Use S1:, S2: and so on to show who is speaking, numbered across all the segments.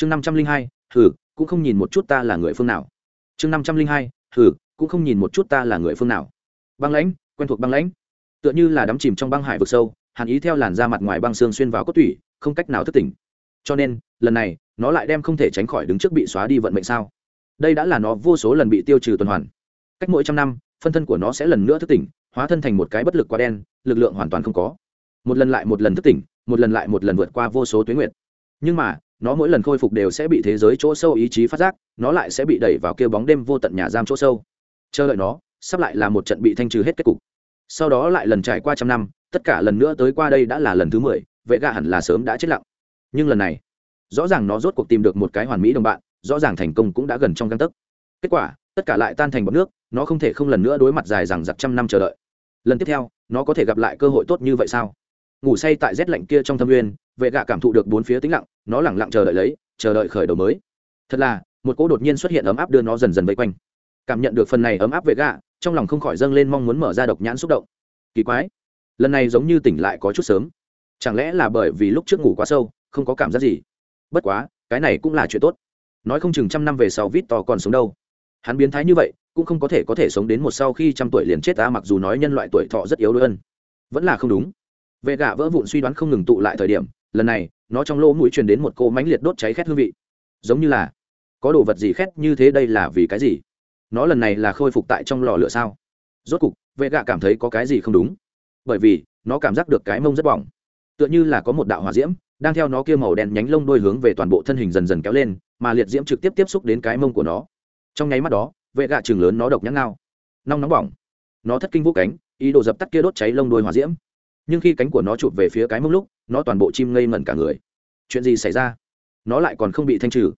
S1: chương năm trăm linh hai thử cũng không nhìn một chút ta là người phương nào. Chương năm trăm linh hai thử cũng không nhìn một chút ta là người phương nào. Băng lãnh, quen thuộc băng lãnh. Tựa như là đắm chìm trong băng hải vực sâu, hàn ý theo làn da mặt ngoài băng xương xuyên vào cốt tủy, không cách nào thức tỉnh. Cho nên, lần này, nó lại đem không thể tránh khỏi đứng trước bị xóa đi vận mệnh sao? Đây đã là nó vô số lần bị tiêu trừ tuần hoàn. Cách mỗi trăm năm, phân thân của nó sẽ lần nữa thức tỉnh, hóa thân thành một cái bất lực quá đen, lực lượng hoàn toàn không có. Một lần lại một lần thức tỉnh, một lần lại một lần vượt qua vô số tuyến nguyện nhưng mà nó mỗi lần khôi phục đều sẽ bị thế giới chỗ sâu ý chí phát giác, nó lại sẽ bị đẩy vào kia bóng đêm vô tận nhà giam chỗ sâu. Chờ đợi nó, sắp lại là một trận bị thanh trừ hết kết cục. Sau đó lại lần trải qua trăm năm, tất cả lần nữa tới qua đây đã là lần thứ mười, vệ gạ hẳn là sớm đã chết lặng. Nhưng lần này, rõ ràng nó rốt cuộc tìm được một cái hoàn mỹ đồng bạn, rõ ràng thành công cũng đã gần trong găng tấc. Kết quả, tất cả lại tan thành bọc nước, nó không thể không lần nữa đối mặt dài rằng giặc trăm năm chờ đợi. Lần tiếp theo, nó có thể gặp lại cơ hội tốt như vậy sao? Ngủ say tại rét lạnh kia trong thâm uyên vệ gạ cảm thụ được bốn phía tĩnh lặng nó lẳng lặng chờ đợi lấy, chờ đợi khởi đầu mới. Thật là, một cỗ đột nhiên xuất hiện ấm áp đưa nó dần dần vây quanh. Cảm nhận được phần này ấm áp về gạ, trong lòng không khỏi dâng lên mong muốn mở ra độc nhãn xúc động. Kỳ quái, lần này giống như tỉnh lại có chút sớm. Chẳng lẽ là bởi vì lúc trước ngủ quá sâu, không có cảm giác gì? Bất quá, cái này cũng là chuyện tốt. Nói không chừng trăm năm về sau vít to còn sống đâu. Hắn biến thái như vậy, cũng không có thể có thể sống đến một sau khi trăm tuổi liền chết ta, mặc dù nói nhân loại tuổi thọ rất yếu đuối ân vẫn là không đúng. Vệ gạ vỡ vụn suy đoán không ngừng tụ lại thời điểm lần này, nó trong lỗ mũi truyền đến một cô mánh liệt đốt cháy khét hương vị. Giống như là, có đồ vật gì khét như thế đây là vì cái gì? Nó lần này là khôi phục tại trong lò lửa sao? Rốt cục, vệ gạ cảm thấy có cái gì không đúng. Bởi vì, nó cảm giác được cái mông rất bỏng. Tựa như là có một đạo hỏa diễm, đang theo nó kia màu đen nhánh lông đôi hướng về toàn bộ thân hình dần dần kéo lên, mà liệt diễm trực tiếp tiếp xúc đến cái mông của nó. Trong nháy mắt đó, vệ gạ chừng lớn nó độc nhãn ngao. Nong nóng bỏng. Nó thất kinh vũ cánh, ý đồ dập tắt kia đốt cháy lông đôi hỏa diễm nhưng khi cánh của nó chụp về phía cái mông lúc, nó toàn bộ chim ngây ngẩn cả người. Chuyện gì xảy ra? Nó lại còn không bị thanh trừ.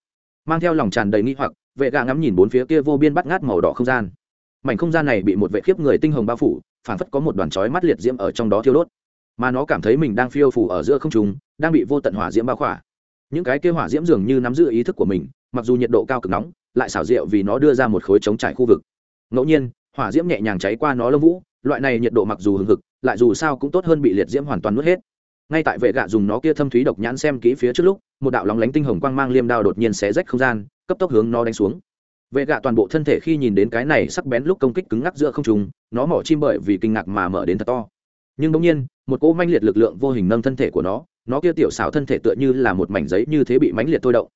S1: Mang theo lòng tràn đầy nghi hoặc, vệ gà ngắm nhìn bốn phía kia vô biên bắt ngát màu đỏ không gian. Mảnh không gian này bị một vệ khiếp người tinh hồng bao phủ, phảng phất có một đoàn chói mắt liệt diễm ở trong đó thiêu đốt. Mà nó cảm thấy mình đang phiêu phủ ở giữa không trung, đang bị vô tận hỏa diễm bao khỏa. Những cái kia hỏa diễm dường như nắm giữ ý thức của mình, mặc dù nhiệt độ cao cực nóng, lại xảo diệu vì nó đưa ra một khối chống trải khu vực. Ngẫu nhiên, hỏa diễm nhẹ nhàng cháy qua nó lông vũ loại này nhiệt độ mặc dù hừng hực, lại dù sao cũng tốt hơn bị liệt diễm hoàn toàn nuốt hết. Ngay tại vệ gạ dùng nó kia thâm thúy độc nhãn xem kỹ phía trước lúc, một đạo lóng lánh tinh hồng quang mang liêm đao đột nhiên xé rách không gian, cấp tốc hướng nó đánh xuống. Vệ gạ toàn bộ thân thể khi nhìn đến cái này sắc bén lúc công kích cứng ngắc giữa không trùng nó mỏ chim bởi vì kinh ngạc mà mở đến thật to. Nhưng bỗng nhiên, một cỗ manh liệt lực lượng vô hình nâng thân thể của nó nó kia tiểu xảo thân thể tựa như là một mảnh giấy như thế bị mãnh liệt thôi động.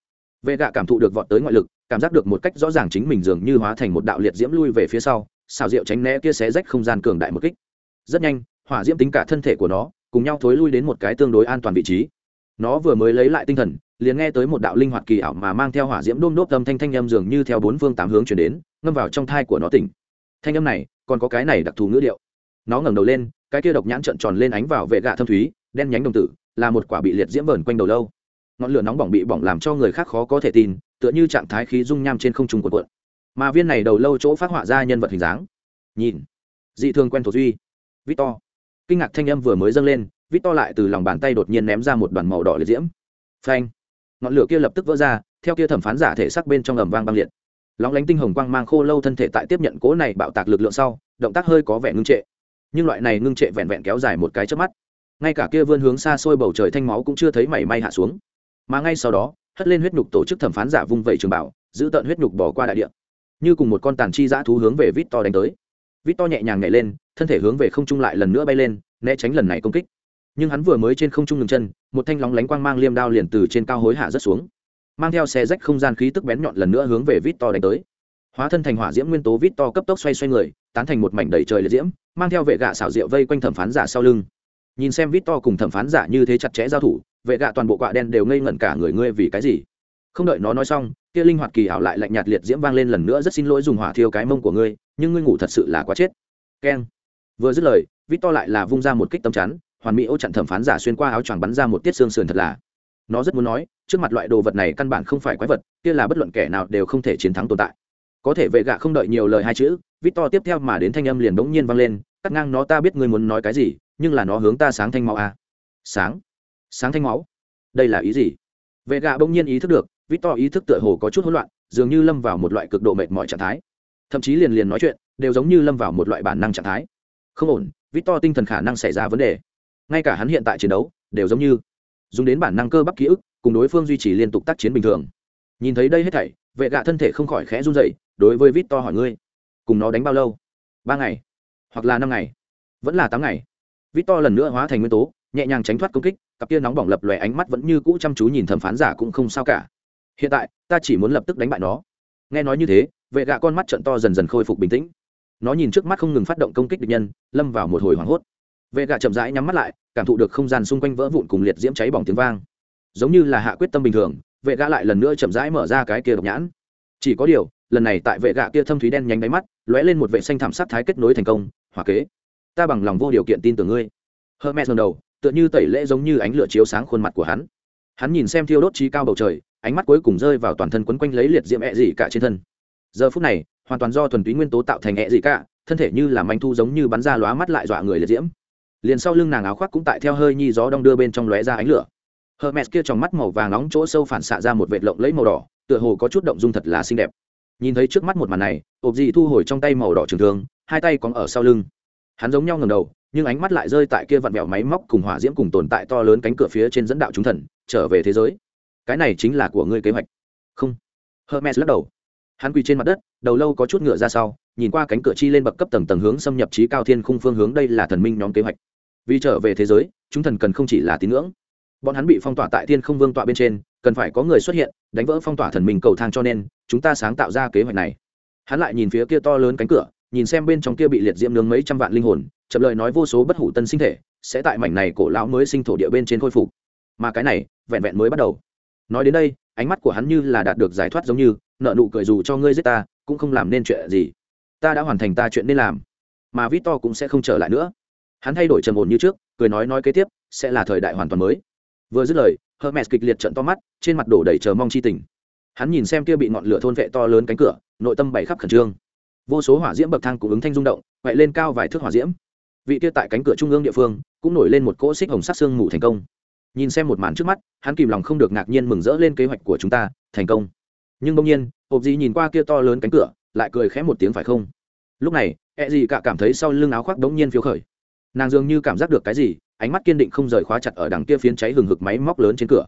S1: Vệ gạ cảm thụ được vọt tới ngoại lực, cảm giác được một cách rõ ràng chính mình dường như hóa thành một đạo liệt diễm lui về phía sau xào rượu tránh né kia xé rách không gian cường đại một kích. Rất nhanh, hỏa diễm tính cả thân thể của nó cùng nhau thối lui đến một cái tương đối an toàn vị trí. Nó vừa mới lấy lại tinh thần, liền nghe tới một đạo linh hoạt kỳ ảo mà mang theo hỏa diễm đôm đốp âm thanh thanh âm dường như theo bốn phương tám hướng chuyển đến, ngâm vào trong thai của nó tỉnh. Thanh âm này còn có cái này đặc thù ngữ điệu. Nó ngẩng đầu lên, cái kia độc nhãn trợn tròn lên ánh vào vệ gạ thâm thúy, đen nhánh đồng tử, là một quả bị liệt diễm vờn quanh đầu lâu. Ngọn lửa nóng bỏng bị bỏng làm cho người khác khó có thể tin, tựa như trạng thái khí dung nham trên không trung cuộn cuộn mà viên này đầu lâu chỗ phát họa ra nhân vật hình dáng. Nhìn, dị thường quen thuộc duy. Victor. Kinh ngạc thanh âm vừa mới dâng lên, victor lại từ lòng bàn tay đột nhiên ném ra một đoàn màu đỏ liệt diễm. Phanh. Ngọn lửa kia lập tức vỡ ra, theo kia thẩm phán giả thể sắc bên trong ầm vang băng liệt. Lóng lánh tinh hồng quang mang khô lâu thân thể tại tiếp nhận cố này bạo tạc lực lượng sau, động tác hơi có vẻ ngưng trệ. Nhưng loại này ngưng trệ vẹn vẹn kéo dài một cái trước mắt. Ngay cả kia vươn hướng xa xôi bầu trời thanh máu cũng chưa thấy mảy may hạ xuống. Mà ngay sau đó, hất lên huyết nhục tổ chức thẩm phán giả vung vẩy trường bảo, giữ tận huyết nhục bỏ qua đại địa như cùng một con tàn chi dã thú hướng về vít to đánh tới. Vít to nhẹ nhàng nhảy lên, thân thể hướng về không trung lại lần nữa bay lên, né tránh lần này công kích. Nhưng hắn vừa mới trên không trung ngừng chân, một thanh lóng lánh quang mang liêm đao liền từ trên cao hối hạ rất xuống, mang theo xe rách không gian khí tức bén nhọn lần nữa hướng về vít to đánh tới. Hóa thân thành hỏa diễm nguyên tố vít to cấp tốc xoay xoay người, tán thành một mảnh đầy trời liệt diễm, mang theo vệ gạ xảo diệu vây quanh thẩm phán giả sau lưng. Nhìn xem vít to cùng thẩm phán giả như thế chặt chẽ giao thủ, vệ gạ toàn bộ quạ đen đều ngây ngẩn cả người, ngươi vì cái gì? Không đợi nó nói xong, kia linh hoạt kỳ ảo lại lạnh nhạt liệt diễm vang lên lần nữa, rất xin lỗi dùng hỏa thiêu cái mông của ngươi, nhưng ngươi ngủ thật sự là quá chết. Keng. Vừa dứt lời vít to lại là vung ra một kích tấm chắn, hoàn mỹ ô chặn thẩm phán giả xuyên qua áo choàng bắn ra một tiết xương sườn thật là. Nó rất muốn nói, trước mặt loại đồ vật này căn bản không phải quái vật, kia là bất luận kẻ nào đều không thể chiến thắng tồn tại. Có thể vệ gạ không đợi nhiều lời hai chữ vít to tiếp theo mà đến thanh âm liền bỗng nhiên vang lên, cắt ngang nó ta biết ngươi muốn nói cái gì, nhưng là nó hướng ta sáng thanh máu à. sáng. Sáng thanh máu. Đây là ý gì? Vệ gạ bỗng nhiên ý thức được vít to ý thức tựa hồ có chút hỗn loạn, dường như lâm vào một loại cực độ mệt mỏi trạng thái. Thậm chí liền liền nói chuyện, đều giống như lâm vào một loại bản năng trạng thái. Không ổn vít to tinh thần khả năng xảy ra vấn đề. Ngay cả hắn hiện tại chiến đấu, đều giống như dùng đến bản năng cơ bắp ký ức, cùng đối phương duy trì liên tục tác chiến bình thường. Nhìn thấy đây hết thảy, vệ gạ thân thể không khỏi khẽ run dậy đối với vít to hỏi ngươi, cùng nó đánh bao lâu? Ba ngày, hoặc là năm ngày? Vẫn là tám ngày. Vít to lần nữa hóa thành nguyên tố, nhẹ nhàng tránh thoát công kích, cặp kia nóng bỏng lập lòe ánh mắt vẫn như cũ chăm chú nhìn thẩm phán giả cũng không sao cả hiện tại, ta chỉ muốn lập tức đánh bại nó. Nghe nói như thế, vệ gạ con mắt trận to dần dần khôi phục bình tĩnh. Nó nhìn trước mắt không ngừng phát động công kích địch nhân, lâm vào một hồi hoảng hốt. Vệ gạ chậm rãi nhắm mắt lại, cảm thụ được không gian xung quanh vỡ vụn cùng liệt diễm cháy bỏng tiếng vang. Giống như là hạ quyết tâm bình thường, vệ gạ lại lần nữa chậm rãi mở ra cái kia độc nhãn. Chỉ có điều, lần này tại vệ gạ kia thâm thúy đen nhánh đáy mắt, lóe lên một vệ xanh thảm sát thái kết nối thành công hỏa kế. Ta bằng lòng vô điều kiện tin tưởng ngươi. Hermes lần đầu, tựa như tẩy lễ giống như ánh lửa chiếu sáng khuôn mặt của hắn hắn nhìn xem thiêu đốt trí cao bầu trời, ánh mắt cuối cùng rơi vào toàn thân quấn quanh lấy liệt diễm ẹ dị cả trên thân. Giờ phút này, hoàn toàn do thuần túy nguyên tố tạo thành ẹ dị cả, thân thể như là manh thu giống như bắn ra lóa mắt lại dọa người liệt diễm. Liền sau lưng nàng áo khoác cũng tại theo hơi nhi gió đong đưa bên trong lóe ra ánh lửa. Hermes kia trong mắt màu vàng nóng chỗ sâu phản xạ ra một vệt lộng lấy màu đỏ, tựa hồ có chút động dung thật là xinh đẹp. Nhìn thấy trước mắt một màn này ộp dị thu hồi trong tay màu đỏ trường thương, hai tay còn ở sau lưng. Hắn giống nhau ngầm đầu, nhưng ánh mắt lại rơi tại kia vặn vẹo máy móc cùng hỏa diễm cùng tồn tại to lớn cánh cửa phía trên dẫn đạo chúng thần trở về thế giới. Cái này chính là của ngươi kế hoạch. Không. Hermes lắc đầu. Hắn quỳ trên mặt đất, đầu lâu có chút ngựa ra sau, nhìn qua cánh cửa chi lên bậc cấp tầng tầng hướng xâm nhập trí cao thiên khung phương hướng, đây là thần minh nhóm kế hoạch. Vì trở về thế giới, chúng thần cần không chỉ là tín ngưỡng. Bọn hắn bị phong tỏa tại thiên không vương tọa bên trên, cần phải có người xuất hiện, đánh vỡ phong tỏa thần minh cầu thang cho nên, chúng ta sáng tạo ra kế hoạch này. Hắn lại nhìn phía kia to lớn cánh cửa, nhìn xem bên trong kia bị liệt diễm nướng mấy trăm vạn linh hồn, chậm lời nói vô số bất hủ tân sinh thể, sẽ tại mảnh này cổ lão mới sinh thổ địa bên trên khôi phục mà cái này vẹn vẹn mới bắt đầu. Nói đến đây, ánh mắt của hắn như là đạt được giải thoát giống như, nợ nụ cười dù cho ngươi giết ta, cũng không làm nên chuyện gì. Ta đã hoàn thành ta chuyện nên làm, mà vít to cũng sẽ không trở lại nữa. Hắn thay đổi trầm ổn như trước, cười nói nói kế tiếp, sẽ là thời đại hoàn toàn mới. Vừa dứt lời, hermes kịch liệt trận to mắt, trên mặt đổ đầy chờ mong chi tình. Hắn nhìn xem kia bị ngọn lửa thôn vệ to lớn cánh cửa, nội tâm bảy khắp khẩn trương. Vô số hỏa diễm bậc thang cũng ứng thanh rung động vậy lên cao vài thước hỏa diễm. Vị kia tại cánh cửa trung ương địa phương, cũng nổi lên một cỗ xích hồng sắc xương mù thành công nhìn xem một màn trước mắt, hắn kìm lòng không được ngạc nhiên mừng rỡ lên kế hoạch của chúng ta, thành công. Nhưng bỗng nhiên, hộp gì nhìn qua kia to lớn cánh cửa, lại cười khẽ một tiếng phải không? Lúc này e ẹ gì cả cảm thấy sau lưng áo khoác bỗng nhiên phiếu khởi. Nàng dường như cảm giác được cái gì, ánh mắt kiên định không rời khóa chặt ở đằng kia phiến cháy hừng hực máy móc lớn trên cửa.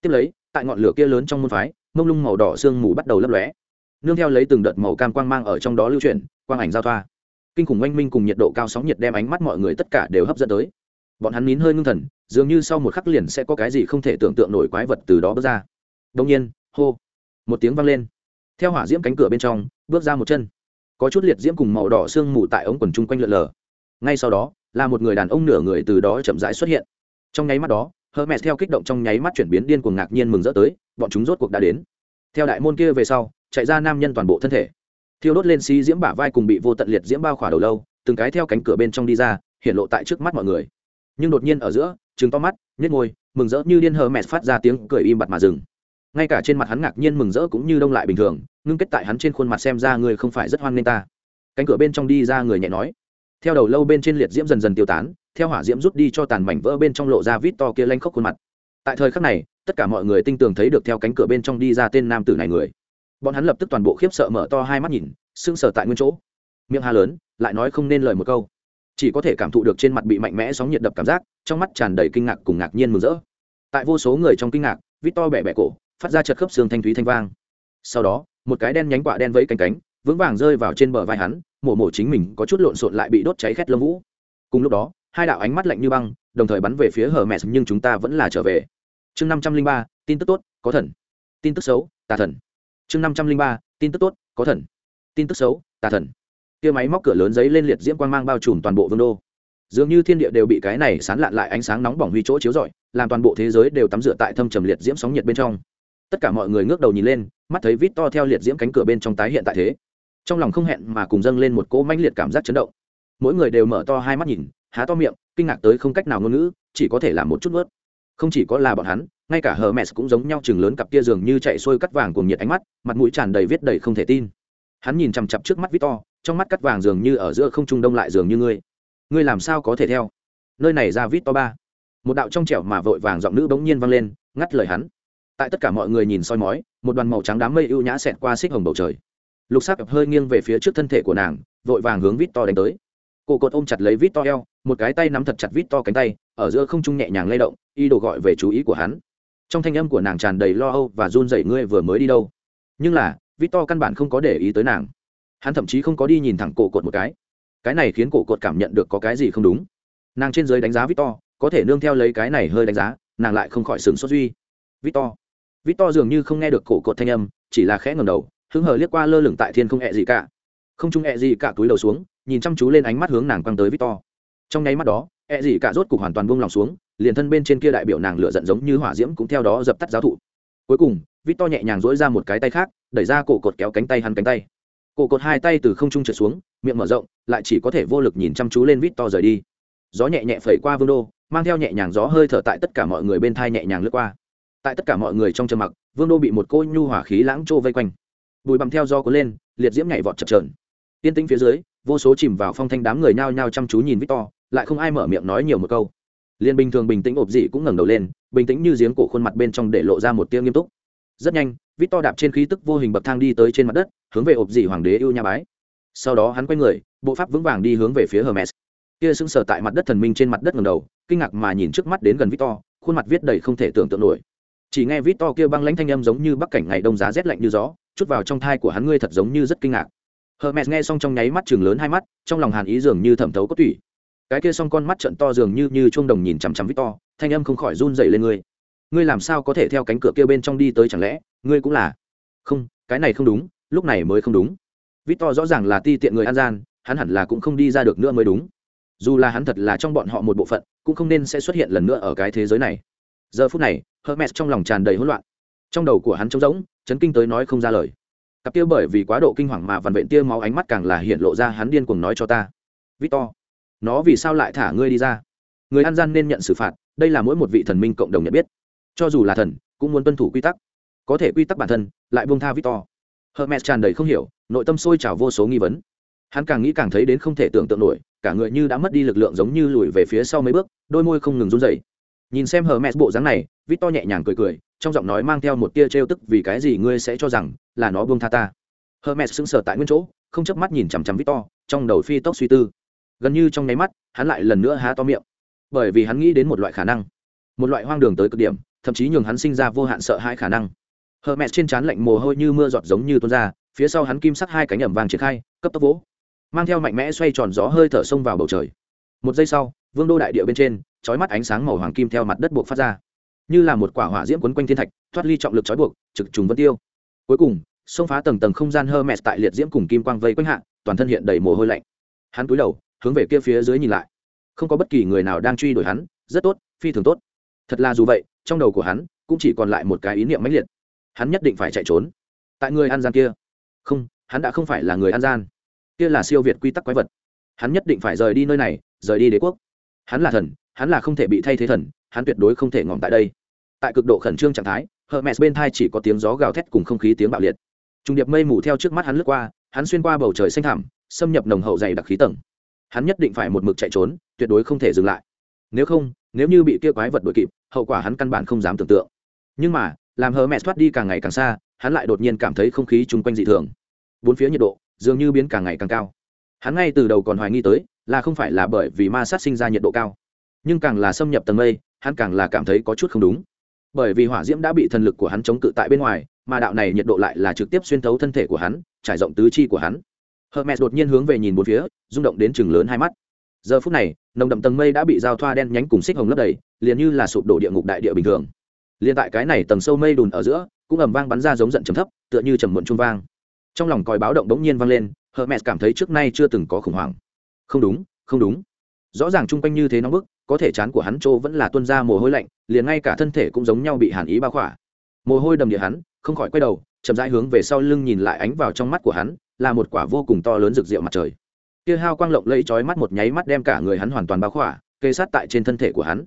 S1: Tiếp lấy, tại ngọn lửa kia lớn trong môn phái, mông lung màu đỏ sương mù bắt đầu lấp lóe. Nương theo lấy từng đợt màu cam quang mang ở trong đó lưu chuyển, quang ảnh giao thoa. Kinh khủng oanh minh cùng nhiệt độ cao sóng nhiệt đem ánh mắt mọi người tất cả đều hấp dẫn tới. Bọn hắn nín hơi ngưng thần dường như sau một khắc liền sẽ có cái gì không thể tưởng tượng nổi quái vật từ đó bước ra. Đông nhiên, hô, một tiếng vang lên. Theo hỏa diễm cánh cửa bên trong, bước ra một chân. Có chút liệt diễm cùng màu đỏ sương mù tại ống quần chung quanh lượn lờ. Ngay sau đó, là một người đàn ông nửa người từ đó chậm rãi xuất hiện. Trong nháy mắt đó, hermes theo kích động trong nháy mắt chuyển biến điên cuồng ngạc nhiên mừng rỡ tới, bọn chúng rốt cuộc đã đến. Theo đại môn kia về sau, chạy ra nam nhân toàn bộ thân thể. Thiêu đốt lên xí diễm bả vai cùng bị vô tận liệt diễm bao khỏa đầu lâu, từng cái theo cánh cửa bên trong đi ra, hiện lộ tại trước mắt mọi người. Nhưng đột nhiên ở giữa chừng to mắt nhét ngôi mừng rỡ như điên hờ mẹ phát ra tiếng cười im bặt mà dừng. Ngay cả trên mặt hắn ngạc nhiên mừng rỡ cũng như đông lại bình thường, ngưng kết tại hắn trên khuôn mặt xem ra người không phải rất hoan nghênh ta. Cánh cửa bên trong đi ra người nhẹ nói. Theo đầu lâu bên trên liệt diễm dần dần tiêu tán, theo hỏa diễm rút đi cho tàn mảnh vỡ bên trong lộ ra vít to kia lanh khóc khuôn mặt. Tại thời khắc này, tất cả mọi người tinh tường thấy được theo cánh cửa bên trong đi ra tên nam tử này người. Bọn hắn lập tức toàn bộ khiếp sợ mở to hai mắt nhìn sưng sờ tại nguyên chỗ. Miệng hà lớn, lại nói không nên lời một câu chỉ có thể cảm thụ được trên mặt bị mạnh mẽ sóng nhiệt đập cảm giác, trong mắt tràn đầy kinh ngạc cùng ngạc nhiên mừng rỡ. Tại vô số người trong kinh ngạc vít to bẻ bẻ cổ, phát ra chật khớp xương thanh thúy thanh vang. Sau đó, một cái đen nhánh quạ đen vẫy cánh cánh, vững vàng rơi vào trên bờ vai hắn, mổ mổ chính mình có chút lộn xộn lại bị đốt cháy khét lông vũ. Cùng lúc đó, hai đạo ánh mắt lạnh như băng, đồng thời bắn về phía hờ mẹ, nhưng chúng ta vẫn là trở về. Chương năm trăm linh ba, tin tức tốt, có thần. Tin tức xấu, tà thần. Chương năm trăm linh ba, tin tức tốt, có thần. Tin tức xấu, tà thần kia máy móc cửa lớn giấy lên liệt diễm quang mang bao trùm toàn bộ vương đô. Dường như thiên địa đều bị cái này sán lạn lại ánh sáng nóng bỏng huy chỗ chiếu rọi, làm toàn bộ thế giới đều tắm rửa tại thâm trầm liệt diễm sóng nhiệt bên trong. Tất cả mọi người ngước đầu nhìn lên, mắt thấy vít to theo liệt diễm cánh cửa bên trong tái hiện tại thế. Trong lòng không hẹn mà cùng dâng lên một cỗ mãnh liệt cảm giác chấn động. Mỗi người đều mở to hai mắt nhìn, há to miệng, kinh ngạc tới không cách nào ngôn ngữ, chỉ có thể làm một chút vớt. Không chỉ có là bọn hắn, ngay cả hờ mẹ cũng giống nhau chừng lớn cặp kia dường như chạy xuôi cắt vàng cùng nhiệt ánh mắt, mặt mũi tràn đầy viết đầy không thể tin. Hắn nhìn chằm chặp trước mắt victor trong mắt cắt vàng dường như ở giữa không trung đông lại dường như ngươi. Ngươi làm sao có thể theo? Nơi này ra vít to ba. Một đạo trong trẻo mà vội vàng giọng nữ bỗng nhiên vang lên, ngắt lời hắn. Tại tất cả mọi người nhìn soi mói, một đoàn màu trắng đám mây ưu nhã xẹt qua xích hồng bầu trời. Lục sắc hơi nghiêng về phía trước thân thể của nàng, vội vàng hướng vít to đánh tới. Cổ cột ôm chặt lấy vít to eo, một cái tay nắm thật chặt vít to cánh tay, ở giữa không trung nhẹ nhàng lay động y đồ gọi về chú ý của hắn. Trong thanh âm của nàng tràn đầy lo âu và run rẩy, ngươi vừa mới đi đâu? Nhưng là, vít to căn bản không có để ý tới nàng hắn thậm chí không có đi nhìn thẳng cổ cột một cái. Cái này khiến cổ cột cảm nhận được có cái gì không đúng. Nàng trên giới đánh giá victor, có thể nương theo lấy cái này hơi đánh giá, nàng lại không khỏi sừng sốt duy. Victor. Victor dường như không nghe được cổ cột thanh âm, chỉ là khẽ ngầm đầu, hứng hờ liếc qua lơ lửng tại thiên không hẹ gì cả. Không chung hẹ e gì cả túi đầu xuống, nhìn chăm chú lên ánh mắt hướng nàng quăng tới victor. Trong nháy mắt đó hẹ gì cả rốt cục hoàn toàn buông lòng xuống, liền thân bên trên kia đại biểu nàng lửa giận giống như hỏa diễm cũng theo đó dập tắt giáo thụ. Cuối cùng, victor nhẹ nhàng dỗi ra một cái tay khác, đẩy ra cổ cột kéo cánh tay hắn cánh tay cổ cột hai tay từ không trung trượt xuống, miệng mở rộng, lại chỉ có thể vô lực nhìn chăm chú lên victor rời đi. Gió nhẹ nhẹ phẩy qua vương đô, mang theo nhẹ nhàng gió hơi thở tại tất cả mọi người bên thai nhẹ nhàng lướt qua. Tại tất cả mọi người trong trầm mặc, vương đô bị một cô nhu hỏa khí lãng trô vây quanh. Bùi bằm theo do cuốn lên, liệt diễm nhảy vọt chập trờn tiên tĩnh phía dưới, vô số chìm vào phong thanh đám người nhao nhao chăm chú nhìn victor lại không ai mở miệng nói nhiều một câu. Liên bình thường bình tĩnh ộp dị cũng ngẩng đầu lên, bình tĩnh như giếng cổ khuôn mặt bên trong để lộ ra một tiếng nghiêm túc. Rất nhanh victor đạp trên khí tức vô hình bậc thang đi tới trên mặt đất hướng về ộp dị hoàng đế yêu nha bái. Sau đó hắn quay người, bộ pháp vững vàng đi hướng về phía hermes. Kia sững sờ tại mặt đất thần minh trên mặt đất ngầm đầu, kinh ngạc mà nhìn trước mắt đến gần victor, khuôn mặt viết đầy không thể tưởng tượng nổi. Chỉ nghe victor kia băng lãnh thanh âm giống như bắc cảnh ngày đông giá rét lạnh như gió, chút vào trong thai của hắn ngươi thật giống như rất kinh ngạc. Hermes nghe xong trong nháy mắt chừng lớn hai mắt, trong lòng hàn ý dường như thẩm thấu có tủy. Cái kia xong con mắt trận to dường như như chuông đồng nhìn chằm chằm victor, thanh âm không khỏi run dậy lên ngươi. Ngươi làm sao có thể theo cánh cửa kia bên trong đi tới chẳng lẽ, ngươi cũng là? Không, cái này không đúng lúc này mới không đúng. Victor rõ ràng là ti tiện người an gian, hắn hẳn là cũng không đi ra được nữa mới đúng. Dù là hắn thật là trong bọn họ một bộ phận, cũng không nên sẽ xuất hiện lần nữa ở cái thế giới này. Giờ phút này, hermes trong lòng tràn đầy hỗn loạn. Trong đầu của hắn trống rỗng, chấn kinh tới nói không ra lời. Cặp kia bởi vì quá độ kinh hoàng mà vằn vện tia máu ánh mắt càng là hiện lộ ra hắn điên cuồng nói cho ta. Victor, nó vì sao lại thả ngươi đi ra? Người an gian nên nhận xử phạt, đây là mỗi một vị thần minh cộng đồng nhận biết. Cho dù là thần, cũng muốn tuân thủ quy tắc. Có thể quy tắc bản thân, lại buông tha victor hermes tràn đầy không hiểu, nội tâm sôi trào vô số nghi vấn. Hắn càng nghĩ càng thấy đến không thể tưởng tượng nổi, cả người như đã mất đi lực lượng giống như lùi về phía sau mấy bước, đôi môi không ngừng run rẩy. nhìn xem Hermes bộ dáng này, victor nhẹ nhàng cười cười, trong giọng nói mang theo một tia trêu tức vì cái gì ngươi sẽ cho rằng là nó buông tha ta. Hermes sững sờ tại nguyên chỗ, không chớp mắt nhìn chằm chằm victor, trong đầu phi tốc suy tư. Gần như trong nháy mắt, hắn lại lần nữa há to miệng. Bởi vì hắn nghĩ đến một loại khả năng, một loại hoang đường tới cực điểm, thậm chí nhường hắn sinh ra vô hạn sợ hãi khả năng. Hermes trên trán lạnh mồ hôi như mưa giọt giống như tuôn ra, phía sau hắn kim sắc hai cánh ẩm vàng triển khai, cấp tốc vỗ, mang theo mạnh mẽ xoay tròn gió hơi thở sông vào bầu trời. Một giây sau, vương đô đại địa bên trên, chói mắt ánh sáng màu hoàng kim theo mặt đất buộc phát ra. Như là một quả hỏa diễm quấn quanh thiên thạch, thoát ly trọng lực trói buộc, trực trùng vân tiêu. Cuối cùng, xông phá tầng tầng không gian Hermes tại liệt diễm cùng kim quang vây quanh hạ, toàn thân hiện đầy mồ hôi lạnh. Hắn cúi đầu, hướng về kia phía dưới nhìn lại. Không có bất kỳ người nào đang truy đuổi hắn, rất tốt, phi thường tốt. Thật là dù vậy, trong đầu của hắn, cũng chỉ còn lại một cái ý niệm mãnh liệt hắn nhất định phải chạy trốn. Tại người an gian kia. Không, hắn đã không phải là người an gian kia là siêu việt quy tắc quái vật. Hắn nhất định phải rời đi nơi này, rời đi đế quốc. Hắn là thần, hắn là không thể bị thay thế thần, hắn tuyệt đối không thể ngỏm tại đây. Tại cực độ khẩn trương trạng thái, hermes bên thai chỉ có tiếng gió gào thét cùng không khí tiếng bạo liệt. Trung điệp mây mù theo trước mắt hắn lướt qua, hắn xuyên qua bầu trời xanh thảm xâm nhập nồng hậu dày đặc khí tầng. Hắn nhất định phải một mực chạy trốn, tuyệt đối không thể dừng lại. Nếu không, nếu như bị kia quái vật đuổi kịp, hậu quả hắn căn bản không dám tưởng tượng. Nhưng mà làm hờ mẹ thoát đi càng ngày càng xa, hắn lại đột nhiên cảm thấy không khí chung quanh dị thường. Bốn phía nhiệt độ dường như biến càng ngày càng cao. Hắn ngay từ đầu còn hoài nghi tới là không phải là bởi vì ma sát sinh ra nhiệt độ cao, nhưng càng là xâm nhập tầng mây, hắn càng là cảm thấy có chút không đúng. Bởi vì hỏa diễm đã bị thần lực của hắn chống cự tại bên ngoài, mà đạo này nhiệt độ lại là trực tiếp xuyên thấu thân thể của hắn, trải rộng tứ chi của hắn. Hermes đột nhiên hướng về nhìn bốn phía, rung động đến chừng lớn hai mắt. Giờ phút này, nồng đậm tầng mây đã bị giao thoa đen nhánh cùng xích hồng lấp đầy, liền như là sụp đổ địa ngục đại địa bình thường liền tại cái này tầng sâu mây đùn ở giữa, cũng ầm vang bắn ra giống giận trầm thấp, tựa như trầm muộn trung vang. Trong lòng còi báo động bỗng nhiên vang lên, hermes cảm thấy trước nay chưa từng có khủng hoảng. Không đúng không đúng. Rõ ràng chung quanh như thế nóng bức, có thể chán của hắn trô vẫn là tuân ra mồ hôi lạnh, liền ngay cả thân thể cũng giống nhau bị hàn ý bao khỏa. Mồ hôi đầm địa hắn, không khỏi quay đầu, chậm rãi hướng về sau lưng nhìn lại ánh vào trong mắt của hắn, là một quả vô cùng to lớn rực rượu mặt trời. Kia hao quang lộng lẫy chói mắt một nháy mắt đem cả người hắn hoàn toàn bao khỏa kê sát tại trên thân thể của hắn.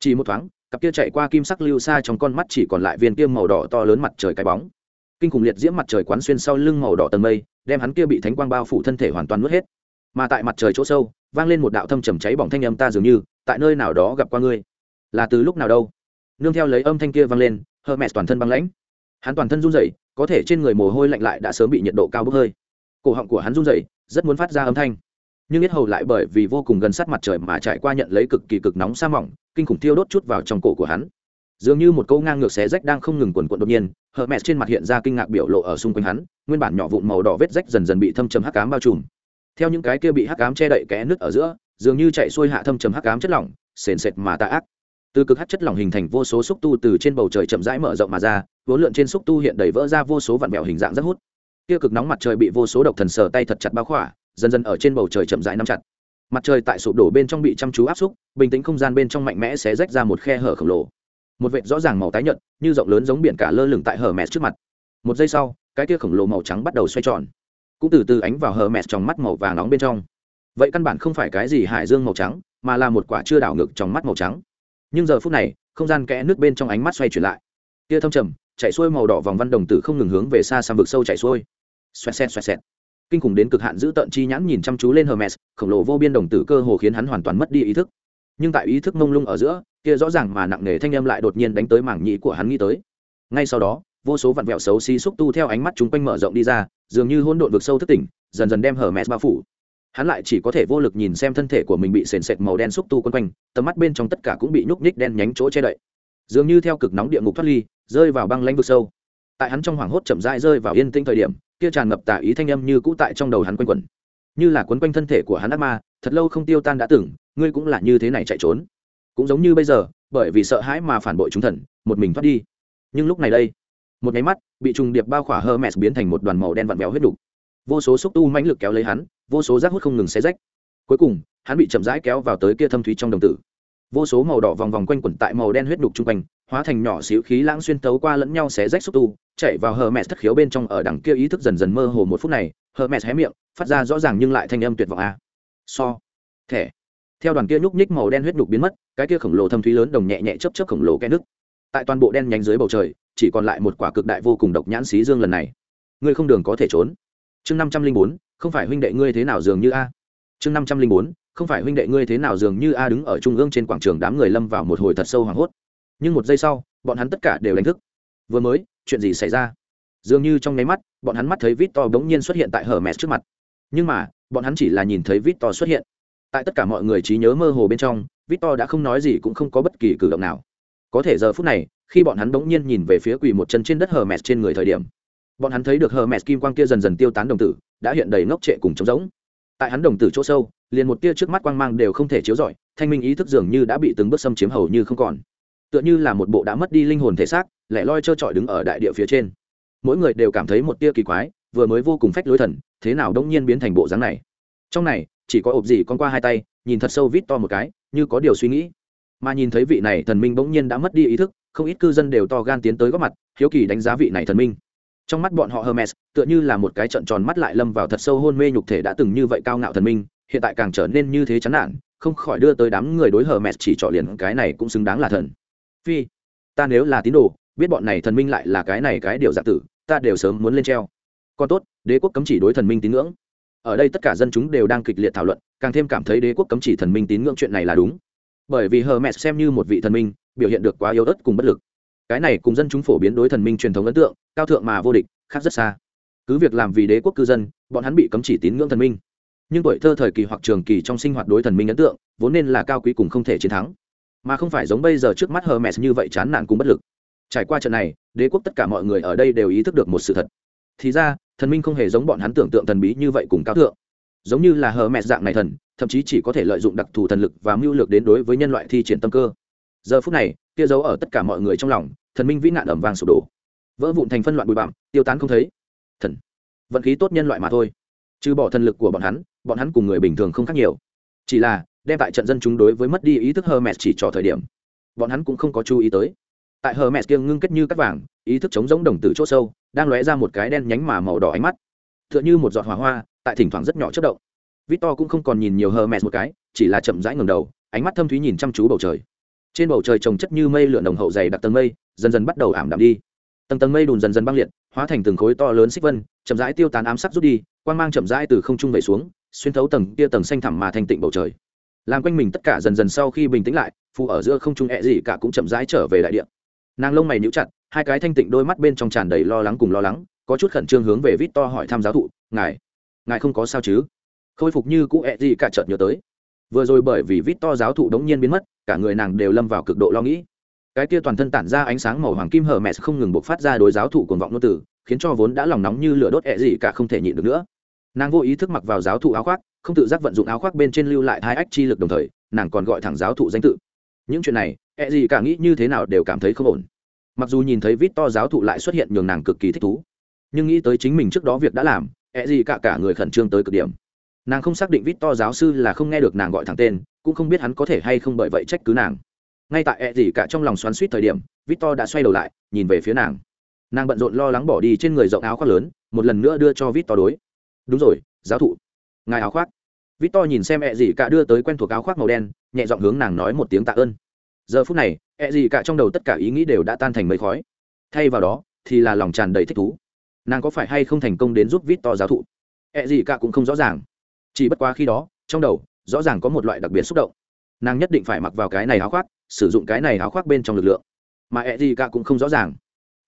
S1: Chỉ một thoáng cặp kia chạy qua kim sắc lưu xa trong con mắt chỉ còn lại viên kia màu đỏ to lớn mặt trời cái bóng. Kinh khủng liệt diễm mặt trời quán xuyên sau lưng màu đỏ tầng mây, đem hắn kia bị thánh quang bao phủ thân thể hoàn toàn mất hết. Mà tại mặt trời chỗ sâu, vang lên một đạo thâm trầm cháy bỏng thanh âm ta dường như, tại nơi nào đó gặp qua ngươi. Là từ lúc nào đâu? Nương theo lấy âm thanh kia vang lên, hermes toàn thân băng lãnh. Hắn toàn thân run rẩy, có thể trên người mồ hôi lạnh lại đã sớm bị nhiệt độ cao bốc hơi. Cổ họng của hắn run rẩy, rất muốn phát ra âm thanh. Nhưng biết hầu lại bởi vì vô cùng gần sát mặt trời mà trải qua nhận lấy cực kỳ cực nóng sa mỏng kinh khủng thiêu đốt chút vào trong cổ của hắn. Dường như một câu ngang ngược xé rách đang không ngừng quần quận đột nhiên hờ mẹ trên mặt hiện ra kinh ngạc biểu lộ ở xung quanh hắn, nguyên bản nhỏ vụn màu đỏ vết rách dần dần bị thâm trầm hắc cám bao trùm. Theo những cái kia bị hắc cám che đậy kẽ nứt ở giữa, dường như chạy xuôi hạ thâm trầm hắc cám chất lỏng, sền sệt mà tạ ác. Từ cực hắc chất lỏng hình thành vô số xúc tu từ trên bầu trời chậm rãi mở rộng mà ra, vốn lượn trên xúc tu hiện đầy vỡ ra vô số vạn mèo hình dạng rất hút. Kia cực nóng mặt trời bị vô số độc thần sờ tay thật chặt bao khỏa, dần dần ở trên bầu trời chậm rãi nắm chặt mặt trời tại sụp đổ bên trong bị chăm chú áp xúc, bình tĩnh không gian bên trong mạnh mẽ sẽ rách ra một khe hở khổng lồ. Một vệt rõ ràng màu tái nhợt, như rộng lớn giống biển cả lơ lửng tại hở mẹt trước mặt. Một giây sau, cái kia khổng lồ màu trắng bắt đầu xoay tròn. Cũng từ từ ánh vào hở mẹt trong mắt màu vàng nóng bên trong. Vậy căn bản không phải cái gì hải dương màu trắng, mà là một quả chưa đảo ngược trong mắt màu trắng. Nhưng giờ phút này, không gian kẽ nước bên trong ánh mắt xoay chuyển lại. Kia thâm trầm chạy xuôi màu đỏ vòng văn đồng tử không ngừng hướng về xa sang vực sâu chạy xuôi. Xoẹt xẹt xoẹt xẹt kinh khủng đến cực hạn giữ tận chi nhãn nhìn chăm chú lên hermes, khổng lồ vô biên đồng tử cơ hồ khiến hắn hoàn toàn mất đi ý thức. Nhưng tại ý thức mông lung ở giữa, kia rõ ràng mà nặng nề thanh âm lại đột nhiên đánh tới mảng nhĩ của hắn nghĩ tới. Ngay sau đó, vô số vặn vẹo xấu xí xúc tu theo ánh mắt chúng quanh mở rộng đi ra, dường như hỗn độn vực sâu thức tỉnh, dần dần đem hermes bao phủ. Hắn lại chỉ có thể vô lực nhìn xem thân thể của mình bị sền sệt màu đen xúc tu quấn quanh, tầm mắt bên trong tất cả cũng bị nhúc nhích đen nhánh chỗ che đậy. Dường như theo cực nóng địa ngục thoát ly, rơi vào băng lãnh vực sâu. Tại hắn trong hoảng hốt chậm rãi rơi vào yên tĩnh thời điểm kia tràn ngập tà ý thanh âm như cũ tại trong đầu hắn quanh quẩn. Như là quấn quanh thân thể của hắn ác ma, thật lâu không tiêu tan đã từng, ngươi cũng là như thế này chạy trốn. Cũng giống như bây giờ, bởi vì sợ hãi mà phản bội chúng thần, một mình thoát đi. Nhưng lúc này đây, một nháy mắt, bị trùng điệp bao khỏa Hermes biến thành một đoàn màu đen vặn vẹo huyết đục. Vô số xúc tu mãnh lực kéo lấy hắn, vô số rác hút không ngừng xé rách. Cuối cùng, hắn bị chậm rãi kéo vào tới kia thâm thúy trong đồng tử. Vô số màu đỏ vòng vòng quanh quẩn tại màu đen huyết đục chung quanh hóa thành nhỏ xíu khí lãng xuyên tấu qua lẫn nhau xé rách xúc tu chạy vào hờ mẹ thất khiếu bên trong ở đằng kia ý thức dần dần mơ hồ một phút này, hờ mẹ hé miệng, phát ra rõ ràng nhưng lại thanh âm tuyệt vọng a. So, thẻ. Theo đoàn kia nhúc nhích màu đen huyết đục biến mất, cái kia khổng lồ thâm thúy lớn đồng nhẹ nhẹ chấp chấp khổng lồ kẽ nước tại toàn bộ đen nhánh dưới bầu trời, chỉ còn lại một quả cực đại vô cùng độc nhãn xí dương lần này. Ngươi không đường có thể trốn. Chương năm trăm linh bốn, không phải huynh đệ ngươi thế nào dường như a? Chương năm trăm linh bốn, không phải huynh đệ ngươi thế nào dường như a đứng ở trung ương trên quảng trường đám người lâm vào một hồi thật sâu hoảng hốt nhưng một giây sau, bọn hắn tất cả đều đánh thức. Vừa mới, chuyện gì xảy ra? Dường như trong nháy mắt, bọn hắn mắt thấy vít to bỗng nhiên xuất hiện tại hở mẹ trước mặt. Nhưng mà, bọn hắn chỉ là nhìn thấy vít to xuất hiện. Tại tất cả mọi người trí nhớ mơ hồ bên trong vít to đã không nói gì cũng không có bất kỳ cử động nào. Có thể giờ phút này, khi bọn hắn bỗng nhiên nhìn về phía quỳ một chân trên đất hờ mẹt trên người thời điểm, bọn hắn thấy được hờ mẹt kim quang kia dần dần tiêu tán đồng tử, đã hiện đầy ngốc trệ cùng trống rỗng. Tại hắn đồng tử chỗ sâu, liền một tia trước mắt quang mang đều không thể chiếu rọi, thanh minh ý thức dường như đã bị từng bước xâm chiếm hầu như không còn tựa như là một bộ đã mất đi linh hồn thể xác, lẻ loi trơ trọi đứng ở đại địa phía trên. Mỗi người đều cảm thấy một tia kỳ quái, vừa mới vô cùng phách lối thần, thế nào đông nhiên biến thành bộ dáng này? Trong này, chỉ có ộp gì con qua hai tay, nhìn thật sâu vít to một cái, như có điều suy nghĩ. Mà nhìn thấy vị này thần minh bỗng nhiên đã mất đi ý thức, không ít cư dân đều to gan tiến tới góp mặt, hiếu kỳ đánh giá vị này thần minh. Trong mắt bọn họ hermes, tựa như là một cái trận tròn mắt lại lâm vào thật sâu hôn mê nhục thể đã từng như vậy cao ngạo thần minh, hiện tại càng trở nên như thế chán nản, không khỏi đưa tới đám người đối hermes chỉ trọ liền, cái này cũng xứng đáng là thần phi, ta nếu là tín đồ, biết bọn này thần minh lại là cái này cái điều giả tử, ta đều sớm muốn lên treo. Còn tốt, đế quốc cấm chỉ đối thần minh tín ngưỡng. Ở đây tất cả dân chúng đều đang kịch liệt thảo luận, càng thêm cảm thấy đế quốc cấm chỉ thần minh tín ngưỡng chuyện này là đúng. Bởi vì hermes xem như một vị thần minh, biểu hiện được quá yếu ớt cùng bất lực. Cái này cùng dân chúng phổ biến đối thần minh truyền thống ấn tượng, cao thượng mà vô địch, khác rất xa. Cứ việc làm vì đế quốc cư dân, bọn hắn bị cấm chỉ tín ngưỡng thần minh. Nhưng tuổi thơ thời kỳ hoặc trường kỳ trong sinh hoạt đối thần minh ấn tượng, vốn nên là cao quý cùng không thể chiến thắng mà không phải giống bây giờ trước mắt hermes như vậy chán nản cùng bất lực. Trải qua trận này, đế quốc tất cả mọi người ở đây đều ý thức được một sự thật. Thì ra, thần minh không hề giống bọn hắn tưởng tượng thần bí như vậy cùng cao thượng. Giống như là hermes dạng này thần, thậm chí chỉ có thể lợi dụng đặc thù thần lực và mưu lược đến đối với nhân loại thi triển tâm cơ. Giờ phút này, kia giấu ở tất cả mọi người trong lòng, thần minh vĩ nạn ẩm vàng sụp đổ. Vỡ vụn thành phân loạn bụi bặm, tiêu tán không thấy. Thần, vận khí tốt nhân loại mà thôi. Trừ bỏ thần lực của bọn hắn bọn hắn cùng người bình thường không khác nhiều. Chỉ là đem tại trận dân chúng đối với mất đi ý thức Hermes chỉ trò thời điểm. Bọn hắn cũng không có chú ý tới. Tại Hermes kia ngưng kết như cắt vàng, ý thức chống giống đồng tử chỗ sâu, đang lóe ra một cái đen nhánh mà màu đỏ ánh mắt. Tựa như một giọt hỏa hoa, tại thỉnh thoảng rất nhỏ chớp động. Victor cũng không còn nhìn nhiều Hermes một cái, chỉ là chậm rãi ngẩng đầu, ánh mắt thâm thúy nhìn chăm chú bầu trời. Trên bầu trời trồng chất như mây lượn đồng hậu dày đặc tầng mây, dần dần bắt đầu ảm đạm đi. Tầng tầng mây đùn dần dần băng liệt, hóa thành từng khối to lớn xích vân, chậm rãi tiêu tán ám sắc rút đi, quang mang chậm rãi từ không trung về xuống, xuyên thấu tầng kia tầng xanh thẳm mà thành tịnh bầu trời làm quanh mình tất cả dần dần sau khi bình tĩnh lại, phù ở giữa không trung ẹ gì cả cũng chậm rãi trở về đại địa. Nàng lông mày nhíu chặt, hai cái thanh tịnh đôi mắt bên trong tràn đầy lo lắng cùng lo lắng, có chút khẩn trương hướng về vít to hỏi thăm giáo thụ, ngài ngài không có sao chứ? Khôi phục như cũ ẹ gì cả chợt nhớ tới. Vừa rồi bởi vì vít to giáo thụ đống nhiên biến mất, cả người nàng đều lâm vào cực độ lo nghĩ. Cái kia toàn thân tản ra ánh sáng màu hoàng kim hở mẹ không ngừng bộc phát ra đối giáo thụ cuồng vọng ngôn tử khiến cho vốn đã lòng nóng như lửa đốt ẹ gì cả không thể nhịn được nữa. Nàng vô ý thức mặc vào giáo thụ áo khoác không tự giác vận dụng áo khoác bên trên lưu lại hai ách chi lực đồng thời, nàng còn gọi thẳng giáo thụ danh tự. Những chuyện này E gì cả nghĩ như thế nào đều cảm thấy không ổn. Mặc dù nhìn thấy vít to giáo thụ lại xuất hiện nhường nàng cực kỳ thích thú, nhưng nghĩ tới chính mình trước đó việc đã làm E gì cả cả người khẩn trương tới cực điểm. Nàng không xác định vít to giáo sư là không nghe được nàng gọi thẳng tên, cũng không biết hắn có thể hay không bởi vậy trách cứ nàng. Ngay tại E gì cả trong lòng xoắn suýt thời điểm, vít to đã xoay đầu lại, nhìn về phía nàng. Nàng bận rộn lo lắng bỏ đi trên người rộng áo khoác lớn, một lần nữa đưa cho vít to đối. Đúng rồi, giáo thụ ngài áo khoác. Vít to nhìn xem e ẹ gì cả đưa tới quen thuộc áo khoác màu đen, nhẹ giọng hướng nàng nói một tiếng tạ ơn. Giờ phút này e ẹ gì cả trong đầu tất cả ý nghĩ đều đã tan thành mấy khói. Thay vào đó, thì là lòng tràn đầy thích thú. Nàng có phải hay không thành công đến giúp vít to giáo thụ? E ẹ gì cả cũng không rõ ràng. Chỉ bất quá khi đó, trong đầu, rõ ràng có một loại đặc biệt xúc động. Nàng nhất định phải mặc vào cái này áo khoác, sử dụng cái này áo khoác bên trong lực lượng. Mà ẹ gì cả cũng không rõ ràng.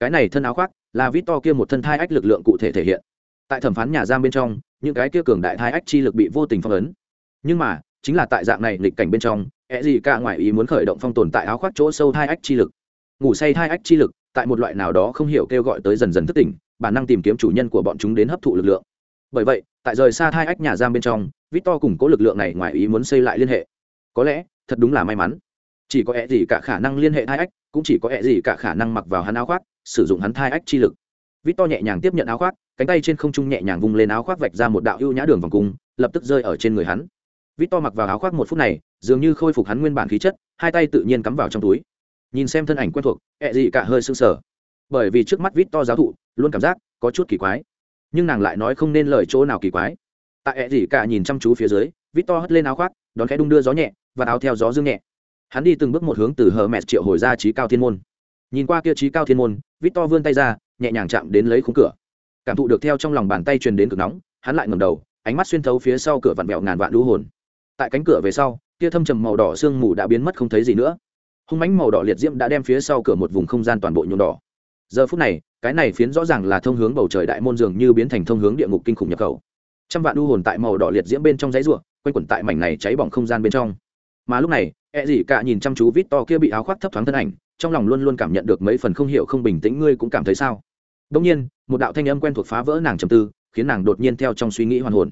S1: Cái này thân áo khoác là vít to kia một thân thai ách lực lượng cụ thể thể hiện. Tại thẩm phán nhà giam bên trong những cái kia cường đại thai ách chi lực bị vô tình phong ấn. Nhưng mà, chính là tại dạng này nghịch cảnh bên trong ẹ gì cả ngoài ý muốn khởi động phong tồn tại áo khoác chỗ sâu thai ách chi lực. Ngủ say thai ách chi lực, tại một loại nào đó không hiểu kêu gọi tới dần dần thức tỉnh, bản năng tìm kiếm chủ nhân của bọn chúng đến hấp thụ lực lượng. Bởi vậy, tại rời xa thai ách nhà giam bên trong, victor củng cố lực lượng này ngoài ý muốn xây lại liên hệ. Có lẽ, thật đúng là may mắn. Chỉ có ẹ gì cả khả năng liên hệ thai ách, cũng chỉ có ẹ gì cả khả năng mặc vào hắn áo khoác, sử dụng hắn thai ách chi lực victor nhẹ nhàng tiếp nhận áo khoác, cánh tay trên không trung nhẹ nhàng vung lên áo khoác vạch ra một đạo ưu nhã đường vòng cung, lập tức rơi ở trên người hắn. Victor mặc vào áo khoác một phút này, dường như khôi phục hắn nguyên bản khí chất, hai tay tự nhiên cắm vào trong túi. Nhìn xem thân ảnh quen thuộc, ẹ gì cả hơi sưng sờ. Bởi vì trước mắt victor giáo thụ, luôn cảm giác có chút kỳ quái. Nhưng nàng lại nói không nên lời chỗ nào kỳ quái. Tại ẹ gì cả nhìn chăm chú phía dưới, victor hất lên áo khoác, đón khẽ đung đưa gió nhẹ và áo theo gió dương nhẹ. Hắn đi từng bước một hướng từ hờ mẹ triệu hồi ra trí cao thiên môn. Nhìn qua kia trí cao thiên môn, victor vươn tay ra nhẹ nhàng chạm đến lấy khung cửa. Cảm thụ được theo trong lòng bàn tay truyền đến cực nóng, hắn lại ngầm đầu, ánh mắt xuyên thấu phía sau cửa vặn vẹo ngàn vạn lũ hồn. Tại cánh cửa về sau kia thâm trầm màu đỏ sương mù đã biến mất không thấy gì nữa. Hung mánh màu đỏ liệt diễm đã đem phía sau cửa một vùng không gian toàn bộ nhuộm đỏ. Giờ phút này, cái này phiến rõ ràng là thông hướng bầu trời đại môn dường như biến thành thông hướng địa ngục kinh khủng nhập khẩu. Trăm vạn đu hồn tại màu đỏ liệt diễm bên trong giấy ruộng quanh quẩn tại mảnh này cháy bỏng không gian bên trong. Mà lúc này e gì cả nhìn chăm chú vít to kia bị áo khoác thấp thoáng thân ảnh, trong lòng luôn luôn cảm nhận được mấy phần không hiểu không bình tĩnh, ngươi cũng cảm thấy sao? Đông nhiên, một đạo thanh âm quen thuộc phá vỡ nàng trầm tư, khiến nàng đột nhiên theo trong suy nghĩ hoàn hồn.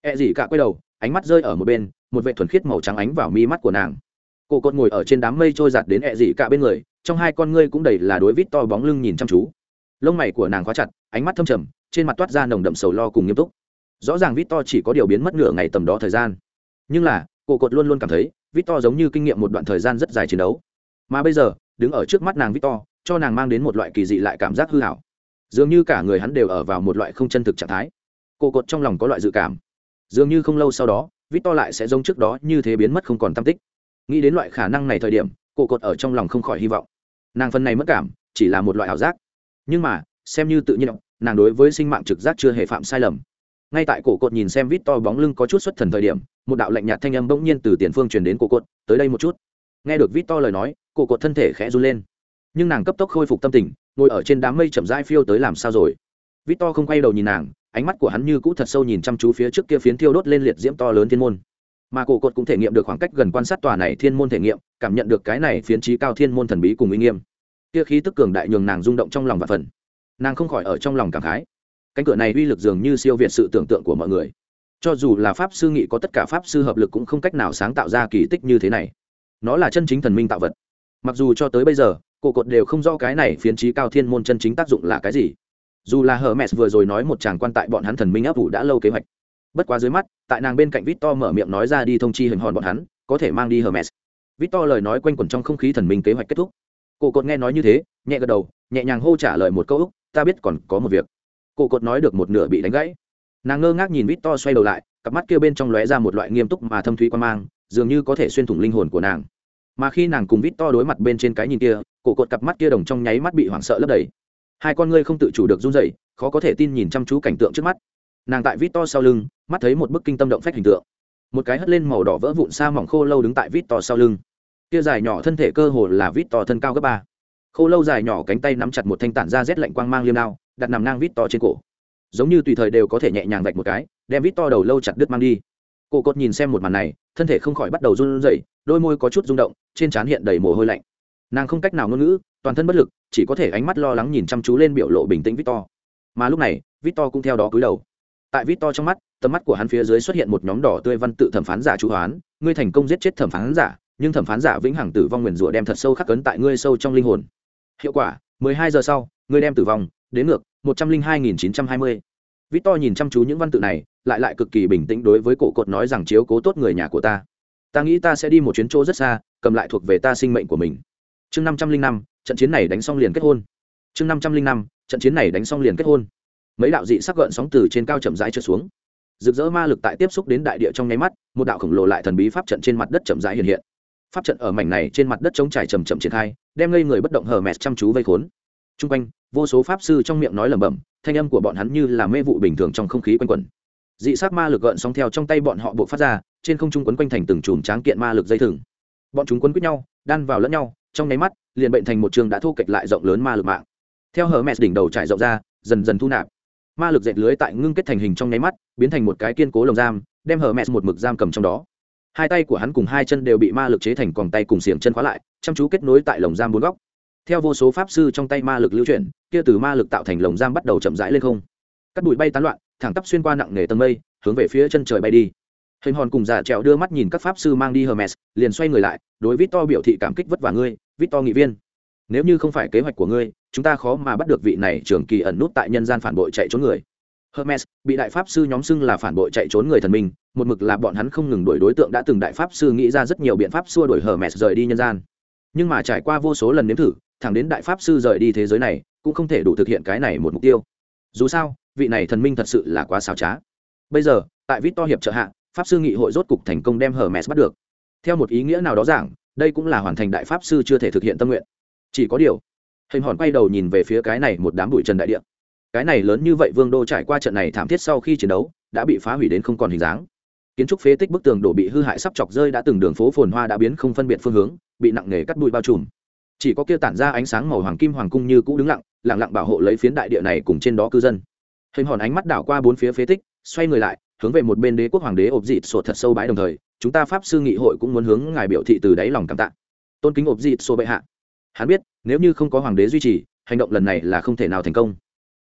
S1: E gì cả quay đầu, ánh mắt rơi ở một bên, một vệ thuần khiết màu trắng ánh vào mi mắt của nàng. Cô cột ngồi ở trên đám mây trôi giạt đến e gì cả bên người, trong hai con ngươi cũng đầy là đối vít to bóng lưng nhìn chăm chú. Lông mày của nàng khóa chặt, ánh mắt thâm trầm, trên mặt toát ra nồng đậm sầu lo cùng nghiêm túc. Rõ ràng vít to chỉ có điều biến mất nửa ngày tầm đó thời gian. Nhưng là, cô cột luôn luôn cảm thấy, vít to giống như kinh nghiệm một đoạn thời gian rất dài chiến đấu. Mà bây giờ, đứng ở trước mắt nàng vít to, cho nàng mang đến một loại kỳ dị lại cảm giác hư hảo dường như cả người hắn đều ở vào một loại không chân thực trạng thái. Cô cột trong lòng có loại dự cảm. Dường như không lâu sau đó, vít to lại sẽ giống trước đó như thế biến mất không còn tam tích. Nghĩ đến loại khả năng này thời điểm, cổ cột ở trong lòng không khỏi hy vọng. Nàng phần này mất cảm, chỉ là một loại ảo giác. Nhưng mà, xem như tự nhiên, nàng đối với sinh mạng trực giác chưa hề phạm sai lầm. Ngay tại cổ cột nhìn xem vít to bóng lưng có chút xuất thần thời điểm, một đạo lạnh nhạt thanh âm bỗng nhiên từ tiền phương truyền đến cổ cột, tới đây một chút. Nghe được vít to lời nói, cổ cột thân thể khẽ run lên. Nhưng nàng cấp tốc khôi phục tâm tình ngồi ở trên đám mây chậm rãi phiêu tới làm sao rồi. Vít to không quay đầu nhìn nàng, ánh mắt của hắn như cũ thật sâu nhìn chăm chú phía trước kia phiến thiêu đốt lên liệt diễm to lớn thiên môn. Mà cổ cột cũng thể nghiệm được khoảng cách gần quan sát tòa này thiên môn thể nghiệm, cảm nhận được cái này phiến trí cao thiên môn thần bí cùng uy nghiêm. Kia khí tức cường đại nhường nàng rung động trong lòng và phần. Nàng không khỏi ở trong lòng cảm khái. Cánh cửa này uy lực dường như siêu việt sự tưởng tượng của mọi người. Cho dù là pháp sư nghị có tất cả pháp sư hợp lực cũng không cách nào sáng tạo ra kỳ tích như thế này. Nó là chân chính thần minh tạo vật. Mặc dù cho tới bây giờ cổ cột đều không rõ cái này phiến trí cao thiên môn chân chính tác dụng là cái gì. Dù là hờ mẹ vừa rồi nói một chàng quan tại bọn hắn thần minh áp vụ đã lâu kế hoạch. Bất quá dưới mắt, tại nàng bên cạnh vít to mở miệng nói ra đi thông chi hình hòn bọn hắn, có thể mang đi hermes. Vít to lời nói quanh quẩn trong không khí thần minh kế hoạch kết thúc. Cổ cột nghe nói như thế, nhẹ gật đầu, nhẹ nhàng hô trả lời một câu úc ta biết còn có một việc. Cổ cột nói được một nửa bị đánh gãy. Nàng ngơ ngác nhìn vít to xoay đầu lại, cặp mắt kia bên trong lóe ra một loại nghiêm túc mà thâm thúy quan mang, dường như có thể xuyên thủng linh hồn của nàng. Mà khi nàng cùng vít to đối mặt bên trên cái nhìn kia cổ cột cặp mắt kia đồng trong nháy mắt bị hoảng sợ lấp đầy. Hai con ngươi không tự chủ được run rẩy, khó có thể tin nhìn chăm chú cảnh tượng trước mắt. Nàng tại vít to sau lưng, mắt thấy một bức kinh tâm động phách hình tượng. Một cái hất lên màu đỏ vỡ vụn xa mỏng khô lâu đứng tại vít to sau lưng. Kia dài nhỏ thân thể cơ hồ là vít to thân cao gấp ba. Khô lâu dài nhỏ cánh tay nắm chặt một thanh tản da rét lạnh quang mang liêm đao, đặt nằm ngang vít to trên cổ. Giống như tùy thời đều có thể nhẹ nhàng vạch một cái, đem vít to đầu lâu chặt đứt mang đi. Cổ cột nhìn xem một màn này, thân thể không khỏi bắt đầu run rẩy, đôi môi có chút rung động, trên trán hiện đầy mồ hôi lạnh nàng không cách nào ngôn ngữ toàn thân bất lực chỉ có thể ánh mắt lo lắng nhìn chăm chú lên biểu lộ bình tĩnh victor mà lúc này victor cũng theo đó cúi đầu tại victor trong mắt tầm mắt của hắn phía dưới xuất hiện một nhóm đỏ tươi văn tự thẩm phán giả chú hoán ngươi thành công giết chết thẩm phán giả nhưng thẩm phán giả vĩnh hằng tử vong nguyền rủa đem thật sâu khắc cấn tại ngươi sâu trong linh hồn hiệu quả 12 giờ sau ngươi đem tử vong đến ngược 102.920. Victor nhìn chăm chú những văn tự này, lại lại cực kỳ bình tĩnh đối với cổ cột nói rằng chiếu cố tốt người nhà của ta. Ta nghĩ ta sẽ đi một chuyến chỗ rất xa, cầm lại thuộc về ta sinh mệnh của mình. Chương 505, trận chiến này đánh xong liền kết hôn. Chương 505, trận chiến này đánh xong liền kết hôn. Mấy đạo dị sắc gợn sóng từ trên cao chậm rãi trượt xuống. Rực rỡ ma lực tại tiếp xúc đến đại địa trong nháy mắt, một đạo khổng lồ lại thần bí pháp trận trên mặt đất chậm rãi hiện hiện. Pháp trận ở mảnh này trên mặt đất chống trải chầm chậm triển khai, đem ngây người bất động hờ mẹt chăm chú vây khốn. Trung quanh, vô số pháp sư trong miệng nói lẩm bẩm, thanh âm của bọn hắn như là mê vụ bình thường trong không khí quanh quẩn dị sát ma lực gợn sóng theo trong tay bọn họ buộc phát ra trên không trung quấn quanh thành từng chùm tráng kiện ma lực dây thừng bọn chúng quấn quýt nhau đan vào lẫn nhau trong nháy mắt, liền bệnh thành một trường đã thu kịch lại rộng lớn ma lực mạng. Theo hờ mẹ đỉnh đầu trải rộng ra, dần dần thu nạp. Ma lực dệt lưới tại ngưng kết thành hình trong nháy mắt, biến thành một cái kiên cố lồng giam, đem hờ mẹ một mực giam cầm trong đó. Hai tay của hắn cùng hai chân đều bị ma lực chế thành còn tay cùng xiềng chân khóa lại, chăm chú kết nối tại lồng giam bốn góc. Theo vô số pháp sư trong tay ma lực lưu chuyển, kia từ ma lực tạo thành lồng giam bắt đầu chậm rãi lên không. Cắt bụi bay tán loạn, thẳng tắp xuyên qua nặng nề tầng mây, hướng về phía chân trời bay đi hình hòn cùng giả trèo đưa mắt nhìn các pháp sư mang đi hermes, liền xoay người lại, đối vít to biểu thị cảm kích vất vả ngươi vít to nghị viên. Nếu như không phải kế hoạch của ngươi, chúng ta khó mà bắt được vị này trường kỳ ẩn nút tại nhân gian phản bội chạy trốn người. Hermes, bị đại pháp sư nhóm xưng là phản bội chạy trốn người thần minh, một mực là bọn hắn không ngừng đuổi đối tượng đã từng đại pháp sư nghĩ ra rất nhiều biện pháp xua đuổi hermes rời đi nhân gian. Nhưng mà trải qua vô số lần nếm thử, thẳng đến đại pháp sư rời đi thế giới này, cũng không thể đủ thực hiện cái này một mục tiêu. Dù sao, vị này thần minh thật sự là quá xảo trá. Bây giờ, tại vít to hiệp trợ hạ pháp sư nghị hội rốt cục thành công đem hermes bắt được. Theo một ý nghĩa nào đó giảng, đây cũng là hoàn thành đại pháp sư chưa thể thực hiện tâm nguyện. Chỉ có điều, hình hòn quay đầu nhìn về phía cái này một đám bụi trần đại địa. Cái này lớn như vậy vương đô trải qua trận này thảm thiết sau khi chiến đấu, đã bị phá hủy đến không còn hình dáng. Kiến trúc phế tích bức tường đổ bị hư hại sắp chọc rơi đã từng đường phố phồn hoa đã biến không phân biệt phương hướng, bị nặng nề cắt bụi bao trùm. Chỉ có kia tản ra ánh sáng màu hoàng kim hoàng cung như cũ đứng lặng lặng lặng bảo hộ lấy phiến đại địa này cùng trên đó cư dân. Hình hòn ánh mắt đảo qua bốn phía phế tích, xoay người lại hướng về một bên đế quốc hoàng đế ộp dịt sổ thật sâu bãi đồng thời, chúng ta pháp sư nghị hội cũng muốn hướng ngài biểu thị từ đáy lòng cảm tạ. Tôn kính ộp dịt sổ bệ hạ. Hắn biết, nếu như không có hoàng đế duy trì, hành động lần này là không thể nào thành công.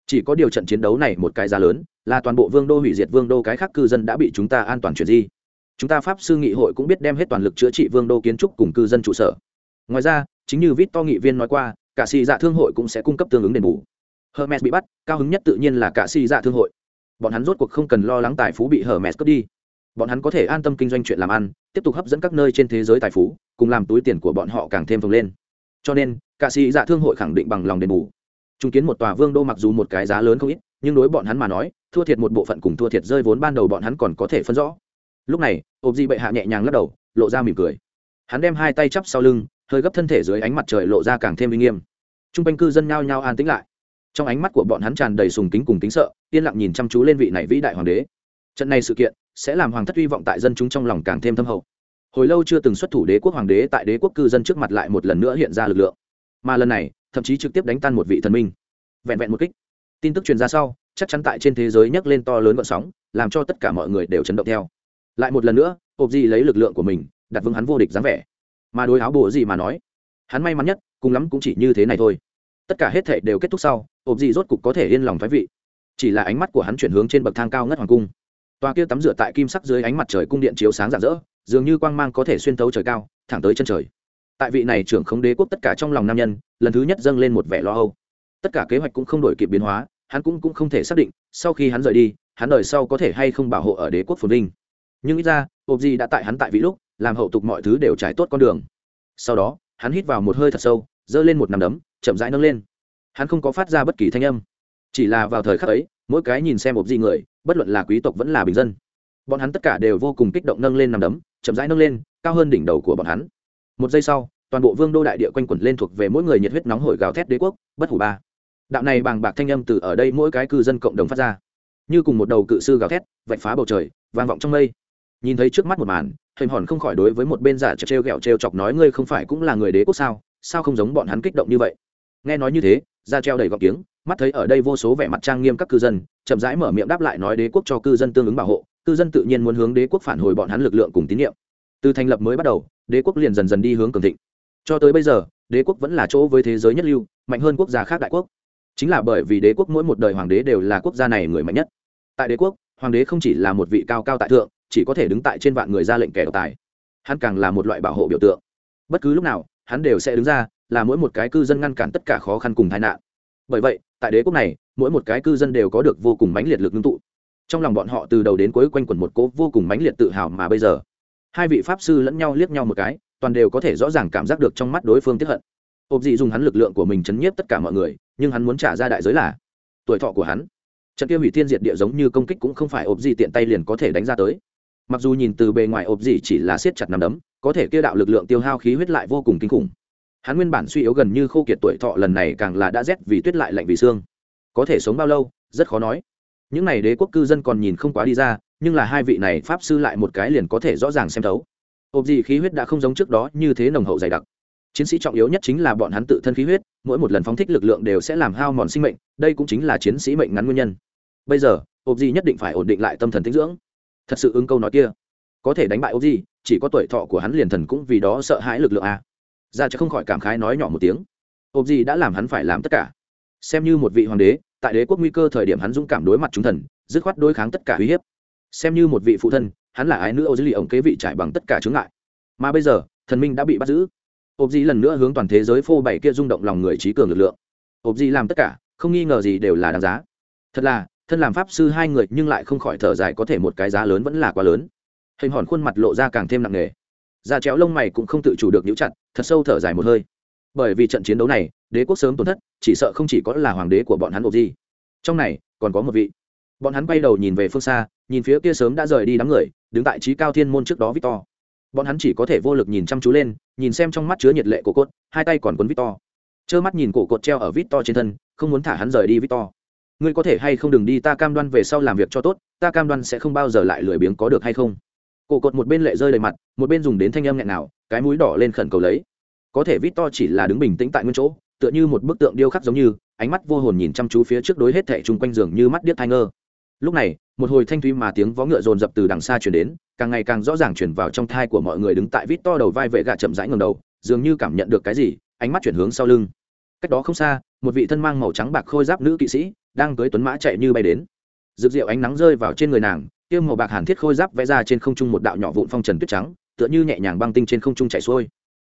S1: Chỉ có điều trận chiến đấu này một cái giá lớn, là toàn bộ vương đô hủy diệt vương đô cái khác cư dân đã bị chúng ta an toàn chuyển di. Chúng ta pháp sư nghị hội cũng biết đem hết toàn lực chữa trị vương đô kiến trúc cùng cư dân trụ sở. Ngoài ra, chính như vít to nghị viên nói qua, cả xì dạ thương hội cũng sẽ cung cấp tương ứng đền bù. Hermes bị bắt, cao hứng nhất tự nhiên là cả xì dạ thương hội bọn hắn rốt cuộc không cần lo lắng tài phú bị hở hermes cướp đi. Bọn hắn có thể an tâm kinh doanh chuyện làm ăn, tiếp tục hấp dẫn các nơi trên thế giới tài phú, cùng làm túi tiền của bọn họ càng thêm phồng lên. Cho nên cả sĩ dạ thương hội khẳng định bằng lòng đền bù. Chứng kiến một tòa vương đô mặc dù một cái giá lớn không ít, nhưng đối bọn hắn mà nói, thua thiệt một bộ phận cùng thua thiệt rơi vốn ban đầu bọn hắn còn có thể phân rõ. Lúc này ộp di bệ hạ nhẹ nhàng lắc đầu, lộ ra mỉm cười. Hắn đem hai tay chắp sau lưng, hơi gấp thân thể dưới ánh mặt trời lộ ra càng thêm uy nghiêm. T r u n g quanh cư dân nhao nhao an tĩnh lại trong ánh mắt của bọn hắn tràn đầy sùng kính cùng tính sợ, yên lặng nhìn chăm chú lên vị này vĩ đại hoàng đế. Trận này sự kiện sẽ làm hoàng thất hy vọng tại dân chúng trong lòng càng thêm thâm hậu. Hồi lâu chưa từng xuất thủ đế quốc hoàng đế tại đế quốc cư dân trước mặt lại một lần nữa hiện ra lực lượng. Mà lần này, thậm chí trực tiếp đánh tan một vị thần minh. Vẹn vẹn một kích. Tin tức truyền ra sau, chắc chắn tại trên thế giới nhấc lên to lớn vận sóng, làm cho tất cả mọi người đều chấn động theo. Lại một lần nữa hộp di lấy lực lượng của mình, đặt vững hắn vô địch dáng vẻ. Mà đối áo bồ gì mà nói, hắn may mắn nhất, cùng lắm cũng chỉ như thế này thôi tất cả hết thể đều kết thúc sau ộp dị rốt cục có thể yên lòng thoái vị. Chỉ là ánh mắt của hắn chuyển hướng trên bậc thang cao ngất hoàng cung. Toa kia tắm rửa tại kim sắc dưới ánh mặt trời cung điện chiếu sáng rạng rỡ, dường như quang mang có thể xuyên thấu trời cao, thẳng tới chân trời. Tại vị này trưởng khống đế quốc tất cả trong lòng nam nhân, lần thứ nhất dâng lên một vẻ lo âu. Tất cả kế hoạch cũng không đổi kịp biến hóa, hắn cũng cũng không thể xác định, sau khi hắn rời đi, hắn đời sau có thể hay không bảo hộ ở đế quốc phồn vinh. Nhưng ít ra ộp gì đã tại hắn tại vị lúc, làm hậu tục mọi thứ đều trải tốt con đường. Sau đó, hắn hít vào một hơi thật sâu, giơ lên một nằm đấm chậm rãi nâng lên. Hắn không có phát ra bất kỳ thanh âm. Chỉ là vào thời khắc ấy, mỗi cái nhìn xem một gì người, bất luận là quý tộc vẫn là bình dân, bọn hắn tất cả đều vô cùng kích động nâng lên nằm đấm, chậm rãi nâng lên, cao hơn đỉnh đầu của bọn hắn. Một giây sau, toàn bộ vương đô đại địa quanh quẩn lên thuộc về mỗi người nhiệt huyết nóng hổi gào thét đế quốc, bất hủ ba. Đạo này bàng bạc thanh âm từ ở đây mỗi cái cư dân cộng đồng phát ra. Như cùng một đầu cự sư gào thét, vạch phá bầu trời, vang vọng trong mây. Nhìn thấy trước mắt một màn hình hòn không khỏi đối với một bên giả trêu ghẹo trêu chọc nói ngươi không phải cũng là người đế quốc sao? Sao không giống bọn hắn kích động như vậy? Nghe nói như thế ra treo đầy gọc tiếng, mắt thấy ở đây vô số vẻ mặt trang nghiêm các cư dân, chậm rãi mở miệng đáp lại nói đế quốc cho cư dân tương ứng bảo hộ, cư dân tự nhiên muốn hướng đế quốc phản hồi bọn hắn lực lượng cùng tín nhiệm. Từ thành lập mới bắt đầu, đế quốc liền dần dần đi hướng cường thịnh. Cho tới bây giờ, đế quốc vẫn là chỗ với thế giới nhất lưu, mạnh hơn quốc gia khác đại quốc. Chính là bởi vì đế quốc mỗi một đời hoàng đế đều là quốc gia này người mạnh nhất. Tại đế quốc, hoàng đế không chỉ là một vị cao cao tại thượng, chỉ có thể đứng tại trên vạn người ra lệnh kẻ độc tài. Hắn càng là một loại bảo hộ biểu tượng. Bất cứ lúc nào, hắn đều sẽ đứng ra là mỗi một cái cư dân ngăn cản tất cả khó khăn cùng tai nạn. Bởi vậy, tại đế quốc này, mỗi một cái cư dân đều có được vô cùng mãnh liệt lực ngưng tụ. Trong lòng bọn họ từ đầu đến cuối quanh quẩn một cố vô cùng mãnh liệt tự hào mà bây giờ. Hai vị pháp sư lẫn nhau liếc nhau một cái, toàn đều có thể rõ ràng cảm giác được trong mắt đối phương tiếp hận. Ộp dị dùng hắn lực lượng của mình chấn nhiếp tất cả mọi người, nhưng hắn muốn trả ra đại giới là, tuổi thọ của hắn. Trận kia hủy thiên diệt địa giống như công kích cũng không phải ộp dị tiện tay liền có thể đánh ra tới. Mặc dù nhìn từ bề ngoài ộp dị chỉ là siết chặt nằm đấm, có thể kia đạo lực lượng tiêu hao khí huyết lại vô cùng kinh khủng hắn nguyên bản suy yếu gần như khô kiệt tuổi thọ lần này càng là đã rét vì tuyết lại lạnh vì xương. Có thể sống bao lâu, rất khó nói. Những n à y đế quốc cư dân còn nhìn không quá đi ra, nhưng là hai vị này pháp sư lại một cái liền có thể rõ ràng xem thấu. Ộp gì khí huyết đã không giống trước đó như thế nồng hậu dày đặc. Chiến sĩ trọng yếu nhất chính là bọn hắn tự thân khí huyết, mỗi một lần phóng thích lực lượng đều sẽ làm hao mòn sinh mệnh, đây cũng chính là chiến sĩ mệnh ngắn nguyên nhân. Bây giờ, ộp gì nhất định phải ổn định lại tâm thần tinh dưỡng. Thật sự ứng câu nói kia. Có thể đánh bại ộp gì, chỉ có tuổi thọ của hắn liền thần cũng vì đó sợ hãi lực lượng a ra chứ không khỏi cảm khái nói nhỏ một tiếng. Ộp gì đã làm hắn phải làm tất cả. Xem như một vị hoàng đế, tại đế quốc nguy cơ thời điểm hắn dũng cảm đối mặt chúng thần, dứt khoát đối kháng tất cả uy hiếp. Xem như một vị phụ thân, hắn là ái nữ ô dữ lì ổng kế vị trải bằng tất cả chướng ngại. Mà bây giờ, thần minh đã bị bắt giữ. Ộp gì lần nữa hướng toàn thế giới phô bày kia rung động lòng người trí cường lực lượng. Ộp gì làm tất cả, không nghi ngờ gì đều là đáng giá. Thật là, thân làm pháp sư hai người nhưng lại không khỏi thở dài có thể một cái giá lớn vẫn là quá lớn. Hình hòn khuôn mặt lộ ra càng thêm nặng nề da chéo lông mày cũng không tự chủ được nhíu chặt thật sâu thở dài một hơi. Bởi vì trận chiến đấu này đế quốc sớm tổn thất chỉ sợ không chỉ có là hoàng đế của bọn hắn ộp gì, trong này còn có một vị. Bọn hắn quay đầu nhìn về phương xa nhìn phía kia sớm đã rời đi đám người đứng tại trí cao thiên môn trước đó victor. Bọn hắn chỉ có thể vô lực nhìn chăm chú lên nhìn xem trong mắt chứa nhiệt lệ của cốt hai tay còn quấn victor. Trơ mắt nhìn cổ cột treo ở victor trên thân không muốn thả hắn rời đi victor. Ngươi có thể hay không đừng đi ta cam đoan về sau làm việc cho tốt ta cam đoan sẽ không bao giờ lại lười biếng có được hay không? Cổ cột một bên lệ rơi đầy mặt, một bên dùng đến thanh âm nghẹn nào, cái mũi đỏ lên khẩn cầu lấy. Có thể victor chỉ là đứng bình tĩnh tại nguyên chỗ, tựa như một bức tượng điêu khắc giống như, ánh mắt vô hồn nhìn chăm chú phía trước đối hết thẻ chung quanh giường như mắt điếc thai ngơ. Lúc này, một hồi thanh thúy mà tiếng vó ngựa rồn rập từ đằng xa chuyển đến, càng ngày càng rõ ràng chuyển vào trong thai của mọi người đứng tại vít to đầu vai vệ gà chậm rãi ngầm đầu, dường như cảm nhận được cái gì, ánh mắt chuyển hướng sau lưng. Cách đó không xa, một vị thân mang màu trắng bạc khôi giáp nữ kỵ sĩ, đang cưới tuấn mã chạy như bay đến. Rực rượu ánh nắng rơi vào trên người nàng tiêu màu bạc hàn thiết khôi giáp vẽ ra trên không trung một đạo nhỏ vụn phong trần tuyết trắng, tựa như nhẹ nhàng băng tinh trên không trung chảy xuôi.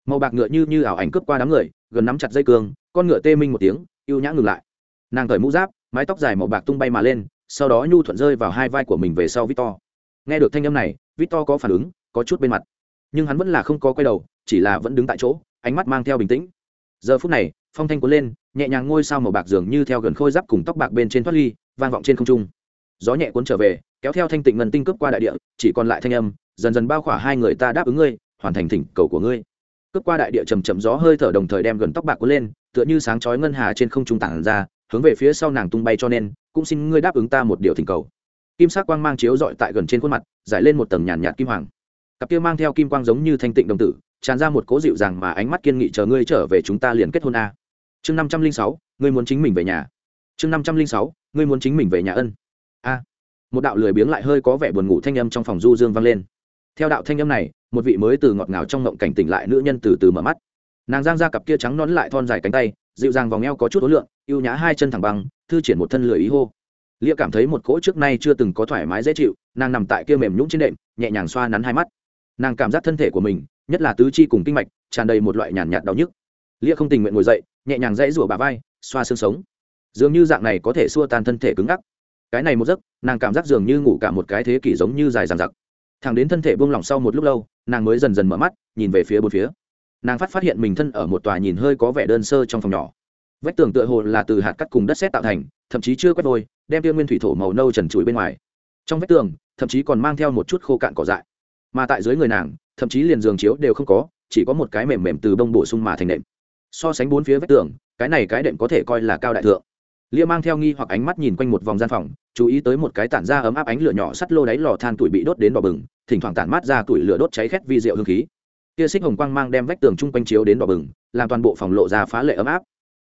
S1: Màu bạc ngựa như như ảo ảnh cướp qua đám người, gần nắm chặt dây cương, con ngựa tê minh một tiếng, ưu nhã ngừng lại. Nàng cởi mũ giáp, mái tóc dài màu bạc tung bay mà lên, sau đó nhu thuận rơi vào hai vai của mình về sau victor. Nghe được thanh âm này, victor có phản ứng, có chút bên mặt. Nhưng hắn vẫn là không có quay đầu, chỉ là vẫn đứng tại chỗ, ánh mắt mang theo bình tĩnh. Giờ phút này, phong thanh cuốn lên, nhẹ nhàng ngôi sao màu bạc dường như theo gần khôi giáp cùng tóc bạc bên trên thoát ly, vang vọng trên không trung. Gió nhẹ cuốn trở về kéo theo thanh tịnh ngân tinh cướp qua đại địa, chỉ còn lại thanh âm, dần dần bao khỏa hai người ta đáp ứng ngươi, hoàn thành thỉnh cầu của ngươi. Cướp qua đại địa chầm chậm gió hơi thở đồng thời đem gần tóc bạc cuốn lên, tựa như sáng chói ngân hà trên không trung tản ra, hướng về phía sau nàng tung bay cho nên, cũng xin ngươi đáp ứng ta một điều thỉnh cầu. Kim sắc quang mang chiếu dọi tại gần trên khuôn mặt, giải lên một tầng nhàn nhạt kim hoàng. Cặp kia mang theo kim quang giống như thanh tịnh đồng tử, tràn ra một cố dịu dàng mà ánh mắt kiên nghị chờ ngươi trở về chúng ta liền kết hôn a. Chương năm trăm linh sáu, ngươi muốn chính mình về nhà. Chương năm trăm linh sáu, ngươi muốn chính mình về nhà ân một đạo lười biếng lại hơi có vẻ buồn ngủ thanh âm trong phòng du dương vang lên. Theo đạo thanh âm này, một vị mới từ ngọt ngào trong ngộng cảnh tỉnh lại nữ nhân từ từ mở mắt. Nàng giang ra cặp kia trắng nón lại thon dài cánh tay, dịu dàng vòng eo có chút ối lượng ưu nhã hai chân thẳng băng, thư triển một thân lười ý hô. Lia cảm thấy một cỗ trước nay chưa từng có thoải mái dễ chịu, nàng nằm tại kia mềm nhũng trên đệm, nhẹ nhàng xoa nắn hai mắt. Nàng cảm giác thân thể của mình, nhất là tứ chi cùng kinh mạch, tràn đầy một loại nhàn nhạt đau nhức. Lia không tình nguyện ngồi dậy, nhẹ nhàng dãy rủa bà vai, xoa xương sống. Dường như dạng này có thể xua tan thân thể cứng ngắc cái này một giấc, nàng cảm giác dường như ngủ cả một cái thế kỷ giống như dài dằng dặc. Thằng đến thân thể buông lỏng sau một lúc lâu, nàng mới dần dần mở mắt, nhìn về phía bốn phía. Nàng phát phát hiện mình thân ở một tòa nhìn hơi có vẻ đơn sơ trong phòng nhỏ. Vách tường tựa hồ là từ hạt cắt cùng đất sét tạo thành, thậm chí chưa quét vôi đem tiêu nguyên thủy thổ màu nâu trần trụi bên ngoài. Trong vách tường, thậm chí còn mang theo một chút khô cạn cỏ dại. Mà tại dưới người nàng, thậm chí liền giường chiếu đều không có, chỉ có một cái mềm mềm từ bông bổ sung mà thành đệm so sánh bốn phía vách tường, cái này cái đệm có thể coi là cao đại thượng lia mang theo nghi hoặc ánh mắt nhìn quanh một vòng gian phòng, chú ý tới một cái tản ra ấm áp ánh lửa nhỏ sắt lô đáy lò than tuổi bị đốt đến đỏ bừng, thỉnh thoảng tản mát ra tuổi lửa đốt cháy khét vi rượu hương khí. Kia xích hồng quang mang đem vách tường chung quanh chiếu đến đỏ bừng, làm toàn bộ phòng lộ ra phá lệ ấm áp.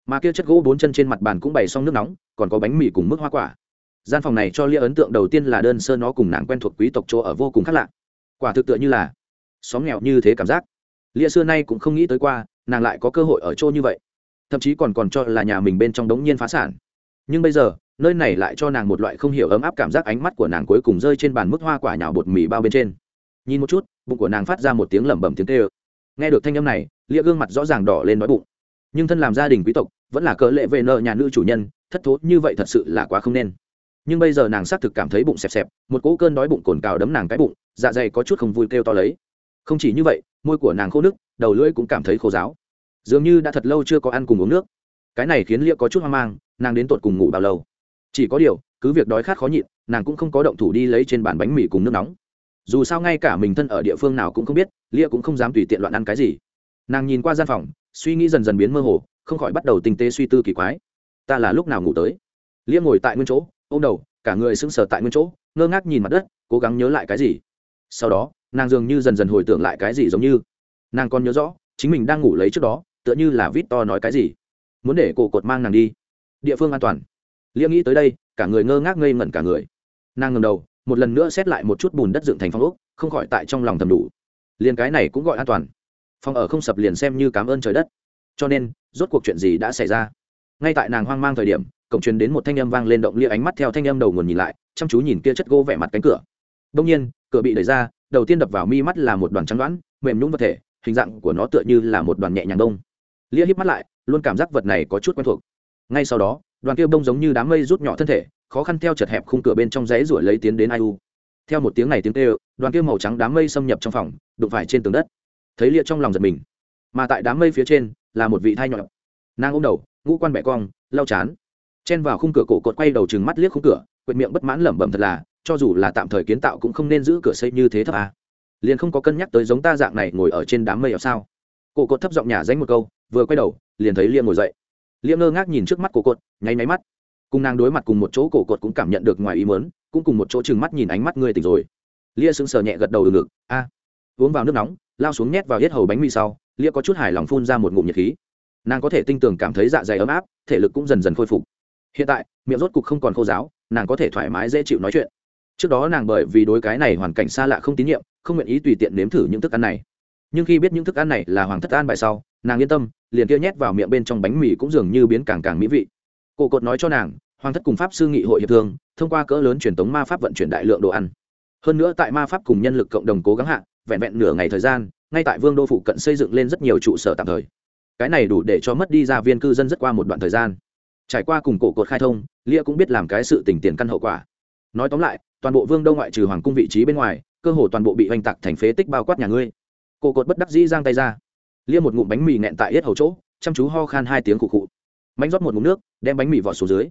S1: Mà kia chất gỗ bốn chân trên mặt bàn cũng bày xong nước nóng, còn có bánh mì cùng mức hoa quả. Gian phòng này cho lia ấn tượng đầu tiên là đơn sơ nó cùng nàng quen thuộc quý tộc chỗ ở vô cùng khác lạ. Quả thực tựa như là xóm nghèo như thế cảm giác. Lia xưa nay cũng không nghĩ tới qua, nàng lại có cơ hội ở chỗ như vậy. Thậm chí còn còn cho là nhà mình bên trong đống nhiên phá sản nhưng bây giờ, nơi này lại cho nàng một loại không hiểu ấm áp cảm giác ánh mắt của nàng cuối cùng rơi trên bàn mức hoa quả nhào bột mì bao bên trên. Nhìn một chút, bụng của nàng phát ra một tiếng lẩm bẩm tiếng tê ơ nghe được thanh âm này, lia gương mặt rõ ràng đỏ lên nói bụng. Nhưng thân làm gia đình quý tộc, vẫn là cỡ lệ về nợ nhà nữ chủ nhân, thất thố như vậy thật sự là quá không nên. Nhưng bây giờ nàng xác thực cảm thấy bụng xẹp xẹp, một cỗ cơn đói bụng cồn cào đấm nàng cái bụng dạ dày có chút không vui kêu to lấy. Không chỉ như vậy, môi của nàng khô nước đầu lưỡi cũng cảm thấy khô giáo dường như đã thật lâu chưa có ăn cùng uống nước. Cái này khiến lia có chút hoang mang nàng đến tột cùng ngủ bao lâu? Chỉ có điều, cứ việc đói khát khó nhịn, nàng cũng không có động thủ đi lấy trên bàn bánh mì cùng nước nóng. Dù sao ngay cả mình thân ở địa phương nào cũng không biết, lia cũng không dám tùy tiện loạn ăn cái gì. Nàng nhìn qua gian phòng, suy nghĩ dần dần biến mơ hồ, không khỏi bắt đầu tinh tế suy tư kỳ quái. Ta là lúc nào ngủ tới? Lia ngồi tại nguyên chỗ ô m đầu, cả người sững sờ tại nguyên chỗ, ngơ ngác nhìn mặt đất, cố gắng nhớ lại cái gì. Sau đó, nàng dường như dần dần hồi tưởng lại cái gì giống như. Nàng còn nhớ rõ, chính mình đang ngủ lấy trước đó, tựa như là vít to nói cái gì. Muốn để cổ cột mang nàng đi địa phương an toàn. Lia nghĩ tới đây, cả người ngơ ngác ngây ngẩn cả người. Nàng ngầm đầu, một lần nữa xét lại một chút bùn đất dựng thành phong ốc, không khỏi tại trong lòng thầm đủ. Liền cái này cũng gọi an toàn. Phòng ở không sập liền xem như cảm ơn trời đất. Cho nên, rốt cuộc chuyện gì đã xảy ra? Ngay tại nàng hoang mang thời điểm, cổng truyền đến một thanh âm vang lên động lia ánh mắt theo thanh âm đầu nguồn nhìn lại, chăm chú nhìn kia chất gỗ vẻ mặt cánh cửa. Đông nhiên, cửa bị đẩy ra, đầu tiên đập vào mi mắt là một đoàn trắng đoán, mềm nhũng vật thể, hình dạng của nó tựa như là một đoàn nhẹ nhàng đông. Lia hít mắt lại, luôn cảm giác vật này có chút quen thuộc ngay sau đó, đoàn kia bông giống như đám mây rút nhỏ thân thể, khó khăn theo chật hẹp khung cửa bên trong giấy ruổi lấy tiến đến ai u. Theo một tiếng này tiếng kêu, đoàn kia màu trắng đám mây xâm nhập trong phòng, đụng phải trên tường đất. Thấy lia trong lòng giật mình. Mà tại đám mây phía trên, là một vị thai nhọn nàng ôm đầu, ngũ quan bẻ cong, lau chán. Chen vào khung cửa cổ cột quay đầu chừng mắt liếc khung cửa, quệt miệng bất mãn lẩm bẩm thật là, cho dù là tạm thời kiến tạo cũng không nên giữ cửa xây như thế thấp à. liền không có cân nhắc tới giống ta dạng này ngồi ở trên đám mây ở sao. Cổ cột thấp giọng nhà danh một câu, vừa quay đầu, liền thấy lia ngồi dậy liêm ngơ ngác nhìn trước mắt cổ cột, nháy máy mắt. Cùng nàng đối mặt cùng một chỗ cổ cột cũng cảm nhận được ngoài ý mớn cũng cùng một chỗ chừng mắt nhìn ánh mắt ngươi tỉnh rồi. Lia sững sờ nhẹ gật đầu đường ngực, a. Uống vào nước nóng, lao xuống nhét vào hết hầu bánh mì sau, lia có chút hài lòng phun ra một ngụm nhiệt khí. Nàng có thể tinh tường cảm thấy dạ dày ấm áp, thể lực cũng dần dần khôi phục. Hiện tại, miệng rốt cục không còn khô giáo nàng có thể thoải mái dễ chịu nói chuyện. Trước đó nàng bởi vì đối cái này hoàn cảnh xa lạ không tín nhiệm, không nguyện ý tùy tiện nếm thử những thức ăn này. Nhưng khi biết những thức ăn này là hoàng thất an bài sau nàng yên tâm, liền kia nhét vào miệng bên trong bánh mì cũng dường như biến càng càng mỹ vị. Cổ cột nói cho nàng, hoàng thất cùng pháp sư nghị hội hiệp thương, thông qua cỡ lớn truyền tống ma pháp vận chuyển đại lượng đồ ăn. Hơn nữa tại ma pháp cùng nhân lực cộng đồng cố gắng hạ, vẹn vẹn nửa ngày thời gian, ngay tại vương đô phụ cận xây dựng lên rất nhiều trụ sở tạm thời. Cái này đủ để cho mất đi ra viên cư dân rất qua một đoạn thời gian. Trải qua cùng cổ cột khai thông, lia cũng biết làm cái sự tình tiền căn hậu quả. Nói tóm lại, toàn bộ vương đô ngoại trừ hoàng cung vị trí bên ngoài, cơ hồ toàn bộ bị oanh tạc thành phế tích bao quát nhà ngươi. Cổ cột bất đắc dĩ giang tay ra lia một ngụm bánh mì nghẹn tại yết hầu chỗ, chăm chú ho khan hai tiếng cụ cụ mánh rót một ngụm nước, đem bánh mì vọt xuống dưới.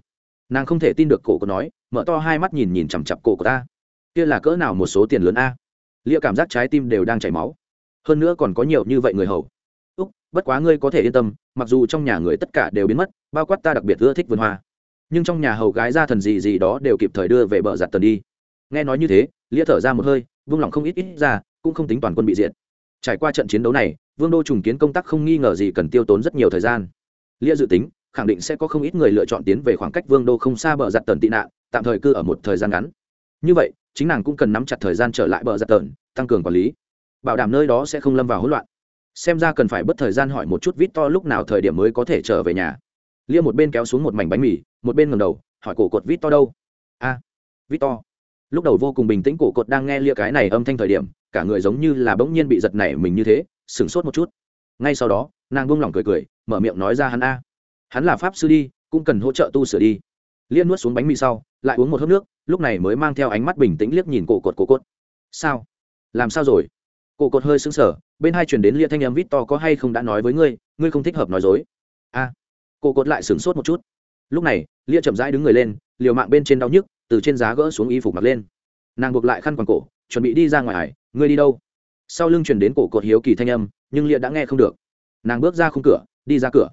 S1: Nàng không thể tin được cổ của nói, mở to hai mắt nhìn nhìn chằm chặp cổ của ta. Kia là cỡ nào một số tiền lớn a? Lia cảm giác trái tim đều đang chảy máu. Hơn nữa còn có nhiều như vậy người hầu. Úc, bất quá ngươi có thể yên tâm, mặc dù trong nhà người tất cả đều biến mất, bao quát ta đặc biệt ưa thích vườn hoa. Nhưng trong nhà hầu gái ra thần gì gì đó đều kịp thời đưa về bờ giặt tần đi. Nghe nói như thế, lia thở ra một hơi, vung lòng không ít ít ra, cũng không tính toàn quân bị diệt trải qua trận chiến đấu này vương đô trùng kiến công tác không nghi ngờ gì cần tiêu tốn rất nhiều thời gian. Lia dự tính khẳng định sẽ có không ít người lựa chọn tiến về khoảng cách vương đô không xa bờ giặt tần tị nạn tạm thời cư ở một thời gian ngắn. Như vậy chính nàng cũng cần nắm chặt thời gian trở lại bờ giặt tần tăng cường quản lý. Bảo đảm nơi đó sẽ không lâm vào hỗn loạn. Xem ra cần phải bất thời gian hỏi một chút vít to lúc nào thời điểm mới có thể trở về nhà. Lia một bên kéo xuống một mảnh bánh mì một bên ngầm đầu hỏi cổ cột vít to đâu? A à, vít to. Lúc đầu vô cùng bình tĩnh cổ cột đang nghe lia cái này âm thanh thời điểm cả người giống như là bỗng nhiên bị giật nảy mình như thế sửng sốt một chút. Ngay sau đó nàng buông lỏng cười cười mở miệng nói ra hắn a. Hắn là pháp sư đi cũng cần hỗ trợ tu sửa đi. Liên nuốt xuống bánh mì sau lại uống một hớp nước lúc này mới mang theo ánh mắt bình tĩnh liếc nhìn cổ cột cổ cột. Sao? Làm sao rồi? Cổ cột hơi sững sờ bên hai chuyển đến lia thanh em vít to có hay không đã nói với ngươi ngươi không thích hợp nói dối. A. À, cổ cột lại sửng sốt một chút. Lúc này lia chậm rãi đứng người lên liều mạng bên trên đau nhức từ trên giá gỡ xuống y phục mặc lên. Nàng buộc lại khăn quàng cổ chuẩn bị đi ra ngoài hải, ngươi đi đâu? Sau lưng chuyển đến cổ cột hiếu kỳ thanh âm nhưng lia đã nghe không được. Nàng bước ra khung cửa đi ra cửa.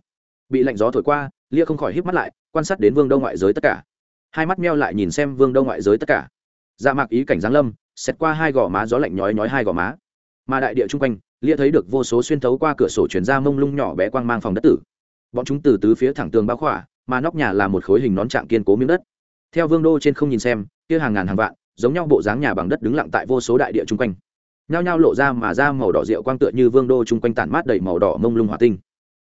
S1: Bị lạnh gió thổi qua lia không khỏi híp mắt lại quan sát đến vương đông ngoại giới tất cả. Hai mắt meo lại nhìn xem vương đông ngoại giới tất cả. Dạ mạc ý cảnh giáng lâm xét qua hai gò má gió lạnh nhói nhói hai gò má. Mà đại địa chung quanh lia thấy được vô số xuyên thấu qua cửa sổ chuyển ra mông lung nhỏ bé quang mang phòng đất tử. Bọn chúng từ tứ phía thẳng tường bao khỏa mà nóc nhà là một khối hình nón trạng kiên cố miếng đất. Theo vương đô trên không nhìn xem kia hàng ngàn hàng vạn giống nhau bộ dáng nhà bằng đất đứng lặng tại vô số đại địa chung quanh. Nhao nhao lộ ra mà ra màu đỏ rượu quang tựa như vương đô chung quanh tản mát đầy màu đỏ mông lung hỏa tinh.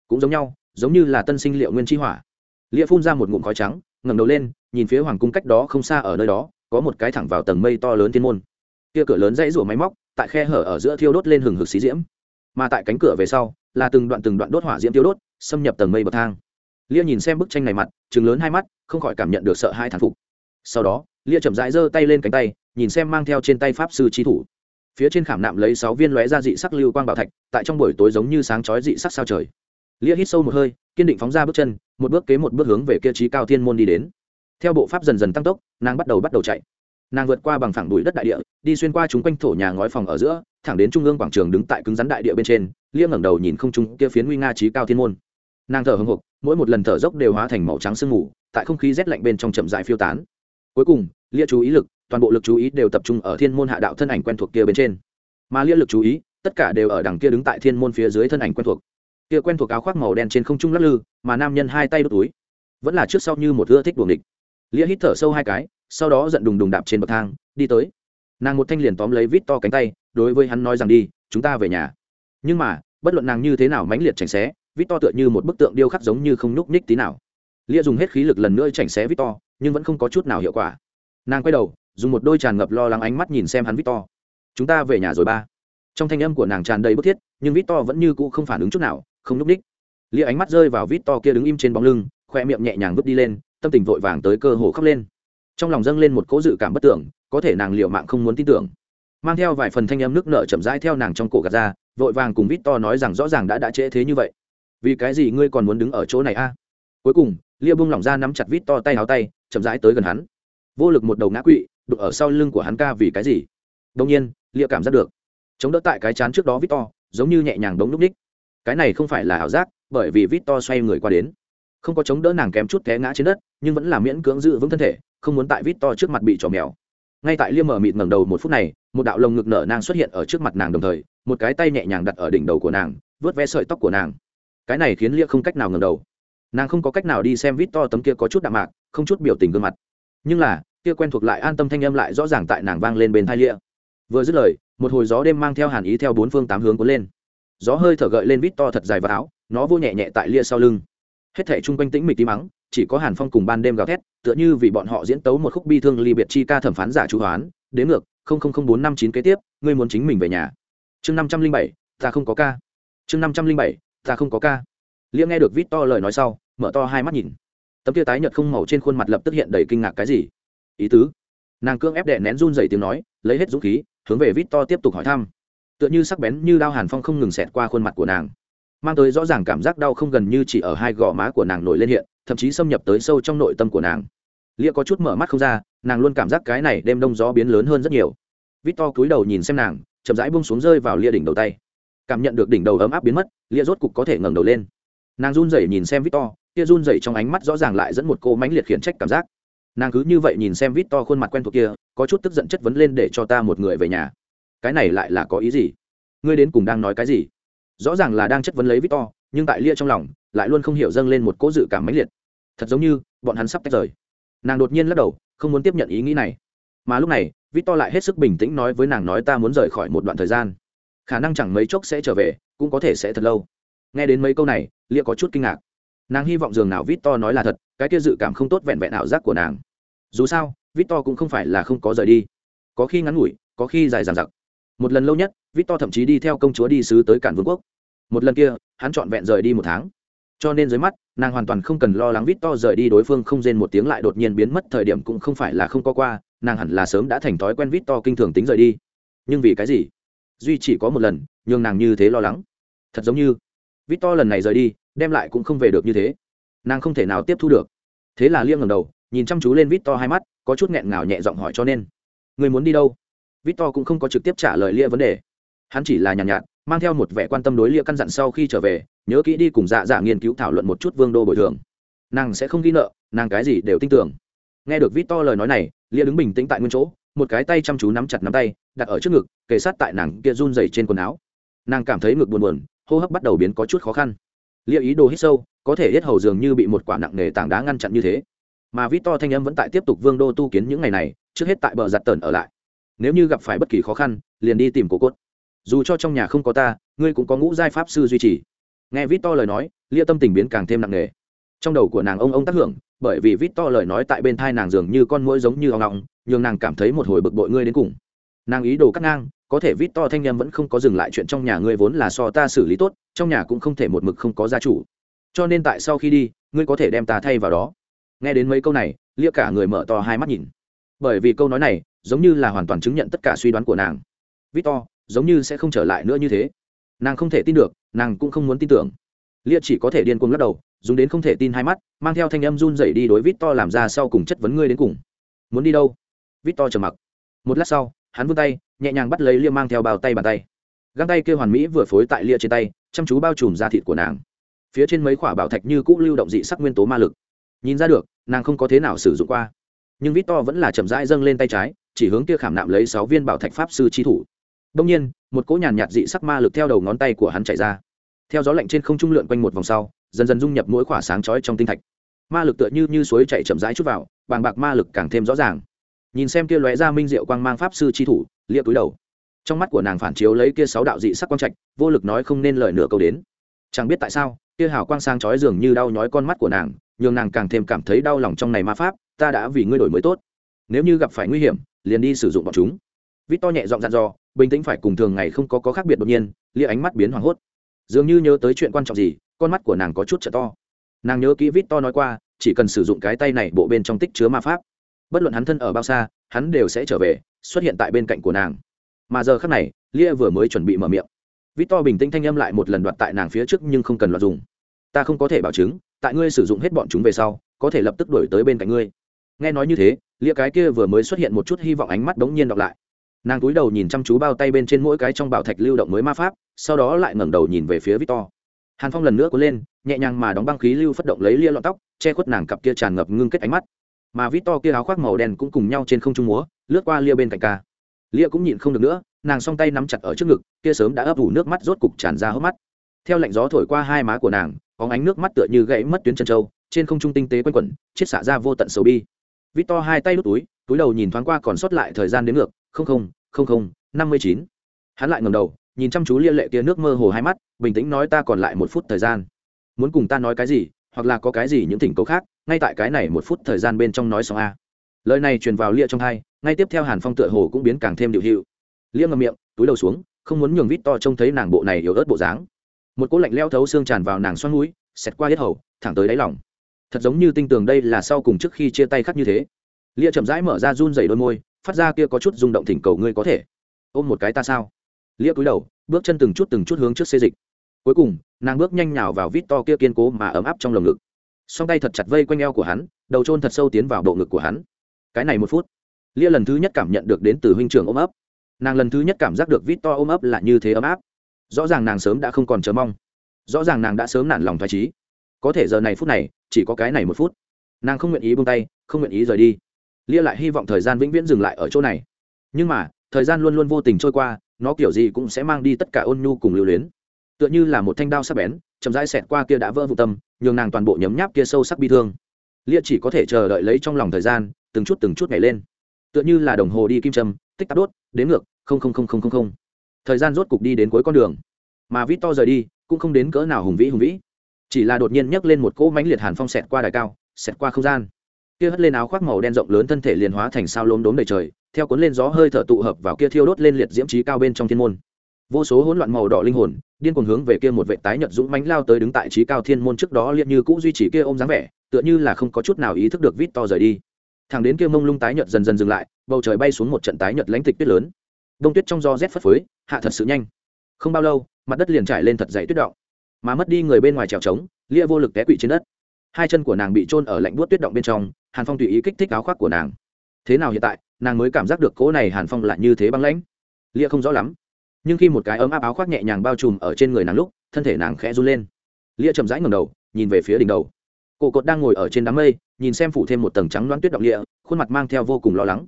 S1: Cũng giống nhau, giống như là tân sinh liệu nguyên chi hỏa. Lia phun ra một ngụm khói trắng, ngẩng đầu lên, nhìn phía hoàng cung cách đó không xa ở nơi đó, có một cái thẳng vào tầng mây to lớn thiên môn. Kia cửa lớn dãy rủa máy móc, tại khe hở ở giữa thiêu đốt lên hừng hực xí diễm. Mà tại cánh cửa về sau, là từng đoạn từng đoạn đốt hỏa diễm tiêu đốt, xâm nhập tầng mây bậc thang. Lia nhìn xem bức tranh này mặt chừng lớn hai mắt, không khỏi cảm nhận được sợ hai thản phục. Sau đó lia chậm rãi giơ tay lên cánh tay, nhìn xem mang theo trên tay pháp sư trí thủ. Phía trên khảm nạm lấy sáu viên lóe ra dị sắc lưu quang bảo thạch, tại trong buổi tối giống như sáng chói dị sắc sao trời. Lia hít sâu một hơi, kiên định phóng ra bước chân, một bước kế một bước hướng về kia trí cao thiên môn đi đến. Theo bộ pháp dần dần tăng tốc, nàng bắt đầu bắt đầu chạy. Nàng vượt qua bằng phẳng đùi đất đại địa, đi xuyên qua chúng quanh thổ nhà ngói phòng ở giữa, thẳng đến trung ương quảng trường đứng tại cứng rắn đại địa bên trên, lia ngẩng đầu nhìn không trung kia phiến nguy nga trí cao thiên môn. Nàng thở hưng hục mỗi một lần thở dốc đều hóa thành màu trắng sương mù, tại không khí rét lạnh bên trong chậm dại phiêu tán cuối cùng, lia chú ý lực, toàn bộ lực chú ý đều tập trung ở thiên môn hạ đạo thân ảnh quen thuộc kia bên trên. Mà lia lực chú ý, tất cả đều ở đằng kia đứng tại thiên môn phía dưới thân ảnh quen thuộc. Kia quen thuộc áo khoác màu đen trên không trung lắc lư, mà nam nhân hai tay đốt túi. Vẫn là trước sau như một ưa thích đuồng địch lia hít thở sâu hai cái, sau đó giận đùng đùng đạp trên bậc thang, đi tới. Nàng một thanh liền tóm lấy vít to cánh tay, đối với hắn nói rằng đi, chúng ta về nhà. Nhưng mà, bất luận nàng như thế nào mãnh liệt chảnh xé, vít to tựa như một bức tượng điêu khắc giống như không nhúc nhích tí nào. Lia dùng hết khí lực lần nữa chảnh xé vít to nhưng vẫn không có chút nào hiệu quả. Nàng quay đầu, dùng một đôi tràn ngập lo lắng ánh mắt nhìn xem hắn victor. Chúng ta về nhà rồi ba. Trong thanh âm của nàng tràn đầy bức thiết, nhưng victor vẫn như cũ không phản ứng chút nào, không nhúc nhích lia ánh mắt rơi vào victor kia đứng im trên bóng lưng, khoe miệng nhẹ nhàng vứt đi lên, tâm tình vội vàng tới cơ hồ khóc lên. Trong lòng dâng lên một cỗ dự cảm bất tưởng, có thể nàng liệu mạng không muốn tin tưởng. Mang theo vài phần thanh âm nước nợ chậm rãi theo nàng trong cổ gạt ra, vội vàng cùng victor nói rằng rõ ràng đã đã trễ thế như vậy. Vì cái gì ngươi còn muốn đứng ở chỗ này a? Cuối cùng, lia buông lỏng ra nắm chặt victor tay áo tay chậm rãi tới gần hắn. Vô lực một đầu ngã quỵ, đụng ở sau lưng của hắn ca vì cái gì? Đông nhiên, lia cảm giác được. Chống đỡ tại cái chán trước đó vít to giống như nhẹ nhàng đống núp ních. Cái này không phải là ảo giác, bởi vì vít to xoay người qua đến. Không có chống đỡ nàng kém chút té ngã trên đất, nhưng vẫn là miễn cưỡng giữ vững thân thể, không muốn tại vít to trước mặt bị trò mèo. Ngay tại liêm mở mịt ngẩng đầu một phút này, một đạo lồng ngực nở nang xuất hiện ở trước mặt nàng đồng thời, một cái tay nhẹ nhàng đặt ở đỉnh đầu của nàng, vớt ve sợi tóc của nàng. Cái này khiến lia không cách nào ngẩng đầu. Nàng không có cách nào đi xem vít to tấm kia có chút đạm mạc không chút biểu tình gương mặt. Nhưng là, kia quen thuộc lại an tâm thanh âm lại rõ ràng tại nàng vang lên bên thai lịa. Vừa dứt lời, một hồi gió đêm mang theo hàn ý theo bốn phương tám hướng cuốn lên. Gió hơi thở gợi lên vít to thật dài vào áo, nó vô nhẹ nhẹ tại lia sau lưng. Hết thể chung quanh tĩnh mịch tí mắng chỉ có hàn phong cùng ban đêm gào thét, tựa như vì bọn họ diễn tấu một khúc bi thương ly biệt chi ca thẩm phán giả chú hoán, đến ngược bốn năm chín kế tiếp, ngươi muốn chính mình về nhà. Chương năm trăm linh bảy, ta không có ca. Chương năm trăm linh bảy, ta không có ca. Lia nghe được vít to lời nói sau, mở to hai mắt nhìn tấm tia tái nhợt không màu trên khuôn mặt lập tức hiện đầy kinh ngạc cái gì? Ý tứ? Nàng cương ép đệ nén run dày tiếng nói, lấy hết dũng khí, hướng về vít to tiếp tục hỏi thăm. Tựa như sắc bén như đao hàn phong không ngừng xẹt qua khuôn mặt của nàng, mang tới rõ ràng cảm giác đau không gần như chỉ ở hai gò má của nàng nổi lên hiện, thậm chí xâm nhập tới sâu trong nội tâm của nàng. Lia có chút mở mắt không ra, nàng luôn cảm giác cái này đêm đông gió biến lớn hơn rất nhiều. Vít to cúi đầu nhìn xem nàng, chậm rãi bông xuống rơi vào lia đỉnh đầu tay. Cảm nhận được đỉnh đầu ấm áp biến mất, lia rốt cục có thể ngẩng đầu lên. Nàng run rẩy nhìn xem vít to kia run rẩy trong ánh mắt rõ ràng lại dẫn một cô mãnh liệt khiển trách cảm giác. Nàng cứ như vậy nhìn xem vít to khuôn mặt quen thuộc kia, có chút tức giận chất vấn lên để cho ta một người về nhà. Cái này lại là có ý gì? Ngươi đến cùng đang nói cái gì? Rõ ràng là đang chất vấn lấy victor nhưng tại lia trong lòng, lại luôn không hiểu dâng lên một cỗ dự cảm mãnh liệt. Thật giống như, bọn hắn sắp tách rời. Nàng đột nhiên lắc đầu, không muốn tiếp nhận ý nghĩ này. Mà lúc này victor lại hết sức bình tĩnh nói với nàng nói ta muốn rời khỏi một đoạn thời gian. Khả năng chẳng mấy chốc sẽ trở về, cũng có thể sẽ thật lâu. Nghe đến mấy câu này, lia có chút kinh ngạc nàng hy vọng dường nào vít to nói là thật, cái kia dự cảm không tốt vẹn vẹn ảo giác của nàng. Dù sao vít to cũng không phải là không có rời đi. Có khi ngắn ngủi, có khi dài dằng dặc. Một lần lâu nhất vít to thậm chí đi theo công chúa đi sứ tới cản vương quốc. Một lần kia, hắn trọn vẹn rời đi một tháng. Cho nên dưới mắt, nàng hoàn toàn không cần lo lắng vít to rời đi đối phương không rên một tiếng lại đột nhiên biến mất, thời điểm cũng không phải là không có qua, nàng hẳn là sớm đã thành thói quen vít to kinh thường tính rời đi. Nhưng vì cái gì? Duy chỉ có một lần nhưng nàng như thế lo lắng. Thật giống như vít to lần này rời đi đem lại cũng không về được như thế. Nàng không thể nào tiếp thu được. Thế là liêng ngầm đầu nhìn chăm chú lên victor hai mắt có chút nghẹn ngào nhẹ giọng hỏi cho nên người muốn đi đâu? Victor cũng không có trực tiếp trả lời lia vấn đề. Hắn chỉ là nhàn nhạt, nhạt mang theo một vẻ quan tâm đối lia căn dặn sau khi trở về nhớ kỹ đi cùng dạ dạ nghiên cứu thảo luận một chút vương đô bồi thường. Nàng sẽ không ghi nợ nàng cái gì đều tin tưởng. Nghe được victor lời nói này lia đứng bình tĩnh tại nguyên chỗ một cái tay chăm chú nắm chặt nắm tay đặt ở trước ngực kề sát tại nàng kia run dày trên quần áo. Nàng cảm thấy ngực buồn buồn hô hấp bắt đầu biến có chút khó khăn lia ý đồ hít sâu, có thể hết hầu dường như bị một quả nặng nề tảng đá ngăn chặn như thế. Mà vít to thanh âm vẫn tại tiếp tục vương đô tu kiến những ngày này, trước hết tại bờ giặt tần ở lại. Nếu như gặp phải bất kỳ khó khăn, liền đi tìm cổ cốt. Dù cho trong nhà không có ta, ngươi cũng có ngũ giai pháp sư duy trì. Nghe vít to lời nói, lia tâm tình biến càng thêm nặng nề. Trong đầu của nàng ông ông tác hưởng, bởi vì vít to lời nói tại bên thai nàng dường như con mũi giống như ong ong, nhường nàng cảm thấy một hồi bực bội ngươi đến cùng. Nàng ý đồ cắt ngang có thể vít to thanh em vẫn không có dừng lại chuyện trong nhà ngươi vốn là so ta xử lý tốt, trong nhà cũng không thể một mực không có gia chủ. Cho nên tại sau khi đi, ngươi có thể đem ta thay vào đó. Nghe đến mấy câu này, lia cả người mở to hai mắt nhìn. Bởi vì câu nói này, giống như là hoàn toàn chứng nhận tất cả suy đoán của nàng. Vít to, giống như sẽ không trở lại nữa như thế. Nàng không thể tin được, nàng cũng không muốn tin tưởng. Lia chỉ có thể điên cuồng lắc đầu, dùng đến không thể tin hai mắt, mang theo thanh âm run dậy đi đối vít to làm ra sau cùng chất vấn ngươi đến cùng. Muốn đi đâu? Vít to trầm mặc. Một lát sau, hắn vươn tay nhẹ nhàng bắt lấy lia mang theo bao tay bàn tay. Găng tay kêu hoàn mỹ vừa phối tại lia trên tay, chăm chú bao trùm da thịt của nàng. Phía trên mấy quả bảo thạch như cũ lưu động dị sắc nguyên tố ma lực. Nhìn ra được, nàng không có thế nào sử dụng qua. Nhưng vít to vẫn là chậm rãi dâng lên tay trái, chỉ hướng kia khảm nạm lấy sáu viên bảo thạch pháp sư chi thủ. Đông nhiên, một cỗ nhàn nhạt dị sắc ma lực theo đầu ngón tay của hắn chạy ra. Theo gió lạnh trên không trung lượn quanh một vòng sau, dần dần dung nhập mỗi quả sáng chói trong tinh thạch. Ma lực tựa như như suối chạy chậm rãi chút vào, bàng bạc ma lực càng thêm rõ ràng nhìn xem kia lóe ra minh diệu quang mang pháp sư chi thủ lia túi đầu. Trong mắt của nàng phản chiếu lấy kia sáu đạo dị sắc quang trạch vô lực nói không nên lời nửa câu đến. Chẳng biết tại sao kia hào quang sang chói dường như đau nhói con mắt của nàng nhường nàng càng thêm cảm thấy đau lòng trong này ma pháp ta đã vì ngươi đổi mới tốt. Nếu như gặp phải nguy hiểm liền đi sử dụng bọn chúng. Vít to nhẹ giọng dặn dò bình tĩnh phải cùng thường ngày không có, có khác biệt đột nhiên lia ánh mắt biến hoảng hốt. Dường như nhớ tới chuyện quan trọng gì con mắt của nàng có chút t to. Nàng nhớ kỹ vít to nói qua chỉ cần sử dụng cái tay này bộ bên trong tích chứa ma pháp bất luận hắn thân ở bao xa, hắn đều sẽ trở về, xuất hiện tại bên cạnh của nàng. Mà giờ khác này, lia vừa mới chuẩn bị mở miệng. Vít to bình tĩnh thanh âm lại một lần đoạt tại nàng phía trước nhưng không cần loạt dùng. Ta không có thể bảo chứng, tại ngươi sử dụng hết bọn chúng về sau, có thể lập tức đổi tới bên cạnh ngươi. Nghe nói như thế, lia cái kia vừa mới xuất hiện một chút hy vọng ánh mắt đống nhiên đọc lại. Nàng cúi đầu nhìn chăm chú bao tay bên trên mỗi cái trong bảo thạch lưu động mới ma pháp, sau đó lại ngẩng đầu nhìn về phía victor. Hàn phong lần nữa cuốn lên, nhẹ nhàng mà đóng băng khí lưu phất động lấy lia lọn tóc, che khuất nàng cặp kia tràn ngập ngưng kết ánh mắt mà victor kia áo khoác màu đen cũng cùng nhau trên không trung múa, lướt qua lia bên cạnh ca. Lia cũng nhịn không được nữa, nàng song tay nắm chặt ở trước ngực, kia sớm đã ấp ủ nước mắt rốt cục tràn ra hốc mắt. Theo lạnh gió thổi qua hai má của nàng có ánh nước mắt tựa như gãy mất tuyến chân trâu trên không trung tinh tế quanh quẩn, chiết xả ra vô tận sầu bi. Victor hai tay đút túi túi đầu nhìn thoáng qua còn sót lại thời gian đến ngược, không không không không, năm mươi chín. Hắn lại ngầm đầu, nhìn chăm chú lia lệ kia nước mơ hồ hai mắt, bình tĩnh nói ta còn lại một phút thời gian. Muốn cùng ta nói cái gì, hoặc là có cái gì những thỉnh cầu khác? Ngay tại cái này một phút thời gian bên trong nói xong a. Lời này truyền vào lia trong hai, ngay tiếp theo hàn phong tựa hồ cũng biến càng thêm điệu hiệu. Lia ngầm miệng, túi đầu xuống, không muốn nhường vít to trông thấy nàng bộ này yếu ớt bộ dáng. Một cỗ lạnh leo thấu xương tràn vào nàng xoăn núi xẹt qua hết hầu, thẳng tới đáy lòng. Thật giống như tinh tường đây là sau cùng trước khi chia tay khắc như thế. Lia chậm rãi mở ra run dày đôi môi, phát ra kia có chút rung động thỉnh cầu ngươi có thể ôm một cái ta sao? Lia cúi đầu, bước chân từng chút từng chút hướng trước xê dịch. Cuối cùng, nàng bước nhanh nhào vào vít to kia kiên cố mà ấm áp trong lồng ngực song tay thật chặt vây quanh eo của hắn, đầu trôn thật sâu tiến vào bộ ngực của hắn. Cái này một phút, lia lần thứ nhất cảm nhận được đến từ huynh trưởng ôm ấp. Nàng lần thứ nhất cảm giác được vít to ôm ấp là như thế ấm áp. Rõ ràng nàng sớm đã không còn chờ mong. Rõ ràng nàng đã sớm nản lòng thoải trí có thể giờ này phút này, chỉ có cái này một phút. Nàng không nguyện ý buông tay, không nguyện ý rời đi. Lia lại hy vọng thời gian vĩnh viễn dừng lại ở chỗ này. Nhưng mà, thời gian luôn luôn vô tình trôi qua, nó kiểu gì cũng sẽ mang đi tất cả ôn nhu cùng lưu luyến. Tựa như là một thanh đao sắc bén chậm rãi xẹt qua kia đã vỡ vụ tâm, nhường nàng toàn bộ nhấm nháp kia sâu sắc bi thương. Lia chỉ có thể chờ đợi lấy trong lòng thời gian, từng chút từng chút nhảy lên. Tựa như là đồng hồ đi kim châm, tích tắc đốt, đến ngược, không không không không không không. Thời gian rốt cục đi đến cuối con đường. Mà vít to rời đi, cũng không đến cỡ nào hùng vĩ hùng vĩ. Chỉ là đột nhiên nhấc lên một cỗ mánh liệt hàn phong xẹt qua đài cao, xẹt qua không gian. Kia hất lên áo khoác màu đen rộng lớn thân thể liền hóa thành sao lốm đốm đầy trời, theo cuốn lên gió hơi thở tụ hợp vào kia thiêu đốt lên liệt diễm trí cao bên trong thiên môn vô số hỗn loạn màu đỏ linh hồn, điên cuồng hướng về kia một vệ tái nhật dũng mánh lao tới đứng tại trí cao thiên môn trước đó liệt như cũ duy trì kia ôm dáng vẻ, tựa như là không có chút nào ý thức được vít to rời đi. Thằng đến kia mông lung tái nhật dần dần dừng lại, bầu trời bay xuống một trận tái nhật lãnh tịch tuyết lớn. Đông tuyết trong gió rét phất phới, hạ thật sự nhanh. Không bao lâu, mặt đất liền trải lên thật dày tuyết động. Mà mất đi người bên ngoài trèo trống, lia vô lực té quỵ trên đất. Hai chân của nàng bị trôn ở lạnh buốt tuyết động bên trong, hàn phong tùy ý kích thích áo khoác của nàng. Thế nào hiện tại, nàng mới cảm giác được cỗ này hàn phong lại như thế băng lãnh. Lia không rõ lắm nhưng khi một cái ấm áp áo khoác nhẹ nhàng bao trùm ở trên người nàng lúc, thân thể nàng khẽ run lên. Lia chậm rãi ngầm đầu, nhìn về phía đỉnh đầu. Cổ cột đang ngồi ở trên đám mây, nhìn xem phủ thêm một tầng trắng loãng tuyết động lịa, khuôn mặt mang theo vô cùng lo lắng.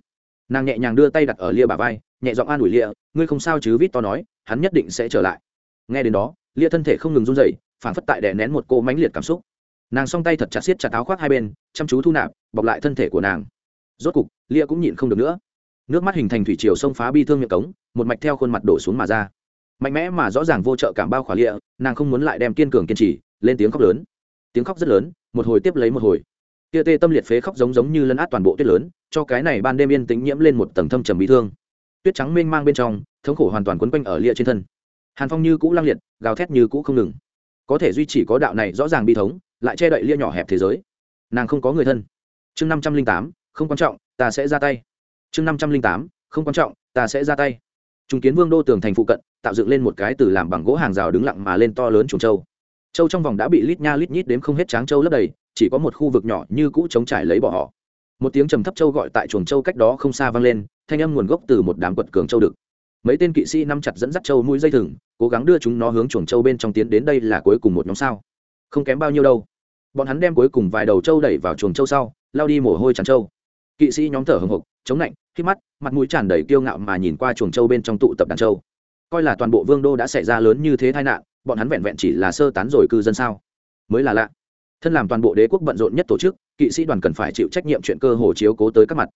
S1: Nàng nhẹ nhàng đưa tay đặt ở lia bà vai, nhẹ giọng an ủi lia, ngươi không sao chứ? Vít to nói, hắn nhất định sẽ trở lại. Nghe đến đó, lia thân thể không ngừng run dậy phản phất tại đè nén một cô mãnh liệt cảm xúc. Nàng song tay thật chặt xiết chặt áo khoác hai bên, chăm chú thu nạp, bọc lại thân thể của nàng. Rốt cục, lia cũng nhịn không được nữa nước mắt hình thành thủy chiều sông phá bi thương miệng cống, một mạch theo khuôn mặt đổ xuống mà ra. Mạnh mẽ mà rõ ràng vô trợ cảm bao khỏa lịa, nàng không muốn lại đem kiên cường kiên trì, lên tiếng khóc lớn. Tiếng khóc rất lớn, một hồi tiếp lấy một hồi. Kia tê tâm liệt phế khóc giống giống như lấn át toàn bộ tuyết lớn, cho cái này ban đêm yên tĩnh nhiễm lên một tầng thâm trầm bị thương. Tuyết trắng mênh mang bên trong, thống khổ hoàn toàn quấn quanh ở lịa trên thân. Hàn phong như cũ lăng liệt, gào thét như cũ không ngừng. Có thể duy trì có đạo này rõ ràng bi thống, lại che đậy lia nhỏ hẹp thế giới. Nàng không có người thân. Chương năm trăm linh tám, không quan trọng, ta sẽ ra tay chương năm trăm linh tám, không quan trọng, ta sẽ ra tay. Chúng kiến vương đô tường thành phụ cận, tạo dựng lên một cái từ làm bằng gỗ hàng rào đứng lặng mà lên to lớn chuồng châu châu trong vòng đã bị lít nha lít nhít đếm không hết tráng châu lấp đầy, chỉ có một khu vực nhỏ như cũ chống trải lấy bỏ họ. Một tiếng trầm thấp châu gọi tại chuồng châu cách đó không xa vang lên, thanh âm nguồn gốc từ một đám quật cường châu đực mấy tên kỵ sĩ nắm chặt dẫn dắt châu mũi dây thừng, cố gắng đưa chúng nó hướng chuồng châu bên trong tiến đến đây là cuối cùng một nhóm sao. Không kém bao nhiêu đâu. Bọn hắn đem cuối cùng vài đầu châu đẩy vào chuồng châu sau, lao đi mồ hôi tràn châu kỵ sĩ nhóm thở hồng hộc, chống lạnh khi mắt, mặt mũi tràn đầy kiêu ngạo mà nhìn qua chuồng châu bên trong tụ tập đàn châu coi là toàn bộ vương đô đã xảy ra lớn như thế tai nạn, bọn hắn vẹn vẹn chỉ là sơ tán rồi cư dân sao? Mới là lạ. Thân làm toàn bộ đế quốc bận rộn nhất tổ chức, kỵ sĩ đoàn cần phải chịu trách nhiệm chuyện cơ hồ chiếu cố tới các mặt.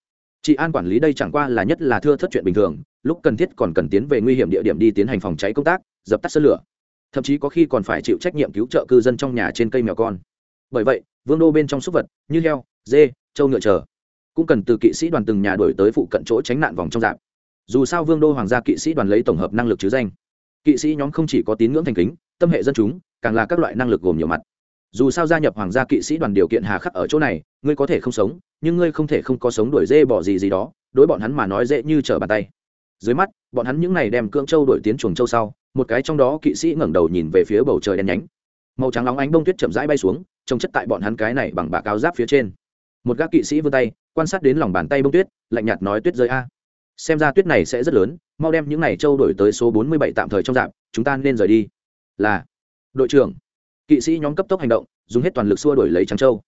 S1: Chị an quản lý đây chẳng qua là nhất là thưa thất chuyện bình thường, lúc cần thiết còn cần tiến về nguy hiểm địa điểm đi tiến hành phòng cháy công tác, dập tắt sơn lửa. Thậm chí có khi còn phải chịu trách nhiệm cứu trợ cư dân trong nhà trên cây mèo con. Bởi vậy, vương đô bên trong súc vật như heo, dê, trâu ngựa chờ cũng cần từ kỵ sĩ đoàn từng nhà đổi tới phụ cận chỗ tránh nạn vòng trong dạp. Dù sao vương đô hoàng gia kỵ sĩ đoàn lấy tổng hợp năng lực chứ danh. Kỵ sĩ nhóm không chỉ có tín ngưỡng thành kính, tâm hệ dân chúng, càng là các loại năng lực gồm nhiều mặt. Dù sao gia nhập hoàng gia kỵ sĩ đoàn điều kiện hà khắc ở chỗ này, ngươi có thể không sống, nhưng ngươi không thể không có sống đuổi dê bỏ gì gì đó, đối bọn hắn mà nói dễ như trở bàn tay. Dưới mắt, bọn hắn những này đem cưỡng châu đổi tiến chuồng châu sau, một cái trong đó kỵ sĩ ngẩng đầu nhìn về phía bầu trời đen nhánh. Màu trắng nóng ánh bông tuyết chậm rãi bay xuống, trông chất tại bọn hắn cái này bằng bạc áo giáp phía trên. Một gác kỵ sĩ vươn tay quan sát đến lòng bàn tay bông tuyết, lạnh nhạt nói tuyết rơi a. Xem ra tuyết này sẽ rất lớn, mau đem những này trâu đổi tới số bốn mươi bảy tạm thời trong dạp, chúng ta nên rời đi. Là, đội trưởng. Kỵ sĩ nhóm cấp tốc hành động, dùng hết toàn lực xua đổi lấy trắng châu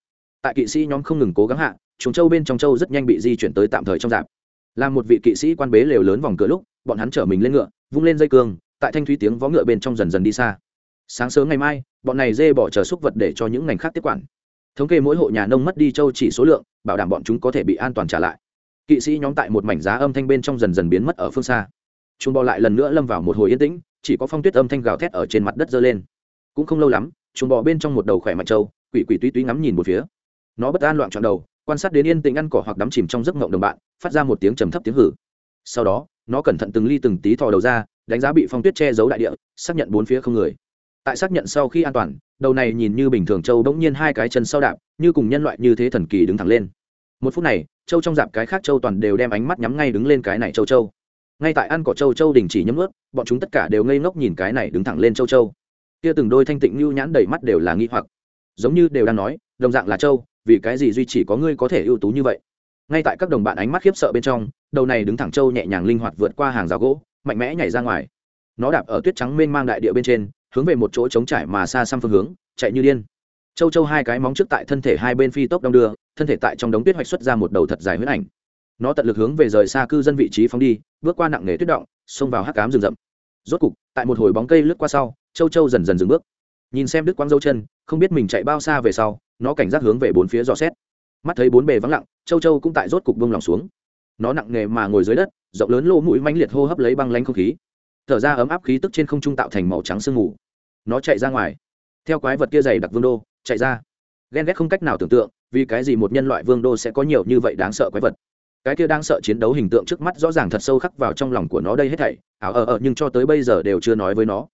S1: tại kỵ sĩ nhóm không ngừng cố gắng hạ chúng châu bên trong châu rất nhanh bị di chuyển tới tạm thời trong dạp. Làm một vị kỵ sĩ quan bế lều lớn vòng cửa lúc, bọn hắn chở mình lên ngựa, vung lên dây cương, tại thanh thúy tiếng vó ngựa bên trong dần dần đi xa. Sáng sớm ngày mai, bọn này dê bỏ chờ xúc vật để cho những ngành khác tiếp quản thống kê mỗi hộ nhà nông mất đi châu chỉ số lượng, bảo đảm bọn chúng có thể bị an toàn trả lại. Kỵ sĩ nhóm tại một mảnh giá âm thanh bên trong dần dần biến mất ở phương xa. Chúng bò lại lần nữa lâm vào một hồi yên tĩnh, chỉ có phong tuyết âm thanh gào thét ở trên mặt đất dơ lên. Cũng không lâu lắm, chúng bò bên trong một đầu khỏe mạnh trâu, quỷ quỷ tuy tuy ngắm nhìn một phía. Nó bất an loạn trọn đầu, quan sát đến yên tĩnh ăn cỏ hoặc đắm chìm trong giấc ngộng đồng bạn, phát ra một tiếng trầm thấp tiếng hử. Sau đó, nó cẩn thận từng ly từng tí thò đầu ra, đánh giá bị phong tuyết che giấu đại địa, xác nhận bốn phía không người. Tại xác nhận sau khi an toàn đầu này nhìn như bình thường châu bỗng nhiên hai cái chân sau đạp, như cùng nhân loại như thế thần kỳ đứng thẳng lên. Một phút này, châu trong dạp cái khác châu toàn đều đem ánh mắt nhắm ngay đứng lên cái này châu châu. Ngay tại ăn cỏ châu châu đình chỉ nhấm ướt, bọn chúng tất cả đều ngây ngốc nhìn cái này đứng thẳng lên châu châu. Kia từng đôi thanh tịnh nhu nhãn đầy mắt đều là nghi hoặc. Giống như đều đang nói, đồng dạng là châu, vì cái gì duy chỉ có ngươi có thể ưu tú như vậy? Ngay tại các đồng bạn ánh mắt khiếp sợ bên trong, đầu này đứng thẳng châu nhẹ nhàng linh hoạt vượt qua hàng rào gỗ, mạnh mẽ nhảy ra ngoài. Nó đạp ở tuyết trắng mênh mang đại địa bên trên hướng về một chỗ trống trải mà xa xăm phương hướng, chạy như điên. Châu châu hai cái móng trước tại thân thể hai bên phi tốc đong đưa, thân thể tại trong đống tuyết hoạch xuất ra một đầu thật dài huyết ảnh. Nó tận lực hướng về rời xa cư dân vị trí phóng đi, bước qua nặng nề tuyết động, xông vào hắc cám rừng rậm. Rốt cục, tại một hồi bóng cây lướt qua sau, châu châu dần dần dừng bước. Nhìn xem đứt quang dâu chân, không biết mình chạy bao xa về sau, nó cảnh giác hướng về bốn phía dò xét. Mắt thấy bốn bề vắng lặng, châu châu cũng tại rốt cục bông lòng xuống. Nó nặng nề mà ngồi dưới đất, rộng lớn lỗ mũi manh liệt hô hấp lấy băng lanh không khí. Thở ra ấm áp khí tức trên không trung tạo thành màu trắng sương mù nó chạy ra ngoài. Theo quái vật kia dày đặc vương đô, chạy ra. Ghen ghét không cách nào tưởng tượng, vì cái gì một nhân loại vương đô sẽ có nhiều như vậy đáng sợ quái vật. Cái kia đang sợ chiến đấu hình tượng trước mắt rõ ràng thật sâu khắc vào trong lòng của nó đây hết thảy, ảo ờ ờ nhưng cho tới bây giờ đều chưa nói với nó.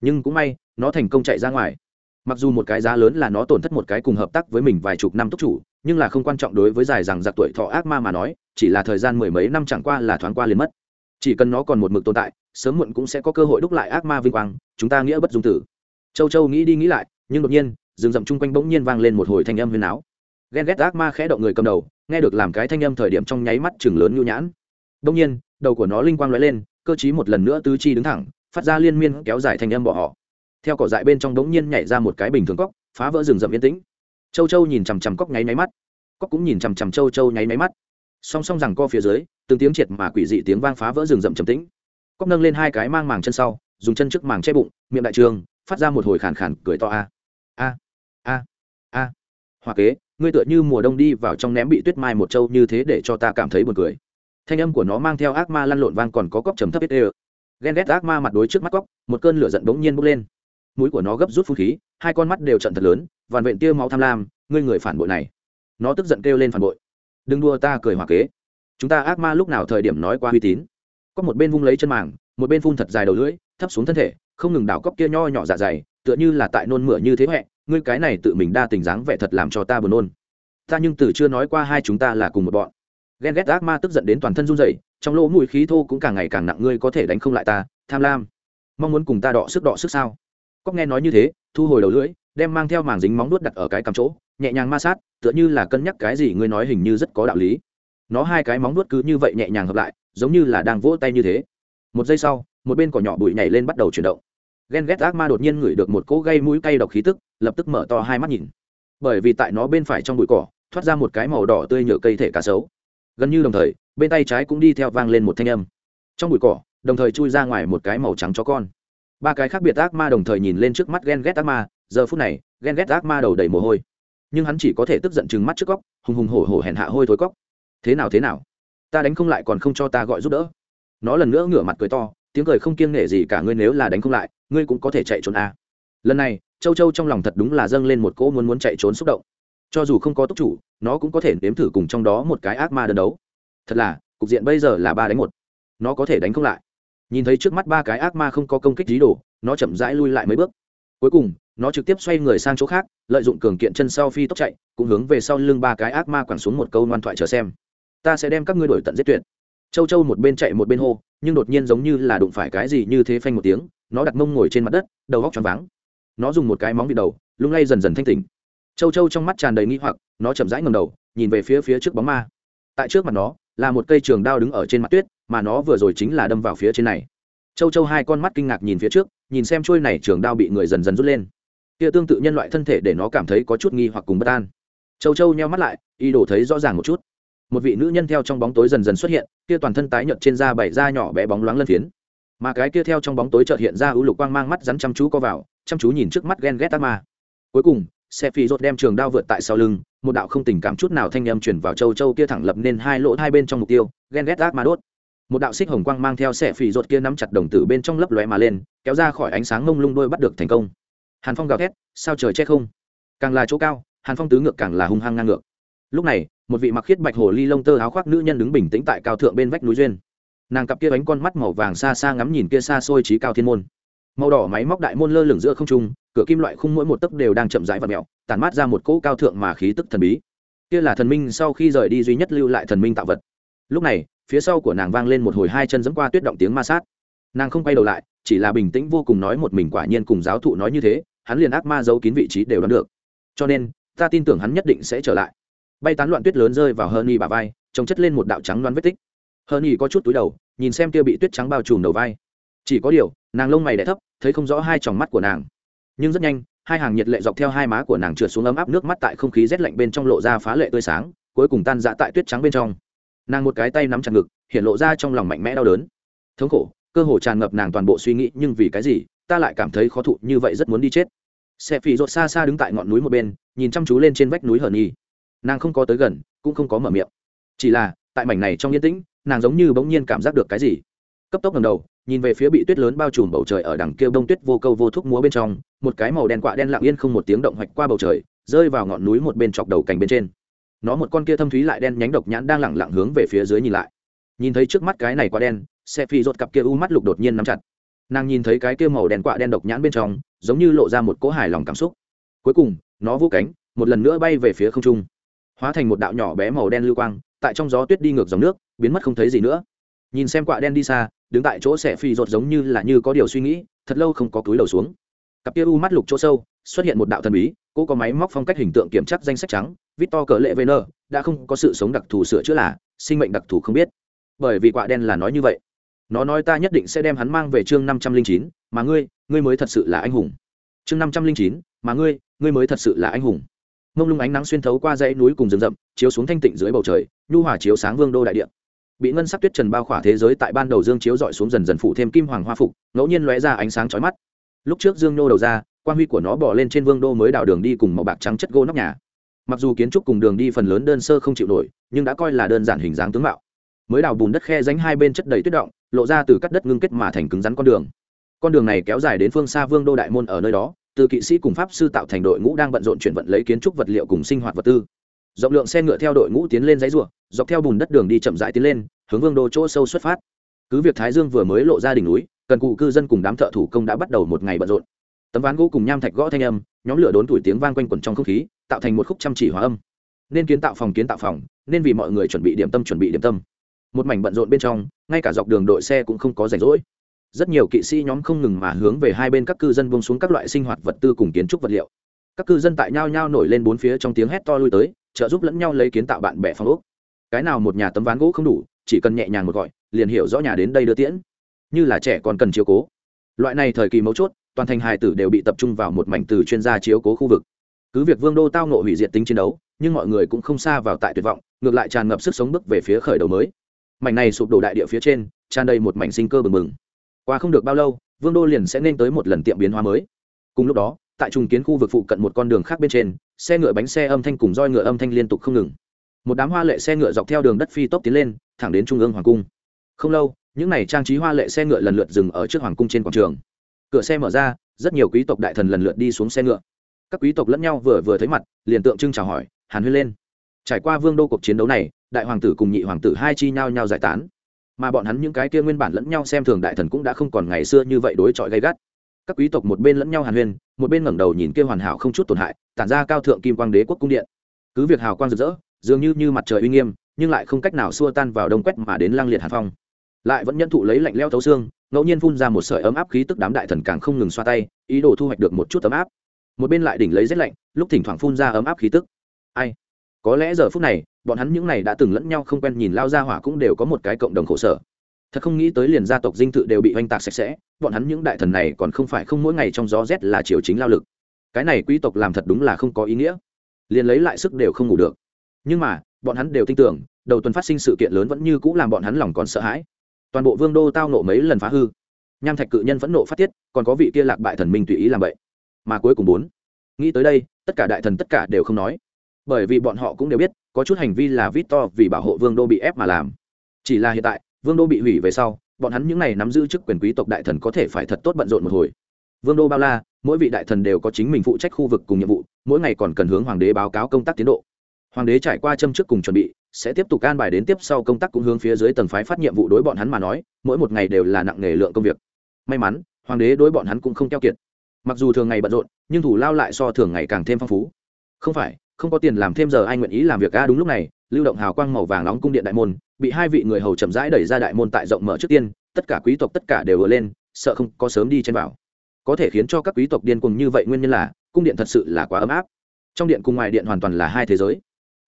S1: Nhưng cũng may, nó thành công chạy ra ngoài. Mặc dù một cái giá lớn là nó tổn thất một cái cùng hợp tác với mình vài chục năm túc chủ, nhưng là không quan trọng đối với dài rằng giặc tuổi thọ ác ma mà nói, chỉ là thời gian mười mấy năm chẳng qua là thoáng qua liền mất. Chỉ cần nó còn một mực tồn tại, sớm muộn cũng sẽ có cơ hội đúc lại ác ma vinh quang, chúng ta nghĩa bất dung tử châu châu nghĩ đi nghĩ lại, nhưng đột nhiên, rừng rậm chung quanh bỗng nhiên vang lên một hồi thanh âm huyền áo. Ghen ghét ác ma khẽ động người cầm đầu, nghe được làm cái thanh âm thời điểm trong nháy mắt chừng lớn nhu nhãn. Đông nhiên, đầu của nó linh quang lóe lên, cơ chí một lần nữa tứ chi đứng thẳng, phát ra liên miên kéo dài thanh âm bỏ họ. Theo cỏ dại bên trong đống nhiên nhảy ra một cái bình thường cóc phá vỡ rừng rậm yên tĩnh. Châu châu nhìn chằm chằm cóc nháy máy mắt. Cóc cũng nhìn chằm chằm châu châu nháy máy mắt. Song song rằng co phía dưới, từng tiếng triệt mà quỷ dị tiếng vang phá vỡ rừng rậm trầm tĩnh. Cóc nâng lên hai cái mang màng chân sau, dùng chân trước màng che bụng, miệng đại trường phát ra một hồi khàn khàn cười to a. A a a. Hoa kế, ngươi tựa như mùa đông đi vào trong ném bị tuyết mai một châu như thế để cho ta cảm thấy buồn cười. Thanh âm của nó mang theo ác ma lăn lộn vang còn có cóc trầm thấp ít ê ghen ghét ác ma mặt đối trước mắt cóc một cơn lửa giận bỗng nhiên bốc lên. Mũi của nó gấp rút phun khí, hai con mắt đều trận thật lớn, vằn vện tia máu tham lam, ngươi người phản bội này. Nó tức giận kêu lên phản bội. Đừng đua ta cười hòa kế. Chúng ta ác ma lúc nào thời điểm nói qua uy tín. Có một bên vung lấy chân màng, một bên phun thật dài đầu lưỡi, thấp xuống thân thể không ngừng đảo cóc kia nho nhỏ dạ dày, tựa như là tại nôn mửa như thế huệ, ngươi cái này tự mình đa tình dáng vẻ thật làm cho ta buồn nôn. Ta nhưng từ chưa nói qua hai chúng ta là cùng một bọn. Ghen ghét ác ma tức giận đến toàn thân run rẩy, trong lỗ mũi khí thô cũng càng ngày càng nặng, ngươi có thể đánh không lại ta, tham lam. Mong muốn cùng ta đọ sức đọ sức sao? Cóc nghe nói như thế, thu hồi đầu lưỡi, đem mang theo màng dính móng nuốt đặt ở cái cằm chỗ, nhẹ nhàng ma sát, tựa như là cân nhắc cái gì ngươi nói hình như rất có đạo lý. Nó hai cái móng nuốt cứ như vậy nhẹ nhàng hợp lại, giống như là đang vỗ tay như thế. Một giây sau, một bên cỏ nhỏ bụi nhảy lên bắt đầu chuyển động ghen ghét ác ma đột nhiên ngửi được một cỗ gây mũi cay độc khí tức, lập tức mở to hai mắt nhìn. Bởi vì tại nó bên phải trong bụi cỏ, thoát ra một cái màu đỏ tươi nhựa cây thể cá sấu. Gần như đồng thời, bên tay trái cũng đi theo vang lên một thanh âm. Trong bụi cỏ, đồng thời chui ra ngoài một cái màu trắng chó con. Ba cái khác biệt ác ma đồng thời nhìn lên trước mắt ghen ghét ác ma, giờ phút này, ghen ghét ác ma đầu đầy mồ hôi. Nhưng hắn chỉ có thể tức giận chừng mắt trước góc, hùng hùng hổ hổ hèn hạ hôi thối cóc. Thế nào thế nào? Ta đánh không lại còn không cho ta gọi giúp đỡ. Nó lần nữa ngửa mặt cười to, tiếng cười không kiêng nể gì cả ngươi nếu là đánh không lại ngươi cũng có thể chạy trốn a à. lần này, châu châu trong lòng thật đúng là dâng lên một cỗ muốn muốn chạy trốn xúc động. Cho dù không có túc chủ, nó cũng có thể nếm thử cùng trong đó một cái ác ma đơn đấu. Thật là, cục diện bây giờ là ba đánh một. Nó có thể đánh không lại. Nhìn thấy trước mắt ba cái ác ma không có công kích dí đồ, nó chậm rãi lui lại mấy bước. Cuối cùng, nó trực tiếp xoay người sang chỗ khác, lợi dụng cường kiện chân sau phi tốc chạy, cũng hướng về sau lưng ba cái ác ma quẳng xuống một câu ngoan thoại chờ xem. Ta sẽ đem các ngươi đổi tận giết tuyệt châu châu một bên chạy một bên hô, nhưng đột nhiên giống như là đụng phải cái gì như thế phanh một tiếng, nó đặt mông ngồi trên mặt đất, đầu góc choáng váng. Nó dùng một cái móng bị đầu, lung lay dần dần thanh tỉnh. Châu châu trong mắt tràn đầy nghi hoặc, nó chậm rãi ngầm đầu, nhìn về phía phía trước bóng ma. Tại trước mặt nó, là một cây trường đao đứng ở trên mặt tuyết, mà nó vừa rồi chính là đâm vào phía trên này. Châu châu hai con mắt kinh ngạc nhìn phía trước, nhìn xem trôi này trường đao bị người dần dần rút lên. Kia tương tự nhân loại thân thể để nó cảm thấy có chút nghi hoặc cùng bất an. Châu châu nheo mắt lại y đổ thấy rõ ràng một chút một vị nữ nhân theo trong bóng tối dần dần xuất hiện, kia toàn thân tái nhợt trên da bảy da nhỏ bé bóng loáng lân phiến. Mà cái kia theo trong bóng tối chợt hiện ra ưu lục quang mang mắt rắn chăm chú co vào, chăm chú nhìn trước mắt ghen ghét ác ma. Cuối cùng xe phi rốt đem trường đao vượt tại sau lưng, một đạo không tình cảm chút nào thanh âm chuyển vào châu châu kia thẳng lập nên hai lỗ hai bên trong mục tiêu, ghen ghét ác ma đốt. Một đạo xích hồng quang mang theo xe phi rốt kia nắm chặt đồng tử bên trong lấp lóe mà lên, kéo ra khỏi ánh sáng mông lung đôi bắt được thành công. Hàn phong gào thét, sao trời che không? Càng là chỗ cao, hàn phong tứ ngược càng là hung hăng ngang ngược. Lúc này một vị mặc khiết bạch hồ ly lông tơ áo khoác nữ nhân đứng bình tĩnh tại cao thượng bên vách núi duyên. Nàng cặp kia bánh con mắt màu vàng xa xa ngắm nhìn kia xa xôi trí cao thiên môn. Màu đỏ máy móc đại môn lơ lửng giữa không trung, cửa kim loại khung mỗi một tấc đều đang chậm rãi và mẹo tàn mát ra một cỗ cao thượng mà khí tức thần bí. Kia là thần minh sau khi rời đi duy nhất lưu lại thần minh tạo vật. Lúc này, phía sau của nàng vang lên một hồi hai chân dẫm qua tuyết động tiếng ma sát. Nàng không quay đầu lại, chỉ là bình tĩnh vô cùng nói một mình quả nhiên cùng giáo thụ nói như thế, hắn liền ác ma giấu kín vị trí đều đoán được. Cho nên, ta tin tưởng hắn nhất định sẽ trở lại bay tán loạn tuyết lớn rơi vào hơ ni bà vai trông chất lên một đạo trắng loan vết tích. Hơ ni có chút túi đầu, nhìn xem kia bị tuyết trắng bao trùm đầu vai. Chỉ có điều, nàng lông mày đẻ thấp, thấy không rõ hai tròng mắt của nàng. Nhưng rất nhanh, hai hàng nhiệt lệ dọc theo hai má của nàng trượt xuống ấm áp nước mắt tại không khí rét lạnh bên trong lộ ra phá lệ tươi sáng, cuối cùng tan dã tại tuyết trắng bên trong. Nàng một cái tay nắm chặt ngực, hiện lộ ra trong lòng mạnh mẽ đau đớn. Thống khổ, cơ hồ tràn ngập nàng toàn bộ suy nghĩ, nhưng vì cái gì, ta lại cảm thấy khó thụ như vậy rất muốn đi chết. Xe phì rột xa xa đứng tại ngọn núi một bên, nhìn chăm chú lên trên vách núi hờ nhi nàng không có tới gần, cũng không có mở miệng. Chỉ là, tại mảnh này trong yên tĩnh, nàng giống như bỗng nhiên cảm giác được cái gì. Cấp tốc ngầm đầu, nhìn về phía bị tuyết lớn bao trùm bầu trời ở đằng kia bông tuyết vô câu vô thuốc múa bên trong, một cái màu đen quạ đen lặng yên không một tiếng động hoạch qua bầu trời, rơi vào ngọn núi một bên chọc đầu cành bên trên. Nó một con kia thâm thúy lại đen nhánh độc nhãn đang lẳng lặng hướng về phía dưới nhìn lại. Nhìn thấy trước mắt cái này quạ đen xe phi rột cặp kia u mắt lục đột nhiên nắm chặt. Nàng nhìn thấy cái kia màu đen quạ đen độc nhãn bên trong, giống như lộ ra một cỗ hài lòng cảm xúc. Cuối cùng, nó vũ cánh, một lần nữa bay về phía không trung hóa thành một đạo nhỏ bé màu đen lưu quang, tại trong gió tuyết đi ngược dòng nước, biến mất không thấy gì nữa. Nhìn xem quạ đen đi xa, đứng tại chỗ sẽ phi rột giống như là như có điều suy nghĩ, thật lâu không có túi đầu xuống. Cặp kia u mắt lục chỗ sâu, xuất hiện một đạo thần bí cô có máy móc phong cách hình tượng kiểm tra danh sách trắng, victor cờ lệ vn, đã không có sự sống đặc thù sửa chữa là, sinh mệnh đặc thù không biết. Bởi vì quạ đen là nói như vậy. Nó nói ta nhất định sẽ đem hắn mang về chương năm trăm linh chín, mà ngươi ngươi mới thật sự là anh hùng. Chương năm trăm linh chín, mà ngươi ngươi mới thật sự là anh hùng mông lung ánh nắng xuyên thấu qua dãy núi cùng rừng rậm, chiếu xuống thanh tịnh dưới bầu trời, nhu hòa chiếu sáng vương đô đại điện bị ngân sắc tuyết trần bao khỏa thế giới tại ban đầu dương chiếu dọi xuống dần dần phủ thêm kim hoàng hoa phục, ngẫu nhiên lóe ra ánh sáng chói mắt. Lúc trước dương nô đầu ra quan huy của nó bỏ lên trên vương đô mới đào đường đi cùng màu bạc trắng chất gỗ nóc nhà. Mặc dù kiến trúc cùng đường đi phần lớn đơn sơ không chịu nổi, nhưng đã coi là đơn giản hình dáng tướng mạo. Mới đào bùn đất khe ránh hai bên chất đầy tuyết động, lộ ra từ cắt đất ngưng kết mà thành cứng rắn con đường. Con đường này kéo dài đến phương xa vương đô đại môn ở nơi đó từ kỵ sĩ cùng pháp sư tạo thành đội ngũ đang bận rộn chuyển vận lấy kiến trúc vật liệu cùng sinh hoạt vật tư. Rộng lượng xe ngựa theo đội ngũ tiến lên dãy ruộng dọc theo bùn đất đường đi chậm rãi tiến lên, hướng vương đô chỗ sâu xuất phát. Cứ việc thái dương vừa mới lộ ra đỉnh núi, cần cụ cư dân cùng đám thợ thủ công đã bắt đầu một ngày bận rộn. Tấm ván gỗ cùng nham thạch gõ thanh âm, nhóm lửa đốn tuổi tiếng vang quanh quẩn trong không khí, tạo thành một khúc chăm chỉ hòa âm. Nên kiến tạo phòng kiến tạo phòng, nên vì mọi người chuẩn bị điểm tâm chuẩn bị điểm tâm. Một mảnh bận rộn bên trong, ngay cả dọc đường đội xe cũng không có rảnh rỗi rất nhiều kỵ sĩ nhóm không ngừng mà hướng về hai bên các cư dân bông xuống các loại sinh hoạt vật tư cùng kiến trúc vật liệu. Các cư dân tại nhau nhau nổi lên bốn phía trong tiếng hét to lui tới, trợ giúp lẫn nhau lấy kiến tạo bạn bè phong ốc. Cái nào một nhà tấm ván gỗ không đủ, chỉ cần nhẹ nhàng một gọi, liền hiểu rõ nhà đến đây đưa tiễn. Như là trẻ còn cần chiếu cố. Loại này thời kỳ mấu chốt, toàn thành hài tử đều bị tập trung vào một mảnh từ chuyên gia chiếu cố khu vực. Cứ việc vương đô tao nộ hủy diệt tính chiến đấu, nhưng mọi người cũng không xa vào tại tuyệt vọng, ngược lại tràn ngập sức sống bước về phía khởi đầu mới. Mảnh này sụp đổ đại địa phía trên, tràn đầy một mảnh sinh cơ bừng bừng qua không được bao lâu, vương đô liền sẽ nên tới một lần tiệm biến hóa mới. Cùng lúc đó, tại trùng kiến khu vực phụ cận một con đường khác bên trên, xe ngựa bánh xe âm thanh cùng roi ngựa âm thanh liên tục không ngừng. Một đám hoa lệ xe ngựa dọc theo đường đất phi tốc tiến lên, thẳng đến trung ương hoàng cung. Không lâu, những n à y trang trí hoa lệ xe ngựa lần lượt dừng ở trước hoàng cung trên quảng trường. Cửa xe mở ra, rất nhiều quý tộc đại thần lần lượt đi xuống xe ngựa. Các quý tộc lẫn nhau vừa vừa thấy mặt, liền tượng trưng chào hỏi, hàn huyên lên. Trải qua vương đô cuộc chiến đấu này, đại hoàng tử cùng nhị hoàng tử hai chi nhau nhau giải tán mà bọn hắn những cái kia nguyên bản lẫn nhau xem thường đại thần cũng đã không còn ngày xưa như vậy đối chọi gay gắt. Các quý tộc một bên lẫn nhau hàn huyên, một bên ngẩng đầu nhìn kia hoàn hảo không chút tổn hại, tản ra cao thượng kim quang đế quốc cung điện. Cứ việc hào quang rực rỡ, dường như như mặt trời uy nghiêm, nhưng lại không cách nào xua tan vào đông quét mà đến lang liệt hàn phong. Lại vẫn nhân thụ lấy lạnh leo thấu xương, ngẫu nhiên phun ra một sợi ấm áp khí tức đám đại thần càng không ngừng xoa tay, ý đồ thu hoạch được một chút ấm áp. Một bên lại đỉnh lấy rét lạnh, lúc thỉnh thoảng phun ra ấm áp khí tức. Ai? Có lẽ giờ phút này bọn hắn những này đã từng lẫn nhau không quen nhìn lao ra hỏa cũng đều có một cái cộng đồng khổ sở. Thật không nghĩ tới liền gia tộc dinh thự đều bị oanh tạc sạch sẽ, bọn hắn những đại thần này còn không phải không mỗi ngày trong gió rét là chiều chính lao lực. Cái này quý tộc làm thật đúng là không có ý nghĩa. Liền lấy lại sức đều không ngủ được. Nhưng mà, bọn hắn đều tin tưởng, đầu tuần phát sinh sự kiện lớn vẫn như cũ làm bọn hắn lòng còn sợ hãi. Toàn bộ vương đô tao nộ mấy lần phá hư. Nham thạch cự nhân vẫn nộ phát tiết, còn có vị kia lạc bại thần minh tùy ý làm vậy. Mà cuối cùng bốn, nghĩ tới đây, tất cả đại thần tất cả đều không nói bởi vì bọn họ cũng đều biết, có chút hành vi là vít to vì bảo hộ vương đô bị ép mà làm. Chỉ là hiện tại, vương đô bị hủy về sau, bọn hắn những n à y nắm giữ chức quyền quý tộc đại thần có thể phải thật tốt bận rộn một hồi. Vương đô bao la, mỗi vị đại thần đều có chính mình phụ trách khu vực cùng nhiệm vụ, mỗi ngày còn cần hướng hoàng đế báo cáo công tác tiến độ. Hoàng đế trải qua châm trước cùng chuẩn bị, sẽ tiếp tục can bài đến tiếp sau công tác cũng hướng phía dưới tầng phái phát nhiệm vụ đối bọn hắn mà nói, mỗi một ngày đều là nặng nghề lượng công việc. May mắn, hoàng đế đối bọn hắn cũng không keo kiệt. Mặc dù thường ngày bận rộn, nhưng thủ lao lại so thường ngày càng thêm phong phú. Không phải không có tiền làm thêm giờ ai nguyện ý làm việc a đúng lúc này, lưu động hào quang màu vàng nóng cung điện đại môn, bị hai vị người hầu chậm rãi đẩy ra đại môn tại rộng mở trước tiên, tất cả quý tộc tất cả đều vừa lên, sợ không có sớm đi trên vào. Có thể khiến cho các quý tộc điên cùng như vậy nguyên nhân là, cung điện thật sự là quá ấm áp. Trong điện cùng ngoài điện hoàn toàn là hai thế giới.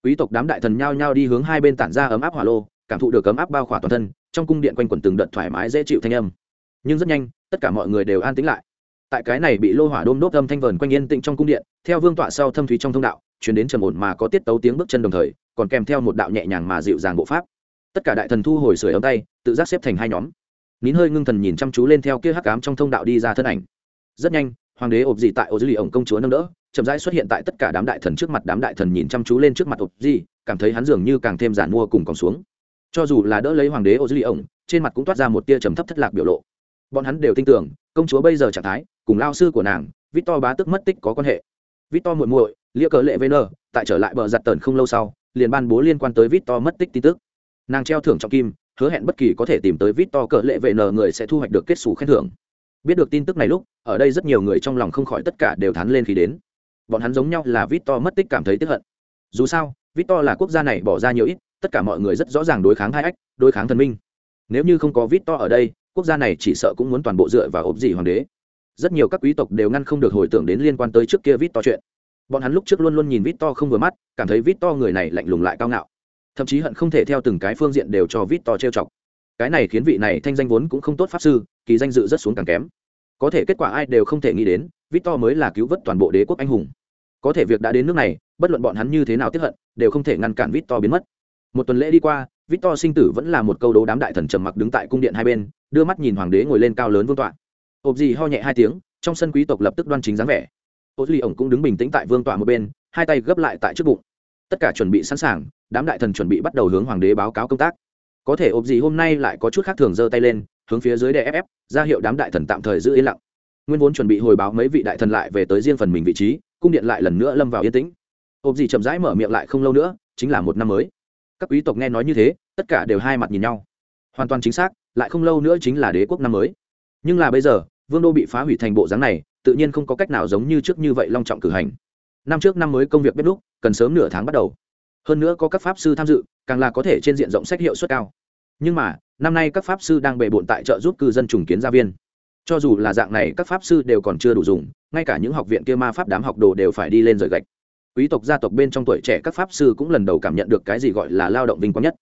S1: Quý tộc đám đại thần nhao nhao đi hướng hai bên tản ra ấm áp hỏa lô, cảm thụ được ấm áp bao khỏa toàn thân, trong cung điện quanh quẩn từng đợt thoải mái dễ chịu thanh âm. Nhưng rất nhanh, tất cả mọi người đều an tĩnh lại tại cái này bị lô hỏa đôm đốt âm thanh vờn quanh yên tĩnh trong cung điện, theo vương tọa sau thâm thúy trong thông đạo chuyển đến trầm ổn mà có tiết tấu tiếng bước chân đồng thời, còn kèm theo một đạo nhẹ nhàng mà dịu dàng bộ pháp. Tất cả đại thần thu hồi sửa ấm tay, tự giác xếp thành hai nhóm. Nín hơi ngưng thần nhìn chăm chú lên theo kia hắc cám trong thông đạo đi ra thân ảnh. Rất nhanh, hoàng đế ộp dị tại ô dư lì ổng công chúa nâng đỡ, chậm rãi xuất hiện tại tất cả đám đại thần trước mặt, đám đại thần nhìn chăm chú lên trước mặt ộp dị, cảm thấy hắn dường như càng thêm giản mua cùng còn xuống. Cho dù là đỡ lấy hoàng đế ô dư lì ổng, trên mặt cũng toát ra một tia trầm thấp thất lạc biểu lộ bọn hắn đều tin tưởng, công chúa bây giờ trạng thái, cùng lao sư của nàng, victor bá tức mất tích có quan hệ. Victor muội muội, lia cờ lệ vn tại trở lại bờ giặt tần không lâu sau, liền ban bố liên quan tới victor mất tích tin tức. Nàng treo thưởng trọng kim, hứa hẹn bất kỳ có thể tìm tới victor cờ lệ vn người sẽ thu hoạch được kết xù khen thưởng. Biết được tin tức này lúc, ở đây rất nhiều người trong lòng không khỏi tất cả đều thắn lên khi đến. Bọn hắn giống nhau là victor mất tích cảm thấy tức hận. Dù sao, victor là quốc gia này bỏ ra nhiều ít, tất cả mọi người rất rõ ràng đối kháng hai ách, đối kháng thần minh. Nếu như không có victor ở đây quốc gia này chỉ sợ cũng muốn toàn bộ dựa vào ốp gì hoàng đế. Rất nhiều các quý tộc đều ngăn không được hồi tưởng đến liên quan tới trước kia vít to chuyện. Bọn hắn lúc trước luôn luôn nhìn vít to không vừa mắt, cảm thấy vít to người này lạnh lùng lại cao ngạo. Thậm chí hận không thể theo từng cái phương diện đều cho vít to trêu chọc. Cái này khiến vị này thanh danh vốn cũng không tốt pháp sư, kỳ danh dự rất xuống càng kém. Có thể kết quả ai đều không thể nghĩ đến vít to mới là cứu vớt toàn bộ đế quốc anh hùng. Có thể việc đã đến nước này, bất luận bọn hắn như thế nào tiếp hận, đều không thể ngăn cản vít to biến mất. Một tuần lễ đi qua vít to sinh tử vẫn là một câu đấu đám đại thần trầm mặc đứng tại cung điện hai bên đưa mắt nhìn hoàng đế ngồi lên cao lớn vương tọa. Ộp gì ho nhẹ hai tiếng, trong sân quý tộc lập tức đoan chính dáng vẻ. Ô duy ổng cũng đứng bình tĩnh tại vương tọa một bên, hai tay gấp lại tại trước bụng. Tất cả chuẩn bị sẵn sàng, đám đại thần chuẩn bị bắt đầu hướng hoàng đế báo cáo công tác. Có thể ộp gì hôm nay lại có chút khác thường giơ tay lên, hướng phía dưới đè ép ép, ra hiệu đám đại thần tạm thời giữ yên lặng. Nguyên vốn chuẩn bị hồi báo mấy vị đại thần lại về tới riêng phần mình vị trí, cung điện lại lần nữa lâm vào yên tĩnh. Ộp gì chậm rãi mở miệng lại không lâu nữa, chính là một năm mới. Các quý tộc nghe nói như thế, tất cả đều hai mặt nhìn nhau. Hoàn toàn chính xác lại không lâu nữa chính là đế quốc năm mới. Nhưng là bây giờ, vương đô bị phá hủy thành bộ dáng này, tự nhiên không có cách nào giống như trước như vậy long trọng cử hành. Năm trước năm mới công việc bếp lúc cần sớm nửa tháng bắt đầu. Hơn nữa có các pháp sư tham dự, càng là có thể trên diện rộng sách hiệu suất cao. Nhưng mà, năm nay các pháp sư đang bề bộn tại trợ giúp cư dân trùng kiến gia viên. Cho dù là dạng này, các pháp sư đều còn chưa đủ dùng, ngay cả những học viện kia ma pháp đám học đồ đều phải đi lên rời gạch. Quý tộc gia tộc bên trong tuổi trẻ các pháp sư cũng lần đầu cảm nhận được cái gì gọi là lao động vinh quang nhất.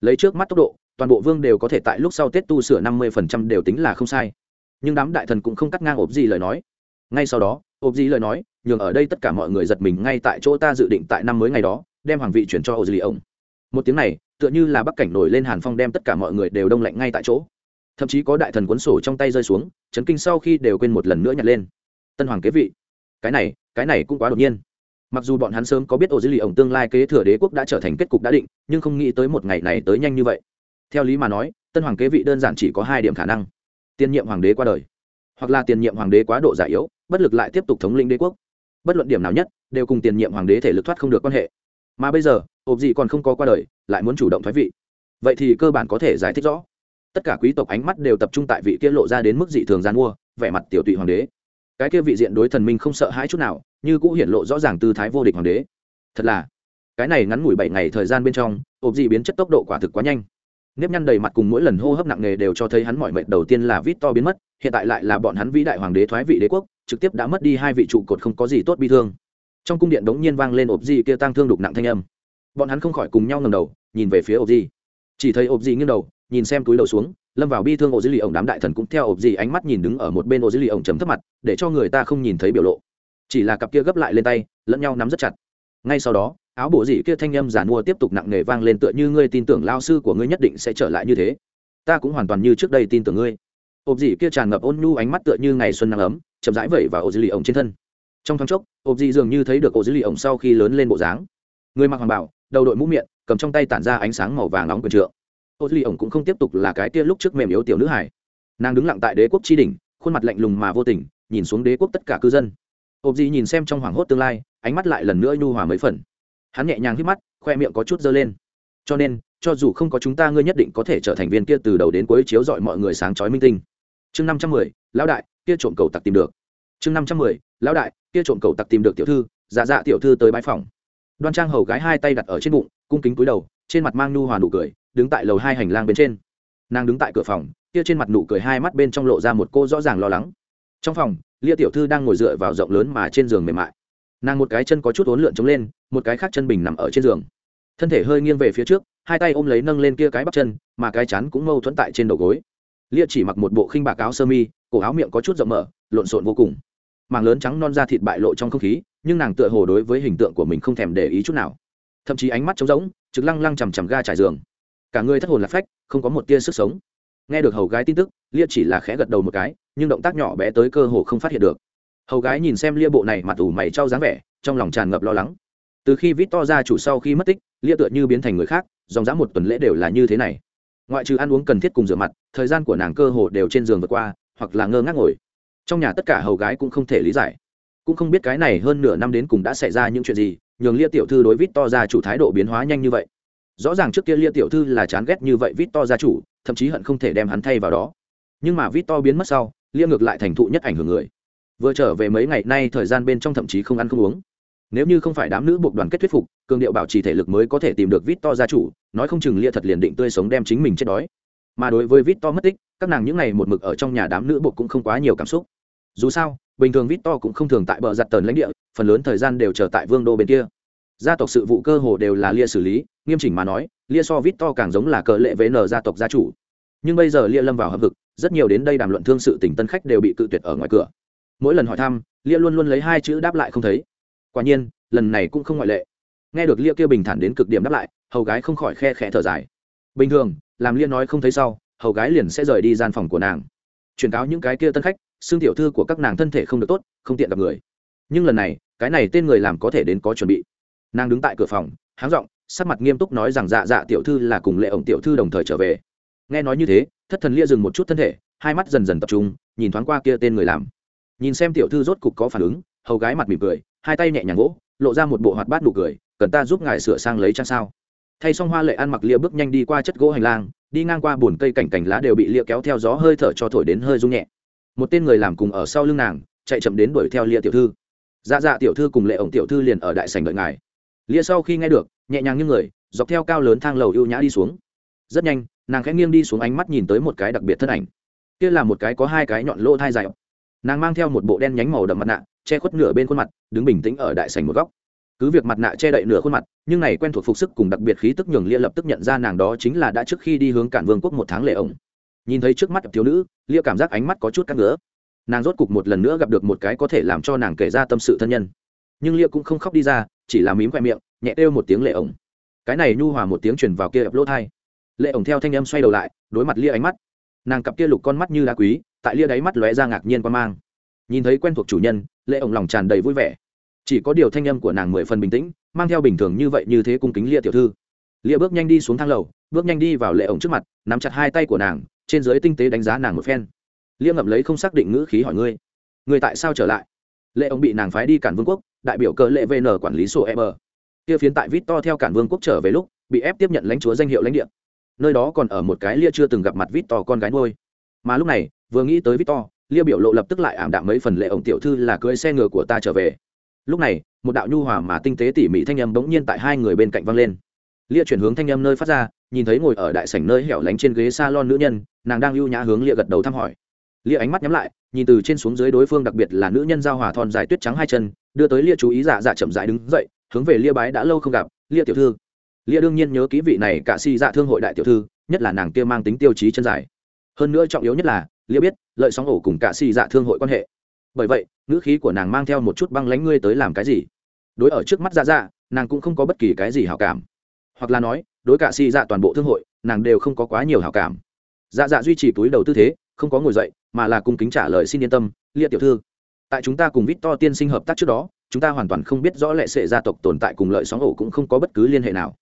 S1: Lấy trước mắt tốc độ toàn bộ vương đều có thể tại lúc sau tết tu sửa năm mươi phần trăm đều tính là không sai. Nhưng đám đại thần cũng không cắt ngang ộp gì lời nói. Ngay sau đó, ộp gì lời nói, nhường ở đây tất cả mọi người giật mình ngay tại chỗ ta dự định tại năm mới ngày đó, đem hoàng vị chuyển cho ộp gì ông. Một tiếng này, tựa như là bắc cảnh nổi lên hàn phong đem tất cả mọi người đều đông lạnh ngay tại chỗ. Thậm chí có đại thần cuốn sổ trong tay rơi xuống, chấn kinh sau khi đều quên một lần nữa nhặt lên. Tân hoàng kế vị. Cái này cái này cũng quá đột nhiên. Mặc dù bọn hắn sớm có biết ổ dữ lì ổng tương lai kế thừa đế quốc đã trở thành kết cục đã định, nhưng không nghĩ tới một ngày này tới nhanh như vậy theo lý mà nói, tân hoàng kế vị đơn giản chỉ có hai điểm khả năng. Tiền nhiệm hoàng đế qua đời, hoặc là tiền nhiệm hoàng đế quá độ già yếu, bất lực lại tiếp tục thống lĩnh đế quốc. Bất luận điểm nào nhất, đều cùng tiền nhiệm hoàng đế thể lực thoát không được quan hệ. Mà bây giờ, ộp dị còn không có qua đời, lại muốn chủ động thoái vị. Vậy thì cơ bản có thể giải thích rõ. Tất cả quý tộc ánh mắt đều tập trung tại vị kia lộ ra đến mức dị thường gian mua, vẻ mặt tiểu tụy hoàng đế. Cái kia vị diện đối thần minh không sợ hãi chút nào, như cũng hiển lộ rõ ràng tư thái vô địch hoàng đế. Thật là, cái này ngắn ngủi bảy ngày thời gian bên trong, ộp dị biến chất tốc độ quả thực quá nhanh nếp nhăn đầy mặt cùng mỗi lần hô hấp nặng nề đều cho thấy hắn mọi mệnh đầu tiên là vít to biến mất, hiện tại lại là bọn hắn vĩ đại hoàng đế thoái vị đế quốc, trực tiếp đã mất đi hai vị trụ cột không có gì tốt bi thương. Trong cung điện đống nhiên vang lên ộp di kia tăng thương đục nặng thanh âm. Bọn hắn không khỏi cùng nhau ngầm đầu, nhìn về phía ộp di. Chỉ thấy ộp di nghiêng đầu, nhìn xem túi đầu xuống, lâm vào bi thương ổ dữ lì ổng đám đại thần cũng theo ộp di ánh mắt nhìn đứng ở một bên ổ dữ lì ổng chấm thấp mặt, để cho người ta không nhìn thấy biểu lộ. Chỉ là cặp kia gấp lại lên tay, lẫn nhau nắm rất chặt ngay sau đó, áo bộ dị kia thanh â m giản mua tiếp tục nặng nề vang lên tựa như ngươi tin tưởng lao sư của ngươi nhất định sẽ trở lại như thế. Ta cũng hoàn toàn như trước đây tin tưởng ngươi. Ộp dị kia tràn ngập ôn nhu ánh mắt tựa như ngày xuân nắng ấm, chậm rãi vẩy và ổ dữ lì ổng trên thân. Trong thoáng chốc ộp dị dường như thấy được ổ dữ lì ổng sau khi lớn lên bộ dáng. Người mặc hoàng bảo, đầu đội mũ miệng, cầm trong tay tản ra ánh sáng màu vàng nóng quần trượng. Ô lì ổng cũng không tiếp tục là cái kia lúc trước mềm yếu tiểu nữ hải nàng đứng lặng tại đế quốc tri đình khuôn mặt lạnh lùng mà vô tình, nhìn xuống đế quốc tất cả cư dân ộp dị nhìn xem trong hoảng hốt tương lai, ánh mắt lại lần nữa nhu hòa mấy phần. Hắn nhẹ nhàng hít mắt, khoe miệng có chút dơ lên. Cho nên, cho dù không có chúng ta ngươi nhất định có thể trở thành viên kia từ đầu đến cuối chiếu dọi mọi người sáng chói minh tinh. Chương năm trăm mười, lão đại, kia trộm cầu tặc tìm được. Chương năm trăm mười, lão đại, kia trộm cầu tặc tìm được tiểu thư dạ dạ tiểu thư tới bãi phòng. Đoan trang hầu gái hai tay đặt ở trên bụng, cung kính cúi đầu, trên mặt mang nhu hòa nụ cười, đứng tại lầu hai hành lang bên trên. Nàng đứng tại cửa phòng, kia trên mặt nụ cười hai mắt bên trong lộ ra một cô rõ ràng lo lắng trong phòng, lia tiểu thư đang ngồi dựa vào rộng lớn mà trên giường mềm mại. Nàng một cái chân có chút uốn lượn trống lên, một cái khác chân bình nằm ở trên giường. Thân thể hơi nghiêng về phía trước, hai tay ôm lấy nâng lên kia cái bắp chân, mà cái chắn cũng mâu thuẫn tại trên đầu gối. Lia chỉ mặc một bộ khinh bạc áo sơ mi, cổ áo miệng có chút rộng mở, lộn xộn vô cùng. Màng lớn trắng non da thịt bại lộ trong không khí, nhưng nàng tựa hồ đối với hình tượng của mình không thèm để ý chút nào. Thậm chí ánh mắt trống rỗng, trực lăng lăng chằm chằm ga trải giường. Cả người thất hồn lạc phách, không có một tia sức sống nghe được hầu gái tin tức, lia chỉ là khẽ gật đầu một cái, nhưng động tác nhỏ bé tới cơ hồ không phát hiện được. Hầu gái nhìn xem lia bộ này mặt ủ mày trao dáng vẻ, trong lòng tràn ngập lo lắng. Từ khi vít to ra chủ sau khi mất tích, lia tựa như biến thành người khác, dòng dã một tuần lễ đều là như thế này. Ngoại trừ ăn uống cần thiết cùng rửa mặt, thời gian của nàng cơ hồ đều trên giường vượt qua, hoặc là ngơ ngác ngồi. Trong nhà tất cả hầu gái cũng không thể lý giải. Cũng không biết cái này hơn nửa năm đến cùng đã xảy ra những chuyện gì, nhường lia tiểu thư đối vít to ra chủ thái độ biến hóa nhanh như vậy rõ ràng trước kia lia tiểu thư là chán ghét như vậy vít to gia chủ, thậm chí hận không thể đem hắn thay vào đó. Nhưng mà vít to biến mất sau, lia ngược lại thành thụ nhất ảnh hưởng người. Vừa trở về mấy ngày nay thời gian bên trong thậm chí không ăn không uống. Nếu như không phải đám nữ buộc đoàn kết thuyết phục, cường điệu bảo trì thể lực mới có thể tìm được vít to gia chủ, nói không chừng lia thật liền định tươi sống đem chính mình chết đói. Mà đối với vít to mất tích, các nàng những ngày một mực ở trong nhà đám nữ buộc cũng không quá nhiều cảm xúc. Dù sao, bình thường vít to cũng không thường tại bờ giặt tờn lãnh địa, phần lớn thời gian đều chờ tại vương đô bên kia gia tộc sự vụ cơ hồ đều là lia xử lý, nghiêm chỉnh mà nói, lia so vít to càng giống là cờ lệ vn gia tộc gia chủ. Nhưng bây giờ lia lâm vào hợp vực, rất nhiều đến đây đàm luận thương sự tình tân khách đều bị cự tuyệt ở ngoài cửa. Mỗi lần hỏi thăm, lia luôn luôn lấy hai chữ đáp lại không thấy. Quả nhiên, lần này cũng không ngoại lệ. Nghe được lia kia bình thản đến cực điểm đáp lại, hầu gái không khỏi khe khẽ thở dài. Bình thường, làm lia nói không thấy sau, hầu gái liền sẽ rời đi gian phòng của nàng. Truyền cáo những cái kia tân khách xương tiểu thư của các nàng thân thể không được tốt, không tiện gặp người. Nhưng lần này, cái này tên người làm có thể đến có chuẩn bị nàng đứng tại cửa phòng, háng r sắc mặt nghiêm túc nói rằng dạ dạ tiểu thư là cùng lệ ổng tiểu thư đồng thời trở về. Nghe nói như thế, thất thần lia dừng một chút thân thể, hai mắt dần dần tập trung, nhìn thoáng qua kia tên người làm. Nhìn xem tiểu thư rốt cục có phản ứng, hầu gái mặt mỉm cười, hai tay nhẹ nhàng gỗ lộ ra một bộ hoạt bát nụ cười, cần ta giúp ngài sửa sang lấy trang sao? Thay xong hoa lệ ăn mặc lia bước nhanh đi qua chất gỗ hành lang, đi ngang qua bồn cây cảnh cảnh lá đều bị lia kéo theo gió hơi thở cho thổi đến hơi rung nhẹ. Một tên người làm cùng ở sau lưng nàng, chạy chậm đến đuổi theo lia tiểu thư. Dạ dạ tiểu thư cùng lệ ổng tiểu thư liền ở đại sảnh đợi ngài lia sau khi nghe được, nhẹ nhàng như người, dọc theo cao lớn thang lầu ưu nhã đi xuống. Rất nhanh, nàng khẽ nghiêng đi xuống ánh mắt nhìn tới một cái đặc biệt thân ảnh. Kia là một cái có hai cái nhọn lỗ thai dài. Nàng mang theo một bộ đen nhánh màu đậm mặt nạ, che khuất nửa bên khuôn mặt, đứng bình tĩnh ở đại sảnh một góc. Cứ việc mặt nạ che đậy nửa khuôn mặt, nhưng này quen thuộc phục sức cùng đặc biệt khí tức nhường lia lập tức nhận ra nàng đó chính là đã trước khi đi hướng cản vương quốc một tháng lệ ổng. Nhìn thấy trước mắt thiếu nữ, lia cảm giác ánh mắt có chút cắt ngứa. Nàng rốt cục một lần nữa gặp được một cái có thể làm cho nàng kể ra tâm sự thân nhân nhưng lia cũng không khóc đi ra, chỉ là mím khoe miệng, nhẹ kêu một tiếng lệ ổng. Cái này nhu hòa một tiếng truyền vào kia ập lỗ thai. Lệ ổng theo thanh âm xoay đầu lại, đối mặt lia ánh mắt. Nàng cặp kia lục con mắt như đá quý, tại lia đáy mắt lóe ra ngạc nhiên qua mang. Nhìn thấy quen thuộc chủ nhân, lệ ổng lòng tràn đầy vui vẻ. Chỉ có điều thanh âm của nàng mười phần bình tĩnh, mang theo bình thường như vậy như thế cung kính lia tiểu thư. Lia bước nhanh đi xuống thang lầu, bước nhanh đi vào lệ ổng trước mặt, nắm chặt hai tay của nàng, trên dưới tinh tế đánh giá nàng một phen. Lia ngậm lấy không xác định ngữ khí hỏi ngươi người tại sao trở lại? Lệ ổng bị nàng phái đi cản vương quốc đại biểu cờ lệ vn quản lý sổ EM kia phiến tại vít to theo cản vương quốc trở về lúc, bị ép tiếp nhận lãnh chúa danh hiệu lãnh địa. Nơi đó còn ở một cái lia chưa từng gặp mặt vít to con gái nuôi. Mà lúc này, vừa nghĩ tới vít to lia biểu lộ lập tức lại ảm đạm mấy phần lệ ổng tiểu thư là cưới xe ngựa của ta trở về. Lúc này, một đạo nhu hòa mà tinh tế tỉ mỉ thanh âm bỗng nhiên tại hai người bên cạnh vang lên. Lia chuyển hướng thanh âm nơi phát ra, nhìn thấy ngồi ở đại sảnh nơi hẻo lánh trên ghế s a lon nữ nhân, nàng đang lưu nhã hướng lia gật đầu thăm hỏi. Lia ánh mắt nhắm lại, nhìn từ trên xuống dưới đối phương, đặc biệt là nữ nhân giao hòa thon dài tuyết trắng hai chân đưa tới lia chú ý dạ dạ chậm rãi đứng dậy, hướng về lia bái đã lâu không gặp, lia tiểu thư. Lia đương nhiên nhớ ký vị này cả si dạ thương hội đại tiểu thư, nhất là nàng kia mang tính tiêu chí chân dài. Hơn nữa trọng yếu nhất là, lia biết, lợi sóng ổ cùng cả si dạ thương hội quan hệ. Bởi vậy, ngữ khí của nàng mang theo một chút băng lánh ngươi tới làm cái gì? Đối ở trước mắt dạ dạ nàng cũng không có bất kỳ cái gì hảo cảm. Hoặc là nói, đối cả si dạ toàn bộ thương hội, nàng đều không có quá nhiều hảo cảm. Dạ dạ duy trì túi đầu tư thế, không có ngồi dậy, mà là cung kính trả lời xin yên tâm, lia tiểu thư tại chúng ta cùng vít to tiên sinh hợp tác trước đó, chúng ta hoàn toàn không biết rõ lệ sệ gia tộc tồn tại cùng lợi sóng ổ cũng không có bất cứ liên hệ nào.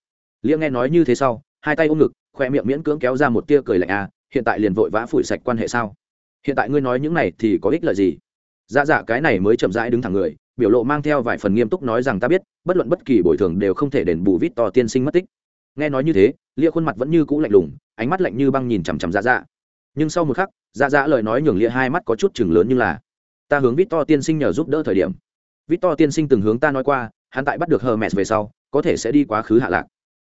S1: Lia nghe nói như thế sau, hai tay ôm ngực, khoe miệng miễn cưỡng kéo ra một tia cười lạnh à hiện tại liền vội vã phủi sạch quan hệ sao? Hiện tại ngươi nói những này thì có ích lợi gì? Dạ dạ cái này mới chậm rãi đứng thẳng người, biểu lộ mang theo vài phần nghiêm túc nói rằng ta biết, bất luận bất kỳ bồi thường đều không thể đền bù vít to tiên sinh mất tích. Nghe nói như thế lia khuôn mặt vẫn như cũ lạnh lùng, ánh mắt lạnh như băng nhìn chằm chằm dạ dạ. Nhưng sau một khắc dạ dạ lời nói nhường lia hai mắt có chút chừng lớn như là ta hướng vít to tiên sinh nhờ giúp đỡ thời điểm. Vít to tiên sinh từng hướng ta nói qua, hắn tại bắt được hờ về sau, có thể sẽ đi quá khứ hạ lạc.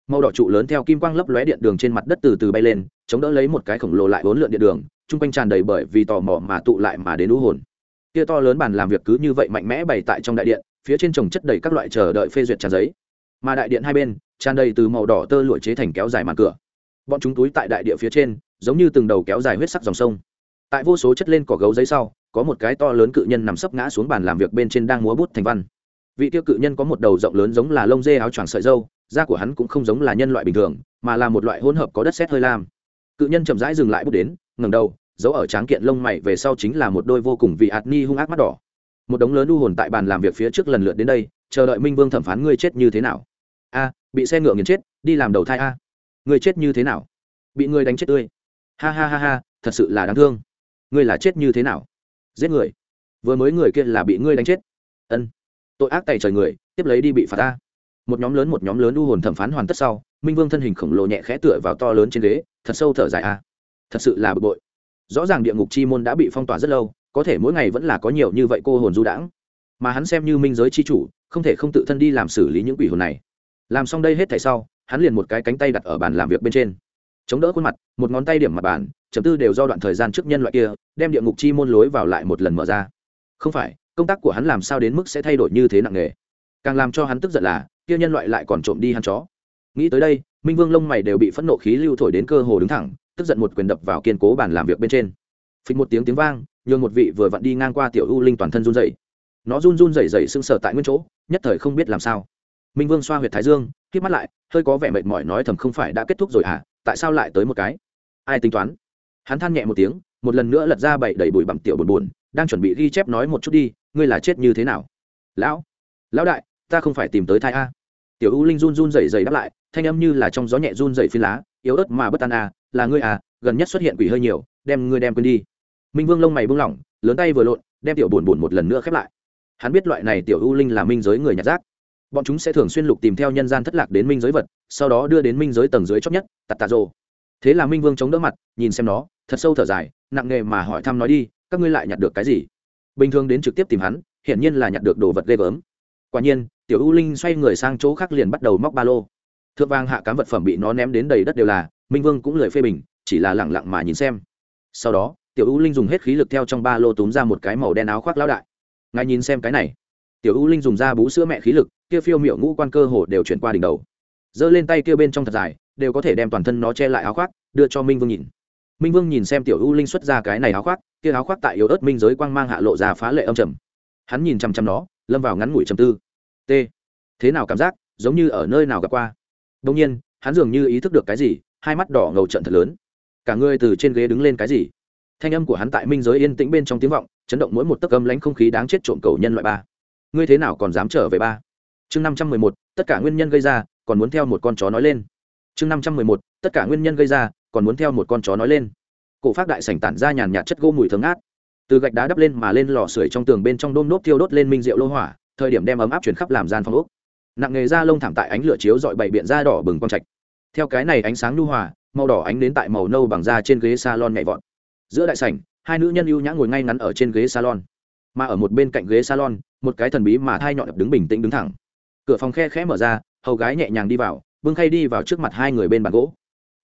S1: Màu đỏ trụ lớn theo kim quang lấp lóe điện đường trên mặt đất từ từ bay lên, chống đỡ lấy một cái khổng lồ lại bốn lượn điện đường, chung quanh tràn đầy bởi vì tò mò mà tụ lại mà đến u hồn. Kia to lớn bàn làm việc cứ như vậy mạnh mẽ bày tại trong đại điện, phía trên trồng chất đầy các loại chờ đợi phê duyệt tràn giấy. Mà đại điện hai bên, tràn đầy từ màu đỏ tơ lụa chế thành kéo dài màn cửa. Bọn chúng túi tại đại địa phía trên, giống như từng đầu kéo dài huyết sắc dòng sông. Tại vô số chất lên cỏ gấu giấy sau có một cái to lớn cự nhân nằm sấp ngã xuống bàn làm việc bên trên đang múa bút thành văn. Vị tiêu cự nhân có một đầu rộng lớn giống là lông dê áo choàng sợi dâu da của hắn cũng không giống là nhân loại bình thường, mà là một loại hỗn hợp có đất sét hơi lam. Cự nhân chậm rãi dừng lại bút đến, ngẩng đầu, giấu ở tráng kiện lông mày về sau chính là một đôi vô cùng vị ạt ni hung ác mắt đỏ. Một đống lớn u hồn tại bàn làm việc phía trước lần lượt đến đây, chờ đợi minh vương thẩm phán ngươi chết như thế nào. A, bị xe ngựa nghiền chết, đi làm đầu thai a. Ngươi chết như thế nào? Bị ngươi đánh chết tươi. Ha ha ha ha, thật sự là đáng thương. Ngươi là chết như thế nào? Giết người. Vừa mới người kia là bị ngươi đánh chết. Ân. Tội ác tày trời người, tiếp lấy đi bị phạt ta. Một nhóm lớn, một nhóm lớn u hồn thẩm phán hoàn tất sau, minh vương thân hình khổng lồ nhẹ khẽ tựa vào to lớn trên ghế, thật sâu thở dài a. Thật sự là bực bội. Rõ ràng địa ngục chi môn đã bị phong tỏa rất lâu, có thể mỗi ngày vẫn là có nhiều như vậy cô hồn du đãng. Mà hắn xem như minh giới chi chủ, không thể không tự thân đi làm xử lý những quỷ hồn này. Làm xong đây hết thảy sau, hắn liền một cái cánh tay đặt ở bàn làm việc bên trên. Chống đỡ khuôn mặt, một ngón tay điểm mặt bàn chấm tư đều do đoạn thời gian trước nhân loại kia, đem địa ngục chi môn lối vào lại một lần mở ra. Không phải, công tác của hắn làm sao đến mức sẽ thay đổi như thế nặng nề? Càng làm cho hắn tức giận là, kia nhân loại lại còn trộm đi hắn chó. Nghĩ tới đây, minh vương lông mày đều bị phẫn nộ khí lưu thổi đến cơ hồ đứng thẳng, tức giận một quyền đập vào kiên cố bàn làm việc bên trên. Phịch một tiếng tiếng vang, nhường một vị vừa vặn đi ngang qua tiểu u linh toàn thân run rẩy. Nó run run rẩy rẩy sưng sờ tại nguyên chỗ, nhất thời không biết làm sao. Minh vương xoa huyệt thái dương, hít mắt lại, hơi có vẻ mệt mỏi nói thầm không phải đã kết thúc rồi à tại sao lại tới một cái? Ai tính toán? Hắn than nhẹ một tiếng một lần nữa lật ra bảy đầy bụi bặm tiểu buồn buồn đang chuẩn bị ghi chép nói một chút đi ngươi là chết như thế nào? Lão lão đại ta không phải tìm tới thai a. Tiểu u linh run run rẩy rẩy đáp lại thanh âm như là trong gió nhẹ run dày phi lá yếu ớt mà bất an a, là ngươi à gần nhất xuất hiện quỷ hơi nhiều đem ngươi đem quên đi. Minh vương lông mày buông lỏng lớn tay vừa lộn đem tiểu buồn buồn một lần nữa khép lại. Hắn biết loại này tiểu u linh là minh giới người nhặt rác. Bọn chúng sẽ thường xuyên lục tìm theo nhân gian thất lạc đến minh giới vật sau đó đưa đến minh giới tầng dưới chót nhất tạt tạt rồ. Thế là minh vương chống đỡ mặt nhìn xem nó thật sâu thở dài, nặng nề mà hỏi thăm nói đi, các ngươi lại nhặt được cái gì? Bình thường đến trực tiếp tìm hắn, hiển nhiên là nhặt được đồ vật ghê gớm. Quả nhiên, tiểu u linh xoay người sang chỗ khác liền bắt đầu móc ba lô. Thượng vàng hạ cám vật phẩm bị nó ném đến đầy đất đều là, minh vương cũng lười phê bình, chỉ là lẳng lặng mà nhìn xem. Sau đó, tiểu u linh dùng hết khí lực theo trong ba lô túm ra một cái màu đen áo khoác lão đại. Ngài nhìn xem cái này. Tiểu u linh dùng ra bú sữa mẹ khí lực, kia phiêu miệu ngũ quan cơ hồ đều chuyển qua đỉnh đầu. Giơ lên tay kia bên trong thật dài, đều có thể đem toàn thân nó che lại áo khoác, đưa cho minh vương nhìn minh vương nhìn xem tiểu u linh xuất ra cái này áo khoác, kia áo khoác tại yếu ớt minh giới quang mang hạ lộ ra phá lệ âm trầm. Hắn nhìn chăm chăm nó, lâm vào ngắn ngủi trầm tư. T. Thế nào cảm giác, giống như ở nơi nào gặp qua? Đông nhiên, hắn dường như ý thức được cái gì, hai mắt đỏ ngầu trận thật lớn. Cả người từ trên ghế đứng lên cái gì? Thanh âm của hắn tại minh giới yên tĩnh bên trong tiếng vọng, chấn động mỗi một tấc âm lãnh không khí đáng chết trộm cầu nhân loại ba. Ngươi thế nào còn dám trở về ba? Chương năm trăm mười một, tất cả nguyên nhân gây ra, còn muốn theo một con chó nói lên. Chương năm trăm mười một, tất cả nguyên nhân gây ra còn muốn theo một con chó nói lên. Cổ phát đại sảnh tản ra nhàn nhạt chất gỗ mùi thơm ngát. Từ gạch đá đắp lên mà lên lò sưởi trong tường bên trong đôm nốt thiêu đốt lên minh rượu lô hỏa, thời điểm đem ấm áp chuyển khắp làm gian phong ốc. Nặng nghề da lông thảm tại ánh lửa chiếu dọi bảy biện da đỏ bừng quang trạch. Theo cái này ánh sáng nhu hòa, màu đỏ ánh đến tại màu nâu bằng da trên ghế salon nhảy vọt. Giữa đại sảnh, hai nữ nhân ưu nhã ngồi ngay ngắn ở trên ghế salon. Mà ở một bên cạnh ghế salon, một cái thần bí mà thai nhọn đứng bình tĩnh đứng thẳng. Cửa phòng khe khẽ mở ra, hầu gái nhẹ nhàng đi vào, bưng khay đi vào trước mặt hai người bên bàn gỗ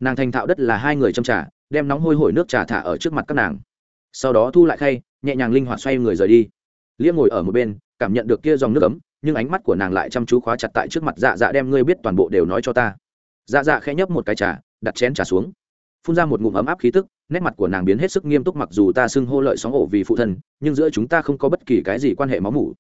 S1: nàng thành thạo đất là hai người châm trà, đem nóng hôi hổi nước trà thả ở trước mặt các nàng. Sau đó thu lại khay, nhẹ nhàng linh hoạt xoay người rời đi. Liễm ngồi ở một bên, cảm nhận được kia dòng nước ấm, nhưng ánh mắt của nàng lại chăm chú khóa chặt tại trước mặt dạ dạ đem ngươi biết toàn bộ đều nói cho ta. Dạ dạ khẽ nhấp một cái trà, đặt chén trà xuống. Phun ra một ngụm ấm áp khí tức, nét mặt của nàng biến hết sức nghiêm túc mặc dù ta xưng hô lợi sóng ổ vì phụ thân, nhưng giữa chúng ta không có bất kỳ cái gì quan hệ máu mủ.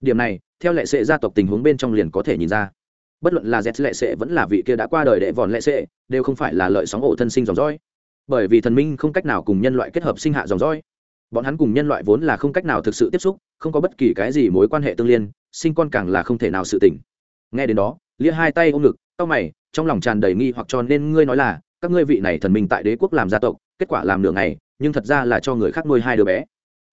S1: Điểm này, theo lệ sệ gia tộc tình huống bên trong liền có thể nhìn ra bất luận là z lệ sệ vẫn là vị kia đã qua đời đệ vòn lệ sệ, đều không phải là lợi sóng ổ thân sinh dòng dõi. Bởi vì thần minh không cách nào cùng nhân loại kết hợp sinh hạ dòng dõi. Bọn hắn cùng nhân loại vốn là không cách nào thực sự tiếp xúc, không có bất kỳ cái gì mối quan hệ tương liên, sinh con càng là không thể nào sự tỉnh nghe đến đó, lia hai tay ôm ngực tao mày, trong lòng tràn đầy nghi hoặc cho nên ngươi nói là, các ngươi vị này thần minh tại đế quốc làm gia tộc, kết quả làm nửa ngày, nhưng thật ra là cho người khác nuôi hai đứa bé.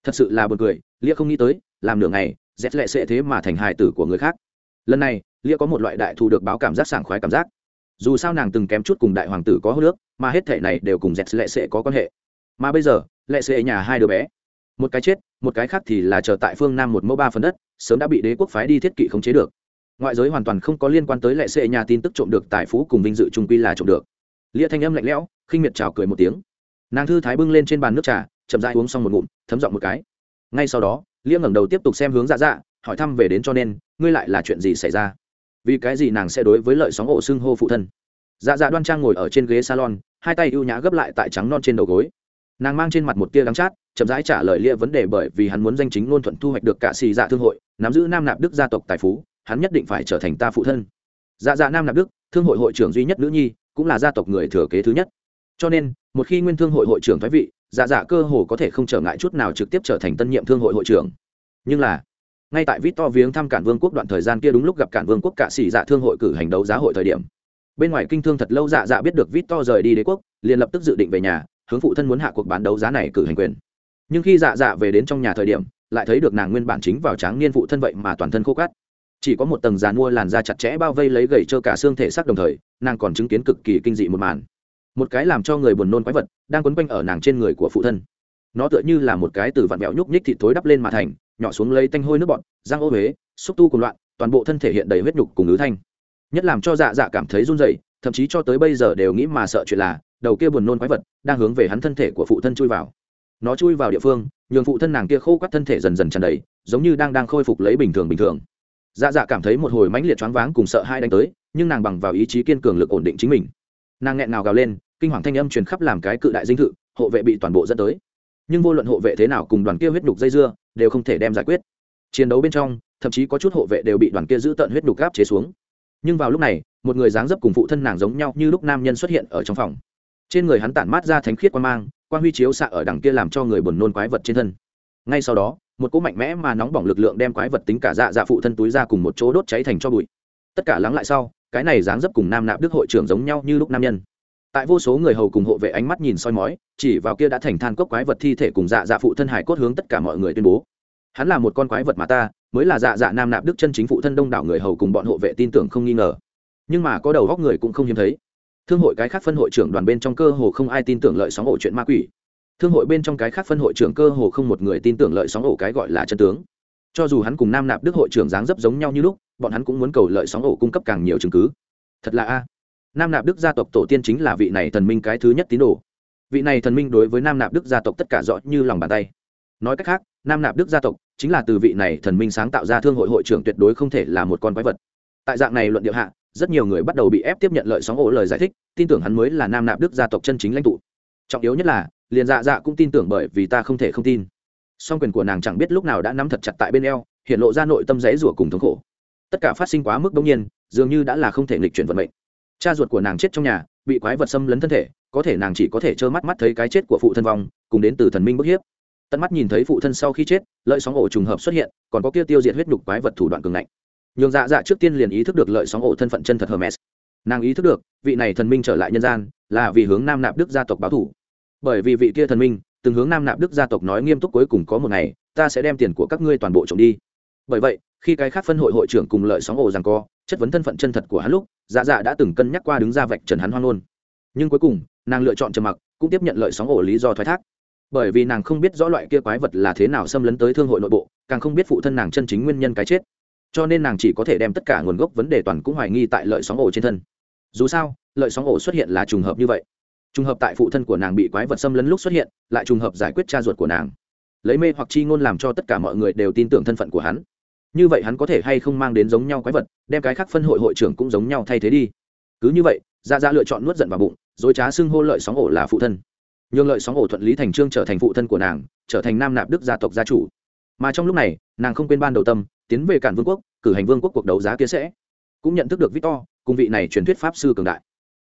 S1: Thật sự là buồn cười, lia không nghĩ tới, làm nửa ngày dẹt lệ sẽ thế mà thành hài tử của người khác. Lần này lia có một loại đại thù được báo cảm giác sảng khoái cảm giác. Dù sao nàng từng kém chút cùng đại hoàng tử có hô nước, mà hết thể này đều cùng dẹt lệ sẽ có quan hệ. Mà bây giờ, lệ sệ nhà hai đứa bé, một cái chết, một cái khác thì là chờ tại phương nam một mẫu ba phần đất, sớm đã bị đế quốc phái đi thiết kỵ khống chế được. Ngoại giới hoàn toàn không có liên quan tới lệ sệ nhà tin tức trộm được, tài phú cùng vinh dự trung quy là trộm được. Lia thanh âm lạnh lẽo, khinh miệt chào cười một tiếng. Nàng thư thái bưng lên trên bàn nước trà, chậm dãi uống xong một ngụm, thấm giọng một cái. Ngay sau đó, lia ngẩng đầu tiếp tục xem hướng dạ dạ hỏi thăm về đến cho nên, ngươi lại là chuyện gì xảy ra? Vì cái gì nàng sẽ đối với lợi sóng ổ xưng hô phụ thân? Dạ dạ đoan trang ngồi ở trên ghế salon, hai tay ưu nhã gấp lại tại trắng non trên đầu gối. Nàng mang trên mặt một tia đắng chát, chậm rãi trả lời lia vấn đề bởi vì hắn muốn danh chính ngôn thuận thu hoạch được cả xì dạ thương hội, nắm giữ nam nạp đức gia tộc tài phú, hắn nhất định phải trở thành ta phụ thân. Dạ dạ nam nạp đức, thương hội hội trưởng duy nhất nữ nhi, cũng là gia tộc người thừa kế thứ nhất. Cho nên, một khi nguyên thương hội hội trưởng thoái vị dạ dạ cơ hồ có thể không trở ngại chút nào trực tiếp trở thành tân nhiệm thương hội hội trưởng. Nhưng là ngay tại vít to viếng thăm cản vương quốc đoạn thời gian kia đúng lúc gặp cản vương quốc cạ sĩ dạ thương hội cử hành đấu giá hội thời điểm. Bên ngoài kinh thương thật lâu dạ dạ biết được vít to rời đi đế quốc, liền lập tức dự định về nhà, hướng phụ thân muốn hạ cuộc bán đấu giá này cử hành quyền. Nhưng khi dạ dạ về đến trong nhà thời điểm, lại thấy được nàng nguyên bản chính vào tráng niên phụ thân vậy mà toàn thân khô cát. Chỉ có một tầng dàn mua làn da chặt chẽ bao vây lấy gầy trơ cả xương thể xác đồng thời, nàng còn chứng kiến cực kỳ kinh dị một màn. Một cái làm cho người buồn nôn quái vật đang quấn quanh ở nàng trên người của phụ thân. Nó tựa như là một cái từ vặn vẹo nhúc nhích thịt thối đắp lên mà thành nhỏ xuống lấy tanh hôi nước bọn giang ô huế xúc tu cùng loạn, toàn bộ thân thể hiện đầy huyết nhục cùng ứ thanh. Nhất làm cho dạ dạ cảm thấy run rẩy, thậm chí cho tới bây giờ đều nghĩ mà sợ chuyện là, đầu kia buồn nôn quái vật đang hướng về hắn thân thể của phụ thân chui vào. Nó chui vào địa phương, nhường phụ thân nàng kia khô quắt thân thể dần dần tràn đầy, giống như đang đang khôi phục lấy bình thường bình thường. Dạ dạ cảm thấy một hồi mãnh liệt choáng váng cùng sợ hai đánh tới, nhưng nàng bằng vào ý chí kiên cường lực ổn định chính mình. Nàng nghẹn nào gào lên, kinh hoàng thanh âm truyền khắp làm cái cự đại dinh thự, hộ vệ bị toàn bộ dẫn tới. Nhưng vô luận hộ vệ thế nào cùng đoàn kia huyết nhục dây dưa đều không thể đem giải quyết. Chiến đấu bên trong, thậm chí có chút hộ vệ đều bị đoàn kia giữ tận huyết đục gáp chế xuống. Nhưng vào lúc này, một người dáng dấp cùng phụ thân nàng giống nhau như lúc nam nhân xuất hiện ở trong phòng. Trên người hắn tản mát ra thánh khiết quan mang quan huy chiếu xạ ở đằng kia làm cho người buồn nôn quái vật trên thân. Ngay sau đó, một cỗ mạnh mẽ mà nóng bỏng lực lượng đem quái vật tính cả dạ dạ phụ thân túi ra cùng một chỗ đốt cháy thành cho bụi. Tất cả lắng lại sau, cái này dáng dấp cùng nam nạp đức hội trưởng giống nhau như lúc nam nhân tại vô số người hầu cùng hộ vệ ánh mắt nhìn soi mói, chỉ vào kia đã thành than cốc quái vật thi thể cùng dạ dạ phụ thân hải cốt hướng tất cả mọi người tuyên bố. Hắn là một con quái vật mà ta, mới là dạ dạ nam nạp đức chân chính phụ thân đông đảo người hầu cùng bọn hộ vệ tin tưởng không nghi ngờ. Nhưng mà có đầu góc người cũng không hiếm thấy. Thương hội cái khác phân hội trưởng đoàn bên trong cơ hồ không ai tin tưởng lợi sóng ổ chuyện ma quỷ. Thương hội bên trong cái khác phân hội trưởng cơ hồ không một người tin tưởng lợi sóng ổ cái gọi là chân tướng. Cho dù hắn cùng nam nạp đức hội trưởng dáng dấp giống nhau như lúc, bọn hắn cũng muốn cầu lợi sóng ổ cung cấp càng nhiều chứng cứ. Thật là a nam nạp đức gia tộc tổ tiên chính là vị này thần minh cái thứ nhất tín đồ. Vị này thần minh đối với nam nạp đức gia tộc tất cả rõ như lòng bàn tay. Nói cách khác, nam nạp đức gia tộc chính là từ vị này thần minh sáng tạo ra thương hội hội trưởng tuyệt đối không thể là một con quái vật. Tại dạng này luận điệu hạ, rất nhiều người bắt đầu bị ép tiếp nhận lợi sóng ổ lời giải thích, tin tưởng hắn mới là nam nạp đức gia tộc chân chính lãnh tụ. Trọng yếu nhất là, liền dạ dạ cũng tin tưởng bởi vì ta không thể không tin. Song quyền của nàng chẳng biết lúc nào đã nắm thật chặt tại bên eo, hiện lộ ra nội tâm giấy rủa cùng thống khổ. Tất cả phát sinh quá mức bỗng nhiên, dường như đã là không thể nghịch chuyển vận mệnh cha ruột của nàng chết trong nhà, bị quái vật xâm lấn thân thể, có thể nàng chỉ có thể trơ mắt mắt thấy cái chết của phụ thân vong, cùng đến từ thần minh bức hiếp. Tận mắt nhìn thấy phụ thân sau khi chết, lợi sóng ổ trùng hợp xuất hiện, còn có kia tiêu diệt huyết nhục quái vật thủ đoạn cường ngạnh. Nhường dạ dạ trước tiên liền ý thức được lợi sóng ổ thân phận chân thật hermes. Nàng ý thức được, vị này thần minh trở lại nhân gian, là vì hướng nam nạp đức gia tộc báo thủ. Bởi vì vị kia thần minh, từng hướng nam nạp đức gia tộc nói nghiêm túc cuối cùng có một ngày, ta sẽ đem tiền của các ngươi toàn bộ trộm đi bởi vậy, khi cái khác phân hội hội trưởng cùng lợi sóng ổ rằng co, chất vấn thân phận chân thật của hắn lúc dạ dạ đã từng cân nhắc qua đứng ra vạch trần hắn hoang ngôn. Nhưng cuối cùng, nàng lựa chọn trầm mặc, cũng tiếp nhận lợi sóng ổ lý do thoái thác. Bởi vì nàng không biết rõ loại kia quái vật là thế nào xâm lấn tới thương hội nội bộ, càng không biết phụ thân nàng chân chính nguyên nhân cái chết. Cho nên nàng chỉ có thể đem tất cả nguồn gốc vấn đề toàn cũng hoài nghi tại lợi sóng ổ trên thân. Dù sao, lợi sóng ổ xuất hiện là trùng hợp như vậy. Trùng hợp tại phụ thân của nàng bị quái vật xâm lấn lúc xuất hiện, lại trùng hợp giải quyết cha ruột của nàng. Lấy mê hoặc chi ngôn làm cho tất cả mọi người đều tin tưởng thân phận của hắn như vậy hắn có thể hay không mang đến giống nhau quái vật, đem cái khác phân hội hội trưởng cũng giống nhau thay thế đi. Cứ như vậy ra ra lựa chọn nuốt giận vào bụng rồi trá xưng hô lợi sóng ổ là phụ thân. Nhường lợi sóng ổ thuận lý thành trương trở thành phụ thân của nàng, trở thành nam nạp đức gia tộc gia chủ. Mà trong lúc này, nàng không quên ban đầu tâm, tiến về cản vương quốc, cử hành vương quốc cuộc đấu giá kia sẽ. Cũng nhận thức được victor, cùng vị này truyền thuyết pháp sư cường đại.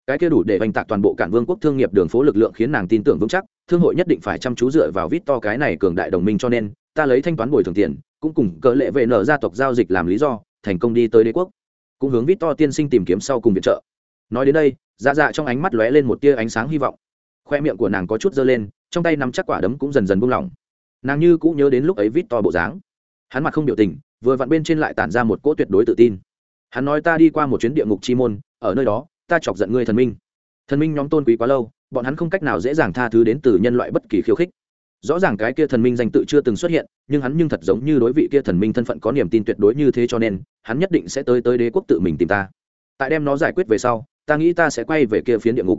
S1: Cái kia đủ để oanh tạc toàn bộ cản vương quốc thương nghiệp đường phố lực lượng khiến nàng tin tưởng vững chắc, thương hội nhất định phải chăm chú dựa vào victor cái này cường đại đồng minh cho nên, ta lấy thanh toán bồi thường tiền cũng cùng cỡ lệ vệ nở gia tộc giao dịch làm lý do, thành công đi tới đế quốc. Cũng hướng vít to tiên sinh tìm kiếm sau cùng viện trợ. Nói đến đây dạ dạ trong ánh mắt lóe lên một tia ánh sáng hy vọng. Khoe miệng của nàng có chút dơ lên, trong tay nắm chắc quả đấm cũng dần dần buông lỏng. Nàng như cũng nhớ đến lúc ấy vít to bộ dáng. Hắn mặt không biểu tình, vừa vặn bên trên lại tản ra một cỗ tuyệt đối tự tin. Hắn nói ta đi qua một chuyến địa ngục chi môn, ở nơi đó, ta chọc giận ngươi thần minh. Thần minh nhóm tôn quý quá lâu, bọn hắn không cách nào dễ dàng tha thứ đến từ nhân loại bất kỳ khiêu khích rõ ràng cái kia thần minh danh tự chưa từng xuất hiện, nhưng hắn nhưng thật giống như đối vị kia thần minh thân phận có niềm tin tuyệt đối như thế cho nên, hắn nhất định sẽ tới tới đế quốc tự mình tìm ta. Tại đem nó giải quyết về sau, ta nghĩ ta sẽ quay về kia phiến địa ngục.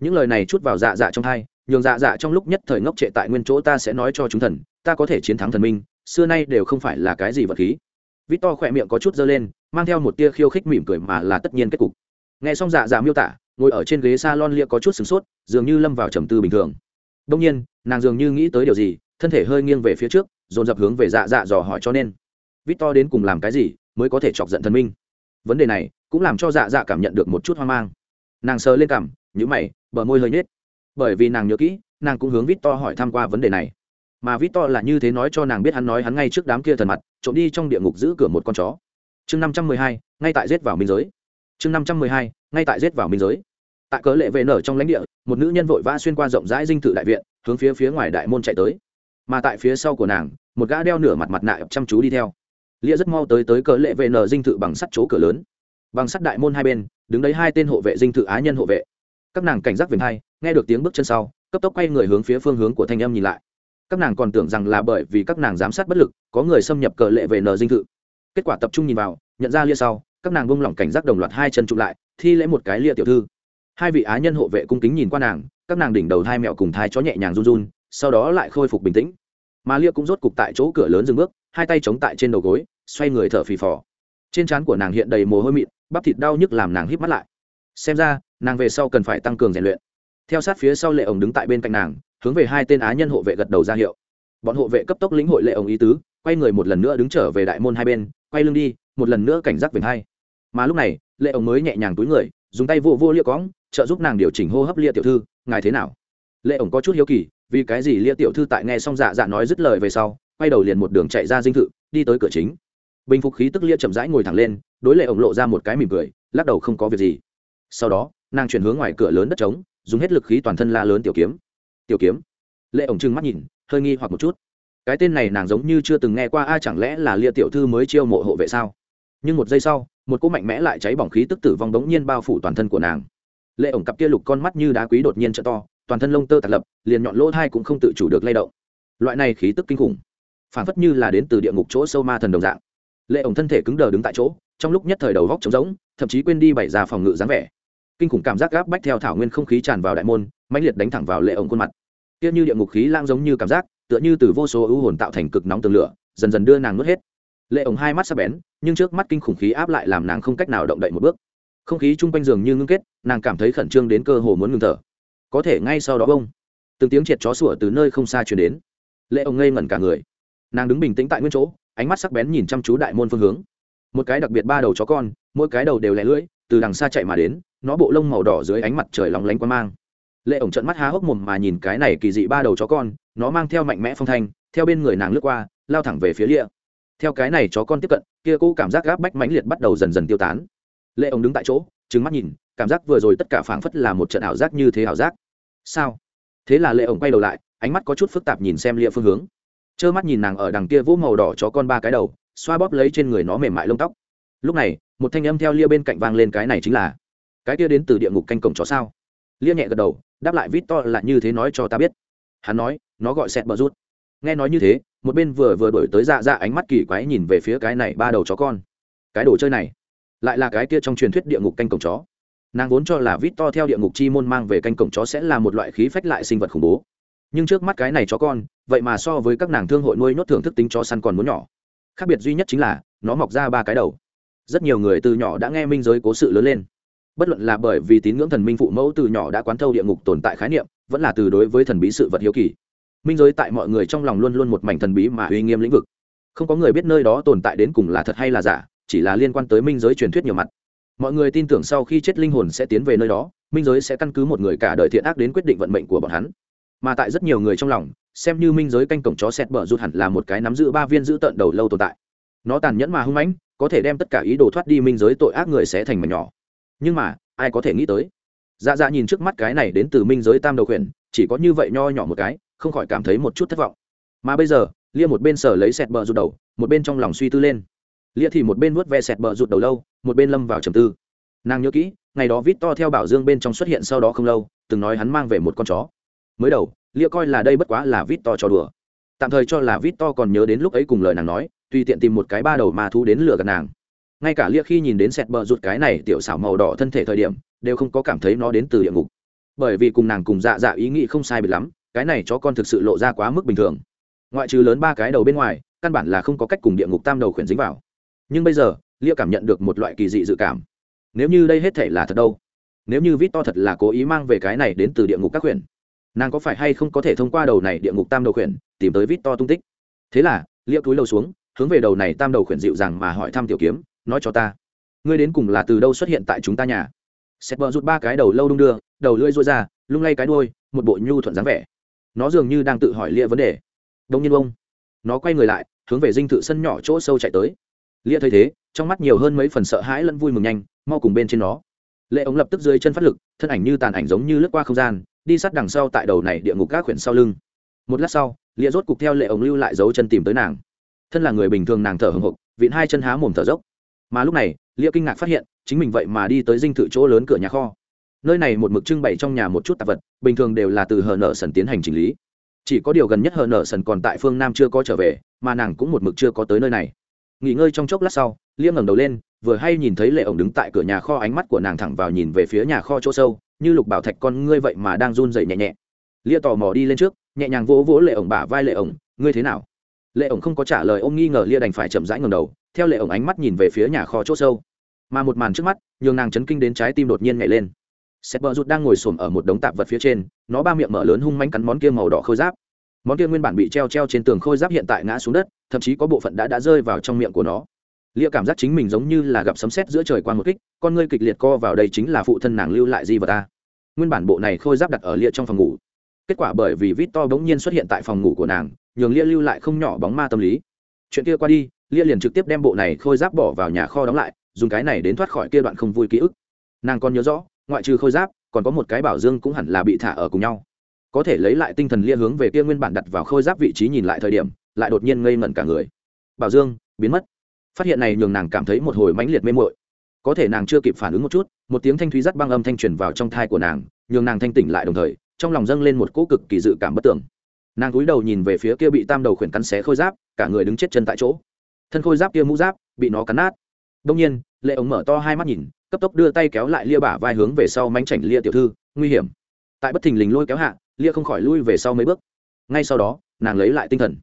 S1: Những lời này chút vào dạ dạ trong hai, nhường dạ dạ trong lúc nhất thời ngốc trệ tại nguyên chỗ ta sẽ nói cho chúng thần, ta có thể chiến thắng thần minh, xưa nay đều không phải là cái gì vật khí. Vít to khỏe miệng có chút dơ lên, mang theo một tia khiêu khích mỉm cười mà là tất nhiên kết cục. Nghe xong dạ dạ miêu tả, ngồi ở trên ghế s a lon lia có chút sửng sốt, dường như lâm vào trầm tư bình thường đông nhiên, nàng dường như nghĩ tới điều gì, thân thể hơi nghiêng về phía trước, dồn dập hướng về dạ dạ dò hỏi cho nên. Vít to đến cùng làm cái gì mới có thể chọc giận thần minh? Vấn đề này cũng làm cho dạ dạ cảm nhận được một chút hoang mang. Nàng sờ lên cảm nhữ mày, bờ môi hơi nhết bởi vì nàng nhớ kỹ, nàng cũng hướng vít to hỏi thăm qua vấn đề này. Mà vít to là như thế nói cho nàng biết hắn nói hắn ngay trước đám kia thần mặt, trộm đi trong địa ngục giữ cửa một con chó. Chương năm trăm mười hai, ngay tại rết vào minh giới. Chương năm trăm mười hai, ngay tại rết vào minh giới tại cớ lệ về nở trong lãnh địa, một nữ nhân vội vã xuyên qua rộng rãi dinh thự đại viện, hướng phía phía ngoài đại môn chạy tới. Mà tại phía sau của nàng, một gã đeo nửa mặt mặt nạ chăm chú đi theo. Lia rất mau tới tới cớ lệ về nở dinh thự bằng sắt chỗ cửa lớn. Bằng sắt đại môn hai bên, đứng đấy hai tên hộ vệ dinh thự á nhân hộ vệ. Các nàng cảnh giác về hai, nghe được tiếng bước chân sau, cấp tốc quay người hướng phía phương hướng của thanh em nhìn lại. Các nàng còn tưởng rằng là bởi vì các nàng giám sát bất lực, có người xâm nhập cờ lệ về nờ dinh thự. Kết quả tập trung nhìn vào, nhận ra lia sau, các nàng bông lỏng cảnh giác đồng loạt hai chân trụ lại, thi lễ một cái lia tiểu thư hai vị á nhân hộ vệ cung kính nhìn qua nàng, các nàng đỉnh đầu hai mẹo cùng thai chó nhẹ nhàng run run, sau đó lại khôi phục bình tĩnh. Mà lia cũng rốt cục tại chỗ cửa lớn dừng bước, hai tay chống tại trên đầu gối, xoay người thở phì phò. Trên trán của nàng hiện đầy mồ hôi mịn, bắp thịt đau nhức làm nàng hít mắt lại. Xem ra, nàng về sau cần phải tăng cường rèn luyện. Theo sát phía sau lệ ổng đứng tại bên cạnh nàng, hướng về hai tên á nhân hộ vệ gật đầu ra hiệu. Bọn hộ vệ cấp tốc lĩnh hội lệ ổng ý tứ, quay người một lần nữa đứng trở về đại môn hai bên, quay lưng đi, một lần nữa cảnh giác về hai. Mà lúc này, lệ ổng mới nhẹ nhàng túi người dùng tay vô vô lia cóng, trợ giúp nàng điều chỉnh hô hấp lia tiểu thư, ngài thế nào? Lệ ổng có chút hiếu kỳ, vì cái gì lia tiểu thư tại nghe xong dạ dạ nói dứt lời về sau, quay đầu liền một đường chạy ra dinh thự, đi tới cửa chính. Bình phục khí tức lia chậm rãi ngồi thẳng lên, đối lệ ổng lộ ra một cái mỉm cười, lắc đầu không có việc gì. Sau đó, nàng chuyển hướng ngoài cửa lớn đất trống, dùng hết lực khí toàn thân la lớn tiểu kiếm. Tiểu kiếm? Lệ ổng trừng mắt nhìn, hơi nghi hoặc một chút. Cái tên này nàng giống như chưa từng nghe qua ai chẳng lẽ là lia tiểu thư mới chiêu mộ hộ vệ sao? Nhưng một giây sau một cỗ mạnh mẽ lại cháy bỏng khí tức tử vong bỗng nhiên bao phủ toàn thân của nàng. Lệ ổng cặp kia lục con mắt như đá quý đột nhiên t to, toàn thân lông tơ tạt lập, liền nhọn lỗ thai cũng không tự chủ được lay động. Loại này khí tức kinh khủng, phản phất như là đến từ địa ngục chỗ sâu ma thần đồng dạng. Lệ ổng thân thể cứng đờ đứng tại chỗ, trong lúc nhất thời đầu góc trống rỗng, thậm chí quên đi bày ra phòng ngự dáng vẻ. Kinh khủng cảm giác gáp bách theo thảo nguyên không khí tràn vào đại môn, mãnh liệt đánh thẳng vào lệ ổng khuôn mặt. Kia như địa ngục khí lang giống như cảm giác, tựa như từ vô số ưu hồn tạo thành cực nóng tường lửa, dần dần đưa nàng nuốt hết lệ ổng hai mắt sắp bén, nhưng trước mắt kinh khủng khí áp lại làm nàng không cách nào động đậy một bước. Không khí chung quanh giường như ngưng kết, nàng cảm thấy khẩn trương đến cơ hồ muốn ngừng thở. Có thể ngay sau đó bông từng tiếng triệt chó sủa từ nơi không xa chuyển đến. Lệ ổng ngây ngẩn cả người. Nàng đứng bình tĩnh tại nguyên chỗ, ánh mắt sắc bén nhìn chăm chú đại môn phương hướng. Một cái đặc biệt ba đầu chó con, mỗi cái đầu đều lẻ lưỡi, từ đằng xa chạy mà đến, nó bộ lông màu đỏ dưới ánh mặt trời lóng lánh qua mang. Lệ ổng trận mắt há hốc mồm mà nhìn cái này kỳ dị ba đầu chó con, nó mang theo mạnh mẽ phong thanh, theo bên người nàng lướt qua, lao thẳng về phía lia theo cái này chó con tiếp cận, kia cô cảm giác gáp bách mãnh liệt bắt đầu dần dần tiêu tán. Lệ ông đứng tại chỗ trứng mắt nhìn, cảm giác vừa rồi tất cả phảng phất là một trận ảo giác như thế ảo giác. Sao? Thế là lệ ổng quay đầu lại, ánh mắt có chút phức tạp nhìn xem lia phương hướng. Trơ mắt nhìn nàng ở đằng kia vỗ màu đỏ chó con ba cái đầu, xoa bóp lấy trên người nó mềm mại lông tóc. Lúc này, một thanh âm theo lia bên cạnh vang lên cái này chính là, cái kia đến từ địa ngục canh cổng chó sao? Lia nhẹ gật đầu, đáp lại vít to là như thế nói cho ta biết. Hắn nói, nó gọi sẹt bờ rút. Nghe nói như thế một bên vừa vừa đổi tới dạ dạ ánh mắt kỳ quái nhìn về phía cái này ba đầu chó con. Cái đồ chơi này, lại là cái kia trong truyền thuyết địa ngục canh cổng chó. Nàng vốn cho là vít to theo địa ngục chi môn mang về canh cổng chó sẽ là một loại khí phách lại sinh vật khủng bố. Nhưng trước mắt cái này chó con, vậy mà so với các nàng thương hội nuôi nhốt thưởng thức tính chó săn còn muốn nhỏ. Khác biệt duy nhất chính là, nó mọc ra ba cái đầu. Rất nhiều người từ nhỏ đã nghe minh giới cố sự lớn lên. Bất luận là bởi vì tín ngưỡng thần minh phụ mẫu từ nhỏ đã quán thâu địa ngục tồn tại khái niệm, vẫn là từ đối với thần bí sự vật hiếu kỳ minh giới tại mọi người trong lòng luôn luôn một mảnh thần bí mà uy nghiêm lĩnh vực. Không có người biết nơi đó tồn tại đến cùng là thật hay là giả, chỉ là liên quan tới minh giới truyền thuyết nhiều mặt. Mọi người tin tưởng sau khi chết linh hồn sẽ tiến về nơi đó, minh giới sẽ căn cứ một người cả đời thiện ác đến quyết định vận mệnh của bọn hắn. Mà tại rất nhiều người trong lòng, xem như minh giới canh cổng chó xẹt bờ rụt hẳn là một cái nắm giữ ba viên giữ tận đầu lâu tồn tại. Nó tàn nhẫn mà hung mãnh, có thể đem tất cả ý đồ thoát đi minh giới tội ác người sẽ thành mà nhỏ. Nhưng mà, ai có thể nghĩ tới? Dạ dạ nhìn trước mắt cái này đến từ minh giới tam đầu khuyển chỉ có như vậy nho nhỏ một cái không khỏi cảm thấy một chút thất vọng. Mà bây giờ, lia một bên sở lấy sẹt bờ rụt đầu, một bên trong lòng suy tư lên. Lia thì một bên vuốt ve sẹt bờ rụt đầu lâu, một bên lâm vào trầm tư. Nàng nhớ kỹ, ngày đó vít to theo bảo dương bên trong xuất hiện sau đó không lâu, từng nói hắn mang về một con chó. Mới đầu, lia coi là đây bất quá là vít to cho đùa. Tạm thời cho là vít to còn nhớ đến lúc ấy cùng lời nàng nói, tùy tiện tìm một cái ba đầu mà thu đến lửa gần nàng. Ngay cả lia khi nhìn đến sẹt bờ rụt cái này tiểu xảo màu đỏ thân thể thời điểm, đều không có cảm thấy nó đến từ địa ngục. Bởi vì cùng nàng cùng dạ dạ ý nghĩ không sai biệt lắm cái này chó con thực sự lộ ra quá mức bình thường. Ngoại trừ lớn ba cái đầu bên ngoài, căn bản là không có cách cùng địa ngục tam đầu khuyển dính vào. Nhưng bây giờ, lia cảm nhận được một loại kỳ dị dự cảm. Nếu như đây hết thể là thật đâu? Nếu như vít to thật là cố ý mang về cái này đến từ địa ngục các khuyển, nàng có phải hay không có thể thông qua đầu này địa ngục tam đầu khuyển, tìm tới vít to tung tích? Thế là, lia cúi đầu xuống, hướng về đầu này tam đầu khuyển dịu rằng mà hỏi thăm tiểu kiếm, nói cho ta, ngươi đến cùng là từ đâu xuất hiện tại chúng ta nhà? Xét bờ rút ba cái đầu lâu đung đưa, đầu lưỡi rối ra, lung lay cái đuôi, một bộ nhu thuận dáng vẻ nó dường như đang tự hỏi lia vấn đề. Đông nhiên ông, nó quay người lại, hướng về dinh thự sân nhỏ chỗ sâu chạy tới. Lia thấy thế, trong mắt nhiều hơn mấy phần sợ hãi lẫn vui mừng nhanh, mau cùng bên trên nó. Lệ ống lập tức dưới chân phát lực, thân ảnh như tàn ảnh giống như lướt qua không gian, đi sát đằng sau tại đầu này địa ngục các quyển sau lưng. Một lát sau, lia rốt cục theo lệ ống lưu lại dấu chân tìm tới nàng. Thân là người bình thường nàng thở hồng hộc, vịn hai chân há mồm thở dốc. Mà lúc này, lia kinh ngạc phát hiện, chính mình vậy mà đi tới dinh thự chỗ lớn cửa nhà kho nơi này một mực trưng bày trong nhà một chút tạp vật, bình thường đều là từ hờ nợ sần tiến hành chỉnh lý. Chỉ có điều gần nhất hờ nợ sần còn tại phương nam chưa có trở về, mà nàng cũng một mực chưa có tới nơi này. Nghỉ ngơi trong chốc lát sau liêm ngẩng đầu lên, vừa hay nhìn thấy lệ ổng đứng tại cửa nhà kho ánh mắt của nàng thẳng vào nhìn về phía nhà kho chỗ sâu, như lục bảo thạch con ngươi vậy mà đang run dậy nhẹ nhẹ. Lia tò mò đi lên trước, nhẹ nhàng vỗ vỗ lệ ổng bả vai lệ ổng, ngươi thế nào? Lệ ổng không có trả lời ông nghi ngờ lia đành phải chậm rãi ngầm đầu, theo lệ ổng ánh mắt nhìn về phía nhà kho chỗ sâu. Mà một màn trước mắt, nhường nàng chấn kinh đến trái tim đột nhiên nhảy lên sét bờ rụt đang ngồi xổm ở một đống tạp vật phía trên, nó ba miệng mở lớn hung manh cắn món kia màu đỏ khôi giáp. Món kia nguyên bản bị treo treo trên tường khôi giáp hiện tại ngã xuống đất, thậm chí có bộ phận đã đã rơi vào trong miệng của nó. Lia cảm giác chính mình giống như là gặp sấm sét giữa trời qua một kích, con ngươi kịch liệt co vào đây chính là phụ thân nàng lưu lại di vật ta. Nguyên bản bộ này khôi giáp đặt ở lia trong phòng ngủ. Kết quả bởi vì vít to bỗng nhiên xuất hiện tại phòng ngủ của nàng, nhường lia lưu lại không nhỏ bóng ma tâm lý. Chuyện kia qua đi, lia liền trực tiếp đem bộ này khôi giáp bỏ vào nhà kho đóng lại, dùng cái này đến thoát khỏi kia đoạn không vui ký ức. Nàng còn nhớ rõ ngoại trừ khôi giáp, còn có một cái bảo dương cũng hẳn là bị thả ở cùng nhau. Có thể lấy lại tinh thần lia hướng về kia nguyên bản đặt vào khôi giáp vị trí nhìn lại thời điểm, lại đột nhiên ngây ngẩn cả người. Bảo dương, biến mất. Phát hiện này nhường nàng cảm thấy một hồi mãnh liệt mê mội có thể nàng chưa kịp phản ứng một chút, một tiếng thanh thúy rất băng âm thanh truyền vào trong thai của nàng, nhường nàng thanh tỉnh lại đồng thời, trong lòng dâng lên một cỗ cực kỳ dự cảm bất tưởng nàng cúi đầu nhìn về phía kia bị tam đầu khuyển cắn xé khôi giáp, cả người đứng chết chân tại chỗ. Thân khôi giáp kia mũ giáp, bị nó cắn nát. Đông nhiên, lệ ống mở to hai mắt nhìn cấp tốc đưa tay kéo lại lia bả vai hướng về sau mánh chảnh lia tiểu thư, nguy hiểm. Tại bất thình lình lôi kéo hạ, lia không khỏi lui về sau mấy bước. Ngay sau đó, nàng lấy lại tinh thần.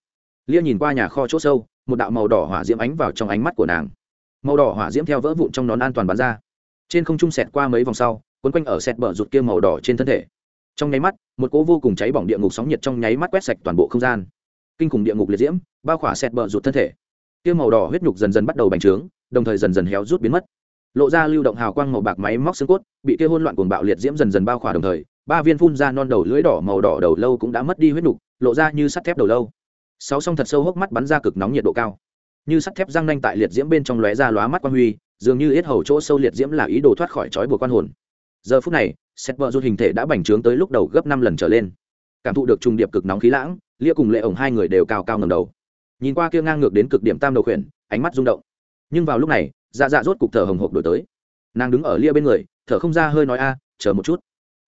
S1: Lia nhìn qua nhà kho c h ỗ sâu, một đạo màu đỏ hỏa diễm ánh vào trong ánh mắt của nàng. Màu đỏ hỏa diễm theo vỡ vụn trong nón an toàn bắn ra. Trên không trung sẹt qua mấy vòng sau, quấn quanh ở sẹt bờ rụt kia màu đỏ trên thân thể. Trong nháy mắt, một cỗ vô cùng cháy bỏng địa ngục sóng nhiệt trong nháy mắt quét sạch toàn bộ không gian. Kinh khủng địa ngục liệt diễm, bao khỏa sẹt bờ rụt thân thể. Kia màu đỏ huyết nhục dần dần bắt đầu bành trướng, đồng thời dần dần héo rút biến mất lộ ra lưu động hào quang màu bạc máy móc xương cốt, bị kia hôn loạn cuồng bạo liệt diễm dần dần bao khỏa đồng thời, ba viên phun ra non đầu lưỡi đỏ màu đỏ đầu lâu cũng đã mất đi huyết nhục lộ ra như sắt thép đầu lâu. Sáu song thật sâu hốc mắt bắn ra cực nóng nhiệt độ cao. Như sắt thép răng nanh tại liệt diễm bên trong lóe ra lóa mắt quan huy, dường như ít hầu chỗ sâu liệt diễm là ý đồ thoát khỏi trói buộc quan hồn. Giờ phút này xét vợ rút hình thể đã bành trướng tới lúc đầu gấp năm lần trở lên. Cảm thụ được trùng điệp cực nóng khí lãng, lia cùng lệ ổng hai người đều cao cao ngầm đầu. Nhìn qua kia ngang ngược đến cực điểm tam đầu khuyển, ánh mắt rung động. Nhưng vào lúc này dạ dạ rốt cục thở hồng hộc đổi tới. Nàng đứng ở lia bên người, thở không ra hơi nói a, chờ một chút.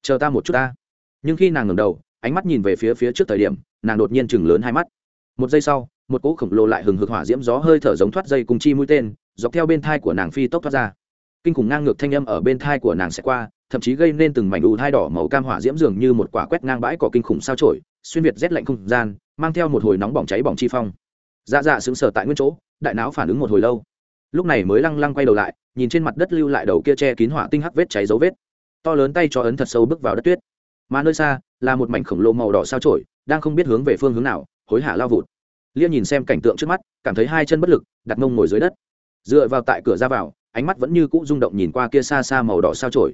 S1: Chờ ta một chút ta. Nhưng khi nàng ngẩng đầu, ánh mắt nhìn về phía phía trước thời điểm, nàng đột nhiên chừng lớn hai mắt. Một giây sau, một cỗ khổng lồ lại hừng hực hỏa diễm gió hơi thở giống thoát dây cùng chi mũi tên, dọc theo bên thai của nàng phi tốc thoát ra. Kinh khủng ngang ngược thanh âm ở bên thai của nàng sẽ qua, thậm chí gây nên từng mảnh ù thai đỏ màu cam hỏa diễm dường như một quả quét ngang bãi cỏ kinh khủng sao trổi, xuyên việt rét lạnh không gian, mang theo một hồi nóng bỏng cháy bỏng chi phong. Dạ dạ sững sờ tại nguyên chỗ, đại não phản ứng một hồi lâu lúc này mới lăng lăng quay đầu lại, nhìn trên mặt đất lưu lại đầu kia che kín hỏa tinh hắc vết cháy dấu vết. To lớn tay cho ấn thật sâu bước vào đất tuyết. Mà nơi xa, là một mảnh khổng lồ màu đỏ sao trổi đang không biết hướng về phương hướng nào, hối hả lao vụt. Lia nhìn xem cảnh tượng trước mắt, cảm thấy hai chân bất lực, đặt mông ngồi dưới đất. Dựa vào tại cửa ra vào, ánh mắt vẫn như cũ rung động nhìn qua kia xa xa màu đỏ sao trổi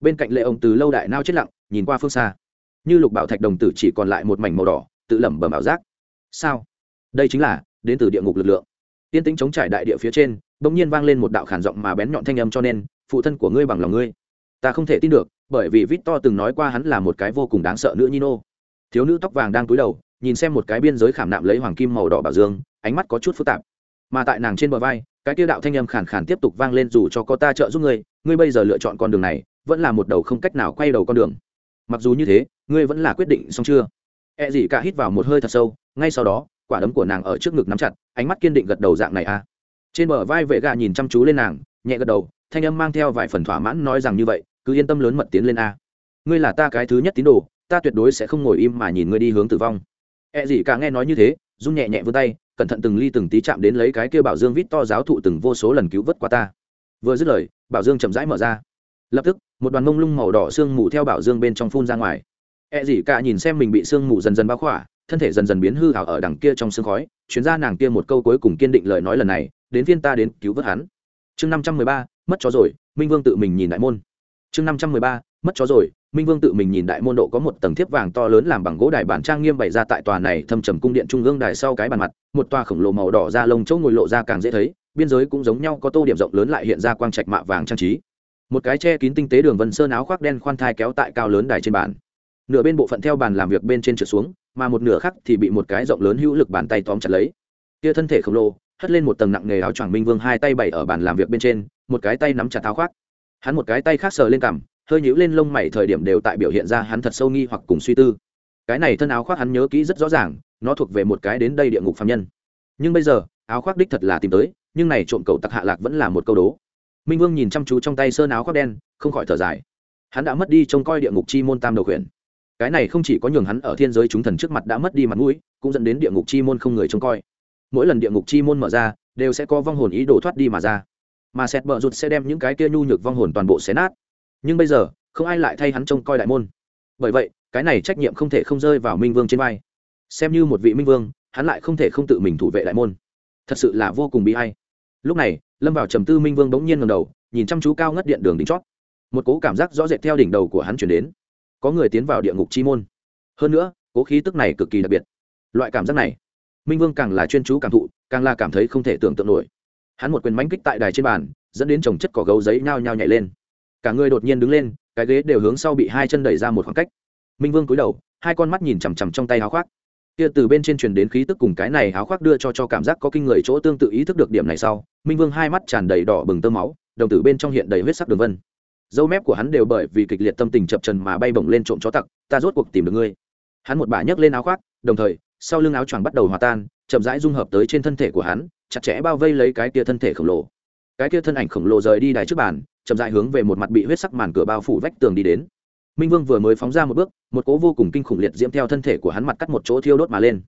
S1: bên cạnh lệ ông từ lâu đại nao chết lặng, nhìn qua phương xa. Như lục bảo thạch đồng tử chỉ còn lại một mảnh màu đỏ, tự lẩm bẩm ảo giác. Sao? Đây chính là, đến từ địa ngục lực lượng. Tiên tính chống trải đại địa phía trên bỗng nhiên vang lên một đạo khản giọng mà bén nhọn thanh âm cho nên, phụ thân của ngươi bằng lòng ngươi. Ta không thể tin được, bởi vì vít to từng nói qua hắn là một cái vô cùng đáng sợ nữ nhi nô thiếu nữ tóc vàng đang cúi đầu, nhìn xem một cái biên giới khảm nạm lấy hoàng kim màu đỏ bảo dương, ánh mắt có chút phức tạp. Mà tại nàng trên bờ vai, cái tiêu đạo thanh âm khàn khàn tiếp tục vang lên dù cho có ta trợ giúp ngươi ngươi bây giờ lựa chọn con đường này, vẫn là một đầu không cách nào quay đầu con đường. Mặc dù như thế, ngươi vẫn là quyết định xong chưa? E gì cả hít vào một hơi thật sâu, ngay sau đó, quả đấm của nàng ở trước ngực nắm chặt, ánh mắt kiên định gật đầu dạng này à trên bờ vai vệ gà nhìn chăm chú lên nàng, nhẹ gật đầu, thanh âm mang theo vài phần thỏa mãn nói rằng như vậy, cứ yên tâm lớn mật tiến lên a. Ngươi là ta cái thứ nhất tín đồ, ta tuyệt đối sẽ không ngồi im mà nhìn ngươi đi hướng tử vong. E gì cả nghe nói như thế, run nhẹ nhẹ vươn tay, cẩn thận từng ly từng tí chạm đến lấy cái kia bảo dương vít to giáo thụ từng vô số lần cứu vớt qua ta. Vừa dứt lời, bảo dương chậm rãi mở ra. Lập tức, một đoàn mông lung màu đỏ sương mù theo bảo dương bên trong phun ra ngoài. E gì cả nhìn xem mình bị sương mù dần dần bao khỏa, thân thể dần dần biến hư hảo ở đằng kia trong sương khói, chuyến ra nàng kia một câu cuối cùng kiên định lời nói lần này đến phiên ta đến cứu vớt hắn. Chương năm trăm mười ba, mất chó rồi, minh vương tự mình nhìn đại môn. Chương năm trăm mười ba, mất chó rồi, minh vương tự mình nhìn đại môn độ có một tầng thiếp vàng to lớn làm bằng gỗ đài bản trang nghiêm bày ra tại tòa này thâm trầm cung điện trung ương đài sau cái bàn mặt, một tòa khổng lồ màu đỏ da lông chỗ ngồi lộ ra càng dễ thấy, biên giới cũng giống nhau có tô điểm rộng lớn lại hiện ra quang trạch mạ vàng trang trí. Một cái che kín tinh tế đường vân sơn áo khoác đen khoan thai kéo tại cao lớn đài trên bàn. Nửa bên bộ phận theo bàn làm việc bên trên trượt xuống, mà một nửa khác thì bị một cái rộng lớn hữu lực bàn tay tóm chặt lấy. Kia thân thể khổng lồ hất lên một tầng nặng nghề áo choàng minh vương hai tay bày ở bàn làm việc bên trên, một cái tay nắm chặt áo khoác. Hắn một cái tay khác sờ lên cằm, hơi nhíu lên lông mày thời điểm đều tại biểu hiện ra hắn thật sâu nghi hoặc cùng suy tư. Cái này thân áo khoác hắn nhớ kỹ rất rõ ràng, nó thuộc về một cái đến đây địa ngục phạm nhân. Nhưng bây giờ, áo khoác đích thật là tìm tới, nhưng này trộm cầu tặc hạ lạc vẫn là một câu đố. Minh vương nhìn chăm chú trong tay sơn áo khoác đen, không khỏi thở dài. Hắn đã mất đi trông coi địa ngục chi môn tam đầu khuyển. Cái này không chỉ có nhường hắn ở thiên giới chúng thần trước mặt đã mất đi mặt mũi, cũng dẫn đến địa ngục chi môn không người trông coi mỗi lần địa ngục chi môn mở ra, đều sẽ có vong hồn ý đồ thoát đi mà ra. Mà sẹt bờ rụt sẽ đem những cái kia nhu nhược vong hồn toàn bộ xé nát. Nhưng bây giờ, không ai lại thay hắn trông coi đại môn. Bởi vậy, cái này trách nhiệm không thể không rơi vào minh vương trên vai. Xem như một vị minh vương, hắn lại không thể không tự mình thủ vệ đại môn. Thật sự là vô cùng bi hay lúc này, lâm vào trầm tư minh vương bỗng nhiên ngầm đầu, nhìn chăm chú cao ngất điện đường đỉnh chót. Một cố cảm giác rõ rệt theo đỉnh đầu của hắn chuyển đến. Có người tiến vào địa ngục chi môn. Hơn nữa, cố khí tức này cực kỳ đặc biệt. Loại cảm giác này minh vương càng là chuyên chú cảm thụ, càng là cảm thấy không thể tưởng tượng nổi. Hắn một quyền mánh kích tại đài trên bàn, dẫn đến trồng chất cỏ gấu giấy nhao nhao nhảy lên. Cả người đột nhiên đứng lên, cái ghế đều hướng sau bị hai chân đẩy ra một khoảng cách. Minh vương cúi đầu, hai con mắt nhìn chằm chằm trong tay áo khoác. Kia từ bên trên truyền đến khí tức cùng cái này áo khoác đưa cho cho cảm giác có kinh người chỗ tương tự ý thức được điểm này sau, minh vương hai mắt tràn đầy đỏ bừng tơ máu, đồng tử bên trong hiện đầy huyết sắc đường vân. Dâu mép của hắn đều bởi vì kịch liệt tâm tình chập trần mà bay bổng lên trộm chó tặc, ta rốt cuộc tìm được ngươi. Hắn một bà nhấc lên áo khoác, đồng thời sau lưng áo choàng bắt đầu hòa tan, chậm rãi dung hợp tới trên thân thể của hắn, chặt chẽ bao vây lấy cái kia thân thể khổng lồ. Cái kia thân ảnh khổng lồ rời đi đài trước bàn, chậm rãi hướng về một mặt bị huyết sắc màn cửa bao phủ vách tường đi đến. Minh vương vừa mới phóng ra một bước, một cỗ vô cùng kinh khủng liệt diễm theo thân thể của hắn mặt cắt một chỗ thiêu đốt mà lên.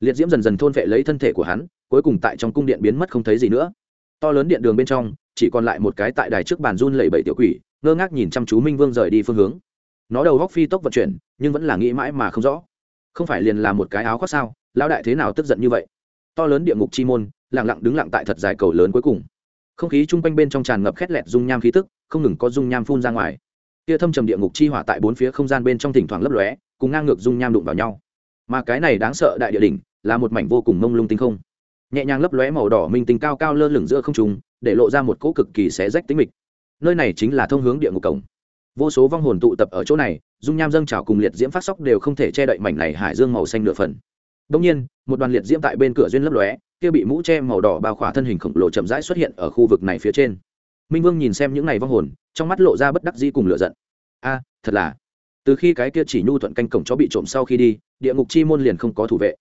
S1: Liệt diễm dần dần thôn vệ lấy thân thể của hắn, cuối cùng tại trong cung điện biến mất không thấy gì nữa. To lớn điện đường bên trong, chỉ còn lại một cái tại đài trước bàn run lẩy bẩy tiểu quỷ, ngơ ngác nhìn chăm chú minh vương rời đi phương hướng. Nó đầu góc phi tốc vận chuyển, nhưng vẫn là nghĩ mãi mà không rõ không phải liền là một cái áo khoác sao? Lão đại thế nào tức giận như vậy? To lớn địa ngục chi môn, lặng lặng đứng lặng tại thật dài cầu lớn cuối cùng. Không khí chung quanh bên trong tràn ngập khét lẹt dung nham khí tức, không ngừng có dung nham phun ra ngoài. Kia thâm trầm địa ngục chi hỏa tại bốn phía không gian bên trong thỉnh thoảng lấp lóe, cùng ngang ngược dung nham đụng vào nhau. Mà cái này đáng sợ đại địa đỉnh, là một mảnh vô cùng mông lung tinh không. Nhẹ nhàng lấp lóe màu đỏ minh tinh cao cao lơ lửng giữa không trùng để lộ ra một cỗ cực kỳ xé rách tính mịch. Nơi này chính là thông hướng địa ngục cổng. Vô số vong hồn tụ tập ở chỗ này dung nham dâng trào cùng liệt diễm phát sóc đều không thể che đậy mảnh này hải dương màu xanh nửa phần. Đông nhiên, một đoàn liệt diễm tại bên cửa duyên lấp lóe, kia bị mũ che màu đỏ bao khỏa thân hình khổng lồ chậm rãi xuất hiện ở khu vực này phía trên. Minh vương nhìn xem những này vong hồn, trong mắt lộ ra bất đắc dĩ cùng lửa giận. A, thật là. Từ khi cái kia chỉ nhu thuận canh cổng chó bị trộm sau khi đi, địa ngục chi môn liền không có thủ vệ.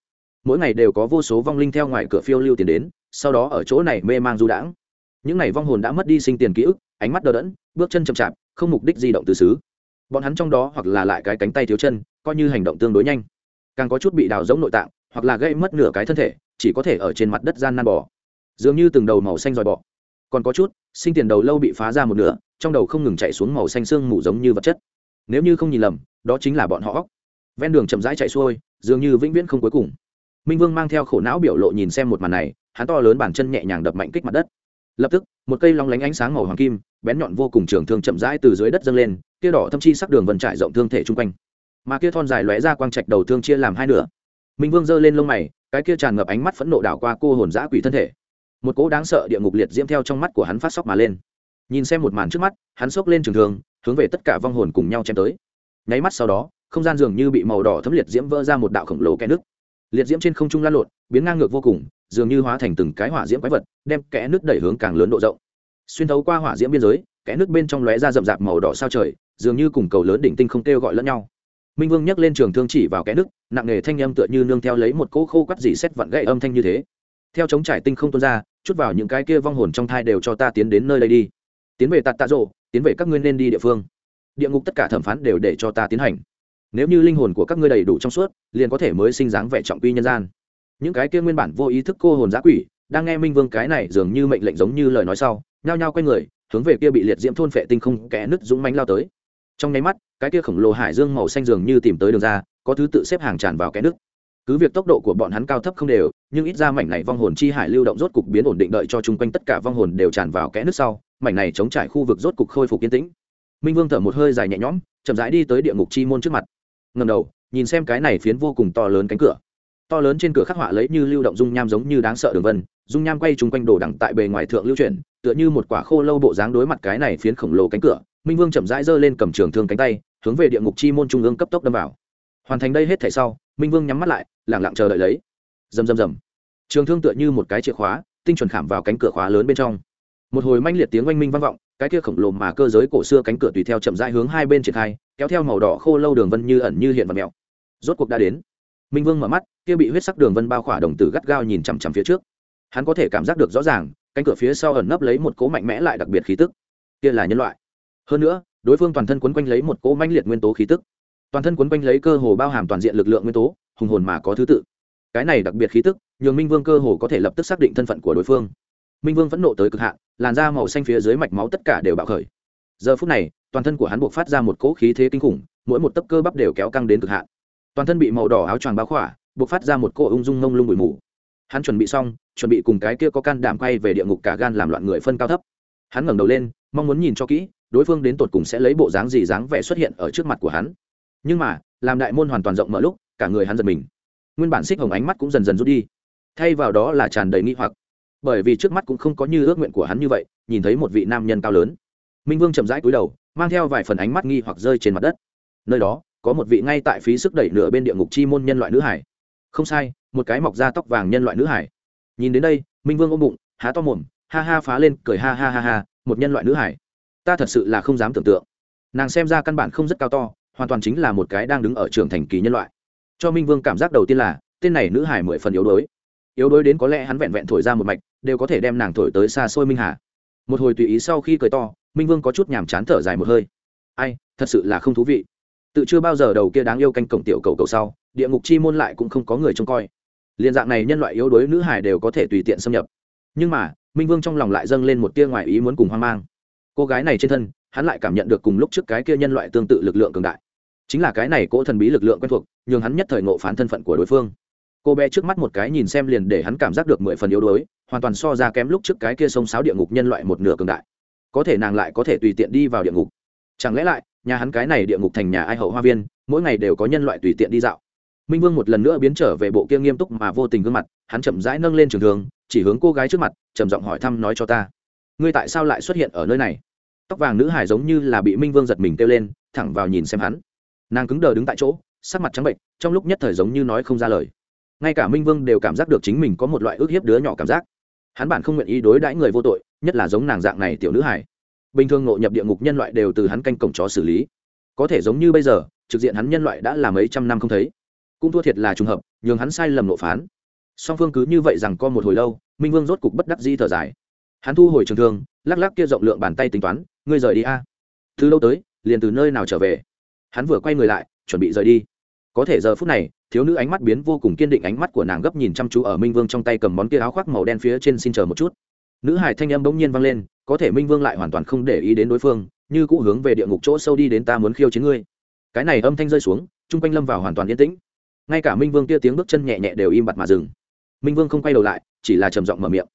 S1: Mỗi ngày đều có vô số vong linh theo ngoài cửa phiêu lưu tiền đến, sau đó ở chỗ này mê mang du đãng. Những này vong hồn đã mất đi sinh tiền ký ức, ánh mắt đờ đẫn, bước chân chậm chạp, không mục đích di động từ xứ bọn hắn trong đó hoặc là lại cái cánh tay thiếu chân coi như hành động tương đối nhanh. Càng có chút bị đào giống nội tạng hoặc là gây mất nửa cái thân thể chỉ có thể ở trên mặt đất gian nan bỏ, dường như từng đầu màu xanh dòi bọ còn có chút sinh tiền đầu lâu bị phá ra một nửa trong đầu không ngừng chạy xuống màu xanh xương mù giống như vật chất. Nếu như không nhìn lầm đó chính là bọn họ ven đường chậm rãi chạy xuôi dường như vĩnh viễn không cuối cùng. Minh vương mang theo khổ não biểu lộ nhìn xem một màn này hắn to lớn bàn chân nhẹ nhàng đập mạnh kích mặt đất. Lập tức một cây long lánh ánh sáng màu hoàng kim bén nhọn vô cùng trường thương chậm rãi từ dưới đất dâng lên kia đỏ thâm chi sắc đường vần trải rộng thương thể chung quanh. Mà kia thon dài lóe ra quang trạch đầu thương chia làm hai nửa. Minh vương giơ lên lông mày cái kia tràn ngập ánh mắt phẫn nộ đảo qua cô hồn giã quỷ thân thể. Một cỗ đáng sợ địa ngục liệt diễm theo trong mắt của hắn phát sóc mà lên. Nhìn xem một màn trước mắt hắn sốc lên trường thương, hướng về tất cả vong hồn cùng nhau chém tới. Nháy mắt sau đó không gian dường như bị màu đỏ thấm liệt diễm vỡ ra một đạo khổng lồ kẽ nước liệt diễm trên không trung lan lộn biến ngang ngược vô cùng dường như hóa thành từng cái hỏa diễm quái vật đem kẽ nước đẩy hướng càng lớn độ rộng xuyên thấu qua hỏa diễm biên giới, kẽ nước bên trong lóe ra rậm rạp màu đỏ sao trời, dường như cùng cầu lớn đỉnh tinh không kêu gọi lẫn nhau. Minh vương nhấc lên trường thương chỉ vào kẽ nước, nặng nề thanh âm tựa như nương theo lấy một cỗ khô quắt dỉ xét vặn gậy âm thanh như thế. Theo chống trải tinh không tuôn ra, chút vào những cái kia vong hồn trong thai đều cho ta tiến đến nơi đây đi. Tiến về tạt tạ rộ tiến về các ngươi nên đi địa phương. Địa ngục tất cả thẩm phán đều để cho ta tiến hành. Nếu như linh hồn của các ngươi đầy đủ trong suốt, liền có thể mới sinh dáng vẻ trọng quy nhân gian. Những cái kia nguyên bản vô ý thức cô hồn giã quỷ đang nghe minh vương cái này dường như mệnh lệnh giống như lời nói sau, nhao nhao quay người, hướng về kia bị liệt diễm thôn phệ tinh không kẽ nứt dũng mánh lao tới. Trong nháy mắt, cái kia khổng lồ hải dương màu xanh dường như tìm tới đường ra, có thứ tự xếp hàng tràn vào kẽ nước cứ việc tốc độ của bọn hắn cao thấp không đều, nhưng ít ra mảnh này vong hồn chi hải lưu động rốt cục biến ổn định đợi cho chung quanh tất cả vong hồn đều tràn vào kẽ nước sau, mảnh này chống trải khu vực rốt cục khôi phục yên tĩnh. Minh vương thở một hơi dài nhẹ nhõm, chậm rãi đi tới địa ngục chi môn trước mặt. Ngầm đầu, nhìn xem cái này phiến vô cùng to lớn cánh cửa. To lớn trên cửa khắc họa lấy như lưu động dung nham giống như đáng sợ đường vân dung nham quay chung quanh đồ đẳng tại bề ngoài thượng lưu chuyển, tựa như một quả khô lâu bộ dáng đối mặt cái này phiến khổng lồ cánh cửa. Minh vương chậm rãi giơ lên cầm trường thương cánh tay, hướng về địa ngục chi môn trung ương cấp tốc đâm vào. Hoàn thành đây hết thể sau, minh vương nhắm mắt lại lẳng lặng chờ đợi lấy. Rầm rầm rầm. Trường thương tựa như một cái chìa khóa, tinh chuẩn khảm vào cánh cửa khóa lớn bên trong. Một hồi manh liệt tiếng oanh minh vang vọng, cái kia khổng lồ mà cơ giới cổ xưa cánh cửa tùy theo chậm rãi hướng hai bên triển khai, kéo theo màu đỏ khô lâu đường vân như ẩn như hiện và mèo rốt cuộc đã đến. Minh vương mở mắt, kia bị huyết sắc đường vân bao khỏa đồng tử gắt gao nhìn chằm chằm phía trước hắn có thể cảm giác được rõ ràng, cánh cửa phía sau ẩn nấp lấy một cỗ mạnh mẽ lại đặc biệt khí tức. Kia là nhân loại. Hơn nữa, đối phương toàn thân quấn quanh lấy một cỗ mãnh liệt nguyên tố khí tức. Toàn thân quấn quanh lấy cơ hồ bao hàm toàn diện lực lượng nguyên tố, hùng hồn mà có thứ tự. Cái này đặc biệt khí tức, nhường minh vương cơ hồ có thể lập tức xác định thân phận của đối phương. Minh vương phẫn nộ tới cực hạn, làn da màu xanh phía dưới mạch máu tất cả đều bạo khởi. Giờ phút này, toàn thân của hắn buộc phát ra một cỗ khí thế kinh khủng, mỗi một tấc cơ bắp đều kéo căng đến cực hạn. Toàn thân bị màu đỏ áo choàng bao khỏa, buộc phát ra một cỗ ung dung ngông lung bụi mù hắn chuẩn bị xong, chuẩn bị cùng cái kia có can đảm quay về địa ngục cả gan làm loạn người phân cao thấp. Hắn ngẩng đầu lên, mong muốn nhìn cho kỹ, đối phương đến tột cùng sẽ lấy bộ dáng gì dáng vẻ xuất hiện ở trước mặt của hắn. Nhưng mà, làm đại môn hoàn toàn rộng mở lúc, cả người hắn giật mình. Nguyên bản xích hồng ánh mắt cũng dần dần rút đi. Thay vào đó là tràn đầy nghi hoặc. Bởi vì trước mắt cũng không có như ước nguyện của hắn như vậy, nhìn thấy một vị nam nhân cao lớn. Minh vương chậm rãi cúi đầu, mang theo vài phần ánh mắt nghi hoặc rơi trên mặt đất. Nơi đó, có một vị ngay tại phí sức đẩy nửa bên địa ngục chi môn nhân loại nữ hải không sai, một cái mọc da tóc vàng nhân loại nữ hải. Nhìn đến đây, minh vương ôm bụng, há to mồm, ha ha phá lên, cười ha ha ha ha, một nhân loại nữ hải. Ta thật sự là không dám tưởng tượng. Nàng xem ra căn bản không rất cao to, hoàn toàn chính là một cái đang đứng ở trường thành kỳ nhân loại. Cho minh vương cảm giác đầu tiên là, tên này nữ hải mười phần yếu đuối. Yếu đuối đến có lẽ hắn vẹn vẹn thổi ra một mạch, đều có thể đem nàng thổi tới xa xôi minh hà. Một hồi tùy ý sau khi cười to, minh vương có chút nhàm chán thở dài một hơi. Ai, thật sự là không thú vị. Tự chưa bao giờ đầu kia đáng yêu canh cổng tiểu cầu cầu sau địa ngục chi môn lại cũng không có người trông coi. Liên dạng này nhân loại yếu đuối nữ hải đều có thể tùy tiện xâm nhập. Nhưng mà, minh vương trong lòng lại dâng lên một tia ngoài ý muốn cùng hoang mang. Cô gái này trên thân, hắn lại cảm nhận được cùng lúc trước cái kia nhân loại tương tự lực lượng cường đại. Chính là cái này cỗ thần bí lực lượng quen thuộc, nhường hắn nhất thời ngộ phán thân phận của đối phương. Cô bé trước mắt một cái nhìn xem liền để hắn cảm giác được mười phần yếu đuối, hoàn toàn so ra kém lúc trước cái kia sông sáo địa ngục nhân loại một nửa cường đại. Có thể nàng lại có thể tùy tiện đi vào địa ngục. Chẳng lẽ lại, nhà hắn cái này địa ngục thành nhà ai hậu hoa viên, mỗi ngày đều có nhân loại tùy tiện đi dạo? Minh vương một lần nữa biến trở về bộ kia nghiêm túc mà vô tình gương mặt, hắn chậm rãi nâng lên trường thường chỉ hướng cô gái trước mặt, trầm giọng hỏi thăm nói cho ta, ngươi tại sao lại xuất hiện ở nơi này? Tóc vàng nữ hải giống như là bị minh vương giật mình kêu lên, thẳng vào nhìn xem hắn. Nàng cứng đờ đứng tại chỗ, sắc mặt trắng bệnh, trong lúc nhất thời giống như nói không ra lời. Ngay cả minh vương đều cảm giác được chính mình có một loại ước hiếp đứa nhỏ cảm giác. Hắn bản không nguyện ý đối đãi người vô tội, nhất là giống nàng dạng này tiểu nữ hải. Bình thường ngộ nhập địa ngục nhân loại đều từ hắn canh cổng chó xử lý. Có thể giống như bây giờ, trực diện hắn nhân loại đã là mấy trăm năm không thấy cũng thua thiệt là trùng hợp, nhường hắn sai lầm lộ phán. Song phương cứ như vậy rằng co một hồi lâu, minh vương rốt cục bất đắc di thở dài. Hắn thu hồi trường thương, lắc lắc kia rộng lượng bàn tay tính toán, ngươi rời đi a. Từ lâu tới, liền từ nơi nào trở về? Hắn vừa quay người lại, chuẩn bị rời đi. Có thể giờ phút này, thiếu nữ ánh mắt biến vô cùng kiên định, ánh mắt của nàng gấp nhìn chăm chú ở minh vương trong tay cầm món kia áo khoác màu đen phía trên xin chờ một chút. Nữ hải thanh âm bỗng nhiên vang lên, có thể minh vương lại hoàn toàn không để ý đến đối phương, như cũ hướng về địa ngục chỗ sâu đi đến ta muốn khiêu chiến ngươi. Cái này âm thanh rơi xuống, chung quanh lâm vào hoàn toàn yên tĩnh ngay cả minh vương kia tiếng bước chân nhẹ nhẹ đều im bặt mà dừng. Minh vương không quay đầu lại, chỉ là trầm giọng mở miệng.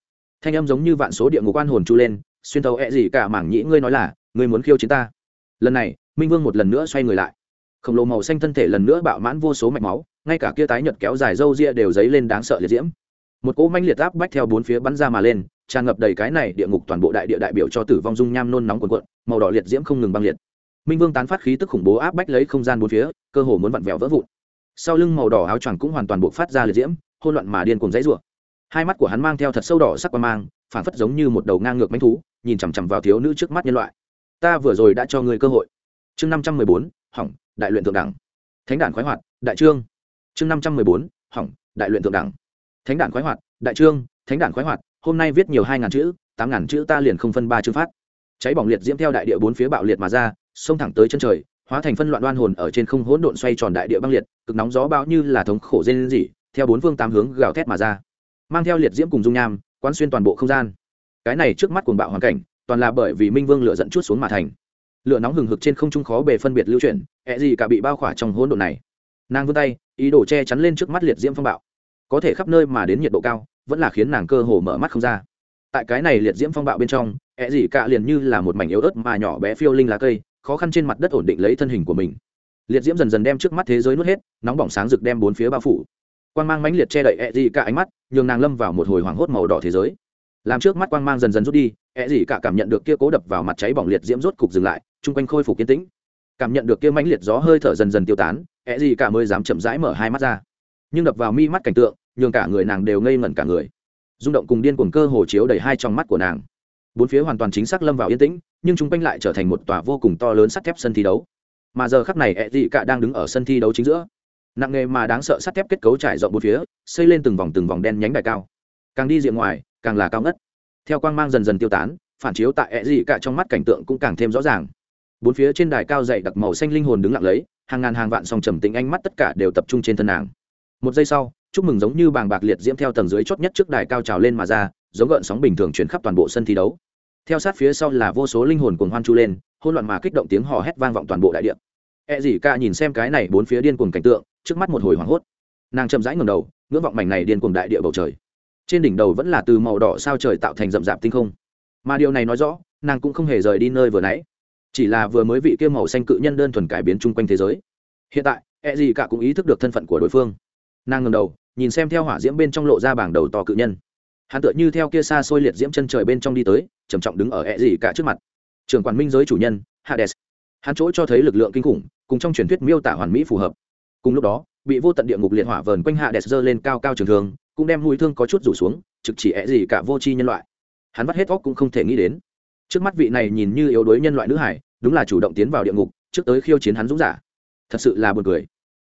S1: Thanh âm giống như vạn số địa ngục quan hồn chu lên, xuyên tấu ẹ gì cả mảng nhĩ ngươi nói là, ngươi muốn khiêu chiến ta. Lần này, minh vương một lần nữa xoay người lại. Khổng lồ màu xanh thân thể lần nữa bạo mãn vô số mạch máu, ngay cả kia tái nhợt kéo dài râu ria đều dấy lên đáng sợ liệt diễm. Một cỗ manh liệt áp bách theo bốn phía bắn ra mà lên, tràn ngập đầy cái này địa ngục toàn bộ đại địa đại biểu cho tử vong dung nham nôn nóng quần quận màu đỏ liệt diễm không ngừng băng liệt. Minh vương tán phát khí tức khủng bố áp bách lấy không gian bốn phía, cơ hồ muốn vặn vẹo vỡ vụn sau lưng màu đỏ áo choàng cũng hoàn toàn buộc phát ra liệt diễm hôn loạn mà điên cùng dãy rủa. Hai mắt của hắn mang theo thật sâu đỏ sắc qua mang phản phất giống như một đầu ngang ngược manh thú, nhìn chằm chằm vào thiếu nữ trước mắt nhân loại. Ta vừa rồi đã cho ngươi cơ hội. Chương năm trăm mười bốn, hỏng, đại luyện thượng đẳng. Thánh đản khoái hoạt, đại trương. Chương năm trăm mười bốn, hỏng, đại luyện thượng đẳng. Thánh đản khoái hoạt, đại trương, thánh đản khoái hoạt, hôm nay viết nhiều hai ngàn chữ, tám ngàn chữ ta liền không phân ba chương phát. Cháy bỏng liệt diễm theo đại địa bốn phía bạo liệt mà ra, xông thẳng tới chân trời hóa thành phân loạn đoan hồn ở trên không hỗn độn xoay tròn đại địa băng liệt, cực nóng gió bão như là thống khổ dên dỉ theo bốn phương tám hướng gào thét mà ra. Mang theo liệt diễm cùng dung nham, quán xuyên toàn bộ không gian. Cái này trước mắt cuồng bạo hoàn cảnh, toàn là bởi vì minh vương lửa dẫn chút xuống mà thành. Lửa nóng hừng hực trên không trung khó bề phân biệt lưu chuyển ẹ gì cả bị bao khỏa trong hỗn độn này. Nàng vươn tay, ý đồ che chắn lên trước mắt liệt diễm phong bạo. Có thể khắp nơi mà đến nhiệt độ cao, vẫn là khiến nàng cơ hồ mở mắt không ra. Tại cái này liệt diễm phong bạo bên trong ẹ gì cả liền như là một mảnh yếu ớt mà nhỏ bé phiêu linh lá cây khó khăn trên mặt đất ổn định lấy thân hình của mình. Liệt diễm dần dần đem trước mắt thế giới nuốt hết, nóng bỏng sáng rực đem bốn phía bao phủ. Quang mang mãnh liệt che đậy ẹ dị cả ánh mắt, nhường nàng lâm vào một hồi hoảng hốt màu đỏ thế giới. Làm trước mắt quang mang dần dần rút đi ẹ dị cả cảm nhận được kia cố đập vào mặt cháy bỏng liệt diễm rốt cục dừng lại, chung quanh khôi phục kiến tĩnh. Cảm nhận được kia mãnh liệt gió hơi thở dần dần tiêu tán ẹ dị cả mới dám chậm rãi mở hai mắt ra. Nhưng đập vào mi mắt cảnh tượng, nhường cả người nàng đều ngây ngẩn cả người. Rung động cùng điên cuồng cơ hồ chiếu đầy hai trong mắt của nàng bốn phía hoàn toàn chính xác lâm vào yên tĩnh, nhưng chúng quanh lại trở thành một tòa vô cùng to lớn sắt thép sân thi đấu. Mà giờ khắc này ẹ dị cả đang đứng ở sân thi đấu chính giữa. Nặng nghề mà đáng sợ sắt thép kết cấu trải rộng bốn phía, xây lên từng vòng từng vòng đen nhánh đài cao. Càng đi diện ngoài, càng là cao ngất. Theo quang mang dần dần tiêu tán, phản chiếu tại ẹ dị cả trong mắt cảnh tượng cũng càng thêm rõ ràng. Bốn phía trên đài cao dậy đặc màu xanh linh hồn đứng lặng lấy, hàng ngàn hàng vạn song trầm tính ánh mắt tất cả đều tập trung trên thân nàng. Một giây sau, chúc mừng giống như bàng bạc liệt diễm theo tầng dưới chót nhất trước đài cao trào lên mà ra, giống gợn sóng bình thường chuyển khắp toàn bộ sân thi đấu theo sát phía sau là vô số linh hồn cuồng hoan chu lên hôn loạn mà kích động tiếng hò hét vang vọng toàn bộ đại địa. E dì ca nhìn xem cái này bốn phía điên cuồng cảnh tượng, trước mắt một hồi hoảng hốt. Nàng chậm rãi ngầm đầu, ngưỡng vọng mảnh này điên cuồng đại địa bầu trời. Trên đỉnh đầu vẫn là từ màu đỏ sao trời tạo thành rậm rạp tinh không. Mà điều này nói rõ, nàng cũng không hề rời đi nơi vừa nãy. Chỉ là vừa mới vị kia màu xanh cự nhân đơn thuần cải biến chung quanh thế giới. Hiện tại E gì cả cũng ý thức được thân phận của đối phương. Nàng ngầm đầu, nhìn xem theo hỏa diễm bên trong lộ ra bảng đầu to cự nhân hắn tựa như theo kia xa xôi liệt diễm chân trời bên trong đi tới, trầm trọng đứng ở ẹ gì cả trước mặt. Trưởng quản minh giới chủ nhân, hades. Hắn chỗ cho thấy lực lượng kinh khủng, cùng trong truyền thuyết miêu tả hoàn mỹ phù hợp. Cùng lúc đó, bị vô tận địa ngục liệt hỏa vờn quanh hades giơ lên cao cao trường thường cũng đem mũi thương có chút rủ xuống, trực chỉ ẹ gì cả vô tri nhân loại. Hắn vắt hết óc cũng không thể nghĩ đến. Trước mắt vị này nhìn như yếu đuối nhân loại nữ hải, đúng là chủ động tiến vào địa ngục, trước tới khiêu chiến hắn dũng giả. Thật sự là buồn cười.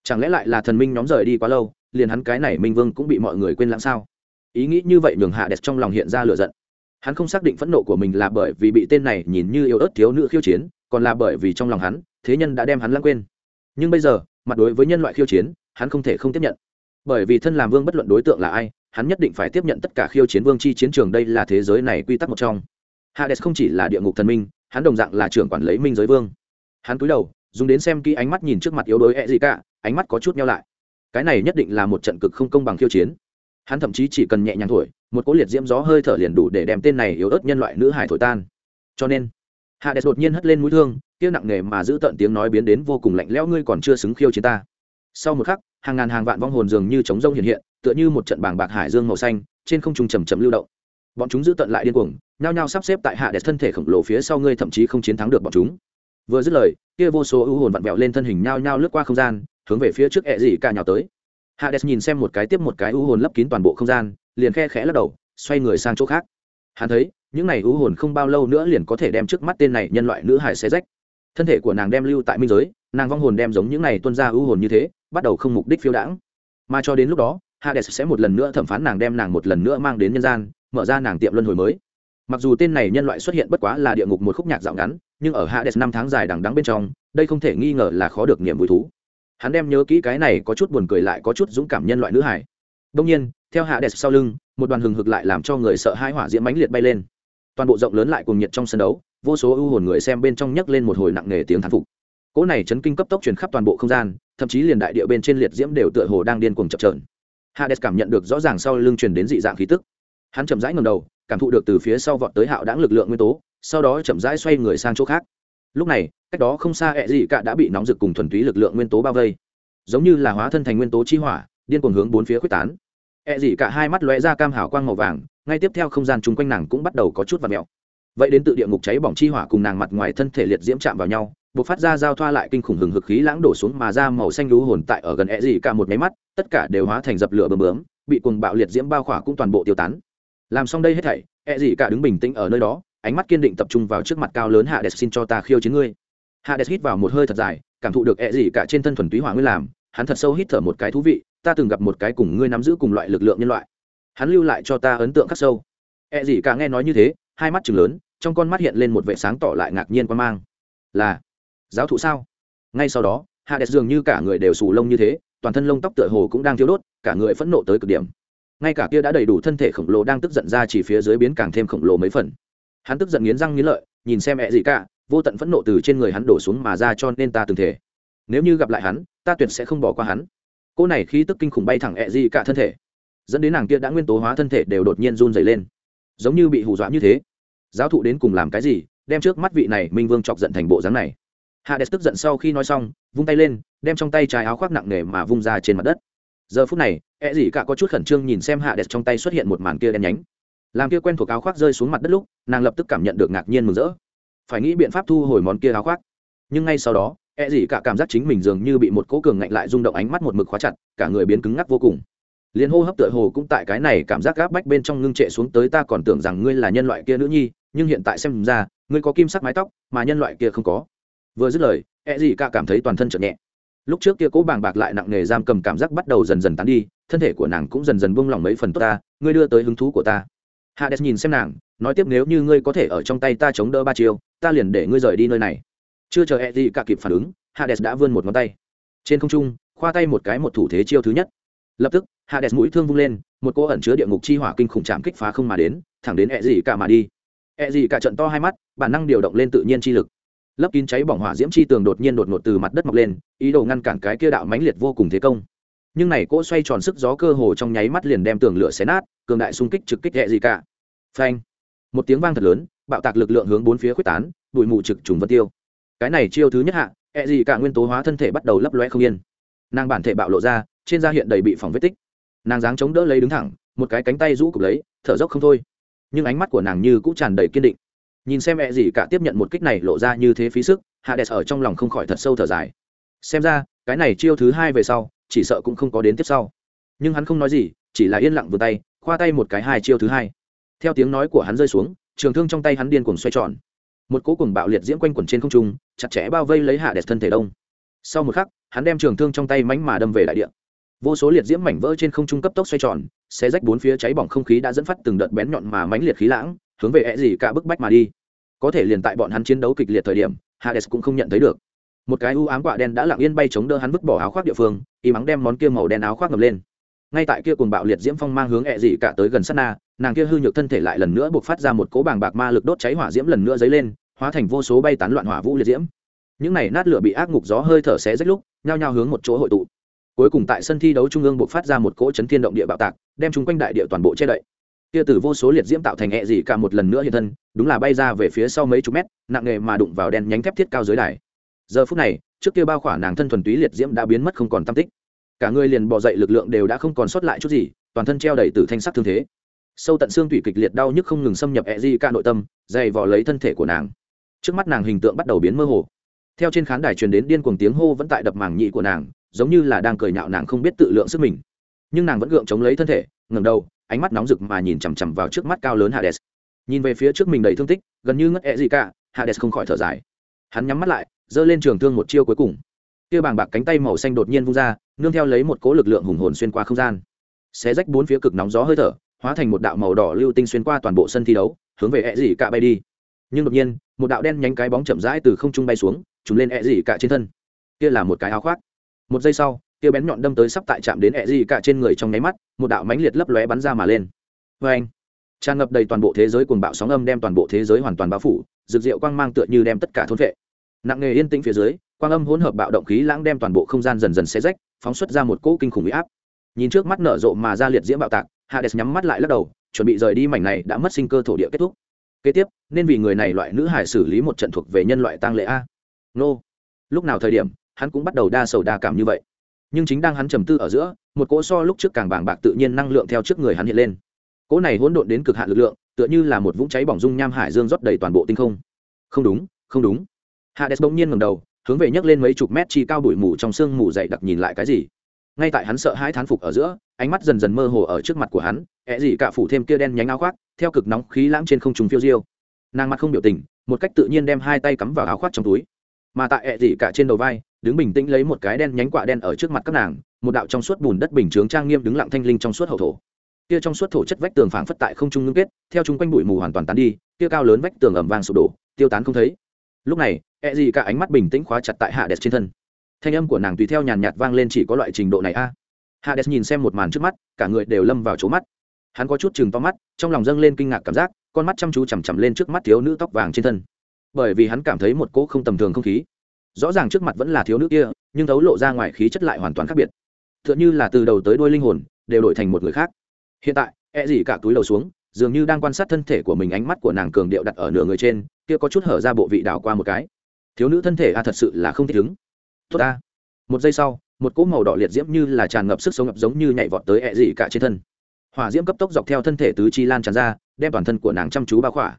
S1: Chẳng lẽ lại là thần minh nhóm rời đi quá lâu, liền hắn cái này minh vương cũng bị mọi người quên lãng sao? Ý nghĩ như vậy nhường hạ đẹp trong lòng hiện ra lửa giận. Hắn không xác định phẫn nộ của mình là bởi vì bị tên này nhìn như yêu ớt thiếu nữ khiêu chiến, còn là bởi vì trong lòng hắn, thế nhân đã đem hắn lãng quên. Nhưng bây giờ, mặt đối với nhân loại khiêu chiến, hắn không thể không tiếp nhận. Bởi vì thân làm vương bất luận đối tượng là ai, hắn nhất định phải tiếp nhận tất cả khiêu chiến vương chi chiến trường đây là thế giới này quy tắc một trong. Hades không chỉ là địa ngục thần minh, hắn đồng dạng là trưởng quản lấy minh giới vương. Hắn cúi đầu, dùng đến xem kỹ ánh mắt nhìn trước mặt yếu đuối e gì cả ánh mắt có chút nhau lại. Cái này nhất định là một trận cực không công bằng khiêu chiến hắn thậm chí chỉ cần nhẹ nhàng thổi, một cỗ liệt diễm gió hơi thở liền đủ để đem tên này yếu ớt nhân loại nữ hải thổi tan. Cho nên, hạ đẹp đột nhiên hất lên mũi thương, kia nặng nề mà giữ tận tiếng nói biến đến vô cùng lạnh lẽo, ngươi còn chưa xứng khiêu chiến ta. Sau một khắc, hàng ngàn hàng vạn vong hồn dường như trống rông hiện hiện, tựa như một trận bàng bạc hải dương màu xanh, trên không trung chầm chậm lưu động. Bọn chúng giữ tận lại điên cuồng, nhao nhao sắp xếp tại hạ đẹp thân thể khổng lồ phía sau ngươi thậm chí không chiến thắng được bọn chúng. Vừa dứt lời, kia vô số ưu hồn vặn vẹo lên thân hình nhao nhao lướt qua không gian, hướng về phía trước ẹ dị cả nhào tới hades nhìn xem một cái tiếp một cái u hồn lấp kín toàn bộ không gian, liền khe khẽ lắc đầu, xoay người sang chỗ khác. Hắn thấy, những này u hồn không bao lâu nữa liền có thể đem trước mắt tên này nhân loại nữ hải xé rách. Thân thể của nàng đem lưu tại minh giới, nàng vong hồn đem giống những này tuân ra u hồn như thế, bắt đầu không mục đích phiêu đãng. Mà cho đến lúc đó, hades sẽ một lần nữa thẩm phán nàng đem nàng một lần nữa mang đến nhân gian, mở ra nàng tiệm luân hồi mới. Mặc dù tên này nhân loại xuất hiện bất quá là địa ngục một khúc nhạc dạo ngắn, nhưng ở hades năm tháng dài đằng đắng bên trong, đây không thể nghi ngờ là khó được niềm vui thú hắn đem nhớ kỹ cái này có chút buồn cười lại có chút dũng cảm nhân loại nữ hải đông nhiên, theo hades sau lưng, một đoàn hừng hực lại làm cho người sợ hai hỏa diễm mãnh liệt bay lên. Toàn bộ rộng lớn lại cùng nhiệt trong sân đấu, vô số ưu hồn người xem bên trong nhấc lên một hồi nặng nề tiếng thán phục. Cỗ này chấn kinh cấp tốc truyền khắp toàn bộ không gian, thậm chí liền đại địa bên trên liệt diễm đều tựa hồ đang điên cuồng chập trờn hades cảm nhận được rõ ràng sau lưng truyền đến dị dạng khí tức. Hắn chậm rãi ngầm đầu, cảm thụ được từ phía sau vọt tới hạo đáng lực lượng nguyên tố, sau đó chậm rãi xoay người sang chỗ khác lúc này, cách đó không xa ẹ dị cả đã bị nóng rực cùng thuần túy lực lượng nguyên tố bao vây. Giống như là hóa thân thành nguyên tố chi hỏa, điên cuồng hướng bốn phía quyết tán. Ẹ dị cả hai mắt lóe ra cam hảo quang màu vàng, ngay tiếp theo không gian chung quanh nàng cũng bắt đầu có chút và mèo vậy đến tự địa ngục cháy bỏng chi hỏa cùng nàng mặt ngoài thân thể liệt diễm chạm vào nhau, buộc phát ra giao thoa lại kinh khủng hừng hực khí lãng đổ xuống mà ra màu xanh lú hồn tại ở gần ẹ dị cả một máy mắt, tất cả đều hóa thành dập lửa bơm bướm, bị cuồng bạo liệt diễm bao khỏa cũng toàn bộ tiêu tán. Làm xong đây hết thảy, ẹ dị cả đứng bình tĩnh ở nơi đó ánh mắt kiên định tập trung vào trước mặt cao lớn hạ đẹp xin cho ta khiêu chiến ngươi. Hạ đẹp hít vào một hơi thật dài, cảm thụ được e ẹ dị cả trên thân thuần túy hỏa nguyên làm, hắn thật sâu hít thở một cái thú vị, ta từng gặp một cái cùng ngươi nắm giữ cùng loại lực lượng nhân loại. Hắn lưu lại cho ta ấn tượng khắc sâu. E ẹ dị cả nghe nói như thế, hai mắt chừng lớn, trong con mắt hiện lên một vệ sáng tỏ lại ngạc nhiên quan mang. Là giáo thụ sao? Ngay sau đó hạ đẹp dường như cả người đều sù lông như thế, toàn thân lông tóc tựa hồ cũng đang thiếu đốt, cả người phẫn nộ tới cực điểm. Ngay cả kia đã đầy đủ thân thể khổng lồ đang tức giận ra chỉ phía dưới biến càng thêm khổng lồ mấy phần hắn tức giận nghiến răng nghiến lợi, nhìn xem mẹ gì cả, vô tận phẫn nộ từ trên người hắn đổ xuống mà ra cho nên ta từng thể. Nếu như gặp lại hắn, ta tuyệt sẽ không bỏ qua hắn. Cô này khi tức kinh khủng bay thẳng ẹ gì cả thân thể. Dẫn đến nàng kia đã nguyên tố hóa thân thể đều đột nhiên run dày lên. Giống như bị hù dọa như thế. Giáo thụ đến cùng làm cái gì, đem trước mắt vị này minh vương chọc giận thành bộ dáng này. Hades tức giận sau khi nói xong, vung tay lên, đem trong tay trái áo khoác nặng nề mà vung ra trên mặt đất. Giờ phút này, ẹ gì cả có chút khẩn trương nhìn xem hạ đẹp trong tay xuất hiện một màn kia đen nhánh làm kia quen thuộc áo khoác rơi xuống mặt đất lúc, nàng lập tức cảm nhận được ngạc nhiên mừng rỡ. Phải nghĩ biện pháp thu hồi món kia áo khoác. Nhưng ngay sau đó e gì cả cảm giác chính mình dường như bị một cố cường ngạnh lại rung động ánh mắt một mực khóa chặt, cả người biến cứng ngắc vô cùng. Liền hô hấp tựa hồ cũng tại cái này cảm giác gáp bách bên trong ngưng trệ xuống tới, ta còn tưởng rằng ngươi là nhân loại kia nữ nhi, nhưng hiện tại xem ra, ngươi có kim sắc mái tóc, mà nhân loại kia không có. Vừa dứt lời e gì cả cảm thấy toàn thân chợt nhẹ. Lúc trước kia cố bàng bạc lại nặng nề giam cầm cảm giác bắt đầu dần dần tán đi, thân thể của nàng cũng dần dần buông lỏng mấy phần tốt ta, ngươi đưa tới hứng thú của ta hades nhìn xem nàng, nói tiếp nếu như ngươi có thể ở trong tay ta chống đỡ ba chiêu, ta liền để ngươi rời đi nơi này. Chưa chờ e cả kịp phản ứng, hades đã vươn một ngón tay. Trên không trung, khoa tay một cái một thủ thế chiêu thứ nhất. Lập tức, hades mũi thương vung lên, một cô ẩn chứa địa ngục chi hỏa kinh khủng chạm kích phá không mà đến, thẳng đến e cả mà đi. E gì cả trận to hai mắt, bản năng điều động lên tự nhiên chi lực. Lấp kín cháy bỏng hỏa diễm chi tường đột nhiên đột ngột từ mặt đất mọc lên, ý đồ ngăn cản cái kia đạo mãnh liệt vô cùng thế công nhưng này cỗ xoay tròn sức gió cơ hồ trong nháy mắt liền đem tường lửa xé nát, cường đại xung kích trực kích hệ gì cả. Phanh. Một tiếng vang thật lớn, bạo tạc lực lượng hướng bốn phía quyết tán, bụi mù trực trùng vân tiêu. Cái này chiêu thứ nhất hạ, hệ gì cả nguyên tố hóa thân thể bắt đầu lấp loe không yên. Nàng bản thể bạo lộ ra, trên da hiện đầy bị phòng vết tích. Nàng dáng chống đỡ lấy đứng thẳng, một cái cánh tay rũ cục lấy, thở dốc không thôi. Nhưng ánh mắt của nàng như cũng tràn đầy kiên định. Nhìn xem mẹ gì cả tiếp nhận một kích này lộ ra như thế phí sức hạ đẹp ở trong lòng không khỏi thật sâu thở dài. Xem ra, cái này chiêu thứ hai về sau chỉ sợ cũng không có đến tiếp sau. Nhưng hắn không nói gì, chỉ là yên lặng vươn tay, khoa tay một cái hai chiêu thứ hai. Theo tiếng nói của hắn rơi xuống, trường thương trong tay hắn điên cuồng xoay tròn. Một cố cuồng bạo liệt diễm quanh quẩn trên không trung, chặt chẽ bao vây lấy hạ đẹp thân thể đông. Sau một khắc, hắn đem trường thương trong tay mánh mà đâm về đại địa. Vô số liệt diễm mảnh vỡ trên không trung cấp tốc xoay tròn xe rách bốn phía cháy bỏng không khí đã dẫn phát từng đợt bén nhọn mà mánh liệt khí lãng, hướng về ẹ gì cả bức bách mà đi. Có thể liền tại bọn hắn chiến đấu kịch liệt thời điểm, hades cũng không nhận thấy được một cái u ám quạ đen đã lặng yên bay chống đỡ hắn vứt bỏ áo khoác địa phương, y mắng đem món kia màu đen áo khoác ngập lên. Ngay tại kia cuồng bạo liệt diễm phong mang hướng ẹ dị cả tới gần sát na, nàng kia hư nhược thân thể lại lần nữa buộc phát ra một cỗ bàng bạc ma lực đốt cháy hỏa diễm lần nữa dấy lên, hóa thành vô số bay tán loạn hỏa vũ liệt diễm. Những này nát lửa bị ác ngục gió hơi thở xé rách lúc, nhao nhao hướng một chỗ hội tụ. Cuối cùng tại sân thi đấu trung ương buộc phát ra một cỗ chấn thiên động địa bạo tạc, đem chúng quanh đại địa toàn bộ che đậy. Kia từ vô số liệt diễm tạo thành ẹ dị cả một lần nữa hiện thân, đúng là bay ra về phía sau mấy chục mét, nặng nghề mà đụng vào đèn nhánh thép thiết cao dưới đài giờ phút này, trước kia bao khỏa nàng thân thuần túy liệt diễm đã biến mất không còn tam tích. Cả người liền bỏ dậy lực lượng đều đã không còn sót lại chút gì, toàn thân treo đầy từ thanh sắc thương thế. Sâu tận xương thủy kịch liệt đau nhức không ngừng xâm nhập e di ca nội tâm, dày vò lấy thân thể của nàng. Trước mắt nàng hình tượng bắt đầu biến mơ hồ. Theo trên khán đài truyền đến điên cuồng tiếng hô vẫn tại đập màng nhị của nàng, giống như là đang cười nhạo nàng không biết tự lượng sức mình. Nhưng nàng vẫn gượng chống lấy thân thể ngừng đầu, ánh mắt nóng rực mà nhìn chằm chằm vào trước mắt cao lớn hades. Nhìn về phía trước mình đầy thương tích, gần như ngất e gì cả hades không khỏi thở dài. Hắn nhắm mắt lại giơ lên trường thương một chiêu cuối cùng. Kia bàng bạc cánh tay màu xanh đột nhiên vung ra, nương theo lấy một cỗ lực lượng hùng hồn xuyên qua không gian. Xé rách bốn phía cực nóng gió hơi thở, hóa thành một đạo màu đỏ lưu tinh xuyên qua toàn bộ sân thi đấu, hướng về e ẹ dị cả bay đi. Nhưng đột nhiên, một đạo đen nhánh cái bóng chậm rãi từ không trung bay xuống trúng lên e ẹ dị cả trên thân. Kia là một cái áo khoác. Một giây sau, kia bén nhọn đâm tới sắp tại chạm đến e ẹ dị cả trên người trong nháy mắt, một đạo mãnh liệt lấp lóe bắn ra mà lên. Vê anh, tràn ngập đầy toàn bộ thế giới cuồng bạo sóng âm đem toàn bộ thế giới hoàn toàn bao phủ, rực rượu quang mang tựa như đem tất cả thôn vệ nặng nghề yên tĩnh phía dưới, quang âm hỗn hợp bạo động khí lãng đem toàn bộ không gian dần dần xé rách, phóng xuất ra một cỗ kinh khủng huy áp. Nhìn trước mắt nở rộ mà ra liệt diễm bạo tạc, hades nhắm mắt lại lắc đầu, chuẩn bị rời đi mảnh này đã mất sinh cơ thổ địa kết thúc. Kế tiếp, nên vì người này loại nữ hải xử lý một trận thuộc về nhân loại tăng lệ a. Nô. Lúc nào thời điểm, hắn cũng bắt đầu đa sầu đa cảm như vậy. Nhưng chính đang hắn trầm tư ở giữa, một cỗ so lúc trước càng bàng bạc tự nhiên năng lượng theo trước người hắn hiện lên. Cỗ này hỗn độn đến cực hạn lực lượng, tựa như là một vũng cháy bỏng dung nham hải dương rót đầy toàn bộ tinh không. Không đúng không đúng hades bỗng nhiên ngầm đầu, hướng về nhấc lên mấy chục mét chi cao bụi mù trong sương mù dày đặc nhìn lại cái gì. Ngay tại hắn sợ hãi thán phục ở giữa, ánh mắt dần dần mơ hồ ở trước mặt của hắn ẹ gì cả phủ thêm kia đen nhánh áo khoác, theo cực nóng khí lãng trên không trùng phiêu diêu. Nàng mặt không biểu tình, một cách tự nhiên đem hai tay cắm vào áo khoác trong túi. Mà tại ẹ gì cả trên đầu vai, đứng bình tĩnh lấy một cái đen nhánh quả đen ở trước mặt các nàng, một đạo trong suốt bùn đất bình chướng trang nghiêm đứng lặng thanh linh trong suốt hậu thổ. Kia trong suốt thổ chất vách tường phảng phất tại không trung ngưng kết, theo chung quanh bụi mù hoàn toàn tán đi, kia cao lớn vách tường ẩm vàng sụp đổ, tiêu tán không thấy lúc này e gì cả ánh mắt bình tĩnh khóa chặt tại hạ đẹp trên thân. Thanh âm của nàng tùy theo nhàn nhạt vang lên chỉ có loại trình độ này a. À. hạ đẹp nhìn xem một màn trước mắt, cả người đều lâm vào chỗ mắt. Hắn có chút chừng to mắt, trong lòng dâng lên kinh ngạc cảm giác, con mắt chăm chú chằm chằm lên trước mắt thiếu nữ tóc vàng trên thân. Bởi vì hắn cảm thấy một cỗ không tầm thường không khí. Rõ ràng trước mặt vẫn là thiếu nữ kia, nhưng thấu lộ ra ngoài khí chất lại hoàn toàn khác biệt. T h ư ợ n h ư là từ đầu tới đuôi linh hồn, đều đổi thành một người khác. Hiện tại e gì cả túi đầu xuống dường như đang quan sát thân thể của mình ánh mắt của nàng cường điệu đặt ở nửa người trên, kia có chút hở ra bộ vị đảo qua một cái. Thiếu nữ thân thể a thật sự là không thích ứng. Tốt a một giây sau, một cỗ màu đỏ liệt diễm như là tràn ngập sức sống ngập giống như nhảy vọt tới ẹ dị cả trên thân. Hỏa diễm cấp tốc dọc theo thân thể tứ chi lan tràn ra, đem toàn thân của nàng chăm chú bao khỏa.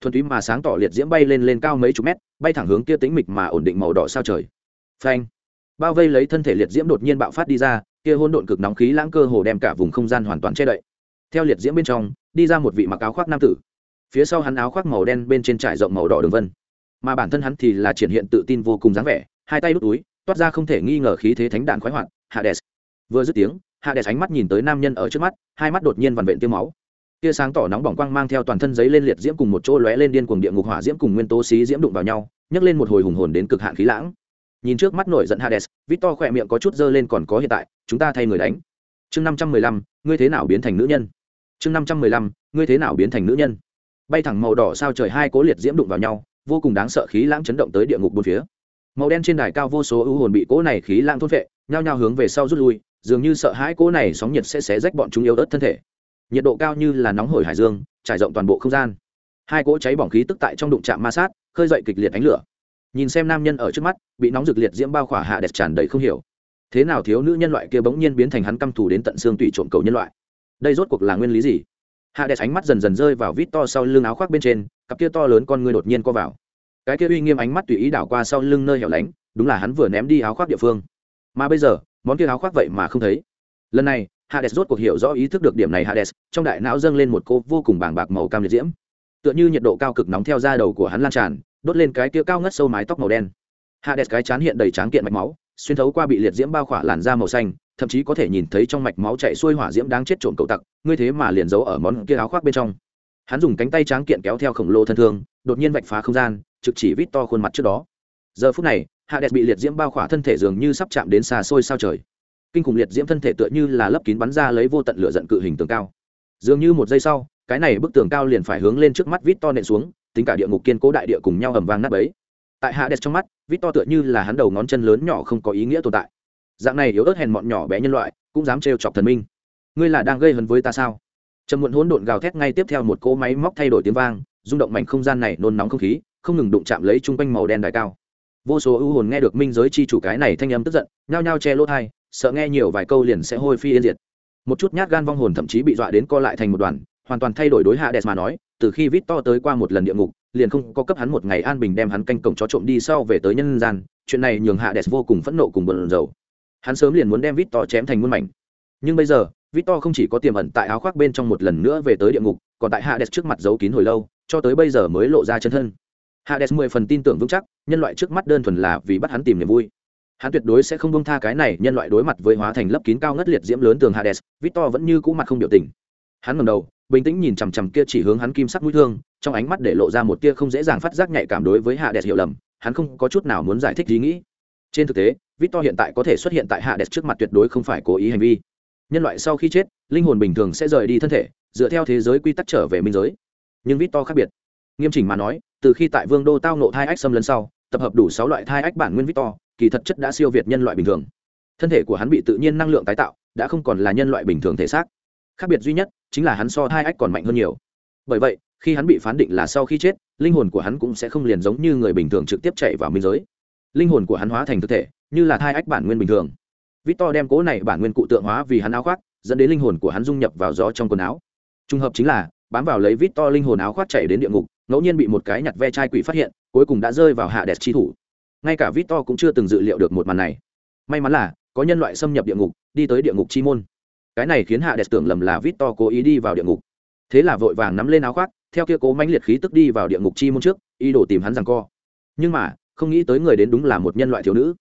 S1: Thuần túy mà sáng tỏ liệt diễm bay lên lên cao mấy chục mét, bay thẳng hướng kia tính mịch mà ổn định màu đỏ sao trời. Phanh. Bao vây lấy thân thể liệt diễm đột nhiên bạo phát đi ra, kia hôn độn cực nóng khí lãng cơ hồ đem cả vùng không gian hoàn toàn che đậy. Theo liệt diễm bên trong đi ra một vị mặc áo khoác nam tử. Phía sau hắn áo khoác màu đen bên trên trải rộng màu đỏ đường vân. Mà bản thân hắn thì là triển hiện tự tin vô cùng dáng vẻ, hai tay đút túi, toát ra không thể nghi ngờ khí thế thánh đạn khoái hoạt, hades. Vừa dứt tiếng, hades ánh mắt nhìn tới nam nhân ở trước mắt, hai mắt đột nhiên vằn vện tiêu máu. Tia sáng tỏ nóng bỏng quang mang theo toàn thân giấy lên liệt diễm cùng một chỗ lóe lên điên cuồng địa ngục hỏa diễm cùng nguyên tố xí diễm đụng vào nhau, nhấc lên một hồi hùng hồn đến cực hạn khí lãng. Nhìn trước mắt nổi giận hades, victor khỏe miệng có chút dơ lên còn có hiện tại, chúng ta thay người đánh. Chương năm trăm mười lăm, ngươi thế nào biến thành nữ nhân? Chương năm trăm mười lăm, ngươi thế nào biến thành nữ nhân? Bay thẳng màu đỏ sao trời hai cố liệt diễm đụng vào nhau, vô cùng đáng sợ khí lãng chấn động tới địa ngục bốn phía. Màu đen trên đài cao vô số ưu hồn bị cỗ này khí lãng thôn vệ nhao nhao hướng về sau rút lui, dường như sợ hãi cỗ này sóng nhiệt sẽ xé rách bọn chúng yếu ớt thân thể. Nhiệt độ cao như là nóng hổi hải dương, trải rộng toàn bộ không gian. Hai cỗ cháy bỏng khí tức tại trong đụng chạm ma sát, khơi dậy kịch liệt ánh lửa. Nhìn xem nam nhân ở trước mắt, bị nóng rực liệt diễm bao khỏa hạ đẹp tràn đầy không hiểu. Thế nào thiếu nữ nhân loại kia bỗng nhiên biến thành hắn căm thù đến tận xương tủy trộm cầu nhân loại? Đây rốt cuộc là nguyên lý gì? Hạ đẹp ánh mắt dần dần rơi vào vít to sau lưng áo khoác bên trên, cặp kia to lớn con ngươi đột nhiên co vào. Cái kia uy nghiêm ánh mắt tùy ý đảo qua sau lưng nơi hẻo lánh, đúng là hắn vừa ném đi áo khoác địa phương. Mà bây giờ, món kia áo khoác vậy mà không thấy. Lần này hades rốt cuộc hiểu rõ ý thức được điểm này hades trong đại não dâng lên một cô vô cùng bàng bạc màu cam liệt diễm. Tựa như nhiệt độ cao cực nóng theo da đầu của hắn lan tràn, đốt lên cái kia cao ngất sâu mái tóc màu đen. Hades cái chán hiện đầy tráng kiện mạch máu, xuyên thấu qua bị liệt diễm bao khỏa làn da màu xanh thậm chí có thể nhìn thấy trong mạch máu chạy xuôi hỏa diễm đang chết trộm cậu tặc, ngươi thế mà liền giấu ở món kia áo khoác bên trong. Hắn dùng cánh tay tráng kiện kéo theo khổng lồ thân thương, đột nhiên vạch phá không gian, trực chỉ vít to khuôn mặt trước đó. Giờ phút này, hạ đẹp bị liệt diễm bao khỏa thân thể dường như sắp chạm đến xa xôi sao trời. Kinh khủng liệt diễm thân thể tựa như là lấp kín bắn ra lấy vô tận lửa giận cự hình tường cao. Dường như một giây sau, cái này bức tường cao liền phải hướng lên trước mắt vít to nện xuống, tính cả địa ngục kiên cố đại địa cùng nhau ầm vang nát ấy tại hạ đẹp trong mắt, vít to tựa như là hắn đầu ngón chân lớn nhỏ không có ý nghĩa tồn tại dạng này yếu ớt hèn mọn nhỏ bé nhân loại, cũng dám trêu chọc thần minh. Ngươi là đang gây hấn với ta sao? Trầm muộn hỗn độn gào thét ngay tiếp theo một cỗ máy móc thay đổi tiếng vang, rung động mảnh không gian này nôn nóng không khí, không ngừng đụng chạm lấy chung quanh màu đen đài cao. Vô số ưu hồn nghe được minh giới chi chủ cái này thanh âm tức giận, nhao nhao che lỗ thai sợ nghe nhiều vài câu liền sẽ hôi phi yên diệt. Một chút nhát gan vong hồn thậm chí bị dọa đến co lại thành một đoàn, hoàn toàn thay đổi đối hạ đẹp mà nói, từ khi vít to tới qua một lần địa ngục, liền không có cấp hắn một ngày an bình đem hắn canh cổng chó trộm đi sau về tới nhân gian, chuyện này nhường hạ đẹp vô cùng phẫn nộ cùng bận rầu hắn sớm liền muốn đem vít to chém thành muôn mảnh. Nhưng bây giờ vít to không chỉ có tiềm ẩn tại áo khoác bên trong một lần nữa về tới địa ngục, còn tại Hades trước mặt giấu kín hồi lâu, cho tới bây giờ mới lộ ra chân thân. Hades mười phần tin tưởng vững chắc, nhân loại trước mắt đơn thuần là vì bắt hắn tìm niềm vui. Hắn tuyệt đối sẽ không bông tha cái này, nhân loại đối mặt với hóa thành lấp kín cao ngất liệt diễm lớn tường hades vít to vẫn như cũ mặt không biểu tình. Hắn ngầm đầu, bình tĩnh nhìn chằm chằm kia chỉ hướng hắn kim sắc mũi thương, trong ánh mắt để lộ ra một tia không dễ dàng phát giác nhạy cảm đối với hades hiểu lầm, hắn không có chút nào muốn giải thích ý nghĩ trên thực tế, victor hiện tại có thể xuất hiện tại hạ đẹp trước mặt tuyệt đối không phải cố ý hành vi. Nhân loại sau khi chết, linh hồn bình thường sẽ rời đi thân thể, dựa theo thế giới quy tắc trở về minh giới. Nhưng victor khác biệt. Nghiêm chỉnh mà nói, từ khi tại vương đô tao nộ thai ách xâm lấn sau, tập hợp đủ sáu loại thai ách bản nguyên victor, kỳ thật chất đã siêu việt nhân loại bình thường. Thân thể của hắn bị tự nhiên năng lượng tái tạo, đã không còn là nhân loại bình thường thể xác. Khác biệt duy nhất, chính là hắn so thai ách còn mạnh hơn nhiều. Bởi vậy, khi hắn bị phán định là sau khi chết, linh hồn của hắn cũng sẽ không liền giống như người bình thường trực tiếp chạy vào minh giới linh hồn của hắn hóa thành thực thể, như là thai ách bản nguyên bình thường. Victor đem cố này bản nguyên cụ tượng hóa vì hắn áo khoác, dẫn đến linh hồn của hắn dung nhập vào gió trong quần áo. Trùng hợp chính là, bám vào lấy victor linh hồn áo khoác chạy đến địa ngục, ngẫu nhiên bị một cái nhặt ve chai quỷ phát hiện, cuối cùng đã rơi vào hạ đẹp chi thủ. Ngay cả vít to cũng chưa từng dự liệu được một màn này. May mắn là, có nhân loại xâm nhập địa ngục, đi tới địa ngục chi môn. Cái này khiến hạ đẹp tưởng lầm là vít to cố ý đi vào địa ngục. Thế là vội vàng nắm lên áo khoác, theo kia cố mãnh liệt khí tức đi vào địa ngục chi môn trước, ý đồ tìm hắn rằng co. Nhưng mà không nghĩ tới người đến đúng là một nhân loại thiếu nữ.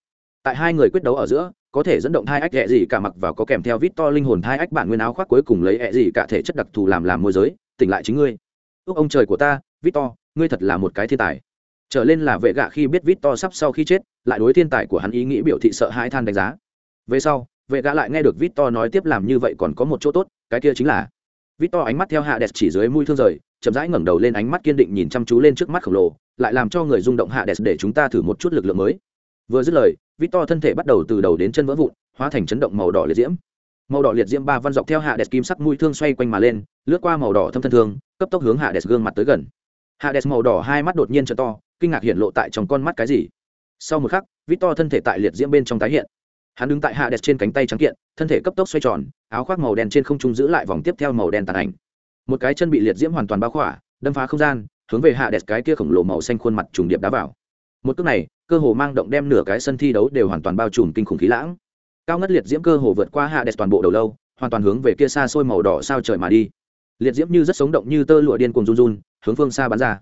S1: Tại hai người quyết đấu ở giữa, có thể dẫn động hai ách hẹ gì cả mặc và có kèm theo vít to linh hồn hai ách bản nguyên áo khoác cuối cùng lấy hẹ gì cả thể chất đặc thù làm làm môi giới, tỉnh lại chính ngươi. Ước ông trời của ta, vít to, ngươi thật là một cái thiên tài. Trở lên là vệ gạ khi biết vít to sắp sau khi chết, lại đối thiên tài của hắn ý nghĩ biểu thị sợ hãi than đánh giá. Về sau, vệ gạ lại nghe được vít to nói tiếp làm như vậy còn có một chỗ tốt, cái kia chính là vít to ánh mắt theo hạ đẹp chỉ dưới mũi thương rời, chậm rãi ngẩng đầu lên ánh mắt kiên định nhìn chăm chú lên trước mắt khổng lồ, lại làm cho người rung động hạ đẹp để chúng ta thử một chút lực lượng mới. Vừa dứt lời, vít to thân thể bắt đầu từ đầu đến chân vỡ vụn, hóa thành chấn động màu đỏ liệt diễm. Màu đỏ liệt diễm ba văn dọc theo hạ đẹp kim sắc mũi thương xoay quanh mà lên, lướt qua màu đỏ thâm thân thương, cấp tốc hướng hạ đẹp gương mặt tới gần. Hạ đẹp màu đỏ hai mắt đột nhiên t to, kinh ngạc hiện lộ tại trong con mắt cái gì. Sau một khắc victor thân thể tại liệt diễm bên trong tái hiện hắn đứng tại hạ đẹp trên cánh tay trắng kiện thân thể cấp tốc xoay tròn áo khoác màu đen trên không trung giữ lại vòng tiếp theo màu đen tàn ảnh. Một cái chân bị liệt diễm hoàn toàn bao khỏa đâm phá không gian hướng về hạ đẹp cái kia khổng lồ màu xanh khuôn mặt trùng điệp đá vào. Một cước này cơ hồ mang động đem nửa cái sân thi đấu đều hoàn toàn bao trùm kinh khủng khí lãng. Cao ngất liệt diễm cơ hồ vượt qua hạ đẹp toàn bộ đầu lâu hoàn toàn hướng về kia xa xôi màu đỏ sao trời mà đi. Liệt diễm như rất sống động như tơ lụa điên cuồng run run hướng phương xa bắn ra.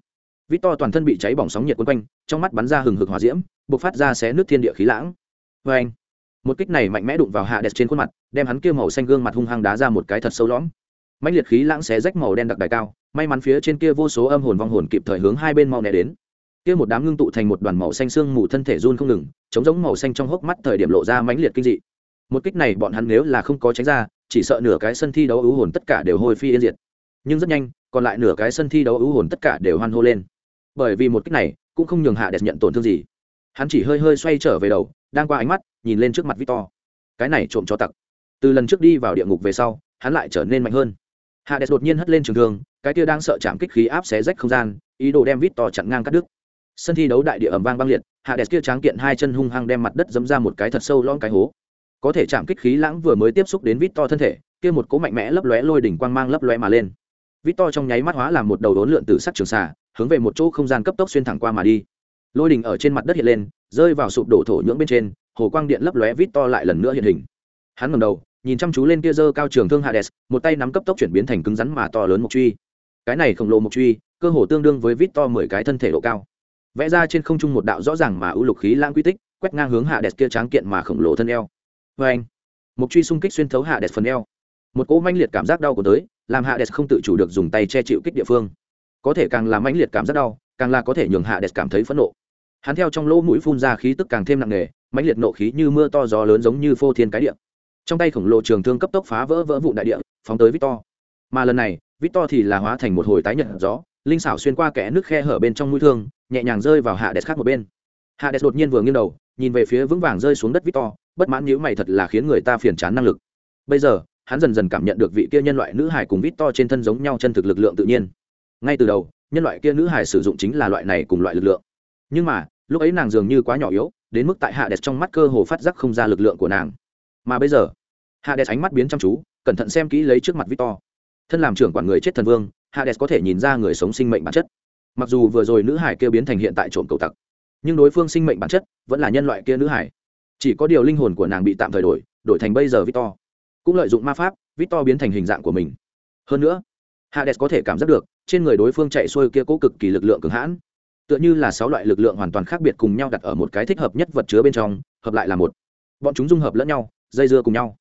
S1: Victor toàn thân bị cháy bỏng sóng nhiệt quấn quanh, trong mắt bắn ra hừng hực hỏa diễm, bộc phát ra xé nước thiên địa khí lãng. Anh. Một kích này mạnh mẽ đụng vào hạ đẹp trên khuôn mặt, đem hắn kia màu xanh gương mặt hung hăng đá ra một cái thật sâu lõm. mạnh liệt khí lãng xé rách màu đen đặc đài cao, may mắn phía trên kia vô số âm hồn vong hồn kịp thời hướng hai bên mau né đến. Kia một đám ngưng tụ thành một đoàn màu xanh xương mù thân thể run không ngừng, chống giống màu xanh trong hốc mắt thời điểm lộ ra mãnh liệt kinh dị. Một kích này bọn hắn nếu là không có tránh ra, chỉ sợ nửa cái sân thi đấu ưu hồn tất cả đều hôi phi yên diệt. Nhưng rất nhanh, còn lại nửa cái sân thi đấu ưu hồn tất cả đều hoan hô lên bởi vì một kích này cũng không nhường hạ đẹp nhận tổn thương gì hắn chỉ hơi hơi xoay trở về đầu đang qua ánh mắt, nhìn lên trước mặt victor. Cái này trộm cho tặc. Từ lần trước đi vào địa ngục về sau, hắn lại trở nên mạnh hơn. Hạ đẹp đột nhiên hất lên trường thương, cái kia đang sợ chạm kích khí áp xé rách không gian, ý đồ đem victor chặn ngang cắt đứt. Sân thi đấu đại địa ẩm vang băng liệt hạ đẹp kia tráng kiện hai chân hung hăng đem mặt đất dấm ra một cái thật sâu lon cái hố. Có thể chạm kích khí lãng vừa mới tiếp xúc đến victor thân thể, kia một cỗ mạnh mẽ lấp lóe lôi đỉnh quang mang lấp lóe mà lên. Victor trong nháy mắt hóa làm một đầu đốn lượn từ sắc trường xà, hướng về một chỗ không gian cấp tốc xuyên thẳng qua mà đi lôi đình ở trên mặt đất hiện lên, rơi vào sụp đổ thổ nhưỡng bên trên, hồ quang điện lấp lóe vít to lại lần nữa hiện hình. Hắn ngầm đầu, nhìn chăm chú lên kia dơ cao trường thương hades, một tay nắm cấp tốc chuyển biến thành cứng rắn mà to lớn một truy. Cái này khổng lồ một truy, cơ hồ tương đương với vít to mười cái thân thể độ cao. Vẽ ra trên không trung một đạo rõ ràng mà ưu lục khí lãng quy tích, quét ngang hướng hạ kia tráng kiện mà khổng lồ thân eo. Vê anh một truy xung kích xuyên thấu hạ phần eo. Một cỗ manh liệt cảm giác đau của tới, làm hạ không tự chủ được dùng tay che chịu kích địa phương. Có thể càng làm mãnh liệt cảm giác đau càng là có thể nhường hạ đẹp cảm thấy phẫn nộ. Hắn theo trong lỗ mũi phun ra khí tức càng thêm nặng nề, mãnh liệt nộ khí như mưa to gió lớn giống như phô thiên cái địa. Trong tay khổng lồ trường thương cấp tốc phá vỡ vỡ vụ đại địa, phóng tới victor. Mà lần này, victor thì là hóa thành một hồi tái nhật gió, linh xảo xuyên qua kẽ nước khe hở bên trong mũi thương, nhẹ nhàng rơi vào hạ đẹp khác một bên. Hạ đẹp đột nhiên vừa nghiêng đầu, nhìn về phía vững vàng rơi xuống đất victor, bất mãn nhíu mày thật là khiến người ta phiền chán năng lực. Bây giờ, hắn dần dần cảm nhận được vị kia nhân loại nữ hải cùng victor trên thân giống nhau chân thực lực lượng tự nhiên. Ngay từ đầu nhân loại kia nữ hải sử dụng chính là loại này cùng loại lực lượng. Nhưng mà, lúc ấy nàng dường như quá nhỏ yếu, đến mức tại hạ đẹp trong mắt cơ hồ phát giác không ra lực lượng của nàng. Mà bây giờ hạ đẹp ánh mắt biến chăm chú, cẩn thận xem kỹ lấy trước mặt victor. Thân làm trưởng quản người chết thần vương hạ đẹp có thể nhìn ra người sống sinh mệnh bản chất. Mặc dù vừa rồi nữ hải kia biến thành hiện tại trộm cầu tặc, nhưng đối phương sinh mệnh bản chất vẫn là nhân loại kia nữ hải chỉ có điều linh hồn của nàng bị tạm thời đổi đổi thành bây giờ victor. Cũng lợi dụng ma pháp, victor biến thành hình dạng của mình. Hơn nữa, hades có thể cảm giác được trên người đối phương chạy xuôi kia cố cực kỳ lực lượng cường hãn. Tựa như là sáu loại lực lượng hoàn toàn khác biệt cùng nhau đặt ở một cái thích hợp nhất vật chứa bên trong, hợp lại là một. Bọn chúng dung hợp lẫn nhau, dây dưa cùng nhau.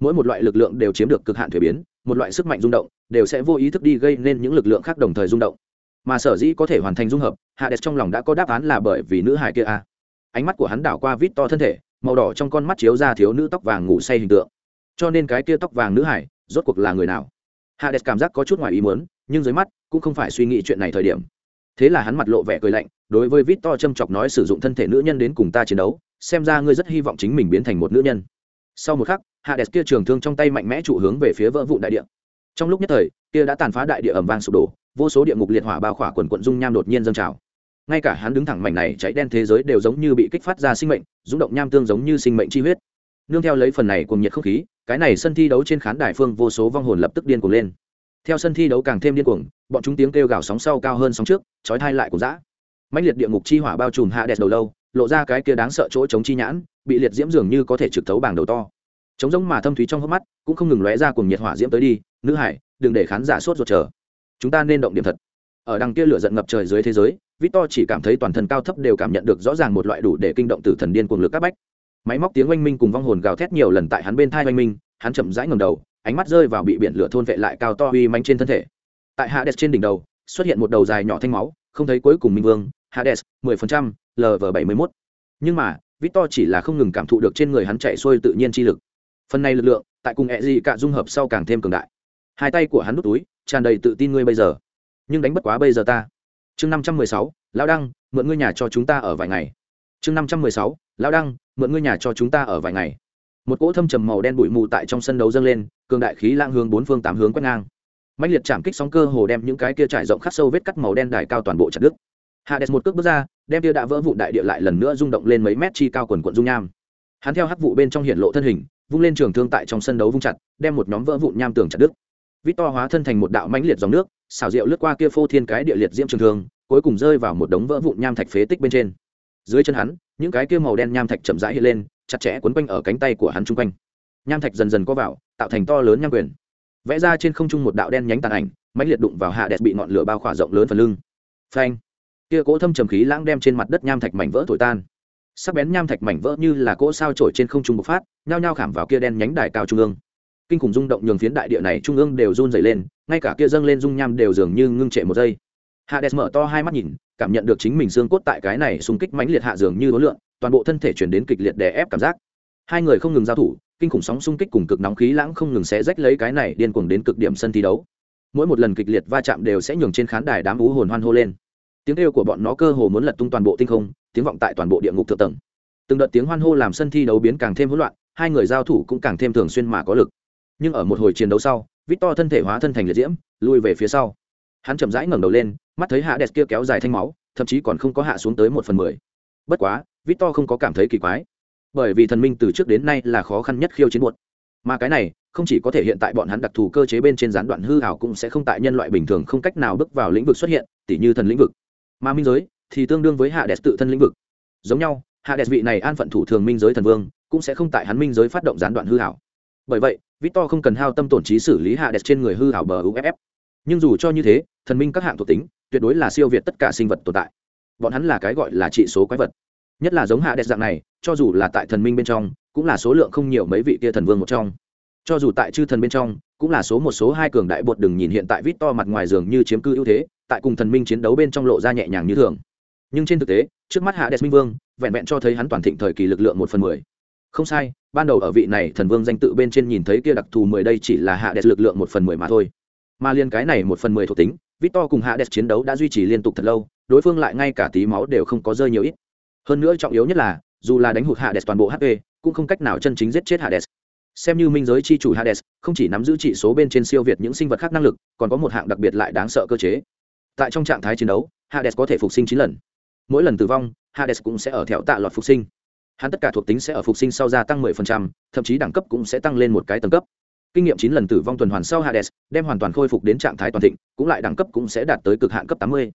S1: Mỗi một loại lực lượng đều chiếm được cực hạn thuế biến, một loại sức mạnh rung động, đều sẽ vô ý thức đi gây nên những lực lượng khác đồng thời rung động. Mà sở dĩ có thể hoàn thành dung hợp hạ đẹp trong lòng đã có đáp án là bởi vì nữ hải kia a. Ánh mắt của hắn đảo qua vít to thân thể, màu đỏ trong con mắt chiếu ra thiếu nữ tóc vàng ngủ say hình tượng. Cho nên cái kia tóc vàng nữ hải rốt cuộc là người nào? Hades cảm giác có chút ngoài ý muốn, nhưng dưới mắt cũng không phải suy nghĩ chuyện này thời điểm. Thế là hắn mặt lộ vẻ cười lạnh, đối với vít to châm chọc nói sử dụng thân thể nữ nhân đến cùng ta chiến đấu, xem ra ngươi rất hy vọng chính mình biến thành một nữ nhân. Sau một khắc, hades kia trường thương trong tay mạnh mẽ trụ hướng về phía vỡ vụ đại địa. Trong lúc nhất thời, kia đã tàn phá đại địa ẩm vang sụp đổ, vô số địa ngục liệt hỏa bao khỏa quần quận dung nham đột nhiên dâng trào. Ngay cả hắn đứng thẳng mảnh này cháy đen thế giới đều giống như bị kích phát ra sinh mệnh, rung động nham tương giống như sinh mệnh chi huyết. Nương theo lấy phần này cùng nhiệt không khí cái này sân thi đấu trên khán đài phương vô số vong hồn lập tức điên cuồng lên. Theo sân thi đấu càng thêm điên cuồng, bọn chúng tiếng kêu gào sóng sau cao hơn sóng trước, chói thai lại của dã. Mạnh liệt địa ngục chi hỏa bao trùm hạ đẹp đầu lâu, lộ ra cái kia đáng sợ chỗ chống chi nhãn, bị liệt diễm dường như có thể trực thấu bảng đầu to. Chống giống mà thâm thúy trong hốc mắt, cũng không ngừng lóe ra cùng nhiệt hỏa diễm tới đi, nữ hải, đừng để khán giả sốt ruột chờ. Chúng ta nên động điểm thật. Ở đằng kia lửa giận ngập trời dưới thế giới, victor chỉ cảm thấy toàn thân cao thấp đều cảm nhận được rõ ràng một loại đủ để kinh động tử thần điên cuồng lực các bách máy móc tiếng oanh minh cùng vong hồn gào thét nhiều lần tại hắn bên thai oanh minh hắn chậm rãi ngầm đầu ánh mắt rơi vào bị biển lửa thôn vệ lại cao to uy manh trên thân thể. Tại hades trên đỉnh đầu xuất hiện một đầu dài nhỏ thanh máu không thấy cuối cùng minh vương hades 10%, lv 71. nhưng mà victor chỉ là không ngừng cảm thụ được trên người hắn chạy xuôi tự nhiên chi lực. Phần này lực lượng tại cùng ẹ dị cả dung hợp sau càng thêm cường đại. Hai tay của hắn đút túi tràn đầy tự tin ngươi bây giờ. Nhưng đánh bất quá bây giờ ta. Chương năm trăm mười sáu lão đăng mượn ngươi nhà cho chúng ta ở vài ngày chương năm trăm mười sáu lão đăng mượn ngôi nhà cho chúng ta ở vài ngày. Một cỗ thâm trầm màu đen bụi mù tại trong sân đấu dâng lên cường đại khí lang hướng bốn phương tám hướng quét ngang. Mạnh liệt chạm kích sóng cơ hồ đem những cái kia trải rộng khắc sâu vết cắt màu đen đài cao toàn bộ chặt đứt. Hades một cước bước ra đem tia đã vỡ vụn đại địa lại lần nữa rung động lên mấy mét chi cao quần quận dung nham. Hắn theo hắc vụ bên trong hiện lộ thân hình vung lên trường thương tại trong sân đấu vung chặt đem một nhóm vỡ vụn nham tường chặt đứt. Vít To hóa thân thành một đạo mãnh liệt dòng nước, xảo diệu lướt qua kia phô thiên cái địa liệt diễm trường thương, cuối cùng rơi vào một đống vỡ vụn nham thạch phế tích bên trên. Dưới chân hắn, những cái kia màu đen nham thạch chậm rãi hiện lên, chặt chẽ quấn quanh ở cánh tay của hắn trung quanh. Nham thạch dần dần co vào, tạo thành to lớn nham quyền. Vẽ ra trên không trung một đạo đen nhánh tàn ảnh, mãnh liệt đụng vào hạ đẹp bị ngọn lửa bao khỏa rộng lớn phần lưng. Phanh! Kia cỗ thâm trầm khí lãng đem trên mặt đất nham thạch mảnh vỡ thổi tan. Sắc bén nham thạch mảnh vỡ như là cỗ sao trổi trên không trung bộc phát, nhao nhao khảm vào kia đen nhánh đài cao trung ương kinh khủng rung động nhường phiến đại địa này trung ương đều run dày lên ngay cả kia dâng lên dung nham đều dường như ngưng trệ một giây hạ đẹp mở to hai mắt nhìn cảm nhận được chính mình xương cốt tại cái này xung kích mãnh liệt hạ dường như đối lượng toàn bộ thân thể chuyển đến kịch liệt đè ép cảm giác. Hai người không ngừng giao thủ, kinh khủng sóng xung kích cùng cực nóng khí lãng không ngừng sẽ rách lấy cái này điên cuồng đến cực điểm sân thi đấu. Mỗi một lần kịch liệt va chạm đều sẽ nhường trên khán đài đám ú hồn hoan hô lên. Tiếng kêu của bọn nó cơ hồ muốn lật tung toàn bộ tinh không, tiếng vọng tại toàn bộ địa ngục thượng tầng. Từng đợt tiếng hoan hô làm sân thi đấu biến càng thêm hỗn loạn, hai người giao thủ cũng càng thêm thường xuyên mà có lực. Nhưng ở một hồi chiến đấu sau, victor thân thể hóa thân thành liệt diễm, lui về phía sau. Hắn chậm rãi ngẩng đầu lên mắt thấy hạ đẹp kia kéo dài thanh máu, thậm chí còn không có hạ xuống tới một phần mười. Bất quá, victor không có cảm thấy kỳ quái, bởi vì thần minh từ trước đến nay là khó khăn nhất khiêu chiến muộn. mà cái này, không chỉ có thể hiện tại bọn hắn đặc thù cơ chế bên trên gián đoạn hư hảo cũng sẽ không tại nhân loại bình thường không cách nào bước vào lĩnh vực xuất hiện, tỉ như thần lĩnh vực. Mà minh giới thì tương đương với hạ đẹp tự thân lĩnh vực. Giống nhau, hạ đẹp vị này an phận thủ thường minh giới thần vương cũng sẽ không tại hắn minh giới phát động gián đoạn hư hảo bởi vậy, victor không cần hao tâm tổn trí xử lý hạ đẹp trên người hư hảo bờ uff nhưng dù cho như thế, thần minh các hạng thuộc tính tuyệt đối là siêu việt tất cả sinh vật tồn tại. Bọn hắn là cái gọi là trị số quái vật. Nhất là giống hạ đẹp dạng này, cho dù là tại thần minh bên trong, cũng là số lượng không nhiều mấy vị kia thần vương một trong. Cho dù tại chư thần bên trong, cũng là số một số hai cường đại bột đừng nhìn hiện tại vít to mặt ngoài giường như chiếm cư ưu thế, tại cùng thần minh chiến đấu bên trong lộ ra nhẹ nhàng như thường. Nhưng trên thực tế, trước mắt hạ đẹp minh vương, vẹn vẹn cho thấy hắn toàn thịnh thời kỳ lực lượng một phần mười. Không sai, ban đầu ở vị này thần vương danh tự bên trên nhìn thấy kia đặc thù mười đây chỉ là hạ đẹp lực lượng một phần mười mà thôi. Mà liên cái này một phần mười thuộc tính Victor cùng Hades chiến đấu đã duy trì liên tục thật lâu đối phương lại ngay cả tí máu đều không có rơi nhiều ít. Hơn nữa trọng yếu nhất là dù là đánh hụt Hades toàn bộ hp cũng không cách nào chân chính giết chết Hades. xem như minh giới chi chủ hades không chỉ nắm giữ trị số bên trên siêu việt những sinh vật khác năng lực còn có một hạng đặc biệt lại đáng sợ cơ chế. Tại trong trạng thái chiến đấu hades có thể phục sinh chín lần. Mỗi lần tử vong hades cũng sẽ ở theo tạ loạt phục sinh. Hắn tất cả thuộc tính sẽ ở phục sinh sau gia tăng 10%, thậm chí đẳng cấp cũng sẽ tăng lên một cái tầng cấp kinh nghiệm chín lần tử vong tuần hoàn sau hades, đem hoàn toàn khôi phục đến trạng thái toàn thịnh, cũng lại đẳng cấp cũng sẽ đạt tới cực hạn cấp 80.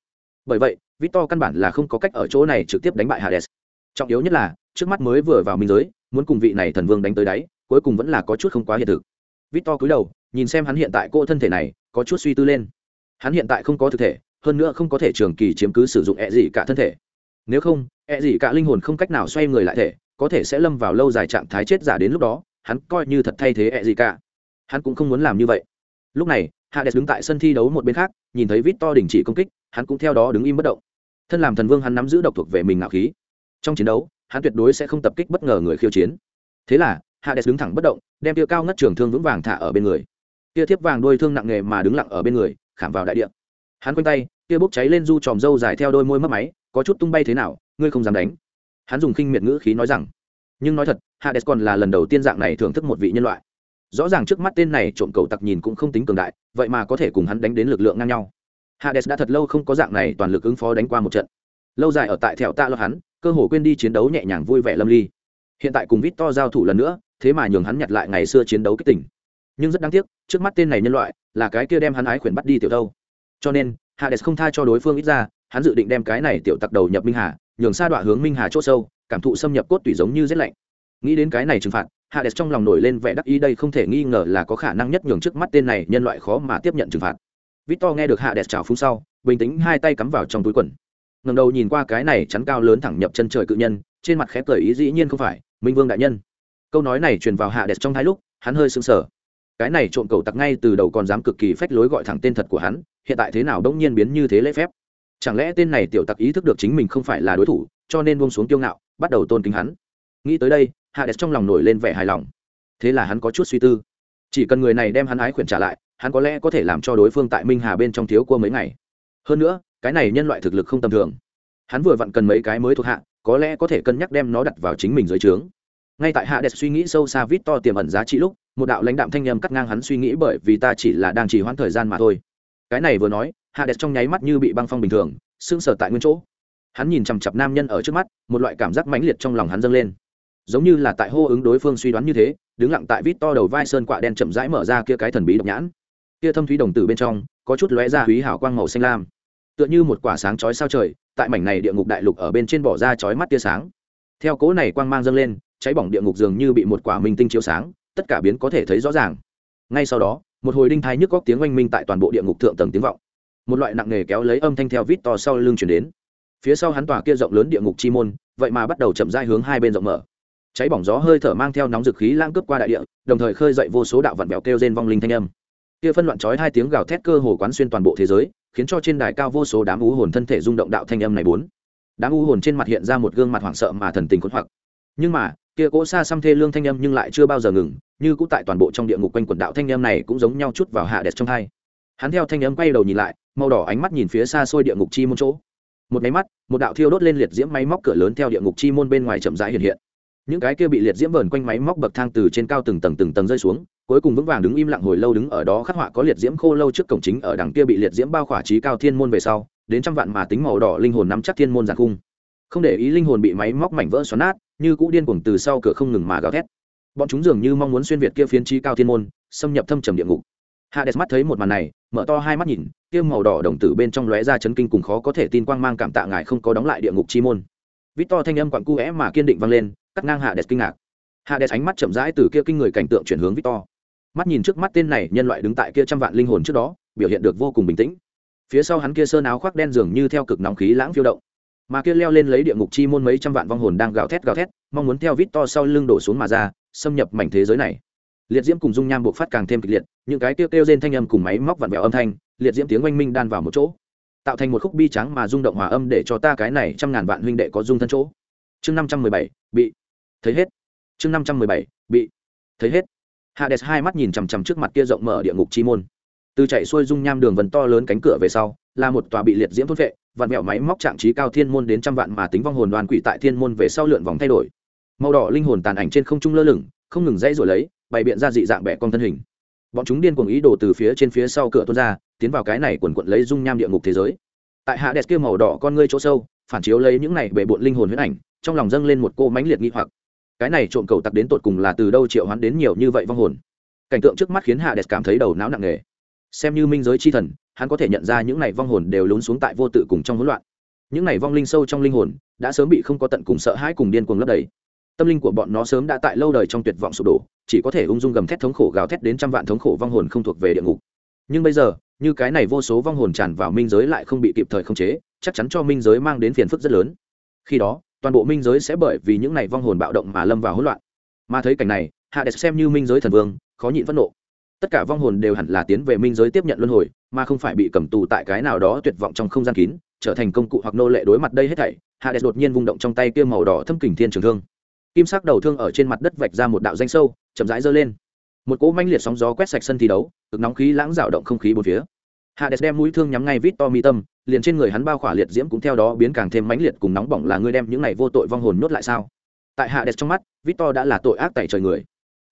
S1: bởi vậy, victor căn bản là không có cách ở chỗ này trực tiếp đánh bại hades. Trọng yếu nhất là, trước mắt mới vừa vào minh giới, muốn cùng vị này thần vương đánh tới đáy, cuối cùng vẫn là có chút không quá hiện thực. Victor cúi đầu, nhìn xem hắn hiện tại cô thân thể này, có chút suy tư lên. Hắn hiện tại không có thực thể, hơn nữa không có thể trường kỳ chiếm cứ sử dụng e ẹ gì cả thân thể. Nếu không e ẹ gì cả linh hồn không cách nào xoay người lại thể, có thể sẽ lâm vào lâu dài trạng thái chết giả đến lúc đó, hắn coi như thật thay thế e ẹ gì cả hắn cũng không muốn làm như vậy. Lúc này, hades đứng tại sân thi đấu một bên khác, nhìn thấy victor đình chỉ công kích, hắn cũng theo đó đứng im bất động. Thân làm thần vương hắn nắm giữ độc thuộc về mình ngạo khí. Trong chiến đấu, hắn tuyệt đối sẽ không tập kích bất ngờ người khiêu chiến. Thế là, hades đứng thẳng bất động, đem tia cao ngất trường thương vững vàng thả ở bên người. Tia thiếp vàng đôi thương nặng nghề mà đứng lặng ở bên người, khảm vào đại địa. Hắn quanh tay, tia bốc cháy lên du tròm râu dài theo đôi môi mất máy, có chút tung bay thế nào, ngươi không dám đánh. Hắn dùng khinh miệt ngữ khí nói rằng, nhưng nói thật, hades còn là lần đầu tiên dạng này thưởng thức một vị nhân loại rõ ràng trước mắt tên này trộm cầu tặc nhìn cũng không tính cường đại, vậy mà có thể cùng hắn đánh đến lực lượng ngang nhau. Hades đã thật lâu không có dạng này toàn lực ứng phó đánh qua một trận. Lâu dài ở tại thẹo tạ lo hắn, cơ hồ quên đi chiến đấu nhẹ nhàng vui vẻ lâm ly. Hiện tại cùng vít to giao thủ lần nữa, thế mà nhường hắn nhặt lại ngày xưa chiến đấu kích tỉnh nhưng rất đáng tiếc, trước mắt tên này nhân loại, là cái kia đem hắn ái khuyển bắt đi tiểu thâu cho nên, hades không tha cho đối phương ít ra, hắn dự định đem cái này tiểu tặc đầu nhập minh hà, nhường sa đọa hướng minh hà c h ỗ sâu, cảm thụ xâm nhập cốt tủy giống như rét lạnh nghĩ đến cái này trừng phạt hạ đẹp trong lòng nổi lên vẻ đắc ý, đây không thể nghi ngờ là có khả năng nhất nhường trước mắt tên này nhân loại khó mà tiếp nhận trừng phạt. Victor nghe được hạ đẹp chào phúng sau, bình tĩnh hai tay cắm vào trong túi quần. Ngầm đầu nhìn qua cái này chắn cao lớn thẳng nhập chân trời cự nhân, trên mặt khép cười ý dĩ nhiên không phải, minh vương đại nhân. Câu nói này truyền vào hạ đẹp trong hai lúc, hắn hơi sững sờ. Cái này trộm cầu tặc ngay từ đầu còn dám cực kỳ phách lối gọi thẳng tên thật của hắn, hiện tại thế nào đông nhiên biến như thế lễ phép? Chẳng lẽ tên này tiểu tặc ý thức được chính mình không phải là đối thủ, cho nên buông xuống kiêu ngạo, bắt đầu tôn kính hắn. Nghĩ tới đây hạ đẹp trong lòng nổi lên vẻ hài lòng. Thế là hắn có chút suy tư. Chỉ cần người này đem hắn ái khuyển trả lại, hắn có lẽ có thể làm cho đối phương tại minh hà bên trong thiếu cua mấy ngày. Hơn nữa, cái này nhân loại thực lực không tầm thường. Hắn vừa vặn cần mấy cái mới thuộc hạ, có lẽ có thể cân nhắc đem nó đặt vào chính mình dưới trướng. Ngay tại hạ đẹp suy nghĩ sâu xa vít to tiềm ẩn giá trị lúc, một đạo lãnh đạm thanh nhâm cắt ngang hắn suy nghĩ bởi vì ta chỉ là đang chỉ hoãn thời gian mà thôi. Cái này vừa nói hạ đẹp trong nháy mắt như bị băng phong bình thường, sững sờ tại nguyên chỗ. Hắn nhìn chằm chặp nam nhân ở trước mắt, một loại cảm giác mãnh liệt trong lòng hắn dâng lên giống như là tại hô ứng đối phương suy đoán như thế, đứng lặng tại vít to đầu vai sơn quạ đen chậm rãi mở ra kia cái thần bí độc nhãn. Kia thâm thúy đồng tử bên trong, có chút lóe ra húy hảo quang màu xanh lam. Tựa như một quả sáng chói sao trời, tại mảnh này địa ngục đại lục ở bên trên bỏ ra chói mắt tia sáng. Theo cố này quang mang dâng lên, cháy bỏng địa ngục dường như bị một quả minh tinh chiếu sáng, tất cả biến có thể thấy rõ ràng. Ngay sau đó, một hồi đinh thai nhức góc tiếng oanh minh tại toàn bộ địa ngục thượng tầng tiếng vọng. Một loại nặng nề kéo lấy âm thanh theo vít to sau lưng chuyển đến. Phía sau hắn tỏa kia rộng lớn địa ngục chi môn, vậy mà bắt đầu chậm rãi hướng hai bên rộng mở cháy bỏng gió hơi thở mang theo nóng dực khí lãng cướp qua đại địa, đồng thời khơi dậy vô số đạo vạn bèo kêu trên vong linh thanh âm. Kia phân loạn chói hai tiếng gào thét cơ hồ quán xuyên toàn bộ thế giới, khiến cho trên đài cao vô số đám u hồn thân thể rung động đạo thanh âm này bốn. Đám u hồn trên mặt hiện ra một gương mặt hoảng sợ mà thần tình khốn hoặc. Nhưng mà, kia cỗ xa xăm thê lương thanh âm nhưng lại chưa bao giờ ngừng, như cũng tại toàn bộ trong địa ngục quanh quần đạo thanh âm này cũng giống nhau chút vào hạ đẹp trong hai. Hắn theo thanh âm quay đầu nhìn lại, màu đỏ ánh mắt nhìn phía xa xôi địa ngục chi môn chỗ. Một máy mắt, một đạo thiêu đốt lên liệt diễm máy móc cửa lớn theo địa ngục chi môn bên ngoài chậm rãi hiện hiện những cái kia bị liệt diễm vờn quanh máy móc bậc thang từ trên cao từng tầng từng tầng rơi xuống, cuối cùng vững vàng đứng im lặng hồi lâu đứng ở đó khắc họa có liệt diễm khô lâu trước cổng chính ở đằng kia bị liệt diễm bao khỏa trí cao thiên môn về sau, đến trăm vạn mà tính màu đỏ linh hồn nắm chắc thiên môn giàn cung không để ý linh hồn bị máy móc mảnh vỡ xoắn nát, như cũ điên cuồng từ sau cửa không ngừng mà gào thét. Bọn chúng dường như mong muốn xuyên việt kia phiến trí cao thiên môn, xâm nhập thâm trầm địa ngục. Hades mắt thấy một màn này, mở to hai mắt nhìn, kia màu đỏ đồng tử bên trong lóe ra chấn kinh cùng khó có thể tin quang mang cảm tạ ngài không có đóng lại địa ngục chi môn. Vít to thanh âm quặn cu é mà kiên định vang lên cắt ngang hạ đẹp kinh ngạc. Hạ đẹp ánh mắt chậm rãi từ kia kinh người cảnh tượng chuyển hướng victor. To mắt nhìn trước mắt tên này nhân loại đứng tại kia trăm vạn linh hồn trước đó, biểu hiện được vô cùng bình tĩnh. Phía sau hắn kia sơn áo khoác đen dường như theo cực nóng khí lãng phiêu động. Mà kia leo lên lấy địa ngục chi môn mấy trăm vạn vong hồn đang gào thét gào thét, mong muốn theo vít to sau lưng đổ xuống mà ra, xâm nhập mảnh thế giới này. Liệt diễm cùng dung nham buộc phát càng thêm kịch liệt, những cái kêu kêu trên thanh âm cùng máy móc vặn vẹo âm thanh, liệt diễm tiếng oanh minh đan vào một chỗ, tạo thành một khúc bi trắng mà rung động hòa âm để cho ta cái này trăm ngàn vạn huynh đệ có dung thân chỗ. Chương năm trăm mười bảy, bị thấy hết. Chương năm trăm mười bảy, bị. Thấy hết. Hades hai mắt nhìn chằm chằm trước mặt kia rộng mở địa ngục chi môn. Từ chạy xuôi dung nham đường vần to lớn cánh cửa về sau, là một tòa bị liệt diễm thôn vệ, vạn mẹo máy móc trạng trí cao thiên môn đến trăm vạn mà tính vong hồn đoàn quỷ tại thiên môn về sau lượn vòng thay đổi. Màu đỏ linh hồn tàn ảnh trên không trung lơ lửng, không ngừng dãy rồi lấy, bày biện ra dị dạng bẻ con thân hình. Bọn chúng điên cuồng ý đồ từ phía trên phía sau cửa tuôn ra, tiến vào cái này quần quận lấy dung nham địa ngục thế giới. Tại hạ đẹp kia màu đỏ con ngươi chỗ sâu, phản chiếu lấy những này bề bộn linh hồn huyết ảnh, trong lòng dâng lên một cô mánh liệt nghi hoặc cái này trộm cầu tặc đến tột cùng là từ đâu triệu hoán đến nhiều như vậy vong hồn? Cảnh tượng trước mắt khiến hạ đẹp cảm thấy đầu não nặng nề. Xem như minh giới chi thần, hắn có thể nhận ra những này vong hồn đều lún xuống tại vô tự cùng trong hỗn loạn. Những này vong linh sâu trong linh hồn, đã sớm bị không có tận cùng sợ hãi cùng điên cuồng lấp đầy. Tâm linh của bọn nó sớm đã tại lâu đời trong tuyệt vọng sụp đổ, chỉ có thể ung dung gầm thét thống khổ gào thét đến trăm vạn thống khổ vong hồn không thuộc về địa ngục. Nhưng bây giờ, như cái này vô số vong hồn tràn vào minh giới lại không bị kịp thời khống chế, chắc chắn cho minh giới mang đến phiền phức rất lớn. Khi đó toàn bộ minh giới sẽ bởi vì những này vong hồn bạo động mà lâm vào hỗn loạn. Mà thấy cảnh này hạ đẹp xem như minh giới thần vương, khó nhịn phẫn nộ. Tất cả vong hồn đều hẳn là tiến về minh giới tiếp nhận luân hồi, mà không phải bị cầm tù tại cái nào đó tuyệt vọng trong không gian kín, trở thành công cụ hoặc nô lệ đối mặt đây hết thảy hạ đẹp đột nhiên vung động trong tay kia màu đỏ thâm kình thiên trường thương. Kim sắc đầu thương ở trên mặt đất vạch ra một đạo danh sâu, chậm rãi giơ lên. Một cỗ manh liệt sóng gió quét sạch sân thi đấu, cực nóng khí lãng dạo động không khí bốn phía hades đem mũi thương nhắm ngay vít to mi tâm, liền trên người hắn bao khỏa liệt diễm cũng theo đó biến càng thêm mãnh liệt cùng nóng bỏng là ngươi đem những này vô tội vong hồn nhốt lại sao? Tại hades trong mắt, vít to đã là tội ác tại trời người.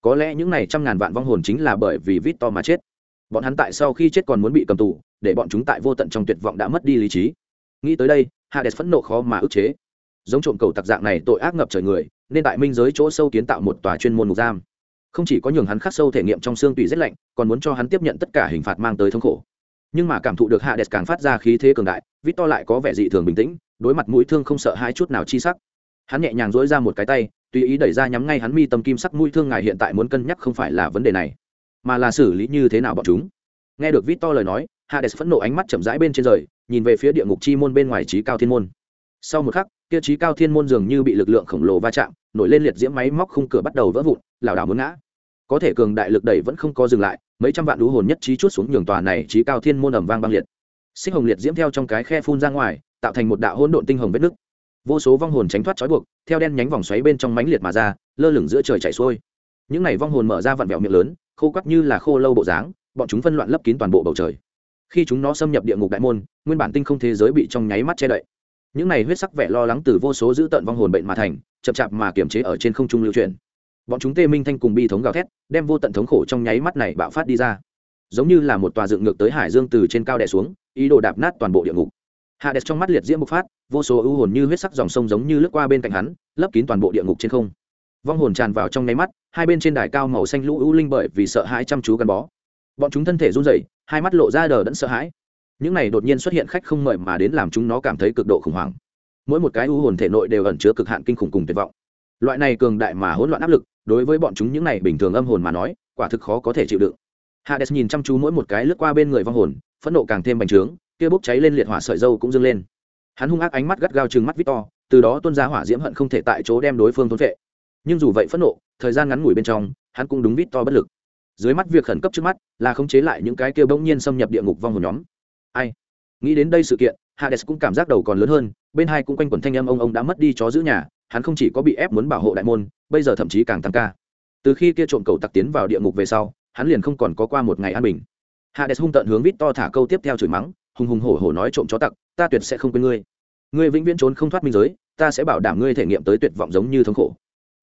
S1: Có lẽ những này trăm ngàn vạn vong hồn chính là bởi vì vít to mà chết. Bọn hắn tại sau khi chết còn muốn bị cầm tù, để bọn chúng tại vô tận trong tuyệt vọng đã mất đi lý trí. Nghĩ tới đây, hades phẫn nộ khó mà ức chế. Giống trộm cầu tặc dạng này tội ác ngập trời người, nên tại minh giới chỗ sâu kiến tạo một tòa chuyên môn mục giam. Không chỉ có nhường hắn khắc sâu thể nghiệm trong xương tùy rét lạnh, còn muốn cho hắn tiếp nhận tất cả hình phạt mang tới thống khổ nhưng mà cảm thụ được hạ đẹp càng phát ra khí thế cường đại vít to lại có vẻ dị thường bình tĩnh, đối mặt mũi thương không sợ hai chút nào chi sắc. Hắn nhẹ nhàng dỗi ra một cái tay, tùy ý đẩy ra nhắm ngay hắn mi tâm kim sắc mũi thương ngài hiện tại muốn cân nhắc không phải là vấn đề này, mà là xử lý như thế nào bọn chúng. Nghe được vít to lời nói hạ đẹp phẫn nộ ánh mắt chậm rãi bên trên rời, nhìn về phía địa ngục chi môn bên ngoài trí cao thiên môn. Sau một khắc, kia trí cao thiên môn dường như bị lực lượng khổng lồ va chạm, nổi lên liệt diễm máy móc khung cửa bắt đầu vỡ vụn, lảo đảo muốn ngã. Có thể cường đại lực đẩy vẫn không có dừng lại mấy trăm vạn đũ hồn nhất trí chút xuống nhường tòa này trí cao thiên môn ẩm vang băng liệt. Xích hồng liệt diễm theo trong cái khe phun ra ngoài, tạo thành một đạo hỗn độn tinh hồng vết nứt. Vô số vong hồn tránh thoát trói buộc, theo đen nhánh vòng xoáy bên trong mánh liệt mà ra, lơ lửng giữa trời chảy xuôi. Những này vong hồn mở ra vặn vẹo miệng lớn, khô quắc như là khô lâu bộ dáng, bọn chúng phân loạn lấp kín toàn bộ bầu trời. Khi chúng nó xâm nhập địa ngục đại môn, nguyên bản tinh không thế giới bị trong nháy mắt che đậy. Những này huyết sắc vẻ lo lắng từ vô số dữ tợn vong hồn bệnh mà thành, chậm chạp mà kiềm chế ở trên không trung lưu truyền bọn chúng tê minh thanh cùng bi thống gào thét, đem vô tận thống khổ trong nháy mắt này bạo phát đi ra. Giống như là một tòa dựng ngược tới hải dương từ trên cao đè xuống, ý đồ đạp nát toàn bộ địa ngục. Hạ đẹp trong mắt liệt diễm bộc phát, vô số ưu hồn như huyết sắc dòng sông giống như lướt qua bên cạnh hắn, lấp kín toàn bộ địa ngục trên không. Vong hồn tràn vào trong nháy mắt, hai bên trên đài cao màu xanh lũ ưu linh bởi vì sợ hãi chăm chú gắn bó. Bọn chúng thân thể run rẩy, hai mắt lộ ra đờ đẫn sợ hãi. Những này đột nhiên xuất hiện khách không mời mà đến làm chúng nó cảm thấy cực độ khủng hoảng. Mỗi một cái ưu hồn thể nội đều ẩn chứa cực hạn kinh khủng cùng tuyệt vọng. Loại này cường đại mà hỗn loạn áp lực đối với bọn chúng những này bình thường âm hồn mà nói, quả thực khó có thể chịu đựng. Hades nhìn chăm chú mỗi một cái lướt qua bên người vong hồn, phẫn nộ càng thêm bành trướng, kia bốc cháy lên liệt hỏa sợi dâu cũng dâng lên. Hắn hung ác ánh mắt gắt gao chừng mắt victor, từ đó tuôn ra hỏa diễm hận không thể tại chỗ đem đối phương thôn vệ nhưng dù vậy phẫn nộ, thời gian ngắn ngủi bên trong, hắn cũng đúng victor bất lực. Dưới mắt việc khẩn cấp trước mắt là khống chế lại những cái kia bỗng nhiên xâm nhập địa ngục vong hồn nhóm. Ai? Nghĩ đến đây sự kiện, hades cũng cảm giác đầu còn lớn hơn, bên hai cũng quanh quẩn thanh âm ông ông đã mất đi chó giữ nhà hắn không chỉ có bị ép muốn bảo hộ đại môn, bây giờ thậm chí càng tăng ca. Từ khi kia trộm cầu tặc tiến vào địa ngục về sau, hắn liền không còn có qua một ngày an bình. Hades hung tận hướng vít to thả câu tiếp theo chửi mắng, hùng hùng hổ hổ nói trộm chó tặc, ta tuyệt sẽ không quên ngươi. Ngươi vĩnh viễn trốn không thoát minh giới, ta sẽ bảo đảm ngươi thể nghiệm tới tuyệt vọng giống như thống khổ.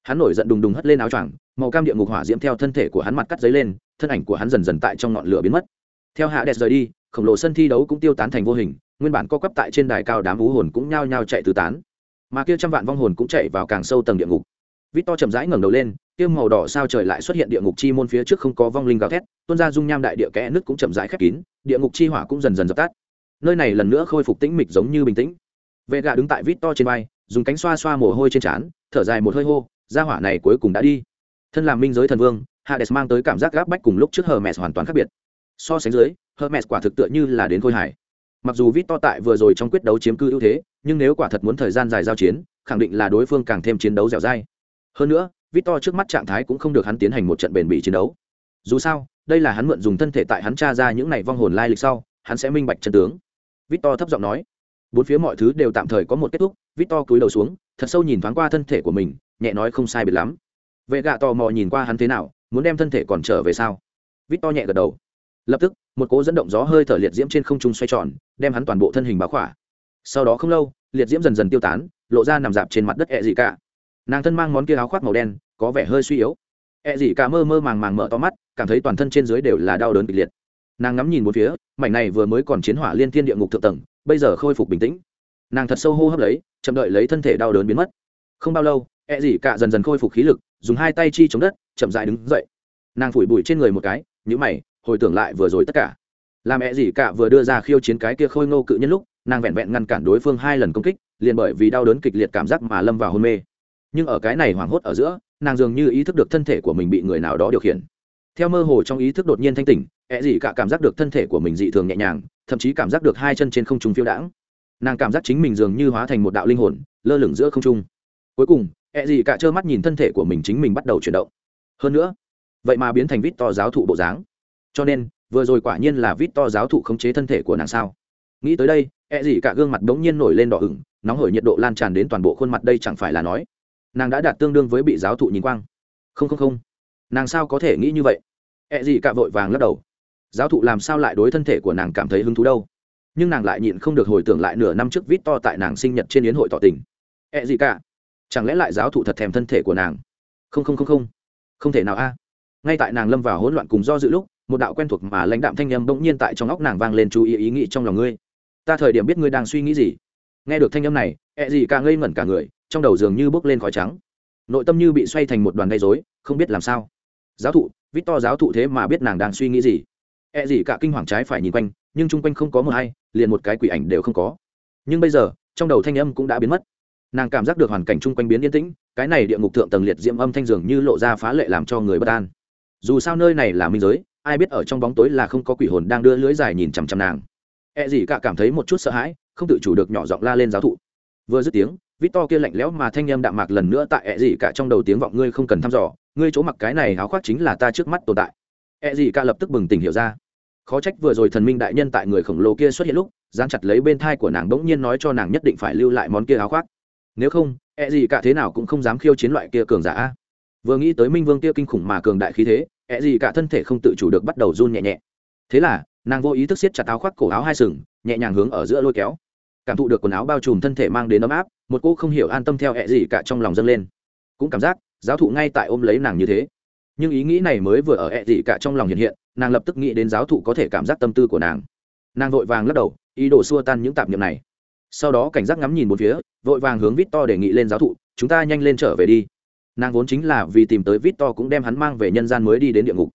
S1: Hắn nổi giận đùng đùng hất lên áo choàng, màu cam địa ngục hỏa diễm theo thân thể của hắn mặt cắt giấy lên, thân ảnh của hắn dần dần tại trong ngọn lửa biến mất. Theo hạ đẹp rời đi, khổng lồ sân thi đấu cũng tiêu tán thành vô hình, nguyên bản co quắp tại trên đài cao đám vũ hồn cũng nhao nhao chạy tứ tán mà kia trăm vạn vong hồn cũng chạy vào càng sâu tầng địa ngục. Vít to chậm rãi ngẩng đầu lên, kia màu đỏ sao trời lại xuất hiện địa ngục chi môn phía trước không có vong linh gào thét, tuôn ra dung nham đại địa kẽ nước cũng chậm rãi khép kín, địa ngục chi hỏa cũng dần dần dập tắt. Nơi này lần nữa khôi phục tĩnh mịch giống như bình tĩnh. Vệ gà đứng tại vít to trên vai, dùng cánh xoa xoa mồ hôi trên trán, thở dài một hơi hô ra hỏa này cuối cùng đã đi. Thân làm minh giới thần vương, hades mang tới cảm giác gáp bách cùng lúc trước hermes hoàn toàn khác biệt. So sánh dưới, hermes quả thực tựa như là đến khôi hải mặc dù vít to tại vừa rồi trong quyết đấu chiếm cư ưu thế, nhưng nếu quả thật muốn thời gian dài giao chiến, khẳng định là đối phương càng thêm chiến đấu dẻo dai. Hơn nữa, vít to trước mắt trạng thái cũng không được hắn tiến hành một trận bền bỉ chiến đấu. Dù sao, đây là hắn mượn dùng thân thể tại hắn tra ra những này vong hồn lai lịch sau, hắn sẽ minh bạch chân tướng. Vít to thấp giọng nói. Bốn phía mọi thứ đều tạm thời có một kết thúc, vít to cúi đầu xuống, thật sâu nhìn thoáng qua thân thể của mình, nhẹ nói không sai biệt lắm. Vệ gạ tò mò nhìn qua hắn thế nào, muốn đem thân thể còn trở về sao? Vít to nhẹ gật đầu lập tức, một cỗ dẫn động gió hơi thở liệt diễm trên không trung xoay tròn, đem hắn toàn bộ thân hình báo khỏa. Sau đó không lâu, liệt diễm dần dần tiêu tán, lộ ra nằm dạp trên mặt đất ẹ dị cả nàng thân mang món kia áo khoác màu đen, có vẻ hơi suy yếu. Ẹ dị cả mơ mơ màng màng mở to mắt, cảm thấy toàn thân trên dưới đều là đau đớn kịch liệt. Nàng ngắm nhìn một phía, mảnh này vừa mới còn chiến hỏa liên thiên địa ngục thượng tầng, bây giờ khôi phục bình tĩnh. Nàng thật sâu hô hấp lấy, chậm đợi lấy thân thể đau đớn biến mất. Không bao lâu ẹ dị cả dần dần khôi phục khí lực, dùng hai tay chi chống đất, chậm dại đứng dậy. Nàng phủi bụi trên người một cái nhữ mày hồi tưởng lại vừa rồi tất cả. Làm mẹ gì cả vừa đưa ra khiêu chiến cái kia khôi ngô cự nhân lúc, nàng vẹn vẹn ngăn cản đối phương hai lần công kích, liền bởi vì đau đớn kịch liệt cảm giác mà lâm vào hôn mê. Nhưng ở cái này hoảng hốt ở giữa, nàng dường như ý thức được thân thể của mình bị người nào đó điều khiển. Theo mơ hồ trong ý thức đột nhiên thanh tỉnh, ẹ gì cả cảm giác được thân thể của mình dị thường nhẹ nhàng, thậm chí cảm giác được hai chân trên không trung phiêu đãng. Nàng cảm giác chính mình dường như hóa thành một đạo linh hồn, lơ lửng giữa không trung. Cuối cùng, ẹ gì cả trơ mắt nhìn thân thể của mình chính mình bắt đầu chuyển động. Hơn nữa, vậy mà biến thành vít to giáo thụ bộ dáng cho nên, vừa rồi quả nhiên là vít to giáo thụ khống chế thân thể của nàng sao. Nghĩ tới đây e gì cả gương mặt bỗng nhiên nổi lên đỏ ửng, nóng hổi nhiệt độ lan tràn đến toàn bộ khuôn mặt đây chẳng phải là nói. Nàng đã đạt tương đương với bị giáo thụ nhìn quang. Không không không. Nàng sao có thể nghĩ như vậy? E gì cả vội vàng lắc đầu. Giáo thụ làm sao lại đối thân thể của nàng cảm thấy hứng thú đâu? Nhưng nàng lại nhịn không được hồi tưởng lại nửa năm trước vít to tại nàng sinh nhật trên yến hội tỏ tình. E gì cả, chẳng lẽ lại giáo thụ thật thèm thân thể của nàng? Không không không không. Không thể nào a. Ngay tại nàng lâm vào hỗn loạn cùng do dự lúc một đạo quen thuộc mà lãnh đạm thanh âm bỗng nhiên tại trong óc nàng vang lên chú ý ý nghĩ trong lòng ngươi. Ta thời điểm biết ngươi đang suy nghĩ gì. Nghe được thanh âm này ẹ gì càng ngây ngẩn cả người, trong đầu dường như bốc lên khói trắng. Nội tâm như bị xoay thành một đoàn gây dối không biết làm sao. Giáo thụ, vít to giáo thụ thế mà biết nàng đang suy nghĩ gì. Ẹ gì cả kinh hoàng trái phải nhìn quanh, nhưng chung quanh không có một ai liền một cái quỷ ảnh đều không có. Nhưng bây giờ, trong đầu thanh âm cũng đã biến mất. Nàng cảm giác được hoàn cảnh chung quanh biến yên tĩnh, cái này địa ngục thượng tầng liệt diễm âm thanh dường như lộ ra phá lệ làm cho người bất an. Dù sao nơi này là minh giới ai biết ở trong bóng tối là không có quỷ hồn đang đưa lưới dài nhìn chằm chằm nàng. E gì cả cảm thấy một chút sợ hãi, không tự chủ được nhỏ giọng la lên giáo thụ. Vừa dứt tiếng vít to kia lạnh lẽo mà thanh em đạm mạc lần nữa tại E gì cả trong đầu tiếng vọng ngươi không cần thăm dò, ngươi chỗ mặc cái này áo khoác chính là ta trước mắt tồn tại. E gì cả lập tức bừng tỉnh hiểu ra. Khó trách vừa rồi thần minh đại nhân tại người khổng lồ kia xuất hiện lúc, dán chặt lấy bên thai của nàng bỗng nhiên nói cho nàng nhất định phải lưu lại món kia áo khoác. Nếu không E gì cả thế nào cũng không dám khiêu chiến loại kia cường giả. Vừa nghĩ tới minh vương kia kinh khủng mà cường đại khí thế ẹ gì cả thân thể không tự chủ được bắt đầu run nhẹ nhẹ. Thế là, nàng vô ý thức siết chặt áo khoác cổ áo hai sừng, nhẹ nhàng hướng ở giữa lôi kéo. Cảm thụ được quần áo bao trùm thân thể mang đến ấm áp, một cô không hiểu an tâm theo ẹ gì cả trong lòng dâng lên. Cũng cảm giác, giáo thụ ngay tại ôm lấy nàng như thế. Nhưng ý nghĩ này mới vừa ở ẹ gì cả trong lòng hiện hiện, nàng lập tức nghĩ đến giáo thụ có thể cảm giác tâm tư của nàng. Nàng vội vàng lắc đầu, ý đồ xua tan những tạp niệm này. Sau đó cảnh giác ngắm nhìn một phía, vội vàng hướng vít to đề nghị lên giáo thụ, chúng ta nhanh lên trở về đi nàng vốn chính là vì tìm tới vít to cũng đem hắn mang về nhân gian mới đi đến địa ngục.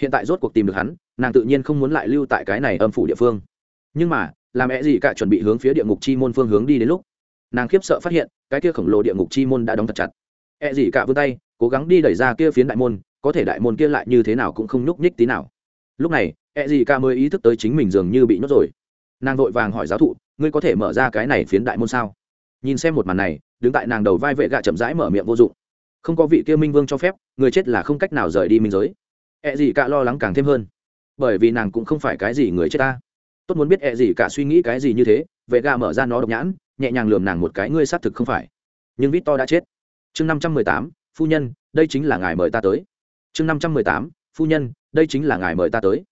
S1: Hiện tại rốt cuộc tìm được hắn, nàng tự nhiên không muốn lại lưu tại cái này âm phủ địa phương. Nhưng mà, làm mẹ gì cả chuẩn bị hướng phía địa ngục chi môn phương hướng đi đến lúc, nàng khiếp sợ phát hiện, cái kia khổng lồ địa ngục chi môn đã đóng thật chặt. E gì cả vươn tay, cố gắng đi đẩy ra kia phiến đại môn, có thể đại môn kia lại như thế nào cũng không nhúc nhích tí nào. Lúc này e gì cả mới ý thức tới chính mình dường như bị nhốt rồi. Nàng vội vàng hỏi giáo thụ, ngươi có thể mở ra cái này phiến đại môn sao? Nhìn xem một màn này, đứng tại nàng đầu vai vệ gạ chậm rãi mở miệng vô dụng không có vị kia minh vương cho phép, người chết là không cách nào rời đi minh giới. E ẹ gì cả lo lắng càng thêm hơn. Bởi vì nàng cũng không phải cái gì người chết ta. Tốt muốn biết e ẹ gì cả suy nghĩ cái gì như thế, vệ gà mở ra nó độc nhãn, nhẹ nhàng lườm nàng một cái, ngươi xác thực không phải. Nhưng vít to đã chết. Chương năm trăm mười tám, phu nhân, đây chính là ngài mời ta tới. Chương năm trăm mười tám, phu nhân, đây chính là ngài mời ta tới.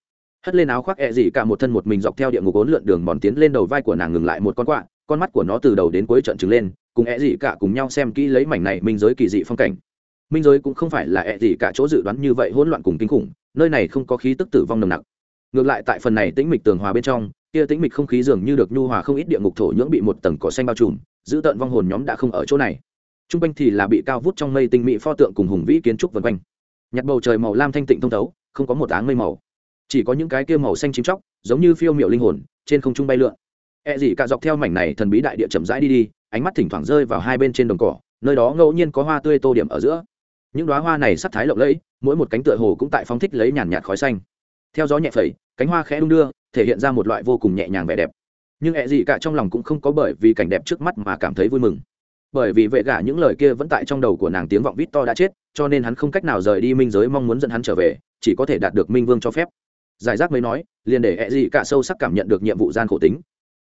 S1: Hất lên áo khoác e ẹ gì cả một thân một mình dọc theo địa ngục ốn lượn đường bòn tiến lên đầu vai của nàng ngừng lại một con quạ, con mắt của nó từ đầu đến cuối trận trừng lên cùng ẹ dị cả cùng nhau xem kỹ lấy mảnh này minh giới kỳ dị phong cảnh. Minh giới cũng không phải là ẹ dị cả chỗ dự đoán như vậy hỗn loạn cùng kinh khủng, nơi này không có khí tức tử vong nồng nặc. Ngược lại tại phần này tĩnh mịch tường hòa bên trong, kia tĩnh mịch không khí dường như được nhu hòa không ít địa ngục thổ nhưỡng bị một tầng cỏ xanh bao trùm, giữ tận vong hồn nhóm đã không ở chỗ này. T r u n g quanh thì là bị cao vút trong mây tinh mỹ pho tượng cùng hùng vĩ kiến trúc vân quanh. Nhặt bầu trời màu lam thanh tịnh thông thấu, không có một áng mây màu. Chỉ có những cái kia màu xanh chim chóc, giống như phiêu miệu linh hồn, trên không trung bay lượn. E gì cả dọc theo mảnh này thần bí đại địa chậm rãi đi đi ánh mắt thỉnh thoảng rơi vào hai bên trên đồng cỏ, nơi đó ngẫu nhiên có hoa tươi tô điểm ở giữa. Những đoá hoa này sắc thái lộng lẫy, mỗi một cánh tựa hồ cũng tại phóng thích lấy nhàn nhạt khói xanh. Theo gió nhẹ phẩy, cánh hoa khẽ đung đưa, thể hiện ra một loại vô cùng nhẹ nhàng vẻ đẹp. Nhưng ẹ gì cả trong lòng cũng không có bởi vì cảnh đẹp trước mắt mà cảm thấy vui mừng. Bởi vì vệ gả những lời kia vẫn tại trong đầu của nàng tiếng vọng vít to đã chết, cho nên hắn không cách nào rời đi minh giới mong muốn dẫn hắn trở về, chỉ có thể đạt được minh vương cho phép. Giải rác mới nói, liền để ẹ gì cả sâu sắc cảm nhận được nhiệm vụ gian khổ tính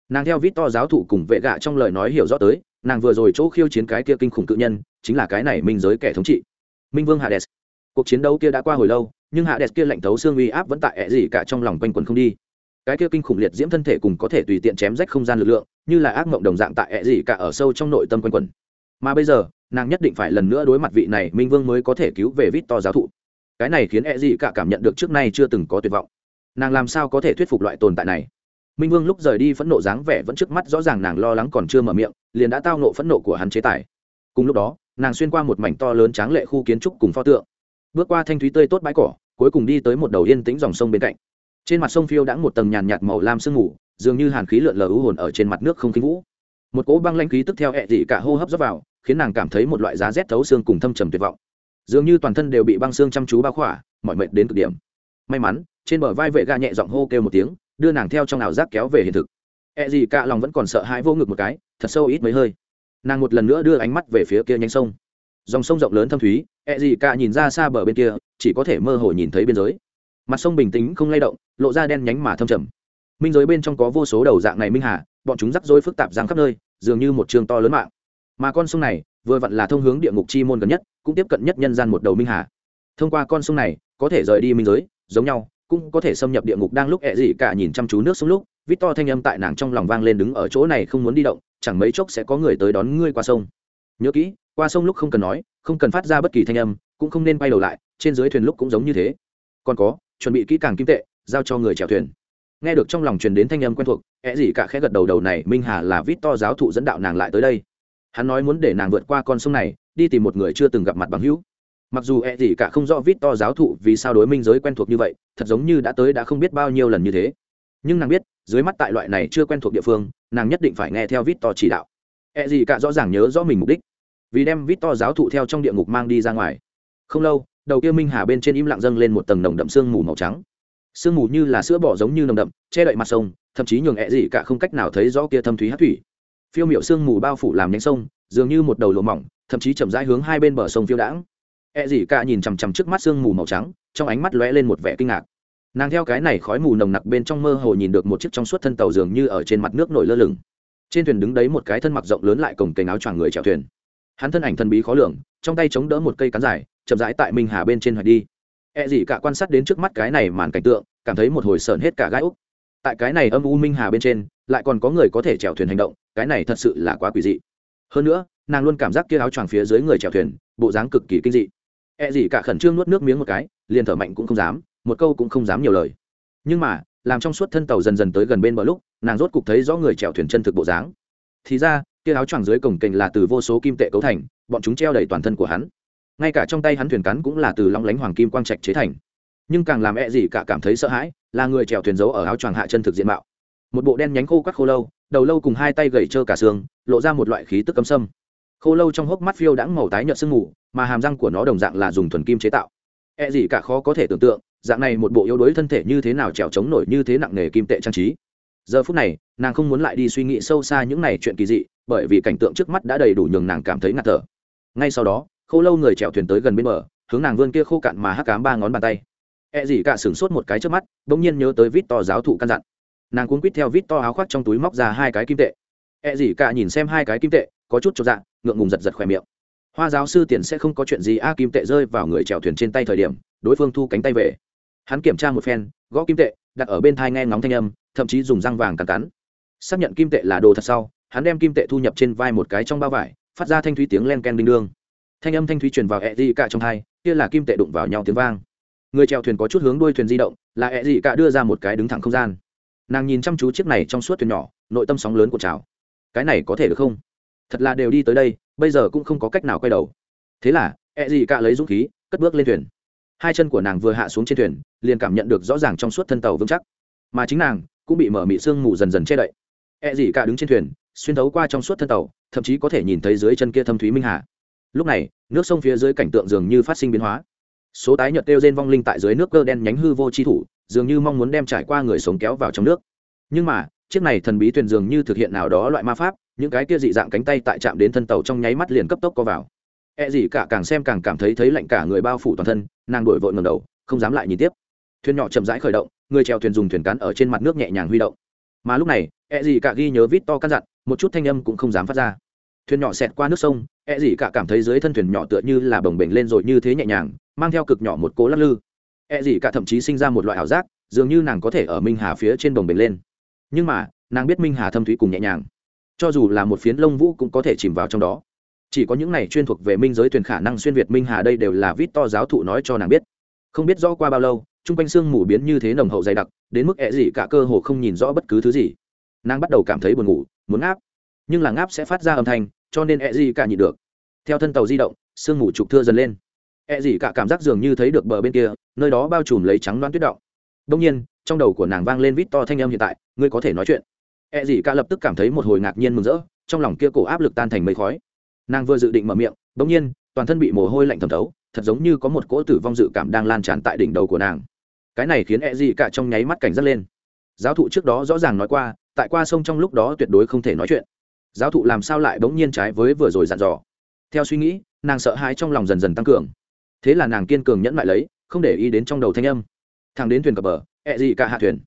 S1: nàng theo vít to giáo thụ cùng vệ gạ trong lời nói hiểu rõ tới, nàng vừa rồi chỗ khiêu chiến cái kia kinh khủng cự nhân, chính là cái này minh giới kẻ thống trị. Minh vương hades. Cuộc chiến đấu kia đã qua hồi lâu, nhưng hades kia lạnh thấu xương uy áp vẫn tại ẹ gì cả trong lòng quanh quần không đi. Cái kia kinh khủng liệt diễm thân thể cùng có thể tùy tiện chém rách không gian lực lượng, như là ác mộng đồng dạng tại ẹ gì cả ở sâu trong nội tâm quanh quần. mà bây giờ, nàng nhất định phải lần nữa đối mặt vị này minh vương mới có thể cứu về vít to giáo thụ. Cái này khiến ẹ gì cả cảm nhận được trước nay chưa từng có tuyệt vọng. Nàng làm sao có thể thuyết phục loại tồn tại này? Minh vương lúc rời đi phẫn nộ dáng vẻ vẫn trước mắt rõ ràng nàng lo lắng còn chưa mở miệng, liền đã tao nộ phẫn nộ của hắn chế tài. Cùng lúc đó, nàng xuyên qua một mảnh to lớn tráng lệ khu kiến trúc cùng pho tượng. Bước qua thanh thúy tươi tốt bãi cỏ, cuối cùng đi tới một đầu yên tĩnh dòng sông bên cạnh. Trên mặt sông phiêu đã một tầng nhàn nhạt màu lam sương mù, dường như hàn khí lượn lờ ưu hồn ở trên mặt nước không khí vũ. Một cỗ băng lanh khí tức theo hẹ dị cả hô hấp dốc vào, khiến nàng cảm thấy một loại giá rét thấu xương cùng thâm trầm tuyệt vọng. Dường như toàn thân đều bị băng xương chăm chú bao khỏa, mọi mệt đến cực điểm. May mắn, trên bờ vai vệ ga nhẹ giọng hô kêu một tiếng đưa nàng theo trong ảo giác kéo về hiện thực. Hẹ gì cả lòng vẫn còn sợ hãi vô ngực một cái, thật sâu ít mấy hơi. Nàng một lần nữa đưa ánh mắt về phía kia nhánh sông. Dòng sông rộng lớn thâm thúy hẹ gì cả nhìn ra xa bờ bên kia, chỉ có thể mơ hồ nhìn thấy biên giới. Mặt sông bình tĩnh không lay động, lộ ra đen nhánh mà thâm trầm. Minh giới bên trong có vô số đầu dạng này minh hà, bọn chúng rắc rối phức tạp giang khắp nơi, dường như một trường to lớn mạng. Mà con sông này, vừa vặn là thông hướng địa ngục chi môn gần nhất, cũng tiếp cận nhất nhân gian một đầu minh hà. Thông qua con sông này, có thể rời đi minh giới, giống nhau cũng có thể xâm nhập địa ngục đang lúc ẹ dị cả nhìn chăm chú nước xuống lúc, vít to thanh âm tại nàng trong lòng vang lên đứng ở chỗ này không muốn đi động, chẳng mấy chốc sẽ có người tới đón ngươi qua sông. Nhớ kỹ, qua sông lúc không cần nói, không cần phát ra bất kỳ thanh âm, cũng không nên bay đầu lại, trên dưới thuyền lúc cũng giống như thế. Còn có, chuẩn bị kỹ càng kim tệ, giao cho người chèo thuyền. Nghe được trong lòng truyền đến thanh âm quen thuộc, ẹ gì cả khẽ gật đầu đầu này, minh hà là vít to giáo thụ dẫn đạo nàng lại tới đây. Hắn nói muốn để nàng vượt qua con sông này, đi tìm một người chưa từng gặp mặt bằng hữu mặc dù e gì cả không rõ vít to giáo thụ vì sao đối minh giới quen thuộc như vậy, thật giống như đã tới đã không biết bao nhiêu lần như thế. Nhưng nàng biết, dưới mắt tại loại này chưa quen thuộc địa phương, nàng nhất định phải nghe theo vít to chỉ đạo. E gì cả rõ ràng nhớ rõ mình mục đích. Vì đem vít to giáo thụ theo trong địa ngục mang đi ra ngoài. Không lâu, đầu kia minh hà bên trên im lặng dâng lên một tầng nồng đậm sương mù màu trắng. Sương mù như là sữa bỏ giống như nồng đậm, che đậy mặt sông, thậm chí nhường ẹ gì cả không cách nào thấy rõ kia thâm thúy hát thủy. Phiêu miệu sương mù bao phủ làm nhánh sông, dường như một đầu lỗ mỏng, thậm chí chậm rãi hướng hai bên bờ sông phiêu đãng. E gì cả nhìn chằm chằm trước mắt sương mù màu trắng, trong ánh mắt lóe lên một vẻ kinh ngạc. Nàng theo cái này khói mù nồng nặc bên trong mơ hồ nhìn được một chiếc trong suốt thân tàu dường như ở trên mặt nước nổi lơ lửng. Trên thuyền đứng đấy một cái thân mặc rộng lớn lại cổng cành áo choàng người chèo thuyền. Hắn thân ảnh thần bí khó lường, trong tay chống đỡ một cây cán dài, chậm rãi tại minh hà bên trên hoài đi. E gì cả quan sát đến trước mắt cái này màn cảnh tượng, cảm thấy một hồi sờn hết cả gai úc. Tại cái này âm u minh hà bên trên, lại còn có người có thể chèo thuyền hành động, cái này thật sự là quá quỷ dị. Hơn nữa, nàng luôn cảm giác kia áo choàng phía dưới người chèo thuyền, bộ dáng cực kỳ kinh dị. E gì cả khẩn trương nuốt nước miếng một cái, liền thở mạnh cũng không dám, một câu cũng không dám nhiều lời. Nhưng mà, làm trong suốt thân tàu dần dần tới gần bên bờ lúc, nàng rốt cục thấy rõ người chèo thuyền chân thực bộ dáng. Thì ra, kia áo choàng dưới cổng kềnh là từ vô số kim tệ cấu thành, bọn chúng treo đầy toàn thân của hắn. Ngay cả trong tay hắn thuyền cắn cũng là từ long lánh hoàng kim quang trạch chế thành. Nhưng càng làm e gì cả cảm thấy sợ hãi, là người chèo thuyền giấu ở áo choàng hạ chân thực diện mạo. Một bộ đen nhánh khô quắc khô lâu, đầu lâu cùng hai tay gầy trơ cả xương, lộ ra một loại khí tức cấm sâm khô lâu trong hốc mắt phiêu đãng màu tái nhợt sương mù, mà hàm răng của nó đồng dạng là dùng thuần kim chế tạo. E gì cả khó có thể tưởng tượng, dạng này một bộ yếu đuối thân thể như thế nào trèo chống nổi như thế nặng nề kim tệ trang trí. Giờ phút này, nàng không muốn lại đi suy nghĩ sâu xa những này chuyện kỳ dị, bởi vì cảnh tượng trước mắt đã đầy đủ nhường nàng cảm thấy ngạt thở. Ngay sau đó, khô lâu người trèo thuyền tới gần bên bờ, hướng nàng vươn kia khô cạn mà hắc cám ba ngón bàn tay. E gì cả sửng sốt một cái trước mắt, bỗng nhiên nhớ tới vít to giáo thụ căn dặn. Nàng cuốn quýt theo vít to áo khoác trong túi móc ra hai cái kim tệ. E gì cả nhìn xem hai cái kim tệ có chút cho dạ ngượng ngùng giật giật khỏe miệng. Hoa giáo sư tiền sẽ không có chuyện gì a kim tệ rơi vào người chèo thuyền trên tay thời điểm, đối phương thu cánh tay về. Hắn kiểm tra một phen, gõ kim tệ, đặt ở bên thai nghe ngóng thanh âm, thậm chí dùng răng vàng cắn cắn. Xác nhận kim tệ là đồ thật sau, hắn đem kim tệ thu nhập trên vai một cái trong bao vải, phát ra thanh thúy tiếng len ken đinh đương. Thanh âm thanh thúy truyền vào ẹ dị cả trong hai, kia là kim tệ đụng vào nhau tiếng vang. Người chèo thuyền có chút hướng đuôi thuyền di động, là ẹ dị cả đưa ra một cái đứng thẳng không gian. Nàng nhìn chăm chú chiếc này trong suốt thuyền nhỏ, nội tâm sóng lớn của trào. Cái này có thể được không? Thật là đều đi tới đây, bây giờ cũng không có cách nào quay đầu. Thế là e gì cả lấy dũng khí, cất bước lên thuyền. Hai chân của nàng vừa hạ xuống trên thuyền, liền cảm nhận được rõ ràng trong suốt thân tàu vững chắc. Mà chính nàng cũng bị mở mị sương mù dần dần che đậy. E gì cả đứng trên thuyền, xuyên thấu qua trong suốt thân tàu, thậm chí có thể nhìn thấy dưới chân kia thâm thúy minh hà. Lúc này, nước sông phía dưới cảnh tượng dường như phát sinh biến hóa. Số tái nhợt kêu trên vong linh tại dưới nước cơ đen nhánh hư vô chi thủ, dường như mong muốn đem trải qua người sống kéo vào trong nước. Nhưng mà, chiếc này thần bí thuyền dường như thực hiện nào đó loại ma pháp những cái kia dị dạng cánh tay tại chạm đến thân tàu trong nháy mắt liền cấp tốc co vào. E gì cả càng xem càng cảm thấy thấy lạnh cả người bao phủ toàn thân, nàng đổi vội ngầm đầu, không dám lại nhìn tiếp. Thuyền nhỏ chậm rãi khởi động, người chèo thuyền dùng thuyền cán ở trên mặt nước nhẹ nhàng huy động. Mà lúc này e gì cả ghi nhớ vít to căn dặn, một chút thanh âm cũng không dám phát ra. Thuyền nhỏ xẹt qua nước sông e gì cả cảm thấy dưới thân thuyền nhỏ tựa như là bồng bềnh lên rồi như thế nhẹ nhàng, mang theo cực nhỏ một cố lắc lư. E gì cả thậm chí sinh ra một loại ảo giác, dường như nàng có thể ở minh hà phía trên bồng bềnh lên. Nhưng mà, nàng biết minh hà thâm thúy cùng nhẹ nhàng cho dù là một phiến lông vũ cũng có thể chìm vào trong đó. Chỉ có những này chuyên thuộc về minh giới thuyền khả năng xuyên việt minh hà đây đều là vít to giáo thụ nói cho nàng biết. Không biết rõ qua bao lâu, chung quanh xương mù biến như thế nồng hậu dày đặc, đến mức ẹ gì cả cơ hồ không nhìn rõ bất cứ thứ gì. Nàng bắt đầu cảm thấy buồn ngủ, muốn ngáp. Nhưng là ngáp sẽ phát ra âm thanh, cho nên ẹ gì cả nhịn được. Theo thân tàu di động, sương mù trục thưa dần lên. Ẹ gì cả cảm giác dường như thấy được bờ bên kia, nơi đó bao trùm lấy trắng đoán tuyết động. Đông nhiên, trong đầu của nàng vang lên vít to thanh âm hiện tại, ngươi có thể nói chuyện. E gì cả lập tức cảm thấy một hồi ngạc nhiên mừng rỡ, trong lòng kia cổ áp lực tan thành mây khói. Nàng vừa dự định mở miệng, bỗng nhiên, toàn thân bị mồ hôi lạnh thấm thấu, thật giống như có một cỗ tử vong dự cảm đang lan tràn tại đỉnh đầu của nàng. Cái này khiến e gì cả trong nháy mắt cảnh giác lên. Giáo thụ trước đó rõ ràng nói qua, tại qua sông trong lúc đó tuyệt đối không thể nói chuyện. Giáo thụ làm sao lại bỗng nhiên trái với vừa rồi dặn dò? Theo suy nghĩ, nàng sợ hãi trong lòng dần dần tăng cường. Thế là nàng kiên cường nhẫn lại lấy, không để ý đến trong đầu thanh âm. Thằng đến thuyền cập bờ E gì cả hạ thuyền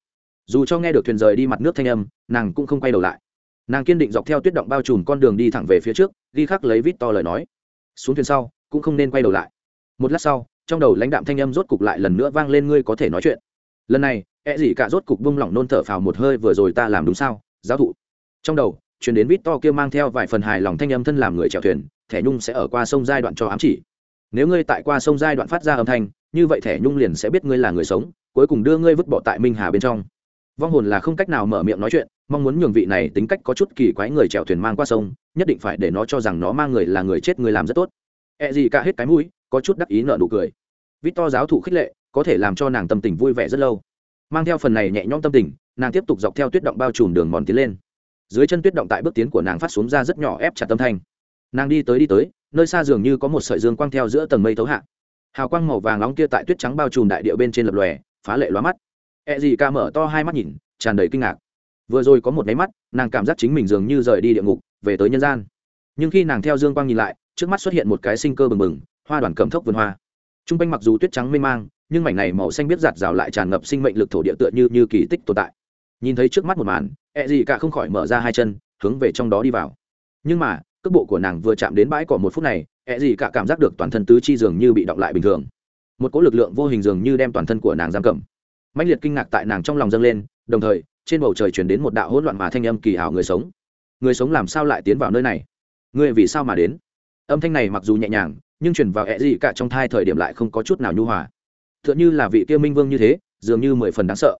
S1: dù cho nghe được thuyền rời đi mặt nước thanh âm, nàng cũng không quay đầu lại. Nàng kiên định dọc theo tuyết động bao trùm con đường đi thẳng về phía trước, ghi khắc lấy vít to lời nói. Xuống thuyền sau, cũng không nên quay đầu lại. Một lát sau, trong đầu lãnh đạm thanh âm rốt cục lại lần nữa vang lên ngươi có thể nói chuyện. Lần này e gì cả rốt cục bung lỏng nôn thở phào một hơi vừa rồi ta làm đúng sao, giáo thụ. Trong đầu chuyển đến vít to kia mang theo vài phần hài lòng thanh âm thân làm người chèo thuyền, thẻ nhung sẽ ở qua sông giai đoạn cho ám chỉ. Nếu ngươi tại qua sông giai đoạn phát ra âm thanh, như vậy thẻ nhung liền sẽ biết ngươi là người sống, cuối cùng đưa ngươi vứt bỏ tại minh hà bên trong vong hồn là không cách nào mở miệng nói chuyện, mong muốn nhường vị này tính cách có chút kỳ quái người chèo thuyền mang qua sông, nhất định phải để nó cho rằng nó mang người là người chết người làm rất tốt. E gì cả hết cái mũi, có chút đắc ý nợ nụ cười. Vít to giáo thụ khích lệ, có thể làm cho nàng tâm tình vui vẻ rất lâu. Mang theo phần này nhẹ nhõm tâm tình, nàng tiếp tục dọc theo tuyết động bao trùm đường mòn tiến lên. Dưới chân tuyết động tại bước tiến của nàng phát xuống ra rất nhỏ ép chặt tâm thanh. Nàng đi tới đi tới, nơi xa dường như có một sợi dương quang theo giữa tầng mây thấu hạ. Hào quang màu vàng nóng kia tại tuyết trắng bao trùm đại địa bên trên lập lòe, phá lệ lóa mắt. E gì ca mở to hai mắt nhìn, tràn đầy kinh ngạc. Vừa rồi có một cái mắt, nàng cảm giác chính mình dường như rời đi địa ngục, về tới nhân gian. Nhưng khi nàng theo dương quang nhìn lại, trước mắt xuất hiện một cái sinh cơ bừng bừng, hoa đoàn cầm thốc vườn hoa. Trung quanh mặc dù tuyết trắng mê mang, nhưng mảnh này màu xanh biết giạt rào lại tràn ngập sinh mệnh lực thổ địa tựa như như kỳ tích tồn tại. Nhìn thấy trước mắt một màn E gì cả không khỏi mở ra hai chân, hướng về trong đó đi vào. Nhưng mà, cước bộ của nàng vừa chạm đến bãi cỏ một phút này E gì cả cảm giác được toàn thân tứ chi dường như bị động lại bình thường. Một cỗ lực lượng vô hình dường như đem toàn thân của nàng giam cầm mãnh liệt kinh ngạc tại nàng trong lòng dâng lên, đồng thời, trên bầu trời chuyển đến một đạo hỗn loạn mà thanh âm kỳ ảo người sống. Người sống làm sao lại tiến vào nơi này? Người vì sao mà đến? Âm thanh này mặc dù nhẹ nhàng, nhưng chuyển vào ẹ gì cả trong thai thời điểm lại không có chút nào nhu hòa. T h ư ợ n h ư là vị tiêu minh vương như thế, dường như mười phần đáng sợ.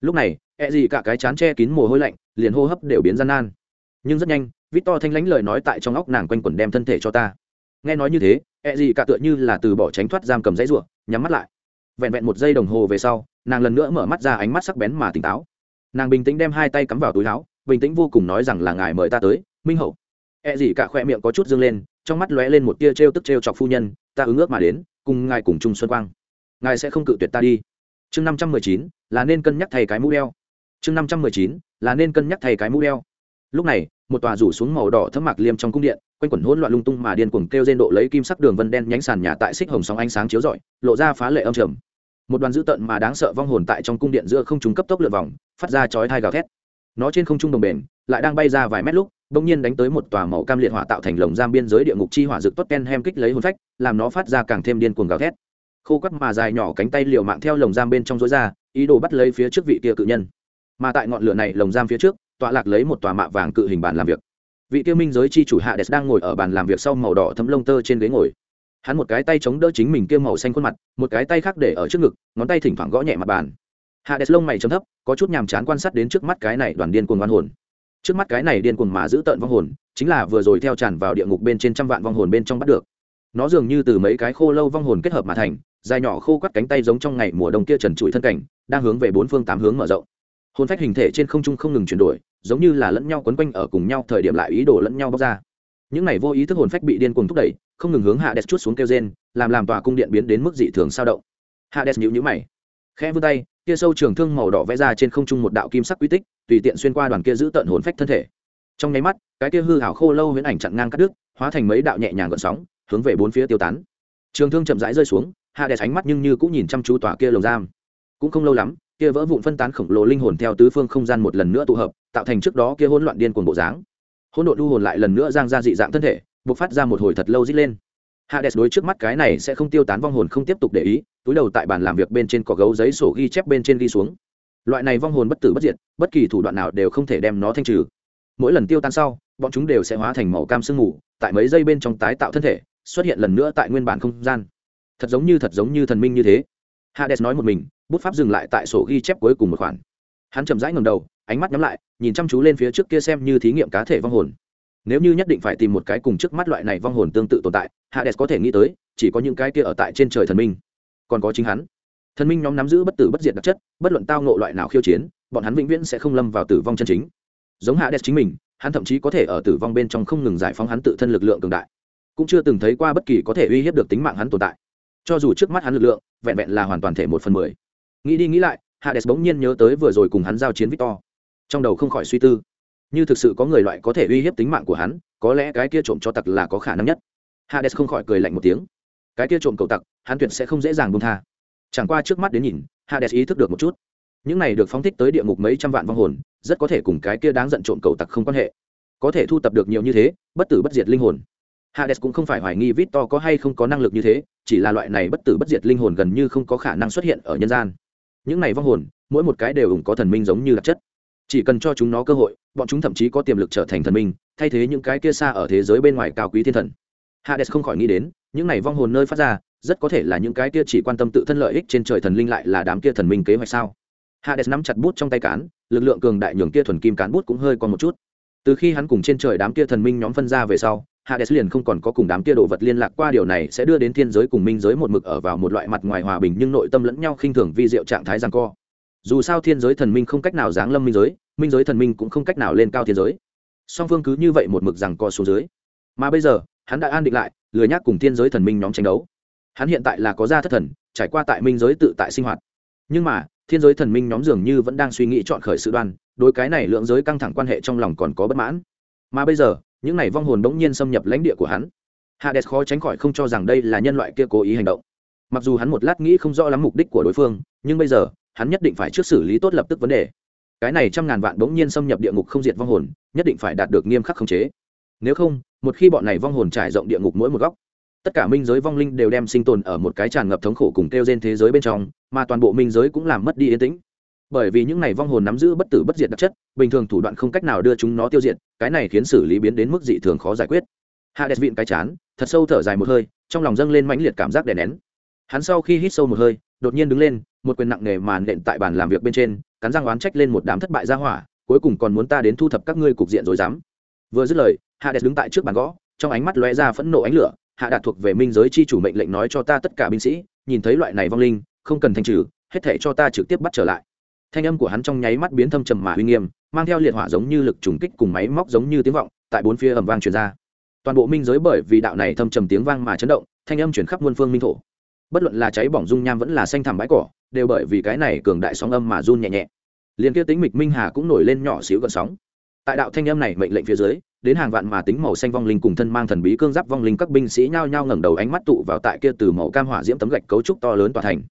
S1: Lúc này, ẹ gì cả cái chán che kín mồ hôi lạnh, liền hô hấp đều biến gian nan. Nhưng rất nhanh, vít to thanh lãnh lời nói tại trong óc nàng quanh quẩn đem thân thể cho ta. Nghe nói như thế, ẹ gì cả tựa như là từ bỏ tránh thoát giam cầm dãy ruộng nhắm mắt lại. Vẹn vẹn một giây đồng hồ về sau nàng lần nữa mở mắt ra ánh mắt sắc bén mà tỉnh táo. Nàng bình tĩnh đem hai tay cắm vào túi áo, bình tĩnh vô cùng nói rằng là ngài mời ta tới, minh hậu. E gì cả khoe miệng có chút dương lên, trong mắt lóe lên một tia trêu tức trêu chọc phu nhân, ta ứng ước mà đến, cùng ngài cùng chung xuân quang. Ngài sẽ không cự tuyệt ta đi. Chương năm trăm mười chín, là nên cân nhắc thay cái mũ đeo. Chương năm trăm mười chín, là nên cân nhắc thay cái mũ đeo. Lúc này, một tòa rủ xuống màu đỏ thấm mạc liêm trong cung điện, quanh quẩn hỗn loạn lung tung mà điên cuồng kêu trên độ lấy kim sắc đường vân đen nhánh sàn nhà tại xích hồng sóng ánh sáng chiếu rọi, lộ ra phá lệ âm trầm một đoàn dữ tợn mà đáng sợ vong hồn tại trong cung điện giữa không trung cấp tốc lượt vòng, phát ra chói thai gào thét. Nó trên không trung đồng bền, lại đang bay ra vài mét lúc, bỗng nhiên đánh tới một tòa màu cam liệt hỏa tạo thành lồng giam biên giới địa ngục chi hỏa rực tốt ken hem kích lấy hồn phách, làm nó phát ra càng thêm điên cuồng gào thét. Khô quắt mà dài nhỏ cánh tay liều mạng theo lồng giam bên trong rối ra, ý đồ bắt lấy phía trước vị kia cự nhân. Mà tại ngọn lửa này lồng giam phía trước, tọa lạc lấy một tòa mạ vàng cự hình bàn làm việc. Vị kia minh giới chi chủ hạ đẹp đang ngồi ở bàn làm việc sau màu đỏ thấm lông tơ trên ghế ngồi hắn một cái tay chống đỡ chính mình kia màu xanh khuôn mặt, một cái tay khác để ở trước ngực, ngón tay thỉnh thoảng gõ nhẹ mặt bàn. Hạ đẹp lông mày chấm thấp, có chút nhàm chán quan sát đến trước mắt cái này đoàn điên cuồng văn hồn. Trước mắt cái này điên cuồng mà giữ tợn vong hồn, chính là vừa rồi theo tràn vào địa ngục bên trên trăm vạn vong hồn bên trong bắt được. Nó dường như từ mấy cái khô lâu vong hồn kết hợp mà thành, dài nhỏ khô quắt cánh tay giống trong ngày mùa đông kia trần trụi thân cảnh, đang hướng về bốn phương tám hướng mở rộng. Hồn phách hình thể trên không trung không ngừng chuyển đổi, giống như là lẫn nhau quấn quanh ở cùng nhau thời điểm lại ý đồ lẫn nhau bóc ra. Những này vô ý thức hồn phách bị điên cuồng thúc đẩy không ngừng hướng hạ đẹp chút xuống kêu gen làm làm tòa cung điện biến đến mức dị thường sao động. Hạ đẹp nhíu nhíu mày, khẽ vươn tay, kia sâu trường thương màu đỏ vẽ ra trên không trung một đạo kim sắc quy tích, tùy tiện xuyên qua đoàn kia giữ tận hồn phách thân thể. Trong nháy mắt, cái kia hư hảo khô lâu huyễn ảnh chặn ngang cắt đứt, hóa thành mấy đạo nhẹ nhàng gợn sóng, hướng về bốn phía tiêu tán. Trường thương chậm rãi rơi xuống hạ đẹp ánh mắt nhưng như cũng nhìn chăm chú tòa kia lồng giam. Cũng không lâu lắm, kia vỡ vụn phân tán khổng lồ linh hồn theo tứ phương không gian một lần nữa tụ hợp, tạo thành trước đó kia hỗn loạn điên cuồng bộ dáng. Hỗn độn lưu hồn lại lần nữa giang ra dị dạng thân thể bộc phát ra một hồi thật lâu rít lên. Hades đối trước mắt cái này sẽ không tiêu tán vong hồn không tiếp tục để ý, túi đầu tại bàn làm việc bên trên có gấu giấy sổ ghi chép bên trên ghi xuống. Loại này vong hồn bất tử bất diệt, bất kỳ thủ đoạn nào đều không thể đem nó thanh trừ. Mỗi lần tiêu tan sau, bọn chúng đều sẽ hóa thành màu cam sương mù, tại mấy giây bên trong tái tạo thân thể, xuất hiện lần nữa tại nguyên bản không gian. Thật giống như thật giống như thần minh như thế. Hades nói một mình, bút pháp dừng lại tại sổ ghi chép cuối cùng một khoản. Hắn chậm rãi ngầm đầu, ánh mắt nhắm lại, nhìn chăm chú lên phía trước kia xem như thí nghiệm cá thể vong hồn nếu như nhất định phải tìm một cái cùng trước mắt loại này vong hồn tương tự tồn tại, hades có thể nghĩ tới, chỉ có những cái kia ở tại trên trời thần minh. Còn có chính hắn. Thần minh nhóm nắm giữ bất tử bất diệt đặc chất, bất luận tao ngộ loại nào khiêu chiến, bọn hắn vĩnh viễn sẽ không lâm vào tử vong chân chính. Giống hades chính mình, hắn thậm chí có thể ở tử vong bên trong không ngừng giải phóng hắn tự thân lực lượng cường đại. Cũng chưa từng thấy qua bất kỳ có thể uy hiếp được tính mạng hắn tồn tại. Cho dù trước mắt hắn lực lượng, vẹn vẹn là hoàn toàn thể một phần mười. Nghĩ đi nghĩ lại, hades bỗng nhiên nhớ tới vừa rồi cùng hắn giao chiến victor. Trong đầu không khỏi suy tư như thực sự có người loại có thể uy hiếp tính mạng của hắn, có lẽ cái kia trộm cho tặc là có khả năng nhất. Hades không khỏi cười lạnh một tiếng. Cái kia trộm cầu tặc, hắn tuyệt sẽ không dễ dàng buông tha. Chẳng qua trước mắt đến nhìn, hades ý thức được một chút. Những này được phóng thích tới địa ngục mấy trăm vạn vong hồn, rất có thể cùng cái kia đáng giận trộm cầu tặc không quan hệ. Có thể thu tập được nhiều như thế, bất tử bất diệt linh hồn. Hades cũng không phải hoài nghi vít to có hay không có năng lực như thế, chỉ là loại này bất tử bất diệt linh hồn gần như không có khả năng xuất hiện ở nhân gian. Những này vong hồn, mỗi một cái đều ủng có thần minh giống như đặc chất chỉ cần cho chúng nó cơ hội, bọn chúng thậm chí có tiềm lực trở thành thần minh, thay thế những cái kia xa ở thế giới bên ngoài cao quý thiên thần. Hades không khỏi nghĩ đến, những này vong hồn nơi phát ra, rất có thể là những cái kia chỉ quan tâm tự thân lợi ích trên trời thần linh lại là đám kia thần minh kế hoạch sao? Hades nắm chặt bút trong tay cán, lực lượng cường đại nhường kia thuần kim cán bút cũng hơi còn một chút. Từ khi hắn cùng trên trời đám kia thần minh nhóm phân ra về sau, hades liền không còn có cùng đám kia đồ vật liên lạc qua điều này sẽ đưa đến thiên giới cùng minh giới một mực ở vào một loại mặt ngoài hòa bình nhưng nội tâm lẫn nhau khinh thường vi diệu trạng thái giằng co dù sao thiên giới thần minh không cách nào giáng lâm minh giới minh giới thần minh cũng không cách nào lên cao thiên giới. Song phương cứ như vậy một mực rằng co xuống dưới. Mà bây giờ, hắn đã an định lại, lười nhác cùng thiên giới thần minh nhóm tranh đấu. Hắn hiện tại là có gia thất thần, trải qua tại minh giới tự tại sinh hoạt. Nhưng mà, thiên giới thần minh nhóm dường như vẫn đang suy nghĩ chọn khởi sự đoan, đối cái này lượng giới căng thẳng quan hệ trong lòng còn có bất mãn. Mà bây giờ, những này vong hồn đống nhiên xâm nhập lãnh địa của hắn. Hades khó tránh khỏi không cho rằng đây là nhân loại kia cố ý hành động. Mặc dù hắn một lát nghĩ không rõ lắm mục đích của đối phương, nhưng bây giờ hắn nhất định phải trước xử lý tốt lập tức vấn đề. Cái này trăm ngàn vạn bỗng nhiên xâm nhập địa ngục không diệt vong hồn, nhất định phải đạt được nghiêm khắc khống chế. Nếu không, một khi bọn này vong hồn trải rộng địa ngục mỗi một góc, tất cả minh giới vong linh đều đem sinh tồn ở một cái tràn ngập thống khổ cùng kêu trên thế giới bên trong, mà toàn bộ minh giới cũng làm mất đi yên tĩnh. Bởi vì những này vong hồn nắm giữ bất tử bất diệt đặc chất, bình thường thủ đoạn không cách nào đưa chúng nó tiêu diệt, cái này khiến xử lý biến đến mức dị thường khó giải quyết. Hạ đẹp vịn cái chán, thật sâu thở dài một hơi, trong lòng dâng lên mãnh liệt cảm giác đè nén. Hắn sau khi hít sâu một hơi đột nhiên đứng lên, một quyền nặng nề màn nện tại bàn làm việc bên trên, cắn răng oán trách lên một đám thất bại ra hỏa, cuối cùng còn muốn ta đến thu thập các ngươi cục diện rồi dám. Vừa dứt lời, hạ đẹp đứng tại trước bàn gõ, trong ánh mắt lóe ra phẫn nộ ánh lửa, hạ đạt thuộc về minh giới chi chủ mệnh lệnh nói cho ta tất cả binh sĩ, nhìn thấy loại này vong linh, không cần thanh trừ, hết thể cho ta trực tiếp bắt trở lại. Thanh âm của hắn trong nháy mắt biến thâm trầm mà uy nghiêm, mang theo liệt hỏa giống như lực trùng kích cùng máy móc giống như tiếng vọng, tại bốn phía ầm vang truyền ra. Toàn bộ minh giới bởi vì đạo này thâm trầm tiếng vang mà chấn động, thanh âm chuyển khắp muôn phương minh thổ bất luận là cháy bỏng dung nham vẫn là xanh thẳm bãi cỏ, đều bởi vì cái này cường đại sóng âm mà run nhẹ nhẹ. Liền kia tính mịch minh hà cũng nổi lên nhỏ xíu gần sóng. Tại đạo thanh âm này mệnh lệnh phía dưới, đến hàng vạn mà tính màu xanh vong linh cùng thân mang thần bí cương giáp vong linh các binh sĩ nhao nhao ngẩng đầu ánh mắt tụ vào tại kia từ màu cam hỏa diễm tấm gạch cấu trúc to lớn tòa thành.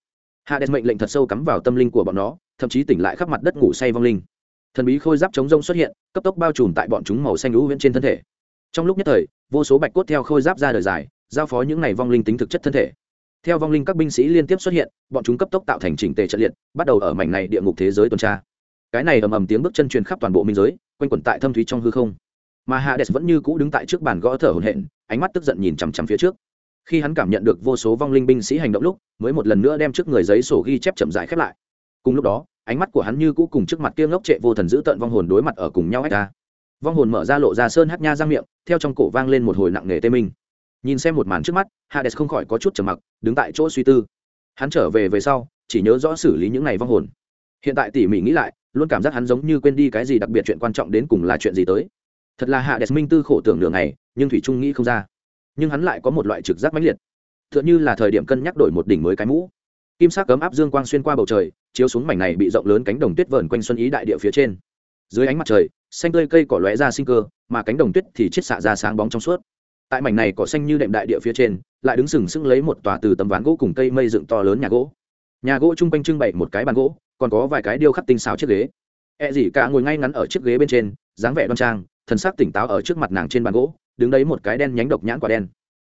S1: Hades mệnh lệnh thật sâu cắm vào tâm linh của bọn nó, thậm chí tỉnh lại khắp mặt đất ngủ say vong linh. Thần bí khôi giáp chống rông xuất hiện, cấp tốc bao trùm tại bọn chúng màu xanh lũ viễn trên thân thể. Trong lúc nhất thời, vô số bạch cốt theo khôi giáp ra đời dài, giao phó những này vong linh tính thực chất thân thể theo vong linh các binh sĩ liên tiếp xuất hiện, bọn chúng cấp tốc tạo thành chỉnh tề trận liệt, bắt đầu ở mảnh này địa ngục thế giới tuần tra. Cái này ầm ầm tiếng bước chân truyền khắp toàn bộ minh giới, quanh quẩn tại thâm thúy trong hư không. Mà hades vẫn như cũ đứng tại trước bàn gõ thở hổn hển, ánh mắt tức giận nhìn chằm chằm phía trước. Khi hắn cảm nhận được vô số vong linh binh sĩ hành động lúc, mới một lần nữa đem trước người giấy sổ ghi chép chậm rãi khép lại. Cùng lúc đó, ánh mắt của hắn như cũ cùng trước mặt kia ngốc trệ vô thần giữ tận vong hồn đối mặt ở cùng nhau ách ta vong hồn mở ra lộ ra sơn hát nha răng miệng, theo trong cổ vang lên một hồi nặng nề tê minh nhìn xem một màn trước mắt, hades không khỏi có chút trầm mặc, đứng tại chỗ suy tư. Hắn trở về về sau, chỉ nhớ rõ xử lý những ngày vong hồn. Hiện tại tỉ mỉ nghĩ lại, luôn cảm giác hắn giống như quên đi cái gì đặc biệt chuyện quan trọng đến cùng là chuyện gì tới. Thật là hạ minh tư khổ tưởng đường này nhưng thủy trung nghĩ không ra. Nhưng hắn lại có một loại trực giác mãnh liệt. T h ư ợ n h ư là thời điểm cân nhắc đổi một đỉnh mới cái mũ. Kim sắc cấm áp dương quang xuyên qua bầu trời, chiếu xuống mảnh này bị rộng lớn cánh đồng tuyết vờn quanh xuân ý đại địa phía trên. Dưới ánh mặt trời, xanh tươi cây cỏ lóe ra sinh cơ, mà cánh đồng tuyết thì chết xạ ra sáng bóng trong suốt tại mảnh này cỏ xanh như đệm đại địa phía trên, lại đứng sừng sững lấy một tòa từ tấm ván gỗ cùng cây mây dựng to lớn nhà gỗ. Nhà gỗ chung quanh trưng bày một cái bàn gỗ, còn có vài cái điêu khắc tinh xào chiếc ghế. E dì cả ngồi ngay ngắn ở chiếc ghế bên trên, dáng vẻ đoan trang, thần sắc tỉnh táo ở trước mặt nàng trên bàn gỗ, đứng đấy một cái đen nhánh độc nhãn quả đen.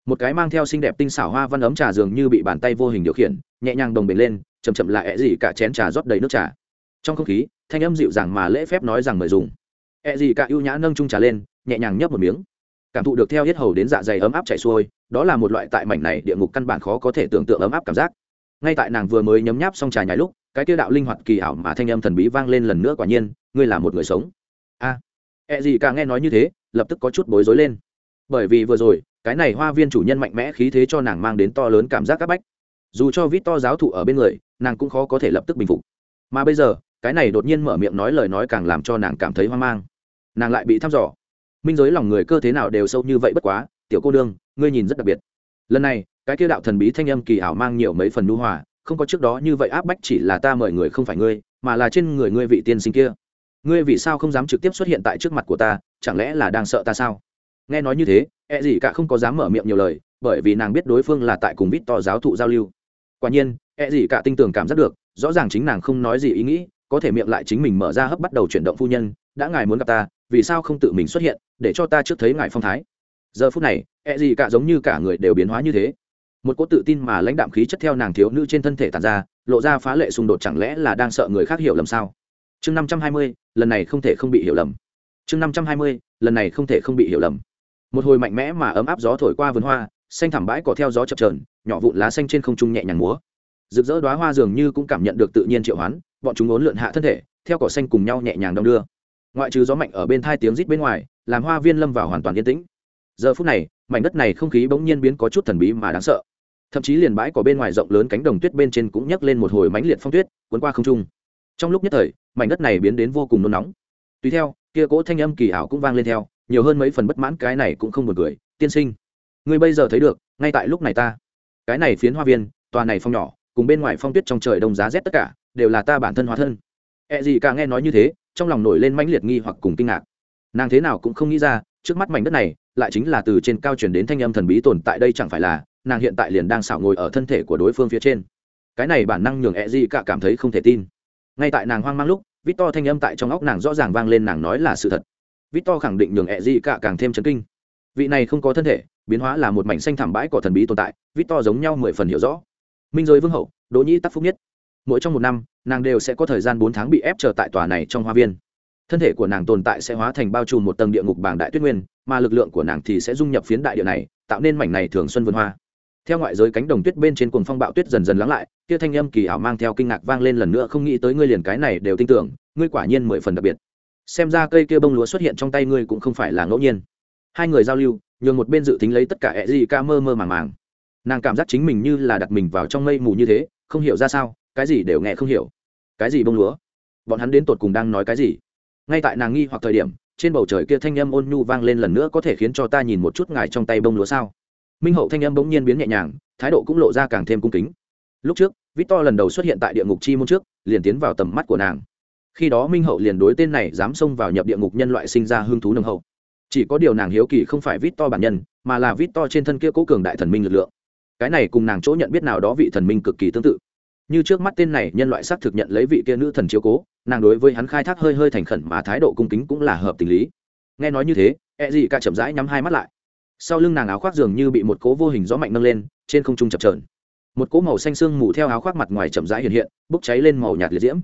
S1: Một cái mang theo xinh đẹp tinh xảo hoa văn ấm trà dường như bị bàn tay vô hình điều khiển, nhẹ nhàng đồng bền lên chầm chậm là ẹ gì cả chén trà rót đầy nước trà. Trong không khí, thanh âm dịu dàng mà lễ phép nói rằng mời dùng. E ẹ gì cả ưu nhã nâng chung trà lên, nhẹ nhàng nhấp một miếng cảm thụ được theo hết hầu đến dạ dày ấm áp chảy xuôi đó là một loại tại mảnh này địa ngục căn bản khó có thể tưởng tượng ấm áp cảm giác. Ngay tại nàng vừa mới nhấm nháp xong trà nhái lúc cái tiêu đạo linh hoạt kỳ ảo mà thanh âm thần bí vang lên lần nữa quả nhiên ngươi là một người sống. A à, gì cả nghe nói như thế lập tức có chút bối rối lên. Bởi vì vừa rồi cái này hoa viên chủ nhân mạnh mẽ khí thế cho nàng mang đến to lớn cảm giác c áp bách. Dù cho vít to giáo thụ ở bên người nàng cũng khó có thể lập tức bình phục. Mà bây giờ cái này đột nhiên mở miệng nói lời nói càng làm cho nàng cảm thấy hoang mang. Nàng lại bị thăm dò minh giới lòng người cơ thế nào đều sâu như vậy bất quá, tiểu cô đương ngươi nhìn rất đặc biệt. Lần này, cái kia đạo thần bí thanh âm kỳ ảo mang nhiều mấy phần nu hòa, không có trước đó như vậy áp bách chỉ là ta mời người không phải ngươi, mà là trên người ngươi vị tiên sinh kia. Ngươi vì sao không dám trực tiếp xuất hiện tại trước mặt của ta, chẳng lẽ là đang sợ ta sao? Nghe nói như thế e gì cả không có dám mở miệng nhiều lời, bởi vì nàng biết đối phương là tại cùng vít to giáo thụ giao lưu. Quả nhiên e gì cả tinh tường cảm giác được, rõ ràng chính nàng không nói gì ý nghĩ, có thể miệng lại chính mình mở ra hấp bắt đầu chuyển động phu nhân, đã ngài muốn gặp ta vì sao không tự mình xuất hiện, để cho ta trước thấy ngài phong thái? Giờ phút này e gì cả giống như cả người đều biến hóa như thế. Một cỗ tự tin mà lãnh đạm khí chất theo nàng thiếu nữ trên thân thể tàn ra, lộ ra phá lệ xung đột chẳng lẽ là đang sợ người khác hiểu lầm sao? Chương năm trăm hai mươi, lần này không thể không bị hiểu lầm. Chương năm trăm hai mươi, lần này không thể không bị hiểu lầm. Một hồi mạnh mẽ mà ấm áp gió thổi qua vườn hoa, xanh thẳm bãi cỏ theo gió chập trờn nhỏ vụn lá xanh trên không trung nhẹ nhàng múa. Rực rỡ đoá hoa dường như cũng cảm nhận được tự nhiên triệu hoán, bọn chúng ốn lượn hạ thân thể, theo cỏ xanh cùng nhau nhẹ nhàng đong đưa ngoại trừ gió mạnh ở bên thai tiếng rít bên ngoài, làm hoa viên lâm vào hoàn toàn yên tĩnh. Giờ phút này, mảnh đất này không khí bỗng nhiên biến có chút thần bí mà đáng sợ. Thậm chí liền bãi cỏ bên ngoài rộng lớn cánh đồng tuyết bên trên cũng nhấc lên một hồi mãnh liệt phong tuyết, cuốn qua không trung. Trong lúc nhất thời, mảnh đất này biến đến vô cùng nôn nóng. Tùy theo, kia cỗ thanh âm kỳ ảo cũng vang lên theo, nhiều hơn mấy phần bất mãn cái này cũng không buồn cười. Tiên sinh, ngươi bây giờ thấy được, ngay tại lúc này ta. Cái này phiến hoa viên, tòa này phong nhỏ, cùng bên ngoài phong tuyết trong trời đông giá rét tất cả, đều là ta bản thân hóa thân. E gì cả nghe nói như thế trong lòng nổi lên mãnh liệt nghi hoặc cùng kinh ngạc. Nàng thế nào cũng không nghĩ ra, trước mắt mảnh đất này lại chính là từ trên cao chuyển đến thanh âm thần bí tồn tại đây chẳng phải là, nàng hiện tại liền đang xảo ngồi ở thân thể của đối phương phía trên. Cái này bản năng nhường e gì cả cảm thấy không thể tin. Ngay tại nàng hoang mang lúc vít to thanh âm tại trong óc nàng rõ ràng vang lên nàng nói là sự thật. Vít to khẳng định nhường e gì cả càng thêm chấn kinh. Vị này không có thân thể, biến hóa là một mảnh xanh thảm bãi cỏ thần bí tồn tại vít to giống nhau mười phần hiểu rõ. Minh giới vương hậu, đỗ nhĩ tắc phúc nhất mỗi trong một năm, nàng đều sẽ có thời gian bốn tháng bị ép chờ tại tòa này trong hoa viên. Thân thể của nàng tồn tại sẽ hóa thành bao trùm một tầng địa ngục bảng đại tuyết nguyên, mà lực lượng của nàng thì sẽ dung nhập phiến đại địa này, tạo nên mảnh này thường xuân vườn hoa. Theo ngoại giới cánh đồng tuyết bên trên cuồng phong bạo tuyết dần dần lắng lại, kia thanh âm kỳ ảo mang theo kinh ngạc vang lên lần nữa, không nghĩ tới ngươi liền cái này đều tin tưởng, ngươi quả nhiên mười phần đặc biệt. Xem ra cây kia bông lúa xuất hiện trong tay ngươi cũng không phải là ngẫu nhiên. Hai người giao lưu, nhường một bên dự tính lấy tất cả e ẹ gì ca mơ mơ màng màng. Nàng cảm giác chính mình như là đặt mình vào trong mây mù như thế, không hiểu ra sao cái gì đều nghe không hiểu. Cái gì bông lúa? Bọn hắn đến tột cùng đang nói cái gì? Ngay tại nàng nghi hoặc thời điểm, trên bầu trời kia thanh âm ôn nhu vang lên lần nữa có thể khiến cho ta nhìn một chút ngài trong tay bông lúa sao? Minh hậu thanh âm bỗng nhiên biến nhẹ nhàng, thái độ cũng lộ ra càng thêm cung kính. Lúc trước, victor lần đầu xuất hiện tại địa ngục chi môn trước, liền tiến vào tầm mắt của nàng. Khi đó minh hậu liền đối tên này dám xông vào nhập địa ngục nhân loại sinh ra hương thú nồng hậu. Chỉ có điều nàng hiếu kỳ không phải victor bản nhân, mà là victor trên thân kia cố cường đại thần minh lực lượng. Cái này cùng nàng chỗ nhận biết nào đó vị thần minh cực kỳ tương tự như trước mắt tên này nhân loại xác thực nhận lấy vị kia nữ thần chiếu cố, nàng đối với hắn khai thác hơi hơi thành khẩn mà thái độ cung kính cũng là hợp tình lý. Nghe nói như thế e gì cả chậm rãi nhắm hai mắt lại. Sau lưng nàng áo khoác dường như bị một cố vô hình gió mạnh nâng lên, trên không trung chập trờn một cỗ màu xanh sương mù theo áo khoác mặt ngoài chậm rãi hiện hiện, bốc cháy lên màu nhạt liệt diễm.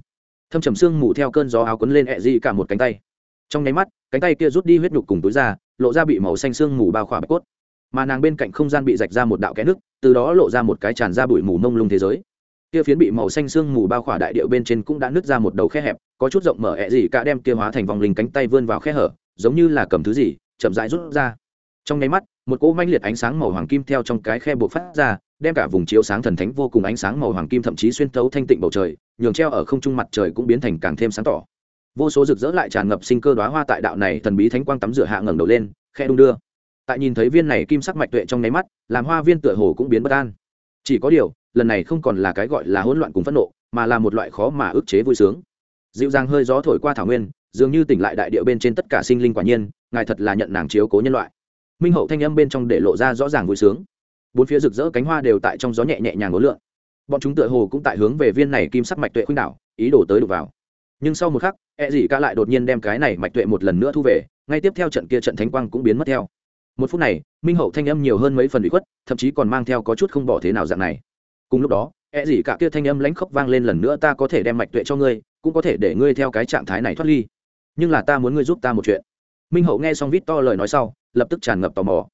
S1: Thâm trầm sương mù theo cơn gió áo quấn lên ẹ dị cả một cánh tay. Trong nháy mắt, cánh tay kia rút đi huyết nhục cùng túi ra, lộ ra bị màu xanh sương mù bao khỏa bạch cốt. Mà nàng bên cạnh không gian bị rạch ra một đạo kẽ nước, từ đó lộ ra một cái tràn ra bụi mù mông lung thế giới kia phiến bị màu xanh sương mù bao khỏa đại điệu bên trên cũng đã nứt ra một đầu khe hẹp, có chút rộng mở ẹ gì cả đem kia hóa thành vòng linh cánh tay vươn vào khe hở, giống như là cầm thứ gì, chậm rãi rút ra. Trong nháy mắt, một cỗ manh liệt ánh sáng màu hoàng kim theo trong cái khe buộc phát ra, đem cả vùng chiếu sáng thần thánh vô cùng ánh sáng màu hoàng kim thậm chí xuyên tấu thanh tịnh bầu trời, nhường treo ở không trung mặt trời cũng biến thành càng thêm sáng tỏ. Vô số rực rỡ lại tràn ngập sinh cơ đoá hoa tại đạo này thần bí thánh quang tắm rửa hạ ngẩng đầu lên, khe đung đưa. Tại nhìn thấy viên này kim sắc mạch tuệ trong nháy mắt, làm hoa viên tựa hồ cũng biến bất an. Chỉ có điều lần này không còn là cái gọi là hỗn loạn cùng phẫn nộ, mà là một loại khó mà ức chế vui sướng. Dịu dàng hơi gió thổi qua thảo nguyên, dường như tỉnh lại đại địa bên trên tất cả sinh linh quả nhiên, ngài thật là nhận nàng chiếu cố nhân loại. Minh hậu thanh âm bên trong để lộ ra rõ ràng vui sướng. Bốn phía rực rỡ cánh hoa đều tại trong gió nhẹ nhẹ nhàng ngố lượn. Bọn chúng tựa hồ cũng tại hướng về viên này kim sắc mạch tuệ khuynh đảo, ý đồ tới đục vào. Nhưng sau một khắc e dị ca lại đột nhiên đem cái này mạch tuệ một lần nữa thu về, ngay tiếp theo trận kia trận thánh quang cũng biến mất theo. Một phút này, minh hậu thanh âm nhiều hơn mấy phần bị khuất, thậm chí còn mang theo có chút không bỏ thế nào dạng này cùng lúc đó e gì cả kia thanh âm lãnh khốc vang lên lần nữa, ta có thể đem mạch tuệ cho ngươi, cũng có thể để ngươi theo cái trạng thái này thoát ly. Nhưng là ta muốn ngươi giúp ta một chuyện. Minh hậu nghe xong vít to lời nói sau, lập tức tràn ngập tò mò.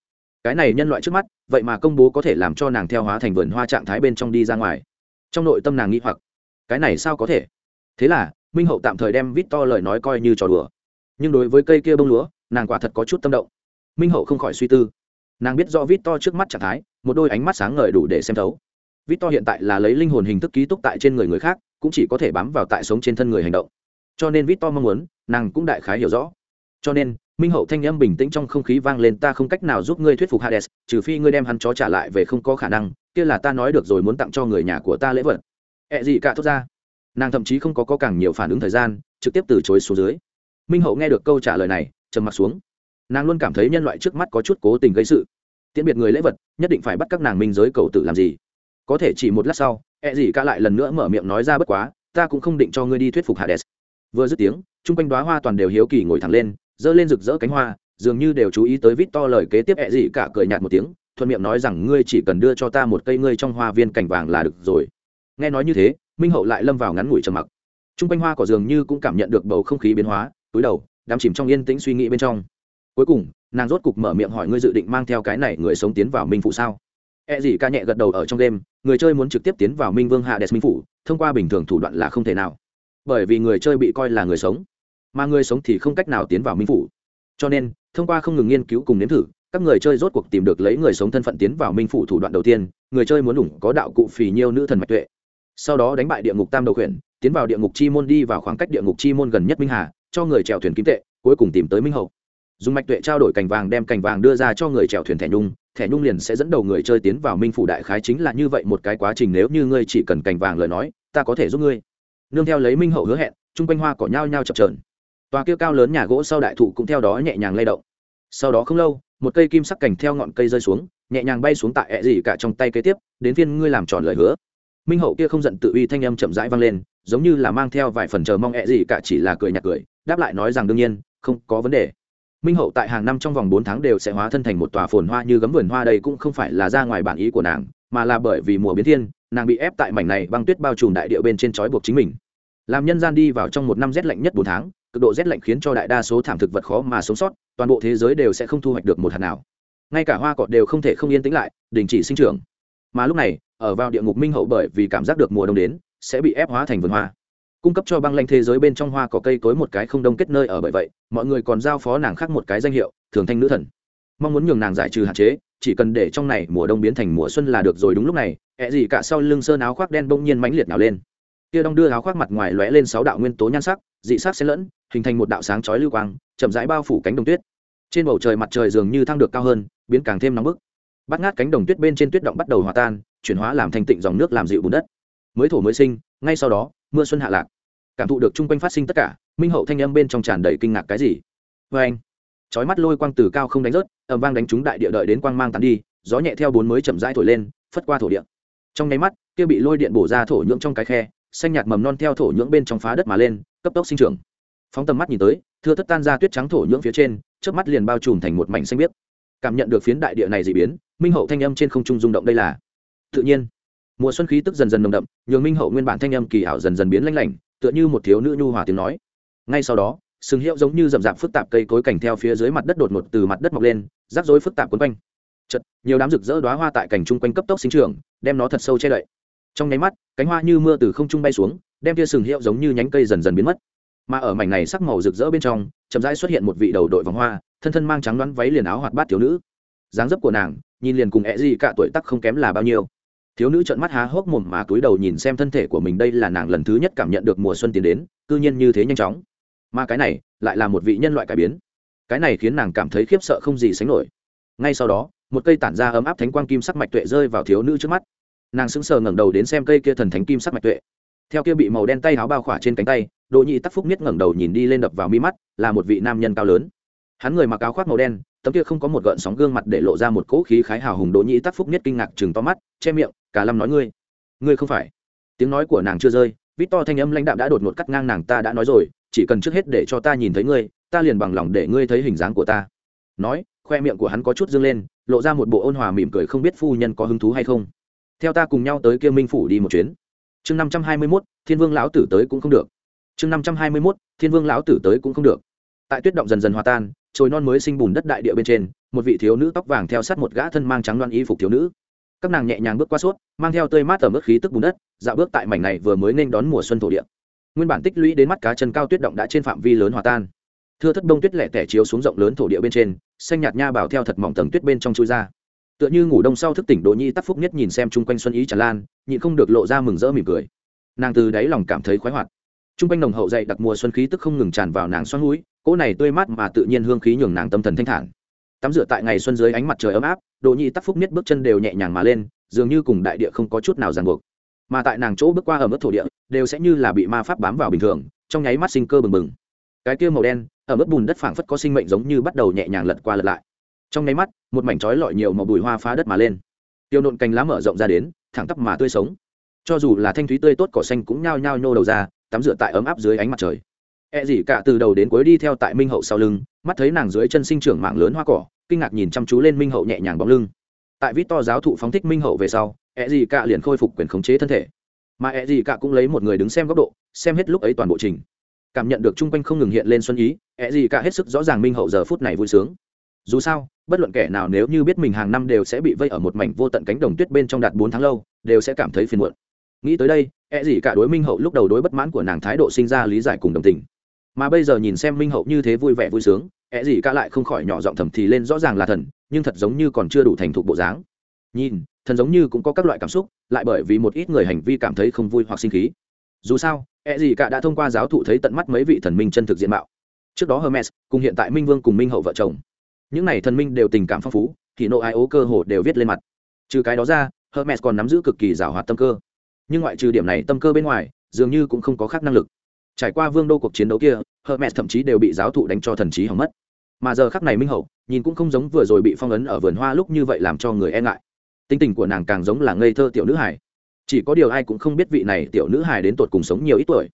S1: Cái này nhân loại trước mắt, vậy mà công bố có thể làm cho nàng theo hóa thành vườn hoa trạng thái bên trong đi ra ngoài. Trong nội tâm nàng nghĩ hoặc, cái này sao có thể? Thế là, minh hậu tạm thời đem vít to lời nói coi như trò đùa. Nhưng đối với cây kia bông lúa, nàng quả thật có chút tâm động. Minh hậu không khỏi suy tư. Nàng biết do vít to trước mắt trạng thái, một đôi ánh mắt sáng ngời đủ để xem thấu vít to hiện tại là lấy linh hồn hình thức ký túc tại trên người người khác cũng chỉ có thể bám vào tại sống trên thân người hành động. Cho nên vít to mong muốn nàng cũng đại khái hiểu rõ. Cho nên minh hậu thanh âm bình tĩnh trong không khí vang lên ta không cách nào giúp ngươi thuyết phục hades trừ phi ngươi đem hắn chó trả lại về không có khả năng kia là ta nói được rồi muốn tặng cho người nhà của ta lễ vật. E Ẹ gì cả thốt ra. Nàng thậm chí không có, có càng nhiều phản ứng thời gian trực tiếp từ chối xuống dưới. Minh hậu nghe được câu trả lời này trầm m ặ t xuống. Nàng luôn cảm thấy nhân loại trước mắt có chút cố tình gây sự. Tiễn biệt người lễ vật nhất định phải bắt các nàng minh giới cầu tự làm gì? Có thể chỉ một lát sau, ẹ gì cả lại lần nữa mở miệng nói ra bất quá, ta cũng không định cho ngươi đi thuyết phục hades. Vừa dứt tiếng, chung quanh đoá hoa toàn đều hiếu kỳ ngồi thẳng lên, giơ lên rực rỡ cánh hoa, dường như đều chú ý tới vít to lời kế tiếp ẹ gì cả cười nhạt một tiếng, thuận miệng nói rằng ngươi chỉ cần đưa cho ta một cây ngươi trong hoa viên cảnh vàng là được rồi. Nghe nói như thế, minh hậu lại lâm vào ngắn ngủi trầm mặc. Chung quanh hoa cỏ dường như cũng cảm nhận được bầu không khí biến hóa, túi đầu, đắm chìm trong yên tĩnh suy nghĩ bên trong. Cuối cùng, nàng rốt cục mở miệng hỏi ngươi dự định mang theo cái này người sống tiến vào minh phủ sao? E gì ca nhẹ gật đầu ở trong đêm người chơi muốn trực tiếp tiến vào minh vương hạ đès minh phủ, thông qua bình thường thủ đoạn là không thể nào. Bởi vì người chơi bị coi là người sống, mà người sống thì không cách nào tiến vào minh phủ. Cho nên, thông qua không ngừng nghiên cứu cùng nếm thử, các người chơi rốt cuộc tìm được lấy người sống thân phận tiến vào minh phủ thủ đoạn đầu tiên, người chơi muốn đủng có đạo cụ phì nhiêu nữ thần mạch tuệ. Sau đó đánh bại địa ngục tam đầu khuyển, tiến vào địa ngục chi môn đi vào khoảng cách địa ngục chi môn gần nhất minh hà, cho người chèo thuyền kim tệ, cuối cùng tìm tới minh hậu. Dùng mạch tuệ trao đổi cành vàng đem cành vàng đưa ra cho người chèo thuyền thẻ nhung thẻ nhung liền sẽ dẫn đầu người chơi tiến vào minh phủ đại khái chính là như vậy một cái quá trình, nếu như ngươi chỉ cần cành vàng lời nói, ta có thể giúp ngươi. Nương theo lấy minh hậu hứa hẹn, chung quanh hoa cỏ nhau nhau chập trờn tòa kia cao lớn nhà gỗ sau đại thụ cũng theo đó nhẹ nhàng lay động. Sau đó không lâu, một cây kim sắc cành theo ngọn cây rơi xuống, nhẹ nhàng bay xuống tại ẹ gì cả trong tay kế tiếp, đến phiên ngươi làm tròn lời hứa. Minh hậu kia không giận tự uy thanh âm chậm rãi vang lên, giống như là mang theo vài phần chờ mong ẹ gì cả chỉ là cười nhạt cười, đáp lại nói rằng đương nhiên, không có vấn đề minh hậu tại hàng năm trong vòng bốn tháng đều sẽ hóa thân thành một tòa phồn hoa như gấm vườn hoa đây cũng không phải là ra ngoài bản ý của nàng, mà là bởi vì mùa biến thiên, nàng bị ép tại mảnh này băng tuyết bao trùm đại địa bên trên trói buộc chính mình. Làm nhân gian đi vào trong một năm rét lạnh nhất bốn tháng, cực độ rét lạnh khiến cho đại đa số thảm thực vật khó mà sống sót, toàn bộ thế giới đều sẽ không thu hoạch được một hạt nào. Ngay cả hoa cỏ đều không thể không yên tĩnh lại, đình chỉ sinh trưởng. Mà lúc này, ở vào địa ngục minh hậu bởi vì cảm giác được mùa đông đến, sẽ bị ép hóa thành vườn hoa cung cấp cho băng lanh thế giới bên trong hoa cỏ cây cối một cái không đông kết nơi ở bởi vậy, mọi người còn giao phó nàng khác một cái danh hiệu, thường thanh nữ thần. Mong muốn nhường nàng giải trừ hạn chế, chỉ cần để trong này mùa đông biến thành mùa xuân là được rồi đúng lúc này ẹ gì cả sau lưng sơn áo khoác đen bỗng nhiên mãnh liệt nào lên. Kia đông đưa áo khoác mặt ngoài lóe lên sáu đạo nguyên tố nhan sắc, dị sắc xen lẫn, hình thành một đạo sáng chói lưu quang, chậm rãi bao phủ cánh đồng tuyết. Trên bầu trời mặt trời dường như thăng được cao hơn, biến càng thêm nóng bức. Bắt ngát cánh đồng tuyết bên trên tuyết động bắt đầu hòa tan, chuyển hóa làm thành tịnh dòng nước làm dịu bùn đất. Mới thổ mới sinh, ngay sau đó mưa xuân hạ lạc. Cảm thụ được chung quanh phát sinh tất cả, minh hậu thanh âm bên trong tràn đầy kinh ngạc cái gì? Vê anh trói mắt lôi quang từ cao không đánh rớt ẩm vang đánh trúng đại địa đợi đến quang mang tàn đi, gió nhẹ theo bốn mới chậm rãi thổi lên, phất qua thổ địa. Trong nháy mắt, kia bị lôi điện bổ ra thổ nhưỡng trong cái khe, xanh nhạt mầm non theo thổ nhưỡng bên trong phá đất mà lên, cấp tốc sinh trưởng. Phóng tầm mắt nhìn tới, thưa thất tan ra tuyết trắng thổ nhưỡng phía trên trước mắt liền bao trùm thành một mảnh xanh biếc. Cảm nhận được phiến đại địa này dị biến, minh hậu thanh âm trên không trung rung động đây là, tự nhiên mùa xuân khí tức dần dần nồng đậm, nhường minh hậu nguyên bản thanh âm kỳ ảo dần dần biến lanh lảnh, tựa như một thiếu nữ nhu hòa tiếng nói. Ngay sau đó, sừng hiệu giống như rậm rạp phức tạp cây cối cảnh theo phía dưới mặt đất đột ngột từ mặt đất mọc lên, rắc rối phức tạp quấn quanh. Chật nhiều đám rực rỡ đoá hoa tại cảnh chung quanh cấp tốc sinh trưởng, đem nó thật sâu che đậy. Trong nháy mắt, cánh hoa như mưa từ không trung bay xuống, đem tia sừng hiệu giống như nhánh cây dần dần biến mất. Mà ở mảnh này sắc màu rực rỡ bên trong, chậm rãi xuất hiện một vị đầu đội vòng hoa, thân thân mang trắng đoán váy liền áo hoạt bát thiếu nữ. Dáng dấp của nàng, nhìn liền cùng ẹ gì cả tuổi tắc không kém là bao nhiêu thiếu nữ trợn mắt há hốc mồm mà cúi đầu nhìn xem thân thể của mình, đây là nàng lần thứ nhất cảm nhận được mùa xuân tiến đến, cư nhiên như thế nhanh chóng. Mà cái này lại là một vị nhân loại cải biến. Cái này khiến nàng cảm thấy khiếp sợ không gì sánh nổi. Ngay sau đó, một cây tản ra ấm áp thánh quang kim sắc mạch tuệ rơi vào thiếu nữ trước mắt. Nàng sững sờ ngẩng đầu đến xem cây kia thần thánh kim sắc mạch tuệ. Theo kia bị màu đen tay áo bao khỏa trên cánh tay, đỗ nhị tắc phúc miết ngẩng đầu nhìn đi lên đập vào mi mắt, là một vị nam nhân cao lớn. Hắn người mặc áo khoác màu đen, tấm kia không có một gợn sóng gương mặt để lộ ra một cỗ khí khái hào hùng, đỗ nhị tắc phúc miết kinh ngạc chừng to mắt, che miệng cả lâm nói ngươi ngươi không phải. Tiếng nói của nàng chưa rơi vít to thanh âm lãnh đạm đã đột ngột cắt ngang nàng ta đã nói rồi, chỉ cần trước hết để cho ta nhìn thấy ngươi, ta liền bằng lòng để ngươi thấy hình dáng của ta. Nói, khoe miệng của hắn có chút dâng lên, lộ ra một bộ ôn hòa mỉm cười không biết phu nhân có hứng thú hay không. Theo ta cùng nhau tới kia minh phủ đi một chuyến. Chương năm trăm hai mươi mốt, thiên vương lão tử tới cũng không được. Chương năm trăm hai mươi mốt, thiên vương lão tử tới cũng không được. Tại tuyết động dần dần hòa tan, trồi non mới sinh bùn đất đại địa bên trên, một vị thiếu nữ tóc vàng theo sát một gã thân mang trắng loan y phục thiếu nữ các nàng nhẹ nhàng bước qua suốt, mang theo tơi mát ở mức khí tức bùn đất, dạo bước tại mảnh này vừa mới nên đón mùa xuân thổ địa. Nguyên bản tích lũy đến mắt cá chân cao tuyết động đã trên phạm vi lớn hòa tan. Thưa thất đông tuyết lẻ tẻ chiếu xuống rộng lớn thổ địa bên trên, xanh nhạt nha bảo theo thật mỏng tầng tuyết bên trong chui ra. Tựa như ngủ đông sau thức tỉnh đỗ nhi tắc phúc nhất nhìn xem chung quanh xuân ý tràn lan, nhịn không được lộ ra mừng rỡ mỉm cười. Nàng từ đáy lòng cảm thấy khoái hoạt. Chung quanh nồng hậu dậy đặc mùa xuân khí tức không ngừng tràn vào nàng xoắn núi, cỗ này tươi mát mà tự nhiên hương khí nhường nàng tâm thần thanh thản tắm rửa tại ngày xuân dưới ánh mặt trời ấm áp, đỗ nhi tắc phúc miết bước chân đều nhẹ nhàng mà lên, dường như cùng đại địa không có chút nào ràng buộc. Mà tại nàng chỗ bước qua ở mức thổ địa, đều sẽ như là bị ma pháp bám vào bình thường, trong nháy mắt sinh cơ bừng bừng. Cái kia màu đen, ở mức bùn đất phảng phất có sinh mệnh giống như bắt đầu nhẹ nhàng lật qua lật lại. Trong nháy mắt, một mảnh trói lọi nhiều màu bùi hoa phá đất mà lên. Tiêu nộn cành lá mở rộng ra đến, thẳng tắp mà tươi sống. Cho dù là thanh thúy tươi tốt cỏ xanh cũng nhao nhao nhô đầu ra, tắm rửa tại ấm áp dưới ánh mặt trời. E gì cả từ đầu đến cuối đi theo tại Minh Hậu sau lưng, mắt thấy nàng dưới chân sinh trưởng mạng lớn hoa cỏ, kinh ngạc nhìn chăm chú lên Minh Hậu nhẹ nhàng bóng lưng. Tại vít to giáo thụ phóng thích Minh Hậu về sau, E gì cả liền khôi phục quyền khống chế thân thể. Mà E gì cả cũng lấy một người đứng xem góc độ, xem hết lúc ấy toàn bộ trình. Cảm nhận được trung quanh không ngừng hiện lên xuân ý, E gì cả hết sức rõ ràng Minh Hậu giờ phút này vui sướng. Dù sao, bất luận kẻ nào nếu như biết mình hàng năm đều sẽ bị vây ở một mảnh vô tận cánh đồng tuyết bên trong đạt bốn tháng lâu, đều sẽ cảm thấy phiền muộn. Nghĩ tới đây, E gì cả đối Minh Hậu lúc đầu đối bất mãn của nàng thái độ sinh ra lý giải cùng đồng tình mà bây giờ nhìn xem minh hậu như thế vui vẻ vui sướng ẹ gì cả lại không khỏi nhỏ giọng thầm thì lên rõ ràng là thần, nhưng thật giống như còn chưa đủ thành thục bộ dáng. Nhìn, thần giống như cũng có các loại cảm xúc, lại bởi vì một ít người hành vi cảm thấy không vui hoặc sinh khí. Dù sao ẹ gì cả đã thông qua giáo thụ thấy tận mắt mấy vị thần minh chân thực diện mạo. Trước đó hermes cùng hiện tại minh vương cùng minh hậu vợ chồng. Những n à y thần minh đều tình cảm phong phú, thì nộ ai ố cơ hồ đều viết lên mặt. Trừ cái đó ra, hermes còn nắm giữ cực kỳ giảo hoạt tâm cơ. Nhưng ngoại trừ điểm này tâm cơ bên ngoài, dường như cũng không có khác năng lực trải qua vương đô cuộc chiến đấu kia, hermes thậm chí đều bị giáo thụ đánh cho thần trí hỏng mất. Mà giờ khắc này minh hậu, nhìn cũng không giống vừa rồi bị phong ấn ở vườn hoa lúc như vậy làm cho người e ngại. Tính tình của nàng càng giống là ngây thơ tiểu nữ hải chỉ có điều ai cũng không biết vị này tiểu nữ hải đến tột cùng sống nhiều ít tuổi.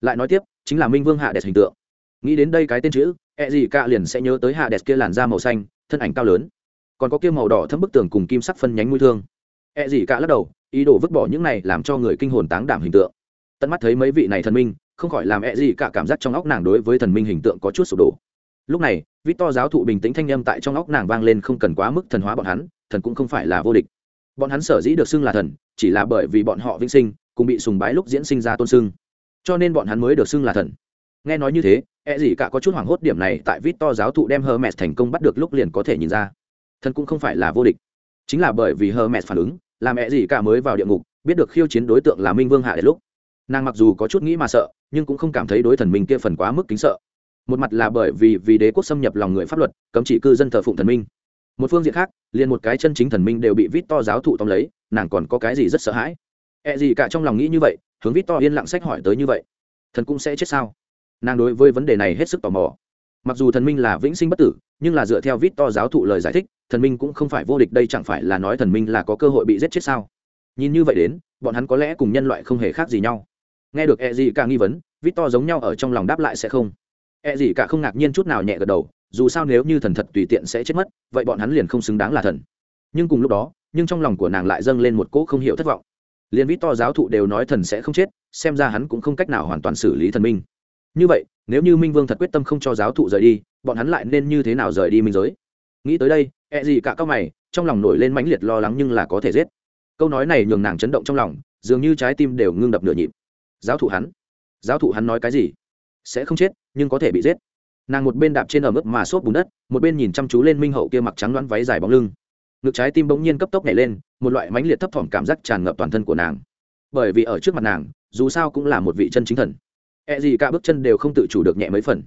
S1: Lại nói tiếp, chính là minh vương hạ đẹp hình tượng. Nghĩ đến đây cái tên chữ e gì cả liền sẽ nhớ tới hạ đẹp kia làn da màu xanh, thân ảnh cao lớn. Còn có kia màu đỏ thấm bức tường cùng kim sắc phân nhánh mũi thương. E gì cả lắc đầu, ý đồ vứt bỏ những này làm cho người kinh hồn táng đảm hình tượng. Tận mắt thấy mấy vị này thần minh không khỏi làm ẹ gì cả cảm giác trong óc nàng đối với thần minh hình tượng có chút sụp đổ. Lúc này vít to giáo thụ bình tĩnh thanh â m tại trong óc nàng vang lên không cần quá mức thần hóa bọn hắn, thần cũng không phải là vô địch. Bọn hắn sở dĩ được xưng là thần, chỉ là bởi vì bọn họ vĩnh sinh, cùng bị sùng bái lúc diễn sinh ra tôn xưng. Cho nên bọn hắn mới được xưng là thần. Nghe nói như thế e gì cả có chút hoảng hốt điểm này tại vít to giáo thụ đem hermes thành công bắt được lúc liền có thể nhìn ra. Thần cũng không phải là vô địch. Chính là bởi vì hermes phản ứng, làm e gì cả mới vào địa ngục, biết được khiêu chiến đối tượng là minh vương hạ đến lúc nàng mặc dù có chút nghĩ mà sợ, nhưng cũng không cảm thấy đối thần minh kia phần quá mức kính sợ. Một mặt là bởi vì vì đế quốc xâm nhập lòng người pháp luật, cấm chỉ cư dân thờ phụng thần minh. Một phương diện khác, liền một cái chân chính thần minh đều bị vít to giáo thụ tóm lấy, nàng còn có cái gì rất sợ hãi? E gì cả trong lòng nghĩ như vậy, hướng vít to yên lặng sách hỏi tới như vậy. Thần cũng sẽ chết sao? Nàng đối với vấn đề này hết sức tò mò. Mặc dù thần minh là vĩnh sinh bất tử, nhưng là dựa theo vít to giáo thụ lời giải thích, thần minh cũng không phải vô địch đây chẳng phải là nói thần minh là có cơ hội bị giết chết sao? Nhìn như vậy đến, bọn hắn có lẽ cùng nhân loại không hề khác gì nhau nghe được e gì cả nghi vấn vít to giống nhau ở trong lòng đáp lại sẽ không. E gì cả không ngạc nhiên chút nào nhẹ gật đầu, dù sao nếu như thần thật tùy tiện sẽ chết mất, vậy bọn hắn liền không xứng đáng là thần. Nhưng cùng lúc đó, nhưng trong lòng của nàng lại dâng lên một cỗ không hiểu thất vọng. Liền vít to giáo thụ đều nói thần sẽ không chết, xem ra hắn cũng không cách nào hoàn toàn xử lý thần minh. Như vậy, nếu như minh vương thật quyết tâm không cho giáo thụ rời đi, bọn hắn lại nên như thế nào rời đi minh giới? Nghĩ tới đây e gì cả cao mày, trong lòng nổi lên mãnh liệt lo lắng nhưng là có thể giết. Câu nói này nhường nàng chấn động trong lòng, dường như trái tim đều ngưng đập nửa nhịp giáo thụ hắn. Giáo thụ hắn nói cái gì? Sẽ không chết, nhưng có thể bị giết. Nàng một bên đạp trên ở mức mà xốp bùn đất, một bên nhìn chăm chú lên minh hậu kia mặc trắng đoán váy dài bóng lưng. Ngực trái tim bỗng nhiên cấp tốc nhảy lên, một loại mãnh liệt thấp thỏm cảm giác tràn ngập toàn thân của nàng. Bởi vì ở trước mặt nàng, dù sao cũng là một vị chân chính thần. E gì cả bước chân đều không tự chủ được nhẹ mấy phần.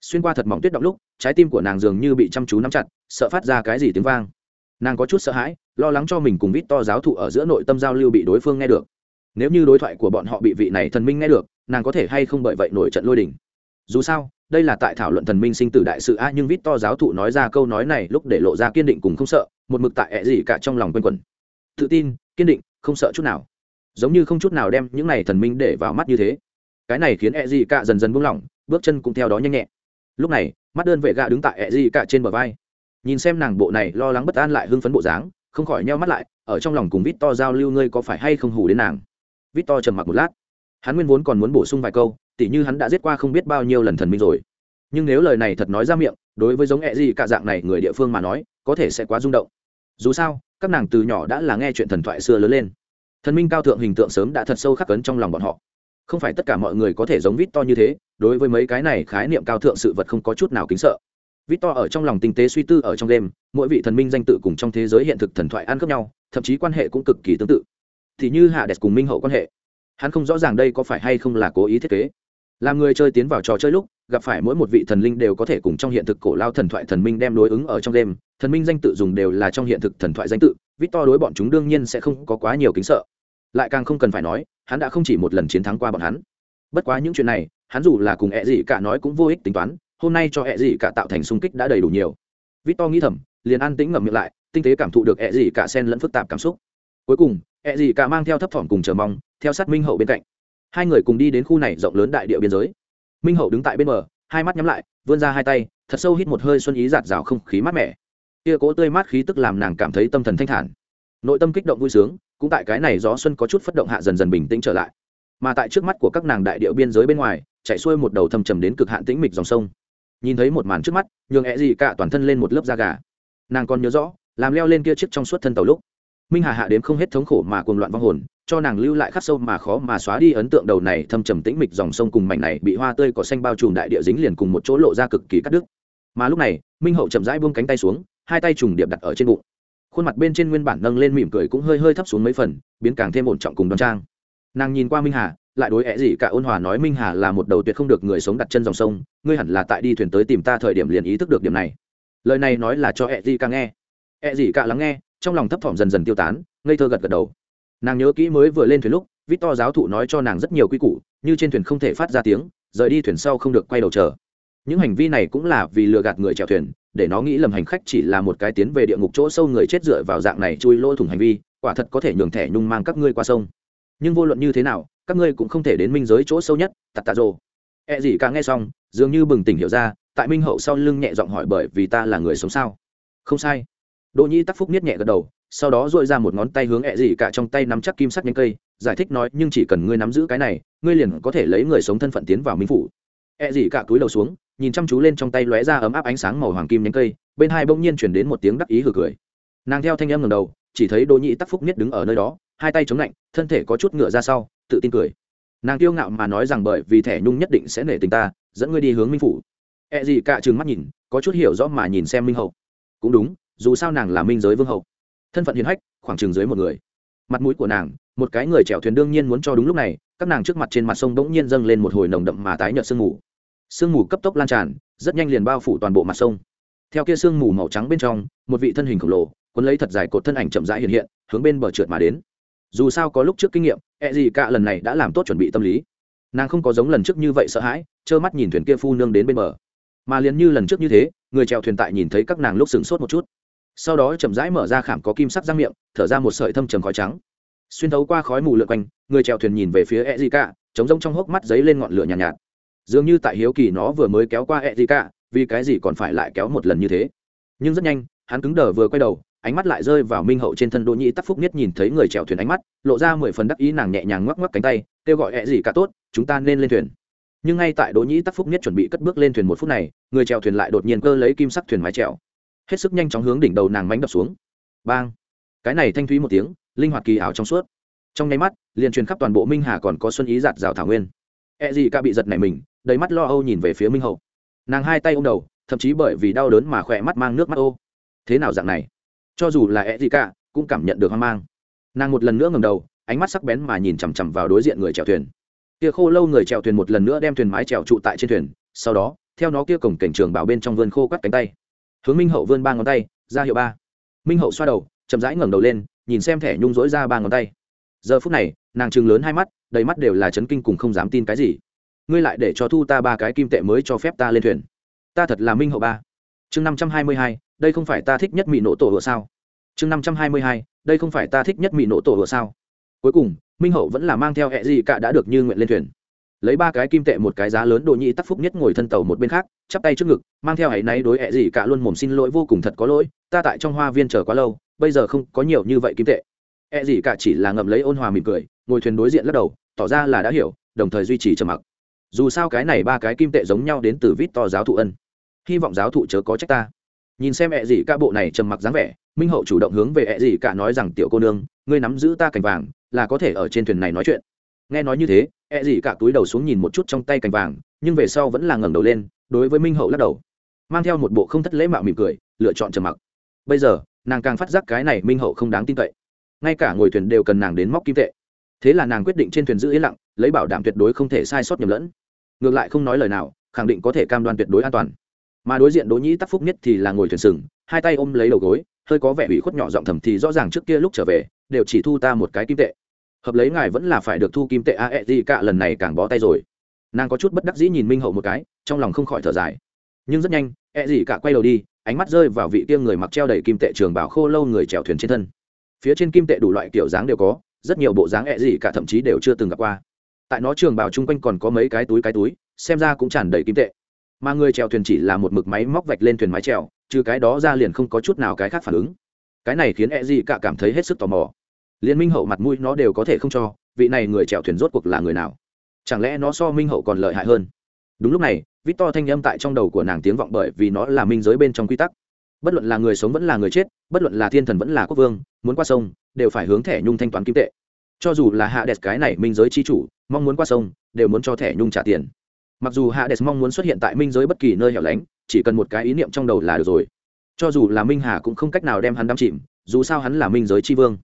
S1: Xuyên qua thật mỏng tuyết động lúc, trái tim của nàng dường như bị chăm chú nắm chặt, sợ phát ra cái gì tiếng vang. Nàng có chút sợ hãi, lo lắng cho mình cùng vít to giáo thụ ở giữa nội tâm giao lưu bị đối phương nghe được nếu như đối thoại của bọn họ bị vị này thần minh nghe được, nàng có thể hay không bởi vậy nổi trận lôi đình? Dù sao, đây là tại thảo luận thần minh sinh tử đại sự a, nhưng vít to giáo thụ nói ra câu nói này lúc để lộ ra kiên định cùng không sợ, một mực tại ẹ gì cả trong lòng quanh quẩn. Tự tin, kiên định, không sợ chút nào. Giống như không chút nào đem những này thần minh để vào mắt như thế. Cái này khiến ẹ gì cả dần dần buông lỏng, bước chân cũng theo đó nhanh nhẹ. Lúc này, mắt đơn vệ gạ đứng tại ẹ gì cả trên bờ vai. Nhìn xem nàng bộ này lo lắng bất an lại hưng phấn bộ dáng, không khỏi nheo mắt lại, ở trong lòng cùng vít to giao lưu ngươi có phải hay không hù đến nàng vít to trầm mặc một lát. Hắn nguyên vốn còn muốn bổ sung vài câu, tỉ như hắn đã giết qua không biết bao nhiêu lần thần minh rồi. Nhưng nếu lời này thật nói ra miệng, đối với giống ẹ gì cả dạng này người địa phương mà nói, có thể sẽ quá rung động. Dù sao, các nàng từ nhỏ đã là nghe chuyện thần thoại xưa lớn lên. Thần minh cao thượng hình tượng sớm đã thật sâu khắc cấn trong lòng bọn họ. Không phải tất cả mọi người có thể giống vít to như thế, đối với mấy cái này khái niệm cao thượng sự vật không có chút nào kính sợ. Vít to ở trong lòng tinh tế suy tư ở trong đêm, mỗi vị thần minh danh tự cùng trong thế giới hiện thực thần thoại ăn khớp nhau, thậm chí quan hệ cũng cực kỳ tương tự thì như hạ đẹp cùng minh hậu quan hệ. Hắn không rõ ràng đây có phải hay không là cố ý thiết kế. Làm người chơi tiến vào trò chơi lúc, gặp phải mỗi một vị thần linh đều có thể cùng trong hiện thực cổ lao thần thoại thần minh đem đối ứng ở trong đêm. Thần minh danh tự dùng đều là trong hiện thực thần thoại danh tự, vít to đối bọn chúng đương nhiên sẽ không có quá nhiều kính sợ. Lại càng không cần phải nói, hắn đã không chỉ một lần chiến thắng qua bọn hắn. Bất quá những chuyện này, hắn dù là cùng e ẹ gì cả nói cũng vô ích tính toán, hôm nay cho e ẹ gì cả tạo thành sung kích đã đầy đủ nhiều. Vít to nghĩ thầm, liền an tĩnh ngậm miệng lại, tinh tế cảm thụ được e ẹ gì cả sen lẫn phức tạp cảm xúc. Cuối cùng E ẹ gì cả mang theo thấp thỏm cùng chờ mong, theo sát minh hậu bên cạnh. Hai người cùng đi đến khu này rộng lớn đại địa biên giới. Minh hậu đứng tại bên bờ, hai mắt nhắm lại, vươn ra hai tay, thật sâu hít một hơi xuân ý giạt rào không khí mát mẻ. Kia cố tươi mát khí tức làm nàng cảm thấy tâm thần thanh thản. Nội tâm kích động vui sướng, cũng tại cái này gió xuân có chút phất động hạ dần dần bình tĩnh trở lại. Mà tại trước mắt của các nàng đại điệu biên giới bên ngoài chạy xuôi một đầu thâm trầm đến cực hạn tĩnh mịch dòng sông. Nhìn thấy một màn trước mắt, nhường e ẹ gì cả toàn thân lên một lớp da gà. Nàng còn nhớ rõ, làm leo lên kia chiếc trong suốt thân tàu lúc minh hà hạ đến không hết thống khổ mà cuồng loạn vong hồn, cho nàng lưu lại khắc sâu mà khó mà xóa đi ấn tượng đầu này thâm trầm tĩnh mịch dòng sông cùng mảnh này bị hoa tươi có xanh bao trùm đại địa dính liền cùng một chỗ lộ ra cực kỳ cắt đứt. Mà lúc này, minh hậu chậm rãi buông cánh tay xuống, hai tay trùng điệp đặt ở trên bụng. Khuôn mặt bên trên nguyên bản nâng lên mỉm cười cũng hơi hơi thấp xuống mấy phần, biến càng thêm ổn trọng cùng đoan trang. Nàng nhìn qua minh hà, lại đối ẹ gì cả ôn hòa nói minh hà là một đầu tuyệt không được người sống đặt chân dòng sông, ngươi hẳn là tại đi thuyền tới tìm ta thời điểm liền ý thức được điểm này. Lời này nói là cho ẹ gì cả nghe. Ẹ gì cả lắng nghe trong lòng thấp thỏm dần dần tiêu tán, ngây thơ gật gật đầu. Nàng nhớ kỹ mới vừa lên thuyền lúc vít to giáo thụ nói cho nàng rất nhiều quy củ, như trên thuyền không thể phát ra tiếng, rời đi thuyền sau không được quay đầu chờ. Những hành vi này cũng là vì lừa gạt người chèo thuyền, để nó nghĩ lầm hành khách chỉ là một cái tiến về địa ngục chỗ sâu người chết dựa vào dạng này chui lỗ thủng hành vi, quả thật có thể nhường thẻ nhung mang các ngươi qua sông. Nhưng vô luận như thế nào, các ngươi cũng không thể đến minh giới chỗ sâu nhất, tạt tạ rồ. E gì cả nghe xong, dường như bừng tỉnh hiểu ra, tại minh hậu sau lưng nhẹ giọng hỏi bởi vì ta là người sống sao? Không sai đỗ nhi tắc phúc niết nhẹ gật đầu, sau đó dội ra một ngón tay hướng ẹ gì cả trong tay nắm chắc kim sắc nhánh cây, giải thích nói, nhưng chỉ cần ngươi nắm giữ cái này, ngươi liền có thể lấy người sống thân phận tiến vào minh phủ. Ẹ gì cả túi đầu xuống, nhìn chăm chú lên trong tay lóe ra ấm áp ánh sáng màu hoàng kim nhánh cây, bên hai bỗng nhiên chuyển đến một tiếng đắc ý hử cười. Nàng theo thanh âm ngầm đầu, chỉ thấy đỗ nhĩ tắc phúc niết đứng ở nơi đó, hai tay chống lạnh, thân thể có chút ngựa ra sau, tự tin cười. Nàng kiêu ngạo mà nói rằng bởi vì thẻ nhung nhất định sẽ nể tình ta, dẫn ngươi đi hướng minh phủ. Ẹ gì cả trừng mắt nhìn, có chút hiểu rõ mà nhìn xem minh hậu. Cũng đúng dù sao nàng là minh giới vương hậu. Thân phận hiền hách, khoảng chừng dưới một người. Mặt mũi của nàng, một cái người chèo thuyền đương nhiên muốn cho đúng lúc này, các nàng trước mặt trên mặt sông bỗng nhiên dâng lên một hồi nồng đậm mà tái nhợt sương mù. Sương mù cấp tốc lan tràn, rất nhanh liền bao phủ toàn bộ mặt sông. Theo kia sương mù màu trắng bên trong, một vị thân hình khổng lồ, cuốn lấy thật dài cột thân ảnh chậm rãi hiện hiện, hướng bên bờ trượt mà đến. Dù sao có lúc trước kinh nghiệm e gì cả lần này đã làm tốt chuẩn bị tâm lý. Nàng không có giống lần trước như vậy sợ hãi, trơ mắt nhìn thuyền kia phu nương đến bên bờ. Mà liền như lần trước như thế, người chèo thuyền tại nhìn thấy các nàng lúc sửng sốt một chút sau đó chậm rãi mở ra khảm có kim sắc răng miệng thở ra một sợi thâm trầm khói trắng. Xuyên thấu qua khói mù lượn quanh người chèo thuyền nhìn về phía e d cả chống rông trong hốc mắt giấy lên ngọn lửa nhàn nhạt, nhạt. Dường như tại hiếu kỳ nó vừa mới kéo qua e d cả vì cái gì còn phải lại kéo một lần như thế? Nhưng rất nhanh hắn cứng đờ vừa quay đầu ánh mắt lại rơi vào minh hậu trên thân đỗ nhĩ tắc phúc nhất nhìn thấy người chèo thuyền ánh mắt lộ ra mười phần đắc ý nàng nhẹ nhàng ngoắc ngoắc cánh tay kêu gọi ẹ gì cả tốt chúng ta nên lên thuyền. Nhưng ngay tại đỗ nhĩ tắc phúc nhất chuẩn bị cất bước lên thuyền một phút này người chèo thuyền lại đột nhiên cơ lấy kim sắc thuyền mái chèo hết sức nhanh chóng hướng đỉnh đầu nàng mánh đập xuống. Bang! Cái này thanh thúy một tiếng, linh hoạt kỳ ảo trong suốt. Trong nháy mắt, liền truyền khắp toàn bộ minh hà còn có xuân ý giạt rào thảo nguyên. E gì ca bị giật này mình, đầy mắt lo âu nhìn về phía minh hậu. Nàng hai tay ô m đầu, thậm chí bởi vì đau đớn mà khỏe mắt mang nước mắt ô. Thế nào dạng này? Cho dù là e gì cả cũng cảm nhận được hoang mang. Nàng một lần nữa ngầm đầu, ánh mắt sắc bén mà nhìn chằm chằm vào đối diện người chèo thuyền. Kia khô lâu người chèo thuyền một lần nữa đem thuyền mái chèo trụ tại trên thuyền, sau đó, theo nó kia cổng cảnh trường bảo bên trong vườn khô cắt cánh tay hướng minh hậu vươn ba ngón tay, ra hiệu ba. Minh hậu xoa đầu, chậm rãi ngẩng đầu lên, nhìn xem thẻ nhung dối ra ba ngón tay. Giờ phút này, nàng chừng lớn hai mắt, đầy mắt đều là chấn kinh cùng không dám tin cái gì. Ngươi lại để cho thu ta ba cái kim tệ mới cho phép ta lên thuyền. Ta thật là minh hậu ba. Chương năm trăm hai mươi hai, đây không phải ta thích nhất mỹ nổ tổ hựa sao? Chương năm trăm hai mươi hai, đây không phải ta thích nhất mỹ nổ tổ hựa sao? Cuối cùng, minh hậu vẫn là mang theo hẹ gì cả đã được như nguyện lên thuyền lấy ba cái kim tệ một cái giá lớn đồ nhị tắc phúc nhất ngồi thân tàu một bên khác, chắp tay trước ngực, mang theo hãy náy đối hẹ gì cả luôn mồm xin lỗi vô cùng thật có lỗi, ta tại trong hoa viên chờ quá lâu, bây giờ không có nhiều như vậy kim tệ. Hẹ gì cả chỉ là ngậm lấy ôn hòa mỉm cười, ngồi thuyền đối diện lắc đầu, tỏ ra là đã hiểu, đồng thời duy trì trầm mặc. Dù sao cái này ba cái kim tệ giống nhau đến từ vít to giáo thụ ân. Hy vọng giáo thụ chớ có trách ta. Nhìn xem ẹ gì cả bộ này trầm mặc dáng vẻ, minh hậu chủ động hướng về ẹ gì cả nói rằng, tiểu cô nương, ngươi nắm giữ ta cảnh vàng, là có thể ở trên thuyền này nói chuyện nghe nói như thế e gì cả túi đầu xuống nhìn một chút trong tay cành vàng, nhưng về sau vẫn là ngẩng đầu lên, đối với minh hậu lắc đầu. Mang theo một bộ không thất lễ mạo mỉm cười, lựa chọn trầm mặc. Bây giờ, nàng càng phát giác cái này minh hậu không đáng tin cậy. Ngay cả ngồi thuyền đều cần nàng đến móc kim tệ. Thế là nàng quyết định trên thuyền giữ yên lặng, lấy bảo đảm tuyệt đối không thể sai sót nhầm lẫn. Ngược lại không nói lời nào, khẳng định có thể cam đoan tuyệt đối an toàn. Mà đối diện đỗ nhĩ tắc phúc nhất thì là ngồi thuyền sừng, hai tay ôm lấy đầu gối, hơi có vẻ ủy khuất nhỏ giọng thầm thì rõ ràng trước kia lúc trở về, đều chỉ thu ta một cái kim tệ hợp lấy ngài vẫn là phải được thu kim tệ a e gì cả lần này càng bó tay rồi. Nàng có chút bất đắc dĩ nhìn minh hậu một cái, trong lòng không khỏi thở dài. Nhưng rất nhanh e gì cả quay đầu đi, ánh mắt rơi vào vị kia người mặc treo đầy kim tệ trường bảo khô lâu người chèo thuyền trên thân. Phía trên kim tệ đủ loại kiểu dáng đều có, rất nhiều bộ dáng e gì cả thậm chí đều chưa từng gặp qua. Tại nó trường bảo chung quanh còn có mấy cái túi cái túi, xem ra cũng tràn đầy kim tệ. Mà người chèo thuyền chỉ là một mực máy móc vạch lên thuyền mái chèo trừ cái đó ra liền không có chút nào cái khác phản ứng. Cái này khiến e gì cả cảm thấy hết sức tò mò liên minh hậu mặt mũi nó đều có thể không cho, vị này người chèo thuyền rốt cuộc là người nào? Chẳng lẽ nó so minh hậu còn lợi hại hơn? Đúng lúc này vít to thanh âm tại trong đầu của nàng tiếng vọng bởi vì nó là minh giới bên trong quy tắc. Bất luận là người sống vẫn là người chết, bất luận là thiên thần vẫn là quốc vương, muốn qua sông, đều phải hướng thẻ nhung thanh toán kim tệ. Cho dù là hạ đẹp cái này minh giới chi chủ, mong muốn qua sông, đều muốn cho thẻ nhung trả tiền. Mặc dù hạ đẹp mong muốn xuất hiện tại minh giới bất kỳ nơi hẻo lánh, chỉ cần một cái ý niệm trong đầu là được rồi. Cho dù là minh hà cũng không cách nào đem hắn đắm chìm, dù sao hắn là minh giới tri vương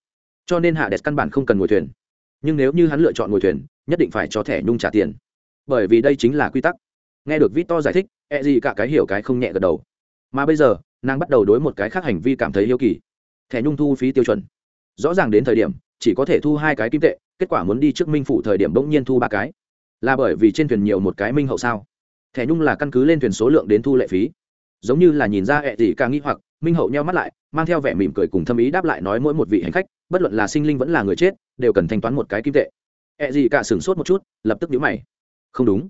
S1: cho nên hạ đẹp căn bản không cần ngồi thuyền. Nhưng nếu như hắn lựa chọn ngồi thuyền, nhất định phải cho thẻ nhung trả tiền. Bởi vì đây chính là quy tắc. Nghe được vít to giải thích e gì cả cái hiểu cái không nhẹ gật đầu. Mà bây giờ, nàng bắt đầu đối một cái khác hành vi cảm thấy yêu kỳ. Thẻ nhung thu phí tiêu chuẩn. Rõ ràng đến thời điểm, chỉ có thể thu hai cái kim tệ, kết quả muốn đi trước minh phụ thời điểm bỗng nhiên thu ba cái. Là bởi vì trên thuyền nhiều một cái minh hậu sao? Thẻ nhung là căn cứ lên thuyền số lượng đến thu lệ phí. Giống như là nhìn ra ẹ gì cả nghĩ hoặc, minh hậu nheo mắt lại mang theo vẻ mỉm cười cùng thâm ý đáp lại nói mỗi một vị hành khách, bất luận là sinh linh vẫn là người chết, đều cần thanh toán một cái kim tệ. E gì cả sửng sốt một chút, lập tức nhíu mày. Không đúng.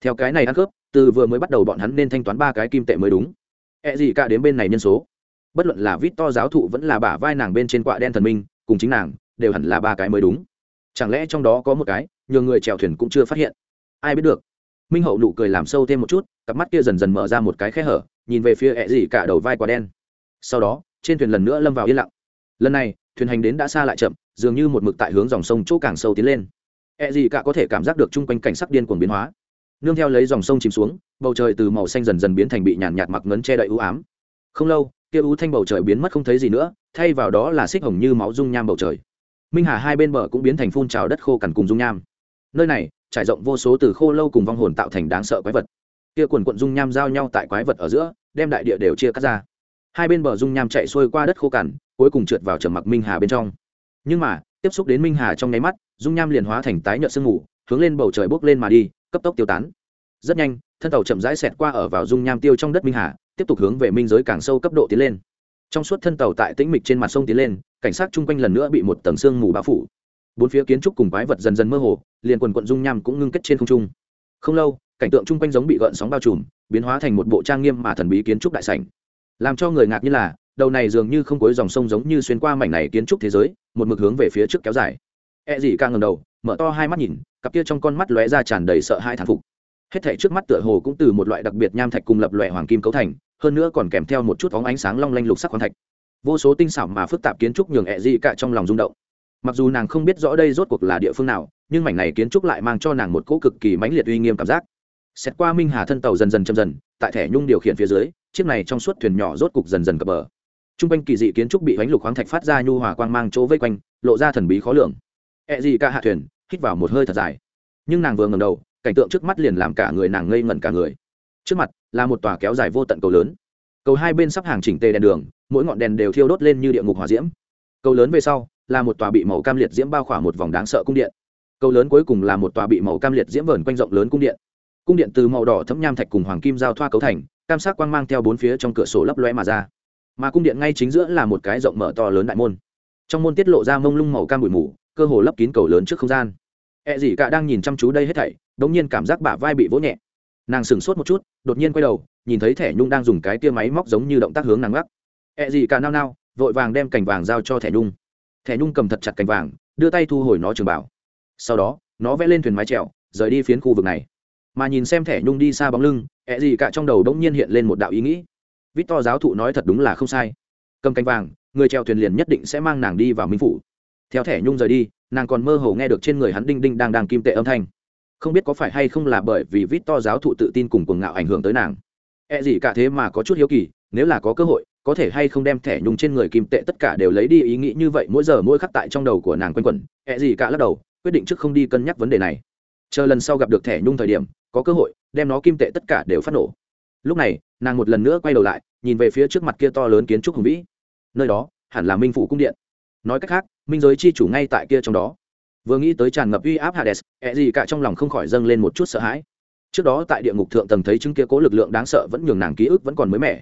S1: Theo cái này ăn cướp từ vừa mới bắt đầu bọn hắn nên thanh toán ba cái kim tệ mới đúng. E gì cả đến bên này nhân số. Bất luận là vít to giáo thụ vẫn là bả vai nàng bên trên quạ đen thần minh, cùng chính nàng, đều hẳn là ba cái mới đúng. Chẳng lẽ trong đó có một cái nhiều người chèo thuyền cũng chưa phát hiện? Ai biết được. Minh hậu nụ cười làm sâu thêm một chút, cặp mắt kia dần dần mở ra một cái khe hở, nhìn về phía ẹ gì cả đầu vai quả đen. Sau đó trên thuyền lần nữa lâm vào yên lặng. Lần này, thuyền hành đến đã xa lại chậm, dường như một mực tại hướng dòng sông chỗ càng sâu tiến lên. E gì cả có thể cảm giác được chung quanh cảnh sắc điên cuồng biến hóa. Nương theo lấy dòng sông chìm xuống, bầu trời từ màu xanh dần dần biến thành bị nhàn nhạt mặc ngấn che đậy ưu ám. Không lâu, kia ưu thanh bầu trời biến mất không thấy gì nữa, thay vào đó là xích hồng như máu dung nham bầu trời. Minh hà hai bên bờ cũng biến thành phun trào đất khô cằn cùng dung nham. Nơi này, trải rộng vô số từ khô lâu cùng vong hồn tạo thành đáng sợ quái vật. Kia quần quận dung nham giao nhau tại quái vật ở giữa, đem đại địa đều chia cắt ra hai bên bờ dung nham chạy xuôi qua đất khô cằn, cuối cùng trượt vào trầm mặc minh hà bên trong. Nhưng mà, tiếp xúc đến minh hà trong nháy mắt, dung nham liền hóa thành tái nhợt sương mù, hướng lên bầu trời bốc lên mà đi, cấp tốc tiêu tán. Rất nhanh, thân tàu chậm rãi xẹt qua ở vào dung nham tiêu trong đất minh hà, tiếp tục hướng về minh giới càng sâu cấp độ tiến lên. Trong suốt thân tàu tại tĩnh mịch trên mặt sông tiến lên, cảnh sát chung quanh lần nữa bị một tầng sương mù bao phủ. Bốn phía kiến trúc cùng quái vật dần dần mơ hồ, liền quần quận dung nham cũng ngưng kết trên không trung. Không lâu, cảnh tượng chung quanh giống bị gợn sóng bao trùm, biến hóa thành một bộ trang nghiêm mà thần bí kiến trúc đại sảnh làm cho người ngạc như là, đầu này dường như không cuối dòng sông giống như xuyên qua mảnh này kiến trúc thế giới, một mực hướng về phía trước kéo dài. E gì càng ngầm đầu, mở to hai mắt nhìn, cặp kia trong con mắt lóe ra tràn đầy sợ hãi thản phục. Hết thảy trước mắt tựa hồ cũng từ một loại đặc biệt nham thạch cùng lập loại hoàng kim cấu thành, hơn nữa còn kèm theo một chút bóng ánh sáng long lanh lục sắc khoáng thạch. Vô số tinh xảo mà phức tạp kiến trúc nhường e ẹ dị cả trong lòng rung động. Mặc dù nàng không biết rõ đây rốt cuộc là địa phương nào, nhưng mảnh này kiến trúc lại mang cho nàng một cỗ cực kỳ mãnh liệt uy nghiêm cảm giác. Xét qua minh hà thân tàu dần dần chậm dần, tại thẻ nhung điều khiển phía dưới chiếc này trong suốt thuyền nhỏ rốt cục dần dần cập bờ. T r u n g quanh kỳ dị kiến trúc bị bánh lục khoáng thạch phát ra nhu hòa quang mang chỗ vây quanh, lộ ra thần bí khó lường. Ẹ、e、gì cả hạ thuyền, hít vào một hơi thật dài. Nhưng nàng vừa ngầm đầu, cảnh tượng trước mắt liền làm cả người nàng ngây ngẩn cả người. Trước mặt là một tòa kéo dài vô tận cầu lớn. Cầu hai bên sắp hàng chỉnh tề đèn đường, mỗi ngọn đèn đều thiêu đốt lên như địa ngục hỏa diễm. Cầu lớn về sau là một tòa bị màu cam liệt diễm bao khỏa một vòng đáng sợ cung điện. Cầu lớn cuối cùng là một tòa bị màu cam liệt diễm vờn quanh rộng lớn cung điện. Cung điện từ màu đỏ thấm nham thạch cùng hoàng kim giao thoa cấu thành cam sắc quang mang theo bốn phía trong cửa sổ lấp lóe mà ra. Mà cung điện ngay chính giữa là một cái rộng mở to lớn đại môn. Trong môn tiết lộ ra mông lung màu cam bụi mù, cơ hồ lấp kín cầu lớn trước không gian. E gì cả đang nhìn chăm chú đây hết thảy, đống nhiên cảm giác bả vai bị vỗ nhẹ. Nàng sửng sốt một chút, đột nhiên quay đầu, nhìn thấy thẻ nhung đang dùng cái tia máy móc giống như động tác hướng nàng gác. E gì cả nao nao, vội vàng đem cành vàng giao cho thẻ nhung. Thẻ nhung cầm thật chặt cành vàng, đưa tay thu hồi nó trường bảo. Sau đó, nó vẽ lên thuyền mái trèo rời đi phiến khu vực này mà nhìn xem thẻ nhung đi xa bóng lưng, ẹ gì cả trong đầu đ ỗ n g nhiên hiện lên một đạo ý nghĩ. Vít to giáo thụ nói thật đúng là không sai. Cầm canh vàng, người treo thuyền liền nhất định sẽ mang nàng đi vào minh phủ. Theo thẻ nhung rời đi, nàng còn mơ hồ nghe được trên người hắn đinh đinh đang đang kim tệ âm thanh. Không biết có phải hay không là bởi vì vít to giáo thụ tự tin cùng cuồng ngạo ảnh hưởng tới nàng. Ẹ gì cả thế mà có chút hiếu kỳ, nếu là có cơ hội, có thể hay không đem thẻ nhung trên người kim tệ tất cả đều lấy đi ý nghĩ như vậy mỗi giờ mỗi khắc tại trong đầu của nàng quanh quẩn. Ẹ gì cả lắc đầu, quyết định trước không đi cân nhắc vấn đề này chờ lần sau gặp được thẻ nhung thời điểm, có cơ hội, đem nó kim tệ tất cả đều phát nổ. Lúc này, nàng một lần nữa quay đầu lại, nhìn về phía trước mặt kia to lớn kiến trúc hùng vĩ. Nơi đó, hẳn là minh phủ cung điện. Nói cách khác, minh giới chi chủ ngay tại kia trong đó. Vừa nghĩ tới tràn ngập uy áp hades ẹ gì cả trong lòng không khỏi dâng lên một chút sợ hãi. Trước đó tại địa ngục thượng tầng thấy chứng kia cố lực lượng đáng sợ vẫn nhường nàng ký ức vẫn còn mới mẻ.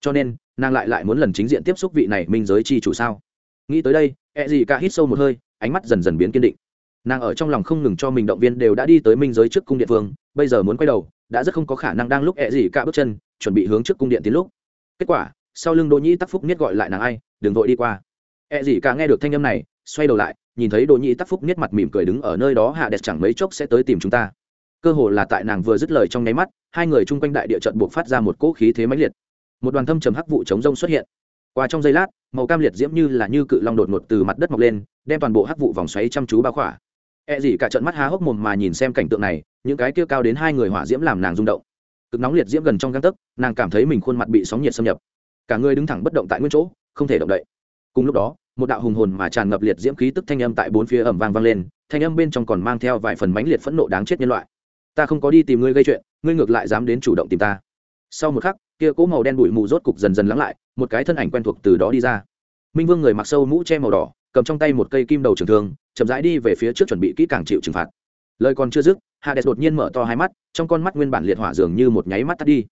S1: Cho nên, nàng lại lại muốn lần chính diện tiếp xúc vị này minh giới chi chủ sao? Nghĩ tới đây ẹ gì cả hít sâu một hơi, ánh mắt dần dần biến kiên định nàng ở trong lòng không ngừng cho mình động viên đều đã đi tới minh giới trước cung điện phương bây giờ muốn quay đầu, đã rất không có khả năng đang lúc ẹ gì cả bước chân, chuẩn bị hướng trước cung điện tiến lúc. Kết quả, sau lưng đỗ nhĩ tắc phúc niết gọi lại nàng ai, đừng vội đi qua. Ẹ gì cả nghe được thanh âm này, xoay đầu lại, nhìn thấy đỗ nhĩ tắc phúc niết mặt mỉm cười đứng ở nơi đó, hạ đẹp chẳng mấy chốc sẽ tới tìm chúng ta. Cơ hồ là tại nàng vừa dứt lời trong nháy mắt, hai người chung quanh đại địa trận buộc phát ra một cỗ khí thế mãnh liệt. Một đoàn thâm trầm hắc vụ chống rông xuất hiện. Qua trong giây lát, màu cam liệt diễm như là như cự long đột ngột từ mặt đất mọc lên, đem toàn bộ hắc vụ vòng xoáy chăm chú bao khỏa. E gì cả trận mắt há hốc mồm mà nhìn xem cảnh tượng này, những cái kia cao đến hai người hỏa diễm làm nàng rung động. Cực nóng liệt diễm gần trong gang tấc, nàng cảm thấy mình khuôn mặt bị sóng nhiệt xâm nhập. Cả người đứng thẳng bất động tại nguyên chỗ, không thể động đậy. Cùng lúc đó, một đạo hùng hồn mà tràn ngập liệt diễm khí tức thanh âm tại bốn phía ầm vang vang lên, thanh âm bên trong còn mang theo vài phần mãnh liệt phẫn nộ đáng chết nhân loại. Ta không có đi tìm ngươi gây chuyện, ngươi ngược lại dám đến chủ động tìm ta. Sau một khắc, kia cỗ màu đen bụi mù rốt cục dần dần lắng lại, một cái thân ảnh quen thuộc từ đó đi ra. Minh Vương người mặc sâu mũ che màu đỏ, cầm trong tay một cây kim đầu trường thương chậm rãi đi về phía trước chuẩn bị kỹ càng chịu trừng phạt. Lời còn chưa dứt, hades đột nhiên mở to hai mắt, trong con mắt nguyên bản liệt hỏa dường như một nháy mắt tắt đi.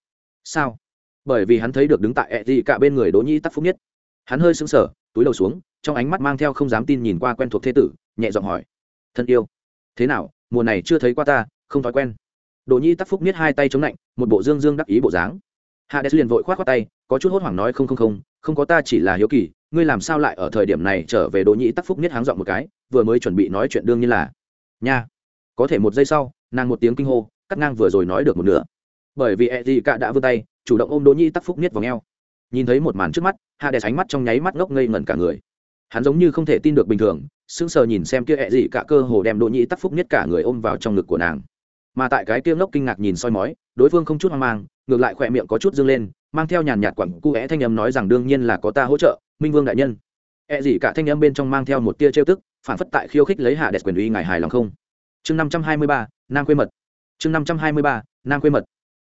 S1: Sao? Bởi vì hắn thấy được đứng tại ẹ dị cả bên người đỗ nhi tắc phúc nhất. Hắn hơi sững sờ, túi đầu xuống, trong ánh mắt mang theo không dám tin nhìn qua quen thuộc thế tử, nhẹ giọng hỏi, thân yêu, thế nào? Mùa này chưa thấy qua ta, không thói quen. Đỗ nhi tắc phúc nhất hai tay chống lạnh, một bộ dương dương đắc ý bộ dáng. Hades liền vội khoát khoát tay, có chút hốt hoảng nói, không không không không có ta chỉ là hiếu kỳ, ngươi làm sao lại ở thời điểm này trở về? Đỗ nhĩ tắc phúc nhất háng dọn một cái vừa mới chuẩn bị nói chuyện đương nhiên là, nha. Có thể một giây sau, nàng một tiếng kinh hô, cắt ngang vừa rồi nói được một nửa. Bởi vì e d cả đã vươn tay, chủ động ôm đỗ nhi tắc phúc niết vào ngheo nhìn thấy một màn trước mắt, hạ đẹp ánh mắt trong nháy mắt ngốc ngây ngẩn cả người. Hắn giống như không thể tin được bình thường, sững sờ nhìn xem kia ẹ gì cả cơ hồ đem đỗ nhĩ tắc phúc niết cả người ôm vào trong ngực của nàng. Mà tại cái kia ngốc kinh ngạc nhìn soi mói, đối phương không chút hoang mang, ngược lại khỏe miệng có chút dâng lên, mang theo nhàn nhạt quẳng cụ é thanh âm nói rằng đương nhiên là có ta hỗ trợ, minh vương đại nhân. E gì cả thanh âm bên trong mang theo một tia trêu tức phản phất tại khiêu khích lấy hạ đẹp quyền uy ngài hài lòng không? Chương năm trăm hai mươi ba, nam quê mật. Chương năm trăm hai mươi ba, nam quê mật.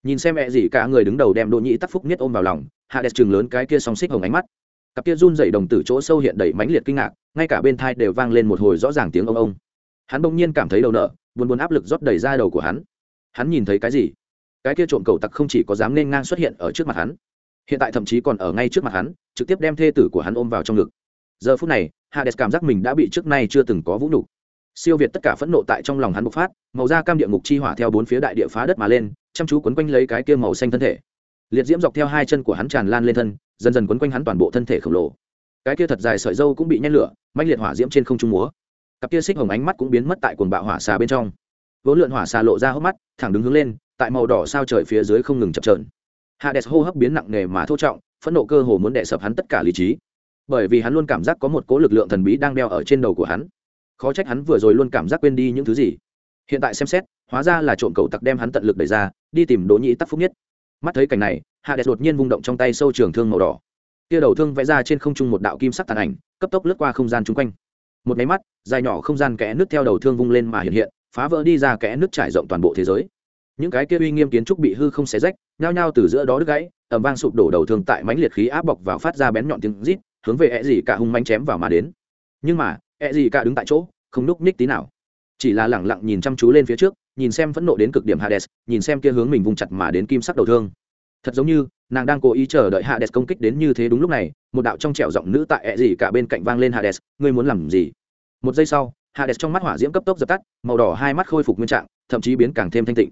S1: Nhìn xem mẹ gì cả người đứng đầu đem đỗ nhĩ tắc phúc nhất ôm vào lòng, hạ đẹp chừng lớn cái kia song xích hồng ánh mắt. Cặp kia run dậy đồng tử chỗ sâu hiện đầy mãnh liệt kinh ngạc, ngay cả bên thai đều vang lên một hồi rõ ràng tiếng ông ông. Hắn bỗng nhiên cảm thấy đầu nợ, buồn buồn áp lực rót đầy ra đầu của hắn. Hắn nhìn thấy cái gì? Cái kia trộm cầu tặc không chỉ có dám nên ngang xuất hiện ở trước mặt hắn, hiện tại thậm chí còn ở ngay trước mặt hắn, trực tiếp đem thê tử của hắn ôm vào trong ngực. Giờ phút này hades cảm giác mình đã bị trước nay chưa từng có vũ nhục. Siêu việt tất cả phẫn nộ tại trong lòng hắn bộc phát, màu da cam địa ngục chi hỏa theo bốn phía đại địa phá đất mà lên, chăm chú quấn quanh lấy cái kia màu xanh thân thể. Liệt diễm dọc theo hai chân của hắn tràn lan lên thân, dần dần quấn quanh hắn toàn bộ thân thể khổng lồ. Cái kia thật dài sợi dâu cũng bị nhen lửa, mãnh liệt hỏa diễm trên không trung múa. Cặp kia xích hồng ánh mắt cũng biến mất tại cuồng bạo hỏa xà bên trong. Vốn lượn hỏa xà lộ ra hốc mắt, thẳng đứng hướng lên, tại màu đỏ sao trời phía dưới không ngừng chập trờn hades hô hấp biến nặng nề mà thô trọng, phẫn nộ cơ hồ muốn đè sập hắn tất cả lý trí bởi vì hắn luôn cảm giác có một cố lực lượng thần bí đang đeo ở trên đầu của hắn. Khó trách hắn vừa rồi luôn cảm giác quên đi những thứ gì. Hiện tại xem xét, hóa ra là trộm cậu tặc đem hắn tận lực đẩy ra, đi tìm đỗ nhĩ tắc phúc nhất. Mắt thấy cảnh này, hạ đẹp đột nhiên vung động trong tay sâu trường thương màu đỏ. Kia đầu thương vẽ ra trên không trung một đạo kim sắc tàn ảnh, cấp tốc lướt qua không gian chung quanh. Một máy mắt, dài nhỏ không gian kẽ nước theo đầu thương vung lên mà hiện hiện, phá vỡ đi ra kẽ nước trải rộng toàn bộ thế giới. Những cái kia uy nghiêm kiến trúc bị hư không xé rách, nhao nhao từ giữa đó đứt gãy ẩm vang sụp đổ đầu thương tại mãnh liệt khí áp bọc vào phát ra bén nhọn tiếng rít hướng về ẹ gì cả hung manh chém vào mà đến. Nhưng mà, ẹ gì cả đứng tại chỗ, không núc ních tí nào. Chỉ là lẳng lặng nhìn chăm chú lên phía trước, nhìn xem phẫn nộ đến cực điểm hades, nhìn xem kia hướng mình vùng chặt mà đến kim sắc đầu thương. Thật giống như, nàng đang cố ý chờ đợi hades công kích đến như thế đúng lúc này, một đạo trong trẻo giọng nữ tại ẹ gì cả bên cạnh vang lên hades, ngươi muốn làm gì? Một giây sau, hades trong mắt hỏa diễm cấp tốc dập tắt, màu đỏ hai mắt khôi phục nguyên trạng, thậm chí biến càng thêm thanh tịnh.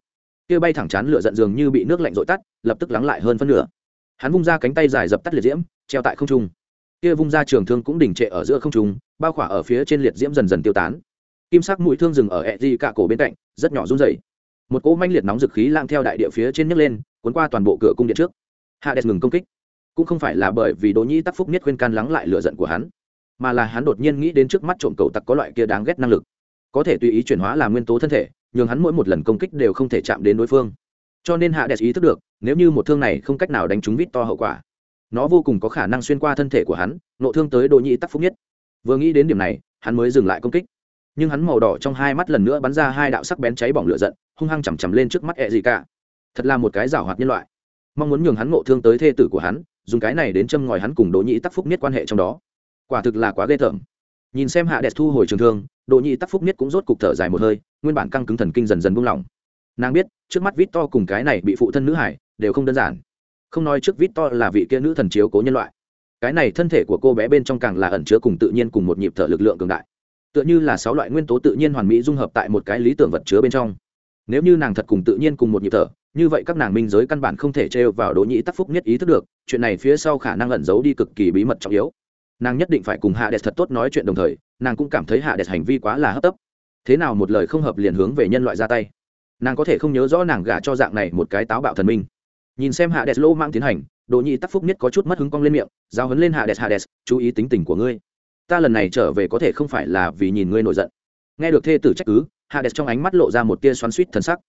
S1: Kia bay thẳng chán lửa giận dường như bị nước lạnh dội tắt, lập tức lắng lại hơn phân nửa. Hắn vung ra cánh tay dài dập tắt liệt diễm, treo tại không trung kia vung ra trường thương cũng đỉnh trệ ở giữa không trung, bao khỏa ở phía trên liệt diễm dần dần tiêu tán. Kim sắc mũi thương dừng ở ẹ di cạ cổ bên cạnh, rất nhỏ run rẩy. Một cỗ manh liệt nóng dực khí lang theo đại địa phía trên nhấc lên, cuốn qua toàn bộ cửa cung điện trước. Hạ đẹp ngừng công kích. Cũng không phải là bởi vì đỗ nhĩ tắc phúc nhất khuyên can lắng lại lửa giận của hắn, mà là hắn đột nhiên nghĩ đến trước mắt trộm cầu tặc có loại kia đáng ghét năng lực. Có thể tùy ý chuyển hóa làm nguyên tố thân thể, nhường hắn mỗi một lần công kích đều không thể chạm đến đối phương. Cho nên hạ đẹp ý thức được, nếu như một thương này không cách nào đánh trúng vít to hậu quả nó vô cùng có khả năng xuyên qua thân thể của hắn, nộ thương tới độ nhĩ tắc phúc nhất. Vừa nghĩ đến điểm này, hắn mới dừng lại công kích. Nhưng hắn màu đỏ trong hai mắt lần nữa bắn ra hai đạo sắc bén cháy bỏng lửa giận, hung hăng chằm chằm lên trước mắt e ẹ gì cả. Thật là một cái giảo hoạt nhân loại. Mong muốn nhường hắn ngộ thương tới thê tử của hắn, dùng cái này đến châm ngòi hắn cùng đỗ nhĩ tắc phúc nhất quan hệ trong đó. Quả thực là quá ghê tởm. Nhìn xem hạ đẹp thu hồi trường thương đỗ nhĩ tắc phúc nhất cũng rốt cục thở dài một hơi, nguyên bản căng cứng thần kinh dần dần buông lỏng. Nàng biết, trước mắt vít to cùng cái này bị phụ thân nữ hải, đều không đơn giản không nói trước vít to là vị kia nữ thần chiếu cố nhân loại. Cái này thân thể của cô bé bên trong càng là ẩn chứa cùng tự nhiên cùng một nhịp thở lực lượng cường đại. Tựa như là sáu loại nguyên tố tự nhiên hoàn mỹ dung hợp tại một cái lý tưởng vật chứa bên trong. Nếu như nàng thật cùng tự nhiên cùng một nhịp thở, như vậy các nàng minh giới căn bản không thể trêu vào đỗ nhĩ tắc phúc nhất ý thức được, chuyện này phía sau khả năng ẩn giấu đi cực kỳ bí mật trọng yếu. Nàng nhất định phải cùng hạ đẹp thật tốt nói chuyện đồng thời, nàng cũng cảm thấy hạ đẹp hành vi quá là hấp tấp. Thế nào một lời không hợp liền hướng về nhân loại ra tay. Nàng có thể không nhớ rõ nàng gả cho dạng này một cái táo bạo thần minh nhìn xem hạ đès lô mang tiến hành, đỗ nhĩ tắc phúc nhất có chút mất hứng cong lên miệng giao hấn lên hạ đès hạ đès chú ý tính tình của ngươi. Ta lần này trở về có thể không phải là vì nhìn ngươi nổi giận. Nghe được thê tử trách cứ hạ đès trong ánh mắt lộ ra một tia xoắn suýt thân sắc.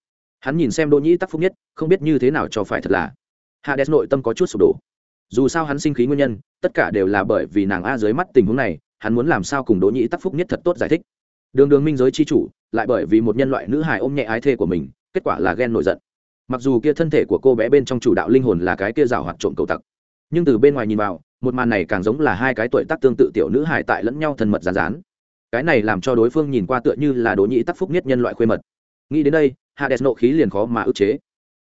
S1: Hắn nhìn xem đỗ nhĩ tắc phúc nhất không biết như thế nào cho phải thật là. Hạ đès nội tâm có chút sụp đổ. Dù sao hắn sinh khí nguyên nhân, tất cả đều là bởi vì nàng a dưới mắt tình huống này, hắn muốn làm sao cùng đỗ nhĩ tắc phúc nhất thật tốt giải thích. Đường đường minh giới c h i chủ, lại bởi vì một nhân loại nữ hài ôm nhẹ ái thê của mình, kết quả là ghen nổi giận mặc dù kia thân thể của cô bé bên trong chủ đạo linh hồn là cái kia rào hoạt trộm cầu tặc, nhưng từ bên ngoài nhìn vào, một màn này càng giống là hai cái tuổi tác tương tự tiểu nữ hài tại lẫn nhau thân mật rán rán cái này làm cho đối phương nhìn qua tựa như là đố nhĩ tắc phúc nhất nhân loại khuê mật. Nghĩ đến đây, hades nộ khí liền khó mà ức chế.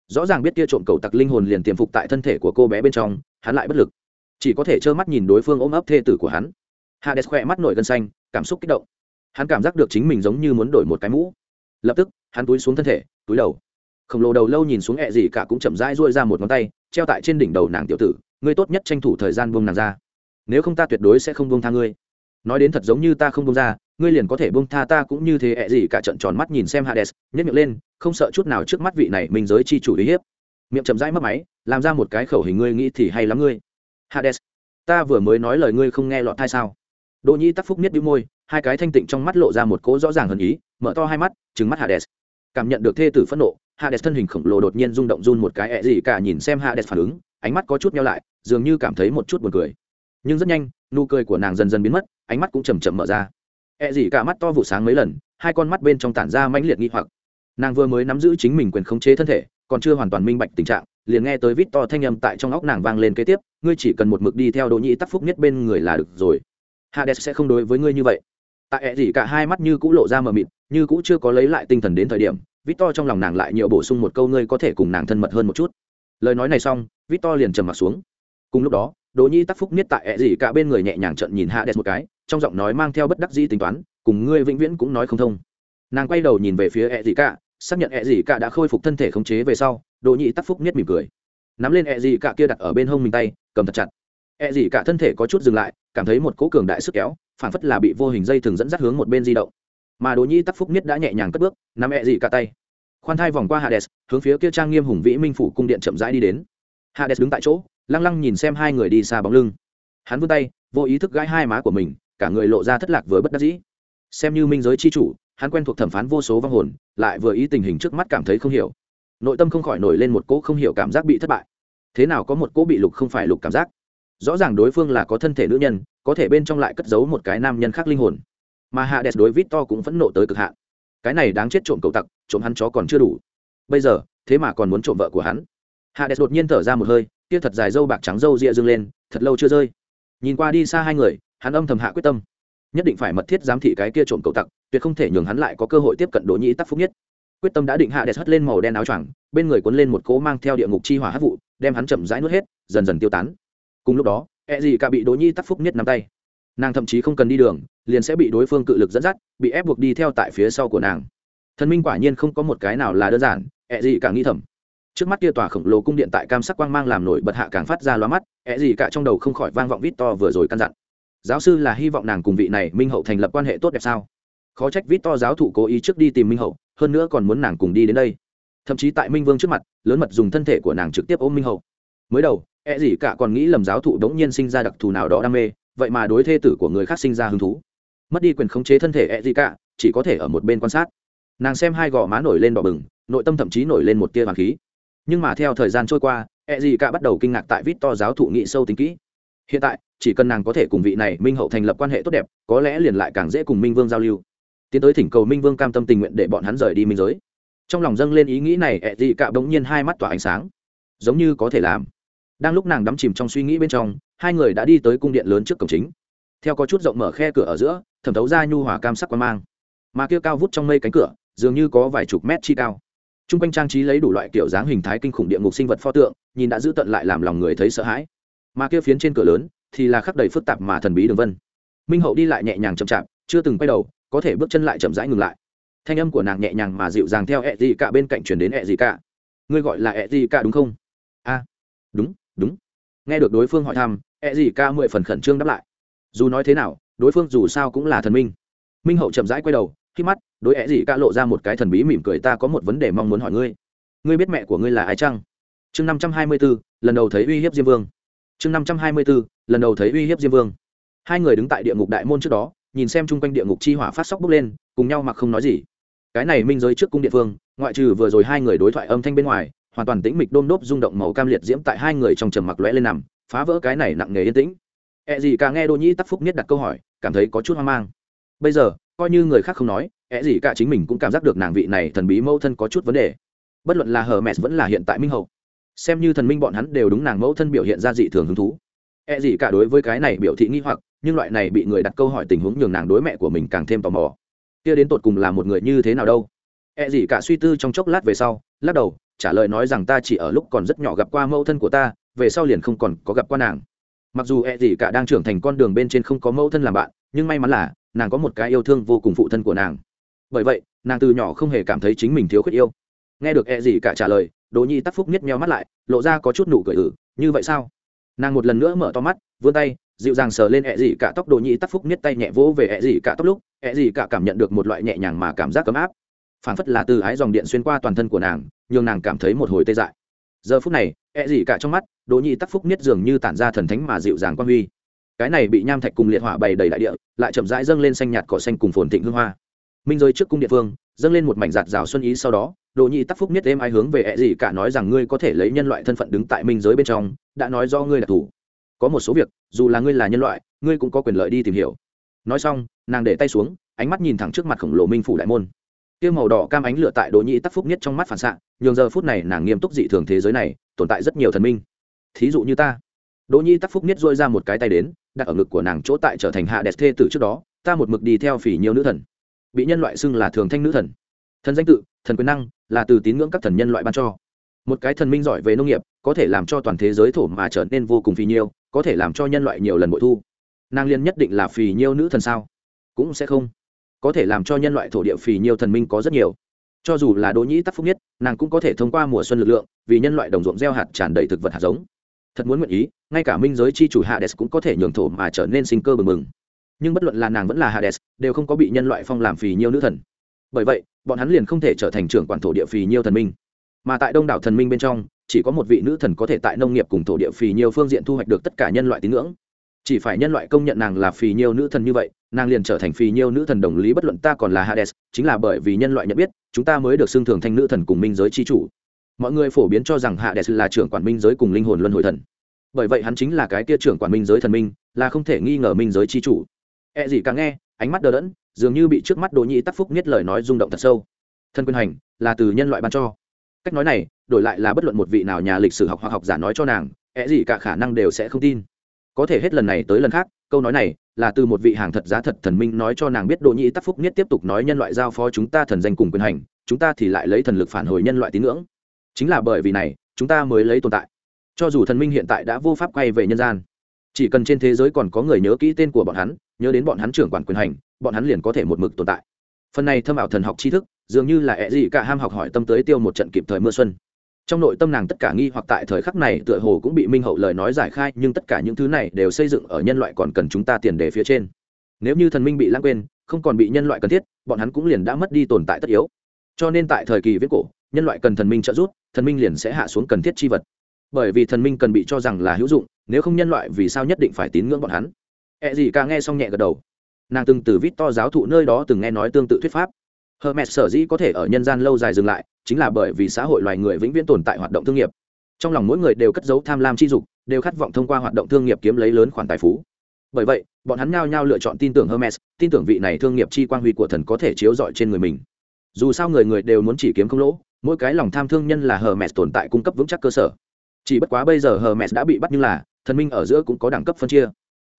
S1: Rõ ràng biết kia trộm cầu tặc linh hồn liền tiềm phục tại thân thể của cô bé bên trong, hắn lại bất lực. Chỉ có thể trơ mắt nhìn đối phương ôm ấp thê tử của hắn. Hades khỏe mắt nổi gân xanh, cảm xúc kích động. Hắn cảm giác được chính mình giống như muốn đổi một cái mũ. Lập tức, hắn túi xuống thân thể, túi đầu khổng lồ đầu lâu nhìn xuống ẹ gì cả cũng chậm rãi ruôi ra một ngón tay, treo tại trên đỉnh đầu nàng tiểu tử, ngươi tốt nhất tranh thủ thời gian buông nàng ra. Nếu không ta tuyệt đối sẽ không buông tha ngươi. Nói đến thật giống như ta không buông ra, ngươi liền có thể buông tha ta cũng như thế ẹ gì cả trận tròn mắt nhìn xem hades nhét miệng lên, không sợ chút nào trước mắt vị này minh giới chi chủ uy hiếp. Miệng chậm rãi mất máy, làm ra một cái khẩu hình ngươi nghĩ thì hay lắm ngươi. Hades, ta vừa mới nói lời ngươi không nghe lọt thai sao? Đỗ nhi tắc phúc miết đĩu môi, hai cái thanh tịnh trong mắt lộ ra một cỗ rõ ràng hơn ý, mở to hai mắt trứng mắt hades. Cảm nhận được thê tử phẫn nộ hades thân hình khổng lồ đột nhiên rung động run một cái ẹ gì cả nhìn xem hades phản ứng, ánh mắt có chút nhau lại, dường như cảm thấy một chút buồn cười. Nhưng rất nhanh, nụ cười của nàng dần dần biến mất, ánh mắt cũng chầm chậm mở ra. Ẹ gì cả mắt to vụ sáng mấy lần, hai con mắt bên trong tản ra mãnh liệt nghi hoặc. Nàng vừa mới nắm giữ chính mình quyền khống chế thân thể, còn chưa hoàn toàn minh bạch tình trạng, liền nghe tới vít to thanh âm tại trong óc nàng vang lên kế tiếp, ngươi chỉ cần một mực đi theo đỗ nhĩ tắc phúc nhất bên người là được rồi. Hades sẽ không đối với ngươi như vậy. Tại ẹ gì cả hai mắt như cũ lộ ra mờ mịt, như cũ chưa có lấy lại tinh thần đến thời điểm vít to trong lòng nàng lại nhiều bổ sung một câu ngươi có thể cùng nàng thân mật hơn một chút. Lời nói này xong vít to liền trầm mặt xuống. Cùng lúc đó, đỗ nhi tắc phúc niết tại ẹ gì cả bên người nhẹ nhàng trận nhìn hạ hades một cái, trong giọng nói mang theo bất đắc dĩ tính toán, cùng ngươi vĩnh viễn cũng nói không thông. Nàng quay đầu nhìn về phía ẹ gì cả, xác nhận ẹ gì cả đã khôi phục thân thể khống chế về sau, đỗ Nhi tắc phúc niết mỉm cười. Nắm lên ẹ gì cả kia đặt ở bên hông mình tay, cầm thật chặt. Ẹ gì cả thân thể có chút dừng lại, cảm thấy một cỗ cường đại sức kéo, phản phất là bị vô hình dây thường dẫn dắt hướng một bên di động mà đỗ nhị tắc phúc niết đã nhẹ nhàng cất bước, nắm ẹ gì cả tay. Khoan thai vòng qua hades, hướng phía kia trang nghiêm hùng vĩ minh phủ cung điện chậm rãi đi đến. Hades đứng tại chỗ, lăng lăng nhìn xem hai người đi xa bóng lưng. Hắn vươn tay, vô ý thức gãi hai má của mình, cả người lộ ra thất lạc với bất đắc dĩ. Xem như minh giới c h i chủ, hắn quen thuộc thẩm phán vô số vong hồn, lại vừa ý tình hình trước mắt cảm thấy không hiểu. Nội tâm không khỏi nổi lên một cỗ không hiểu cảm giác bị thất bại. Thế nào có một cỗ bị lục không phải lục cảm giác? Rõ ràng đối phương là có thân thể nữ nhân, có thể bên trong lại cất giấu một cái nam nhân khác linh hồn mà hạ đẹp đối vít to cũng phẫn nộ tới cực hạn. Cái này đáng chết trộm cậu tặc, trộm hắn chó còn chưa đủ. Bây giờ, thế mà còn muốn trộm vợ của hắn. Hạ đẹp đột nhiên thở ra một hơi, kia thật dài dâu bạc trắng dâu rịa dâng lên, thật lâu chưa rơi. Nhìn qua đi xa hai người, hắn âm thầm hạ quyết tâm. Nhất định phải mật thiết giám thị cái kia trộm cậu tặc, tuyệt không thể nhường hắn lại có cơ hội tiếp cận đỗ nhĩ tắc phúc nhất. Quyết tâm đã định hạ đẹp hất lên màu đen áo choàng, bên người cuốn lên một cỗ mang theo địa ngục chi hỏa hát vụ, đem hắn chậm rãi nuốt hết, dần dần tiêu tán. Cùng lúc đó e gì cả bị đỗ nhi tắc phúc nhất nắm tay nàng thậm chí không cần đi đường, liền sẽ bị đối phương cự lực dẫn dắt, bị ép buộc đi theo tại phía sau của nàng. Thần minh quả nhiên không có một cái nào là đơn giản e gì càng nghi thầm. Trước mắt kia tòa khổng lồ cung điện tại cam sắc quang mang làm nổi bật hạ càng phát ra loa mắt e gì cả trong đầu không khỏi vang vọng vít to vừa rồi căn dặn. Giáo sư là hy vọng nàng cùng vị này minh hậu thành lập quan hệ tốt đẹp sao? Khó trách vít to giáo thụ cố ý trước đi tìm minh hậu, hơn nữa còn muốn nàng cùng đi đến đây. Thậm chí tại minh vương trước mặt, lớn mật dùng thân thể của nàng trực tiếp ôm minh hậu. Mới đầu e gì cả còn nghĩ lầm giáo thụ đống nhiên sinh ra đặc thù nào đó đam mê vậy mà đối thê tử của người khác sinh ra hứng thú. Mất đi quyền khống chế thân thể e gì cả, chỉ có thể ở một bên quan sát. Nàng xem hai gò má nổi lên đỏ bừng, nội tâm thậm chí nổi lên một tia hoàng khí. Nhưng mà theo thời gian trôi qua e gì cả bắt đầu kinh ngạc tại vít to giáo thụ nghị sâu tính kỹ. Hiện tại, chỉ cần nàng có thể cùng vị này minh hậu thành lập quan hệ tốt đẹp, có lẽ liền lại càng dễ cùng minh vương giao lưu. Tiến tới thỉnh cầu minh vương cam tâm tình nguyện để bọn hắn rời đi minh giới. Trong lòng dâng lên ý nghĩ này e ẹ dị cạ bỗng nhiên hai mắt tỏa ánh sáng. Giống như có thể làm. Đang lúc nàng đắm chìm trong suy nghĩ bên trong hai người đã đi tới cung điện lớn trước cổng chính. Theo có chút rộng mở khe cửa ở giữa, thẩm thấu ra nhu hòa cam sắc quan mang. Mà kia cao vút trong mây cánh cửa, dường như có vài chục mét chi cao. T r u n g quanh trang trí lấy đủ loại kiểu dáng hình thái kinh khủng địa ngục sinh vật pho tượng, nhìn đã giữ tận lại làm lòng người thấy sợ hãi. Mà kia phiến trên cửa lớn, thì là khắc đầy phức tạp mà thần bí đường vân. Minh hậu đi lại nhẹ nhàng chậm chạp, chưa từng quay đầu, có thể bước chân lại chậm rãi ngừng lại. Thanh âm của nàng nhẹ nhàng mà dịu dàng theo ẹ gì cả bên cạnh chuyển đến ẹ gì cả. Ngươi gọi là ẹ gì cả đúng không? A, đúng đúng. Nghe được đối phương hỏi thăm e gì ca mười phần khẩn trương đáp lại. Dù nói thế nào, đối phương dù sao cũng là thần minh. Minh hậu chậm rãi quay đầu, khi mắt đối e gì ca lộ ra một cái thần bí mỉm cười, ta có một vấn đề mong muốn hỏi ngươi. Ngươi biết mẹ của ngươi là ai chăng? Chương năm trăm hai mươi bốn, lần đầu thấy uy hiếp diêm vương. Chương năm trăm hai mươi bốn, lần đầu thấy uy hiếp diêm vương. Hai người đứng tại địa ngục đại môn trước đó, nhìn xem chung quanh địa ngục chi hỏa phát sóc bốc lên, cùng nhau mặc không nói gì. Cái này minh giới trước cung địa phương, ngoại trừ vừa rồi hai người đối thoại âm thanh bên ngoài, hoàn toàn tĩnh mịch đôm đốp rung động màu cam liệt diễm tại hai người trong trầm mặc lóe lên nằm phá vỡ cái này nặng nề yên tĩnh. E ẹ gì cả nghe đô nhĩ tắc phúc nhất đặt câu hỏi, cảm thấy có chút hoang mang. Bây giờ, coi như người khác không nói e ẹ gì cả chính mình cũng cảm giác được nàng vị này thần bí mẫu thân có chút vấn đề. Bất luận là hờ mẹ vẫn là hiện tại minh hậu, xem như thần minh bọn hắn đều đúng nàng mẫu thân biểu hiện ra dị thường hứng thú. E ẹ gì cả đối với cái này biểu thị nghi hoặc, nhưng loại này bị người đặt câu hỏi tình huống nhường nàng đối mẹ của mình càng thêm tò mò. Kia đến tột cùng là một người như thế nào đâu? E gì cả suy tư trong chốc lát về sau, lắc đầu, trả lời nói rằng ta chỉ ở lúc còn rất nhỏ gặp qua mẫu thân của ta về sau liền không còn có gặp qua nàng. Mặc dù E gì cả đang trưởng thành con đường bên trên không có mẫu thân làm bạn, nhưng may mắn là, nàng có một cái yêu thương vô cùng phụ thân của nàng. Bởi vậy, nàng từ nhỏ không hề cảm thấy chính mình thiếu khuyết yêu. Nghe được E gì cả trả lời, đỗ nhi tắc phúc nhất meo mắt lại, lộ ra có chút nụ cười ử như vậy sao? Nàng một lần nữa mở to mắt, vươn tay, dịu dàng sờ lên e ẹ dị cả tóc đồ nhĩ tắc phúc miết tay nhẹ vỗ về e ẹ dị cả tóc lúc e ẹ dị cả cảm nhận được một loại nhẹ nhàng mà cảm giác ấm áp. Phảng phất là từ ái dòng điện xuyên qua toàn thân của nàng, nhường nàng cảm thấy một hồi tê dại giờ phút này e dị cả trong mắt, đỗ nhị tắc phúc niết dường như tản ra thần thánh mà dịu dàng quan huy. Cái này bị nham thạch cùng liệt hỏa bày đầy đại địa, lại chậm rãi dâng lên xanh nhạt cỏ xanh cùng phồn thịnh hương hoa. Minh rơi trước cung địa phương, dâng lên một mảnh giạt rào xuân ý sau đó, đỗ nhị tắc phúc niết êm ai hướng về e gì cả nói rằng ngươi có thể lấy nhân loại thân phận đứng tại minh giới bên trong, đã nói do ngươi là thủ. Có một số việc, dù là ngươi là nhân loại, ngươi cũng có quyền lợi đi tìm hiểu. Nói xong, nàng để tay xuống, ánh mắt nhìn thẳng trước mặt khổng lồ minh phủ đại môn tiêu màu đỏ cam ánh lửa tại đỗ nhĩ tắc phúc nhất trong mắt phản xạ, nhường giờ phút này nàng nghiêm túc dị thường thế giới này, tồn tại rất nhiều thần minh. Thí dụ như ta. Đỗ nhĩ tắc phúc nhất dôi ra một cái tay đến, đặt ở ngực của nàng chỗ tại trở thành hạ đẹp thê tử trước đó, ta một mực đi theo phỉ nhiều nữ thần. Bị nhân loại xưng là thường thanh nữ thần. Thần danh tự, thần quyền năng, là từ tín ngưỡng các thần nhân loại ban cho. Một cái thần minh giỏi về nông nghiệp, có thể làm cho toàn thế giới thổ mà trở nên vô cùng phì nhiêu có thể làm cho nhân loại nhiều lần bội thu. Nàng liên nhất định là phì nhiêu nữ thần sao? Cũng sẽ không có thể làm cho nhân loại thổ địa phì nhiêu thần minh có rất nhiều. Cho dù là đỗ nhĩ tắc phúc nhất, nàng cũng có thể thông qua mùa xuân lực lượng, vì nhân loại đồng ruộng gieo hạt tràn đầy thực vật hạt giống. Thật muốn nguyện ý, ngay cả minh giới chi chủ hades cũng có thể nhường thổ mà trở nên sinh cơ bừng mừng nhưng bất luận là nàng vẫn là hades, đều không có bị nhân loại phong làm phì nhiêu nữ thần. Bởi vậy, bọn hắn liền không thể trở thành trưởng quản thổ địa phì nhiêu thần minh. Mà tại đông đảo thần minh bên trong, chỉ có một vị nữ thần có thể tại nông nghiệp cùng thổ địa phì nhiều phương diện thu hoạch được tất cả nhân loại tín ngưỡng. Chỉ phải nhân loại công nhận nàng là phì nhiều nữ thần như vậy nàng liền trở thành phì nhiêu nữ thần đồng lý bất luận ta còn là hades, chính là bởi vì nhân loại nhận biết, chúng ta mới được xưng thường thanh nữ thần cùng minh giới chi chủ. Mọi người phổ biến cho rằng hades là trưởng quản minh giới cùng linh hồn luân hồi thần. Bởi vậy hắn chính là cái kia trưởng quản minh giới thần minh, là không thể nghi ngờ minh giới chi chủ. E gì càng nghe, ánh mắt đờ đẫn, dường như bị trước mắt đỗ nhĩ tắc phúc niết lời nói rung động thật sâu. Thân quyền hành, là từ nhân loại ban cho. Cách nói này, đổi lại là bất luận một vị nào nhà lịch sử học hoặc học giả nói cho nàng é gì cả khả năng đều sẽ không tin. Có thể hết lần này tới lần khác câu nói này là từ một vị hàng thật giá thật thần minh nói cho nàng biết đỗ nhĩ tắc phúc niết tiếp tục nói nhân loại giao phó chúng ta thần danh cùng quyền hành, chúng ta thì lại lấy thần lực phản hồi nhân loại tín ngưỡng. Chính là bởi vì này, chúng ta mới lấy tồn tại. Cho dù thần minh hiện tại đã vô pháp quay về nhân gian, chỉ cần trên thế giới còn có người nhớ kỹ tên của bọn hắn, nhớ đến bọn hắn trưởng quản quyền hành, bọn hắn liền có thể một mực tồn tại. Phần này thâm ảo thần học tri thức, dường như là ẹ gì cả ham học hỏi tâm tới tiêu một trận kịp thời mưa xuân trong nội tâm nàng tất cả nghi hoặc tại thời khắc này tựa hồ cũng bị minh hậu lời nói giải khai, nhưng tất cả những thứ này đều xây dựng ở nhân loại còn cần chúng ta tiền đề phía trên. Nếu như thần minh bị lãng quên, không còn bị nhân loại cần thiết, bọn hắn cũng liền đã mất đi tồn tại tất yếu. Cho nên tại thời kỳ viết cổ, nhân loại cần thần minh trợ giúp, thần minh liền sẽ hạ xuống cần thiết chi vật. Bởi vì thần minh cần bị cho rằng là hữu dụng, nếu không nhân loại vì sao nhất định phải tín ngưỡng bọn hắn? E Ẹ gì ca nghe xong nhẹ gật đầu. Nàng từng từ vít to giáo thụ nơi đó từng nghe nói tương tự thuyết pháp hermes sở dĩ có thể ở nhân gian lâu dài dừng lại chính là bởi vì xã hội loài người vĩnh viễn tồn tại hoạt động thương nghiệp. Trong lòng mỗi người đều cất giấu tham lam chi dục đều khát vọng thông qua hoạt động thương nghiệp kiếm lấy lớn khoản tài phú. Bởi vậy bọn hắn nhao nhao lựa chọn tin tưởng hermes tin tưởng vị này thương nghiệp chi quang huy của thần có thể chiếu rọi trên người mình. Dù sao người người đều muốn chỉ kiếm không lỗ mỗi cái lòng tham thương nhân là hermes tồn tại cung cấp vững chắc cơ sở. Chỉ bất quá bây giờ hermes đã bị bắt nhưng là thần minh ở giữa cũng có đẳng cấp phân chia.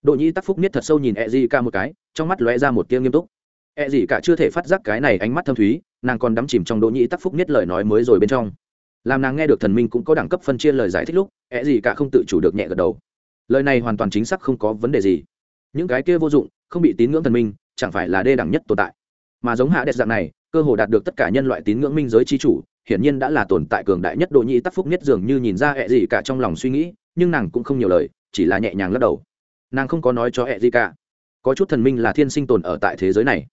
S1: Đỗ Nhĩ Tắc Phúc niết thật sâu nhìn Ezika một cái, trong mắt lóe ra một tia nghiêm túc. E dì cả chưa thể phát giác cái này ánh mắt thâm thúy, nàng còn đắm chìm trong Đỗ Nhĩ Tắc Phúc niết lời nói mới rồi bên trong. Làm nàng nghe được thần minh cũng có đẳng cấp phân chia lời giải thích lúc, E dì cả không tự chủ được nhẹ gật đầu. Lời này hoàn toàn chính xác không có vấn đề gì. Những cái kia vô dụng, không bị tín ngưỡng thần minh, chẳng phải là đê đẳng nhất tồn tại. Mà giống hạ đẹp dạng này, cơ hồ đạt được tất cả nhân loại tín ngưỡng minh giới chi chủ, hiển nhiên đã là tồn tại cường đại nhất Đỗ Nhĩ Tắc Phúc niết dường như nhìn ra E dì cả trong lòng suy nghĩ, nhưng nàng cũng không nhiều lời, chỉ là nhẹ nhàng lắc đầu nàng không có nói cho E gì cả có chút thần minh là thiên sinh tồn ở tại thế giới này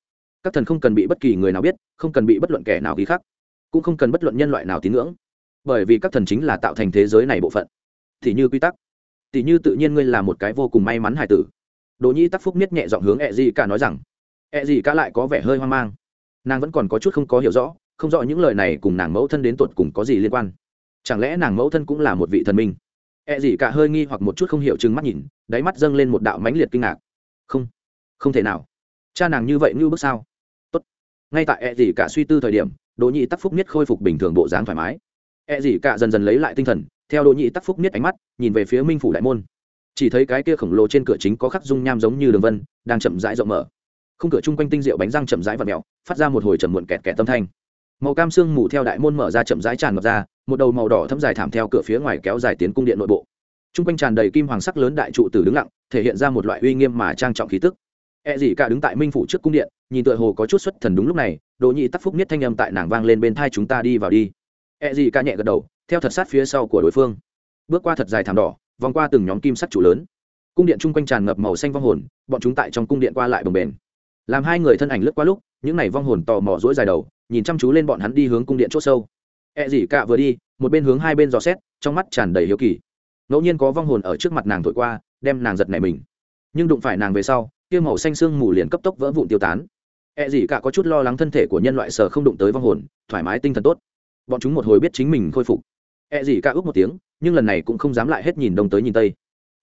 S1: các thần không cần bị bất kỳ người nào biết không cần bị bất luận kẻ nào ghi khắc cũng không cần bất luận nhân loại nào tín ngưỡng bởi vì các thần chính là tạo thành thế giới này bộ phận thì như quy tắc thì như tự nhiên ngươi là một cái vô cùng may mắn hài tử đỗ nhi tắc phúc miết nhẹ giọng hướng ẹ Dị cả nói rằng ẹ Dị cả lại có vẻ hơi hoang mang nàng vẫn còn có chút không có hiểu rõ không rõ những lời này cùng nàng mẫu thân đến tuột cùng có gì liên quan chẳng lẽ nàng mẫu thân cũng là một vị thần minh E gì cả hơi nghi hoặc một chút không hiểu chừng mắt nhìn, đáy mắt dâng lên một đạo mãnh liệt kinh ngạc. Không, không thể nào. Cha nàng như vậy như bước sao? Ngay tại E gì cả suy tư thời điểm, Đỗ Nhị Tắc Phúc nhất khôi phục bình thường bộ dáng thoải mái. E gì cả dần dần lấy lại tinh thần, theo Đỗ Nhị Tắc Phúc nhất ánh mắt, nhìn về phía Minh phủ đại môn. Chỉ thấy cái kia khổng lồ trên cửa chính có khắc dung nham giống như đường vân, đang chậm rãi rộng mở. khung cửa chung quanh tinh diệu bánh răng chậm rãi vặn mèo, phát ra một hồi trầm muộn kẹt kẹt tâm thanh. Màu cam xương mù theo đại môn mở ra chậm rãi tràn ngập ra, một đầu màu đỏ thấm dài thảm theo cửa phía ngoài kéo dài tiến cung điện nội bộ Trung quanh tràn đầy kim hoàng sắc lớn đại trụ tử đứng lặng, thể hiện ra một loại uy nghiêm mà trang trọng khí tức. E gì cả đứng tại Minh phủ trước cung điện, nhìn tụi hồ có chút xuất thần đúng lúc này, Đỗ Nhị Tắc Phúc niết thanh âm tại nàng vang lên bên tai chúng ta đi vào đi. E gì cả nhẹ gật đầu, theo thật sát phía sau của đối phương. Bước qua thật dài thảm đỏ, vòng qua từng nhóm kim sắt trụ lớn. Cung điện chung quanh tràn ngập màu xanh vong hồn, bọn chúng tại trong cung điện qua lại bồng bềnh. Làm hai người thân ảnh lướt qua lúc, những này vong hồn tò mò rỗi dài đầu, nhìn chăm chú lên bọn hắn đi hướng cung điện chỗ sâu. E gì cả vừa đi, một bên hướng hai bên dò xét, trong mắt tràn đầy hiếu kỳ ngẫu nhiên có vong hồn ở trước mặt nàng thổi qua đem nàng giật nảy mình nhưng đụng phải nàng về sau kia màu xanh sương mù liền cấp tốc vỡ vụn tiêu tán. E gì cả có chút lo lắng thân thể của nhân loại sở không đụng tới vong hồn, thoải mái tinh thần tốt. Bọn chúng một hồi biết chính mình khôi phục. E gì cả ước một tiếng, nhưng lần này cũng không dám lại hết nhìn đông tới nhìn tây.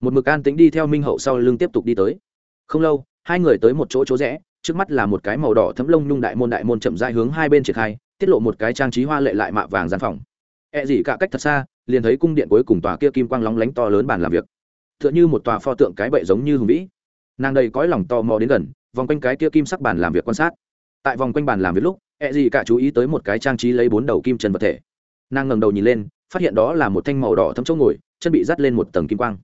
S1: Một mực an tính đi theo minh hậu sau lưng tiếp tục đi tới. Không lâu, hai người tới một chỗ chỗ rẽ, trước mắt là một cái màu đỏ thấm lông nhung đại môn đại môn chậm rãi hướng hai bên triển khai, tiết lộ một cái trang trí hoa lệ lại mạ vàng gian phòng. E gì cả cách thật xa, liền thấy cung điện cuối cùng tòa kia kim quang lóng lánh to lớn bàn làm việc. Tựa như một tòa pho tượng cái bệ giống như hùng vĩ nàng đầy cõi lòng to mò đến gần, vòng quanh cái kia kim sắc bàn làm việc quan sát. Tại vòng quanh bàn làm việc lúc e ẹ gì cả chú ý tới một cái trang trí lấy bốn đầu kim chân vật thể. Nàng ngẩng đầu nhìn lên, phát hiện đó là một thanh màu đỏ thấm chỗ ngồi, chân bị dắt lên một tầng kim quang.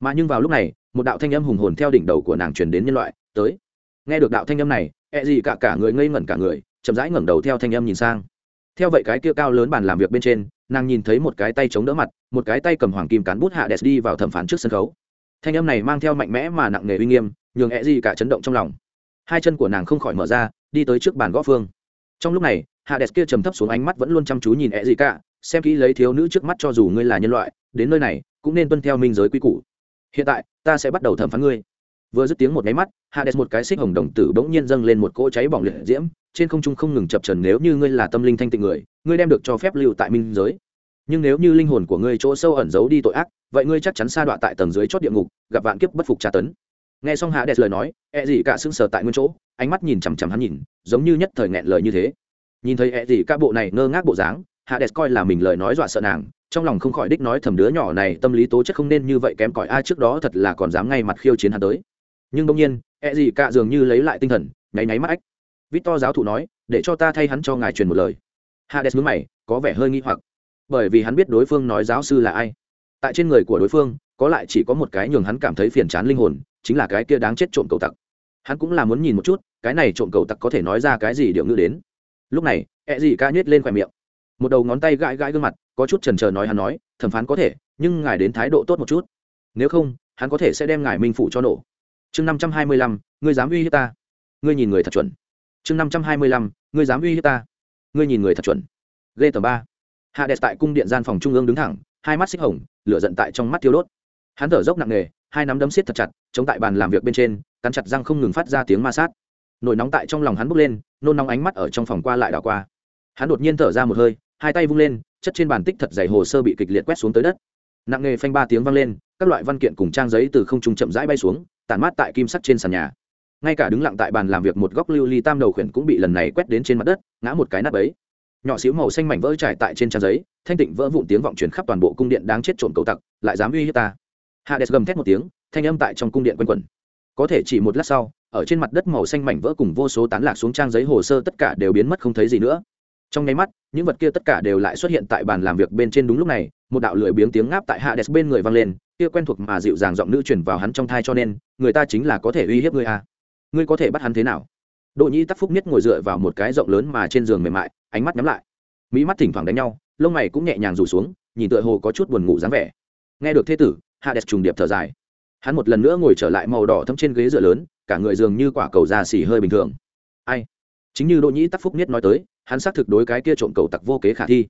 S1: Mà nhưng vào lúc này, một đạo thanh âm hùng hồn theo đỉnh đầu của nàng truyền đến nhân loại, tới. Nghe được đạo thanh âm này e ẹ gì cả cả người ngây ngẩn cả người, chậm rãi ngẩng đầu theo thanh âm nhìn sang. Theo vậy cái kia cao lớn bàn làm việc bên trên, nàng nhìn thấy một cái tay chống đỡ mặt, một cái tay cầm hoàng kim cán bút hạ đẹp đi vào thẩm phán trước sân khấu thanh âm này mang theo mạnh mẽ mà nặng nề uy nghiêm, nhường e hẹ gì cả chấn động trong lòng. Hai chân của nàng không khỏi mở ra, đi tới trước bàn gõ phương. Trong lúc này hạ đẹp kia trầm thấp xuống ánh mắt vẫn luôn chăm chú nhìn e hẹ gì cả, xem kỹ lấy thiếu nữ trước mắt cho dù ngươi là nhân loại, đến nơi này, cũng nên tuân theo minh giới quy củ. Hiện tại, ta sẽ bắt đầu thẩm phán ngươi. Vừa dứt tiếng một máy mắt, hades một cái xích hồng đồng tử bỗng nhiên dâng lên một cỗ cháy bỏng liệt diễm, trên không trung không ngừng chập trần nếu như ngươi là tâm linh thanh tịnh người, ngươi đem được cho phép lưu tại minh giới nhưng nếu như linh hồn của ngươi chỗ sâu ẩn giấu đi tội ác, vậy ngươi chắc chắn sa đọa tại tầng dưới chót địa ngục, gặp vạn kiếp bất phục tra tấn. Nghe xong hạ đẹp lời nói e gì cả sững sờ tại nguyên chỗ, ánh mắt nhìn chằm chằm hắn nhìn, giống như nhất thời nghẹn lời như thế. Nhìn thấy e gì cả bộ này ngơ ngác bộ dáng, hạ đẹp coi là mình lời nói dọa sợ nàng, trong lòng không khỏi đích nói thầm đứa nhỏ này tâm lý tố chất không nên như vậy kém cỏi ai trước đó thật là còn dám ngay mặt khiêu chiến hắn tới. Nhưng đông nhiên e gì cả dường như lấy lại tinh thần, nháy nháy mắt ách. Victor giáo thụ nói, để cho ta thay hắn cho ngài truyền một lời. Hades nhướng mày, có vẻ hơi nghi hoặc bởi vì hắn biết đối phương nói giáo sư là ai. Tại trên người của đối phương, có lại chỉ có một cái nhường hắn cảm thấy phiền chán linh hồn, chính là cái kia đáng chết trộm cầu tặc. Hắn cũng là muốn nhìn một chút, cái này trộm cầu tặc có thể nói ra cái gì điệu ngữ đến. Lúc này e ẹ gì ca nhét lên khoe miệng. Một đầu ngón tay gãi gãi gương mặt, có chút trần trờ nói hắn nói, thẩm phán có thể, nhưng ngài đến thái độ tốt một chút. Nếu không, hắn có thể sẽ đem ngài minh phụ cho nổ. Chương năm trăm hai mươi lăm, ngươi dám uy hiếp ta? Ngươi nhìn người thật chuẩn. Chương năm trăm hai mươi lăm, ngươi dám uy hiếp ta? Ngươi nhìn người thật chuẩn. Ghê tờ ba hạ đẹp tại cung điện gian phòng trung ương đứng thẳng, hai mắt xích hồng, lửa giận tại trong mắt tiêu đốt. Hắn thở dốc nặng nề, hai nắm đấm siết thật chặt, chống tại bàn làm việc bên trên, cắn chặt răng không ngừng phát ra tiếng ma sát. Nổi nóng tại trong lòng hắn bốc lên, nôn nóng ánh mắt ở trong phòng qua lại đảo qua. Hắn đột nhiên thở ra một hơi, hai tay vung lên, chất trên bàn tích thật dày hồ sơ bị kịch liệt quét xuống tới đất. Nặng nề phanh ba tiếng vang lên, các loại văn kiện cùng trang giấy từ không trung chậm rãi bay xuống, tản mát tại kim sắt trên sàn nhà. Ngay cả đứng lặng tại bàn làm việc một góc lưu ly tam đầu khuyển cũng bị lần này quét đến trên mặt đất, ngã một cái nắp ấy nhỏ xíu màu xanh mảnh vỡ trải tại trên trang giấy, thanh tịnh vỡ vụn tiếng vọng truyền khắp toàn bộ cung điện đáng chết trộm cầu tặc, lại dám uy hiếp ta. Hades gầm thét một tiếng, thanh âm tại trong cung điện quanh quẩn. Có thể chỉ một lát sau, ở trên mặt đất màu xanh mảnh vỡ cùng vô số tán lạc xuống trang giấy hồ sơ tất cả đều biến mất không thấy gì nữa. Trong nháy mắt, những vật kia tất cả đều lại xuất hiện tại bàn làm việc bên trên đúng lúc này, một đạo lưỡi biếng tiếng ngáp tại hades bên người vang lên, kia quen thuộc mà dịu dàng giọng nữ chuyển vào hắn trong thai cho nên, người ta chính là có thể uy hiếp ngươi à. Ngươi có thể bắt hắn thế nào? Đỗ nhĩ tắc phúc nhất ngồi dựa vào một cái rộng lớn mà trên giường mềm mại, ánh mắt nhắm lại. Mỹ mắt thỉnh thoảng đánh nhau, lông mày cũng nhẹ nhàng rủ xuống, nhìn tựa hồ có chút buồn ngủ dáng vẻ. Nghe được thế tử, hades trùng điệp thở dài. Hắn một lần nữa ngồi trở lại màu đỏ thẫm trên ghế dựa lớn, cả người dường như quả cầu da xỉ hơi bình thường. Ai? Chính như đỗ nhĩ tắc phúc nhất nói tới, hắn xác thực đối cái kia trộm cầu tặc vô kế khả thi.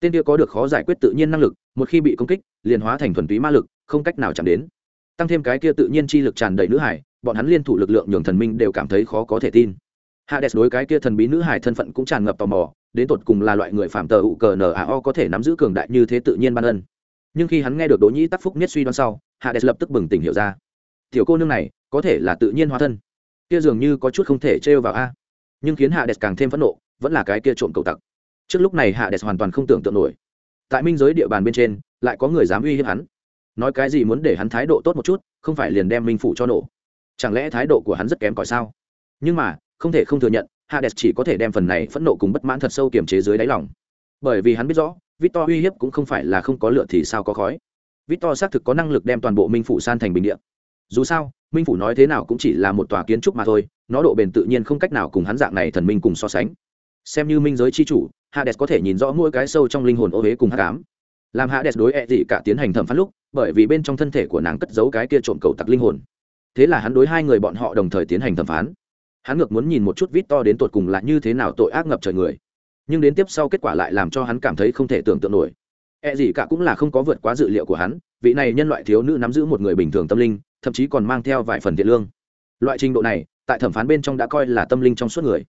S1: Tên kia có được khó giải quyết tự nhiên năng lực, một khi bị công kích, liền hóa thành thuần túy ma lực, không cách nào chạm đến. Tăng thêm cái kia tự nhiên chi lực tràn đầy nữ hải, bọn hắn liên thủ lực lượng nhường thần minh đều cảm thấy khó có thể tin hades đối cái kia thần bí nữ hải thân phận cũng tràn ngập tò mò, đến tột cùng là loại người phạm tờ ụ cờ nao có thể nắm giữ cường đại như thế tự nhiên ban ân. Nhưng khi hắn nghe được đỗ nhĩ tắc phúc nhất suy đoán sau, hades lập tức bừng tỉnh hiểu ra. Tiểu cô nương này, có thể là tự nhiên hóa thân. Kia dường như có chút không thể trêu vào a. Nhưng khiến hades càng thêm phẫn nộ, vẫn là cái kia trộm cầu tặc. Trước lúc này hades hoàn toàn không tưởng tượng nổi. Tại minh giới địa bàn bên trên, lại có người dám uy hiếp hắn. Nói cái gì muốn để hắn thái độ tốt một chút, không phải liền đem minh phủ cho nổ. Chẳng lẽ thái độ của hắn rất kém cỏi sao? Nhưng mà không thể không thừa nhận, hades chỉ có thể đem phần này phẫn nộ cùng bất mãn thật sâu kiềm chế dưới đáy lòng. Bởi vì hắn biết rõ, victor uy hiếp cũng không phải là không có lửa thì sao có khói. Victor xác thực có năng lực đem toàn bộ minh phủ san thành bình địa. Dù sao, minh phủ nói thế nào cũng chỉ là một tòa kiến trúc mà thôi, nó độ bền tự nhiên không cách nào cùng hắn dạng này thần minh cùng so sánh. Xem như minh giới chi chủ, hades có thể nhìn rõ mỗi cái sâu trong linh hồn ô huế cùng hắc ám. Làm hades đối e dị cả tiến hành thẩm phán lúc, bởi vì bên trong thân thể của nàng cất giấu cái kia trộm cầu tặc linh hồn. Thế là hắn đối hai người bọn họ đồng thời tiến hành thẩm phán hắn ngược muốn nhìn một chút vít to đến tột cùng là như thế nào tội ác ngập trời người. Nhưng đến tiếp sau kết quả lại làm cho hắn cảm thấy không thể tưởng tượng nổi. E gì cả cũng là không có vượt quá dự liệu của hắn, vị này nhân loại thiếu nữ nắm giữ một người bình thường tâm linh, thậm chí còn mang theo vài phần thiện lương. Loại trình độ này, tại thẩm phán bên trong đã coi là tâm linh trong suốt người.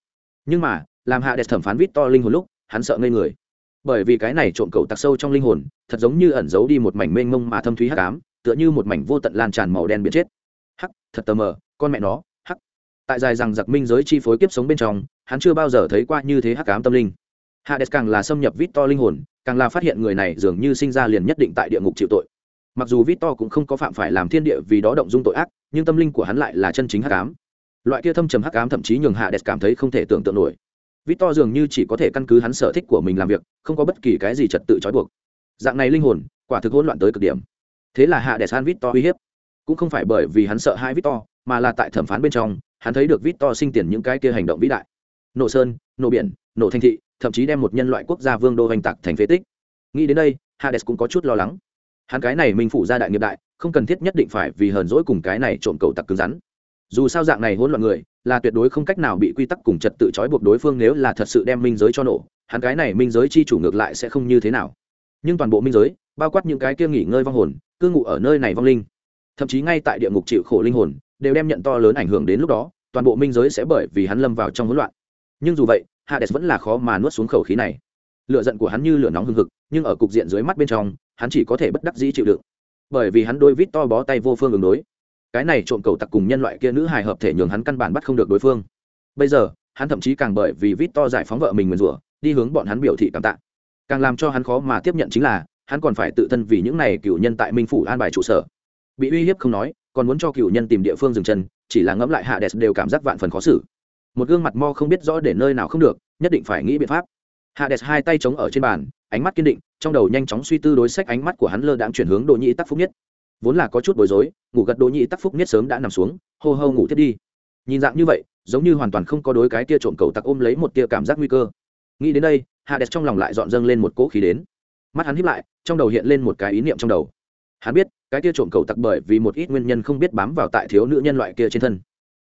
S1: Nhưng mà, làm hạ đẹp thẩm phán vít to linh hồn lúc, hắn sợ ngây người. Bởi vì cái này trộm cầu tặc sâu trong linh hồn, thật giống như ẩn giấu đi một mảnh mênh mông mà thâm thúy hắc ám, tựa như một mảnh vô tận lan tràn màu đen biến chết. Hắc, thật tờ mờ, con mẹ nó tại dài rằng giặc minh giới chi phối kiếp sống bên trong, hắn chưa bao giờ thấy qua như thế hắc ám tâm linh. Hades càng là xâm nhập vít to linh hồn, càng là phát hiện người này dường như sinh ra liền nhất định tại địa ngục chịu tội. Mặc dù vít to cũng không có phạm phải làm thiên địa vì đó động dung tội ác, nhưng tâm linh của hắn lại là chân chính hắc ám. Loại kia thâm trầm hắc ám thậm chí nhường hades cảm thấy không thể tưởng tượng nổi. Vít to dường như chỉ có thể căn cứ hắn sở thích của mình làm việc, không có bất kỳ cái gì trật tự trói buộc. Dạng này linh hồn, quả thực hỗn loạn tới cực điểm. Thế là hạ đẹp san vít to uy hiếp. Cũng không phải bởi vì hắn sợ hai vít to mà là tại thẩm phán bên trong hắn thấy được Victor sinh tiền những cái kia hành động vĩ đại. Nổ sơn, nổ biển, nổ thành thị, thậm chí đem một nhân loại quốc gia vương đô hành tặc thành phế tích. Nghĩ đến đây, hades cũng có chút lo lắng. Hắn cái này minh phủ gia đại nghiệp đại, không cần thiết nhất định phải vì hờn dỗi cùng cái này trộm cầu tặc cứng rắn. Dù sao dạng này hỗn loạn người, là tuyệt đối không cách nào bị quy tắc cùng trật tự trói buộc đối phương nếu là thật sự đem minh giới cho nổ, hắn cái này minh giới chi chủ ngược lại sẽ không như thế nào. Nhưng toàn bộ minh giới, bao quát những cái kia nghỉ ngơi vong hồn, cư ngụ ở nơi này vong linh, thậm chí ngay tại địa ngục chịu khổ linh hồn đều đem nhận to lớn ảnh hưởng đến lúc đó, toàn bộ minh giới sẽ bởi vì hắn lâm vào trong hỗn loạn. Nhưng dù vậy, hades vẫn là khó mà nuốt xuống khẩu khí này. Lựa giận của hắn như lửa nóng hừng hực, nhưng ở cục diện dưới mắt bên trong, hắn chỉ có thể bất đắc dĩ chịu đựng. Bởi vì hắn đôi vít to bó tay vô phương ứng đối. Cái này trộm cầu tặc cùng nhân loại kia nữ hài hợp thể nhường hắn căn bản bắt không được đối phương. Bây giờ, hắn thậm chí càng bởi vì vít to giải phóng vợ mình nguyền rủa, đi hướng bọn hắn biểu thị cảm tạ. Càng làm cho hắn khó mà tiếp nhận chính là, hắn còn phải tự thân vì những này cựu nhân tại minh phủ an bài trụ sở. Bị uy hiếp không nói còn muốn cho cựu nhân tìm địa phương dừng chân, chỉ là ngẫm lại hạ đẹp đều cảm giác vạn phần khó xử. Một gương mặt mo không biết rõ để nơi nào không được, nhất định phải nghĩ biện pháp. Hạ đẹp hai tay chống ở trên bàn, ánh mắt kiên định, trong đầu nhanh chóng suy tư đối sách ánh mắt của hắn lơ đãng chuyển hướng đỗ nhĩ tắc phúc nhất. Vốn là có chút bối rối, ngủ gật đỗ nhĩ tắc phúc nhất sớm đã nằm xuống, hô hô ngủ thiết đi. Nhìn dạng như vậy, giống như hoàn toàn không có đối cái tia trộm cầu tặc ôm lấy một tia cảm giác nguy cơ. Nghĩ đến đây, hạ đẹp trong lòng lại dọn dâng lên một cỗ khí đến. Mắt hắn hiếp lại, trong đầu hiện lên một cái ý niệm trong đầu. Hắn biết cái kia trộm cầu tặc bởi vì một ít nguyên nhân không biết bám vào tại thiếu nữ nhân loại kia trên thân.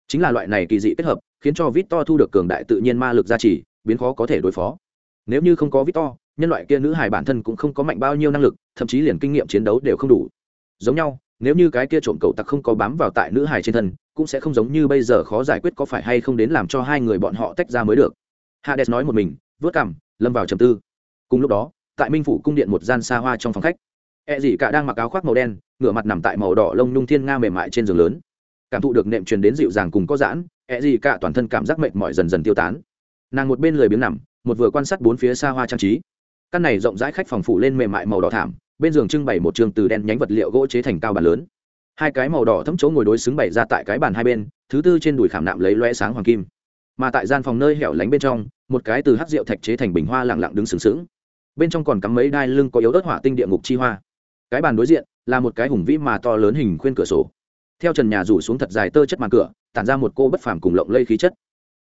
S1: Chính là loại này kỳ dị kết hợp, khiến cho vít to thu được cường đại tự nhiên ma lực gia trì, biến khó có thể đối phó. Nếu như không có vít to nhân loại kia nữ hài bản thân cũng không có mạnh bao nhiêu năng lực, thậm chí liền kinh nghiệm chiến đấu đều không đủ. Giống nhau, nếu như cái kia trộm cầu tặc không có bám vào tại nữ hài trên thân, cũng sẽ không giống như bây giờ khó giải quyết có phải hay không đến làm cho hai người bọn họ tách ra mới được. Hades nói một mình, vớt cằm, lâm vào trầm tư. Cùng lúc đó, tại minh phủ cung điện một gian xa hoa trong phòng khách E cả đang mặc áo khoác màu đen ngửa mặt nằm tại màu đỏ lông nhung thiên nga mềm mại trên giường lớn. Cảm thụ được nệm truyền đến dịu dàng cùng có giãn ẹ gì cả toàn thân cảm giác mệt mỏi dần dần tiêu tán. Nàng một bên lười biếng nằm, một vừa quan sát bốn phía xa hoa trang trí. Căn này rộng rãi khách phòng phủ lên mềm mại màu đỏ thảm, bên giường trưng bày một trường từ đen nhánh vật liệu gỗ chế thành cao bàn lớn. Hai cái màu đỏ thấm chỗ ngồi đối xứng bày ra tại cái bàn hai bên, thứ tư trên đùi khảm nạm lấy loe sáng hoàng kim. Mà tại gian phòng nơi hẻo lánh bên trong, một cái từ hát rượu thạch chế thành bình hoa lẳng lặng đứng sừng sững. Bên trong còn cắm mấy đai lưng có yếu ớt hỏa tinh địa ngục chi hoa cái bàn đối diện là một cái hùng vĩ mà to lớn hình khuyên cửa sổ. Theo trần nhà rủ xuống thật dài tơ chất màn cửa, tản ra một cô bất phàm cùng lộng lây khí chất.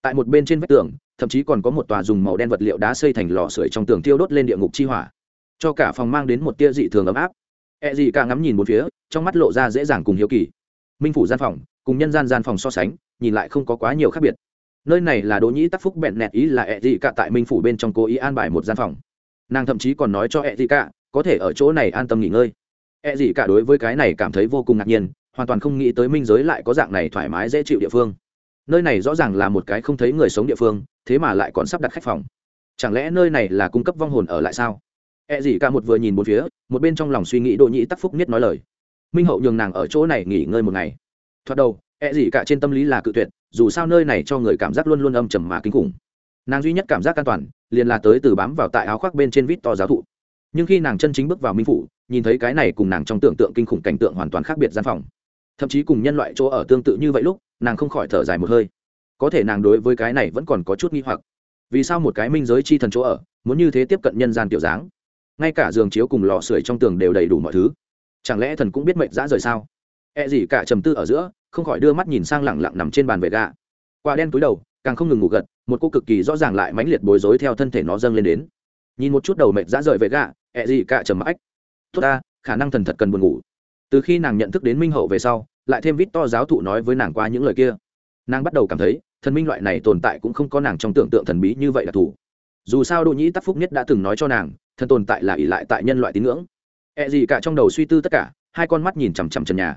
S1: Tại một bên trên vách tường, thậm chí còn có một tòa dùng màu đen vật liệu đá xây thành lò sưởi trong tường tiêu đốt lên địa ngục chi hỏa. Cho cả phòng mang đến một tia dị thường ấm áp. E gì cả ngắm nhìn một phía, trong mắt lộ ra dễ dàng cùng hiếu kỳ. Minh phủ gian phòng, cùng nhân gian gian phòng so sánh, nhìn lại không có quá nhiều khác biệt. Nơi này là đỗ nhĩ tắc phúc bẹn nẹt ý là E gì cả tại minh phủ bên trong cố ý an bài một gian phòng. Nàng thậm chí còn nói cho E gì cả có thể ở chỗ này an tâm nghỉ ngơi. E gì cả đối với cái này cảm thấy vô cùng ngạc nhiên, hoàn toàn không nghĩ tới minh giới lại có dạng này thoải mái dễ chịu địa phương. Nơi này rõ ràng là một cái không thấy người sống địa phương, thế mà lại còn sắp đặt khách phòng. Chẳng lẽ nơi này là cung cấp vong hồn ở lại sao? E gì cả một vừa nhìn một phía, một bên trong lòng suy nghĩ đỗ nhĩ tắc phúc nhất nói lời. Minh hậu nhường nàng ở chỗ này nghỉ ngơi một ngày. Thoạt đầu E gì cả trên tâm lý là cự tuyệt, dù sao nơi này cho người cảm giác luôn luôn âm trầm mà kinh khủng. Nàng duy nhất cảm giác an toàn, liền là tới từ bám vào tại áo khoác bên trên vít to giáo thụ nhưng khi nàng chân chính bước vào minh phủ, nhìn thấy cái này cùng nàng trong tưởng tượng kinh khủng cảnh tượng hoàn toàn khác biệt gian phòng. Thậm chí cùng nhân loại chỗ ở tương tự như vậy lúc, nàng không khỏi thở dài một hơi. Có thể nàng đối với cái này vẫn còn có chút nghi hoặc. Vì sao một cái minh giới chi thần chỗ ở, muốn như thế tiếp cận nhân gian tiểu dáng? Ngay cả giường chiếu cùng lò sưởi trong tường đều đầy đủ mọi thứ. Chẳng lẽ thần cũng biết mệnh dã rời sao? E gì cả trầm tư ở giữa, không khỏi đưa mắt nhìn sang lẳng lặng nằm trên bàn vệ gạ. Quả đen túi đầu, càng không ngừng ngủ gật, một cô cực kỳ rõ ràng lại mãnh liệt bối rối theo thân thể nó dâng lên đến. Nhìn một chút đầu mệt dã rời vệ gạ ẹ gì cả trầm ách. Tốt ta, khả năng thần thật cần buồn ngủ. Từ khi nàng nhận thức đến minh hậu về sau, lại thêm vít to giáo thụ nói với nàng qua những lời kia. Nàng bắt đầu cảm thấy, thần minh loại này tồn tại cũng không có nàng trong tưởng tượng thần bí như vậy là thủ. Dù sao đỗ nhĩ tắc phúc nhất đã từng nói cho nàng, thần tồn tại là ỷ lại tại nhân loại tín ngưỡng. E gì cả trong đầu suy tư tất cả, hai con mắt nhìn chằm chằm trần nhà.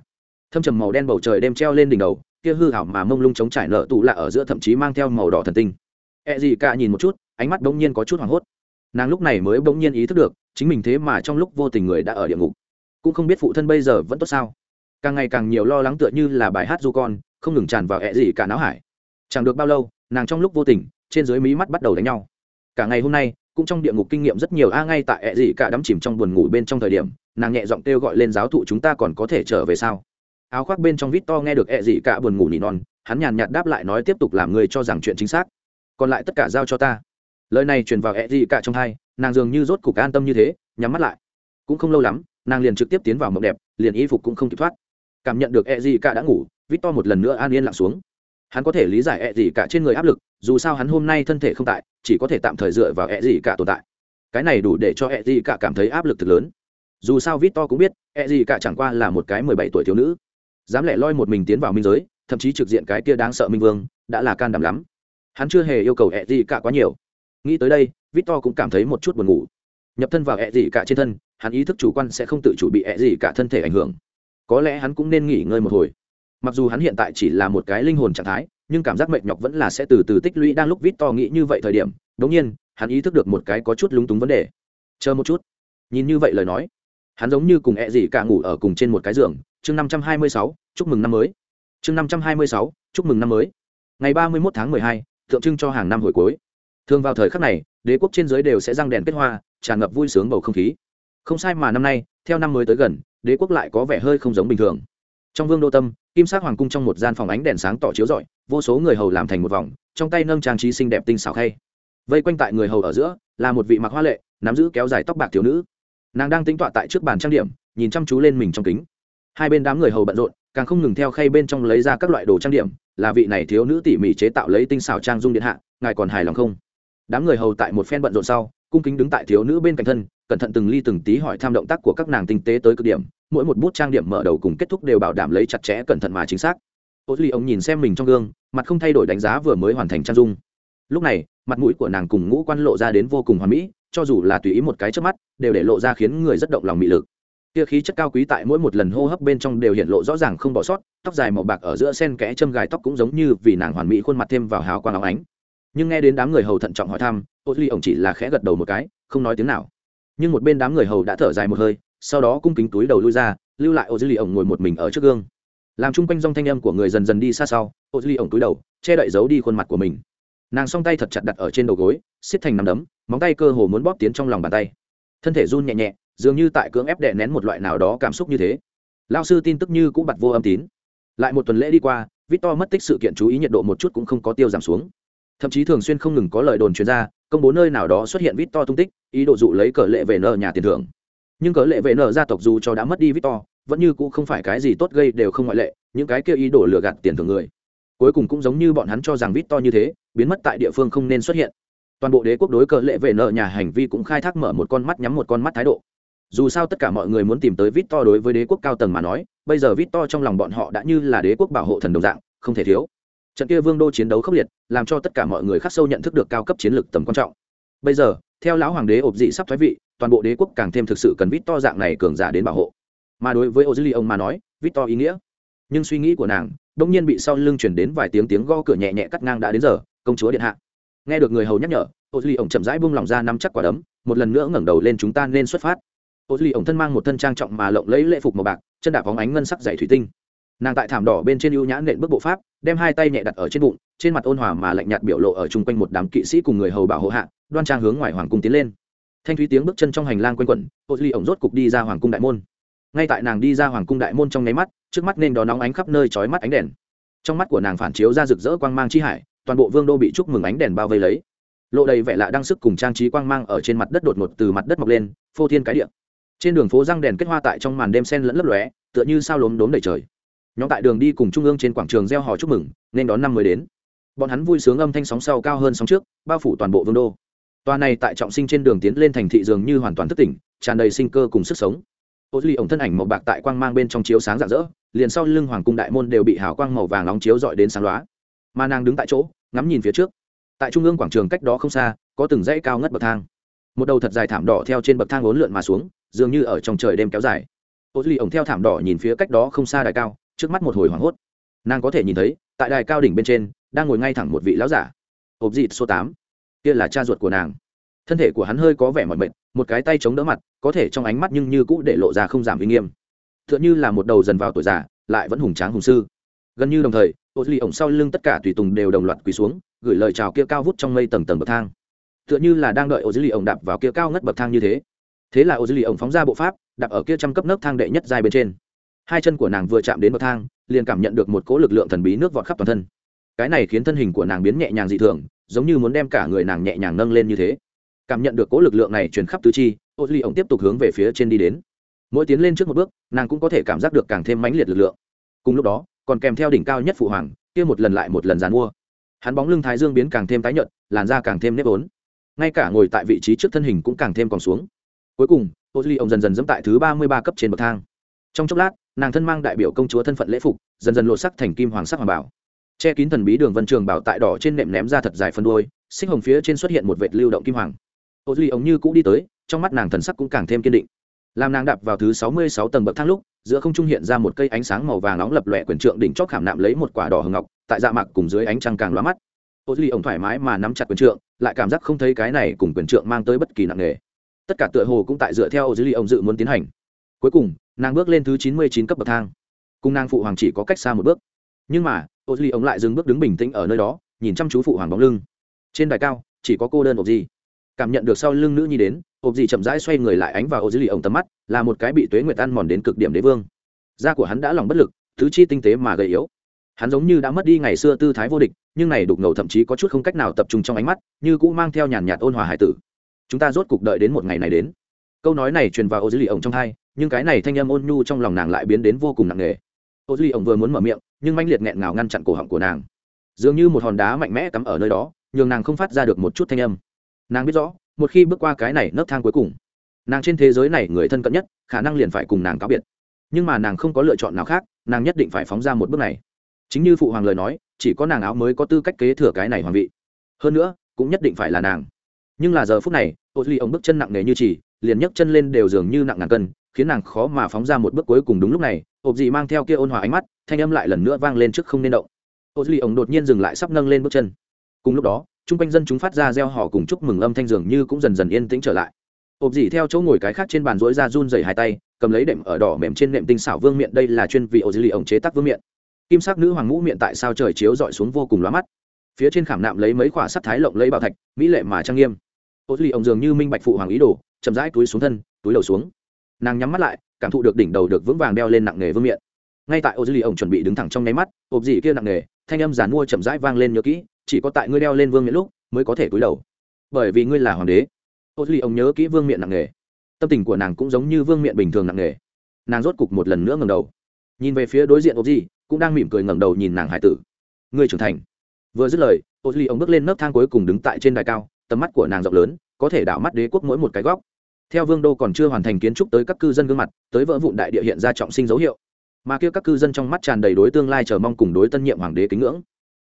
S1: Thâm trầm màu đen bầu trời đem treo lên đỉnh đầu, kia hư hảo mà mông lung chống trải nở tụ lạ ở giữa thậm chí mang theo màu đỏ thần tinh. E gì cả nhìn một chút, ánh mắt bỗng nhiên có chút hoảng hốt. Nàng lúc này mới bỗng nhiên ý thức được chính mình thế mà trong lúc vô tình người đã ở địa ngục. Cũng không biết phụ thân bây giờ vẫn tốt sao? Càng ngày càng nhiều lo lắng tựa như là bài hát du con, không ngừng tràn vào ẹ gì cả não hải. Chẳng được bao lâu, nàng trong lúc vô tình, trên dưới mí mắt bắt đầu đánh nhau. Cả ngày hôm nay, cũng trong địa ngục kinh nghiệm rất nhiều, a, ngay tại ẹ gì cả đắm chìm trong buồn ngủ bên trong thời điểm, nàng nhẹ giọng kêu gọi lên giáo thụ chúng ta còn có thể trở về sao? Áo khoác bên trong vít to nghe được ẹ gì cả buồn ngủ nỉ non, hắn nhàn nhạt đáp lại nói tiếp tục làm người cho rằng chuyện chính xác. Còn lại tất cả giao cho ta. Lời này truyền vào ẹ gì cả trong hai nàng dường như rốt cục an tâm như thế, nhắm mắt lại. Cũng không lâu lắm, nàng liền trực tiếp tiến vào mộng đẹp, liền y phục cũng không kịp thoát. Cảm nhận được e gì cả đã ngủ, victor một lần nữa an yên lặng xuống. Hắn có thể lý giải e gì cả trên người áp lực, dù sao hắn hôm nay thân thể không tại, chỉ có thể tạm thời dựa vào e gì cả tồn tại. Cái này đủ để cho e gì cả cảm thấy áp lực thực lớn. Dù sao victor cũng biết e gì cả chẳng qua là một cái mười bảy tuổi thiếu nữ. Dám lẻ loi một mình tiến vào minh giới, thậm chí trực diện cái kia đáng sợ minh vương, đã là can đảm lắm. Hắn chưa hề yêu cầu e gì cả quá nhiều. Nghĩ tới đây victor cũng cảm thấy một chút buồn ngủ. Nhập thân vào e gì cả trên thân, hắn ý thức chủ quan sẽ không tự chủ bị ẹ gì cả thân thể ảnh hưởng. Có lẽ hắn cũng nên nghỉ ngơi một hồi. Mặc dù hắn hiện tại chỉ là một cái linh hồn trạng thái, nhưng cảm giác mệt nhọc vẫn là sẽ từ từ tích lũy. Đang lúc vít to nghĩ như vậy thời điểm, đột nhiên, hắn ý thức được một cái có chút lúng túng vấn đề. Chờ một chút. Nhìn như vậy lời nói, hắn giống như cùng ẹ gì cả ngủ ở cùng trên một cái giường. Chương năm trăm hai mươi sáu, chúc mừng năm mới. Chương năm trăm hai mươi sáu, chúc mừng năm mới. Ngày ba mươi một tháng mười hai, tượng trưng cho hàng năm hồi cuối thường vào thời khắc này, đế quốc trên giới đều sẽ răng đèn kết hoa, tràn ngập vui sướng bầu không khí. Không sai mà năm nay, theo năm mới tới gần, đế quốc lại có vẻ hơi không giống bình thường. Trong vương đô tâm, kim sắc hoàng cung trong một gian phòng ánh đèn sáng tỏ chiếu rọi, vô số người hầu làm thành một vòng, trong tay nâng trang trí xinh đẹp tinh xảo khay. Vây quanh tại người hầu ở giữa, là một vị mặc hoa lệ, nắm giữ kéo dài tóc bạc thiếu nữ. Nàng đang tính tọa tại trước bàn trang điểm, nhìn chăm chú lên mình trong kính. Hai bên đám người hầu bận rộn, càng không ngừng theo khay bên trong lấy ra các loại đồ trang điểm, là vị này thiếu nữ tỉ mỉ chế tạo lấy tinh xảo trang dung điện hạ, ngài còn hài lòng không? Đám người hầu tại một phen bận rộn sau, cung kính đứng tại thiếu nữ bên cạnh thân, cẩn thận từng ly từng tí hỏi tham động tác của các nàng tinh tế tới cực điểm, mỗi một bút trang điểm mở đầu cùng kết thúc đều bảo đảm lấy chặt chẽ, cẩn thận mà chính xác. Ô duy ông nhìn xem mình trong gương, mặt không thay đổi đánh giá vừa mới hoàn thành trang dung. Lúc này, mặt mũi của nàng cùng ngũ quan lộ ra đến vô cùng hoàn mỹ, cho dù là tùy ý một cái trước mắt, đều để lộ ra khiến người rất động lòng mị lực. Kia khí chất cao quý tại mỗi một lần hô hấp bên trong đều hiện lộ rõ ràng không bỏ sót, tóc dài màu bạc ở giữa sen kẽ châm gài tóc cũng giống như vì nàng hoàn mỹ khuôn mặt thêm vào hào quang áo ánh nhưng nghe đến đám người hầu thận trọng hỏi thăm ô duy ổng chỉ là khẽ gật đầu một cái, không nói tiếng nào. Nhưng một bên đám người hầu đã thở dài một hơi, sau đó cung kính túi đầu lui ra, lưu lại ô duy ổng ngồi một mình ở trước gương. Làm chung quanh dòng thanh âm của người dần dần đi xa sau ô duy ổng túi đầu, che đậy giấu đi khuôn mặt của mình. Nàng song tay thật chặt đặt ở trên đầu gối xiết thành nằm đấm, móng tay cơ hồ muốn bóp tiến trong lòng bàn tay. Thân thể run nhẹ nhẹ, dường như tại cưỡng ép đè nén một loại nào đó cảm xúc như thế. Lao sư tin tức như cũng bặt vô âm tín. Lại một tuần lễ đi qua, victor mất tích sự kiện chú ý nhiệt độ một chút cũng không có tiêu giảm xuống thậm chí thường xuyên không ngừng có lời đồn chuyên ra, công bố nơi nào đó xuất hiện victor tung tích ý đồ dụ lấy cờ lệ về nợ nhà tiền thưởng. Nhưng cờ lệ về nợ gia tộc dù cho đã mất đi victor vẫn như cũng không phải cái gì tốt gây đều không ngoại lệ những cái kia ý đồ lừa gạt tiền thưởng người. Cuối cùng cũng giống như bọn hắn cho rằng victor như thế biến mất tại địa phương không nên xuất hiện. Toàn bộ đế quốc đối cờ lệ về nợ nhà hành vi cũng khai thác mở một con mắt nhắm một con mắt thái độ. Dù sao tất cả mọi người muốn tìm tới victor đối với đế quốc cao tầng mà nói bây giờ victor trong lòng bọn họ đã như là đế quốc bảo hộ thần đồng dạng không thể thiếu trận kia vương đô chiến đấu khốc liệt, làm cho tất cả mọi người khắc sâu nhận thức được cao cấp chiến lược tầm quan trọng. Bây giờ, theo lão hoàng đế ộp dị sắp thoái vị, toàn bộ đế quốc càng thêm thực sự cần vít to dạng này cường giả đến bảo hộ. Mà đối với ô dư ly ông mà nói vít to ý nghĩa. Nhưng suy nghĩ của nàng đông nhiên bị sau lưng chuyển đến vài tiếng tiếng go cửa nhẹ nhẹ cắt ngang đã đến giờ, công chúa điện hạ. Nghe được người hầu nhắc nhở ô dư ly ông chậm rãi buông lòng ra nắm chắc quả đấm, một lần nữa ngẩng đầu lên chúng ta nên xuất phát. Ô dư ly ông thân mang một thân trang trọng mà lộng lấy lễ phục màu bạc, chân đạp bóng ánh ngân sắc dày thủy tinh nàng tại thảm đỏ bên trên ưu nhã nện bước bộ pháp, đem hai tay nhẹ đặt ở trên bụng, trên mặt ôn hòa mà lạnh nhạt biểu lộ ở chung quanh một đám kỵ sĩ cùng người hầu bảo hộ hạ, đoan trang hướng ngoài hoàng cung tiến lên. Thanh thúy tiếng bước chân trong hành lang quanh quẩn ô duy ổng rốt cục đi ra hoàng cung đại môn. Ngay tại nàng đi ra hoàng cung đại môn trong nháy mắt, trước mắt nên đó nóng ánh khắp nơi trói mắt ánh đèn. Trong mắt của nàng phản chiếu ra rực rỡ quang mang chi hải, toàn bộ vương đô bị chúc mừng ánh đèn bao vây lấy. Lộ đầy vẻ lạ đăng sức cùng trang trí quang mang ở trên mặt đất đột ngột từ mặt đất mọc lên, phô thiên cái điện trên đường phố răng đèn kết hoa tại trong màn đêm sen lẫn lấp lóe, tựa như sao lốm đốm đầy trời nhóm tại đường đi cùng trung ương trên quảng trường gieo hò chúc mừng, nên đón năm mới đến. Bọn hắn vui sướng âm thanh sóng sau cao hơn sóng trước, bao phủ toàn bộ vương đô. Tòa này tại trọng sinh trên đường tiến lên thành thị dường như hoàn toàn thất tỉnh, tràn đầy sinh cơ cùng sức sống. Ô duy ổng thân ảnh màu bạc tại quang mang bên trong chiếu sáng rạng rỡ, liền sau lưng hoàng cung đại môn đều bị hào quang màu vàng nóng chiếu dọi đến sáng loá mà nàng đứng tại chỗ, ngắm nhìn phía trước. Tại trung ương quảng trường cách đó không xa, có từng dãy cao ngất bậc thang. Một đầu thật dài thảm đỏ theo trên bậc thang lốn lượn mà xuống, dường như ở trong trời đêm kéo dài. Ô duy ổng theo thảm đỏ nhìn phía cách đó không xa đại cao trước mắt một hồi hoảng hốt. Nàng có thể nhìn thấy, tại đài cao đỉnh bên trên, đang ngồi ngay thẳng một vị lão giả. Hộp dịt số tám. Kia là cha ruột của nàng. Thân thể của hắn hơi có vẻ mỏi mệt, một cái tay chống đỡ mặt, có thể trong ánh mắt nhưng như cũ để lộ ra không giảm uy nghiêm. T h ư ợ n h ư là một đầu dần vào tuổi già, lại vẫn hùng tráng hùng sư. Gần như đồng thời ô duy ổng sau lưng tất cả tùy tùng đều đồng loạt quỳ xuống, gửi lời chào kia cao vút trong mây tầng tầng bậc thang. T h ư ợ n h ư là đang đợi ô duy ổng đạp vào kia cao ngất bậc thang như thế. Thế là ô duy ổng phóng ra bộ pháp, đạp ở kia trăm cấp nấc thang đệ nhất dài bên trên hai chân của nàng vừa chạm đến bậc thang, liền cảm nhận được một cỗ lực lượng thần bí nước vọt khắp toàn thân. Cái này khiến thân hình của nàng biến nhẹ nhàng dị thường, giống như muốn đem cả người nàng nhẹ nhàng nâng lên như thế. Cảm nhận được cỗ lực lượng này truyền khắp tứ chi ô duy ổng tiếp tục hướng về phía trên đi đến. Mỗi tiến lên trước một bước, nàng cũng có thể cảm giác được càng thêm mãnh liệt lực lượng. Cùng lúc đó, còn kèm theo đỉnh cao nhất phụ hoàng, kia một lần lại một lần dàn mua. Hắn bóng lưng thái dương biến càng thêm tái nhợt, làn da càng thêm nếp ốn. Ngay cả ngồi tại vị trí trước thân hình cũng càng thêm còn xuống. Cuối cùng ô duy ổng dần dần dẫm tại thứ ba mươi ba cấp trên bậc thang trong chốc lát, nàng thân mang đại biểu công chúa thân phận lễ phục, dần dần lộ sắc thành kim hoàng sắc hoàng bảo. Che kín thần bí đường vân trường bảo tại đỏ trên nệm ném ra thật dài phân đôi, xích hồng phía trên xuất hiện một vệt lưu động kim hoàng. Ô duy ống như cũ đi tới, trong mắt nàng thần sắc cũng càng thêm kiên định. Làm nàng đạp vào thứ sáu mươi sáu tầng bậc thang lúc, giữa không trung hiện ra một cây ánh sáng màu vàng nóng lập lòe quyền trượng đỉnh chót khảm nạm lấy một quả đỏ hồng ngọc, tại dạ mạc cùng dưới ánh trăng càng lóa mắt. Ô duy ổng thoải mái mà nắm chặt quyền trượng, lại cảm giác không thấy cái này cùng quyền trượng mang tới bất kỳ nặng nề. Tất cả tựa hồ cũng tại dựa theo ô duy ổng dự muốn tiến hành. Cuối cùng nàng bước lên thứ chín mươi chín cấp bậc thang. Cùng nàng phụ hoàng chỉ có cách xa một bước. Nhưng mà ô duy ổng lại dừng bước đứng bình tĩnh ở nơi đó, nhìn chăm chú phụ hoàng bóng lưng. Trên đài cao, chỉ có cô đơn ộp gì cảm nhận được sau lưng nữ nhi đến ộp gì chậm rãi xoay người lại ánh vào ô duy ống tầm mắt, là một cái bị tuế nguyệt ăn mòn đến cực điểm đế vương. Da của hắn đã lòng bất lực thứ chi tinh tế mà gầy yếu. Hắn giống như đã mất đi ngày xưa tư thái vô địch, nhưng này đục ngầu thậm chí có chút không cách nào tập trung trong ánh mắt, như cũng mang theo nhàn nhạt ôn hòa hải tử. Chúng ta rốt cục đợi đến một ngày này đến. Câu nói này truyền vào ô dư lì ổng trong thai nhưng cái này thanh âm ôn nhu trong lòng nàng lại biến đến vô cùng nặng nề. Ô duy ổng vừa muốn mở miệng, nhưng manh liệt nghẹn ngào ngăn chặn cổ họng của nàng. Dường như một hòn đá mạnh mẽ cắm ở nơi đó, nhường nàng không phát ra được một chút thanh âm. Nàng biết rõ, một khi bước qua cái này nấc thang cuối cùng, nàng trên thế giới này người thân cận nhất, khả năng liền phải cùng nàng cáo biệt. Nhưng mà nàng không có lựa chọn nào khác, nàng nhất định phải phóng ra một bước này. Chính như phụ hoàng lời nói, chỉ có nàng áo mới có tư cách kế thừa cái này hoàng vị. Hơn nữa, cũng nhất định phải là nàng. Nhưng là giờ phút này ô duy ông bước chân nặng nề như chỉ, liền nhấc chân lên đều dường như nặng ngàn cân khiến nàng khó mà phóng ra một bước cuối cùng đúng lúc này ộp dị mang theo kia ôn hòa ánh mắt, thanh âm lại lần nữa vang lên trước không nên động. Ô duy ổng đột nhiên dừng lại sắp nâng lên bước chân. Cùng lúc đó, chung quanh dân chúng phát ra reo hò cùng chúc mừng âm thanh dường như cũng dần dần yên tĩnh trở lại. Ộp dị theo chỗ ngồi cái khác trên bàn rỗi ra run dày hai tay, cầm lấy đệm ở đỏ mềm trên nệm tinh xảo vương miệng đây là chuyên vị ô duy ổng chế tác vương miệng kim sắc nữ hoàng ngũ miệng tại sao trời chiếu dọi xuống vô cùng lóa mắt. Phía trên khảm nạm lấy mấy khỏa sắt thái lộng lấy bảo thạch, mỹ lệ mà trang nghiêm. Ô duy ổng dường như minh bạch phụ hoàng ý đồ, chậm rãi túi xuống thân, túi đầu xuống nàng nhắm mắt lại, cảm thụ được đỉnh đầu được vững vàng đeo lên nặng nghề vương miệng ngay tại ô duy ông chuẩn bị đứng thẳng trong nháy mắt ộp dị kia nặng nghề, thanh âm giàn mua chậm rãi vang lên nhớ kỹ, chỉ có tại ngươi đeo lên vương miệng lúc mới có thể cúi đầu. Bởi vì ngươi là hoàng đế. Ô duy ông nhớ kỹ vương miệng nặng nghề. Tâm tình của nàng cũng giống như vương miệng bình thường nặng nghề. Nàng rốt cục một lần nữa ngầm đầu. Nhìn về phía đối diện ộp dị cũng đang mỉm cười ngẩng đầu nhìn nàng hải tử. Ngươi trưởng thành. Vừa dứt lời ô duy ông bước lên nấc thang cuối cùng đứng tại trên đài cao, tầm mắt của nàng rộng lớn, có thể đảo mắt đế quốc mỗi một cái góc theo vương đô còn chưa hoàn thành kiến trúc tới các cư dân gương mặt, tới vỡ vụn đại địa hiện ra trọng sinh dấu hiệu. Mà kia các cư dân trong mắt tràn đầy đối tương lai chờ mong cùng đối tân nhiệm hoàng đế kính ngưỡng.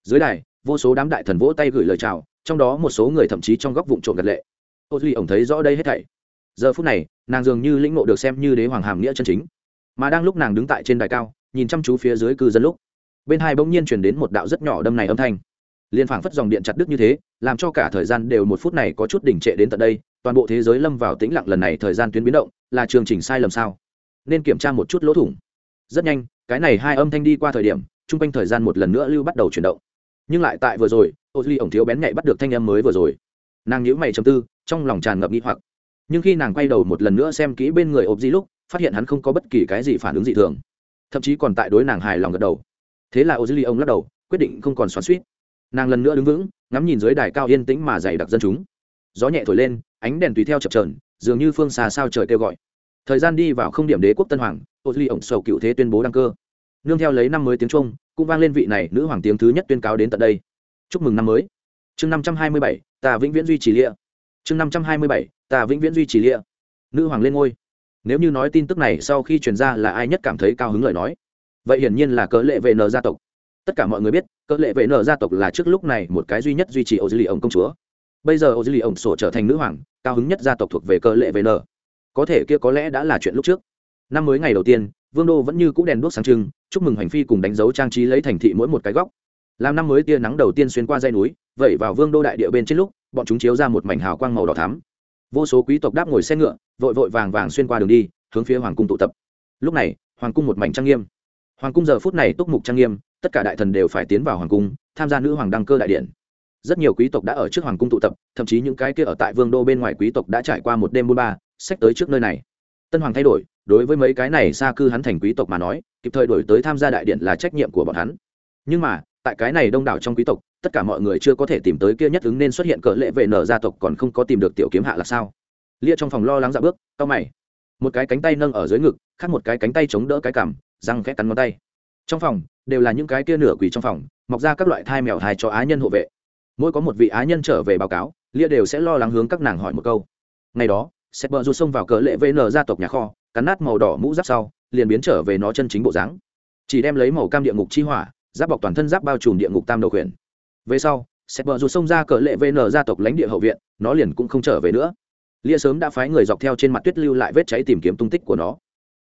S1: Dưới đài, vô số đám đại thần vỗ tay gửi lời chào, trong đó một số người thậm chí trong góc vụn trộm gật lệ. Ô duy ổng thấy rõ đây hết thảy. Giờ phút này, nàng dường như lĩnh ngộ được xem như đế hoàng hàm nghĩa chân chính. Mà đang lúc nàng đứng tại trên đài cao, nhìn chăm chú phía dưới cư dân lúc, bên hai bỗng nhiên chuyển đến một đạo rất nhỏ đâm này âm thanh liên phảng phất dòng điện chặt đứt như thế, làm cho cả thời gian đều một phút này có chút đỉnh trệ đến tận đây, toàn bộ thế giới lâm vào tĩnh lặng lần này thời gian tuyến biến động, là chương trình sai lầm sao? Nên kiểm tra một chút lỗ thủng. Rất nhanh, cái này hai âm thanh đi qua thời điểm, chung quanh thời gian một lần nữa lưu bắt đầu chuyển động. Nhưng lại tại vừa rồi, ô duy ổng thiếu bén nhạy bắt được thanh âm mới vừa rồi. Nàng nhữ mày chầm tư, trong lòng tràn ngập nghi hoặc. Nhưng khi nàng quay đầu một lần nữa xem kỹ bên người ộp di lúc, phát hiện hắn không có bất kỳ cái gì phản ứng dị thường. Thậm chí còn tại đối nàng hài lòng gật đầu. Thế là ô duy ông lắc đầu, quyết định không còn xoắn suýt nàng lần nữa đứng vững, ngắm nhìn dưới đài cao yên tĩnh mà dày đặc dân chúng. Gió nhẹ thổi lên, ánh đèn tùy theo chập trờn dường như phương xà sao trời kêu gọi. Thời gian đi vào không điểm đế quốc tân hoàng ô duy ổng sầu cựu thế tuyên bố đăng cơ. Nương theo lấy năm mới tiếng trung, cũng vang lên vị này nữ hoàng tiếng thứ nhất tuyên cáo đến tận đây. Chúc mừng năm mới. Chương năm trăm hai mươi bảy, ta vĩnh viễn duy trì lịa. Chương năm trăm hai mươi bảy, ta vĩnh viễn duy trì lịa. Nữ hoàng lên ngôi. Nếu như nói tin tức này sau khi truyền ra là ai nhất cảm thấy cao hứng lời nói? Vậy hiển nhiên là cớ lệ về nờ gia tộc tất cả mọi người biết, cỡ lệ vệ nợ gia tộc là trước lúc này một cái duy nhất duy trì ô dư lì ông công chúa. Bây giờ ô dư lì ông sổ trở thành nữ hoàng, cao hứng nhất gia tộc thuộc về cỡ lệ vệ nợ. có thể kia có lẽ đã là chuyện lúc trước. Năm mới ngày đầu tiên, vương đô vẫn như cũ đèn đuốc sáng trưng, chúc mừng hành phi cùng đánh dấu trang trí lấy thành thị mỗi một cái góc. Làm năm mới tia nắng đầu tiên xuyên qua dây núi, vẩy vào vương đô đại địa bên trên lúc, bọn chúng chiếu ra một mảnh hào quang màu đỏ thắm. Vô số quý tộc đáp ngồi xe ngựa, vội vội vàng vàng xuyên qua đường đi, hướng phía hoàng cung tụ tập. Lúc này, hoàng cung một mảnh trang nghiêm. Hoàng cung giờ phút này túc mục trang nghiêm tất cả đại thần đều phải tiến vào hoàng cung, tham gia nữ hoàng đăng cơ đại điện. Rất nhiều quý tộc đã ở trước hoàng cung tụ tập, thậm chí những cái kia ở tại vương đô bên ngoài quý tộc đã trải qua một đêm buôn ba sách tới trước nơi này. Tân hoàng thay đổi, đối với mấy cái này xa cư hắn thành quý tộc mà nói, kịp thời đổi tới tham gia đại điện là trách nhiệm của bọn hắn. Nhưng mà, tại cái này đông đảo trong quý tộc, tất cả mọi người chưa có thể tìm tới kia nhất ứng nên xuất hiện cỡ lệ vệ nở gia tộc còn không có tìm được tiểu kiếm hạ là sao? Lia trong phòng lo lắng dạ bước cao mày. Một cái cánh tay nâng ở dưới ngực, khác một cái cánh tay chống đỡ cái cằm, răng khét cắn ngón tay. Trong phòng đều là những cái kia nửa quỷ trong phòng, mọc ra các loại thai mèo thai cho á nhân hộ vệ. Mỗi có một vị á nhân trở về báo cáo, lia đều sẽ lo lắng hướng các nàng hỏi một câu. Ngày đó, sét bờ rụt xông vào cỡ lệ vn gia tộc nhà kho, cắn nát màu đỏ mũ giáp sau, liền biến trở về nó chân chính bộ dáng. Chỉ đem lấy màu cam địa ngục chi hỏa, giáp bọc toàn thân giáp bao trùm địa ngục tam đầu khuyển. Về sau, sét bờ rụt xông ra cỡ lệ vn gia tộc lãnh địa hậu viện, nó liền cũng không trở về nữa. Lia sớm đã phái người dọc theo trên mặt tuyết lưu lại vết cháy tìm kiếm tung tích của nó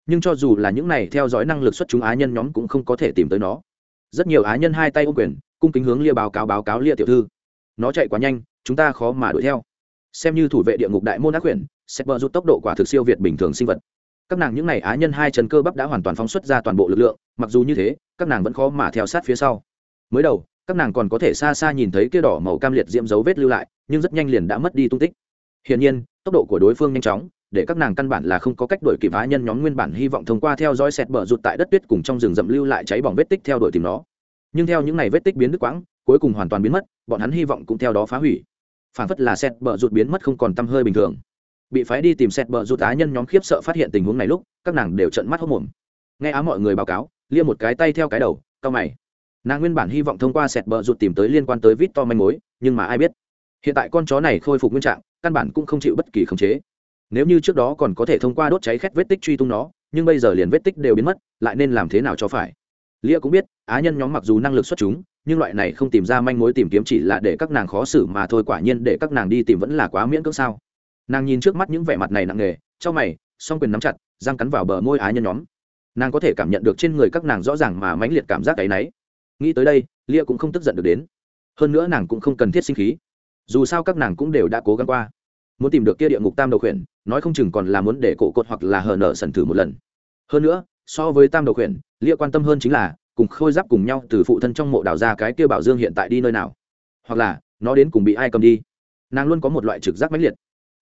S1: nhưng cho dù là những này theo dõi năng lực xuất chúng á nhân nhóm cũng không có thể tìm tới nó. Rất nhiều á nhân hai tay ô quyền, cung kính hướng lia báo cáo báo cáo lia tiểu thư. Nó chạy quá nhanh, chúng ta khó mà đuổi theo. Xem như thủ vệ địa ngục đại môn ác quyển sẽ bờ rút tốc độ quả thực siêu việt bình thường sinh vật. Các nàng những n à y á nhân hai chân cơ bắp đã hoàn toàn phóng xuất ra toàn bộ lực lượng, mặc dù như thế, các nàng vẫn khó mà theo sát phía sau. Mới đầu, các nàng còn có thể xa xa nhìn thấy kia đỏ màu cam liệt diễm dấu vết lưu lại, nhưng rất nhanh liền đã mất đi tung tích. Hiển nhiên, tốc độ của đối phương nhanh chóng để các nàng căn bản là không có cách đuổi kịp á nhân nhóm nguyên bản hy vọng thông qua theo dõi sẹt bờ rụt tại đất tuyết cùng trong rừng rậm lưu lại cháy bỏng vết tích theo đuổi tìm nó. Nhưng theo những ngày vết tích biến đứt quãng, cuối cùng hoàn toàn biến mất, bọn hắn hy vọng cũng theo đó phá hủy. Phản phất là sẹt bờ rụt biến mất không còn tăm hơi bình thường. Bị phái đi tìm sẹt bờ rụt á nhân nhóm khiếp sợ phát hiện tình huống này lúc, các nàng đều trận mắt hốc mồm nghe á mọi người báo cáo, lia một cái tay theo cái đầu cao mày. Nàng nguyên bản hy vọng thông qua sẹt bờ rụt tìm tới liên quan tới vít to manh mối, nhưng mà ai biết. Hiện tại con chó này khôi phục nguyên trạng, căn bản cũng không chịu bất kỳ khống chế nếu như trước đó còn có thể thông qua đốt cháy khét vết tích truy tung nó, nhưng bây giờ liền vết tích đều biến mất, lại nên làm thế nào cho phải? Lia cũng biết, á nhân nhóm mặc dù năng lực xuất chúng, nhưng loại này không tìm ra manh mối tìm kiếm chỉ là để các nàng khó xử mà thôi, quả nhiên để các nàng đi tìm vẫn là quá miễn cưỡng sao? Nàng nhìn trước mắt những vẻ mặt này nặng nề trong mày, song quyền nắm chặt răng cắn vào bờ môi á nhân nhóm. Nàng có thể cảm nhận được trên người các nàng rõ ràng mà mãnh liệt cảm giác áy náy nghĩ tới đây, lia cũng không tức giận được đến. Hơn nữa nàng cũng không cần thiết sinh khí. Dù sao các nàng cũng đều đã cố gắng qua. Muốn tìm được kia địa ngục tam đầu khuyển nói không chừng còn là muốn để cổ cột hoặc là hờ nở sần thử một lần. Hơn nữa, so với tam đầu khuyển, lia quan tâm hơn chính là, cùng khôi giáp cùng nhau từ phụ thân trong mộ đào ra cái kia bảo dương hiện tại đi nơi nào. Hoặc là, nó đến cùng bị ai cầm đi. Nàng luôn có một loại trực giác mãnh liệt.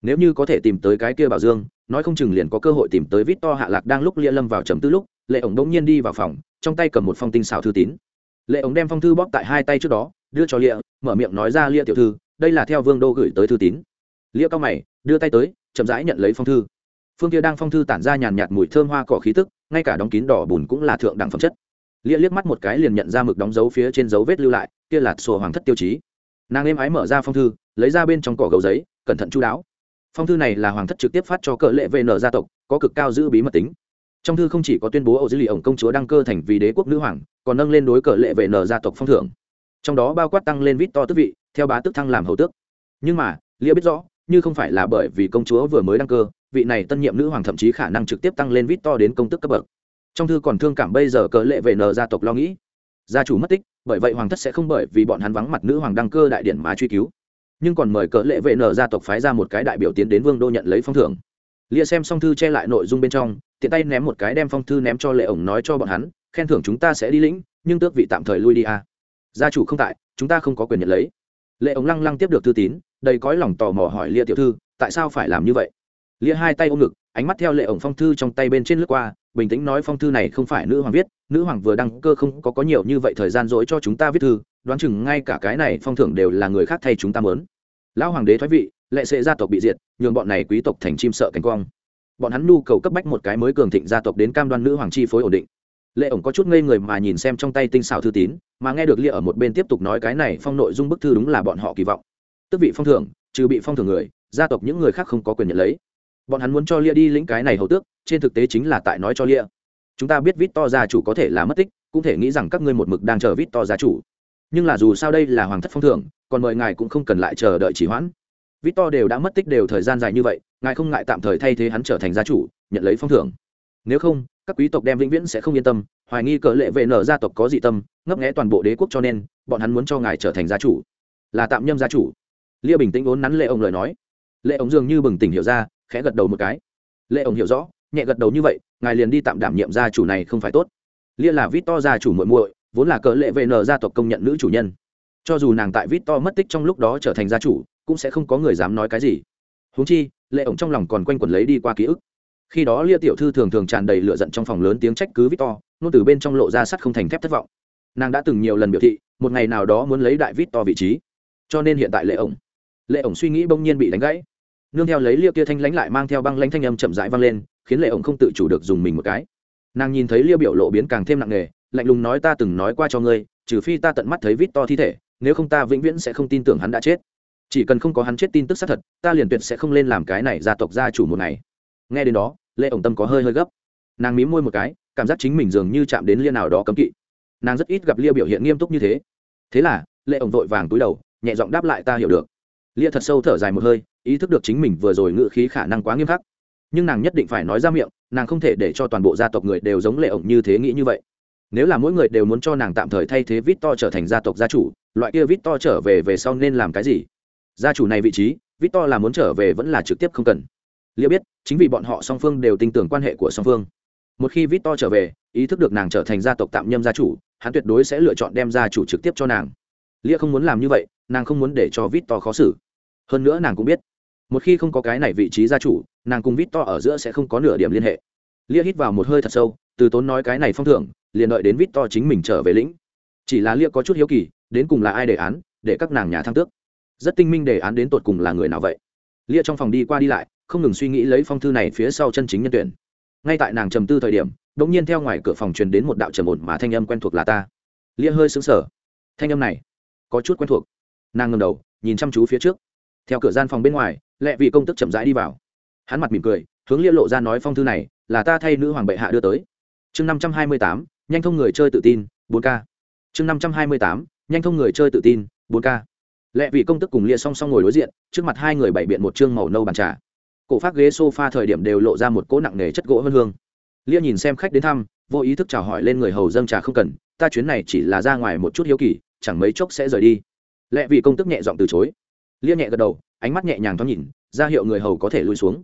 S1: Nếu như có thể tìm tới cái kia bảo dương, nói không chừng liền có cơ hội tìm tới vít to hạ lạc đang lúc lia lâm vào trầm tư lúc, lệ ổng đông nhiên đi vào phòng, trong tay cầm một phong tinh xào thư tín. Lệ ổng đem phong thư bóp tại hai tay trước đó, đưa cho lia, mở miệng nói ra lia tiểu thư, đây là theo vương đô gửi tới thư tín. Lia cao mày, đưa tay tới chậm rãi nhận lấy phong thư. Phương kia đang phong thư tản ra nhàn nhạt mùi thơm hoa cỏ khí tức, ngay cả đóng kín đỏ bùn cũng là thượng đẳng phẩm chất. Lia liếc mắt một cái liền nhận ra mực đóng dấu phía trên dấu vết lưu lại, kia là sổ hoàng thất tiêu chí. Nàng êm ái mở ra phong thư, lấy ra bên trong cỏ gấu giấy, cẩn thận chú đáo. Phong thư này là hoàng thất trực tiếp phát cho cỡ lệ vn gia tộc, có cực cao giữ bí mật tính. Trong thư không chỉ có tuyên bố ổ dữ lì ổng công chúa đăng cơ thành vì đế quốc nữ hoàng, còn nâng lên đối cờ lệ vn gia tộc phong thưởng. Trong đó bao quát tăng lên vít to tước vị, theo bá tước thăng làm hầu tước. Nhưng mà, lia biết rõ như không phải là bởi vì công chúa vừa mới đăng cơ, vị này tân nhiệm nữ hoàng thậm chí khả năng trực tiếp tăng lên vít to đến công tức cấp bậc. Trong thư còn thương cảm bây giờ cờ lệ về nờ gia tộc lo nghĩ. Gia chủ mất tích, bởi vậy hoàng thất sẽ không bởi vì bọn hắn vắng mặt nữ hoàng đăng cơ đại điện mà truy cứu. Nhưng còn mời cờ lệ vệ nở gia tộc phái ra một cái đại biểu tiến đến vương đô nhận lấy phong thưởng. Lia xem xong thư che lại nội dung bên trong, tiện tay ném một cái đem phong thư ném cho lệ ổng nói cho bọn hắn, khen thưởng chúng ta sẽ đi lĩnh, nhưng tước vị tạm thời lui đi a à. gia chủ không tại, chúng ta không có quyền nhận lấy. Lệ ổng lăng lăng tiếp được thư tín đầy cõi lòng tò mò hỏi lia tiểu thư, tại sao phải làm như vậy? Lia hai tay ôm ngực, ánh mắt theo lệ ổng phong thư trong tay bên trên lướt qua, bình tĩnh nói phong thư này không phải nữ hoàng viết, nữ hoàng vừa đăng cơ không có có nhiều như vậy thời gian dỗi cho chúng ta viết thư, đoán chừng ngay cả cái này phong thưởng đều là người khác thay chúng ta mớn. Lão hoàng đế thoái vị, lệ sệ gia tộc bị diệt, nhường bọn này quý tộc thành chim sợ cánh quang. Bọn hắn nhu cầu cấp bách một cái mới cường thịnh gia tộc đến cam đoan nữ hoàng chi phối ổn định. Lệ ổng có chút ngây người mà nhìn xem trong tay tinh xảo thư tín, mà nghe được lia ở một bên tiếp tục nói cái này phong nội dung bức thư đúng là bọn họ kỳ vọng tức vị phong thưởng, trừ bị phong thưởng người, gia tộc những người khác không có quyền nhận lấy. Bọn hắn muốn cho lia đi lĩnh cái này hầu tước, trên thực tế chính là tại nói cho lia. Chúng ta biết vít to gia chủ có thể là mất tích, cũng thể nghĩ rằng các ngươi một mực đang chờ vít to gia chủ. Nhưng là dù sao đây là hoàng thất phong thưởng, còn mời ngài cũng không cần lại chờ đợi chỉ hoãn. Vít to đều đã mất tích đều thời gian dài như vậy, ngài không ngại tạm thời thay thế hắn trở thành gia chủ, nhận lấy phong thưởng. Nếu không, các quý tộc đem vĩnh viễn sẽ không yên tâm, hoài nghi cỡ lệ vệ nở gia tộc có dị tâm, ngấp nghẽ toàn bộ đế quốc cho nên, bọn hắn muốn cho ngài trở thành gia chủ. Là tạm nhâm gia chủ lia bình tĩnh ốn nắn lệ ông lời nói. Lệ ông dường như bừng tỉnh hiểu ra, khẽ gật đầu một cái. Lệ ông hiểu rõ, nhẹ gật đầu như vậy, ngài liền đi tạm đảm nhiệm gia chủ này không phải tốt. Lia là vít to gia chủ muội muội, vốn là cỡ lệ vn nở gia tộc công nhận nữ chủ nhân. Cho dù nàng tại vít to mất tích trong lúc đó trở thành gia chủ, cũng sẽ không có người dám nói cái gì. Huống chi, lệ ổng trong lòng còn quanh quẩn lấy đi qua ký ức. Khi đó lia tiểu thư thường thường tràn đầy lửa giận trong phòng lớn tiếng trách cứ vít to nôn từ bên trong lộ ra sắt không thành thép thất vọng. Nàng đã từng nhiều lần biểu thị, một ngày nào đó muốn lấy đại vít to vị trí. Cho nên hiện tại lệ ổng lệ ổng suy nghĩ bỗng nhiên bị đánh gãy. Nương theo lấy lia kia thanh lánh lại mang theo băng lanh thanh âm chậm rãi vang lên, khiến lệ ổng không tự chủ được dùng mình một cái. Nàng nhìn thấy lia biểu lộ biến càng thêm nặng nề, lạnh lùng nói ta từng nói qua cho ngươi, trừ phi ta tận mắt thấy vít to thi thể, nếu không ta vĩnh viễn sẽ không tin tưởng hắn đã chết. Chỉ cần không có hắn chết tin tức xác thật, ta liền tuyệt sẽ không lên làm cái này gia tộc gia chủ một ngày. Nghe đến đó, lệ ổng tâm có hơi hơi gấp. Nàng mím môi một cái, cảm giác chính mình dường như chạm đến lia nào đó cấm kỵ. Nàng rất ít gặp lia biểu hiện nghiêm túc như thế. Thế là, lệ ổng vội vàng túi đầu, nhẹ giọng đáp lại ta hiểu được lia thật sâu thở dài một hơi, ý thức được chính mình vừa rồi ngự khí khả năng quá nghiêm khắc. Nhưng nàng nhất định phải nói ra miệng, nàng không thể để cho toàn bộ gia tộc người đều giống lệ ổng như thế nghĩ như vậy. Nếu là mỗi người đều muốn cho nàng tạm thời thay thế vít to trở thành gia tộc gia chủ, loại kia vít to trở về về sau nên làm cái gì? Gia chủ này vị trí vít to là muốn trở về vẫn là trực tiếp không cần. Liệu biết, chính vì bọn họ song phương đều tin tưởng quan hệ của song phương. Một khi vít to trở về, ý thức được nàng trở thành gia tộc tạm nhâm gia chủ, hắn tuyệt đối sẽ lựa chọn đem gia chủ trực tiếp cho nàng. Lia không muốn làm như vậy, nàng không muốn để cho vít to khó xử hơn nữa nàng cũng biết, một khi không có cái này vị trí gia chủ, nàng cùng vít to ở giữa sẽ không có nửa điểm liên hệ. Lia hít vào một hơi thật sâu, từ tốn nói cái này phong thưởng, liền đợi đến vít to chính mình trở về lĩnh. Chỉ là lia có chút hiếu kỳ, đến cùng là ai đề án, để các nàng nhà thăng tước? Rất tinh minh đề án đến tột cùng là người nào vậy? Lia trong phòng đi qua đi lại, không ngừng suy nghĩ lấy phong thư này phía sau chân chính nhân tuyển. Ngay tại nàng trầm tư thời điểm đ ỗ n g nhiên theo ngoài cửa phòng truyền đến một đạo trầm ổn mà thanh âm quen thuộc là ta. Lia hơi xứng sở thanh âm này có chút quen thuộc. Nàng ngầm đầu, nhìn chăm chú phía trước theo cửa gian phòng bên ngoài Lệ vị công tức chậm rãi đi vào. Hắn mặt mỉm cười, hướng lia lộ ra nói phong thư này, là ta thay nữ hoàng bệ hạ đưa tới. Chương năm trăm hai mươi tám, nhanh thông người chơi tự tin, bốn k chương năm trăm hai mươi tám, nhanh thông người chơi tự tin, bốn k Lệ vị công tức cùng lia song song ngồi đối diện, trước mặt hai người bày biện một chương màu nâu bàn trà. Cổ phát ghế sofa thời điểm đều lộ ra một cỗ nặng nề chất gỗ hơn hương. Lia nhìn xem khách đến thăm, vô ý thức chào hỏi lên người hầu dâng trà không cần, ta chuyến này chỉ là ra ngoài một chút hiếu kỳ, chẳng mấy chốc sẽ rời đi. Lệ Vị công tức nhẹ giọng từ chối lia nhẹ gật đầu, ánh mắt nhẹ nhàng thoáng nhìn, ra hiệu người hầu có thể lui xuống.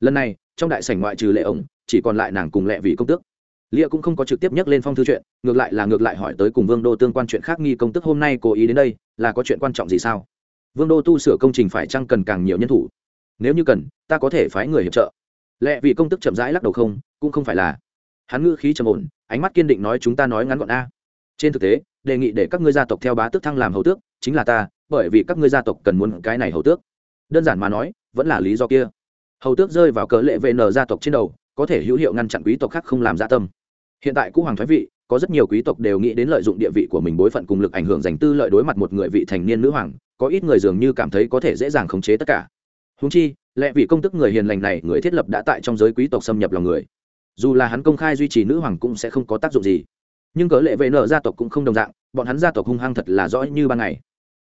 S1: Lần này, trong đại sảnh ngoại trừ lệ ổng, chỉ còn lại nàng cùng lệ vị công tước. Lia cũng không có trực tiếp nhắc lên phong thư chuyện, ngược lại là ngược lại hỏi tới cùng vương đô tương quan chuyện khác nghi công tức hôm nay cố ý đến đây, là có chuyện quan trọng gì sao? Vương đô tu sửa công trình phải chăng cần càng nhiều nhân thủ? Nếu như cần, ta có thể phái người hiệp trợ. Lệ vị công tức chậm rãi lắc đầu không, cũng không phải là. Hắn ngữ khí trầm ổn, ánh mắt kiên định nói chúng ta nói ngắn gọn a. Trên thực tế, đề nghị để các ngươi gia tộc theo bá tước thăng làm hầu tước chính là ta, bởi vì các ngươi gia tộc cần muốn cái này hầu tước. Đơn giản mà nói, vẫn là lý do kia. Hầu tước rơi vào cớ lệ vn gia tộc trên đầu, có thể hữu hiệu ngăn chặn quý tộc khác không làm gia tâm. Hiện tại cũ hoàng thái vị, có rất nhiều quý tộc đều nghĩ đến lợi dụng địa vị của mình bối phận cùng lực ảnh hưởng dành tư lợi đối mặt một người vị thành niên nữ hoàng, có ít người dường như cảm thấy có thể dễ dàng khống chế tất cả. Húng chi lẽ vì công tức người hiền lành này, người thiết lập đã tại trong giới quý tộc xâm nhập lòng người. Dù là hắn công khai duy trì nữ hoàng cũng sẽ không có tác dụng gì. Nhưng cớ lệ vệ nợ gia tộc cũng không đồng dạng, bọn hắn gia tộc hung hăng thật là rõ như ban ngày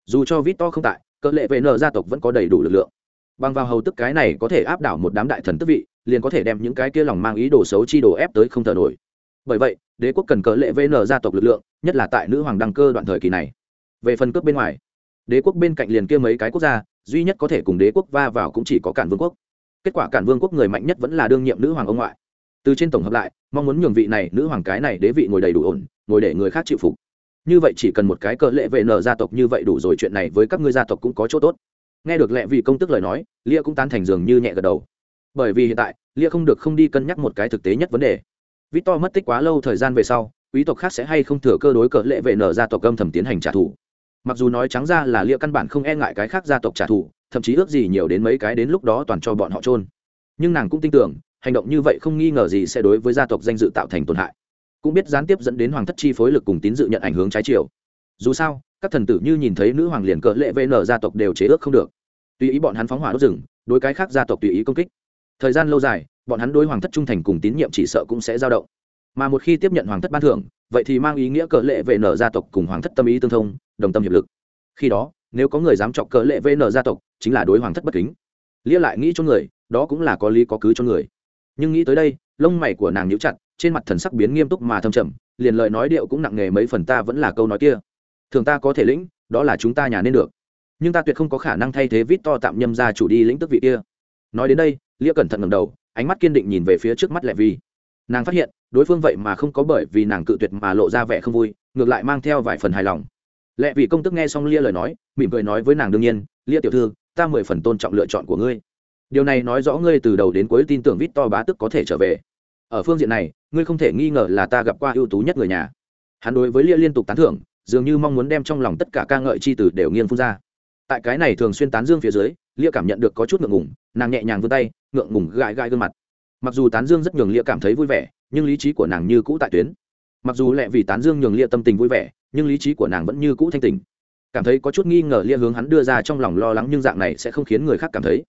S1: dù cho vít to không tại, cỡ lệ vệ nợ gia tộc vẫn có đầy đủ lực lượng. Bằng vào hầu tức cái này có thể áp đảo một đám đại thần tức vị, liền có thể đem những cái kia lòng mang ý đồ xấu chi đồ ép tới không thở nổi. Bởi vậy, đế quốc cần cỡ lệ vn gia tộc lực lượng, nhất là tại nữ hoàng đăng cơ đoạn thời kỳ này. Về phần cướp bên ngoài, đế quốc bên cạnh liền kia mấy cái quốc gia, duy nhất có thể cùng đế quốc va vào cũng chỉ có cản vương quốc. Kết quả cản vương quốc người mạnh nhất vẫn là đương nhiệm nữ hoàng ông ngoại. Từ trên tổng hợp lại, mong muốn nhường vị này nữ hoàng cái này đế vị ngồi đầy đủ ổn, ngồi để người khác chịu phục như vậy chỉ cần một cái cờ lệ vệ nở gia tộc như vậy đủ rồi, chuyện này với các ngươi gia tộc cũng có chỗ tốt. Nghe được lệ vị công tức lời nói, lia cũng tán thành dường như nhẹ gật đầu. Bởi vì hiện tại, lia không được không đi cân nhắc một cái thực tế nhất vấn đề. Victor mất tích quá lâu thời gian về sau, quý tộc khác sẽ hay không thừa cơ đối cờ lệ vệ nở gia tộc âm thầm tiến hành trả thù. Mặc dù nói trắng ra là lia căn bản không e ngại cái khác gia tộc trả thù, thậm chí ước gì nhiều đến mấy cái đến lúc đó toàn cho bọn họ trôn nhưng nàng cũng tin tưởng, hành động như vậy không nghi ngờ gì sẽ đối với gia tộc danh dự tạo thành tổn hại cũng biết gián tiếp dẫn đến hoàng thất chi phối lực cùng tín dự nhận ảnh hưởng trái chiều. Dù sao, các thần tử như nhìn thấy nữ hoàng liền cỡ lệ vn gia tộc đều chế ước không được. Tùy ý bọn hắn phóng hỏa đốt rừng, đối cái khác gia tộc tùy ý công kích. Thời gian lâu dài, bọn hắn đối hoàng thất trung thành cùng tín nhiệm chỉ sợ cũng sẽ dao động. Mà một khi tiếp nhận hoàng thất ban thưởng, vậy thì mang ý nghĩa cỡ lệ vn gia tộc cùng hoàng thất tâm ý tương thông, đồng tâm hiệp lực. Khi đó, nếu có người dám chọc cỡ lệ vn gia tộc, chính là đối hoàng thất bất kính. Lia lại nghĩ cho người, đó cũng là có lý có cứ cho người. Nhưng nghĩ tới đây, lông mày của nàng nhíu chặt trên mặt thần sắc biến nghiêm túc mà thâm trầm, liền lời nói điệu cũng nặng nề mấy phần ta vẫn là câu nói kia. Thường ta có thể lĩnh, đó là chúng ta nhà nên được. Nhưng ta tuyệt không có khả năng thay thế vít to tạm nhâm ra chủ đi lĩnh tức vị kia. Nói đến đây, lia cẩn thận ngầm đầu, ánh mắt kiên định nhìn về phía trước mắt lẹ vi. Nàng phát hiện, đối phương vậy mà không có bởi vì nàng cự tuyệt mà lộ ra vẻ không vui, ngược lại mang theo vài phần hài lòng. Lẹ vì công tức nghe xong lia lời nói, mỉm cười nói với nàng đương nhiên, lia tiểu thư, ta mười phần tôn trọng lựa chọn của ngươi. Điều này nói rõ ngươi từ đầu đến cuối tin tưởng vít to bá tức có thể trở về ở phương diện này, ngươi không thể nghi ngờ là ta gặp qua ưu tú nhất người nhà. Hắn đối với lia liên tục tán thưởng, dường như mong muốn đem trong lòng tất cả ca ngợi c h i từ đều nghiêng phun ra. Tại cái này thường xuyên tán dương phía dưới, lia cảm nhận được có chút ngượng ngùng, nàng nhẹ nhàng vươn tay, ngượng ngùng gãi gãi gương mặt. Mặc dù tán dương rất nhường lia cảm thấy vui vẻ, nhưng lý trí của nàng như cũ tại tuyến. Mặc dù lẹ vì tán dương nhường lia tâm tình vui vẻ, nhưng lý trí của nàng vẫn như cũ thanh tình cảm thấy có chút nghi ngờ lia hướng hắn đưa ra trong lòng lo lắng nhưng dạng này sẽ không khiến người khác cảm thấy.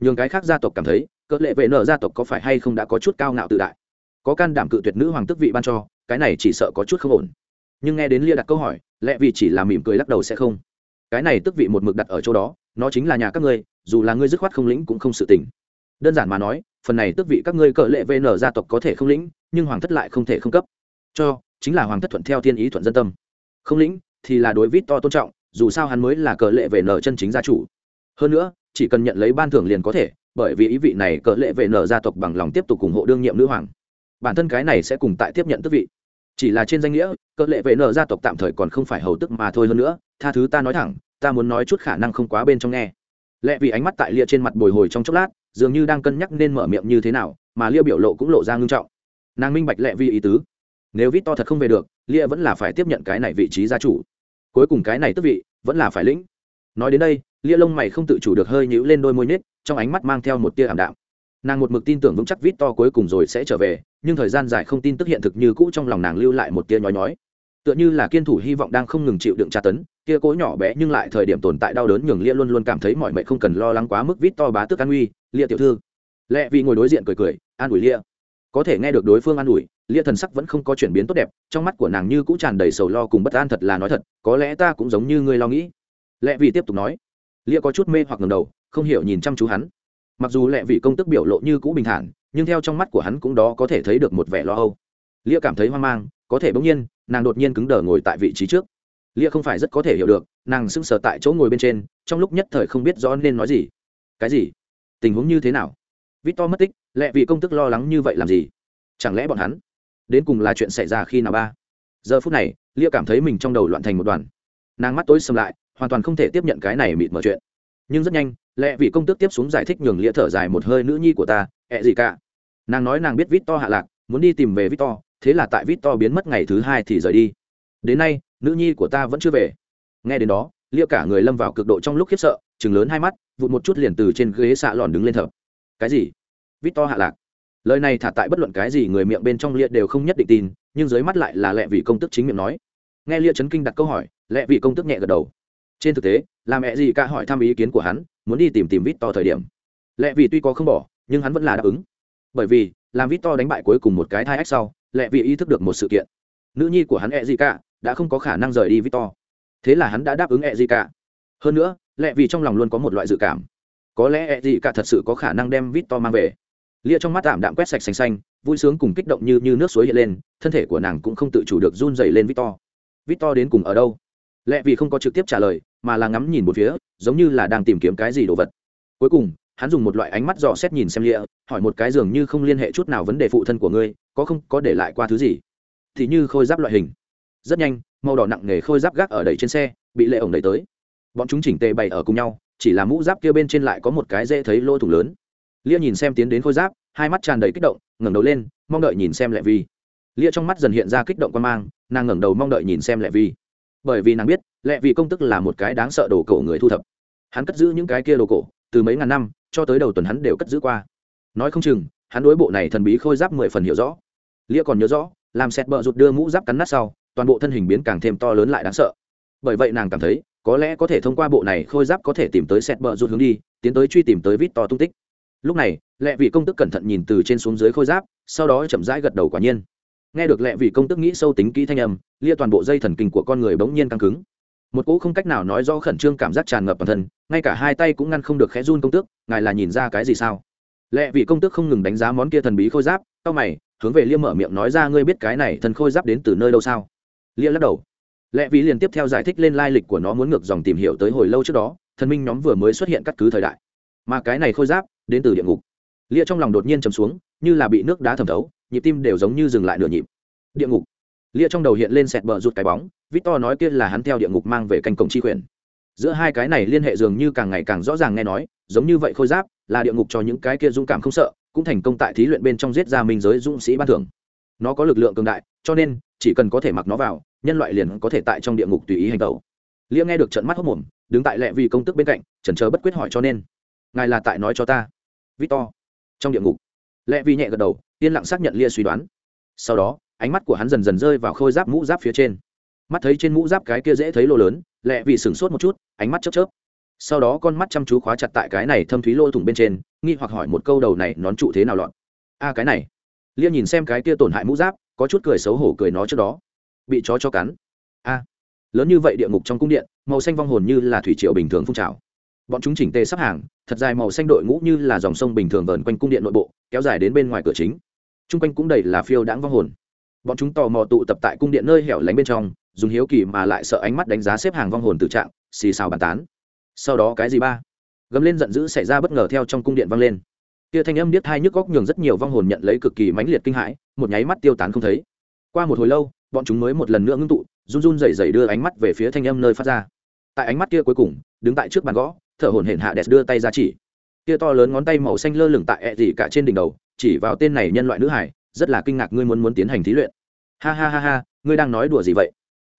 S1: Nhường cái khác gia tộc cảm thấy, cỡ lệ vệ nợ gia tộc có phải hay không đã có chút cao ngạo tự đại? Có can đảm cự tuyệt nữ hoàng tức vị ban cho, cái này chỉ sợ có chút không ổn. Nhưng nghe đến lia đặt câu hỏi, lẽ vì chỉ là mỉm cười lắc đầu sẽ không? Cái này tức vị một mực đặt ở chỗ đó, nó chính là nhà các ngươi, dù là ngươi dứt khoát không lĩnh cũng không sự tình. Đơn giản mà nói, phần này tước vị các ngươi cỡ lệ vn gia tộc có thể không lĩnh, nhưng hoàng thất lại không thể không cấp. Cho, chính là hoàng thất thuận theo thiên ý thuận dân tâm. Không lĩnh thì là đối vít to tôn trọng, dù sao hắn mới là cờ lệ về nở chân chính gia chủ. Hơn nữa, chỉ cần nhận lấy ban thưởng liền có thể, bởi vì ý vị này cờ lệ về nở gia tộc bằng lòng tiếp tục ủng hộ đương nhiệm nữ hoàng bản thân cái này sẽ cùng tại tiếp nhận tước vị. Chỉ là trên danh nghĩa cỡ lệ vệ nợ gia tộc tạm thời còn không phải hầu tức mà thôi hơn nữa, tha thứ ta nói thẳng, ta muốn nói chút khả năng không quá bên trong nghe. Lẽ vì ánh mắt tại lia trên mặt bồi hồi trong chốc lát, dường như đang cân nhắc nên mở miệng như thế nào, mà lia biểu lộ cũng lộ ra ngưng trọng. Nàng minh bạch lẽ vì ý tứ. Nếu vít to thật không về được, lia vẫn là phải tiếp nhận cái này vị trí gia chủ. Cuối cùng cái này tức vị, vẫn là phải lĩnh. Nói đến đây, lia lông mày không tự chủ được hơi nhíu lên đôi môi nết trong ánh mắt mang theo một tia ảm đạm. Nàng một mực tin tưởng vững chắc vít to cuối cùng rồi sẽ trở về nhưng thời gian dài không tin tức hiện thực như cũ trong lòng nàng lưu lại một tia nhói nhói. Tựa như là kiên thủ hy vọng đang không ngừng chịu đựng tra tấn, kia cố nhỏ bé nhưng lại thời điểm tồn tại đau đớn nhường lia luôn luôn cảm thấy mọi mệnh không cần lo lắng quá mức vít to bá tức an uy. Lia tiểu thư lẹ vì ngồi đối diện cười cười, an ủi lia. Có thể nghe được đối phương an ủi, lia thần sắc vẫn không có chuyển biến tốt đẹp, trong mắt của nàng như cũng tràn đầy sầu lo cùng bất an thật là nói thật, có lẽ ta cũng giống như ngươi lo nghĩ. Lẹ vì tiếp tục nói. Lia có chút mê hoặc ngầm đầu, không hiểu nhìn chăm chú hắn. Mặc dù lẹ vì công tức biểu lộ như cũ bình thản nhưng theo trong mắt của hắn cũng đó có thể thấy được một vẻ lo âu. Lia cảm thấy hoang mang, có thể bỗng nhiên, nàng đột nhiên cứng đờ ngồi tại vị trí trước. Lia không phải rất có thể hiểu được, nàng sững sờ tại chỗ ngồi bên trên, trong lúc nhất thời không biết rõ nên nói gì. Cái gì? Tình huống như thế nào? Vít to mất tích, lẽ vì công tức lo lắng như vậy làm gì? Chẳng lẽ bọn hắn đến cùng là chuyện xảy ra khi nào ba? Giờ phút này, lia cảm thấy mình trong đầu loạn thành một đoàn. Nàng mắt tối xâm lại, hoàn toàn không thể tiếp nhận cái này mịt mở chuyện. Nhưng rất nhanh, lẽ vì công tức tiếp xuống giải thích nhường lia thở dài một hơi, nữ nhi của ta, ẹ gì cả? Nàng nói nàng biết vít to hạ lạc, muốn đi tìm về vít to thế là tại vít to biến mất ngày thứ hai thì rời đi. Đến nay, nữ nhi của ta vẫn chưa về. Nghe đến đó lia cả người lâm vào cực độ trong lúc khiếp sợ chừng lớn hai mắt, vụt một chút liền từ trên ghế xạ lòn đứng lên thở. Cái gì? Vít to hạ lạc. Lời này thả tại bất luận cái gì người miệng bên trong lia đều không nhất định tin, nhưng dưới mắt lại là lẹ vị công tức chính miệng nói. Nghe lia chấn kinh đặt câu hỏi, lẹ vị công tức nhẹ gật đầu. Trên thực tế, là mẹ gì cả hỏi thăm ý kiến của hắn, muốn đi tìm tìm vít to thời điểm. Lẹ vị tuy có không bỏ, nhưng hắn vẫn là đáp ứng bởi vì, làm vít to đánh bại cuối cùng một cái thai ách sau, lệ vị ý thức được một sự kiện. Nữ nhi của hắn e gì cả đã không có khả năng rời đi vít to thế là hắn đã đáp ứng e gì cả hơn nữa, lệ vị trong lòng luôn có một loại dự cảm. Có lẽ e gì cả thật sự có khả năng đem vít to mang về. Lia trong mắt tạm đạm quét sạch xanh xanh, vui sướng cùng kích động như như nước suối hiện lên, thân thể của nàng cũng không tự chủ được run dày lên victor. Victor đến cùng ở đâu? Lệ vị không có trực tiếp trả lời, mà là ngắm nhìn một phía, giống như là đang tìm kiếm cái gì đồ vật. Cuối cùng hắn dùng một loại ánh mắt dò xét nhìn xem lịa, hỏi một cái dường như không liên hệ chút nào vấn đề phụ thân của ngươi, có không, có để lại qua thứ gì? Thì như khôi giáp loại hình. Rất nhanh, màu đỏ nặng nề khôi giáp gác ở đầy trên xe, bị lệ ổng đẩy tới. Bọn chúng chỉnh tề bày ở cùng nhau, chỉ là mũ giáp kia bên trên lại có một cái dễ thấy lỗ thủng lớn. Lia nhìn xem tiến đến khôi giáp, hai mắt tràn đầy kích động, ngẩng đầu lên, mong đợi nhìn xem lệ vi. Lia trong mắt dần hiện ra kích động quan mang, nàng ngẩng đầu mong đợi nhìn xem lệ vi. Bởi vì nàng biết, lệ vi công tức là một cái đáng sợ đồ cổ người thu thập. Hắn cất giữ những cái kia đồ cổ, từ mấy ngàn năm cho tới đầu tuần hắn đều cất giữ qua. Nói không chừng, hắn đối bộ này thần bí khôi giáp mười phần hiểu rõ. Lia còn nhớ rõ, làm sẹt bờ rụt đưa mũ giáp cắn nát sau, toàn bộ thân hình biến càng thêm to lớn lại đáng sợ. Bởi vậy nàng cảm thấy, có lẽ có thể thông qua bộ này khôi giáp có thể tìm tới sẹt bờ rụt hướng đi, tiến tới truy tìm tới vít to tung tích. Lúc này, lệ vị công tức cẩn thận nhìn từ trên xuống dưới khôi giáp, sau đó chậm rãi gật đầu quả nhiên. Nghe được lệ vị công tức nghĩ sâu tính kỹ thanh âm, lia toàn bộ dây thần kinh của con người bỗng nhiên căng cứng một cỗ không cách nào nói do khẩn trương cảm giác tràn ngập bản thân, ngay cả hai tay cũng ngăn không được khẽ run công tước, ngài là nhìn ra cái gì sao? Lẽ vì công tước không ngừng đánh giá món kia thần bí khôi giáp c mày, hướng về lia mở miệng nói ra, ngươi biết cái này thần khôi giáp đến từ nơi đâu sao? Lia lắc đầu. Lẽ vì liền tiếp theo giải thích lên lai lịch của nó muốn ngược dòng tìm hiểu tới hồi lâu trước đó, thần minh nhóm vừa mới xuất hiện cắt cứ thời đại. Mà cái này khôi giáp, đến từ địa ngục. Lia trong lòng đột nhiên chầm xuống, như là bị nước đá thẩm thấu, nhịp tim đều giống như dừng lại nửa nhịp. Địa ngục. Lia trong đầu hiện lên sẹt bờ rụt cái bóng victor nói kia là hắn theo địa ngục mang về canh cổng chi quyền. Giữa hai cái này liên hệ dường như càng ngày càng rõ ràng nghe nói, giống như vậy khôi giáp, là địa ngục cho những cái kia dũng cảm không sợ, cũng thành công tại thí luyện bên trong giết ra minh giới dũng sĩ ban thưởng. Nó có lực lượng cường đại, cho nên, chỉ cần có thể mặc nó vào, nhân loại liền có thể tại trong địa ngục tùy ý hành động. Liễu nghe được trận mắt hốc mồm, đứng tại lệ vì công tức bên cạnh, chần chờ bất quyết hỏi cho nên, ngài là tại nói cho ta? Victor. Trong địa ngục, Lệ vì nhẹ gật đầu, yên lặng xác nhận lia suy đoán. Sau đó, ánh mắt của hắn dần dần rơi vào khôi giáp mũ giáp phía trên mắt thấy trên mũ giáp cái kia dễ thấy lô lớn, lẹ vì sửng sốt một chút, ánh mắt chớp chớp. Sau đó con mắt chăm chú khóa chặt tại cái này thâm thúy lô thủng bên trên, nghi hoặc hỏi một câu đầu này nón trụ thế nào lọn a, cái này. Lia nhìn xem cái kia tổn hại mũ giáp, có chút cười xấu hổ cười nó trước đó. Bị chó cho cắn. A. Lớn như vậy địa ngục trong cung điện, màu xanh vong hồn như là thủy triều bình thường phun trào. Bọn chúng chỉnh tề sắp hàng, thật dài màu xanh đội ngũ như là dòng sông bình thường vờn quanh cung điện nội bộ, kéo dài đến bên ngoài cửa chính. T r u n g quanh cũng đầy là phiêu đãng vong hồn. Bọn chúng tò mò tụ tập tại cung điện nơi hẻo lánh bên trong dùng hiếu kỳ mà lại sợ ánh mắt đánh giá xếp hàng vong hồn tự trạng, xì xào bàn tán. Sau đó cái gì ba? Gấm lên giận dữ xảy ra bất ngờ theo trong cung điện vang lên. Kia thanh âm biết hai nhức góc nhường rất nhiều vong hồn nhận lấy cực kỳ mãnh liệt kinh hãi, một nháy mắt tiêu tán không thấy. Qua một hồi lâu, bọn chúng mới một lần nữa ngưng tụ, run run rẩy rẩy đưa ánh mắt về phía thanh âm nơi phát ra. Tại ánh mắt kia cuối cùng, đứng tại trước bàn gõ, thở hổn hển hạ đẹp đưa tay ra chỉ. Kia to lớn ngón tay màu xanh lơ lửng tại ẹ gì cả trên đỉnh đầu, chỉ vào tên này nhân loại nữ hải, rất là kinh ngạc ngươi muốn muốn tiến hành thí luyện. Ha ha ha ha, ngươi đang nói đùa gì vậy?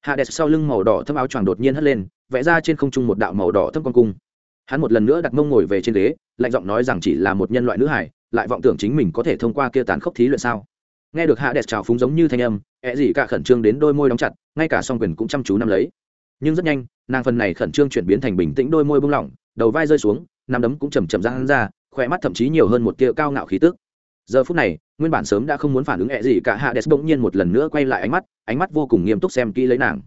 S1: Hạ đẹp sau lưng màu đỏ thâm áo choàng đột nhiên hất lên, vẽ ra trên không trung một đạo màu đỏ thâm con cung. Hắn một lần nữa đặt mông ngồi về trên ghế, lạnh giọng nói rằng chỉ là một nhân loại nữ hải, lại vọng tưởng chính mình có thể thông qua kia tàn khốc thí luyện sao? Nghe được hạ đẹp trào phúng giống như thanh âm e ẹ gì cả khẩn trương đến đôi môi đóng chặt, ngay cả song quyền cũng chăm chú nắm lấy. Nhưng rất nhanh, nàng phần này khẩn trương chuyển biến thành bình tĩnh đôi môi bung lỏng, đầu vai rơi xuống, nắm đấm cũng chầm chậm ra hắn ra khỏe mắt thậm chí nhiều hơn một tia cao ngạo khí tức. Giờ phút này nguyên bản sớm đã không muốn phản ứng ẹ gì cả hạ đẹp bỗng nhiên một lần nữa quay lại ánh mắt ánh mắt vô cùng nghiêm túc xem kỹ lấy nàng.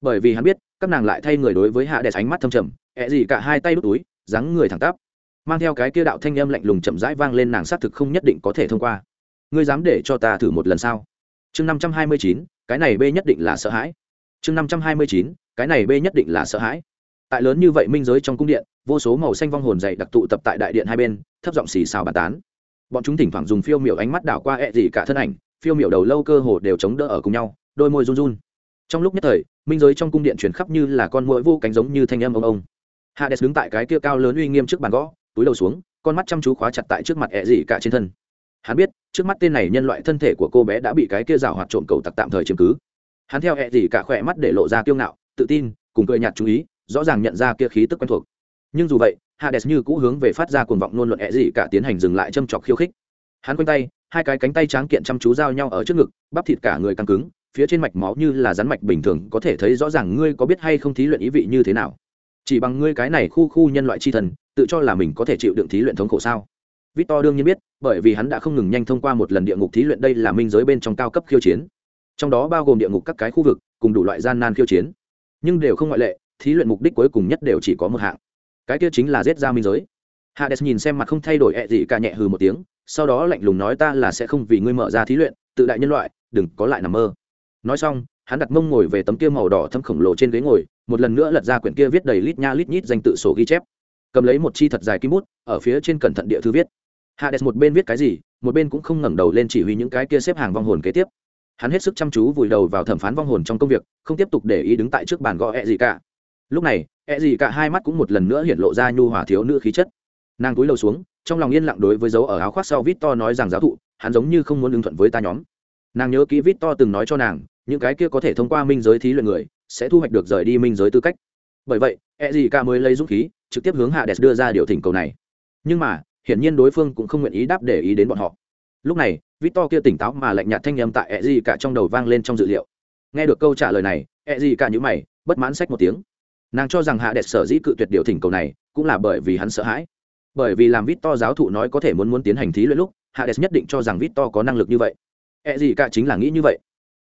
S1: Bởi vì hắn biết, các nàng lại thay người đối với hạ đẹp ánh mắt thâm trầm, ẹ gì cả hai tay đút túi, dáng người thẳng tắp, mang theo cái kia đạo thanh âm lạnh lùng chậm rãi vang lên nàng xác thực không nhất định có thể thông qua. Ngươi dám để cho ta thử một lần sao? Chương năm trăm hai mươi chín, cái này b nhất định là sợ hãi. Chương năm trăm hai mươi chín, cái này b nhất định là sợ hãi. Tại lớn như vậy minh giới trong cung điện, vô số màu xanh vong hồn dày đặc tụ tập tại đại điện hai bên, thấp giọng xì xào bàn tán bọn chúng thỉnh thoảng dùng phiêu miểu ánh mắt đảo qua ẹ、e、gì cả thân ảnh, phiêu miểu đầu lâu cơ hồ đều chống đỡ ở cùng nhau, đôi môi run run. Trong lúc nhất thời, minh giới trong cung điện chuyển khắp như là con mũi vô cánh giống như thanh âm ông ông. Hades đứng tại cái kia cao lớn uy nghiêm trước bàn gõ, túi đầu xuống, con mắt chăm chú khóa chặt tại trước mặt ẹ、e、gì cả trên thân. Hắn biết, trước mắt tên này nhân loại thân thể của cô bé đã bị cái kia rào hoạt trộm cầu tặc tạm thời chiếm cứ. Hắn theo hẹ gì cả khỏe mắt để lộ ra kiêu ngạo, tự tin, cùng cười nhạt chú ý, rõ ràng nhận ra kia khí tức quen thuộc nhưng dù vậy hades như cũ hướng về phát ra cuồng vọng nôn luận ẹ gì cả tiến hành dừng lại châm chọc khiêu khích hắn quanh tay hai cái cánh tay tráng kiện chăm chú giao nhau ở trước ngực bắp thịt cả người căng cứng phía trên mạch máu như là rắn mạch bình thường có thể thấy rõ ràng ngươi có biết hay không thí luyện ý vị như thế nào chỉ bằng ngươi cái này khu khu nhân loại chi thần tự cho là mình có thể chịu đựng thí luyện thống khổ sao Victor đương nhiên biết, bởi vì hắn đã không ngừng nhanh thông qua một lần địa ngục thí luyện đây là minh giới bên trong cao cấp khiêu chiến. Trong đó bao gồm địa ngục các cái khu vực, cùng đủ loại gian nan khiêu chiến. Nhưng đều không ngoại lệ, thí luyện mục đích cuối cùng nhất đều chỉ có một hạng. Cái kia chính là giết ra minh giới. Hades nhìn xem mặt không thay đổi ẹ gì cả nhẹ hừ một tiếng, sau đó lạnh lùng nói ta là sẽ không vì ngươi mở ra thí luyện, tự đại nhân loại, đừng có lại nằm mơ. Nói xong, hắn đặt mông ngồi về tấm kia màu đỏ thâm khổng lồ trên ghế ngồi, một lần nữa lật ra quyển kia viết đầy lít nha lít nhít danh tự sổ ghi chép cầm lấy một chi thật dài kim bút ở phía trên cẩn thận địa thư viết hades một bên viết cái gì một bên cũng không ngẩng đầu lên chỉ huy những cái kia xếp hàng vong hồn kế tiếp hắn hết sức chăm chú vùi đầu vào thẩm phán vong hồn trong công việc không tiếp tục để ý đứng tại trước bàn gõ ẹ gì cả lúc này e ẹ gì cả hai mắt cũng một lần nữa hiện lộ ra nhu hòa thiếu nữ khí chất. Nàng cúi đầu xuống, trong lòng yên lặng đối với dấu ở áo khoác sau vít to nói rằng, giáo thụ, hắn giống như không muốn ứng thuận với ta nhóm. Nàng nhớ kỹ vít to từng nói cho nàng, những cái kia có thể thông qua minh giới thí luyện người, sẽ thu hoạch được rời đi minh giới tư cách. Bởi vậy e gì cả mới lấy dũng khí, trực tiếp hướng hạ đẹp đưa ra điều thỉnh cầu này. Nhưng mà, hiển nhiên đối phương cũng không nguyện ý đáp để ý đến bọn họ. Lúc này, victor kia tỉnh táo mà lạnh nhạt thanh â tại e gì cả trong đầu vang lên trong dự liệu. Nghe được câu trả lời này e gì cả nhữ mày, bất mãn sách một tiếng nàng cho rằng hạ đẹp sở dĩ cự tuyệt điều thỉnh cầu này cũng là bởi vì hắn sợ hãi. Bởi vì làm victor giáo thụ nói có thể muốn muốn tiến hành thí luyện lúc, hạ đẹp nhất định cho rằng victor có năng lực như vậy. E gì cả chính là nghĩ như vậy.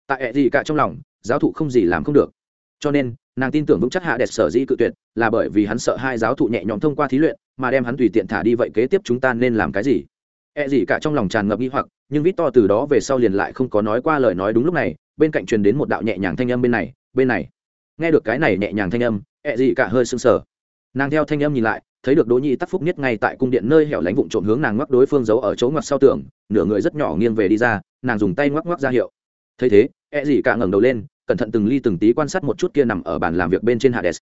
S1: Tại e gì cả trong lòng, giáo thụ không gì làm không được. Cho nên, nàng tin tưởng vững chắc hạ đẹp sở dĩ cự tuyệt là bởi vì hắn sợ hai giáo thụ nhẹ nhõm thông qua thí luyện, mà đem hắn tùy tiện thả đi vậy kế tiếp chúng ta nên làm cái gì? E gì cả trong lòng tràn ngập nghi hoặc, nhưng vít to từ đó về sau liền lại không có nói qua lời nói đúng lúc này, bên cạnh truyền đến một đạo nhẹ nhàng thanh âm bên này bên này. Nghe được cái này nhẹ nhàng thanh âm E gì cả hơi sưng sờ. Nàng theo thanh âm nhìn lại, thấy được đỗ nhi tắc phúc nhất ngay tại cung điện nơi hẻo lánh vụn trộm hướng nàng ngoắc đối phương giấu ở chỗ ngoặt sau tường, nửa người rất nhỏ nghiêng về đi ra, nàng dùng tay ngoắc ngoắc ra hiệu. Thấy thế E gì cả ngẩng đầu lên, cẩn thận từng ly từng tí quan sát một chút kia nằm ở bàn làm việc bên trên hades.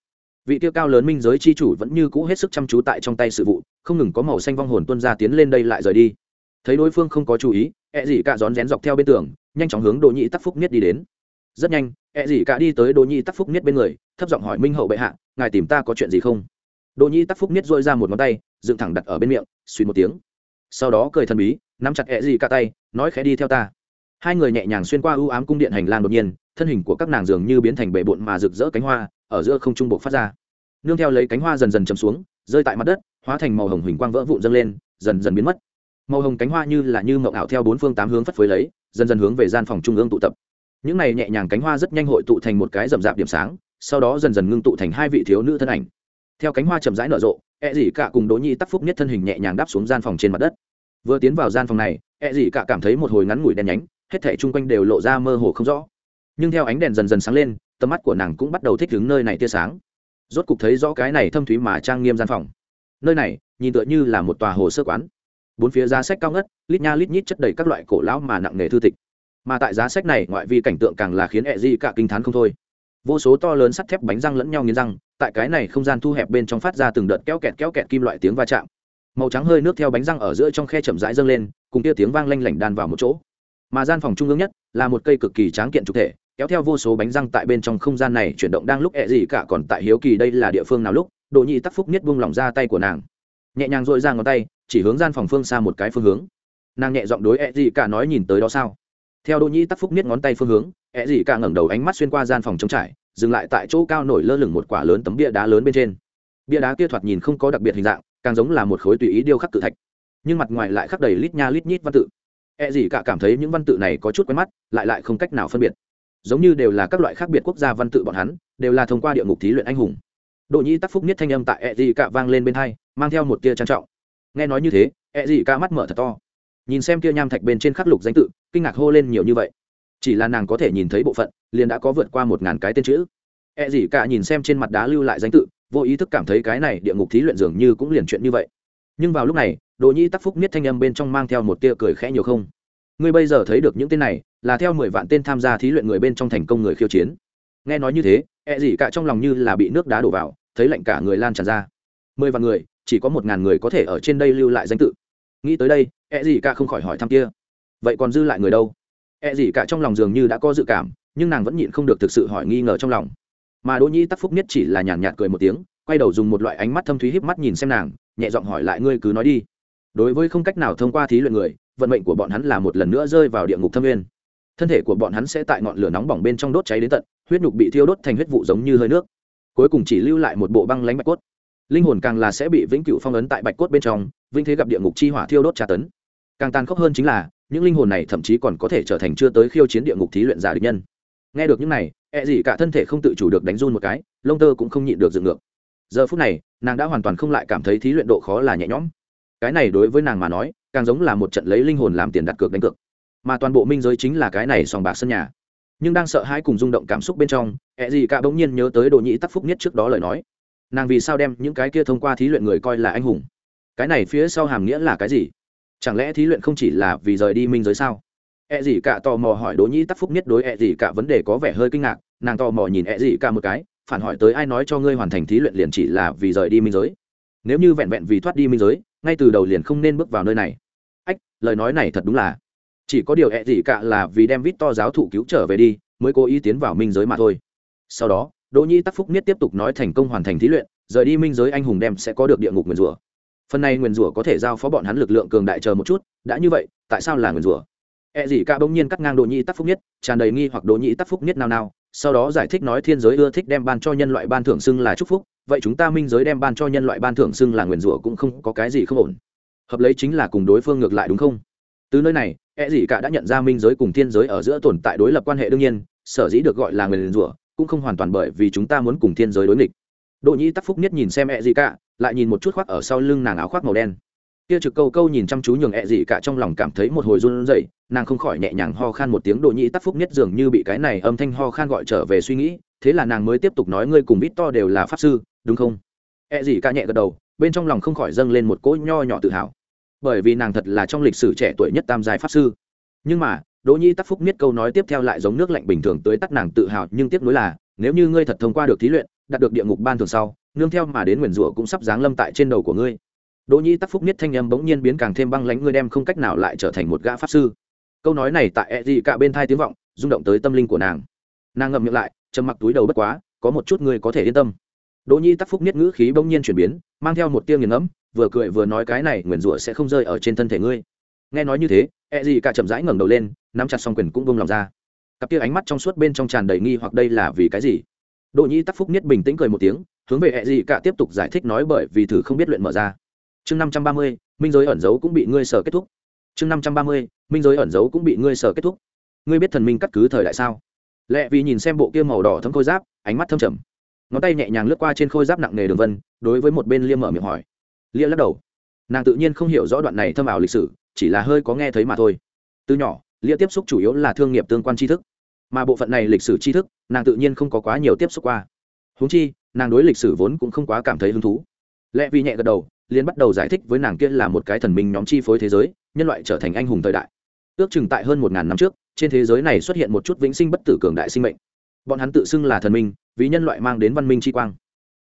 S1: Vị kia cao lớn minh giới chi chủ vẫn như cũ hết sức chăm chú tại trong tay sự vụ, không ngừng có màu xanh vong hồn tuân ra tiến lên đây lại rời đi. Thấy đối phương không có chú ý, ẹ gì cả rón rén dọc theo bên tường, nhanh chóng hướng Đỗ nhị tắc phúc nhất đi đến. Rất nhanh E ẹ gì cả đi tới đỗ nhi tắc phúc niết bên người, thấp giọng hỏi minh hậu bệ hạ, ngài tìm ta có chuyện gì không? Đỗ nhi tắc phúc niết dội ra một ngón tay, dựng thẳng đặt ở bên miệng, suy một tiếng. Sau đó cười thần bí, nắm chặt e ẹ gì cả tay, nói khẽ đi theo ta. Hai người nhẹ nhàng xuyên qua ưu ám cung điện hành lang đột nhiên, thân hình của các nàng dường như biến thành bể bộn mà rực rỡ cánh hoa, ở giữa không trung buộc phát ra. Nương theo lấy cánh hoa dần dần chầm xuống, rơi tại mặt đất, hóa thành màu hồng huỳnh quang vỡ vụn dâng lên, dần dần biến mất. Màu hồng cánh hoa như là như mậu ảo theo bốn phương tám hướng phất phới lấy, dần dần hướng về gian phòng trung ương tụ tập những này nhẹ nhàng cánh hoa rất nhanh hội tụ thành một cái rậm rạp điểm sáng, sau đó dần dần ngưng tụ thành hai vị thiếu nữ thân ảnh. Theo cánh hoa chậm rãi nở rộ e ẹ dị cả cùng đỗ nhi tắc phúc nhất thân hình nhẹ nhàng đáp xuống gian phòng trên mặt đất. Vừa tiến vào gian phòng này e ẹ dị cả cảm thấy một hồi ngắn ngủi đen nhánh, hết thảy chung quanh đều lộ ra mơ hồ không rõ. Nhưng theo ánh đèn dần dần sáng lên, tầm mắt của nàng cũng bắt đầu thích ứng nơi này tia sáng. Rốt cục thấy rõ cái này thâm thúy mà trang nghiêm gian phòng. Nơi này, nhìn tựa như là một tòa hồ sơ quán. Bốn phía giá sách cao ngất, lít nha lít nhít chất đầy các loại cổ lão mà nặng nề thư tịch mà tại giá sách này ngoại vi cảnh tượng càng là khiến ẹ di cả kinh t h á n không thôi. Vô số to lớn sắt thép bánh răng lẫn nhau nghiến răng, tại cái này không gian thu hẹp bên trong phát ra từng đợt kéo kẹt kéo kẹt kim loại tiếng va chạm. Màu trắng hơi nước theo bánh răng ở giữa trong khe chậm rãi dâng lên, cùng kia tiếng vang lanh lảnh đan vào một chỗ. Mà gian phòng trung ương nhất là một cây cực kỳ tráng kiện trục thể, kéo theo vô số bánh răng tại bên trong không gian này chuyển động đang lúc ẹ gì cả còn tại hiếu kỳ đây là địa phương nào lúc độ nhị tắc phúc nhất buông lỏng ra tay của nàng. Nhẹ nhàng dội ra ngón tay, chỉ hướng gian phòng phương xa một cái phương hướng. Nàng nhẹ giọng đối ẹ gì cả nói nhìn tới đó sao? Theo đỗ nhĩ tắc phúc niết ngón tay phương hướng ẹ Dị cả ngẩng đầu ánh mắt xuyên qua gian phòng trống trải dừng lại tại chỗ cao nổi lơ lửng một quả lớn tấm bia đá lớn bên trên. Bia đá kia thoạt nhìn không có đặc biệt hình dạng càng giống là một khối tùy ý điêu khắc cự thạch. Nhưng mặt ngoài lại khắc đầy lít nha lít nhít văn tự. Ẹ gì cả cảm thấy những văn tự này có chút quen mắt lại lại không cách nào phân biệt. Giống như đều là các loại khác biệt quốc gia văn tự bọn hắn đều là thông qua địa ngục thí luyện anh hùng. Đỗ Nhĩ Tắc Phúc niết thanh âm tại ẹ gì cả vang lên bên hai, mang theo một tia trang trọng. Nghe nói như thế, ẹ gì cả mắt mở thật to. Nhìn xem kia nham thạch bên trên khắc lục danh tự, kinh ngạc hô lên nhiều như vậy. Chỉ là nàng có thể nhìn thấy bộ phận, liền đã có vượt qua một ngàn cái tên chữ. e gì cả nhìn xem trên mặt đá lưu lại danh tự, vô ý thức cảm thấy cái này địa ngục thí luyện dường như cũng liền chuyện như vậy. Nhưng vào lúc này, đồ Nhĩ Tắc Phúc niết thanh âm bên trong mang theo một tia cười khẽ nhiều không. Ngươi bây giờ thấy được những tên này, là theo mười vạn tên tham gia thí luyện người bên trong thành công người khiêu chiến. Nghe nói như thế, e gì cả trong lòng như là bị nước đá đổ vào, thấy lạnh cả người lan tràn ra mười vạn người chỉ có một ngàn người có thể ở trên đây lưu lại danh tự nghĩ tới đây e gì cả không khỏi hỏi thăm kia. Vậy còn dư lại người đâu? E gì cả trong lòng dường như đã có dự cảm, nhưng nàng vẫn nhịn không được thực sự hỏi nghi ngờ trong lòng. Mà đỗ nhi tắc phúc nhất chỉ là nhàn nhạt cười một tiếng, quay đầu dùng một loại ánh mắt thâm thúy híp mắt nhìn xem nàng, nhẹ giọng hỏi lại ngươi cứ nói đi. Đối với không cách nào thông qua thí luyện người, vận mệnh của bọn hắn là một lần nữa rơi vào địa ngục thâm nguyên. Thân thể của bọn hắn sẽ tại ngọn lửa nóng bỏng bên trong đốt cháy đến tận, huyết nhục bị thiêu đốt thành huyết vụ giống như hơi nước. Cuối cùng chỉ lưu lại một bộ băng lánh bạch cốt. Linh hồn càng là sẽ bị vĩnh cửu phong ấn tại bạch cốt bên trong, vĩnh thế gặp địa ngục chi hỏa thiêu đốt tra tấn càng tàn khốc hơn chính là, những linh hồn này thậm chí còn có thể trở thành chưa tới khiêu chiến địa ngục thí luyện giả địch nhân. Nghe được những này ẹ e gì cả thân thể không tự chủ được đánh run một cái, lông tơ cũng không nhịn được dựng ngược. Giờ phút này, nàng đã hoàn toàn không lại cảm thấy thí luyện độ khó là nhẹ nhõm. Cái này đối với nàng mà nói, càng giống là một trận lấy linh hồn làm tiền đặt cược đánh cược. Mà toàn bộ minh giới chính là cái này sòng bạc sân nhà. Nhưng đang sợ hãi cùng rung động cảm xúc bên trong e ẹ gì cả bỗng nhiên nhớ tới đồ nhĩ tắc phúc nhất trước đó lời nói. Nàng vì sao đem những cái kia thông qua thí luyện người coi là anh hùng? Cái này phía sau hàm nghĩa là cái gì? Chẳng lẽ thí luyện không chỉ là vì rời đi minh giới sao? E gì cả tò mò hỏi đỗ nhĩ tắc phúc nhất đối e gì cả vấn đề có vẻ hơi kinh ngạc, nàng tò mò nhìn e gì cả một cái, phản hỏi tới ai nói cho ngươi hoàn thành thí luyện liền chỉ là vì rời đi minh giới? Nếu như vẹn vẹn vì thoát đi minh giới, ngay từ đầu liền không nên bước vào nơi này. Ách, lời nói này thật đúng là. Chỉ có điều e gì cả là vì đem vít to giáo thụ cứu trở về đi, mới cố ý tiến vào minh giới mà thôi. Sau đó, đỗ nhĩ tắc phúc nhất tiếp tục nói thành công hoàn thành thí luyện, rời đi minh giới anh hùng đem sẽ có được địa ngục nguyền rủa phần này nguyền rủa có thể giao phó bọn hắn lực lượng cường đại chờ một chút đã như vậy tại sao là nguyền rủa? E gì cả bỗng nhiên cắt ngang đỗ nhi tắc phúc Nhất, tràn đầy nghi hoặc đỗ nhi tắc phúc Nhất nào nào sau đó giải thích nói thiên giới ưa thích đem ban cho nhân loại ban thưởng xưng là chúc phúc vậy chúng ta minh giới đem ban cho nhân loại ban thưởng xưng là nguyền rủa cũng không có cái gì không ổn. Hợp lấy chính là cùng đối phương ngược lại đúng không? Từ nơi này e gì cả đã nhận ra minh giới cùng thiên giới ở giữa tồn tại đối lập quan hệ đương nhiên sở dĩ được gọi là nguyền rủa cũng không hoàn toàn bởi vì chúng ta muốn cùng thiên giới đối nghịch. Đỗ nhĩ tắc phúc nhất nhìn xem e gì cả lại nhìn một chút khoác ở sau lưng nàng áo khoác màu đen. Kia trực câu câu nhìn chăm chú nhường e gì cả trong lòng cảm thấy một hồi run rẩy, nàng không khỏi nhẹ nhàng ho khan một tiếng đỗ nhĩ tắc phúc nhất dường như bị cái này âm thanh ho khan gọi trở về suy nghĩ, thế là nàng mới tiếp tục nói, ngươi cùng vít to đều là pháp sư, đúng không? E gì cả nhẹ gật đầu, bên trong lòng không khỏi dâng lên một cỗ nho nhỏ tự hào. Bởi vì nàng thật là trong lịch sử trẻ tuổi nhất tam giai pháp sư. Nhưng mà đỗ nhi tắc phúc miết câu nói tiếp theo lại giống nước lạnh bình thường tới tắt nàng tự hào, nhưng tiếp nối là, nếu như ngươi thật thông qua được thí luyện đạt được địa ngục ban thường sau, nương theo mà đến nguyền rủa cũng sắp giáng lâm tại trên đầu của ngươi. Đỗ nhi tắc phúc niết thanh âm bỗng nhiên biến càng thêm băng lãnh, ngươi đem không cách nào lại trở thành một gã pháp sư. Câu nói này tại e gì cả bên thai tiếng vọng, rung động tới tâm linh của nàng. Nàng ngậm miệng lại, trầm mặc túi đầu bất quá, có một chút ngươi có thể yên tâm. Đỗ nhi tắc phúc niết ngữ khí bỗng nhiên chuyển biến, mang theo một tia nghiền ngẫm, vừa cười vừa nói cái này nguyền rủa sẽ không rơi ở trên thân thể ngươi. Nghe nói như thế e gì cả chậm rãi ngẩng đầu lên, nắm chặt xong quyền cũng vung lòng ra. Cặp kia ánh mắt trong suốt bên trong tràn đầy nghi hoặc đây là vì cái gì? Đỗ nhi tắc phúc niết bình tĩnh cười một tiếng, hướng về hệ gì cả tiếp tục giải thích nói bởi vì thử không biết luyện mở ra. Chương năm trăm ba mươi, minh giới ẩn dấu cũng bị ngươi sở kết thúc. Chương năm trăm ba mươi, minh giới ẩn dấu cũng bị ngươi sở kết thúc. Ngươi biết thần minh cắt cứ thời đại sao? Lệ vì nhìn xem bộ kia màu đỏ thấm khôi giáp, ánh mắt thâm trầm. Ngón tay nhẹ nhàng lướt qua trên khôi giáp nặng nề đường vân, đối với một bên lia mở miệng hỏi. Lia lắc đầu. Nàng tự nhiên không hiểu rõ đoạn này thâm ảo lịch sử, chỉ là hơi có nghe thấy mà thôi. Từ nhỏ, lia tiếp xúc chủ yếu là thương nghiệp tương quan tri thức mà bộ phận này lịch sử tri thức, nàng tự nhiên không có quá nhiều tiếp xúc qua. Húng chi, nàng đối lịch sử vốn cũng không quá cảm thấy hứng thú. Lẽ vì nhẹ gật đầu liên bắt đầu giải thích với nàng kia là một cái thần minh nhóm chi phối thế giới, nhân loại trở thành anh hùng thời đại. Ước chừng tại hơn một ngàn năm trước, trên thế giới này xuất hiện một chút vĩnh sinh bất tử cường đại sinh mệnh. Bọn hắn tự xưng là thần minh, vì nhân loại mang đến văn minh chi quang.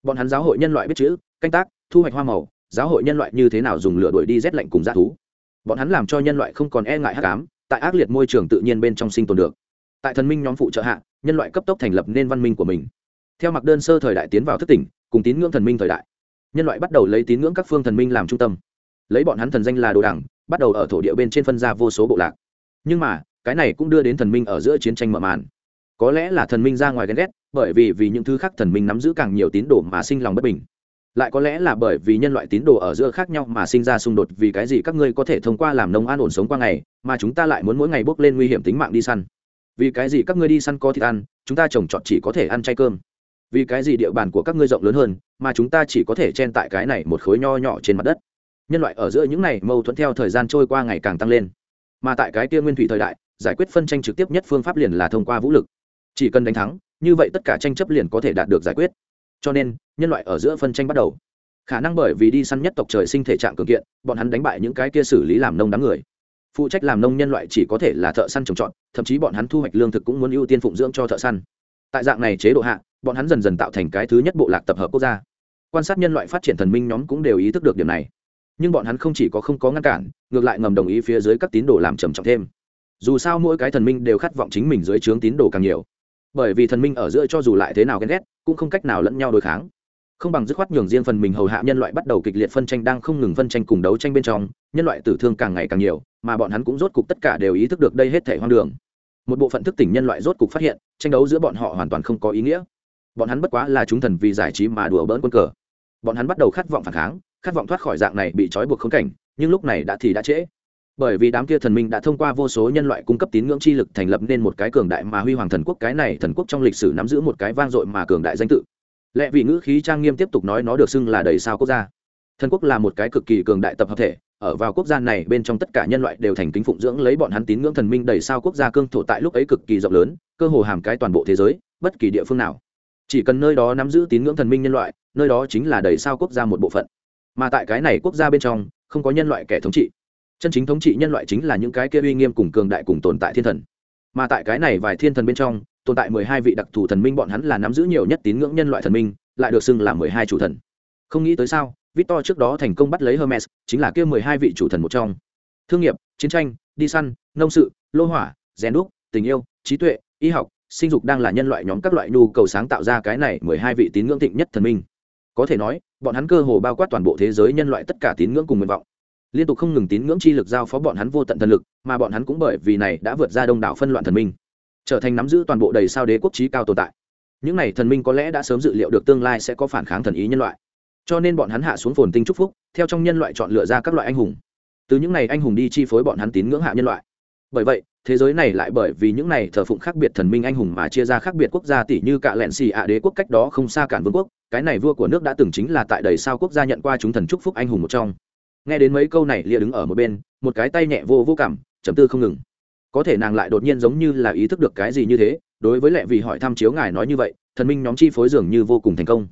S1: Bọn hắn giáo hội nhân loại biết chữ, canh tác, thu hoạch hoa màu, giáo hội nhân loại như thế nào dùng lửa đuổi đi rét lạnh cùng g thú. Bọn hắn làm cho nhân loại không còn e ngại hắc ám, tại ác liệt môi trường tự nhiên bên trong sinh tồn được tại thần minh nhóm phụ trợ hạ, nhân loại cấp tốc thành lập nên văn minh của mình. Theo mặc đơn sơ thời đại tiến vào thất tỉnh, cùng tín ngưỡng thần minh thời đại, nhân loại bắt đầu lấy tín ngưỡng các phương thần minh làm trung tâm. Lấy bọn hắn thần danh là đồ đảng bắt đầu ở thổ địa bên trên phân ra vô số bộ lạc. Nhưng mà, cái này cũng đưa đến thần minh ở giữa chiến tranh mở màn. Có lẽ là thần minh ra ngoài ghen ghét, bởi vì vì những thứ khác thần minh nắm giữ càng nhiều tín đồ mà sinh lòng bất bình. Lại có lẽ là bởi vì nhân loại tín đồ ở giữa khác nhau mà sinh ra xung đột vì cái gì các ngươi có thể thông qua làm nông an ổn sống qua ngày, mà chúng ta lại muốn mỗi ngày bước lên nguy hiểm tính mạng đi săn vì cái gì các ngươi đi săn có thịt ăn, chúng ta trồng trọt chỉ có thể ăn chay cơm. Vì cái gì địa bàn của các ngươi rộng lớn hơn, mà chúng ta chỉ có thể chen tại cái này một khối nho nhỏ trên mặt đất. Nhân loại ở giữa những này mâu thuẫn theo thời gian trôi qua ngày càng tăng lên. Mà tại cái kia nguyên thủy thời đại, giải quyết phân tranh trực tiếp nhất phương pháp liền là thông qua vũ lực. Chỉ cần đánh thắng, như vậy tất cả tranh chấp liền có thể đạt được giải quyết. Cho nên, nhân loại ở giữa phân tranh bắt đầu. Khả năng bởi vì đi săn nhất tộc trời sinh thể trạng cường kiện, bọn hắn đánh bại những cái kia xử lý làm nông đám người phụ trách làm nông nhân loại chỉ có thể là thợ săn trồng trọt, thậm chí bọn hắn thu hoạch lương thực cũng muốn ưu tiên phụng dưỡng cho thợ săn. Tại dạng này chế độ hạ, bọn hắn dần dần tạo thành cái thứ nhất bộ lạc tập hợp quốc gia. Quan sát nhân loại phát triển thần minh nhóm cũng đều ý thức được điểm này. Nhưng bọn hắn không chỉ có không có ngăn cản, ngược lại ngầm đồng ý phía dưới các tín đồ làm trầm trọng thêm. Dù sao mỗi cái thần minh đều khát vọng chính mình dưới trướng tín đồ càng nhiều. Bởi vì thần minh ở giữa cho dù lại thế nào ghen ghét, cũng không cách nào lẫn nhau đối kháng không bằng dứt khoát nhường riêng phần mình hầu hạ nhân loại bắt đầu kịch liệt phân tranh đang không ngừng phân tranh cùng đấu tranh bên trong, nhân loại tử thương càng ngày càng nhiều, mà bọn hắn cũng rốt cục tất cả đều ý thức được đây hết thể hoang đường. Một bộ phận thức tỉnh nhân loại rốt cục phát hiện, tranh đấu giữa bọn họ hoàn toàn không có ý nghĩa. Bọn hắn bất quá là chúng thần vì giải trí mà đùa bỡn quân cờ. Bọn hắn bắt đầu khát vọng phản kháng, khát vọng thoát khỏi dạng này bị trói buộc khống cảnh, nhưng lúc này đã thì đã trễ. Bởi vì đám kia thần minh đã thông qua vô số nhân loại cung cấp tín ngưỡng chi lực thành lập nên một cái cường đại mà huy hoàng thần quốc, cái này thần quốc trong lịch sử nắm giữ một cái vang dội mà cường đại danh tự lẽ vì ngữ khí trang nghiêm tiếp tục nói nó được xưng là đầy sao quốc gia. Thần quốc là một cái cực kỳ cường đại tập hợp thể, ở vào quốc gia này bên trong tất cả nhân loại đều thành kính phụng dưỡng lấy bọn hắn tín ngưỡng thần minh đầy sao quốc gia cương thổ tại lúc ấy cực kỳ rộng lớn, cơ hồ hàm cái toàn bộ thế giới, bất kỳ địa phương nào. Chỉ cần nơi đó nắm giữ tín ngưỡng thần minh nhân loại, nơi đó chính là đầy sao quốc gia một bộ phận. Mà tại cái này quốc gia bên trong, không có nhân loại kẻ thống trị. Chân chính thống trị nhân loại chính là những cái kia uy nghiêm cùng cường đại cùng tồn tại thiên thần. Mà tại cái này vài thiên thần bên trong tồn tại mười hai vị đặc thù thần minh bọn hắn là nắm giữ nhiều nhất tín ngưỡng nhân loại thần minh, lại được xưng là mười hai chủ thần. Không nghĩ tới sao, victor trước đó thành công bắt lấy hermes, chính là kia mười hai vị chủ thần một trong. Thương nghiệp, chiến tranh, đi săn, nông sự, lô hỏa, rèn đúc, tình yêu, trí tuệ, y học, sinh dục đang là nhân loại nhóm các loại nhu cầu sáng tạo ra cái này mười hai vị tín ngưỡng thịnh nhất thần minh. Có thể nói, bọn hắn cơ hồ bao quát toàn bộ thế giới nhân loại tất cả tín ngưỡng cùng nguyện vọng. Liên tục không ngừng tín ngưỡng chi lực giao phó bọn hắn vô tận thần lực, mà bọn hắn cũng bởi vì này đã vượt ra đông đảo phân loạn thần minh trở thành nắm giữ toàn bộ đầy sao đế quốc trí cao tồn tại. Những này thần minh có lẽ đã sớm dự liệu được tương lai sẽ có phản kháng thần ý nhân loại. Cho nên bọn hắn hạ xuống phồn tinh trúc phúc, theo trong nhân loại chọn lựa ra các loại anh hùng. Từ những này anh hùng đi chi phối bọn hắn tín ngưỡng hạ nhân loại. Bởi vậy, thế giới này lại bởi vì những này thờ phụng khác biệt thần minh anh hùng mà chia ra khác biệt quốc gia tỷ như cả lẹn xì ạ đế quốc cách đó không xa cản vương quốc, cái này vua của nước đã từng chính là tại đầy sao quốc gia nhận qua chúng thần chúc phúc anh hùng một trong. Nghe đến mấy câu này lia đứng ở một bên, một cái tay nhẹ vô vô cảm chấm tư không ngừng có thể nàng lại đột nhiên giống như là ý thức được cái gì như thế, đối với lệ vì hỏi thăm chiếu ngài nói như vậy, thần minh nhóm chi phối dường như vô cùng thành công.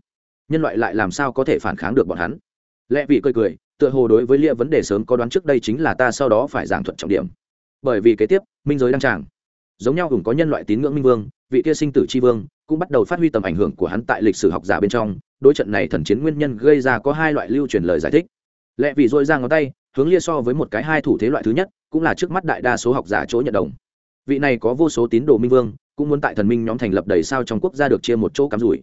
S1: Nhân loại lại làm sao có thể phản kháng được bọn hắn? Lệ vị cười cười, tựa hồ đối với lia vấn đề sớm có đoán trước đây chính là ta sau đó phải giảng thuận trọng điểm. Bởi vì kế tiếp, minh giới đăng tràng. Giống nhau hùng có nhân loại tín ngưỡng minh vương, vị kia sinh tử c h i vương, cũng bắt đầu phát huy tầm ảnh hưởng của hắn tại lịch sử học giả bên trong, đối trận này thần chiến nguyên nhân gây ra có hai loại lưu truyền lời giải thích. Lẽ vì dội ra ngón tay, hướng lia so với một cái hai thủ thế loại thứ nhất cũng là trước mắt đại đa số học giả chỗ nhận đồng. Vị này có vô số tín đồ minh vương, cũng muốn tại thần minh nhóm thành lập đầy sao trong quốc gia được chia một chỗ cắm rủi.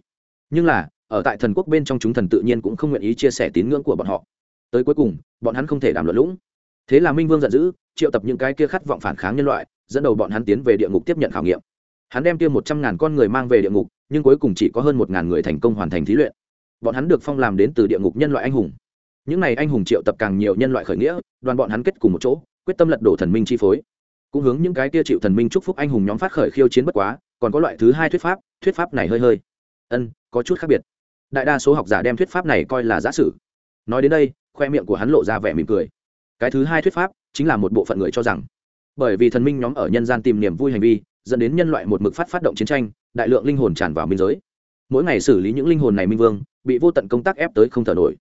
S1: Nhưng là, ở tại thần quốc bên trong chúng thần tự nhiên cũng không nguyện ý chia sẻ tín ngưỡng của bọn họ. Tới cuối cùng, bọn hắn không thể đàm luận lũng. Thế là minh vương giận dữ, triệu tập những cái kia khát vọng phản kháng nhân loại, dẫn đầu bọn hắn tiến về địa ngục tiếp nhận khảo nghiệm. Hắn đem kia một trăm ngàn con người mang về địa ngục, nhưng cuối cùng chỉ có hơn một ngàn người thành công hoàn thành thí luyện. Bọn hắn được phong làm đến từ địa ngục nhân loại anh hùng. Những n à y anh hùng triệu tập càng nhiều nhân loại khởi nghĩa, đoàn bọn hắn kết cùng một chỗ quyết tâm lật đổ thần minh chi phối. Cũng hướng những cái kia chịu thần minh chúc phúc anh hùng nhóm phát khởi khiêu chiến bất quá, còn có loại thứ hai thuyết pháp thuyết pháp này hơi hơi. Ân, có chút khác biệt. Đại đa số học giả đem thuyết pháp này coi là giả sử. Nói đến đây, khoe miệng của hắn lộ ra vẻ mỉm cười. Cái thứ hai thuyết pháp chính là một bộ phận người cho rằng, bởi vì thần minh nhóm ở nhân gian tìm niềm vui hành vi, dẫn đến nhân loại một mực phát phát động chiến tranh, đại lượng linh hồn tràn vào minh giới. Mỗi ngày xử lý những linh hồn này minh vương, bị vô tận công tác ép tới không thở nổi.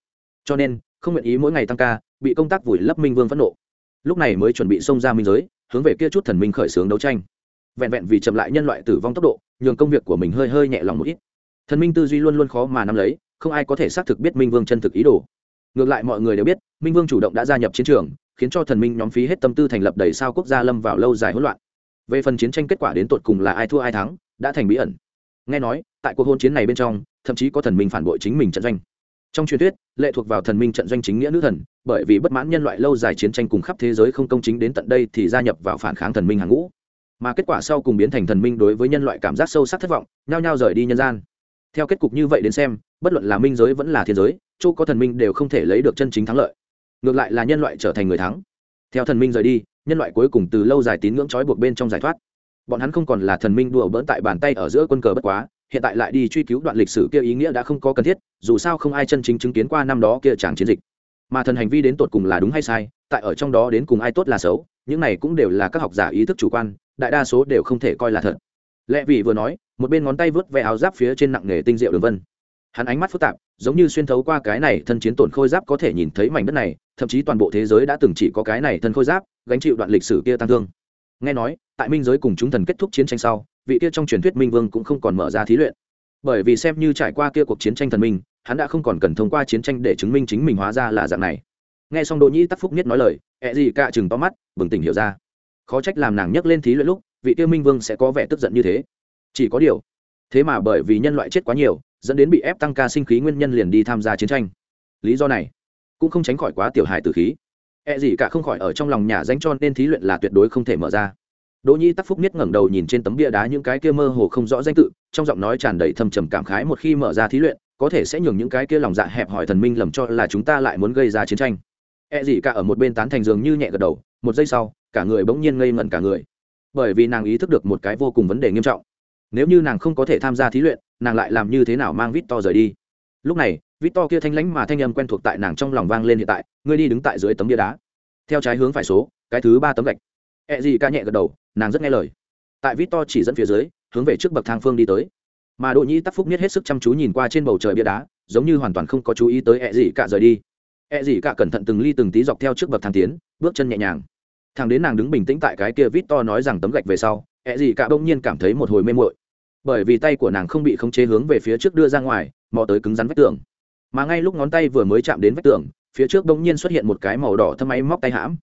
S1: Cho nên, không nguyện ý mỗi ngày tăng ca, bị công tác vùi lấp minh vương phẫn nộ lúc này mới chuẩn bị xông ra minh giới, hướng về kia chút thần minh khởi xướng đấu tranh. Vẹn vẹn vì chậm lại nhân loại tử vong tốc độ, nhường công việc của mình hơi hơi nhẹ lòng một ít. Thần minh tư duy luôn luôn khó mà nắm lấy, không ai có thể xác thực biết minh vương chân thực ý đồ. Ngược lại mọi người đều biết, minh vương chủ động đã gia nhập chiến trường, khiến cho thần minh nhóm phí hết tâm tư thành lập đầy sao quốc gia lâm vào lâu dài hỗn loạn. Về phần chiến tranh kết quả đến tột cùng là ai thua ai thắng, đã thành bí ẩn. Nghe nói, tại cuộc hôn chiến này bên trong, thậm chí có thần minh phản bội chính mình trận doanh. Trong truyền thuyết, lệ thuộc vào thần minh trận doanh chính nghĩa nữ thần bởi vì bất mãn nhân loại lâu dài chiến tranh cùng khắp thế giới không công chính đến tận đây thì gia nhập vào phản kháng thần minh hàng ngũ. Mà kết quả sau cùng biến thành thần minh đối với nhân loại cảm giác sâu sắc thất vọng, nhao nhao rời đi nhân gian. Theo kết cục như vậy đến xem, bất luận là minh giới vẫn là thiên giới, chỗ có thần minh đều không thể lấy được chân chính thắng lợi. Ngược lại là nhân loại trở thành người thắng. Theo thần minh rời đi, nhân loại cuối cùng từ lâu dài tín ngưỡng trói buộc bên trong giải thoát. Bọn hắn không còn là thần minh đùa bỡn tại bàn tay ở giữa quân cờ bất quá, hiện tại lại đi truy cứu đoạn lịch sử kia ý nghĩa đã không có cần thiết, dù sao không ai chân chính chứng kiến qua năm đó kia chẳng chiến dịch mà thần hành vi đến tột cùng là đúng hay sai, tại ở trong đó đến cùng ai tốt là xấu, những này cũng đều là các học giả ý thức chủ quan, đại đa số đều không thể coi là thật. Lẽ vì vừa nói, một bên ngón tay vớt ve áo giáp phía trên nặng nghề tinh diệu đường vân. Hắn ánh mắt phức tạp, giống như xuyên thấu qua cái này thân chiến tổn khôi giáp có thể nhìn thấy mảnh đất này, thậm chí toàn bộ thế giới đã từng chỉ có cái này thân khôi giáp, gánh chịu đoạn lịch sử kia tăng thương. Nghe nói, tại minh giới cùng chúng thần kết thúc chiến tranh sau, vị kia trong truyền thuyết minh vương cũng không còn mở ra thí luyện bởi vì xem như trải qua kia cuộc chiến tranh thần minh, hắn đã không còn cần thông qua chiến tranh để chứng minh chính mình hóa ra là dạng này. Nghe xong đỗ nhĩ tắc phúc nhất nói lời, ẹ gì cả chừng to mắt, bừng tỉnh hiểu ra. Khó trách làm nàng nhấc lên thí luyện lúc, vị kia minh vương sẽ có vẻ tức giận như thế. Chỉ có điều, thế mà bởi vì nhân loại chết quá nhiều, dẫn đến bị ép tăng ca sinh khí nguyên nhân liền đi tham gia chiến tranh. Lý do này cũng không tránh khỏi quá tiểu hài từ khí. Ẹ gì cả không khỏi ở trong lòng nhà danh cho nên thí luyện là tuyệt đối không thể mở ra đỗ nhi tắc phúc nhất ngẩng đầu nhìn trên tấm bia đá những cái kia mơ hồ không rõ danh tự, trong giọng nói tràn đầy thâm trầm cảm khái một khi mở ra thí luyện, có thể sẽ nhường những cái kia lòng dạ hẹp hỏi thần minh lầm cho là chúng ta lại muốn gây ra chiến tranh. E gì cả ở một bên tán thành giường như nhẹ gật đầu, một giây sau, cả người bỗng nhiên ngây ngẩn cả người. Bởi vì nàng ý thức được một cái vô cùng vấn đề nghiêm trọng. Nếu như nàng không có thể tham gia thí luyện, nàng lại làm như thế nào mang vít to rời đi? Lúc này vít to kia thanh lãnh mà thanh âm quen thuộc tại nàng trong lòng vang lên hiện tại, ngươi đi đứng tại dưới tấm bia đá. Theo trái hướng phải số, cái thứ ba tấm gạch. E gì ca nhẹ gật đầu nàng rất nghe lời. Tại vít to chỉ dẫn phía dưới, hướng về trước bậc thang phương đi tới. Mà đỗ nhĩ tắc phúc nhất hết sức chăm chú nhìn qua trên bầu trời bia đá, giống như hoàn toàn không có chú ý tới E dị cả rời đi. E dị cả cẩn thận từng ly từng tí dọc theo trước bậc thang tiến, bước chân nhẹ nhàng. Thằng đến nàng đứng bình tĩnh tại cái kia vít to nói rằng tấm gạch về sau E dị cả bỗng nhiên cảm thấy một hồi mê muội. Bởi vì tay của nàng không bị khống chế hướng về phía trước đưa ra ngoài, mò tới cứng rắn vách tường. Mà ngay lúc ngón tay vừa mới chạm đến vách tường, phía trước bỗng nhiên xuất hiện một cái màu đỏ thâm máy móc tay hãm.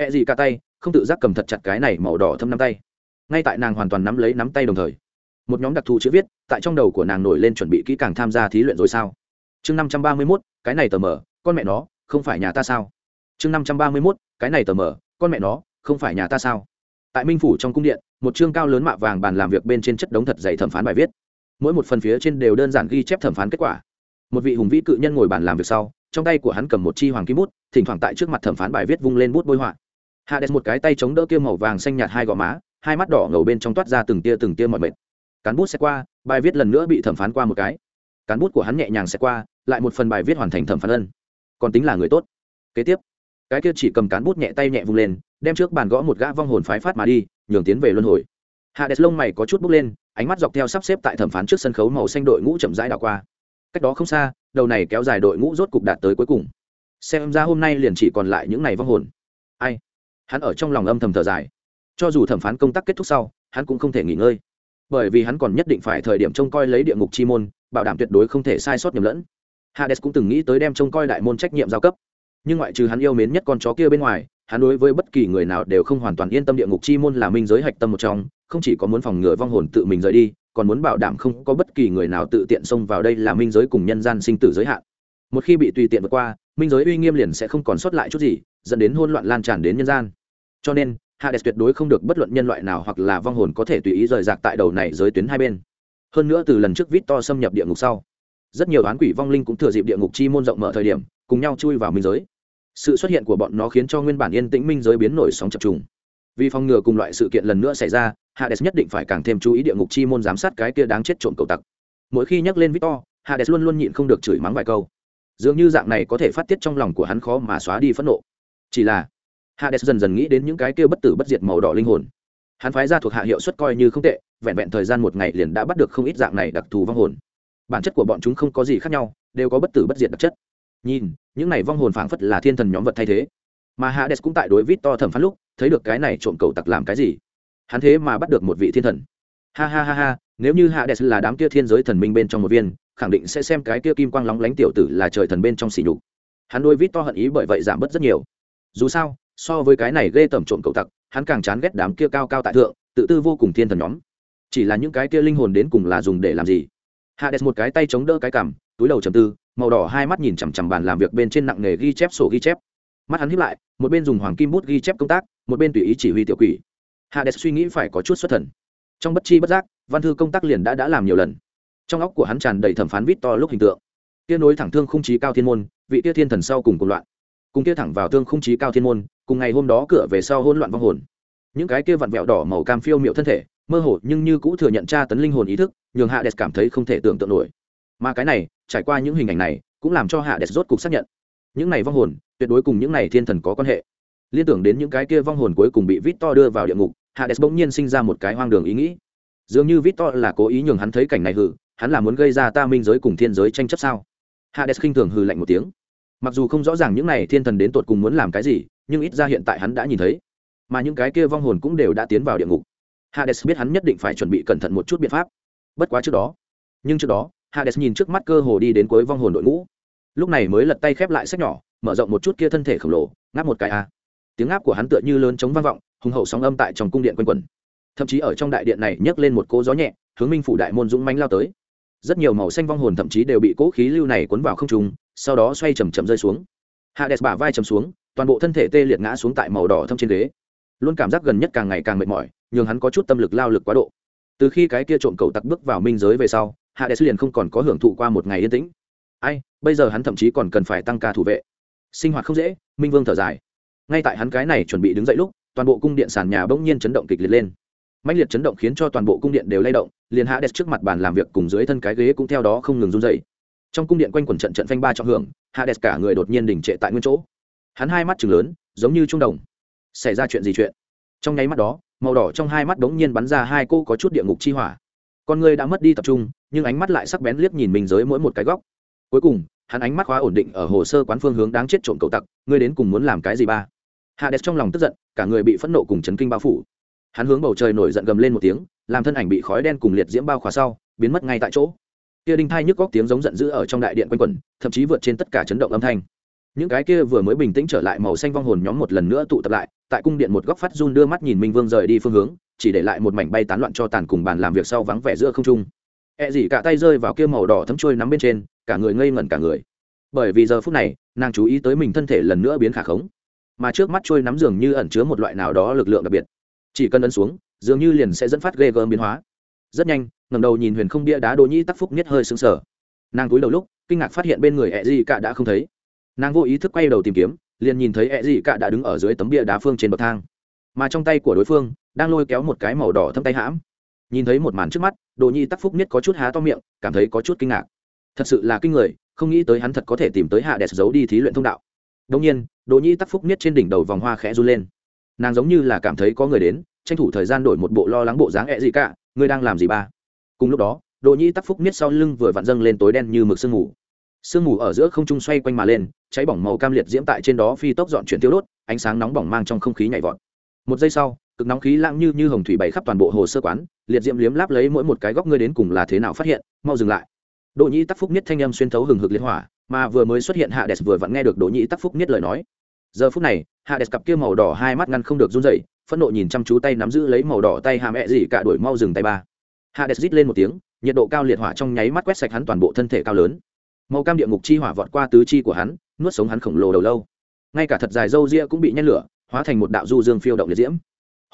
S1: E gì cả tay, không tự giác cầm thật chặt cái này màu đỏ thâm nắm tay. Ngay tại nàng hoàn toàn nắm lấy nắm tay đồng thời, một nhóm đặc thù chữ viết tại trong đầu của nàng nổi lên chuẩn bị kỹ càng tham gia thí luyện rồi sao? Chương năm trăm ba mươi mốt, cái này tờ mở con mẹ nó, không phải nhà ta sao? Chương năm trăm ba mươi mốt, cái này tờ mở con mẹ nó, không phải nhà ta sao? Tại minh phủ trong cung điện, một chương cao lớn mạ vàng bàn làm việc bên trên chất đống thật dày thẩm phán bài viết. Mỗi một phần phía trên đều đơn giản ghi chép thẩm phán kết quả. Một vị hùng vĩ cự nhân ngồi bàn làm việc sau, trong tay của hắn cầm một chi hoàng kim bút, thỉnh thoảng tại trước mặt thẩm phán bài viết vung lên bút bôi họa hạ đẹp một cái tay chống đỡ kia màu vàng xanh nhạt hai gò má, hai mắt đỏ ngầu bên trong toát ra từng tia từng tia mọi mệt. Cán bút sẽ qua, bài viết lần nữa bị thẩm phán qua một cái. Cán bút của hắn nhẹ nhàng sẽ qua, lại một phần bài viết hoàn thành thẩm phán ân. Còn tính là người tốt. Kế tiếp, cái kia chỉ cầm cán bút nhẹ tay nhẹ vung lên, đem trước bàn gõ một gã vong hồn phái phát mà đi, nhường tiến về luân hồi. Hạ đẹp lông mày có chút bước lên, ánh mắt dọc theo sắp xếp tại thẩm phán trước sân khấu màu xanh đội ngũ chậm rãi đảo qua. Cách đó không xa, đầu này kéo dài đội ngũ rốt cục đạt tới cuối cùng. Xem ra hôm nay liền chỉ còn lại những này vong hồn. Ai? Hắn ở trong lòng âm thầm thở dài. Cho dù thẩm phán công tác kết thúc sau, hắn cũng không thể nghỉ ngơi. Bởi vì hắn còn nhất định phải thời điểm trông coi lấy địa ngục chi môn, bảo đảm tuyệt đối không thể sai sót nhầm lẫn. Hades cũng từng nghĩ tới đem trông coi đại môn trách nhiệm giao cấp. Nhưng ngoại trừ hắn yêu mến nhất con chó kia bên ngoài, hắn đối với bất kỳ người nào đều không hoàn toàn yên tâm địa ngục chi môn là minh giới hạch tâm một trong, không chỉ có muốn phòng ngừa vong hồn tự mình rời đi, còn muốn bảo đảm không có bất kỳ người nào tự tiện xông vào đây là minh giới cùng nhân gian sinh tử giới hạn. Một khi bị tùy tiện vượt qua, minh giới uy nghiêm liền sẽ không còn sót lại chút gì, dẫn đến hỗn loạn lan tràn đến nhân gian cho nên, hades tuyệt đối không được bất luận nhân loại nào hoặc là vong hồn có thể tùy ý rời rạc tại đầu này giới tuyến hai bên. Hơn nữa từ lần trước vít to xâm nhập địa ngục sau, rất nhiều oán quỷ vong linh cũng thừa dịp địa ngục chi môn rộng mở thời điểm, cùng nhau chui vào minh giới. Sự xuất hiện của bọn nó khiến cho nguyên bản yên tĩnh minh giới biến nổi sóng chập trùng. Vì phòng ngừa cùng loại sự kiện lần nữa xảy ra, hades nhất định phải càng thêm chú ý địa ngục chi môn giám sát cái kia đáng chết trộm cầu tặc. Mỗi khi nhắc lên victor, hades luôn luôn nhịn không được chửi mắng vài câu. Dường như dạng này có thể phát tiết trong lòng của hắn khó mà xóa đi phẫn nộ. Chỉ là hades dần dần nghĩ đến những cái kia bất tử bất diệt màu đỏ linh hồn. Hắn phái ra thuộc hạ hiệu suất coi như không tệ, vẹn vẹn thời gian một ngày liền đã bắt được không ít dạng này đặc thù vong hồn. Bản chất của bọn chúng không có gì khác nhau, đều có bất tử bất diệt đặc chất. Nhìn, những này vong hồn phảng phất là thiên thần nhóm vật thay thế. Mà hades cũng tại đối vít to thẩm phán lúc, thấy được cái này trộm cầu tặc làm cái gì. Hắn thế mà bắt được một vị thiên thần. Ha ha ha ha, nếu như hades là đám kia thiên giới thần minh bên trong một viên, khẳng định sẽ xem cái kia kim quang lóng lánh tiểu tử là trời thần bên trong xỉ nhục. Hắn đôi vít to hận ý bởi vậy giảm bớt rất nhiều. Dù sao so với cái này ghê tởm trộm cầu tặc, hắn càng chán ghét đám kia cao cao tại thượng, tự tư vô cùng thiên thần nhóm. Chỉ là những cái kia linh hồn đến cùng là dùng để làm gì? Hades một cái tay chống đỡ cái cằm, túi đầu trầm tư, màu đỏ hai mắt nhìn chằm chằm bàn làm việc bên trên nặng nghề ghi chép sổ ghi chép. Mắt hắn hiếp lại, một bên dùng hoàng kim bút ghi chép công tác, một bên tùy ý chỉ huy tiểu quỷ. Hades suy nghĩ phải có chút xuất thần. Trong bất chi bất giác, văn thư công tác liền đã đã làm nhiều lần. Trong óc của hắn tràn đầy thẩm phán vít to lúc hình tượng. Kia nối thẳng thương khung trí cao thiên môn, vị kia thiên thần sau cùng cùng loạn cùng kia thẳng vào thương khung trí cao thiên môn, cùng ngày hôm đó cửa về sau hỗn loạn vong hồn. Những cái kia vặn vẹo đỏ màu cam phiêu miệu thân thể, mơ hồ nhưng như cũ thừa nhận tra tấn linh hồn ý thức, nhường hạ đẹp cảm thấy không thể tưởng tượng nổi. Mà cái này, trải qua những hình ảnh này, cũng làm cho hạ đẹp rốt cục xác nhận. Những này vong hồn, tuyệt đối cùng những này thiên thần có quan hệ. Liên tưởng đến những cái kia vong hồn cuối cùng bị vít to đưa vào địa ngục, hạ hades bỗng nhiên sinh ra một cái hoang đường ý nghĩ. Dường như vít to là cố ý nhường hắn thấy cảnh này hử, hắn là muốn gây ra ta minh giới cùng thiên giới tranh chấp sao? Hades khinh thường hừ lạnh một tiếng mặc dù không rõ ràng những này thiên thần đến tột cùng muốn làm cái gì, nhưng ít ra hiện tại hắn đã nhìn thấy. Mà những cái kia vong hồn cũng đều đã tiến vào địa ngục. Hades biết hắn nhất định phải chuẩn bị cẩn thận một chút biện pháp. Bất quá trước đó, nhưng trước đó, hades nhìn trước mắt cơ hồ đi đến cuối vong hồn đội ngũ. Lúc này mới lật tay khép lại sách nhỏ, mở rộng một chút kia thân thể khổng lồ, ngáp một cái a. Tiếng ngáp của hắn tựa như lớn chống vang vọng, hùng hậu sóng âm tại trong cung điện quanh quẩn. Thậm chí ở trong đại điện này nhấc lên một cỗ gió nhẹ, hướng minh phủ đại môn dũng mánh lao tới. Rất nhiều màu xanh vong hồn thậm chí đều bị cỗ khí lưu này cuốn vào không trung sau đó xoay chầm chậm rơi xuống. Hạ đẹp bả vai chầm xuống, toàn bộ thân thể tê liệt ngã xuống tại màu đỏ thâm trên ghế. Luôn cảm giác gần nhất càng ngày càng mệt mỏi nhưng hắn có chút tâm lực lao lực quá độ. Từ khi cái kia trộm cầu tặc bước vào minh giới về sau hạ đẹp liền không còn có hưởng thụ qua một ngày yên tĩnh. Ai, bây giờ hắn thậm chí còn cần phải tăng ca thủ vệ. Sinh hoạt không dễ, minh vương thở dài. Ngay tại hắn cái này chuẩn bị đứng dậy lúc, toàn bộ cung điện sàn nhà bỗng nhiên chấn động kịch liệt lên. Mạnh liệt chấn động khiến cho toàn bộ cung điện đều lay động, liền hạ đẹp trước mặt bàn làm việc cùng dưới thân cái ghế cũng theo đó không ngừng run rẩy trong cung điện quanh quẩn trận trận phanh ba trọng hưởng, Hades cả người đột nhiên đình trệ tại nguyên chỗ. Hắn hai mắt chừng lớn, giống như trung đồng. Xảy ra chuyện gì chuyện? Trong nháy mắt đó, màu đỏ trong hai mắt đ ố n g nhiên bắn ra hai cô có chút địa ngục chi hỏa. Con người đã mất đi tập trung, nhưng ánh mắt lại sắc bén liếc nhìn mình dưới mỗi một cái góc. Cuối cùng, hắn ánh mắt khóa ổn định ở hồ sơ quán phương hướng đáng chết trộm cậu tặc, ngươi đến cùng muốn làm cái gì ba? Hạ đẹp trong lòng tức giận, cả người bị phẫn nộ cùng chấn kinh bao phủ. Hắn hướng bầu trời nổi giận gầm lên một tiếng, làm thân ảnh bị khói đen cùng liệt diễm bao khóa sau, biến mất ngay tại chỗ kia đinh thai nhức góc tiếng giống giận dữ ở trong đại điện quanh quẩn, thậm chí vượt trên tất cả chấn động âm thanh. Những cái kia vừa mới bình tĩnh trở lại màu xanh vong hồn nhóm một lần nữa tụ tập lại, tại cung điện một góc phát run đưa mắt nhìn minh vương rời đi phương hướng, chỉ để lại một mảnh bay tán loạn cho tàn cùng bàn làm việc sau vắng vẻ giữa không trung. E gì cả tay rơi vào kia màu đỏ thấm trôi nắm bên trên, cả người ngây ngẩn cả người. Bởi vì giờ phút này, nàng chú ý tới mình thân thể lần nữa biến khả khống. Mà trước mắt trôi nắm dường như ẩn chứa một loại nào đó lực lượng đặc biệt. Chỉ cần ấn xuống, dường như liền sẽ dẫn phát ghê gớm biến hóa rất nhanh ngầm đầu nhìn huyền không bia đá đỗ nhĩ tắc phúc nhất hơi sững sờ. Nàng cúi đầu lúc, kinh ngạc phát hiện bên người e ẹ Dị cả đã không thấy. Nàng vô ý thức quay đầu tìm kiếm, liền nhìn thấy e ẹ Dị cả đã đứng ở dưới tấm bia đá phương trên bậc thang. Mà trong tay của đối phương, đang lôi kéo một cái màu đỏ thâm tay hãm. Nhìn thấy một màn trước mắt đồ nhi tắc phúc nhất có chút há to miệng, cảm thấy có chút kinh ngạc. Thật sự là kinh người, không nghĩ tới hắn thật có thể tìm tới hạ đẹp giấu đi thí luyện thông đạo. Đông nhiên đồ nhi tắc phúc nhất trên đỉnh đầu vòng hoa khẽ run lên. Nàng giống như là cảm thấy có người đến, tranh thủ thời gian đổi một bộ lo lắng bộ dáng e ẹ gì cả ngươi đang làm gì ba? Cùng lúc đó, Đỗ Nhĩ tắc phúc miết sau lưng vừa vặn dâng lên tối đen như mực sương mù. Sương mù ở giữa không trung xoay quanh mà lên, cháy bỏng màu cam liệt diễm tại trên đó phi tốc dọn chuyển tiêu đốt, ánh sáng nóng bỏng mang trong không khí nhảy vọt. Một giây sau, cực nóng khí lãng như như hồng thủy bày khắp toàn bộ hồ sơ quán, liệt diễm liếm láp lấy mỗi một cái góc ngươi đến cùng là thế nào phát hiện, mau dừng lại. Đỗ nhĩ tắc phúc Niết thanh âm xuyên thấu hừng hực liên hỏa, mà vừa mới xuất hiện hạ đẹp vừa vặn nghe được đỗ nhĩ tắc phúc Niết lời nói. Giờ phút này hạ đẹp cặp kia màu đỏ hai mắt ngăn không được run dậy phẫn nộ nhìn chăm chú tay nắm giữ lấy màu đỏ tay hàm ẹ gì cả đuổi mau dừng tay ba. Hades rít lên một tiếng, nhiệt độ cao liệt hỏa trong nháy mắt quét sạch hắn toàn bộ thân thể cao lớn. Màu cam địa ngục chi hỏa vọt qua tứ chi của hắn, nuốt sống hắn khổng lồ đầu lâu. Ngay cả thật dài râu ria cũng bị nhen lửa, hóa thành một đạo du dương phiêu động liệt diễm.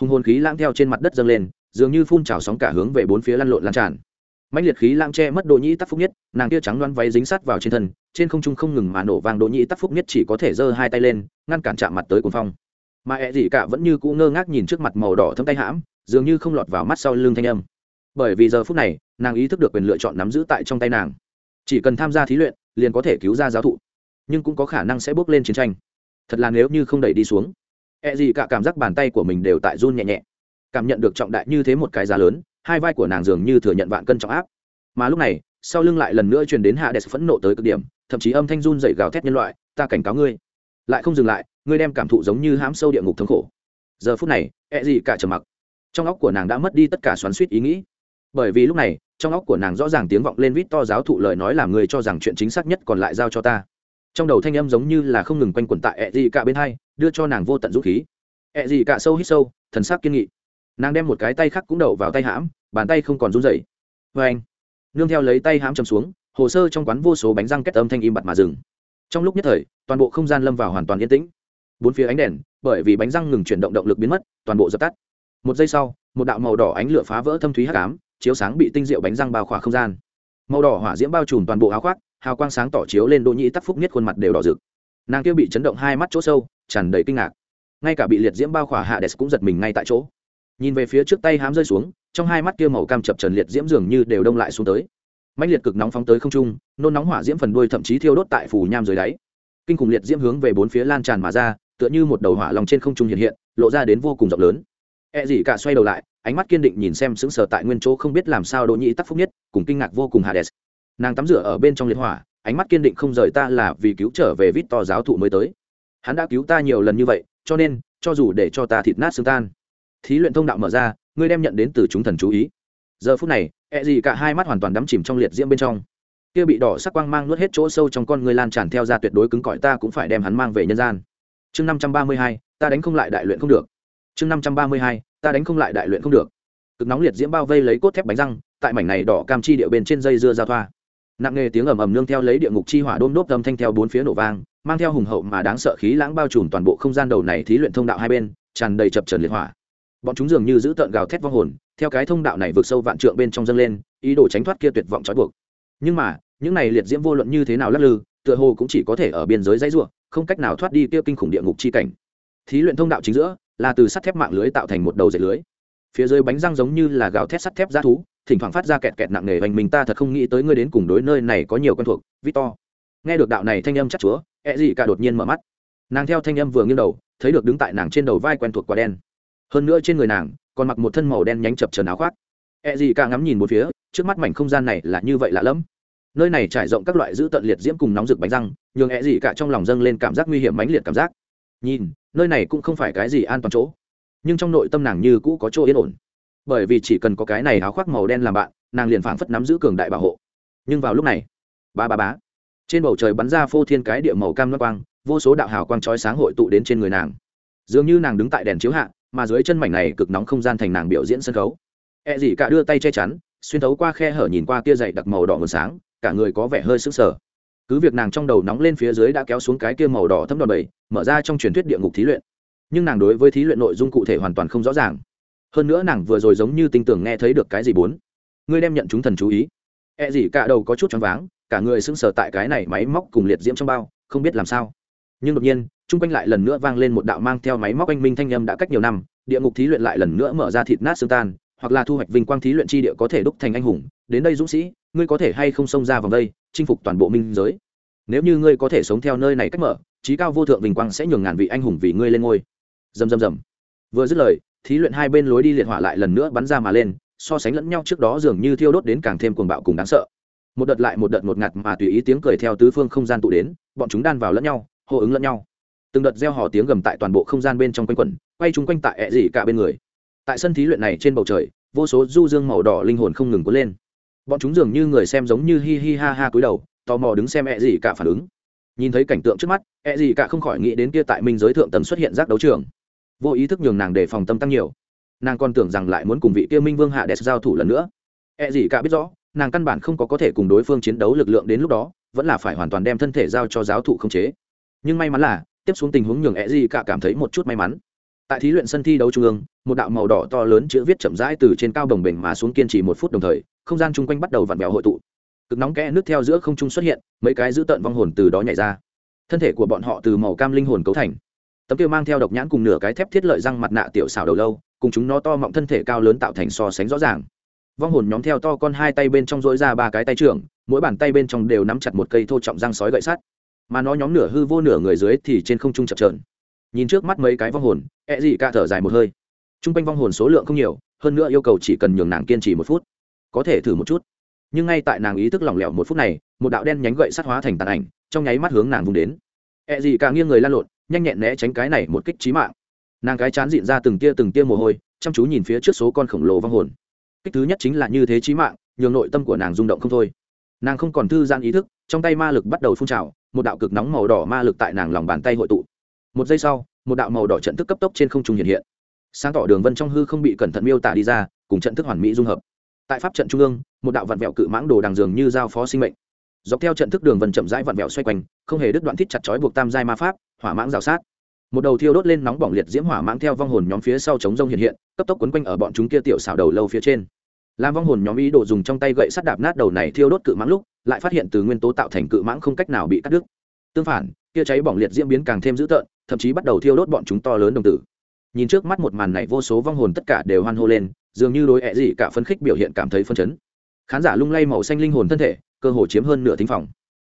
S1: Hùng hồn khí lãng theo trên mặt đất dâng lên, dường như phun trào sóng cả hướng về bốn phía lăn lộn lan tràn. Mạnh liệt khí lãng che mất độ nhĩ tắc phúc nhất, nàng kia trắng loan váy dính sát vào trên thân, trên không trung không ngừng mà nổ vang độ nhĩ tắc phúc nhất chỉ có thể giơ hai tay lên, ngăn cản chạm mặt tới cuồng phong mà ẹ gì cả vẫn như cũ ngơ ngác nhìn trước mặt màu đỏ thâm tay hãm, dường như không lọt vào mắt sau lưng thanh âm. Bởi vì giờ phút này, nàng ý thức được quyền lựa chọn nắm giữ tại trong tay nàng. Chỉ cần tham gia thí luyện, liền có thể cứu ra giáo thụ, nhưng cũng có khả năng sẽ bước lên chiến tranh. Thật là nếu như không đẩy đi xuống e gì cả cảm giác bàn tay của mình đều tại run nhẹ nhẹ. Cảm nhận được trọng đại như thế một cái giá lớn, hai vai của nàng dường như thừa nhận vạn cân trọng áp. Mà lúc này, sau lưng lại lần nữa truyền đến hạ đẹp phẫn nộ tới cực điểm, thậm chí âm thanh run dậy gào thét nhân loại, ta cảnh cáo ngươi. Lại không dừng lại ngươi đem cảm thụ giống như hãm sâu địa ngục thống khổ. Giờ phút này e gì cả trầm mặc. Trong óc của nàng đã mất đi tất cả xoắn suýt ý nghĩ. Bởi vì lúc này, trong óc của nàng rõ ràng tiếng vọng lên vít to giáo thụ lời nói làm người cho rằng chuyện chính xác nhất còn lại giao cho ta. Trong đầu thanh âm giống như là không ngừng quanh quẩn tại ẹ gì cả bên hai, đưa cho nàng vô tận dũng khí. Ẹ gì cả sâu hít sâu, thần sắc kiên nghị. Nàng đem một cái tay khác cũng đậu vào tay hãm, bàn tay không còn run rẩy. Vê anh, nương theo lấy tay hãm chầm xuống, hồ sơ trong quán vô số bánh răng kết âm thanh im bặt mà dừng. Trong lúc nhất thời, toàn bộ không gian lâm vào hoàn toàn yên tĩnh bốn phía ánh đèn, bởi vì bánh răng ngừng chuyển động động lực biến mất, toàn bộ dập tắt. Một giây sau, một đạo màu đỏ ánh lửa phá vỡ thâm thúy hắc ám, chiếu sáng bị tinh rượu bánh răng bao khỏa không gian. Màu đỏ hỏa diễm bao trùm toàn bộ áo khoác, hào quang sáng tỏ chiếu lên đỗ nhĩ tắc phúc nhất khuôn mặt đều đỏ rực. Nàng kia bị chấn động hai mắt chỗ sâu, tràn đầy kinh ngạc. Ngay cả bị liệt diễm bao khỏa hạ đès cũng giật mình ngay tại chỗ. Nhìn về phía trước tay hám rơi xuống, trong hai mắt kia màu cam chập trần liệt diễm dường như đều đông lại xuống tới. Mạnh liệt cực nóng phóng tới không trung, nôn nóng hỏa diễm phần đuôi thậm chí thiêu đốt tại phủ nham dưới đáy. Kinh khủng liệt diễm hướng về bốn phía lan tràn mà ra tựa như một đầu hỏa lòng trên không trung hiện hiện, lộ ra đến vô cùng rộng lớn. E gì cả xoay đầu lại, ánh mắt kiên định nhìn xem sững sờ tại nguyên chỗ không biết làm sao đỗ nhĩ tắc phúc nhất, cùng kinh ngạc vô cùng hades. Nàng tắm rửa ở bên trong liệt hỏa, ánh mắt kiên định không rời ta là vì cứu trở về vít to giáo thụ mới tới. Hắn đã cứu ta nhiều lần như vậy, cho nên, cho dù để cho ta thịt nát xương tan. Thí luyện thông đạo mở ra, ngươi đem nhận đến từ chúng thần chú ý. Giờ phút này e ẹ gì cả hai mắt hoàn toàn đắm chìm trong liệt diễm bên trong. Kia bị đỏ sắc quang mang nuốt hết chỗ sâu trong con ngươi lan tràn theo ra tuyệt đối cứng cỏi ta cũng phải đem hắn mang về nhân gian chương năm trăm ba mươi hai, ta đánh không lại đại luyện không được. Chương năm trăm ba mươi hai, ta đánh không lại đại luyện không được. Cực nóng liệt diễm bao vây lấy cốt thép bánh răng, tại mảnh này đỏ cam chi địa bên trên dây dưa giao thoa. Nặng nghe tiếng ầm ầm nương theo lấy địa ngục chi hỏa đôm đốt âm thanh theo bốn phía nổ vang, mang theo hùng hậu mà đáng sợ khí lãng bao trùm toàn bộ không gian đầu này thí luyện thông đạo hai bên, tràn đầy chập trần liệt hỏa. Bọn chúng dường như giữ tợn gào thét vong hồn, theo cái thông đạo này vượt sâu vạn trượng bên trong dâng lên, ý đồ tránh thoát kia tuyệt vọng trói buộc. Nhưng mà, những này liệt diễm vô luận như thế nào lắc lư, tựa hồ cũng chỉ có thể ở biên giới dãy ruộng không cách nào thoát đi kia kinh khủng địa ngục chi cảnh. Thí luyện thông đạo chính giữa, là từ sắt thép mạng lưới tạo thành một đầu dệt lưới. Phía dưới bánh răng giống như là gào thét sắt thép ra thú, thỉnh thoảng phát ra kẹt kẹt nặng nề hoành mình ta thật không nghĩ tới ngươi đến cùng đối nơi này có nhiều quen thuộc, victor. Nghe được đạo này thanh âm chắc chúa e gì cả đột nhiên mở mắt. Nàng theo thanh âm vừa nghiêng đầu, thấy được đứng tại nàng trên đầu vai quen thuộc quả đen. Hơn nữa trên người nàng, còn mặc một thân màu đen nhánh chập trần áo khoác. E gì cả ngắm nhìn một phía, trước mắt mảnh không gian này là như vậy lạ lẫm nơi này trải rộng các loại dữ tận liệt diễm cùng nóng rực bánh răng, nhường ẹ gì cả trong lòng dâng lên cảm giác nguy hiểm mãnh liệt cảm giác. Nhìn, nơi này cũng không phải cái gì an toàn chỗ, nhưng trong nội tâm nàng như cũ có chỗ yên ổn. Bởi vì chỉ cần có cái này áo khoác màu đen làm bạn, nàng liền phảng phất nắm giữ cường đại bảo hộ. Nhưng vào lúc này, ba ba bá trên bầu trời bắn ra phô thiên cái địa màu cam nước quang, vô số đạo hào quang trói sáng hội tụ đến trên người nàng. Dường như nàng đứng tại đèn chiếu hạ, mà dưới chân mảnh này cực nóng không gian thành nàng biểu diễn sân khấu. E gì cả đưa tay che chắn, xuyên thấu qua khe hở nhìn qua tia dậy đặc màu đỏ nguồn sáng cả người có vẻ hơi sững sờ. Cứ việc nàng trong đầu nóng lên phía dưới đã kéo xuống cái kia màu đỏ thấm đòn bẩy, mở ra trong truyền thuyết địa ngục thí luyện. Nhưng nàng đối với thí luyện nội dung cụ thể hoàn toàn không rõ ràng. Hơn nữa nàng vừa rồi giống như tinh tường nghe thấy được cái gì bốn. Ngươi đem nhận chúng thần chú ý. E gì cả đầu có chút choáng váng, cả người sững sờ tại cái này máy móc cùng liệt diễm trong bao, không biết làm sao. Nhưng đột nhiên, chung quanh lại lần nữa vang lên một đạo mang theo máy móc anh minh thanh âm đã cách nhiều năm, địa ngục thí luyện lại lần nữa mở ra thịt nát xương tan hoặc là thu hoạch vinh quang thí luyện chi địa có thể đúc thành anh hùng, đến đây dũng sĩ, ngươi có thể hay không xông ra vòng đây, chinh phục toàn bộ minh giới. Nếu như ngươi có thể sống theo nơi này cách mở trí cao vô thượng vinh quang sẽ nhường ngàn vị anh hùng vì ngươi lên ngôi. Dầm dầm dầm. Vừa dứt lời, thí luyện hai bên lối đi liệt hỏa lại lần nữa bắn ra mà lên, so sánh lẫn nhau trước đó dường như thiêu đốt đến càng thêm cuồng bạo cùng đáng sợ. Một đợt lại một đợt ngột ngạt mà tùy ý tiếng cười theo tứ phương không gian tụ đến, bọn chúng đan vào lẫn nhau, hô ứng lẫn nhau. Từng đợt gieo hò tiếng gầm tại toàn bộ không gian bên trong quanh quẩn, quay chúng quanh tại ẹ dị cả bên người tại sân thí luyện này trên bầu trời, vô số du dương màu đỏ linh hồn không ngừng cuốn lên. Bọn chúng dường như người xem giống như hi hi ha ha cúi đầu, tò mò đứng xem ẹ gì cả phản ứng. Nhìn thấy cảnh tượng trước mắt ẹ gì cả không khỏi nghĩ đến kia tại minh giới thượng tầng xuất hiện giác đấu trường. Vô ý thức nhường nàng đề phòng tâm tăng nhiều. Nàng còn tưởng rằng lại muốn cùng vị kia minh vương hạ đẹp giao thủ lần nữa. Ẹ gì cả biết rõ, nàng căn bản không có có thể cùng đối phương chiến đấu lực lượng đến lúc đó, vẫn là phải hoàn toàn đem thân thể giao cho giáo thụ khống chế. Nhưng may mắn là, tiếp xuống tình huống nhường ẹ gì cả cảm thấy một chút may mắn tại thí luyện sân thi đấu trung ương, một đạo màu đỏ to lớn chữ viết chậm rãi từ trên cao đồng bình mà xuống kiên trì một phút đồng thời, không gian chung quanh bắt đầu vặn vẹo hội tụ. Cực nóng kẽ nước theo giữa không trung xuất hiện, mấy cái giữ tợn vong hồn từ đó nhảy ra. Thân thể của bọn họ từ màu cam linh hồn cấu thành. Tấm kia mang theo độc nhãn cùng nửa cái thép thiết lợi răng mặt nạ tiểu xảo đầu lâu, cùng chúng nó to mọng thân thể cao lớn tạo thành so sánh rõ ràng. Vong hồn nhóm theo to con hai tay bên trong dỗi ra ba cái tay trưởng, mỗi bàn tay bên trong đều nắm chặt một cây thô trọng răng sói gậy sắt. Mà nó nhóm nửa hư vô nửa người dưới thì trên không trung chập trờn nhìn trước mắt mấy cái vong hồn e ẹ gì cả thở dài một hơi. T r u n g quanh vong hồn số lượng không nhiều, hơn nữa yêu cầu chỉ cần nhường nàng kiên trì một phút, có thể thử một chút. Nhưng ngay tại nàng ý thức lỏng lẻo một phút này, một đạo đen nhánh gậy sát hóa thành tàn ảnh, trong nháy mắt hướng nàng vùng đến. E ẹ gì cả nghiêng người lan lộn, nhanh nhẹn né tránh cái này một kích trí mạng. Nàng cái chán dịn ra từng tia từng tia mồ hôi, chăm chú nhìn phía trước số con khổng lồ vong hồn. Kích thứ nhất chính là như thế trí mạng, nhường nội tâm của nàng rung động không thôi. Nàng không còn thư giãn ý thức, trong tay ma lực bắt đầu phun trào, một đạo cực nóng màu đỏ ma lực tại nàng lòng bàn tay hội tụ một giây sau, một đạo màu đỏ trận thức cấp tốc trên không trung hiện hiện. Sáng tỏ đường vân trong hư không bị cẩn thận miêu tả đi ra, cùng trận thức hoàn mỹ dung hợp. Tại pháp trận trung ương, một đạo vạn vẹo cự mãng đồ đằng dường như giao phó sinh mệnh. Dọc theo trận thức đường vân chậm rãi vạn vẹo xoay quanh, không hề đứt đoạn thiết chặt chói buộc tam giai ma pháp, hỏa mãng rào sát. Một đầu thiêu đốt lên nóng bỏng liệt diễm hỏa mãng theo vong hồn nhóm phía sau chống rông hiện hiện, cấp tốc quấn quanh ở bọn chúng kia tiểu xảo đầu lâu phía trên. Làm vong hồn nhóm ý đồ dùng trong tay gậy sắt đạp nát đầu này thiêu đốt cự mãng lúc, lại phát hiện từ nguyên tố tạo thành cự mãng không cách nào bị cắt đứt. Tương phản, kia cháy bỏng liệt diễm biến càng thêm dữ tợn thậm chí bắt đầu thiêu đốt bọn chúng to lớn đồng tử. Nhìn trước mắt một màn này, vô số vong hồn tất cả đều hoan hô lên, dường như đối ẹ gì cả phấn khích biểu hiện cảm thấy phân chấn. Khán giả lung lay màu xanh linh hồn thân thể, cơ hồ chiếm hơn nửa thính phòng.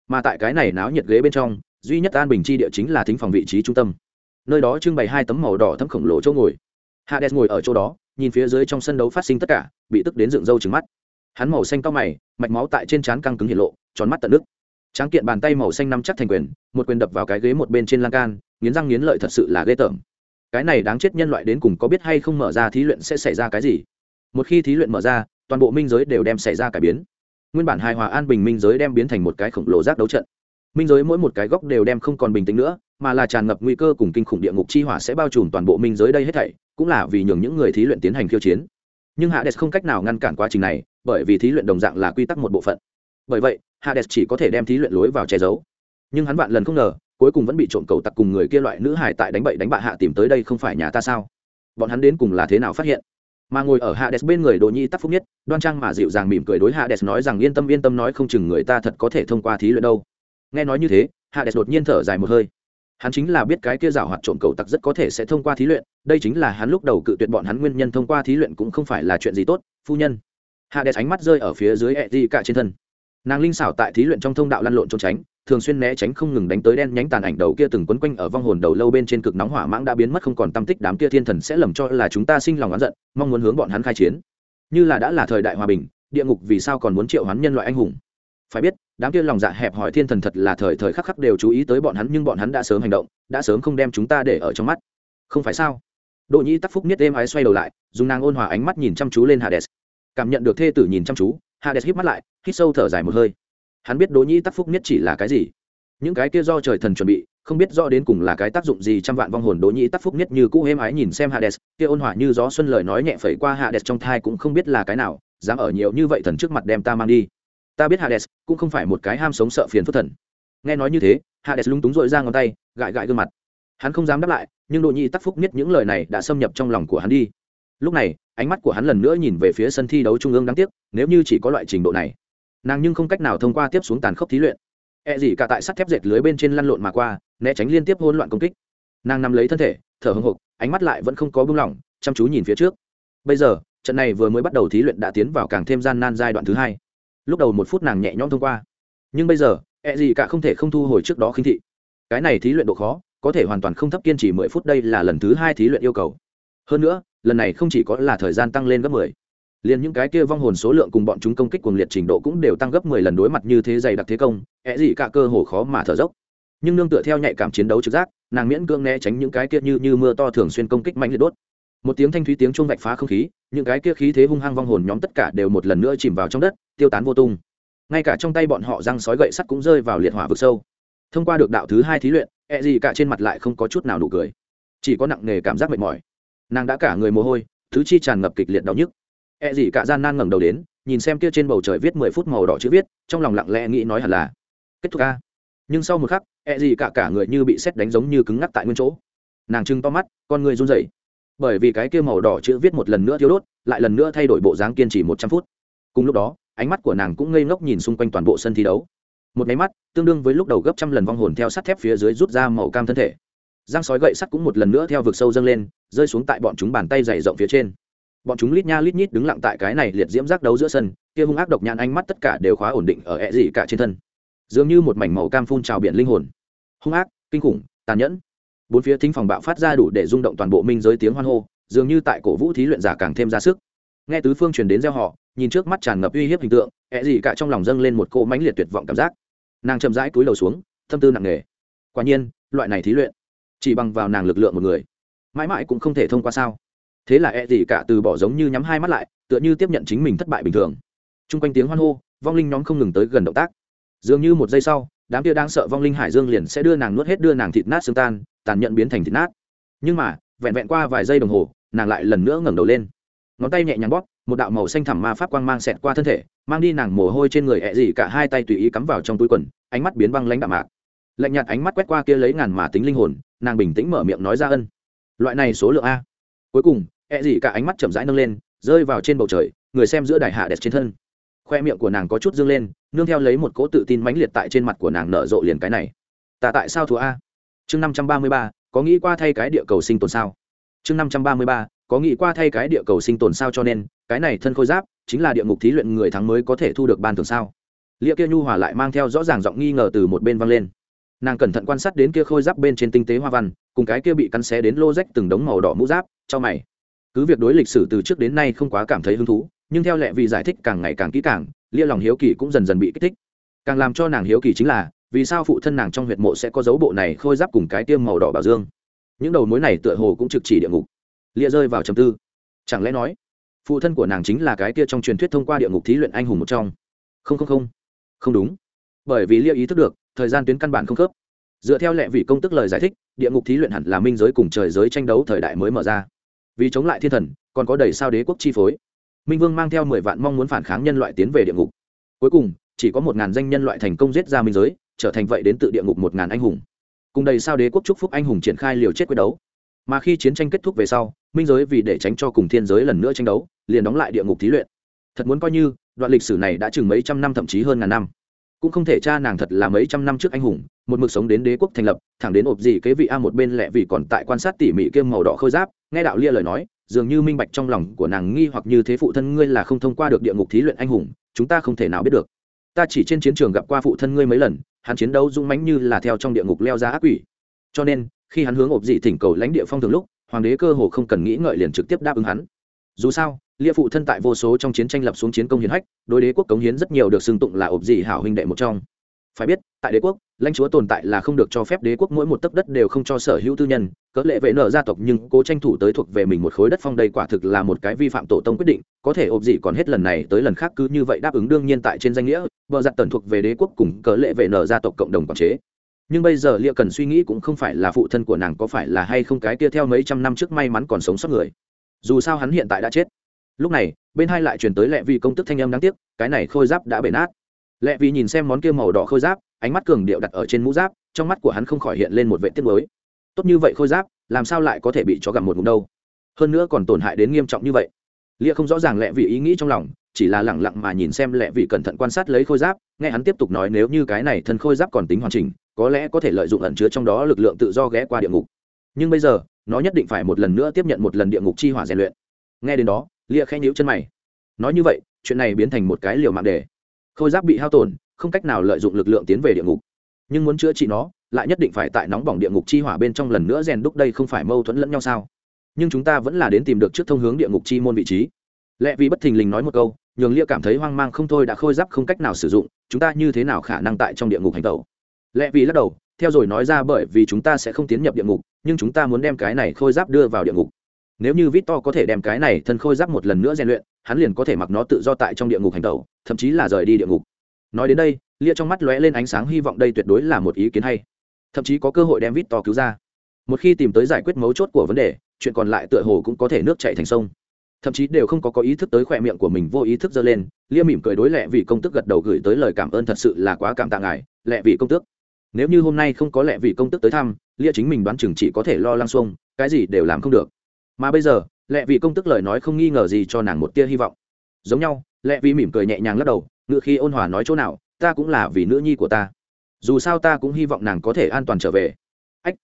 S1: Mà tại cái này náo nhiệt ghế bên trong, duy nhất an bình chi địa chính là thính phòng vị trí trung tâm. Nơi đó trưng bày hai tấm màu đỏ thấm khổng lồ chỗ ngồi. Hades ngồi ở chỗ đó, nhìn phía dưới trong sân đấu phát sinh tất cả, bị tức đến dựng râu trứng mắt. Hắn màu xanh cao mày, mạch máu tại trên trán căng cứng hiện lộ, tròn mắt tận nước. Tráng kiện bàn tay màu xanh nắm chắc thành quyền, một quyền đập vào cái ghế một bên trên lan can nghiến răng nghiến lợi thật sự là ghê tởm. Cái này đáng chết nhân loại đến cùng có biết hay không mở ra thí luyện sẽ xảy ra cái gì? Một khi thí luyện mở ra, toàn bộ minh giới đều đem xảy ra cải biến. Nguyên bản hài hòa an bình minh giới đem biến thành một cái khổng lồ rác đấu trận. Minh giới mỗi một cái góc đều đem không còn bình tĩnh nữa, mà là tràn ngập nguy cơ cùng kinh khủng địa ngục chi hỏa sẽ bao trùm toàn bộ minh giới đây hết thảy, cũng là vì nhường những người thí luyện tiến hành khiêu chiến. Nhưng hades không cách nào ngăn cản quá trình này, bởi vì thí luyện đồng dạng là quy tắc một bộ phận. Bởi vậy, hades chỉ có thể đem thí luyện lối vào che giấu. Nhưng hắn vạn lần không ngờ cuối cùng vẫn bị trộm cầu tặc cùng người kia loại nữ hải tại đánh bậy đánh bạ hạ tìm tới đây không phải nhà ta sao? Bọn hắn đến cùng là thế nào phát hiện? Mà ngồi ở hạ đès bên người đồ nhi tắc phúc nhất, đoan trang mà dịu dàng mỉm cười đối hạ đès nói rằng, yên tâm yên tâm, nói không chừng người ta thật có thể thông qua thí luyện đâu. Nghe nói như thế hạ đès đột nhiên thở dài một hơi. Hắn chính là biết cái kia rào hoạt trộm cầu tặc rất có thể sẽ thông qua thí luyện, đây chính là hắn lúc đầu cự tuyệt bọn hắn nguyên nhân thông qua thí luyện cũng không phải là chuyện gì tốt, phu nhân. Hạ đès ánh mắt rơi ở phía dưới ẹ di cả trên thân. Nàng linh xảo tại thí luyện trong thông đạo lăn lộn trốn tránh thường xuyên né tránh không ngừng đánh tới đen nhánh tàn ảnh đầu kia từng quấn quanh ở vong hồn đầu lâu bên trên cực nóng hỏa mãng đã biến mất không còn tâm tích đám kia thiên thần sẽ lầm cho là chúng ta sinh lòng oán giận, mong muốn hướng bọn hắn khai chiến. Như là đã là thời đại hòa bình, địa ngục vì sao còn muốn triệu hắn nhân loại anh hùng? Phải biết, đám kia lòng dạ hẹp hỏi thiên thần thật là thời thời khắc khắc đều chú ý tới bọn hắn nhưng bọn hắn đã sớm hành động, đã sớm không đem chúng ta để ở trong mắt. Không phải sao? Đỗ nhĩ tắc phúc niết êm ái xoay đầu lại, dùng nàng ôn hòa ánh mắt nhìn chăm chú lên hades. Cảm nhận được thê tử nhìn chăm chú, hades hít mắt lại, hít sâu thở dài một hơi hắn biết đỗ nhĩ tắc phúc nhất chỉ là cái gì. Những cái kia do trời thần chuẩn bị, không biết rõ đến cùng là cái tác dụng gì, trăm vạn vong hồn đỗ nhĩ tắc phúc nhất như cũ êm ái nhìn xem hades, kia ôn hòa như gió xuân lời nói nhẹ phẩy qua hades trong thai cũng không biết là cái nào, dám ở nhiều như vậy thần trước mặt đem ta mang đi. Ta biết hades cũng không phải một cái ham sống sợ phiền phức thần. Nghe nói như thế, hades lung túng dội ra ngón tay, gãi gãi gương mặt. Hắn không dám đáp lại, nhưng đỗ nhĩ tắc phúc nhất những lời này đã xâm nhập trong lòng của hắn đi. Lúc này, ánh mắt của hắn lần nữa nhìn về phía sân thi đấu trung ương đáng tiếc, nếu như chỉ có loại trình độ này nàng nhưng không cách nào thông qua tiếp xuống tàn khốc thí luyện. E gì cả tại sắt thép dệt lưới bên trên lăn lộn mà qua, né tránh liên tiếp hỗn loạn công kích. Nàng nằm lấy thân thể, thở hưng hục ánh mắt lại vẫn không có buông lỏng, chăm chú nhìn phía trước. Bây giờ, trận này vừa mới bắt đầu thí luyện đã tiến vào càng thêm gian nan giai đoạn thứ hai. Lúc đầu một phút nàng nhẹ nhõm thông qua. Nhưng bây giờ E gì cả không thể không thu hồi trước đó khinh thị. Cái này thí luyện độ khó, có thể hoàn toàn không thấp kiên trì mười phút đây là lần thứ hai thí luyện yêu cầu. Hơn nữa, lần này không chỉ có là thời gian tăng lên gấp mười liền những cái kia vong hồn số lượng cùng bọn chúng công kích cuồng liệt trình độ cũng đều tăng gấp mười lần đối mặt như thế dày đặc thế công e gì cả cơ hồ khó mà thở dốc. Nhưng nương tựa theo nhạy cảm chiến đấu trực giác, nàng miễn cưỡng né tránh những cái kia như như mưa to thường xuyên công kích mạnh liệt đốt. Một tiếng thanh thúy tiếng chuông vạch phá không khí, những cái kia khí thế hung hăng vong hồn nhóm tất cả đều một lần nữa chìm vào trong đất, tiêu tán vô tung. Ngay cả trong tay bọn họ răng sói gậy sắt cũng rơi vào liệt hỏa vực sâu. Thông qua được đạo thứ hai thí luyện e gì cả trên mặt lại không có chút nào nụ cười. Chỉ có nặng nề cảm giác mệt mỏi. Nàng đã cả người mồ hôi thứ chi tràn ngập kịch liệt đau nhức. E gì cả gian nan ngẩng đầu đến, nhìn xem kia trên bầu trời viết mười phút màu đỏ chữ viết, trong lòng lặng lẽ nghĩ nói hẳn là kết thúc a. Nhưng sau một khắc, E gì cả cả người như bị sét đánh giống như cứng ngắc tại nguyên chỗ. Nàng trừng to mắt, con người run rẩy. Bởi vì cái kia màu đỏ chữ viết một lần nữa thiếu đốt, lại lần nữa thay đổi bộ dáng kiên trì một trăm phút. Cùng lúc đó, ánh mắt của nàng cũng ngây ngốc nhìn xung quanh toàn bộ sân thi đấu. Một cái mắt, tương đương với lúc đầu gấp trăm lần vong hồn theo sắt thép phía dưới rút ra màu cam thân thể. Giang sói gậy sắt cũng một lần nữa theo vực sâu dâng lên, rơi xuống tại bọn chúng bàn tay dày rộng phía trên bọn chúng lít nha lít nhít đứng lặng tại cái này liệt diễm giác đấu giữa sân, kia hung ác độc nhãn ánh mắt tất cả đều khóa ổn định ở ẹ gì cả trên thân. Dường như một mảnh màu cam phun trào biển linh hồn. Hung ác, kinh khủng, tàn nhẫn. Bốn phía thính phòng bạo phát ra đủ để rung động toàn bộ minh giới tiếng hoan hô, dường như tại cổ vũ thí luyện giả càng thêm ra sức. Nghe tứ phương truyền đến gieo họ nhìn trước mắt tràn ngập uy hiếp hình tượng, ẹ gì cả trong lòng dâng lên một cỗ mãnh liệt tuyệt vọng cảm giác. Nàng chậm rãi cúi đầu xuống thâm tư nặng nề. Quả nhiên, loại này thí luyện, chỉ bằng vào nàng lực lượng một người, mãi mãi cũng không thể thông qua sao thế là e gì cả từ bỏ giống như nhắm hai mắt lại, tựa như tiếp nhận chính mình thất bại bình thường. T r u n g quanh tiếng hoan hô, vong linh nhóm không ngừng tới gần động tác. Dường như một giây sau, đám kia đang sợ vong linh hải dương liền sẽ đưa nàng nuốt hết đưa nàng thịt nát xương tan, tàn nhẫn biến thành thịt nát. Nhưng mà, vẹn vẹn qua vài giây đồng hồ, nàng lại lần nữa ngẩng đầu lên. Ngón tay nhẹ nhàng bóp, một đạo màu xanh thẳm ma pháp quang mang xẹt qua thân thể, mang đi nàng mồ hôi trên người e ẹ dị cả hai tay tùy ý cắm vào trong túi quần, ánh mắt biến băng lãnh đạm mạc. Lạnh nhạt ánh mắt quét qua kia lấy ngàn mà tính linh hồn, nàng bình tĩnh mở miệng nói ra ân. Loại này số lượng a cuối cùng e gì cả ánh mắt chậm rãi nâng lên, rơi vào trên bầu trời, người xem giữa đài hạ đẹp trên thân. Khoe miệng của nàng có chút dương lên, nương theo lấy một cỗ tự tin mãnh liệt tại trên mặt của nàng nở rộ liền cái này. Ta tại sao thua a? Chương năm trăm ba mươi ba, có nghĩ qua thay cái địa cầu sinh tồn sao? Chương năm trăm ba mươi ba, có nghĩ qua thay cái địa cầu sinh tồn sao cho nên, cái này thân khôi giáp, chính là địa ngục thí luyện người thắng mới có thể thu được ban thường sao? Lia kia nhu hòa lại mang theo rõ ràng giọng nghi ngờ từ một bên vang lên. Nàng cẩn thận quan sát đến kia khôi giáp bên trên tinh tế hoa văn, cùng cái kia bị cắn xé đến lô rách từng đống màu đỏ mũ giáp cho mày. Cứ việc đối lịch sử từ trước đến nay không quá cảm thấy hứng thú, nhưng theo lệ vì giải thích càng ngày càng kỹ càng, lia lòng hiếu kỳ cũng dần dần bị kích thích. Càng làm cho nàng hiếu kỳ chính là, vì sao phụ thân nàng trong huyệt mộ sẽ có dấu bộ này khôi giáp cùng cái tiêm màu đỏ bảo dương? Những đầu mối này tựa hồ cũng trực chỉ địa ngục. Lia rơi vào trầm tư. Chẳng lẽ nói, phụ thân của nàng chính là cái kia trong truyền thuyết thông qua địa ngục thí luyện anh hùng một trong? Không không không. Không đúng. Bởi vì lia ý thức được, thời gian tuyến căn bản không khớp. Dựa theo lệ vị công tức lời giải thích, địa ngục thí luyện hẳn là minh giới cùng trời giới tranh đấu thời đại mới mở ra vì chống lại thiên thần, còn có đầy sao đế quốc chi phối. Minh vương mang theo mười vạn mong muốn phản kháng nhân loại tiến về địa ngục. Cuối cùng, chỉ có một ngàn danh nhân loại thành công giết ra minh giới, trở thành vậy đến tự địa ngục một ngàn anh hùng. Cùng đầy sao đế quốc chúc phúc anh hùng triển khai liều chết quyết đấu. Mà khi chiến tranh kết thúc về sau, minh giới vì để tránh cho cùng thiên giới lần nữa tranh đấu, liền đóng lại địa ngục thí luyện. Thật muốn coi như, đoạn lịch sử này đã chừng mấy trăm năm thậm chí hơn ngàn năm cũng không thể cha nàng thật là mấy trăm năm trước anh hùng, một mực sống đến đế quốc thành lập, thẳng đến ộp gì kế vị a một bên lẹ vì còn tại quan sát tỉ mỉ kiêm màu đỏ khôi giáp, nghe đạo lia lời nói, dường như minh bạch trong lòng của nàng nghi hoặc như thế phụ thân ngươi là không thông qua được địa ngục thí luyện anh hùng, chúng ta không thể nào biết được. Ta chỉ trên chiến trường gặp qua phụ thân ngươi mấy lần, hắn chiến đấu dũng mãnh như là theo trong địa ngục leo ra ác quỷ. Cho nên, khi hắn hướng ộp dị thỉnh cầu lãnh địa phong thường lúc, hoàng đế cơ hồ không cần nghĩ ngợi liền trực tiếp đáp ứng hắn. Dù sao lia phụ thân tại vô số trong chiến tranh lập xuống chiến công hiến hách, đối đế quốc cống hiến rất nhiều được xưng tụng là ộp dị hảo huynh đệ một trong. Phải biết, tại đế quốc, lãnh chúa tồn tại là không được cho phép đế quốc mỗi một tấc đất đều không cho sở hữu tư nhân cỡ lệ vệ nợ gia tộc nhưng cố tranh thủ tới thuộc về mình một khối đất phong đây quả thực là một cái vi phạm tổ tông quyết định, có thể ộp dị còn hết lần này tới lần khác cứ như vậy đáp ứng đương nhiên tại trên danh nghĩa, vợ giặt tần thuộc về đế quốc cùng cỡ lệ vệ nợ gia tộc cộng đồng quản chế. Nhưng bây giờ lia cần suy nghĩ cũng không phải là phụ thân của nàng có phải là hay không cái kia theo mấy trăm năm trước may mắn còn sống sót người. Dù sao hắn hiện tại đã chết lúc này, bên hai lại truyền tới lệ vi công tức thanh âm đáng tiếc, cái này khôi giáp đã bể nát. Lệ vi nhìn xem món kia màu đỏ khôi giáp, ánh mắt cường điệu đặt ở trên mũ giáp, trong mắt của hắn không khỏi hiện lên một vệ tiết mới tốt như vậy khôi giáp, làm sao lại có thể bị chó gặm một ngụm đâu? Hơn nữa còn tổn hại đến nghiêm trọng như vậy. Lia không rõ ràng lệ vì ý nghĩ trong lòng, chỉ là lẳng lặng mà nhìn xem lệ vì cẩn thận quan sát lấy khôi giáp, nghe hắn tiếp tục nói nếu như cái này thân khôi giáp còn tính hoàn chỉnh, có lẽ có thể lợi dụng ẩn chứa trong đó lực lượng tự do ghé qua địa ngục. Nhưng bây giờ, nó nhất định phải một lần nữa tiếp nhận một lần địa ngục chi hỏa rèn luyện. Nghe đến đó lia khẽ nhíu chân mày. Nói như vậy, chuyện này biến thành một cái liều mạng đề. Khôi giáp bị hao tổn, không cách nào lợi dụng lực lượng tiến về địa ngục. Nhưng muốn chữa trị nó, lại nhất định phải tại nóng bỏng địa ngục chi hỏa bên trong lần nữa rèn đúc đây không phải mâu thuẫn lẫn nhau sao? Nhưng chúng ta vẫn là đến tìm được trước thông hướng địa ngục chi môn vị trí. Lẽ vì bất thình lình nói một câu, nhường lia cảm thấy hoang mang không thôi đã khôi giáp không cách nào sử dụng, chúng ta như thế nào khả năng tại trong địa ngục hành tẩu? Lẽ vì lắc đầu, theo rồi nói ra bởi vì chúng ta sẽ không tiến nhập địa ngục, nhưng chúng ta muốn đem cái này khôi giáp đưa vào địa ngục nếu như vít to có thể đem cái này thân khôi giáp một lần nữa rèn luyện, hắn liền có thể mặc nó tự do tại trong địa ngục hành tẩu, thậm chí là rời đi địa ngục. Nói đến đây, lia trong mắt lóe lên ánh sáng hy vọng đây tuyệt đối là một ý kiến hay. Thậm chí có cơ hội đem vít to cứu ra. Một khi tìm tới giải quyết mấu chốt của vấn đề, chuyện còn lại tựa hồ cũng có thể nước chạy thành sông. Thậm chí đều không có có ý thức tới khỏe miệng của mình vô ý thức dơ lên, lia mỉm cười đối lẹ vì công tức gật đầu gửi tới lời cảm ơn thật sự là quá cảm tạ ngài, lẹ vì công tước. Nếu như hôm nay không có lẹ vì công tức tới thăm, lia chính mình đoán chừng chỉ có thể lo lăng xuông, cái gì đều làm không được mà bây giờ, lệ vì công tức lời nói không nghi ngờ gì cho nàng một tia hy vọng. Giống nhau, lệ vì mỉm cười nhẹ nhàng lắc đầu, ngựa khi ôn hòa nói chỗ nào, ta cũng là vì nữ nhi của ta. Dù sao ta cũng hy vọng nàng có thể an toàn trở về. Ách!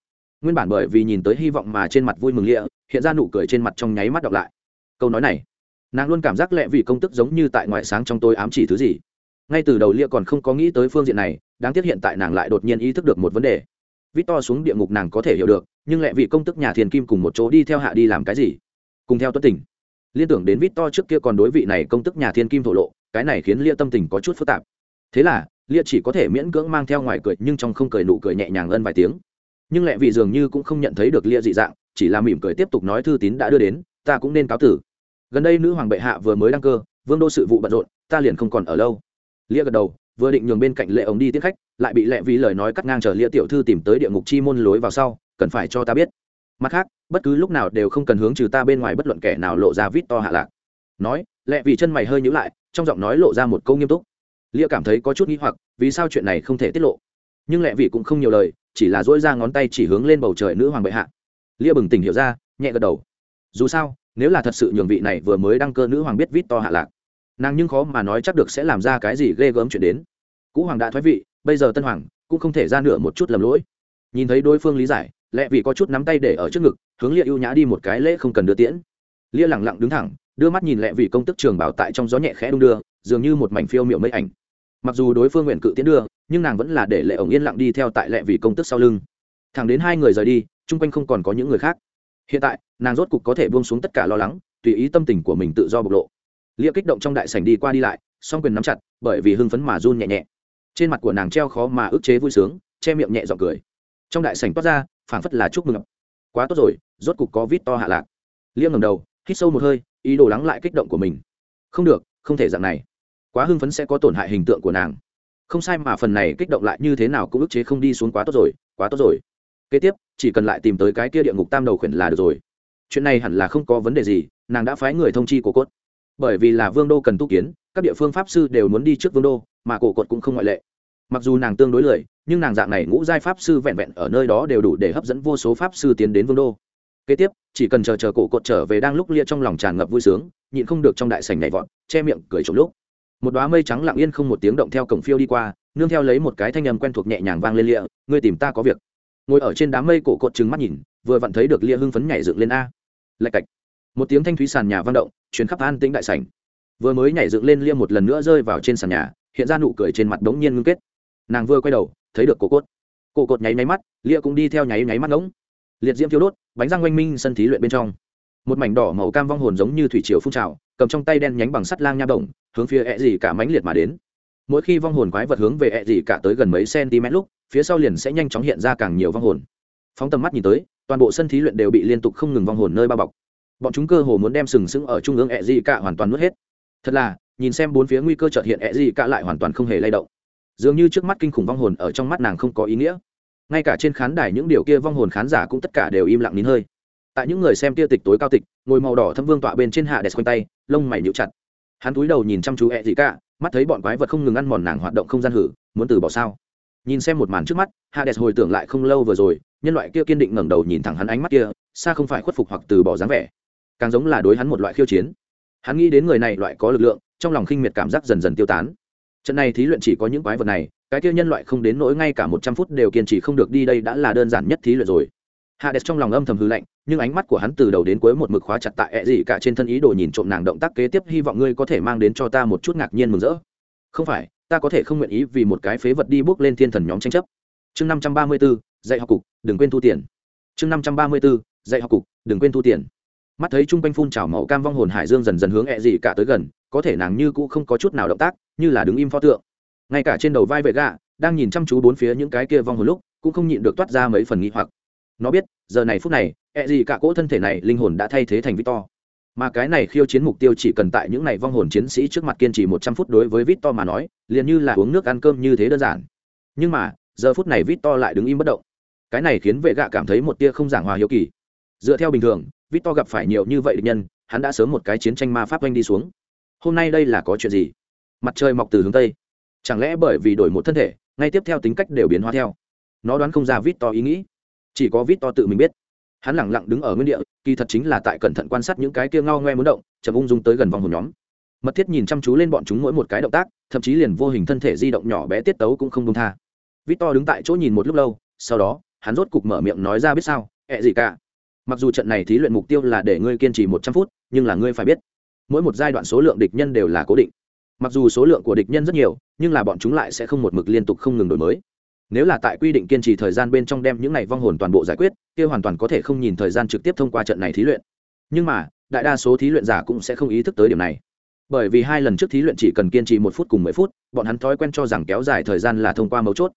S1: Nguyên bản bởi vì nhìn tới hy vọng mà trên mặt vui mừng lịa, hiện ra nụ cười trên mặt trong nháy mắt đọc lại. Câu nói này, nàng luôn cảm giác lệ vì công tức giống như tại ngoại sáng trong tôi ám chỉ thứ gì. Ngay từ đầu lia còn không có nghĩ tới phương diện này, đáng tiếc hiện tại nàng lại đột nhiên ý thức được một vấn đề vít to xuống địa ngục nàng có thể hiểu được, nhưng lại vị công tức nhà thiền kim cùng một chỗ đi theo hạ đi làm cái gì? Cùng theo tuất tình. Liên tưởng đến vít to trước kia còn đối vị này công tức nhà thiên kim thổ lộ, cái này khiến lia tâm tình có chút phức tạp. Thế là, lia chỉ có thể miễn cưỡng mang theo ngoài cười, nhưng trong không cười nụ cười nhẹ nhàng ân vài tiếng. Nhưng lại vị dường như cũng không nhận thấy được lia dị dạng, chỉ là mỉm cười tiếp tục nói thư tín đã đưa đến, ta cũng nên cáo tử. Gần đây nữ hoàng bệ hạ vừa mới đăng cơ, vương đô sự vụ bận rộn, ta liền không còn ở lâu. Lia gật đầu vừa định nhường bên cạnh lệ ống đi tiếp khách, lại bị lệ vì lời nói cắt ngang chờ lia tiểu thư tìm tới địa ngục chi môn lối vào sau, cần phải cho ta biết. Mặt khác, bất cứ lúc nào đều không cần hướng trừ ta bên ngoài bất luận kẻ nào lộ ra vít to hạ lạc. Nói, lệ vì chân mày hơi nhữ lại, trong giọng nói lộ ra một câu nghiêm túc. Lia cảm thấy có chút n hoặc, vì sao chuyện này không thể tiết lộ? Nhưng lệ vì cũng không nhiều lời, chỉ là dỗi ra ngón tay chỉ hướng lên bầu trời nữ hoàng bệ hạ. Lia bừng tỉnh hiểu ra, nhẹ gật đầu. Dù sao, nếu là thật sự nhường vị này vừa mới đăng cơ nữ hoàng biết vít to hạ lạc, nàng nhưng khó mà nói chắc được sẽ làm ra cái gì ghê gớm chuyện đến cũ hoàng đã thoái vị, bây giờ tân hoàng cũng không thể ra nửa một chút lầm lỗi. Nhìn thấy đối phương lý giải, lẽ vì có chút nắm tay để ở trước ngực, hướng lia ưu nhã đi một cái lễ không cần đưa tiễn. Lia lẳng lặng đứng thẳng, đưa mắt nhìn lẹ vì công tức trường bảo tại trong gió nhẹ khẽ đung đưa, dường như một mảnh phiêu miệu mây ảnh. Mặc dù đối phương nguyện cự tiến đưa, nhưng nàng vẫn là để lệ ổng yên lặng đi theo tại lẹ vì công tức sau lưng. Thẳng đến hai người rời đi, chung quanh không còn có những người khác. Hiện tại, nàng rốt cục có thể buông xuống tất cả lo lắng, tùy ý tâm tình của mình tự do bộc lộ. Lia kích động trong đại sảnh đi qua đi lại, song quyền nắm chặt, bởi vì hưng phấn mà run nhẹ nhẹ trên mặt của nàng treo khó mà ức chế vui sướng, che miệng nhẹ g i ọ n g cười. Trong đại sảnh toát ra, phảng phất là chúc mừng quá tốt rồi, rốt cục có vít to hạ lạc. Liêm ngầm đầu, hít sâu một hơi, ý đồ lắng lại kích động của mình. Không được, không thể dạng này. Quá hưng phấn sẽ có tổn hại hình tượng của nàng. Không sai mà phần này kích động lại như thế nào cũng ức chế không đi xuống quá tốt rồi, quá tốt rồi. Kế tiếp, chỉ cần lại tìm tới cái kia địa ngục tam đầu khuyển là được rồi. Chuyện này hẳn là không có vấn đề gì, nàng đã phái người thông chi của cốt. Bởi vì là vương đô cần tu kiến, các địa phương pháp sư đều muốn đi trước vương đô mà cổ cột cũng không ngoại lệ. Mặc dù nàng tương đối lười, nhưng nàng dạng này ngũ giai pháp sư vẹn vẹn ở nơi đó đều đủ để hấp dẫn vô số pháp sư tiến đến vương đô. Kế tiếp, chỉ cần chờ chờ cổ cột trở về đang lúc lia trong lòng tràn ngập vui sướng, nhịn không được trong đại sảnh nhảy vọt, che miệng cười trộm lúc. Một đoá mây trắng lặng yên không một tiếng động theo cổng phiêu đi qua, nương theo lấy một cái thanh âm quen thuộc nhẹ nhàng vang lên lia, ngươi tìm ta có việc. Ngồi ở trên đám mây cổ cột trừng mắt nhìn, vừa vặn thấy được lia hưng phấn nhảy dựng lên a. Lạch cạch. Một tiếng thanh thúy sàn nhà vang động chuyến khắp an tĩnh đại sảnh. Vừa mới nhảy dựng lên lia một lần nữa rơi vào trên sàn nhà hiện ra nụ cười trên mặt đống nhiên ngưng kết. Nàng vừa quay đầu, thấy được cổ cốt. Cổ cột nháy nháy mắt, lia cũng đi theo nháy nháy mắt ngỗng. Liệt diễm thiếu đốt, bánh răng oanh minh sân thí luyện bên trong. Một mảnh đỏ màu cam vong hồn giống như thủy triều phun trào, cầm trong tay đen nhánh bằng sắt lang nha bổng, hướng phía ẹ gì cả mánh liệt mà đến. Mỗi khi vong hồn quái vật hướng về ẹ gì cả tới gần mấy cm lúc, phía sau liền sẽ nhanh chóng hiện ra càng nhiều vong hồn. Phóng tầm mắt nhìn tới, toàn bộ sân thí luyện đều bị liên tục không ngừng vong hồn nơi bao bọc. Bọn chúng cơ hồ muốn đem sừng sững ở trung ương ẹ gì cả hoàn toàn nuốt hết. Thật là nhìn xem bốn phía nguy cơ chợt hiện ẹ gì cả lại hoàn toàn không hề lay động. Dường như trước mắt kinh khủng vong hồn ở trong mắt nàng không có ý nghĩa. Ngay cả trên khán đài những điều kia vong hồn khán giả cũng tất cả đều im lặng nín hơi. Tại những người xem kia tịch tối cao tịch, ngồi màu đỏ thâm vương tọa bên trên hạ đẹp quanh tay, lông mày nhũ chặt. Hắn cúi đầu nhìn chăm chú ẹ gì cả, mắt thấy bọn quái vật không ngừng ăn mòn nàng hoạt động không gian hử, muốn từ bỏ sao? Nhìn xem một màn trước mắt, hạ hades hồi tưởng lại không lâu vừa rồi, nhân loại kia kiên định ngẩng đầu nhìn thẳng hắn ánh mắt kia, xa không phải khuất phục hoặc từ bỏ dáng vẻ. Càng giống là đối hắn một loại khiêu chiến. Hắn nghĩ đến người này loại có lực lượng trong lòng khinh miệt cảm giác dần dần tiêu tán. Trận này thí luyện chỉ có những quái vật này, cái kia nhân loại không đến nỗi ngay cả một trăm phút đều kiên trì không được đi đây đã là đơn giản nhất thí luyện rồi. Hades trong lòng âm thầm hư lạnh, nhưng ánh mắt của hắn từ đầu đến cuối một mực khóa chặt tại ẹ gì cả trên thân ý đồ nhìn trộm nàng động tác kế tiếp, hy vọng ngươi có thể mang đến cho ta một chút ngạc nhiên mừng rỡ. Không phải, ta có thể không nguyện ý vì một cái phế vật đi bước lên thiên thần nhóm tranh chấp. Chương năm trăm ba mươi b ố dạy học cục, đừng quên thu tiền. Chương năm trăm ba mươi b ố dạy học cục, đừng quên thu tiền. Mắt thấy chung quanh phun trào màu cam vong hồn hải dương dần dần hướng ẹ gì cả tới gần có thể nàng như cũ không có chút nào động tác, như là đứng im pho tượng. Ngay cả trên đầu vai vệ gạ đang nhìn chăm chú bốn phía những cái kia vong hồn lúc, cũng không nhịn được toát ra mấy phần nghi hoặc. Nó biết, giờ này phút này ẹ gì cả cỗ thân thể này linh hồn đã thay thế thành victor. Mà cái này khiêu chiến mục tiêu chỉ cần tại những này vong hồn chiến sĩ trước mặt kiên trì một trăm phút đối với victor mà nói, liền như là uống nước ăn cơm như thế đơn giản. Nhưng mà, giờ phút này victor lại đứng im bất động. Cái này khiến vệ gạ cảm thấy một tia không giảng hòa hiếu kỳ. Dựa theo bình thường, victor gặp phải nhiều như vậy địch nhân, hắn đã sớm một cái chiến tranh ma pháp oanh đi xuống hôm nay đây là có chuyện gì? Mặt trời mọc từ hướng tây. Chẳng lẽ bởi vì đổi một thân thể, ngay tiếp theo tính cách đều biến hóa theo? Nó đoán không ra victor ý nghĩ. Chỉ có victor tự mình biết. Hắn lẳng lặng đứng ở nguyên địa, kỳ thật chính là tại cẩn thận quan sát những cái kia ngao ngoe muốn động, chậm ung dung tới gần vòng hồn nhóm. Mật thiết nhìn chăm chú lên bọn chúng mỗi một cái động tác, thậm chí liền vô hình thân thể di động nhỏ bé tiết tấu cũng không đông tha. Victor đứng tại chỗ nhìn một lúc lâu, sau đó, hắn rốt cục mở miệng nói ra biết sao, ẹ gì cả? Mặc dù trận này thí luyện mục tiêu là để ngươi kiên trì một trăm phút, nhưng là ngươi phải biết mỗi một giai đoạn số lượng địch nhân đều là cố định. Mặc dù số lượng của địch nhân rất nhiều, nhưng là bọn chúng lại sẽ không một mực liên tục không ngừng đổi mới. Nếu là tại quy định kiên trì thời gian bên trong đem những này vong hồn toàn bộ giải quyết, kia hoàn toàn có thể không nhìn thời gian trực tiếp thông qua trận này thí luyện. Nhưng mà, đại đa số thí luyện giả cũng sẽ không ý thức tới điểm này. Bởi vì hai lần trước thí luyện chỉ cần kiên trì một phút cùng mười phút, bọn hắn thói quen cho rằng kéo dài thời gian là thông qua mấu chốt.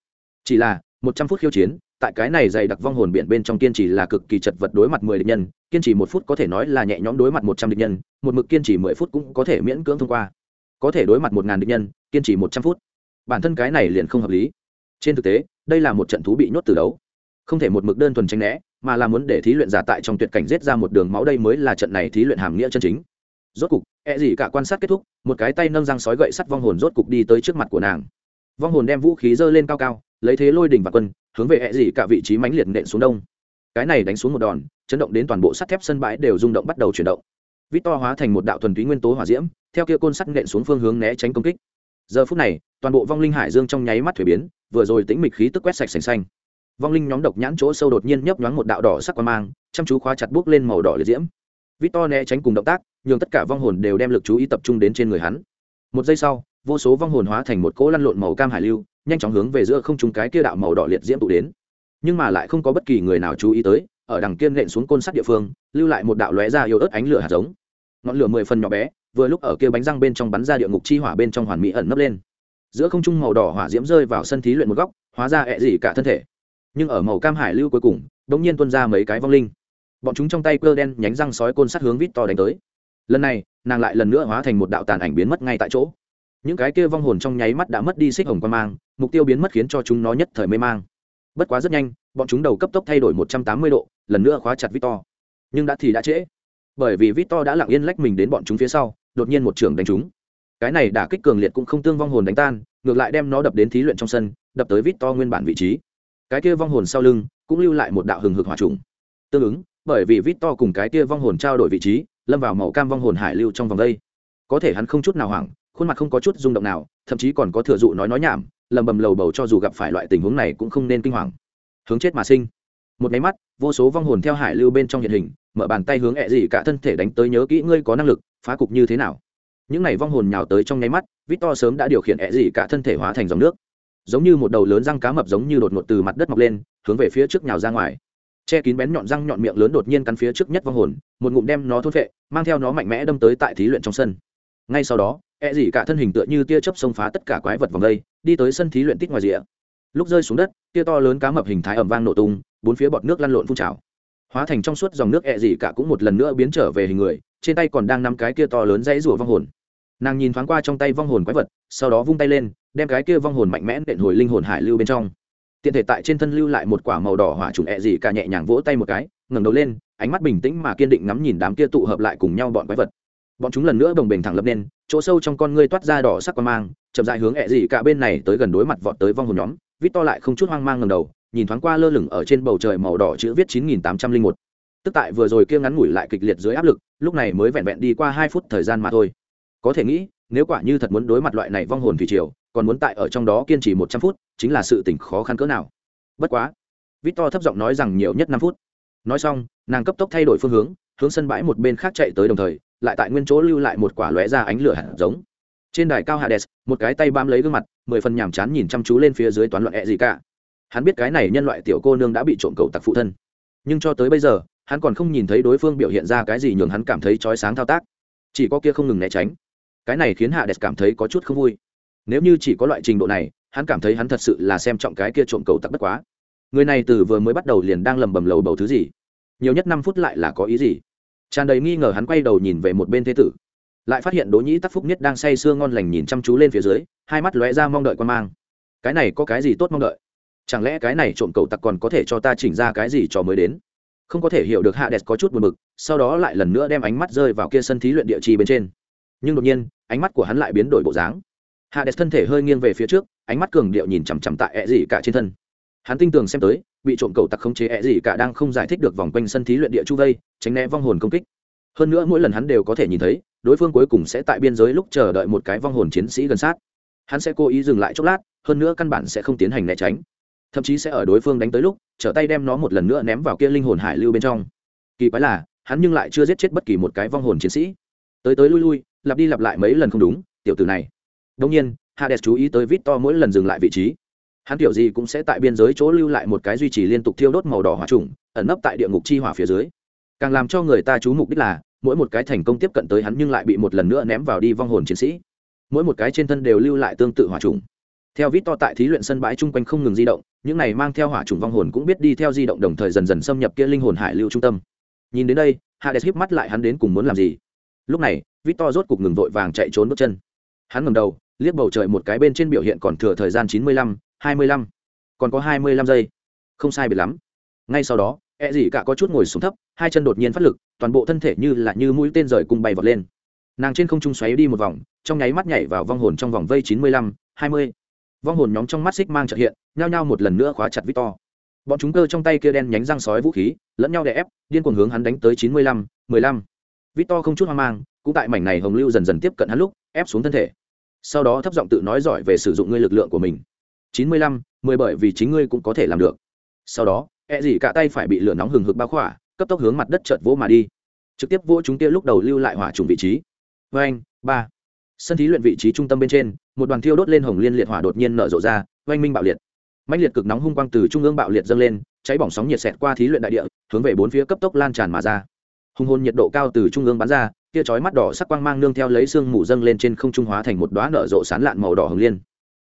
S1: Chỉ là, một trăm phút khiêu chiến tại cái này dày đặc vong hồn biển bên trong kiên trì là cực kỳ chật vật đối mặt mười địch nhân, kiên trì một phút có thể nói là nhẹ nhõm đối mặt một trăm địch nhân, một mực kiên trì mười phút cũng có thể miễn cưỡng thông qua. Có thể đối mặt một ngàn địch nhân, kiên trì một trăm phút. Bản thân cái này liền không hợp lý. Trên thực tế, đây là một trận thú bị nhốt từ đấu không thể một mực đơn thuần tranh né, mà là muốn để thí luyện giả tại trong tuyệt cảnh giết ra một đường máu đây mới là trận này thí luyện hàm nghĩa chân chính. Rốt cục e gì cả quan sát kết thúc, một cái tay nâng răng sói gậy sắt vong hồn rốt cục đi tới trước mặt của nàng. Vong hồn đem vũ khí giơ lên cao cao, lấy thế lôi đỉnh và quân hướng về e gì cả vị trí mãnh liệt nện xuống đông. Cái này đánh xuống một đòn, chấn động đến toàn bộ sắt thép sân bãi đều rung động bắt đầu chuyển động. Vít to hóa thành một đạo thuần túy nguyên tố hỏa diễm, theo kia côn sắt nện xuống phương hướng né tránh công kích. Giờ phút này, toàn bộ vong linh hải dương trong nháy mắt thuế biến, vừa rồi tĩnh mịch khí tức quét sạch sành xanh. Vong linh nhóm độc nhãn chỗ sâu đột nhiên nhấp nhoáng một đạo đỏ sắc qua mang, chăm chú khóa chặt bước lên màu đỏ liệt diễm. Vít to né tránh cùng động tác, nhường tất cả vong hồn đều đem lực chú ý tập trung đến trên người hắn. Một giây sau vô số vong hồn hóa thành một cỗ lăn lộn màu cam hải lưu, nhanh chóng hướng về giữa không trung cái kia đạo màu đỏ liệt diễm tụ đến. Nhưng mà lại không có bất kỳ người nào chú ý tới, ở đằng kiên nện xuống côn sắt địa phương, lưu lại một đạo lóe ra yếu ớt ánh lửa hạt giống. Ngọn lửa mười phần nhỏ bé, vừa lúc ở kia bánh răng bên trong bắn ra địa ngục chi hỏa bên trong hoàn mỹ ẩn nấp lên. Giữa không trung màu đỏ hỏa diễm rơi vào sân thí luyện một góc, hóa ra ẹ gì cả thân thể. Nhưng ở màu cam hải lưu cuối cùng đống nhiên tuôn ra mấy cái vong linh. Bọn chúng trong tay cơ đen nhánh răng sói côn sắt hướng vít to đánh tới. Lần này, nàng lại lần nữa hóa thành một đạo tàn ảnh biến mất ngay tại chỗ những cái kia vong hồn trong nháy mắt đã mất đi xích hồng quan mang, mục tiêu biến mất khiến cho chúng nó nhất thời mê mang. Bất quá rất nhanh, bọn chúng đầu cấp tốc thay đổi một trăm tám mươi độ, lần nữa khóa chặt victor. Nhưng đã thì đã trễ. Bởi vì victor đã lặng yên lách mình đến bọn chúng phía sau, đột nhiên một trưởng đánh chúng cái này đả kích cường liệt cũng không tương vong hồn đánh tan, ngược lại đem nó đập đến thí luyện trong sân, đập tới victor nguyên bản vị trí. Cái kia vong hồn sau lưng cũng lưu lại một đạo hừng hực hỏa trùng. Tương ứng, bởi vì victor cùng cái kia vong hồn trao đổi vị trí, lâm vào màu cam vong hồn hải lưu trong vòng đây. Có thể hắn không chút nào hoảng khuôn mặt không có chút rung động nào, thậm chí còn có thừa dụ nói nói nhảm, lầm bầm lầu bầu cho dù gặp phải loại tình huống này cũng không nên kinh hoàng. Hướng chết mà sinh. Một máy mắt, vô số vong hồn theo hải lưu bên trong hiện hình, mở bàn tay hướng ẹ gì cả thân thể đánh tới nhớ kỹ ngươi có năng lực, phá cục như thế nào. Những này vong hồn nhào tới trong nháy mắt, victor sớm đã điều khiển ẹ gì cả thân thể hóa thành dòng nước. Giống như một đầu lớn răng cá mập giống như đột ngột từ mặt đất mọc lên, hướng về phía trước nhào ra ngoài. Che kín bén nhọn răng nhọn miệng lớn đột nhiên cắn phía trước nhất vong hồn, một ngụm đem nó thốt vệ mang theo nó mạnh mẽ đâm tới tại thí luyện trong sân. Ngay sau đó E gì cả thân hình tựa như tia chớp xông phá tất cả quái vật vòng đây, đi tới sân thí luyện tích ngoài rìa. Lúc rơi xuống đất, tia to lớn cá mập hình thái ầm vang nổ tung, bốn phía bọt nước lăn lộn phun trào. Hóa thành trong suốt dòng nước E gì cả cũng một lần nữa biến trở về hình người, trên tay còn đang nắm cái kia to lớn dãy rùa vong hồn. Nàng nhìn thoáng qua trong tay vong hồn quái vật, sau đó vung tay lên, đem cái kia vong hồn mạnh mẽ đện hồi linh hồn hải lưu bên trong. Tiện thể tại trên thân lưu lại một quả màu đỏ hỏa trùng E gì cả nhẹ nhàng vỗ tay một cái, ngẩng đầu lên, ánh mắt bình tĩnh mà kiên định ngắm nhìn đám kia tụ hợp lại cùng nhau bọn quái vật bọn chúng lần nữa đồng bình thẳng lập lên chỗ sâu trong con ngươi toát ra đỏ sắc quan mang, chậm dại hướng ẹ dị cả bên này tới gần đối mặt vọt tới vong hồn nhóm, vít to lại không chút hoang mang ngầm đầu, nhìn thoáng qua lơ lửng ở trên bầu trời màu đỏ chữ viết chín nghìn tám trăm linh một. Tức tại vừa rồi kia ngắn ngủi lại kịch liệt dưới áp lực, lúc này mới vẹn vẹn đi qua hai phút thời gian mà thôi. Có thể nghĩ, nếu quả như thật muốn đối mặt loại này vong hồn thủy triều, còn muốn tại ở trong đó kiên trì một trăm phút, chính là sự tỉnh khó khăn cỡ nào. Bất quá, vít to thấp giọng nói rằng nhiều nhất năm phút. Nói xong, nàng cấp tốc thay đổi phương hướng hướng sân bãi một bên khác chạy tới đồng thời lại tại nguyên chỗ lưu lại một quả lóe ra ánh lửa hạt giống. Trên đài cao hades, một cái tay bám lấy gương mặt, mười phần nhàm chán nhìn chăm chú lên phía dưới toán loạn ẹ e gì cả. Hắn biết cái này nhân loại tiểu cô nương đã bị trộm cầu tặc phụ thân. Nhưng cho tới bây giờ, hắn còn không nhìn thấy đối phương biểu hiện ra cái gì nhường hắn cảm thấy trói sáng thao tác. Chỉ có kia không ngừng né tránh. Cái này khiến Hades cảm thấy có chút không vui. Nếu như chỉ có loại trình độ này, hắn cảm thấy hắn thật sự là xem trọng cái kia trộm cầu tặc bất quá. Người này từ vừa mới bắt đầu liền đang lầm bầm lầu bầu thứ gì. Nhiều nhất năm phút lại là có ý gì? Tràn đầy nghi ngờ hắn quay đầu nhìn về một bên thế tử. Lại phát hiện đỗ nhĩ tắc phúc nhất đang say sưa ngon lành nhìn chăm chú lên phía dưới, hai mắt lóe ra mong đợi quan mang. Cái này có cái gì tốt mong đợi? Chẳng lẽ cái này trộm cầu tặc còn có thể cho ta chỉnh ra cái gì cho mới đến? Không có thể hiểu được hạ đẹp có chút buồn bực, sau đó lại lần nữa đem ánh mắt rơi vào kia sân thí luyện địa chi bên trên. Nhưng đột nhiên, ánh mắt của hắn lại biến đổi bộ dáng. Hạ đẹp thân thể hơi nghiêng về phía trước, ánh mắt cường điệu nhìn chằm chằm tại ẹ gì cả trên thân. Hắn tinh tường xem tới bị trộm cầu tặc không chế ẹ gì cả đang không giải thích được vòng quanh sân thí luyện địa chu vây, tránh né vong hồn công kích. Hơn nữa mỗi lần hắn đều có thể nhìn thấy, đối phương cuối cùng sẽ tại biên giới lúc chờ đợi một cái vong hồn chiến sĩ gần sát. Hắn sẽ cố ý dừng lại chốc lát, hơn nữa căn bản sẽ không tiến hành né tránh. Thậm chí sẽ ở đối phương đánh tới lúc, trở tay đem nó một lần nữa ném vào kia linh hồn hải lưu bên trong. Kỳ quái là, hắn nhưng lại chưa giết chết bất kỳ một cái vong hồn chiến sĩ. Tới tới lui lui, lặp đi lặp lại mấy lần không đúng, tiểu tử này. Đông nhiên, hades chú ý tới vít to mỗi lần dừng lại vị trí hắn kiểu gì cũng sẽ tại biên giới chỗ lưu lại một cái duy trì liên tục thiêu đốt màu đỏ hỏa trùng, ẩn nấp tại địa ngục chi hỏa phía dưới. Càng làm cho người ta chú mục đích là, mỗi một cái thành công tiếp cận tới hắn nhưng lại bị một lần nữa ném vào đi vong hồn chiến sĩ. Mỗi một cái trên thân đều lưu lại tương tự hỏa trùng. Theo vít to tại thí luyện sân bãi chung quanh không ngừng di động, những này mang theo hỏa trùng vong hồn cũng biết đi theo di động đồng thời dần dần xâm nhập kia linh hồn hải lưu trung tâm. Nhìn đến đây, hades híp mắt lại hắn đến cùng muốn làm gì? Lúc này, vít to rốt cục ngừng vội vàng chạy trốn bước chân. Hắn ngầm đầu, liếc bầu trời một cái bên trên biểu hiện còn thừa thời gian chín mươi lăm hai mươi lăm. Còn có hai mươi lăm giây. Không sai biệt lắm. Ngay sau đó e gì cả có chút ngồi xuống thấp, hai chân đột nhiên phát lực, toàn bộ thân thể như là như mũi tên rời cùng bay vọt lên. Nàng trên không trung xoáy đi một vòng, trong nháy mắt nhảy vào vong hồn trong vòng vây chín mươi lăm, hai mươi. Vong hồn nhóm trong mắt xích mang trợ hiện, nhao nhao một lần nữa khóa chặt victor. Bọn chúng cơ trong tay kia đen nhánh răng sói vũ khí, lẫn nhau đè ép, điên cuồng hướng hắn đánh tới chín mươi lăm, mười lăm. Victor không chút hoang mang, cũng tại mảnh này hồng lưu dần dần tiếp cận hắn lúc, ép xuống thân thể. Sau đó thấp giọng tự nói giỏi về sử dụng ngươi lực lượng của mình chín mươi lăm, mười bởi vì chính ngươi cũng có thể làm được. Sau đó e gì cả tay phải bị lửa nóng hừng hực bao khỏa, cấp tốc hướng mặt đất chợt vỗ mà đi. Trực tiếp vỗ chúng kia lúc đầu lưu lại hỏa trùng vị trí. Vê anh ba. Sân thí luyện vị trí trung tâm bên trên, một đoàn thiêu đốt lên hồng liên liệt hỏa đột nhiên nở rộ ra oanh minh bạo liệt. Mạnh liệt cực nóng hung quang từ trung ương bạo liệt dâng lên, cháy bỏng sóng nhiệt xẹt qua thí luyện đại địa, hướng về bốn phía cấp tốc lan tràn mà ra. Hung hồn nhiệt độ cao từ trung ương bắn ra, kia chói mắt đỏ sắc quang mang nương theo lấy xương mù dâng lên trên không trung hóa thành một đóa nở rộ sán lạn màu đỏ hồng liên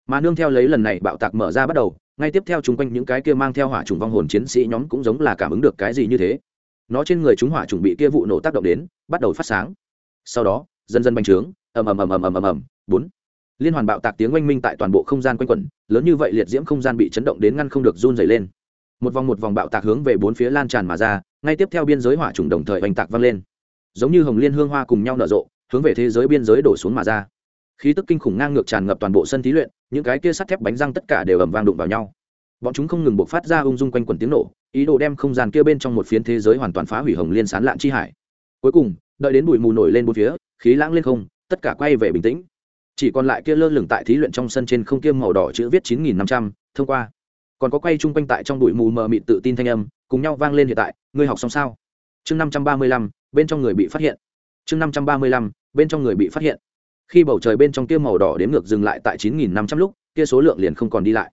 S1: mà nương theo lấy lần này bạo tạc mở ra bắt đầu, ngay tiếp theo chúng quanh những cái kia mang theo hỏa trùng vong hồn chiến sĩ nhóm cũng giống là cảm ứng được cái gì như thế. Nó trên người chúng hỏa trùng bị kia vụ nổ tác động đến, bắt đầu phát sáng. Sau đó, dần dần bành trướng, ầm ầm ầm ầm ầm ầm ầm, bốn. Liên hoàn bạo tạc tiếng oanh minh tại toàn bộ không gian quanh quẩn, lớn như vậy liệt diễm không gian bị chấn động đến ngăn không được run dày lên. Một vòng một vòng bạo tạc hướng về bốn phía lan tràn mà ra, ngay tiếp theo biên giới hỏa trùng đồng thời oanh tạc vang lên. Giống như hồng liên hương hoa cùng nhau nở rộ, hướng về thế giới biên giới đổ xuống mà ra. Khí tức kinh khủng ngang ngược tràn ngập toàn bộ sân thí luyện những cái kia sắt thép bánh răng tất cả đều ầm vang đụng vào nhau. Bọn chúng không ngừng bộc phát ra ung dung quanh quần tiếng nổ, ý đồ đem không gian kia bên trong một phiến thế giới hoàn toàn phá hủy hồng liên sán lạn chi hải. Cuối cùng, đợi đến bụi mù nổi lên bốn phía, khí lãng lên không, tất cả quay về bình tĩnh. Chỉ còn lại kia lơ lửng tại thí luyện trong sân trên không kiêm màu đỏ chữ viết chín nghìn năm trăm, thông qua. Còn có quay chung quanh tại trong bụi mù mờ mịt tự tin thanh âm, cùng nhau vang lên hiện tại, ngươi học xong sao? Chương năm trăm ba mươi lăm, bên trong người bị phát hiện. Chương năm trăm ba mươi lăm, bên trong người bị phát hiện khi bầu trời bên trong kia màu đỏ đếm ngược dừng lại tại chín nghìn năm trăm lúc, kia số lượng liền không còn đi lại.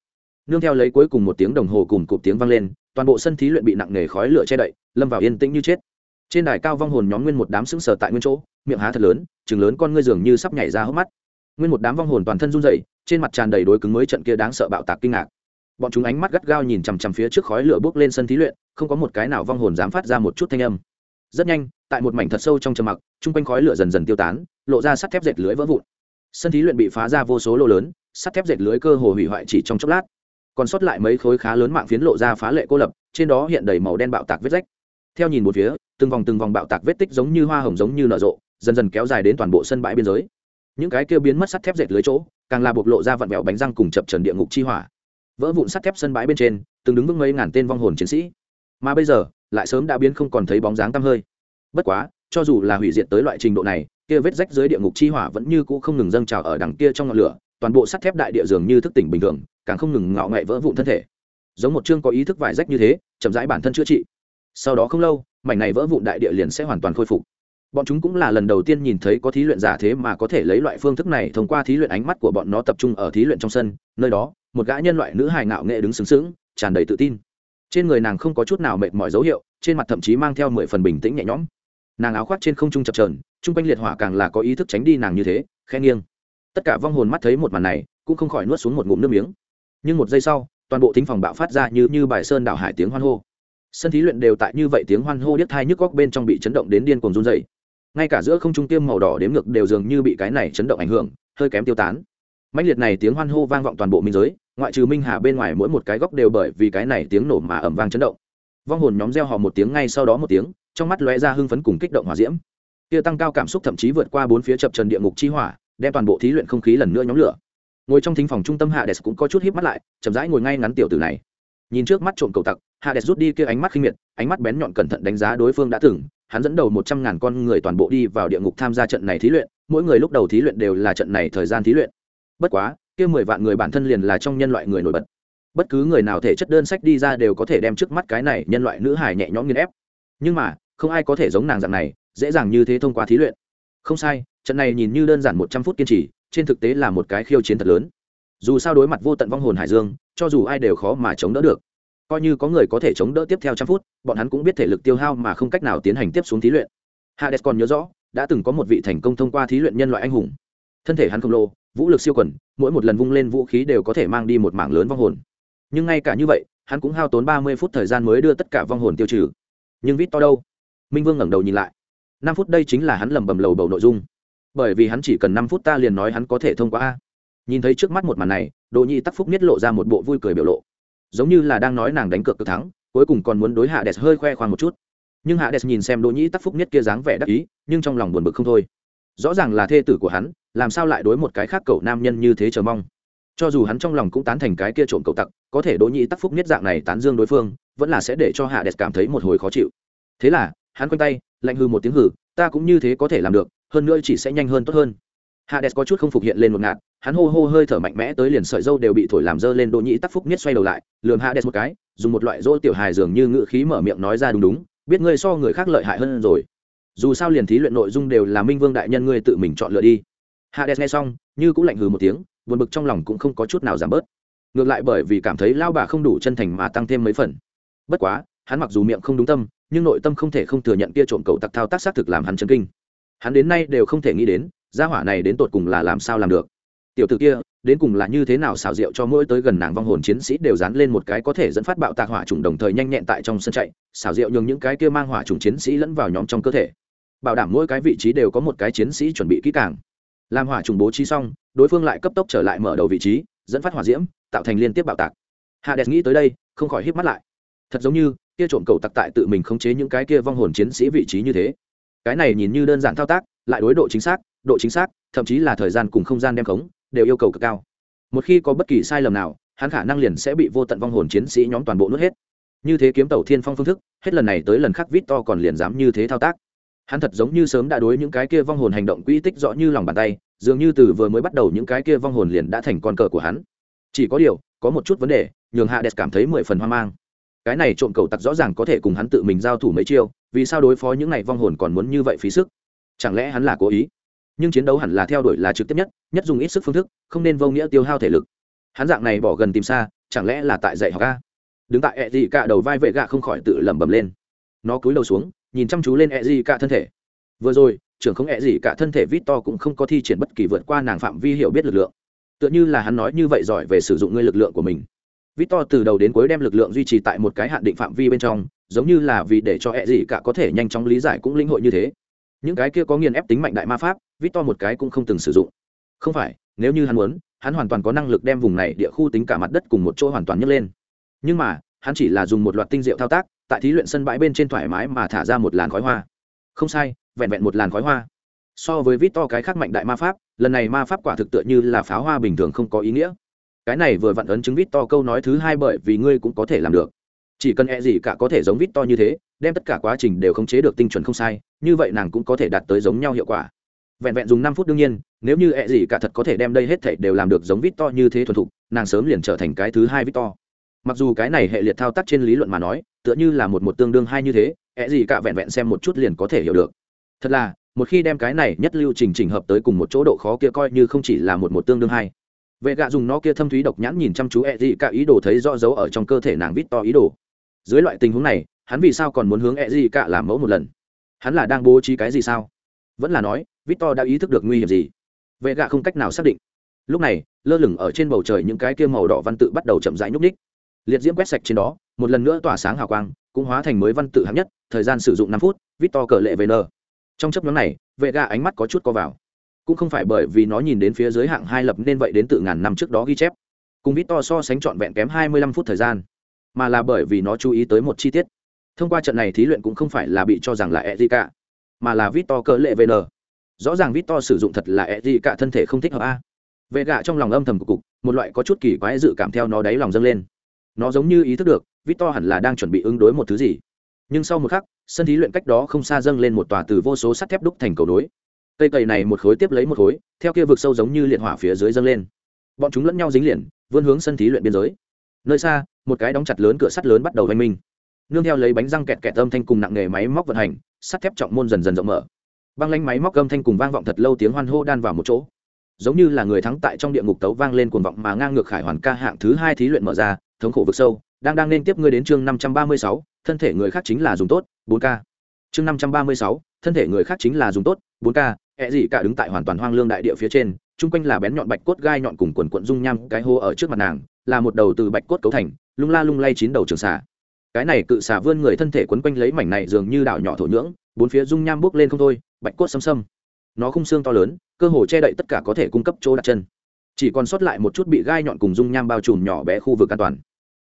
S1: Nương theo lấy cuối cùng một tiếng đồng hồ cùng cụp tiếng vang lên, toàn bộ sân thí luyện bị nặng nề khói lửa che đậy, lâm vào yên tĩnh như chết. Trên đài cao vong hồn nhóm nguyên một đám sững sờ tại nguyên chỗ, miệng há thật lớn chừng lớn con ngươi dường như sắp nhảy ra hốc mắt. Nguyên một đám vong hồn toàn thân run rẩy, trên mặt tràn đầy đối cứng mới trận kia đáng sợ bạo tạc kinh ngạc. Bọn chúng ánh mắt gắt gao nhìn chằm chằm phía trước khói lửa bốc lên sân thí luyện, không có một cái nào vong hồn dám phát ra một chút thanh âm. Rất nhanh, tại một mảnh thật sâu trong trầm mặc, chung quanh khói lửa dần dần tiêu tán lộ ra sắt thép dệt lưới vỡ vụn. Sân thí luyện bị phá ra vô số lô lớn, sắt thép dệt lưới cơ hồ hủy hoại chỉ trong chốc lát. Còn sót lại mấy khối khá lớn mạng phiến lộ ra phá lệ cô lập, trên đó hiện đầy màu đen bạo tạc vết rách. Theo nhìn một phía, từng vòng từng vòng bạo tạc vết tích giống như hoa hồng giống như nở rộ, dần dần kéo dài đến toàn bộ sân bãi biên giới. Những cái kêu biến mất sắt thép dệt lưới chỗ, càng là bộc lộ ra vặn vẹo bánh răng cùng chập trần địa ngục chi hỏa. Vỡ vụn sắt thép sân bãi bên trên, từng đứng vững mấy ngàn tên vong hồn chiến sĩ. Mà bây giờ, lại sớm đã biến không còn thấy bóng dáng tăm hơi. Bất quá, cho dù là hủy diệt tới loại trình độ này kia vết rách dưới địa ngục chi hỏa vẫn như cũ không ngừng dâng trào ở đằng kia trong ngọn lửa, toàn bộ sắt thép đại địa dường như thức tỉnh bình thường, càng không ngừng ngạo nghệ vỡ vụn thân thể. Giống một chương có ý thức vải rách như thế, chậm rãi bản thân chữa trị. Sau đó không lâu, mảnh này vỡ vụn đại địa liền sẽ hoàn toàn khôi phục. Bọn chúng cũng là lần đầu tiên nhìn thấy có thí luyện giả thế mà có thể lấy loại phương thức này thông qua thí luyện ánh mắt của bọn nó tập trung ở thí luyện trong sân, nơi đó, một gã nhân loại nữ hài ngạo nghệ đứng sướng sướng tràn đầy tự tin. Trên người nàng không có chút nào mệt mỏi dấu hiệu, trên mặt thậm chí mang theo mười phần bình tĩnh nhẹ nhõm. Nàng áo khoác trên không trung chập trờn chung quanh liệt hỏa càng là có ý thức tránh đi nàng như thế khen nghiêng. Tất cả vong hồn mắt thấy một màn này, cũng không khỏi nuốt xuống một ngụm nước miếng. Nhưng một giây sau, toàn bộ thính phòng bạo phát ra như như bài sơn đảo hải tiếng hoan hô. Sân thí luyện đều tại như vậy tiếng hoan hô điếc thai nhức góc bên trong bị chấn động đến điên cuồng run dày ngay cả giữa không trung tiêm màu đỏ đếm ngược đều dường như bị cái này chấn động ảnh hưởng, hơi kém tiêu tán. Mạnh liệt này tiếng hoan hô vang vọng toàn bộ minh giới, ngoại trừ minh hà bên ngoài mỗi một cái góc đều bởi vì cái này tiếng nổ mà ẩm vang chấn động. Vong hồn nhóm reo hò một tiếng ngay sau đó một tiếng, trong mắt lóe ra hưng phấn cùng kích động hòa diễm kia tăng cao cảm xúc thậm chí vượt qua bốn phía chập trần địa ngục chi hỏa, đem toàn bộ thí luyện không khí lần nữa nhóm lửa. Ngồi trong thính phòng trung tâm hạ đès cũng có chút híp mắt lại, chậm rãi ngồi ngay ngắn tiểu tử này. Nhìn trước mắt trộm cầu tặc, hades rút đi kia ánh mắt khinh miệt, ánh mắt bén nhọn cẩn thận đánh giá đối phương đã từng. Hắn dẫn đầu một trăm ngàn con người toàn bộ đi vào địa ngục tham gia trận này thí luyện, mỗi người lúc đầu thí luyện đều là trận này thời gian thí luyện. Bất quá, kia mười vạn người bản thân liền là trong nhân loại người nổi bật. Bất cứ người nào thể chất đơn sách đi ra đều có thể đem trước mắt cái này nhân loại nữ hải nhẹ nhõm nghiên ép. Nhưng mà, không ai có thể giống nàng dạng này dễ dàng như thế thông qua thí luyện. Không sai, trận này nhìn như đơn giản một trăm phút kiên trì, trên thực tế là một cái khiêu chiến thật lớn. Dù sao đối mặt vô tận vong hồn hải dương, cho dù ai đều khó mà chống đỡ được. Coi như có người có thể chống đỡ tiếp theo trăm phút, bọn hắn cũng biết thể lực tiêu hao mà không cách nào tiến hành tiếp xuống thí luyện. Hades còn nhớ rõ, đã từng có một vị thành công thông qua thí luyện nhân loại anh hùng. Thân thể hắn khổng lồ, vũ lực siêu quần, mỗi một lần vung lên vũ khí đều có thể mang đi một mảng lớn vong hồn. Nhưng ngay cả như vậy, hắn cũng hao tốn ba mươi phút thời gian mới đưa tất cả vong hồn tiêu trừ. Nhưng vít to đâu? Minh vương ngẩng đầu nhìn lại năm phút đây chính là hắn lầm bầm lầu bầu nội dung. Bởi vì hắn chỉ cần năm phút ta liền nói hắn có thể thông qua a. Nhìn thấy trước mắt một màn này, đỗ nhi tắc phúc niết lộ ra một bộ vui cười biểu lộ. Giống như là đang nói nàng đánh cược cực thắng, cuối cùng còn muốn đối hạ đẹp hơi khoe khoang một chút. Nhưng hạ đẹp nhìn xem đỗ nhi tắc phúc niết kia dáng vẻ đắc ý, nhưng trong lòng buồn bực không thôi. Rõ ràng là thê tử của hắn, làm sao lại đối một cái khác cậu nam nhân như thế chờ mong? Cho dù hắn trong lòng cũng tán thành cái kia trộm cậu tặc, có thể đỗ nhĩ tắc phúc niết dạng này tán dương đối phương, vẫn là sẽ để cho hạ đẹp cảm thấy một hồi khó chịu. Thế là, hắn quanh tay lạnh hư một tiếng hử, ta cũng như thế có thể làm được, hơn nữa chỉ sẽ nhanh hơn tốt hơn. Hades có chút không phục hiện lên một ngạt, hắn hô hô hơi thở mạnh mẽ tới liền sợi dâu đều bị thổi làm dơ lên, đỗ nhĩ tắc phúc nhất xoay đầu lại lường Hades một cái, dùng một loại dỗ tiểu hài dường như ngự khí mở miệng nói ra đúng đúng, biết ngươi so người khác lợi hại hơn rồi. Dù sao liền thí luyện nội dung đều là minh vương đại nhân ngươi tự mình chọn lựa đi. Hades nghe xong, như cũng lạnh hừ một tiếng, buồn bực trong lòng cũng không có chút nào giảm bớt. Ngược lại bởi vì cảm thấy lao bà không đủ chân thành mà tăng thêm mấy phần. Bất quá, hắn mặc dù miệng không đúng tâm nhưng nội tâm không thể không thừa nhận kia trộm cầu tặc thao tác xác thực làm hắn chấn kinh. Hắn đến nay đều không thể nghĩ đến, gia hỏa này đến tột cùng là làm sao làm được. Tiểu tử kia, đến cùng là như thế nào xào rượu cho mỗi tới gần nàng vong hồn chiến sĩ đều dán lên một cái có thể dẫn phát bạo tạc hỏa trùng đồng thời nhanh nhẹn tại trong sân chạy xào rượu nhường những cái kia mang hỏa trùng chiến sĩ lẫn vào nhóm trong cơ thể. Bảo đảm mỗi cái vị trí đều có một cái chiến sĩ chuẩn bị kỹ càng. Làm hỏa trùng bố trí xong, đối phương lại cấp tốc trở lại mở đầu vị trí, dẫn phát hỏa diễm, tạo thành liên tiếp bạo tạc. Hạ đẹp nghĩ tới đây, không khỏi híp mắt lại. Thật giống như kia trộm cầu tặc tại tự mình khống chế những cái kia vong hồn chiến sĩ vị trí như thế. Cái này nhìn như đơn giản thao tác, lại đối độ chính xác, độ chính xác, thậm chí là thời gian cùng không gian đem khống, đều yêu cầu cực cao. Một khi có bất kỳ sai lầm nào, hắn khả năng liền sẽ bị vô tận vong hồn chiến sĩ nhóm toàn bộ nuốt hết. Như thế kiếm tàu thiên phong phương thức, hết lần này tới lần khác vít to còn liền dám như thế thao tác. Hắn thật giống như sớm đã đối những cái kia vong hồn hành động quỹ tích rõ như lòng bàn tay, dường như từ vừa mới bắt đầu những cái kia vong hồn liền đã thành con cờ của hắn. Chỉ có điều, có một chút vấn đề, nhường hạ đẹp cảm thấy mười phần hoang mang cái này trộm cầu tặc rõ ràng có thể cùng hắn tự mình giao thủ mấy chiêu, vì sao đối phó những này vong hồn còn muốn như vậy phí sức? Chẳng lẽ hắn là cố ý? Nhưng chiến đấu hẳn là theo đuổi là trực tiếp nhất nhất dùng ít sức phương thức, không nên vô nghĩa tiêu hao thể lực. Hắn dạng này bỏ gần tìm xa, chẳng lẽ là tại dạy học ca đứng tại ẹ gì cả đầu vai vệ gạ không khỏi tự lẩm bẩm lên. Nó cúi đầu xuống, nhìn chăm chú lên ẹ gì cả thân thể. Vừa rồi, trưởng không ẹ gì cả thân thể vít to cũng không có thi triển bất kỳ vượt qua nàng phạm vi hiểu biết lực lượng. Tựa như là hắn nói như vậy giỏi về sử dụng ngươi lực lượng của mình. Victor từ đầu đến cuối đem lực lượng duy trì tại một cái hạn định phạm vi bên trong, giống như là vì để cho ẹ gì cả có thể nhanh chóng lý giải cũng linh hội như thế. Những cái kia có nghiền ép tính mạnh đại ma pháp, Victor một cái cũng không từng sử dụng. Không phải, nếu như hắn muốn, hắn hoàn toàn có năng lực đem vùng này địa khu tính cả mặt đất cùng một chỗ hoàn toàn nhấc lên. Nhưng mà, hắn chỉ là dùng một loạt tinh diệu thao tác, tại thí luyện sân bãi bên trên thoải mái mà thả ra một làn khói hoa. Không sai, vẹn vẹn một làn khói hoa. So với Victor cái khác mạnh đại ma pháp, lần này ma pháp quả thực tựa như là pháo hoa bình thường không có ý nghĩa cái này vừa vặn ấn chứng vít to câu nói thứ hai bởi vì ngươi cũng có thể làm được. Chỉ cần e gì cả có thể giống vít to như thế, đem tất cả quá trình đều khống chế được tinh chuẩn không sai, như vậy nàng cũng có thể đạt tới giống nhau hiệu quả. Vẹn vẹn dùng năm phút đương nhiên, nếu như e gì cả thật có thể đem đây hết thể đều làm được giống vít to như thế thuần thục, nàng sớm liền trở thành cái thứ hai vít to. Mặc dù cái này hệ liệt thao tác trên lý luận mà nói, tựa như là một một tương đương hai như thế e gì cả vẹn vẹn xem một chút liền có thể hiểu được. Thật là, một khi đem cái này nhất lưu trình trình hợp tới cùng một chỗ độ khó kia coi như không chỉ là một một tương đương hai vệ gạ dùng nó kia thâm thúy độc nhãn nhìn chăm chú e dị cả ý đồ thấy rõ dấu ở trong cơ thể nàng vít to ý đồ. Dưới loại tình huống này, hắn vì sao còn muốn hướng e dị cả làm mẫu một lần? Hắn là đang bố trí cái gì sao? Vẫn là nói, vít to đã ý thức được nguy hiểm gì? Vệ gạ không cách nào xác định. Lúc này, lơ lửng ở trên bầu trời những cái kia màu đỏ văn tự bắt đầu chậm rãi nhúc ních liệt diễm quét sạch trên đó, một lần nữa tỏa sáng hào quang, cũng hóa thành mới văn tự hạng nhất, thời gian sử dụng năm phút victor cờ lệ về n trong chấp nhóm này, vệ gạ ánh mắt có chút co vào cũng không phải bởi vì nó nhìn đến phía dưới hạng hai lập nên vậy đến từ ngàn năm trước đó ghi chép. Cùng victor so sánh trọn vẹn kém hai mươi lăm phút thời gian, mà là bởi vì nó chú ý tới một chi tiết. Thông qua trận này thí luyện cũng không phải là bị cho rằng là e cả mà là victor cỡ lệ vn. Rõ ràng victor sử dụng thật là e cả thân thể không thích hợp a. Vệ gạ trong lòng âm thầm của cục, một loại có chút kỳ quái dự cảm theo nó đáy lòng dâng lên. Nó giống như ý thức được, victor hẳn là đang chuẩn bị ứng đối một thứ gì. Nhưng sau một khắc, sân thí luyện cách đó không xa dâng lên một tòa từ vô số sắt thép đúc thành cầu nối cây cầy này một khối tiếp lấy một khối, theo kia vực sâu giống như liệt hỏa phía dưới dâng lên. Bọn chúng lẫn nhau dính liền, vươn hướng sân thí luyện biên giới. Nơi xa, một cái đóng chặt lớn cửa sắt lớn bắt đầu oanh minh. Nương theo lấy bánh răng kẹt kẹt âm thanh cùng nặng nghề máy móc vận hành, sắt thép trọng môn dần dần rộng mở. Băng lanh máy móc âm thanh cùng vang vọng thật lâu tiếng hoan hô đan vào một chỗ. Giống như là người thắng tại trong địa ngục tấu vang lên cuồng vọng mà ngang ngược khải hoàn ca hạng thứ hai thí luyện mở ra, thống khổ vực sâu, đang đang nên tiếp ngươi đến chương năm trăm ba mươi sáu, thân thể người khác chính là dùng tốt, bốn k chương năm trăm ba mươi sáu, thân thể người khác chính là dùng tốt, bốn k ẹ gì cả đứng tại hoàn toàn hoang lương đại địa phía trên, chung quanh là bén nhọn bạch cốt gai nhọn cùng quần quận dung nham, cái hô ở trước mặt nàng, là một đầu từ bạch cốt cấu thành, lung la lung lay chín đầu trường xà. Cái này cự xà vươn người thân thể quấn quanh lấy mảnh này dường như đảo nhỏ thổ nhưỡng, bốn phía dung nham bốc lên không thôi, bạch cốt xâm xâm. Nó khung xương to lớn, cơ hồ che đậy tất cả có thể cung cấp chỗ đặt chân. Chỉ còn sót lại một chút bị gai nhọn cùng dung nham bao trùm nhỏ bé khu vực an toàn.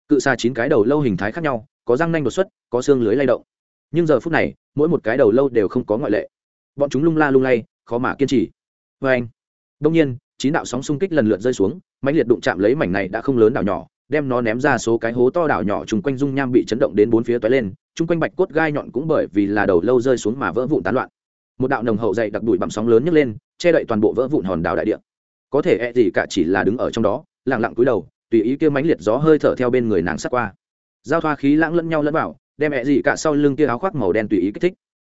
S1: Cự xà chín cái đầu lâu hình thái khác nhau, có răng nanh đột xuất, có xương lưới lay động nhưng giờ phút này, mỗi một cái đầu lâu đều không có ngoại lệ. Bọn chúng lung la lung lay, khó mà kiên trì. Vê anh đông nhiên, chín đạo sóng xung kích lần lượt rơi xuống, mãnh liệt đụng chạm lấy mảnh này đã không lớn đảo nhỏ, đem nó ném ra số cái hố to đảo nhỏ chung quanh dung nham bị chấn động đến bốn phía toái lên, chung quanh bạch cốt gai nhọn cũng bởi vì là đầu lâu rơi xuống mà vỡ vụn tán loạn. Một đạo nồng hậu dày đặc đùi bằng sóng lớn nhấc lên, che đậy toàn bộ vỡ vụn hòn đảo đại địa. Có thể e gì cả chỉ là đứng ở trong đó lẳng lặng cúi đầu, tùy ý kia mãnh liệt gió hơi thở theo bên người nàng sát qua. Giao thoa khí lãng lẫn nhau lẫn vào đem mẹ gì cả sau lưng kia áo khoác màu đen tùy ý kích thích.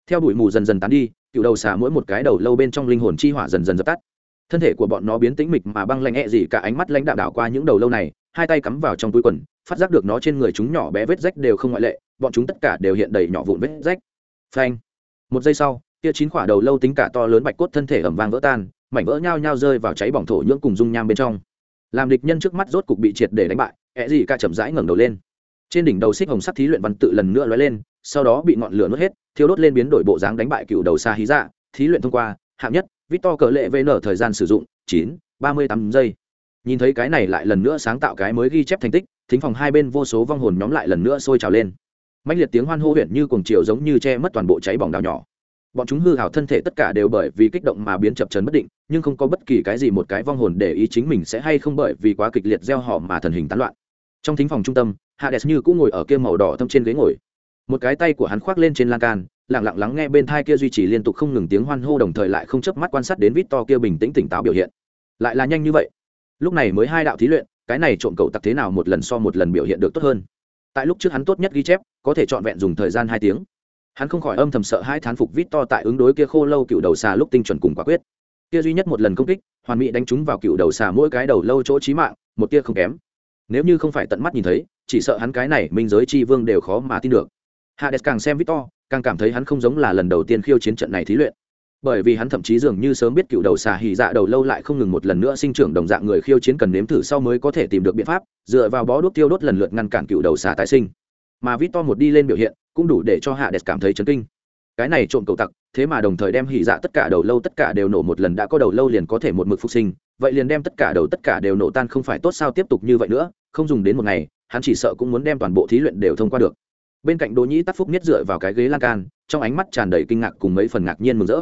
S1: Theo bụi mù dần dần tán đi, cựu đầu xà mỗi một cái đầu lâu bên trong linh hồn chi hỏa dần dần dập tắt. Thân thể của bọn nó biến tĩnh mịch mà băng lạnh ẹ gì cả ánh mắt lãnh đạo đảo qua những đầu lâu này, hai tay cắm vào trong túi quần, phát giác được nó trên người chúng nhỏ bé vết rách đều không ngoại lệ, bọn chúng tất cả đều hiện đầy nhỏ vụn vết rách. Phanh! Một giây sau, kia chín quả đầu lâu tính cả to lớn bạch cốt thân thể ẩm vang vỡ tan, mảnh vỡ nhao nhao rơi vào cháy bỏng thổ nhưỡng cùng dung nham bên trong. Làm địch nhân trước mắt rốt cục bị triệt để đánh bại, ẹ gì cả chậm rãi ngẩng đầu lên trên đỉnh đầu xích hồng sắc thí luyện văn tự lần nữa lóe lên, sau đó bị ngọn lửa nuốt hết, thiêu đốt lên biến đổi bộ dáng đánh bại cựu đầu xa hí dạ. Thí luyện thông qua, hạng nhất, victor cờ lệ vn thời gian sử dụng, chín, ba mươi tám giây. Nhìn thấy cái này lại lần nữa sáng tạo cái mới ghi chép thành tích, thính phòng hai bên vô số vong hồn nhóm lại lần nữa sôi trào lên. Mạnh liệt tiếng hoan hô huyện như cuồng chiều giống như che mất toàn bộ cháy bỏng đào nhỏ. Bọn chúng hư hào thân thể tất cả đều bởi vì kích động mà biến chập chấn bất định, nhưng không có bất kỳ cái gì một cái vong hồn để ý chính mình sẽ hay không bởi vì quá kịch liệt gieo họ mà thần hình tán loạn trong thính phòng trung tâm, hades như cũng ngồi ở kia màu đỏ thâm trên ghế ngồi. Một cái tay của hắn khoác lên trên lan can, lặng lặng lắng nghe bên thai kia duy trì liên tục không ngừng tiếng hoan hô đồng thời lại không chớp mắt quan sát đến vít to kia bình tĩnh tỉnh táo biểu hiện. Lại là nhanh như vậy. Lúc này mới hai đạo thí luyện, cái này trộm cậu tặc thế nào một lần so một lần biểu hiện được tốt hơn. Tại lúc trước hắn tốt nhất ghi chép, có thể trọn vẹn dùng thời gian hai tiếng. Hắn không khỏi âm thầm sợ hai thán phục vít to tại ứng đối kia khô lâu cựu đầu xà lúc tinh chuẩn cùng quả quyết. Kia duy nhất một lần công kích, hoàn mỹ đánh trúng vào cựu đầu xà mỗi cái đầu lâu chỗ trí mạng, một tia không kém nếu như không phải tận mắt nhìn thấy, chỉ sợ hắn cái này minh giới chi vương đều khó mà tin được. Hades càng xem victor, càng cảm thấy hắn không giống là lần đầu tiên khiêu chiến trận này thí luyện. Bởi vì hắn thậm chí dường như sớm biết cựu đầu xà hỉ dạ đầu lâu lại không ngừng một lần nữa sinh trưởng đồng dạng người khiêu chiến cần nếm thử sau mới có thể tìm được biện pháp, dựa vào bó đốt tiêu đốt lần lượt ngăn cản cựu đầu xà tái sinh. Mà victor một đi lên biểu hiện, cũng đủ để cho hades cảm thấy chấn kinh. Cái này trộm cầu tặc, thế mà đồng thời đem hỉ dạ tất cả đầu lâu tất cả đều nổ một lần đã có đầu lâu liền có thể một mực phục sinh vậy liền đem tất cả đầu tất cả đều nổ tan, không phải tốt sao tiếp tục như vậy nữa, không dùng đến một ngày, hắn chỉ sợ cũng muốn đem toàn bộ thí luyện đều thông qua được. Bên cạnh đỗ nhĩ tắc phúc nhất dựa vào cái ghế lan can, trong ánh mắt tràn đầy kinh ngạc cùng mấy phần ngạc nhiên mừng rỡ.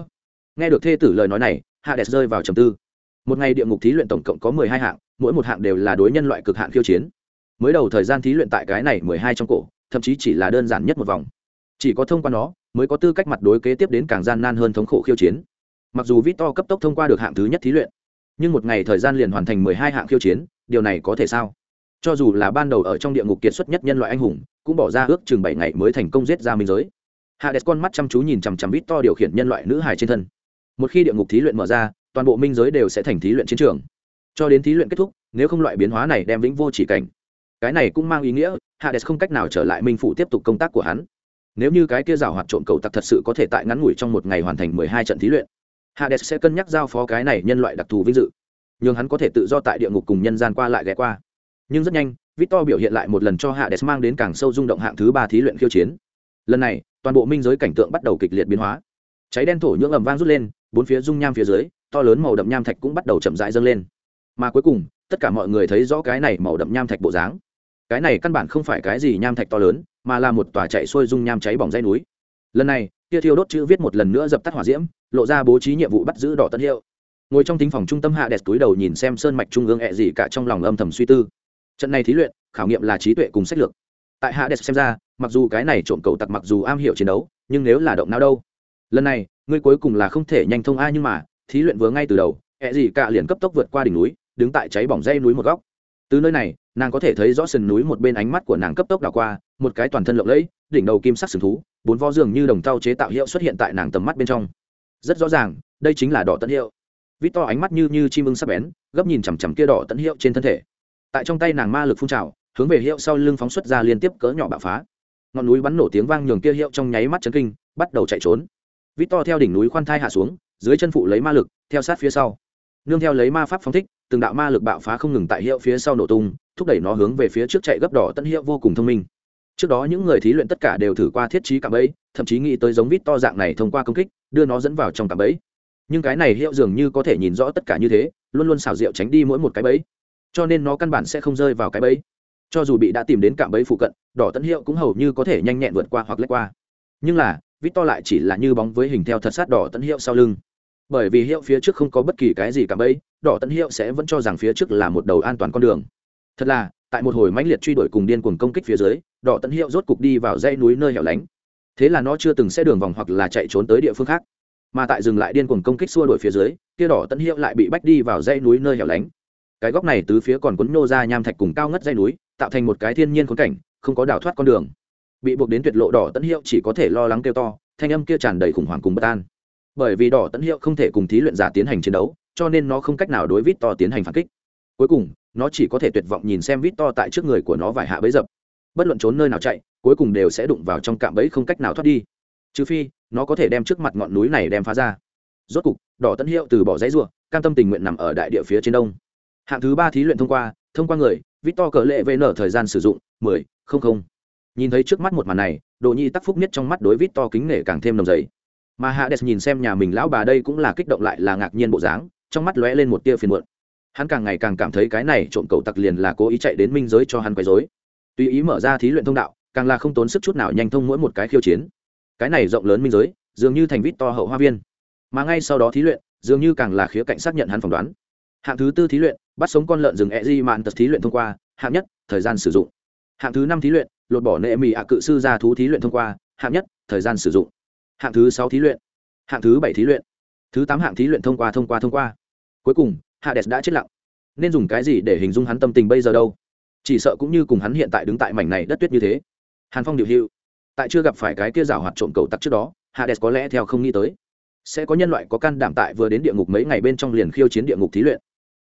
S1: Nghe được thê tử lời nói này, hạ đẹp rơi vào trầm tư. Một ngày địa ngục thí luyện tổng cộng có mười hai hạng, mỗi một hạng đều là đối nhân loại cực hạn khiêu chiến. Mới đầu thời gian thí luyện tại cái này mười hai trong cổ, thậm chí chỉ là đơn giản nhất một vòng. Chỉ có thông qua nó, mới có tư cách mặt đối kế tiếp đến càng gian nan hơn thống khổ khiêu chiến. Mặc dù vít to cấp tốc thông qua được hạng thứ nhất thí luyện nhưng một ngày thời gian liền hoàn thành mười hai hạng khiêu chiến, điều này có thể sao? Cho dù là ban đầu ở trong địa ngục kiệt xuất nhất nhân loại anh hùng, cũng bỏ ra ước chừng bảy ngày mới thành công giết ra minh giới. Hades con mắt chăm chú nhìn chằm chằm vít to điều khiển nhân loại nữ hài trên thân. Một khi địa ngục thí luyện mở ra, toàn bộ minh giới đều sẽ thành thí luyện chiến trường. Cho đến thí luyện kết thúc, nếu không loại biến hóa này đem vĩnh vô chỉ cảnh. Cái này cũng mang ý nghĩa, hades không cách nào trở lại minh phủ tiếp tục công tác của hắn. Nếu như cái kia rào hoạt trộm cầu tặc thật sự có thể tại ngắn ngủi trong một ngày hoàn thành mười hai trận thí luyện hades sẽ cân nhắc giao phó cái này nhân loại đặc thù vinh dự. Nhưng hắn có thể tự do tại địa ngục cùng nhân gian qua lại ghé qua. Nhưng rất nhanh, victor biểu hiện lại một lần cho hades mang đến càng sâu rung động hạng thứ ba thí luyện khiêu chiến. Lần này, toàn bộ minh giới cảnh tượng bắt đầu kịch liệt biến hóa. Cháy đen thổ nhưỡng ầm vang rút lên, bốn phía dung nham phía dưới, to lớn màu đậm nham thạch cũng bắt đầu chậm rãi dâng lên. Mà cuối cùng, tất cả mọi người thấy rõ cái này màu đậm nham thạch bộ dáng. Cái này căn bản không phải cái gì nham thạch to lớn, mà là một tòa chạy xuôi dung nham cháy bỏng dây núi. Lần này kia thiêu đốt chữ viết một lần nữa dập tắt hỏa diễm, lộ ra bố trí nhiệm vụ bắt giữ đỏ tân hiệu. Ngồi trong tính phòng trung tâm hạ đẹp túi đầu nhìn xem sơn mạch trung ương ẹ gì cả trong lòng âm thầm suy tư. Trận này thí luyện, khảo nghiệm là trí tuệ cùng sách lược. Tại hạ đẹp xem ra, mặc dù cái này trộm cầu tặc mặc dù am hiểu chiến đấu, nhưng nếu là động não đâu? Lần này, ngươi cuối cùng là không thể nhanh thông ai nhưng mà, thí luyện vừa ngay từ đầu, ẹ gì cả liền cấp tốc vượt qua đỉnh núi, đứng tại cháy bỏng dây núi một góc. Từ nơi này, nàng có thể thấy rõ sườn núi một bên ánh mắt của nàng cấp tốc đảo qua, một cái toàn thân lộng lẫy, đỉnh đầu kim sắc sừng thú bốn vo dường như đồng thau chế tạo hiệu xuất hiện tại nàng tầm mắt bên trong. Rất rõ ràng, đây chính là đỏ tận hiệu. Vít to ánh mắt như như chim ưng sắp bén, gấp nhìn chằm chằm kia đỏ tận hiệu trên thân thể. Tại trong tay nàng ma lực phun trào, hướng về hiệu sau lưng phóng xuất ra liên tiếp cỡ nhỏ bạo phá. Ngọn núi bắn nổ tiếng vang nhường kia hiệu trong nháy mắt chấn kinh, bắt đầu chạy trốn. Vít to theo đỉnh núi khoan thai hạ xuống, dưới chân phụ lấy ma lực, theo sát phía sau. Nương theo lấy ma pháp phóng thích, từng đạo ma lực bạo phá không ngừng tại hiệu phía sau nổ tung, thúc đẩy nó hướng về phía trước chạy gấp đỏ tận hiệu vô cùng thông minh trước đó những người thí luyện tất cả đều thử qua thiết trí cạm bẫy, thậm chí nghĩ tới giống vít to dạng này thông qua công kích, đưa nó dẫn vào trong cạm bẫy. Nhưng cái này hiệu dường như có thể nhìn rõ tất cả như thế, luôn luôn xào rượu tránh đi mỗi một cái bẫy. Cho nên nó căn bản sẽ không rơi vào cái bẫy. Cho dù bị đã tìm đến cạm bẫy phụ cận, đỏ tấn hiệu cũng hầu như có thể nhanh nhẹn vượt qua hoặc lách qua. Nhưng là, vít to lại chỉ là như bóng với hình theo thật sát đỏ tấn hiệu sau lưng. Bởi vì hiệu phía trước không có bất kỳ cái gì cạm bẫy, đỏ tấn hiệu sẽ vẫn cho rằng phía trước là một đầu an toàn con đường. Thật là tại một hồi mãnh liệt truy đuổi cùng điên cuồng công kích phía dưới, đỏ tận hiệu rốt cục đi vào dãy núi nơi hẻo lánh. Thế là nó chưa từng sẽ đường vòng hoặc là chạy trốn tới địa phương khác. Mà tại dừng lại điên cuồng công kích xua đuổi phía dưới, kia đỏ tận hiệu lại bị bách đi vào dãy núi nơi hẻo lánh. Cái góc này tứ phía còn quấn nô ra nham thạch cùng cao ngất dãy núi, tạo thành một cái thiên nhiên khốn cảnh, không có đào thoát con đường. Bị buộc đến tuyệt lộ đỏ tận hiệu chỉ có thể lo lắng kêu to, thanh âm kia tràn đầy khủng hoảng cùng bất an. Bởi vì đỏ tận hiệu không thể cùng thí luyện giả tiến hành chiến đấu, cho nên nó không cách nào đối vít to tiến hành phản kích. Cuối cùng nó chỉ có thể tuyệt vọng nhìn xem vít to tại trước người của nó vài hạ bấy dập. Bất luận trốn nơi nào chạy, cuối cùng đều sẽ đụng vào trong cạm bẫy không cách nào thoát đi. Trừ phi, nó có thể đem trước mặt ngọn núi này đem phá ra. Rốt cục, đỏ tân hiệu từ bỏ giấy ruộng cam tâm tình nguyện nằm ở đại địa phía trên đông. Hạng thứ ba thí luyện thông qua thông qua người, vít to cờ lệ vn thời gian sử dụng, mười, không không. Nhìn thấy trước mắt một màn này đồ nhi tắc phúc nhất trong mắt đối vít to kính nể càng thêm nồng dày mà hades nhìn xem nhà mình lão bà đây cũng là kích động lại là ngạc nhiên bộ dáng, trong mắt lóe lên một tia phiền muộn hắn càng ngày càng cảm thấy cái này trộm cầu tặc liền là cố ý chạy đến minh giới cho hắn quấy dối tùy ý mở ra thí luyện thông đạo, càng là không tốn sức chút nào nhanh thông mỗi một cái khiêu chiến. Cái này rộng lớn minh giới, dường như thành vít to hậu hoa viên. Mà ngay sau đó thí luyện, dường như càng là khía cạnh xác nhận hắn phỏng đoán. Hạng thứ tư thí luyện, bắt sống con lợn rừng e di mạn tật thí luyện thông qua, hạng nhất, thời gian sử dụng. Hạng thứ năm thí luyện, lột bỏ nệ mì ạ cự sư ra thú thí luyện thông qua, hạng nhất, thời gian sử dụng. Hạng thứ sáu thí luyện, hạng thứ bảy thí luyện, thứ tám hạng thí luyện thông qua thông qua thông qua. Cuối cùng hades đã chết lặng. Nên dùng cái gì để hình dung hắn tâm tình bây giờ đâu? Chỉ sợ cũng như cùng hắn hiện tại đứng tại mảnh này đất tuyết như thế. Hàn phong điều hưu tại chưa gặp phải cái kia rào hoạt trộm cầu tặc trước đó, hades có lẽ theo không nghĩ tới, sẽ có nhân loại có can đảm tại vừa đến địa ngục mấy ngày bên trong liền khiêu chiến địa ngục thí luyện.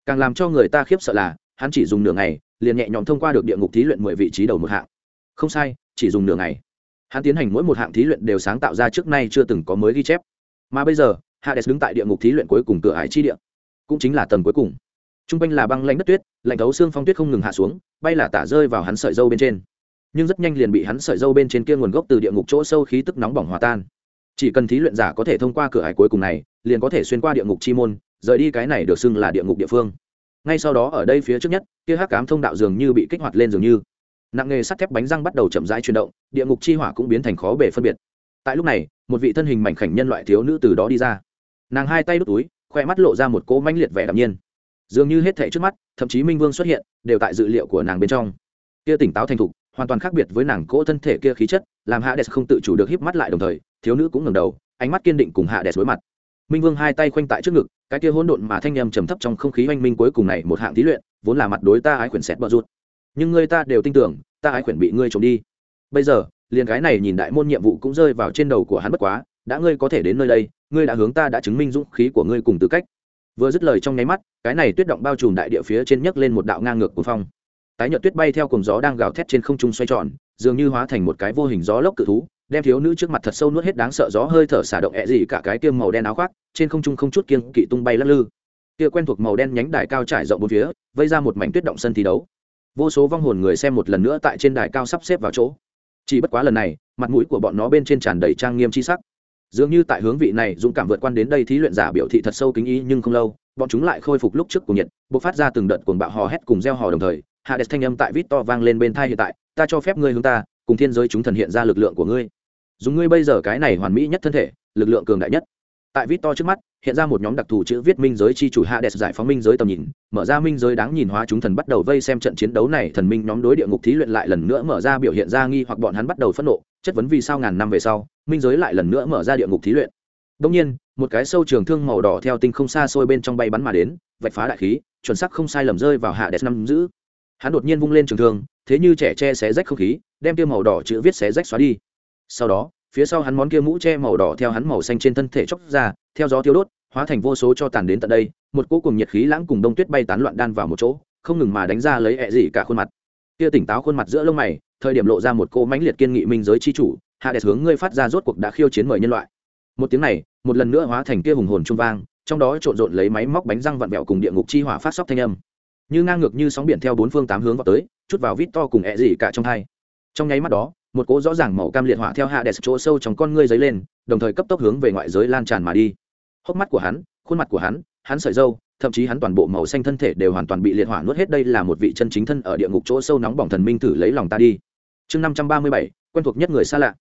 S1: Càng làm cho người ta khiếp sợ là, hắn chỉ dùng nửa ngày, liền nhẹ nhõm thông qua được địa ngục thí luyện mười vị trí đầu một hạng. Không sai, chỉ dùng nửa ngày. Hắn tiến hành mỗi một hạng thí luyện đều sáng tạo ra trước nay chưa từng có mới ghi chép. Mà bây giờ, hades đứng tại địa ngục thí luyện cuối cùng cửa hải chi địa cũng chính là tầng cuối cùng. T r u n g quanh là băng lạnh đất tuyết, lạnh thấu xương phong tuyết không ngừng hạ xuống, bay là tả rơi vào hắn sợi dâu bên trên. Nhưng rất nhanh liền bị hắn sợi dâu bên trên kia nguồn gốc từ địa ngục chỗ sâu khí tức nóng bỏng hòa tan. Chỉ cần thí luyện giả có thể thông qua cửa hải cuối cùng này, liền có thể xuyên qua địa ngục chi môn, rời đi cái này được xưng là địa ngục địa phương. Ngay sau đó ở đây phía trước nhất, kia hắc cám thông đạo dường như bị kích hoạt lên dường như. Nặng nghề sắt thép bánh răng bắt đầu chậm rãi chuyển động, địa ngục chi hỏa cũng biến thành khó bể phân biệt. Tại lúc này, một vị thân hình mảnh khảnh nhân loại thiếu nữ từ đó đi ra. Nàng hai tay đút túi khoe mắt lộ ra một cỗ mãnh liệt vẻ đạm nhiên. Dường như hết thảy trước mắt, thậm chí minh vương xuất hiện, đều tại dự liệu của nàng bên trong. Kia tỉnh táo thành thục, hoàn toàn khác biệt với nàng cỗ thân thể kia khí chất, làm hạ đẹp không tự chủ được híp mắt lại đồng thời, thiếu nữ cũng ngẩng đầu, ánh mắt kiên định cùng hạ đẹp đối mặt. Minh vương hai tay khoanh tại trước ngực, cái kia hỗn độn mà thanh em trầm thấp trong không khí oanh minh cuối cùng này một hạng thí luyện, vốn là mặt đối ta ái quyển xét bờ rụt. Nhưng người ta đều tin tưởng, ta ái quyển bị ngươi trộm đi. Bây giờ, liền cái này nhìn đại môn nhiệm vụ cũng rơi vào trên đầu của hắn bất quá, đã ngươi có thể đến nơi đây ngươi đã hướng ta đã chứng minh dũng khí của ngươi cùng tư cách. Vừa dứt lời trong nháy mắt, cái này tuyết động bao trùm đại địa phía trên nhấc lên một đạo ngang ngược của phong. Tái nhợt tuyết bay theo cùng gió đang gào thét trên không trung xoay tròn, dường như hóa thành một cái vô hình gió lốc cự thú, đem thiếu nữ trước mặt thật sâu nuốt hết đáng sợ gió hơi thở xả động ẹ gì cả cái kiêm màu đen áo khoác, trên không trung không chút kiêng kỵ tung bay lắc lư. Kia quen thuộc màu đen nhánh đài cao trải rộng bốn phía, vây ra một mảnh tuyết động sân thi đấu. Vô số vong hồn người xem một lần nữa tại trên đài cao sắp xếp vào chỗ. Chỉ bất quá lần này, mặt mũi của bọn nó bên trên tràn đầy trang nghiêm chi sắc dường như tại hướng vị này dũng cảm vượt quan đến đây thí luyện giả biểu thị thật sâu kính ý nhưng không lâu, bọn chúng lại khôi phục lúc trước của nhiệt, bộc phát ra từng đợt cuồng bạo hò hét cùng gieo hò đồng thời, hạ đẹp thanh âm tại vít to vang lên bên thai hiện tại, ta cho phép ngươi hướng ta, cùng thiên giới chúng thần hiện ra lực lượng của ngươi. Dùng ngươi bây giờ cái này hoàn mỹ nhất thân thể, lực lượng cường đại nhất. Tại vít to trước mắt, hiện ra một nhóm đặc thù chữ viết minh giới chi chủ hạ đẹp giải phóng minh giới tầm nhìn, mở ra minh giới đáng nhìn hóa chúng thần bắt đầu vây xem trận chiến đấu này, thần minh nhóm đối địa ngục thí luyện lại lần nữa mở ra biểu hiện ra nghi hoặc bọn hắn bắt đầu phẫn nộ, chất vấn vì sao ngàn năm về sau minh giới lại lần nữa mở ra địa ngục thí luyện. Đông nhiên, một cái sâu trường thương màu đỏ theo tinh không xa xôi bên trong bay bắn mà đến, vạch phá đại khí, chuẩn sắc không sai lầm rơi vào hạ đẹp năm giữ. Hắn đột nhiên vung lên trường thương, thế như trẻ che xé rách không khí, đem tiêu màu đỏ chữ viết xé rách xóa đi. Sau đó, phía sau hắn món kia mũ che màu đỏ theo hắn màu xanh trên thân thể chóc ra, theo gió thiếu đốt, hóa thành vô số cho tàn đến tận đây, một cỗ cùng nhiệt khí lãng cùng đông tuyết bay tán loạn đan vào một chỗ, không ngừng mà đánh ra lấy ẹ gì cả khuôn mặt. Kia tỉnh táo khuôn mặt giữa lông mày, thời điểm lộ ra một cô mãnh liệt kiên nghị minh giới chi chủ hạ đẹp hướng ngươi phát ra rốt cuộc đã khiêu chiến mời nhân loại. Một tiếng này, một lần nữa hóa thành kia hùng hồn trung vang, trong đó trộn rộn lấy máy móc bánh răng vặn vẹo cùng địa ngục chi hỏa phát sóc thanh âm. Như ngang ngược như sóng biển theo bốn phương tám hướng vào tới, chút vào vít to cùng ẹ gì cả trong hai. Trong nháy mắt đó, một cỗ rõ ràng màu cam liệt hỏa theo hạ đẹp chỗ sâu trong con ngươi dấy lên, đồng thời cấp tốc hướng về ngoại giới lan tràn mà đi. Hốc mắt của hắn, khuôn mặt của hắn hắn sợi dâu thậm chí hắn toàn bộ màu xanh thân thể đều hoàn toàn bị liệt hỏa nuốt hết đây là một vị chân chính thân ở địa ngục chỗ sâu nóng bỏng thần minh thử lấy lòng ta đi. Chương năm trăm ba mươi bảy, quen thuộc nhất người xa lạ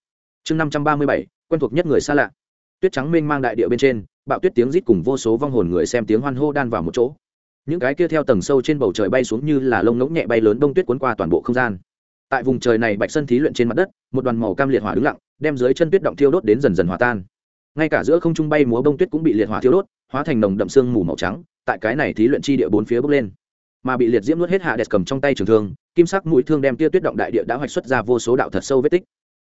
S1: chương năm trăm ba mươi bảy, quen thuộc nhất người xa lạ. Tuyết trắng mênh mang đại địa bên trên, bạo tuyết tiếng rít cùng vô số vong hồn người xem tiếng hoan hô đan vào một chỗ. Những cái kia theo tầng sâu trên bầu trời bay xuống như là lông ngỗng nhẹ bay lớn đông tuyết cuốn qua toàn bộ không gian. Tại vùng trời này bạch sân thí luyện trên mặt đất, một đoàn màu cam liệt hỏa đứng lặng, đem dưới chân tuyết động thiêu đốt đến dần dần hòa tan. Ngay cả giữa không trung bay múa bông tuyết cũng bị liệt hỏa thiêu đốt, hóa thành nồng đậm sương mù màu trắng, tại cái này thí luyện chi địa bốn phía bốc lên. Mà bị liệt diễm nuốt hết hạ đẹp cầm trong tay trường thương, kim sắc mũi thương đem tia tuyết động đại địa đã hoạch xuất ra vô số đạo thật sâu vết tích.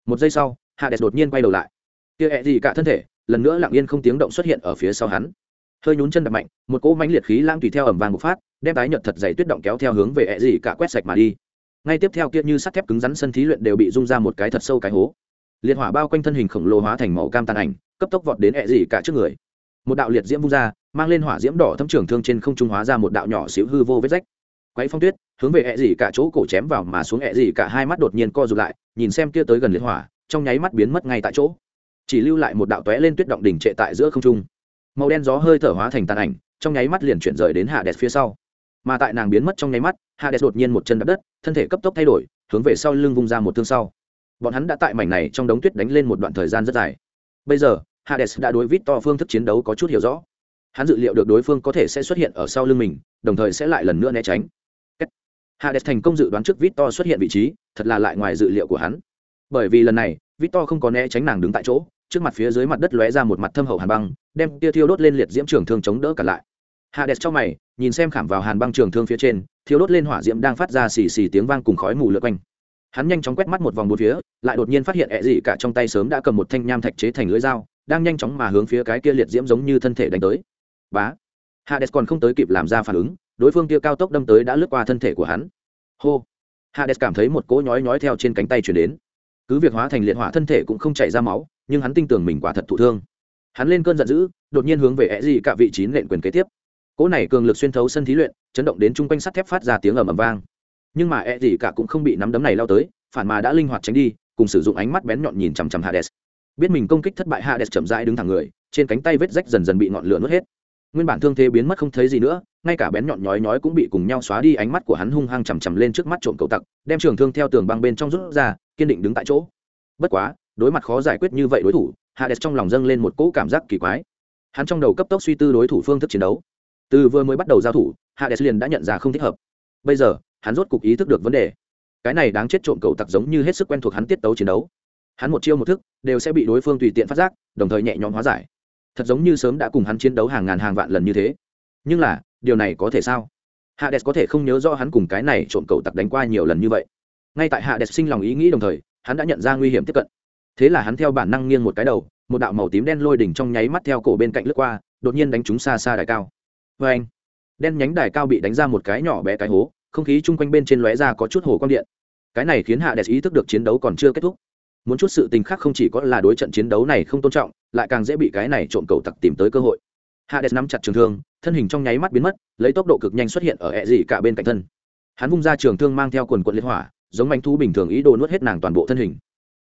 S1: Một giây sau hạ đẹp đột nhiên quay đầu lại. Kia ẹ gì cả thân thể, lần nữa lặng yên không tiếng động xuất hiện ở phía sau hắn. Hơi nhún chân đập mạnh, một cỗ mánh liệt khí lãng tùy theo ẩm vàng một phát, đem tái nhợt thật dày tuyết động kéo theo hướng về ẹ gì cả quét sạch mà đi. Ngay tiếp theo kia như sắt thép cứng rắn sân thí luyện đều bị rung ra một cái thật sâu cái hố. Liệt hỏa bao quanh thân hình khổng lồ hóa thành màu cam tàn ảnh, cấp tốc vọt đến ẹ gì cả trước người. Một đạo liệt diễm vung ra, mang lên hỏa diễm đỏ thâm trường thương trên không trung hóa ra một đạo nhỏ xíu hư vô vết rách. Quấy phong tuyết, hướng về ẹ gì cả chỗ cổ chém vào mà xuống ẹ gì cả hai mắt đột nhiên co rụt lại, nhìn xem kia tới gần liệt hỏa trong nháy mắt biến mất ngay tại chỗ. Chỉ lưu lại một đạo tóe lên tuyết động đỉnh trệ tại giữa không trung. Màu đen gió hơi thở hóa thành tàn ảnh, trong nháy mắt liền chuyển rời đến hạ đẹp phía sau. Mà tại nàng biến mất trong nháy mắt hạ đẹp đột nhiên một chân đập đất, thân thể cấp tốc thay đổi, hướng về sau lưng vung ra một thương sau. Bọn hắn đã tại mảnh này trong đống tuyết đánh lên một đoạn thời gian rất dài. Bây giờ, hades đã đối vít to phương thức chiến đấu có chút hiểu rõ. Hắn dự liệu được đối phương có thể sẽ xuất hiện ở sau lưng mình, đồng thời sẽ lại lần nữa né tránh. Hades thành công dự đoán trước vít to xuất hiện vị trí, thật là lại ngoài dự liệu của hắn bởi vì lần này vít to không có né tránh nàng đứng tại chỗ, trước mặt phía dưới mặt đất lóe ra một mặt thâm hậu hàn băng, đem tia thiêu đốt lên liệt diễm trường thương chống đỡ cả lại. Hades trong mày, nhìn xem khảm vào hàn băng trường thương phía trên, thiêu đốt lên hỏa diễm đang phát ra xì xì tiếng vang cùng khói mù lượt quanh. Hắn nhanh chóng quét mắt một vòng bốn phía, lại đột nhiên phát hiện ẹ dị cả trong tay sớm đã cầm một thanh nham thạch chế thành lưỡi dao, đang nhanh chóng mà hướng phía cái kia liệt diễm giống như thân thể đánh tới. Bá! Hades còn không tới kịp làm ra phản ứng, đối phương kia cao tốc đâm tới đã lướt qua thân thể của hắn. Hô! Hades cảm thấy một cỗ nhói nhói theo trên cánh tay chuyển đến cứ việc hóa thành liệt hỏa thân thể cũng không chảy ra máu, nhưng hắn tin tưởng mình quả thật thụ thương. Hắn lên cơn giận dữ, đột nhiên hướng về ẹ gì cả vị trí nện quyền kế tiếp. Cỗ này cường lực xuyên thấu sân thí luyện, chấn động đến chung quanh sắt thép phát ra tiếng ầm ầm vang. Nhưng mà ẹ gì cả cũng không bị nắm đấm này lao tới, phản mà đã linh hoạt tránh đi, cùng sử dụng ánh mắt bén nhọn nhìn chằm chằm hades. Biết mình công kích thất bại, hades chậm rãi đứng thẳng người, trên cánh tay vết rách dần dần bị ngọn lửa nuốt hết. Nguyên bản thương thế biến mất không thấy gì nữa ngay cả bén nhọn nhói nhói cũng bị cùng nhau xóa đi, ánh mắt của hắn hung hăng chằm chằm lên trước mắt trộm cậu tặc, đem trường thương theo tường băng bên trong rút ra, kiên định đứng tại chỗ. Bất quá, đối mặt khó giải quyết như vậy đối thủ, hades trong lòng dâng lên một cỗ cảm giác kỳ quái. Hắn trong đầu cấp tốc suy tư đối thủ phương thức chiến đấu. Từ vừa mới bắt đầu giao thủ, hades liền đã nhận ra không thích hợp. Bây giờ, hắn rốt cục ý thức được vấn đề. Cái này đáng chết trộm cậu tặc giống như hết sức quen thuộc hắn tiết tấu chiến đấu. Hắn một chiêu một thức, đều sẽ bị đối phương tùy tiện phát giác, đồng thời nhẹ nhõm hóa giải. Thật giống như sớm đã cùng hắn chiến đấu hàng ngàn hàng vạn lần như thế nhưng là, điều này có thể sao? Hades có thể không nhớ rõ hắn cùng cái này trộm cậu tặc đánh qua nhiều lần như vậy. Ngay tại hades sinh lòng ý nghĩ đồng thời, hắn đã nhận ra nguy hiểm tiếp cận. Thế là hắn theo bản năng nghiêng một cái đầu, một đạo màu tím đen lôi đỉnh trong nháy mắt theo cổ bên cạnh lướt qua, đột nhiên đánh chúng xa xa đài cao. Vê anh, đen nhánh đài cao bị đánh ra một cái nhỏ bé cái hố, không khí chung quanh bên trên lóe ra có chút hồ quang điện. Cái này khiến hạ đẹp ý thức được chiến đấu còn chưa kết thúc. Muốn chút sự tình khác không chỉ có là đối trận chiến đấu này không tôn trọng, lại càng dễ bị cái này trộm cầu tặc tìm tới cơ hội. Hạ đẹp nắm chặt trường thương thân hình trong nháy mắt biến mất, lấy tốc độ cực nhanh xuất hiện ở ẹ dị cả bên cạnh thân. Hắn vung ra trường thương mang theo quần quận liệt hỏa, giống manh thú bình thường ý đồ nuốt hết nàng toàn bộ thân hình.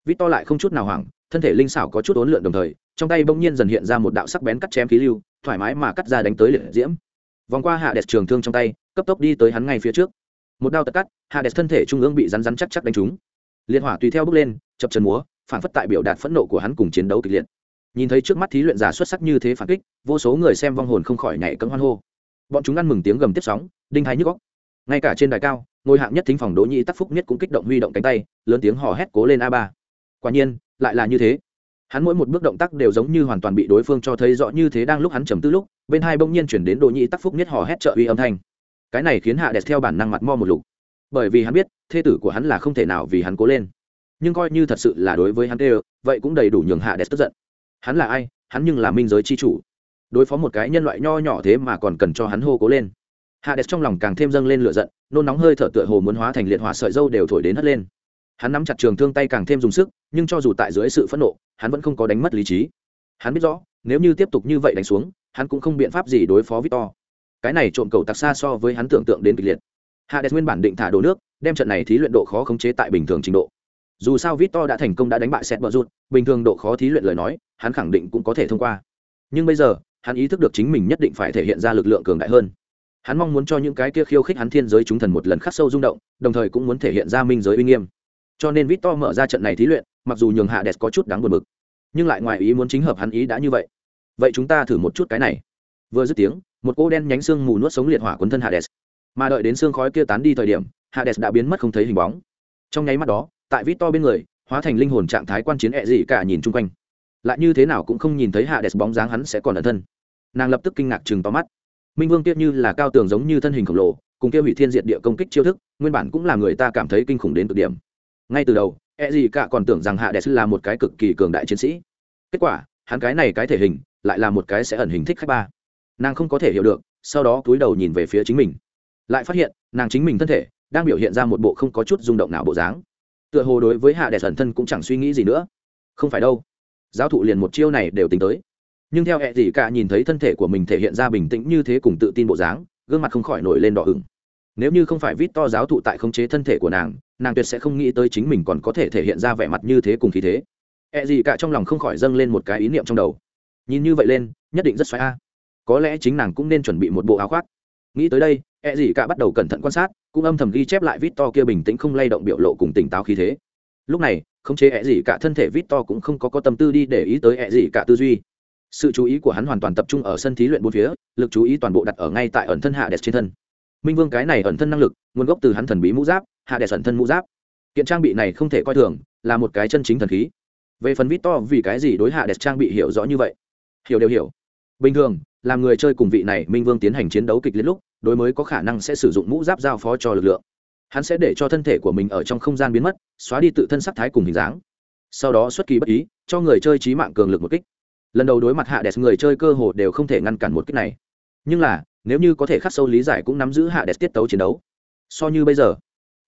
S1: Vít to lại không chút nào hoảng, thân thể linh xảo có chút ốn lượn đồng thời, trong tay bỗng nhiên dần hiện ra một đạo sắc bén cắt chém khí lưu, thoải mái mà cắt ra đánh tới liệt diễm. Vòng qua hạ đẹp trường thương trong tay, cấp tốc đi tới hắn ngay phía trước. Một đao tật cắt, hạ đẹp thân thể trung ương bị rắn rắn chắc chắc đánh trúng. Liệt hỏa tùy theo bước lên, chập chân múa, phản phất tại biểu đạt phẫn nộ của hắn cùng chiến đấu kịch liệt nhìn thấy trước mắt thí luyện giả xuất sắc như thế phản kích, vô số người xem vong hồn không khỏi nhảy cấm hoan hô. Bọn chúng ăn mừng tiếng gầm tiếp sóng, đinh hay nhức góc ngay cả trên đài cao, ngôi hạng nhất thính phòng đỗ nhĩ tắc phúc nhất cũng kích động huy động cánh tay, lớn tiếng hò hét cố lên a ba. Quả nhiên, lại là như thế. Hắn mỗi một bước động tác đều giống như hoàn toàn bị đối phương cho thấy rõ như thế đang lúc hắn trầm tư lúc, bên hai bỗng nhiên chuyển đến đỗ nhĩ tắc phúc nhất hò hét trợ uy âm thanh. Cái này khiến hạ đẹp theo bản năng mặt mo một lục. Bởi vì hắn biết, thê tử của hắn là không thể nào vì hắn cố lên. Nhưng coi như thật sự là đối với hắn tê, vậy cũng đầy đủ nhường hạ đẹp tức giận hắn là ai, hắn nhưng là minh giới c h i chủ. Đối phó một cái nhân loại nho nhỏ thế mà còn cần cho hắn hô cố lên. Hades trong lòng càng thêm dâng lên lửa giận, nôn nóng hơi thở tựa hồ muốn hóa thành liệt hỏa sợi dâu đều thổi đến hất lên. Hắn nắm chặt trường thương tay càng thêm dùng sức, nhưng cho dù tại dưới sự phẫn nộ, hắn vẫn không có đánh mất lý trí. Hắn biết rõ, nếu như tiếp tục như vậy đánh xuống, hắn cũng không biện pháp gì đối phó victor. Cái này trộm cầu tặc xa so với hắn tưởng tượng đến kịch liệt. Hades nguyên bản định thả đổ nước, đem trận này thí luyện độ khó khống chế tại bình thường trình độ dù sao victor đã thành công đã đánh bại sét bờ rút bình thường độ khó thí luyện lời nói, hắn khẳng định cũng có thể thông qua. Nhưng bây giờ, hắn ý thức được chính mình nhất định phải thể hiện ra lực lượng cường đại hơn. Hắn mong muốn cho những cái kia khiêu khích hắn thiên giới chúng thần một lần khắc sâu rung động, đồng thời cũng muốn thể hiện ra minh giới uy nghiêm. Cho nên victor mở ra trận này thí luyện, mặc dù nhường hạ đẹp có chút đáng buồn bực, nhưng lại ngoài ý muốn chính hợp hắn ý đã như vậy. Vậy chúng ta thử một chút cái này. Vừa dứt tiếng, một cô đen nhánh xương mù nuốt sống liệt hỏa quấn thân hades mà đợi đến xương khói kia tán đi thời điểm hades đã biến mất không thấy hình bóng. Trong nháy mắt đó tại vít to bên người, hóa thành linh hồn trạng thái quan chiến ẹ gì cả nhìn chung quanh. Lại như thế nào cũng không nhìn thấy hạ đẹp bóng dáng hắn sẽ còn ẩn thân. Nàng lập tức kinh ngạc chừng to mắt. Minh vương tiếp như là cao tường giống như thân hình khổng lồ, cùng kia hủy thiên diệt địa công kích chiêu thức, nguyên bản cũng là người ta cảm thấy kinh khủng đến cực điểm. Ngay từ đầu e gì cả còn tưởng rằng hạ đệ là một cái cực kỳ cường đại chiến sĩ. Kết quả, hắn cái này cái thể hình, lại là một cái sẽ ẩn hình thích khách ba. Nàng không có thể hiểu được, sau đó cúi đầu nhìn về phía chính mình. Lại phát hiện, nàng chính mình thân thể, đang biểu hiện ra một bộ không có chút rung động nào bộ dáng tựa hồ đối với hạ đệ thần thân cũng chẳng suy nghĩ gì nữa. Không phải đâu. Giáo thụ liền một chiêu này đều tính tới. Nhưng theo hệ gì cả nhìn thấy thân thể của mình thể hiện ra bình tĩnh như thế cùng tự tin bộ dáng, gương mặt không khỏi nổi lên đỏ ửng. Nếu như không phải vít to giáo thụ tại khống chế thân thể của nàng nàng tuyệt sẽ không nghĩ tới chính mình còn có thể thể hiện ra vẻ mặt như thế cùng khí thế. Hệ gì cả trong lòng không khỏi dâng lên một cái ý niệm trong đầu. Nhìn như vậy lên, nhất định rất xoáy a. Có lẽ chính nàng cũng nên chuẩn bị một bộ áo khoác. Nghĩ tới đây, hệ gì cả bắt đầu cẩn thận quan sát cũng âm thầm ghi chép lại vít to kia bình tĩnh không lay động biểu lộ cùng tỉnh táo khí thế. Lúc này khống chế ẹ gì cả thân thể vít to cũng không có có tâm tư đi để ý tới ẹ gì cả tư duy. Sự chú ý của hắn hoàn toàn tập trung ở sân thí luyện bốn phía, lực chú ý toàn bộ đặt ở ngay tại ẩn thân hạ đẹp trên thân. Minh vương cái này ẩn thân năng lực, nguồn gốc từ hắn thần bí mũ giáp, hạ đẹp ẩn thân mũ giáp. Kiện trang bị này không thể coi thường, là một cái chân chính thần khí. Về phần vít to vì cái gì đối hạ đẹp trang bị hiểu rõ như vậy? Hiểu đều hiểu. Bình thường làm người chơi cùng vị này minh vương tiến hành chiến đấu kịch liệt lúc, đối mới có khả năng sẽ sử dụng mũ giáp giao phó cho lực lượng. Hắn sẽ để cho thân thể của mình ở trong không gian biến mất, xóa đi tự thân sắc thái cùng hình dáng. Sau đó xuất kỳ bất ý, cho người chơi trí mạng cường lực một kích. Lần đầu đối mặt hạ đẹp người chơi cơ hồ đều không thể ngăn cản một kích này. Nhưng là, nếu như có thể khắc sâu lý giải cũng nắm giữ hạ đẹp tiết tấu chiến đấu. So như bây giờ,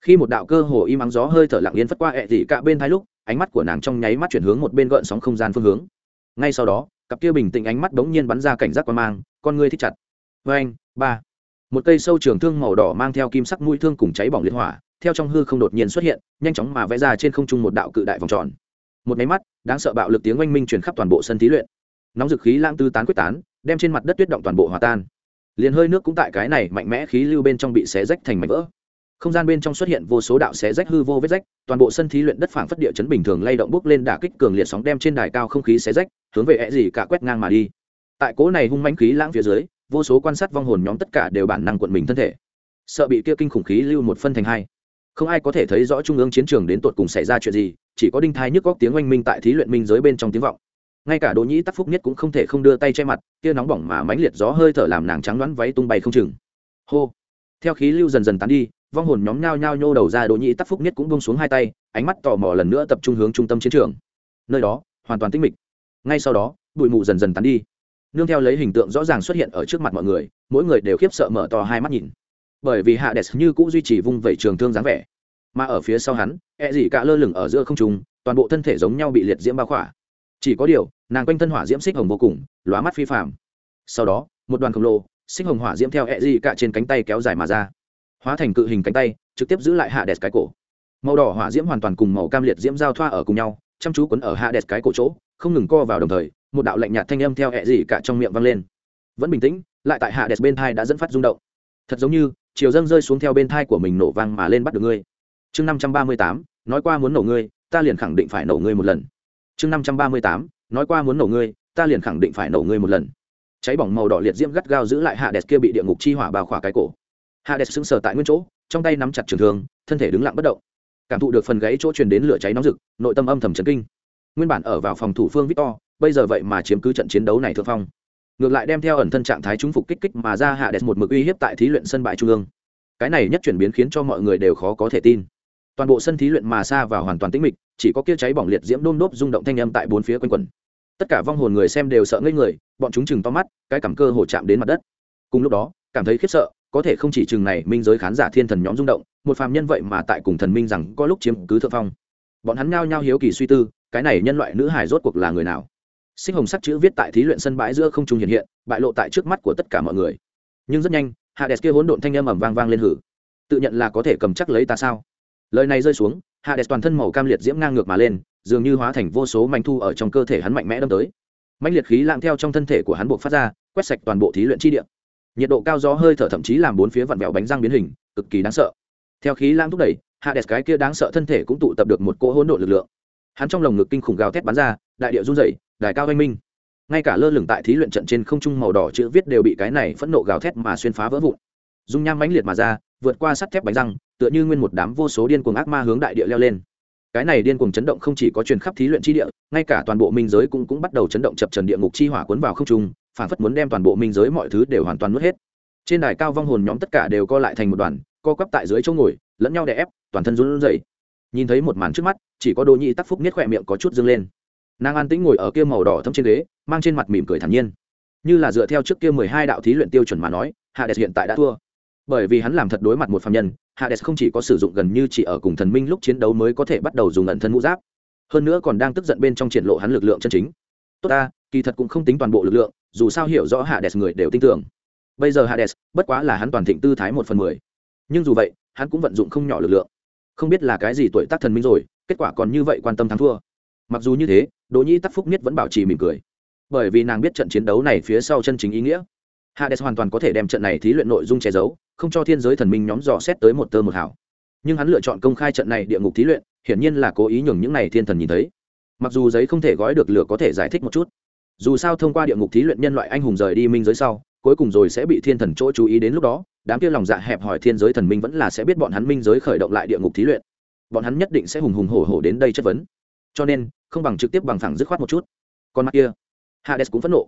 S1: khi một đạo cơ hồ im ắng gió hơi thở lặng yên phất qua ẹ dị cả bên thái lúc, ánh mắt của nàng trong nháy mắt chuyển hướng một bên gợn sóng không gian phương hướng. Ngay sau đó cặp kia bình tĩnh ánh mắt đống nhiên bắn ra cảnh giác quan mang, con ngươi thích chặt. Vê anh, ba. Một cây sâu trường thương màu đỏ mang theo kim sắc mũi thương cùng cháy bỏng liệt hỏa, theo trong hư không đột nhiên xuất hiện, nhanh chóng mà vẽ ra trên không trung một đạo cự đại vòng tròn. Một máy mắt, đáng sợ bạo lực tiếng oanh minh truyền khắp toàn bộ sân thí luyện. Nóng dực khí lãng tư tán quyết tán, đem trên mặt đất tuyết động toàn bộ hòa tan. Liền hơi nước cũng tại cái này mạnh mẽ khí lưu bên trong bị xé rách thành mảnh vỡ. Không gian bên trong xuất hiện vô số đạo xé rách hư vô vết rách, toàn bộ sân thí luyện đất phảng phất địa chấn bình thường lay động bước lên đả kích cường liệt sóng đem trên đài cao không khí xé rách hướng về ẹ gì cả quét ngang mà đi. Tại cố này hung mãnh khí lãng phía dưới, vô số quan sát vong hồn nhóm tất cả đều bản năng quận mình thân thể. Sợ bị kia kinh khủng khí lưu một phân thành hai. Không ai có thể thấy rõ trung ương chiến trường đến tột cùng xảy ra chuyện gì, chỉ có đinh thai nhức góc tiếng oanh minh tại thí luyện minh giới bên trong tiếng vọng. Ngay cả đỗ nhĩ tắc phúc nhất cũng không thể không đưa tay che mặt, kia nóng bỏng mà mãnh liệt gió hơi thở làm nàng trắng đoán váy tung bay không chừng. Hô. Theo khí lưu dần dần tán đi, vong hồn nhóm nhao nhao nhô đầu ra, đỗ nhĩ tắc phúc nhất cũng bông xuống hai tay, ánh mắt tò mò lần nữa tập trung hướng trung tâm chiến trường. Nơi đó, hoàn toàn tĩnh mịch ngay sau đó, bụi mù dần dần tắn đi. Nương theo lấy hình tượng rõ ràng xuất hiện ở trước mặt mọi người, mỗi người đều khiếp sợ mở to hai mắt nhìn. Bởi vì hạ đès như cũng duy trì vung vẩy trường thương dáng vẻ, mà ở phía sau hắn e gì cả lơ lửng ở giữa không trung, toàn bộ thân thể giống nhau bị liệt diễm bao khỏa. Chỉ có điều, nàng quanh thân hỏa diễm xích hồng vô cùng, lóa mắt phi phạm sau đó, một đoàn khổng lồ, xích hồng hỏa diễm theo e dị cả trên cánh tay kéo dài mà ra. Hóa thành cự hình cánh tay, trực tiếp giữ lại hạ đès cái cổ. Màu đỏ hỏa diễm hoàn toàn cùng màu cam liệt diễm giao thoa ở cùng nhau, chăm chú quấn ở hạ đès cái cổ chỗ không ngừng co vào đồng thời, một đạo lạnh nhạt thanh âm theo hẹ gì cả trong miệng vang lên. Vẫn bình tĩnh, lại tại hạ đẹp bên thai đã dẫn phát rung động. Thật giống như, chiều dâng rơi xuống theo bên thai của mình nổ vang mà lên bắt được ngươi. Chương năm trăm ba mươi tám, nói qua muốn nổ ngươi, ta liền khẳng định phải nổ ngươi một lần. Chương năm trăm ba mươi tám, nói qua muốn nổ ngươi, ta liền khẳng định phải nổ ngươi một lần. Cháy bỏng màu đỏ liệt diễm gắt gao giữ lại hạ đẹp kia bị địa ngục chi hỏa bào khỏa cái cổ. Hạ đẹp sững sờ tại nguyên chỗ, trong tay nắm chặt trường thương, thân thể đứng lặng bất động. Cảm thụ được phần gáy chỗ truyền đến lửa cháy nóng rực, nội tâm âm thầm chấn kinh nguyên bản ở vào phòng thủ phương victor, bây giờ vậy mà chiếm cứ trận chiến đấu này thượng phong. Ngược lại đem theo ẩn thân trạng thái chúng phục kích kích mà ra hạ đẹp một mực uy hiếp tại thí luyện sân bãi trung ương. Cái này nhất chuyển biến khiến cho mọi người đều khó có thể tin. Toàn bộ sân thí luyện mà xa và hoàn toàn tĩnh mịch, chỉ có kia cháy bỏng liệt diễm đôn đốp rung động thanh âm tại bốn phía quanh quẩn. Tất cả vong hồn người xem đều sợ ngây người, bọn chúng chừng to mắt, cái cảm cơ hồ chạm đến mặt đất. Cùng lúc đó, cảm thấy khiếp sợ, có thể không chỉ chừng này minh giới khán giả thiên thần nhóm rung động, một phàm nhân vậy mà tại cùng thần minh rằng có lúc chiếm cứ thượng phong. Bọn hắn nhao nhao hiếu kỳ suy tư cái này nhân loại nữ hải rốt cuộc là người nào? Sinh hồng sắc chữ viết tại thí luyện sân bãi giữa không trung hiện hiện, bại lộ tại trước mắt của tất cả mọi người. Nhưng rất nhanh, hạ đès kia hỗn độn thanh âm ầm vang vang lên hử. Tự nhận là có thể cầm chắc lấy ta sao? Lời này rơi xuống, hạ đès toàn thân màu cam liệt diễm ngang ngược mà lên, dường như hóa thành vô số manh thu ở trong cơ thể hắn mạnh mẽ đâm tới. Mạnh liệt khí lạng theo trong thân thể của hắn buộc phát ra, quét sạch toàn bộ thí luyện chi địa. Nhiệt độ cao gió hơi thở thậm chí làm bốn phía vặn vẹo bánh răng biến hình, cực kỳ đáng sợ. Theo khí lãng thúc đẩy, hạ đès cái kia đáng sợ thân thể cũng tụ tập được một cỗ hỗn độn lực lượng hắn trong lồng ngực kinh khủng gào thét bắn ra, đại điệu run rẩy, đài cao oanh minh. Ngay cả lơ lửng tại thí luyện trận trên không trung màu đỏ chữ viết đều bị cái này phẫn nộ gào thét mà xuyên phá vỡ vụn. Dung nham mãnh liệt mà ra, vượt qua sắt thép bánh răng, tựa như nguyên một đám vô số điên cuồng ác ma hướng đại địa leo lên. Cái này điên cuồng chấn động không chỉ có truyền khắp thí luyện chi địa, ngay cả toàn bộ minh giới cũng cũng bắt đầu chấn động chập trần địa ngục chi hỏa cuốn vào không trung, phản phất muốn đem toàn bộ minh giới mọi thứ đều hoàn toàn nuốt hết. Trên đài cao vong hồn nhóm tất cả đều co lại thành một đoàn, co quắp tại dưới chỗ ngồi, lẫn nhau đè ép, toàn thân run rẩy nhìn thấy một màn trước mắt, chỉ có đỗ nhị tắc phúc niết khỏe miệng có chút dâng lên. Nàng an tĩnh ngồi ở kia màu đỏ thâm trên ghế, mang trên mặt mỉm cười thản nhiên. Như là dựa theo trước kia mười hai đạo thí luyện tiêu chuẩn mà nói, hades hiện tại đã thua. Bởi vì hắn làm thật đối mặt một phạm nhân, hades không chỉ có sử dụng gần như chỉ ở cùng thần minh lúc chiến đấu mới có thể bắt đầu dùng ẩn thân mũ giáp, hơn nữa còn đang tức giận bên trong triển lộ hắn lực lượng chân chính. Tốt ta, kỳ thật cũng không tính toàn bộ lực lượng, dù sao hiểu rõ hades người đều tin tưởng. Bây giờ hades, bất quá là hắn toàn thịnh tư thái một phần mười. Nhưng dù vậy, hắn cũng vận dụng không nhỏ lực lượng không biết là cái gì tuổi tác thần minh rồi, kết quả còn như vậy quan tâm thắng thua. Mặc dù như thế, đỗ Nhĩ tắc phúc nhất vẫn bảo trì mỉm cười. Bởi vì nàng biết trận chiến đấu này phía sau chân chính ý nghĩa. Hades hoàn toàn có thể đem trận này thí luyện nội dung che giấu, không cho thiên giới thần minh nhóm dò xét tới một tơ một hảo nhưng hắn lựa chọn công khai trận này địa ngục thí luyện, hiển nhiên là cố ý nhường những này thiên thần nhìn thấy. Mặc dù giấy không thể gói được lửa có thể giải thích một chút. Dù sao thông qua địa ngục thí luyện nhân loại anh hùng rời đi minh giới sau, cuối cùng rồi sẽ bị thiên thần chỗ chú ý đến lúc đó đám kia lòng dạ hẹp hỏi thiên giới thần minh vẫn là sẽ biết bọn hắn minh giới khởi động lại địa ngục thí luyện. Bọn hắn nhất định sẽ hùng hùng hổ hổ đến đây chất vấn. Cho nên, không bằng trực tiếp bằng thẳng dứt khoát một chút. Còn mặt kia, hades cũng phẫn nộ.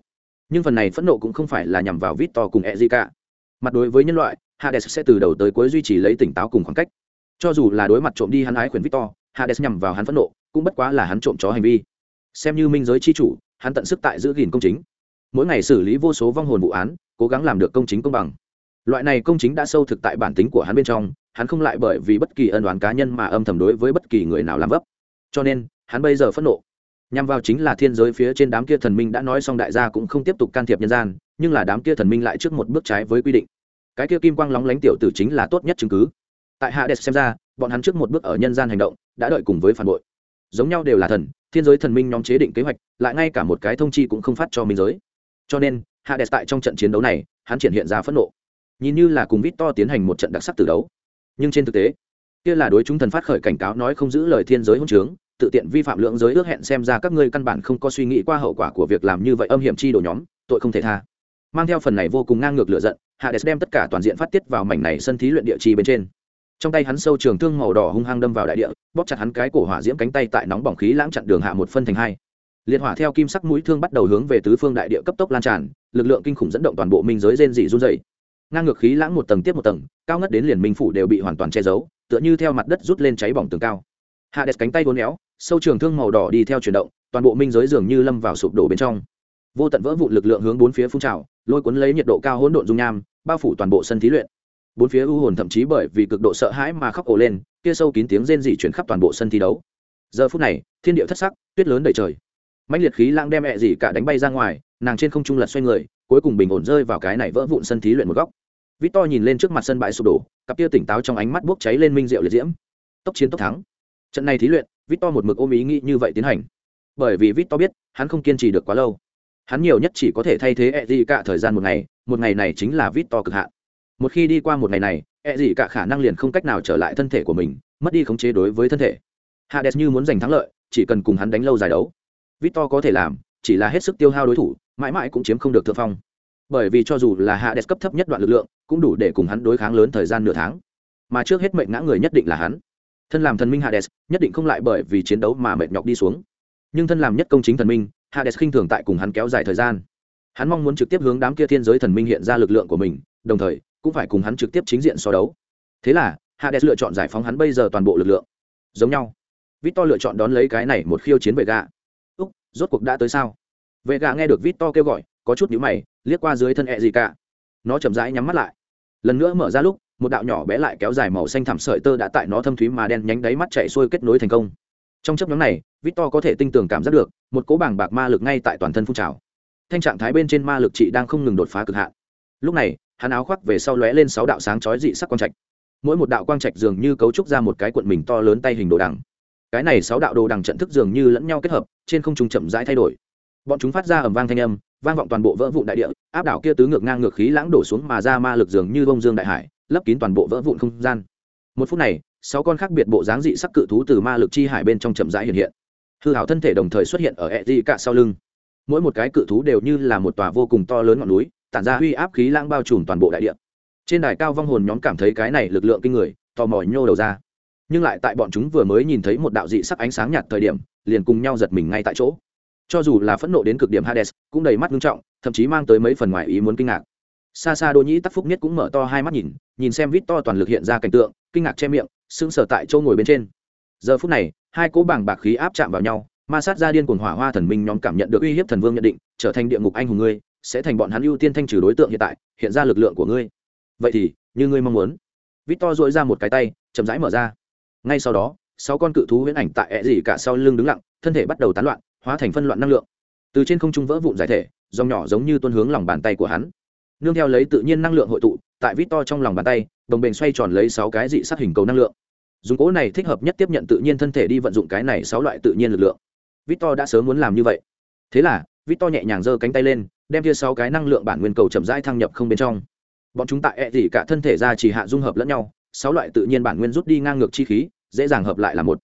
S1: Nhưng phần này phẫn nộ cũng không phải là nhằm vào vít to cùng e gì cả mặt đối với nhân loại, hades sẽ từ đầu tới cuối duy trì lấy tỉnh táo cùng khoảng cách. Cho dù là đối mặt trộm đi hắn ái khuyển vít to hades nhằm vào hắn phẫn nộ, cũng bất quá là hắn trộm chó hành vi. Xem như minh giới chi chủ, hắn tận sức tại giữ gìn công chính. Mỗi ngày xử lý vô số vong hồn vụ án, cố gắng làm được công chính công bằng loại này công chính đã sâu thực tại bản tính của hắn bên trong, hắn không lại bởi vì bất kỳ ân đoán cá nhân mà âm thầm đối với bất kỳ người nào làm vấp. Cho nên, hắn bây giờ phẫn nộ. Nhằm vào chính là thiên giới phía trên đám kia thần minh đã nói xong đại gia cũng không tiếp tục can thiệp nhân gian, nhưng là đám kia thần minh lại trước một bước trái với quy định. Cái kia kim quang lóng lánh tiểu tử chính là tốt nhất chứng cứ. Tại hạ đẹp xem ra, bọn hắn trước một bước ở nhân gian hành động, đã đợi cùng với phản bội. Giống nhau đều là thần, thiên giới thần minh nhóm chế định kế hoạch, lại ngay cả một cái thông chi cũng không phát cho minh giới. Cho nên hạ đẹp tại trong trận chiến đấu này, hắn triển hiện ra phẫn nộ nhìn như là cùng vít to tiến hành một trận đặc sắc từ đấu. Nhưng trên thực tế, kia là đối chúng thần phát khởi cảnh cáo nói không giữ lời thiên giới hôn trướng, tự tiện vi phạm lượng giới ước hẹn xem ra các ngươi căn bản không có suy nghĩ qua hậu quả của việc làm như vậy âm hiểm chi đồ nhóm, tội không thể tha. Mang theo phần này vô cùng ngang ngược lựa giận, hades đem tất cả toàn diện phát tiết vào mảnh này sân thí luyện địa chi bên trên. Trong tay hắn sâu trường thương màu đỏ hung hăng đâm vào đại địa, bóp chặt hắn cái cổ hỏa diễm cánh tay tại nóng bỏng khí lãng chặn đường hạ một phân thành hai. Liệt hỏa theo kim sắc mũi thương bắt đầu hướng về tứ phương đại địa cấp tốc lan tràn, lực lượng kinh khủng dẫn động toàn bộ minh giới rên dị run dày ngang ngược khí lãng một tầng tiếp một tầng, cao ngất đến liền minh phủ đều bị hoàn toàn che giấu, tựa như theo mặt đất rút lên cháy bỏng tường cao. Hạ đẹp cánh tay vốn éo, sâu trường thương màu đỏ đi theo chuyển động, toàn bộ minh giới dường như lâm vào sụp đổ bên trong. Vô tận vỡ vụn lực lượng hướng bốn phía phun trào, lôi cuốn lấy nhiệt độ cao hỗn độn dung nham, bao phủ toàn bộ sân thí luyện. Bốn phía u hồn thậm chí bởi vì cực độ sợ hãi mà khóc ồ lên, kia sâu kín tiếng rên rỉ chuyển khắp toàn bộ sân thi đấu. Giờ phút này, thiên địa thất sắc, tuyết lớn đầy trời. Mạnh liệt khí lãng đem mẹ gì cả đánh bay ra ngoài, nàng trên không trung lật xoay người, cuối cùng bình ổn rơi vào cái này vỡ vụn sân thí luyện một góc vít to nhìn lên trước mặt sân bãi sụp đổ, cặp tia tỉnh táo trong ánh mắt bốc cháy lên minh diệu liệt diễm. Tốc chiến tốc thắng. Trận này thí luyện vít to một mực ôm ý nghĩ như vậy tiến hành. Bởi vì vít to biết, hắn không kiên trì được quá lâu. Hắn nhiều nhất chỉ có thể thay thế e d cả thời gian một ngày một ngày này chính là vít to cực hạn. Một khi đi qua một ngày này e d cả khả năng liền không cách nào trở lại thân thể của mình, mất đi khống chế đối với thân thể. Hades như muốn giành thắng lợi, chỉ cần cùng hắn đánh lâu dài đấu. Vít to có thể làm, chỉ là hết sức tiêu hao đối thủ, mãi mãi cũng chiếm không được thượng phong. Bởi vì cho dù là Hades cấp thấp nhất đoạn lực lượng cũng đủ để cùng hắn đối kháng lớn thời gian nửa tháng. Mà trước hết mệnh ngã người nhất định là hắn. Thân làm thần minh hades, nhất định không lại bởi vì chiến đấu mà mệt nhọc đi xuống. Nhưng thân làm nhất công chính thần minh, hades khinh thường tại cùng hắn kéo dài thời gian. Hắn mong muốn trực tiếp hướng đám kia thiên giới thần minh hiện ra lực lượng của mình, đồng thời, cũng phải cùng hắn trực tiếp chính diện so đấu. Thế là, hades lựa chọn giải phóng hắn bây giờ toàn bộ lực lượng. Giống nhau. Victor lựa chọn đón lấy cái này một khiêu chiến vệ gạ úc, rốt cuộc đã tới sao? Vệ gạ nghe được victor kêu gọi, có chút nhũ mày, liếc qua dưới thân ẹ gì cả nó chậm rãi nhắm mắt lại lần nữa mở ra lúc, một đạo nhỏ bé lại kéo dài màu xanh thảm sợi tơ đã tại nó thâm thúy mà đen nhánh đáy mắt chạy xuôi kết nối thành công. Trong chấp nhóm này, victor có thể tinh tường cảm giác được, một cỗ bảng bạc ma lực ngay tại toàn thân phun trào. Thanh trạng thái bên trên ma lực trị đang không ngừng đột phá cực hạn. Lúc này, hắn áo khoác về sau lóe lên sáu đạo sáng chói dị sắc quang trạch. Mỗi một đạo quang trạch dường như cấu trúc ra một cái cuộn mình to lớn tay hình đồ đằng. Cái này sáu đạo đồ đằng trận thức dường như lẫn nhau kết hợp, trên không trung chậm rãi thay đổi. Bọn chúng phát ra ầm vang thanh âm vang vọng toàn bộ vỡ vụn đại địa, áp đảo kia tứ ngược ngang ngược khí lãng đổ xuống mà ra ma lực dường như bông dương đại hải, lấp kín toàn bộ vỡ vụn không gian. Một phút này, sáu con khác biệt bộ dáng dị sắc cự thú từ ma lực chi hải bên trong chậm rãi hiện hiện. Hư hảo thân thể đồng thời xuất hiện ở e d d cả sau lưng. Mỗi một cái cự thú đều như là một tòa vô cùng to lớn ngọn núi, tản ra uy áp khí lãng bao trùm toàn bộ đại địa. Trên đài cao vong hồn nhóm cảm thấy cái này lực lượng kinh người, tò mò nhô đầu ra. Nhưng lại tại bọn chúng vừa mới nhìn thấy một đạo dị sắc ánh sáng nhạt thời điểm, liền cùng nhau giật mình ngay tại chỗ cho dù là phẫn nộ đến cực điểm hades, cũng đầy mắt nghiêm trọng, thậm chí mang tới mấy phần ngoài ý muốn kinh ngạc. Xa xa đỗ nhĩ tắc phúc nhất cũng mở to hai mắt nhìn nhìn xem vít to toàn lực hiện ra cảnh tượng, kinh ngạc che miệng, sững sờ tại chỗ ngồi bên trên. Giờ phút này, hai cỗ bảng bạc khí áp chạm vào nhau, ma sát ra điên cuồng hỏa hoa thần minh nhóm cảm nhận được uy hiếp thần vương nhận định, trở thành địa ngục anh hùng ngươi, sẽ thành bọn hắn ưu tiên thanh trừ đối tượng hiện tại, hiện ra lực lượng của ngươi. Vậy thì, như ngươi mong muốn. Vít to dội ra một cái tay, chậm rãi mở ra. Ngay sau đó, sáu con cự thú huyễn ảnh tại ẹ gì cả sau lưng đứng lặng, thân thể bắt đầu tán loạn hóa thành phân loạn năng lượng. Từ trên không trung vỡ vụn giải thể, dòng nhỏ giống như tuôn hướng lòng bàn tay của hắn. Nương theo lấy tự nhiên năng lượng hội tụ, tại vít to trong lòng bàn tay, đồng bền xoay tròn lấy sáu cái dị sát hình cầu năng lượng. Dùng cỗ này thích hợp nhất tiếp nhận tự nhiên thân thể đi vận dụng cái này sáu loại tự nhiên lực lượng. Vít to đã sớm muốn làm như vậy. Thế là, vít to nhẹ nhàng giơ cánh tay lên, đem kia sáu cái năng lượng bản nguyên cầu chậm rãi thăng nhập không bên trong. Bọn chúng tại e ẹ dị cả thân thể ra chỉ hạ dung hợp lẫn nhau, sáu loại tự nhiên bản nguyên rút đi ngang ngược chi khí, dễ dàng hợp lại là một.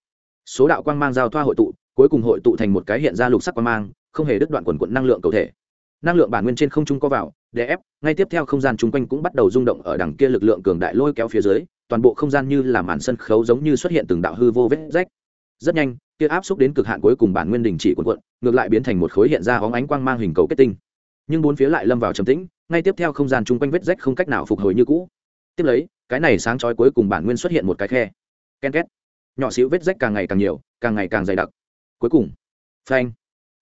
S1: Số đạo quang mang giao thoa hội tụ cuối cùng hội tụ thành một cái hiện ra lục sắc quang mang, không hề đứt đoạn quần quận năng lượng cầu thể. Năng lượng bản nguyên trên không trung có vào để ép, ngay tiếp theo không gian chung quanh cũng bắt đầu rung động ở đằng kia lực lượng cường đại lôi kéo phía dưới, toàn bộ không gian như là màn sân khấu giống như xuất hiện từng đạo hư vô vết rách. Rất nhanh, kia áp xúc đến cực hạn cuối cùng bản nguyên đình chỉ quần quận ngược lại biến thành một khối hiện ra hóng ánh quang mang hình cầu kết tinh. Nhưng bốn phía lại lâm vào trầm tĩnh, ngay tiếp theo không gian chung quanh vết rách không cách nào phục hồi như cũ. Tiếp lấy, cái này sáng chói cuối cùng bản nguyên xuất hiện một cái khe. Ken két. Nhỏ xíu vết rách càng ngày càng nhiều, càng ngày càng dày đặc cuối cùng. Phanh.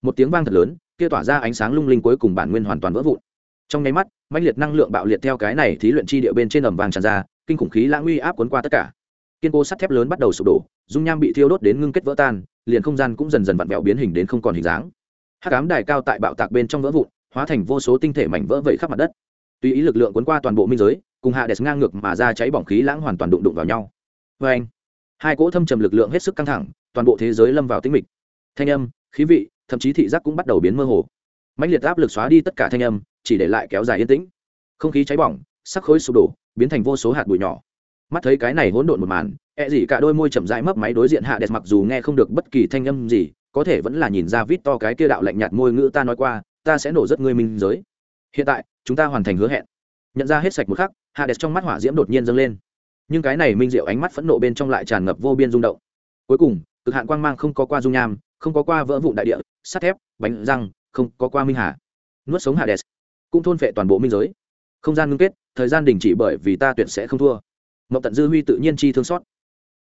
S1: Một tiếng vang thật lớn, kia tỏa ra ánh sáng lung linh cuối cùng bản nguyên hoàn toàn vỡ vụn. Trong nháy mắt, mãnh liệt năng lượng bạo liệt theo cái này thí luyện chi địa bên trên ầm vàng tràn ra, kinh khủng khí lãng uy áp cuốn qua tất cả. Kiên cố sắt thép lớn bắt đầu sụp đổ, dung nham bị thiêu đốt đến ngưng kết vỡ tan, liền không gian cũng dần dần vặn vẹo biến hình đến không còn hình dáng. Hát cám đài cao tại bạo tạc bên trong vỡ vụn, hóa thành vô số tinh thể mảnh vỡ vẩy khắp mặt đất. Tùy ý lực lượng cuốn qua toàn bộ minh giới, cùng hạ đẹp ngang ngược mà ra cháy bỏng khí lãng hoàn toàn đụng đụng vào nhau. Vê anh hai cỗ thâm trầm lực lượng hết sức căng thẳng, toàn bộ thế giới lâm vào tĩnh mịch thanh âm, khí vị, thậm chí thị giác cũng bắt đầu biến mơ hồ. Mạnh liệt áp lực xóa đi tất cả thanh âm, chỉ để lại kéo dài yên tĩnh. Không khí cháy bỏng, sắc khối sụp đổ, biến thành vô số hạt bụi nhỏ. Mắt thấy cái này hỗn độn một màn e gì cả đôi môi chậm rãi mấp máy đối diện hạ đẹp mặc dù nghe không được bất kỳ thanh âm gì, có thể vẫn là nhìn ra vít to cái kia đạo lạnh nhạt môi ngữ ta nói qua, ta sẽ nổ rất ngươi minh giới. Hiện tại, chúng ta hoàn thành hứa hẹn. Nhận ra hết sạch một khắc, hạ đẹp trong mắt hỏa diễm đột nhiên dâng lên. Nhưng cái này minh diệu ánh mắt phẫn nộ bên trong lại tràn ngập vô biên rung động. Cuối cùng, cực hạn quang mang không có qua dung nham không có qua vỡ vụn đại địa, sắt thép, bánh răng, không có qua minh hà. Nuốt sống hà đẹp cũng thôn phệ toàn bộ minh giới. Không gian ngưng kết, thời gian đình chỉ bởi vì ta tuyệt sẽ không thua. Mậu tận dư huy tự nhiên chi thương xót.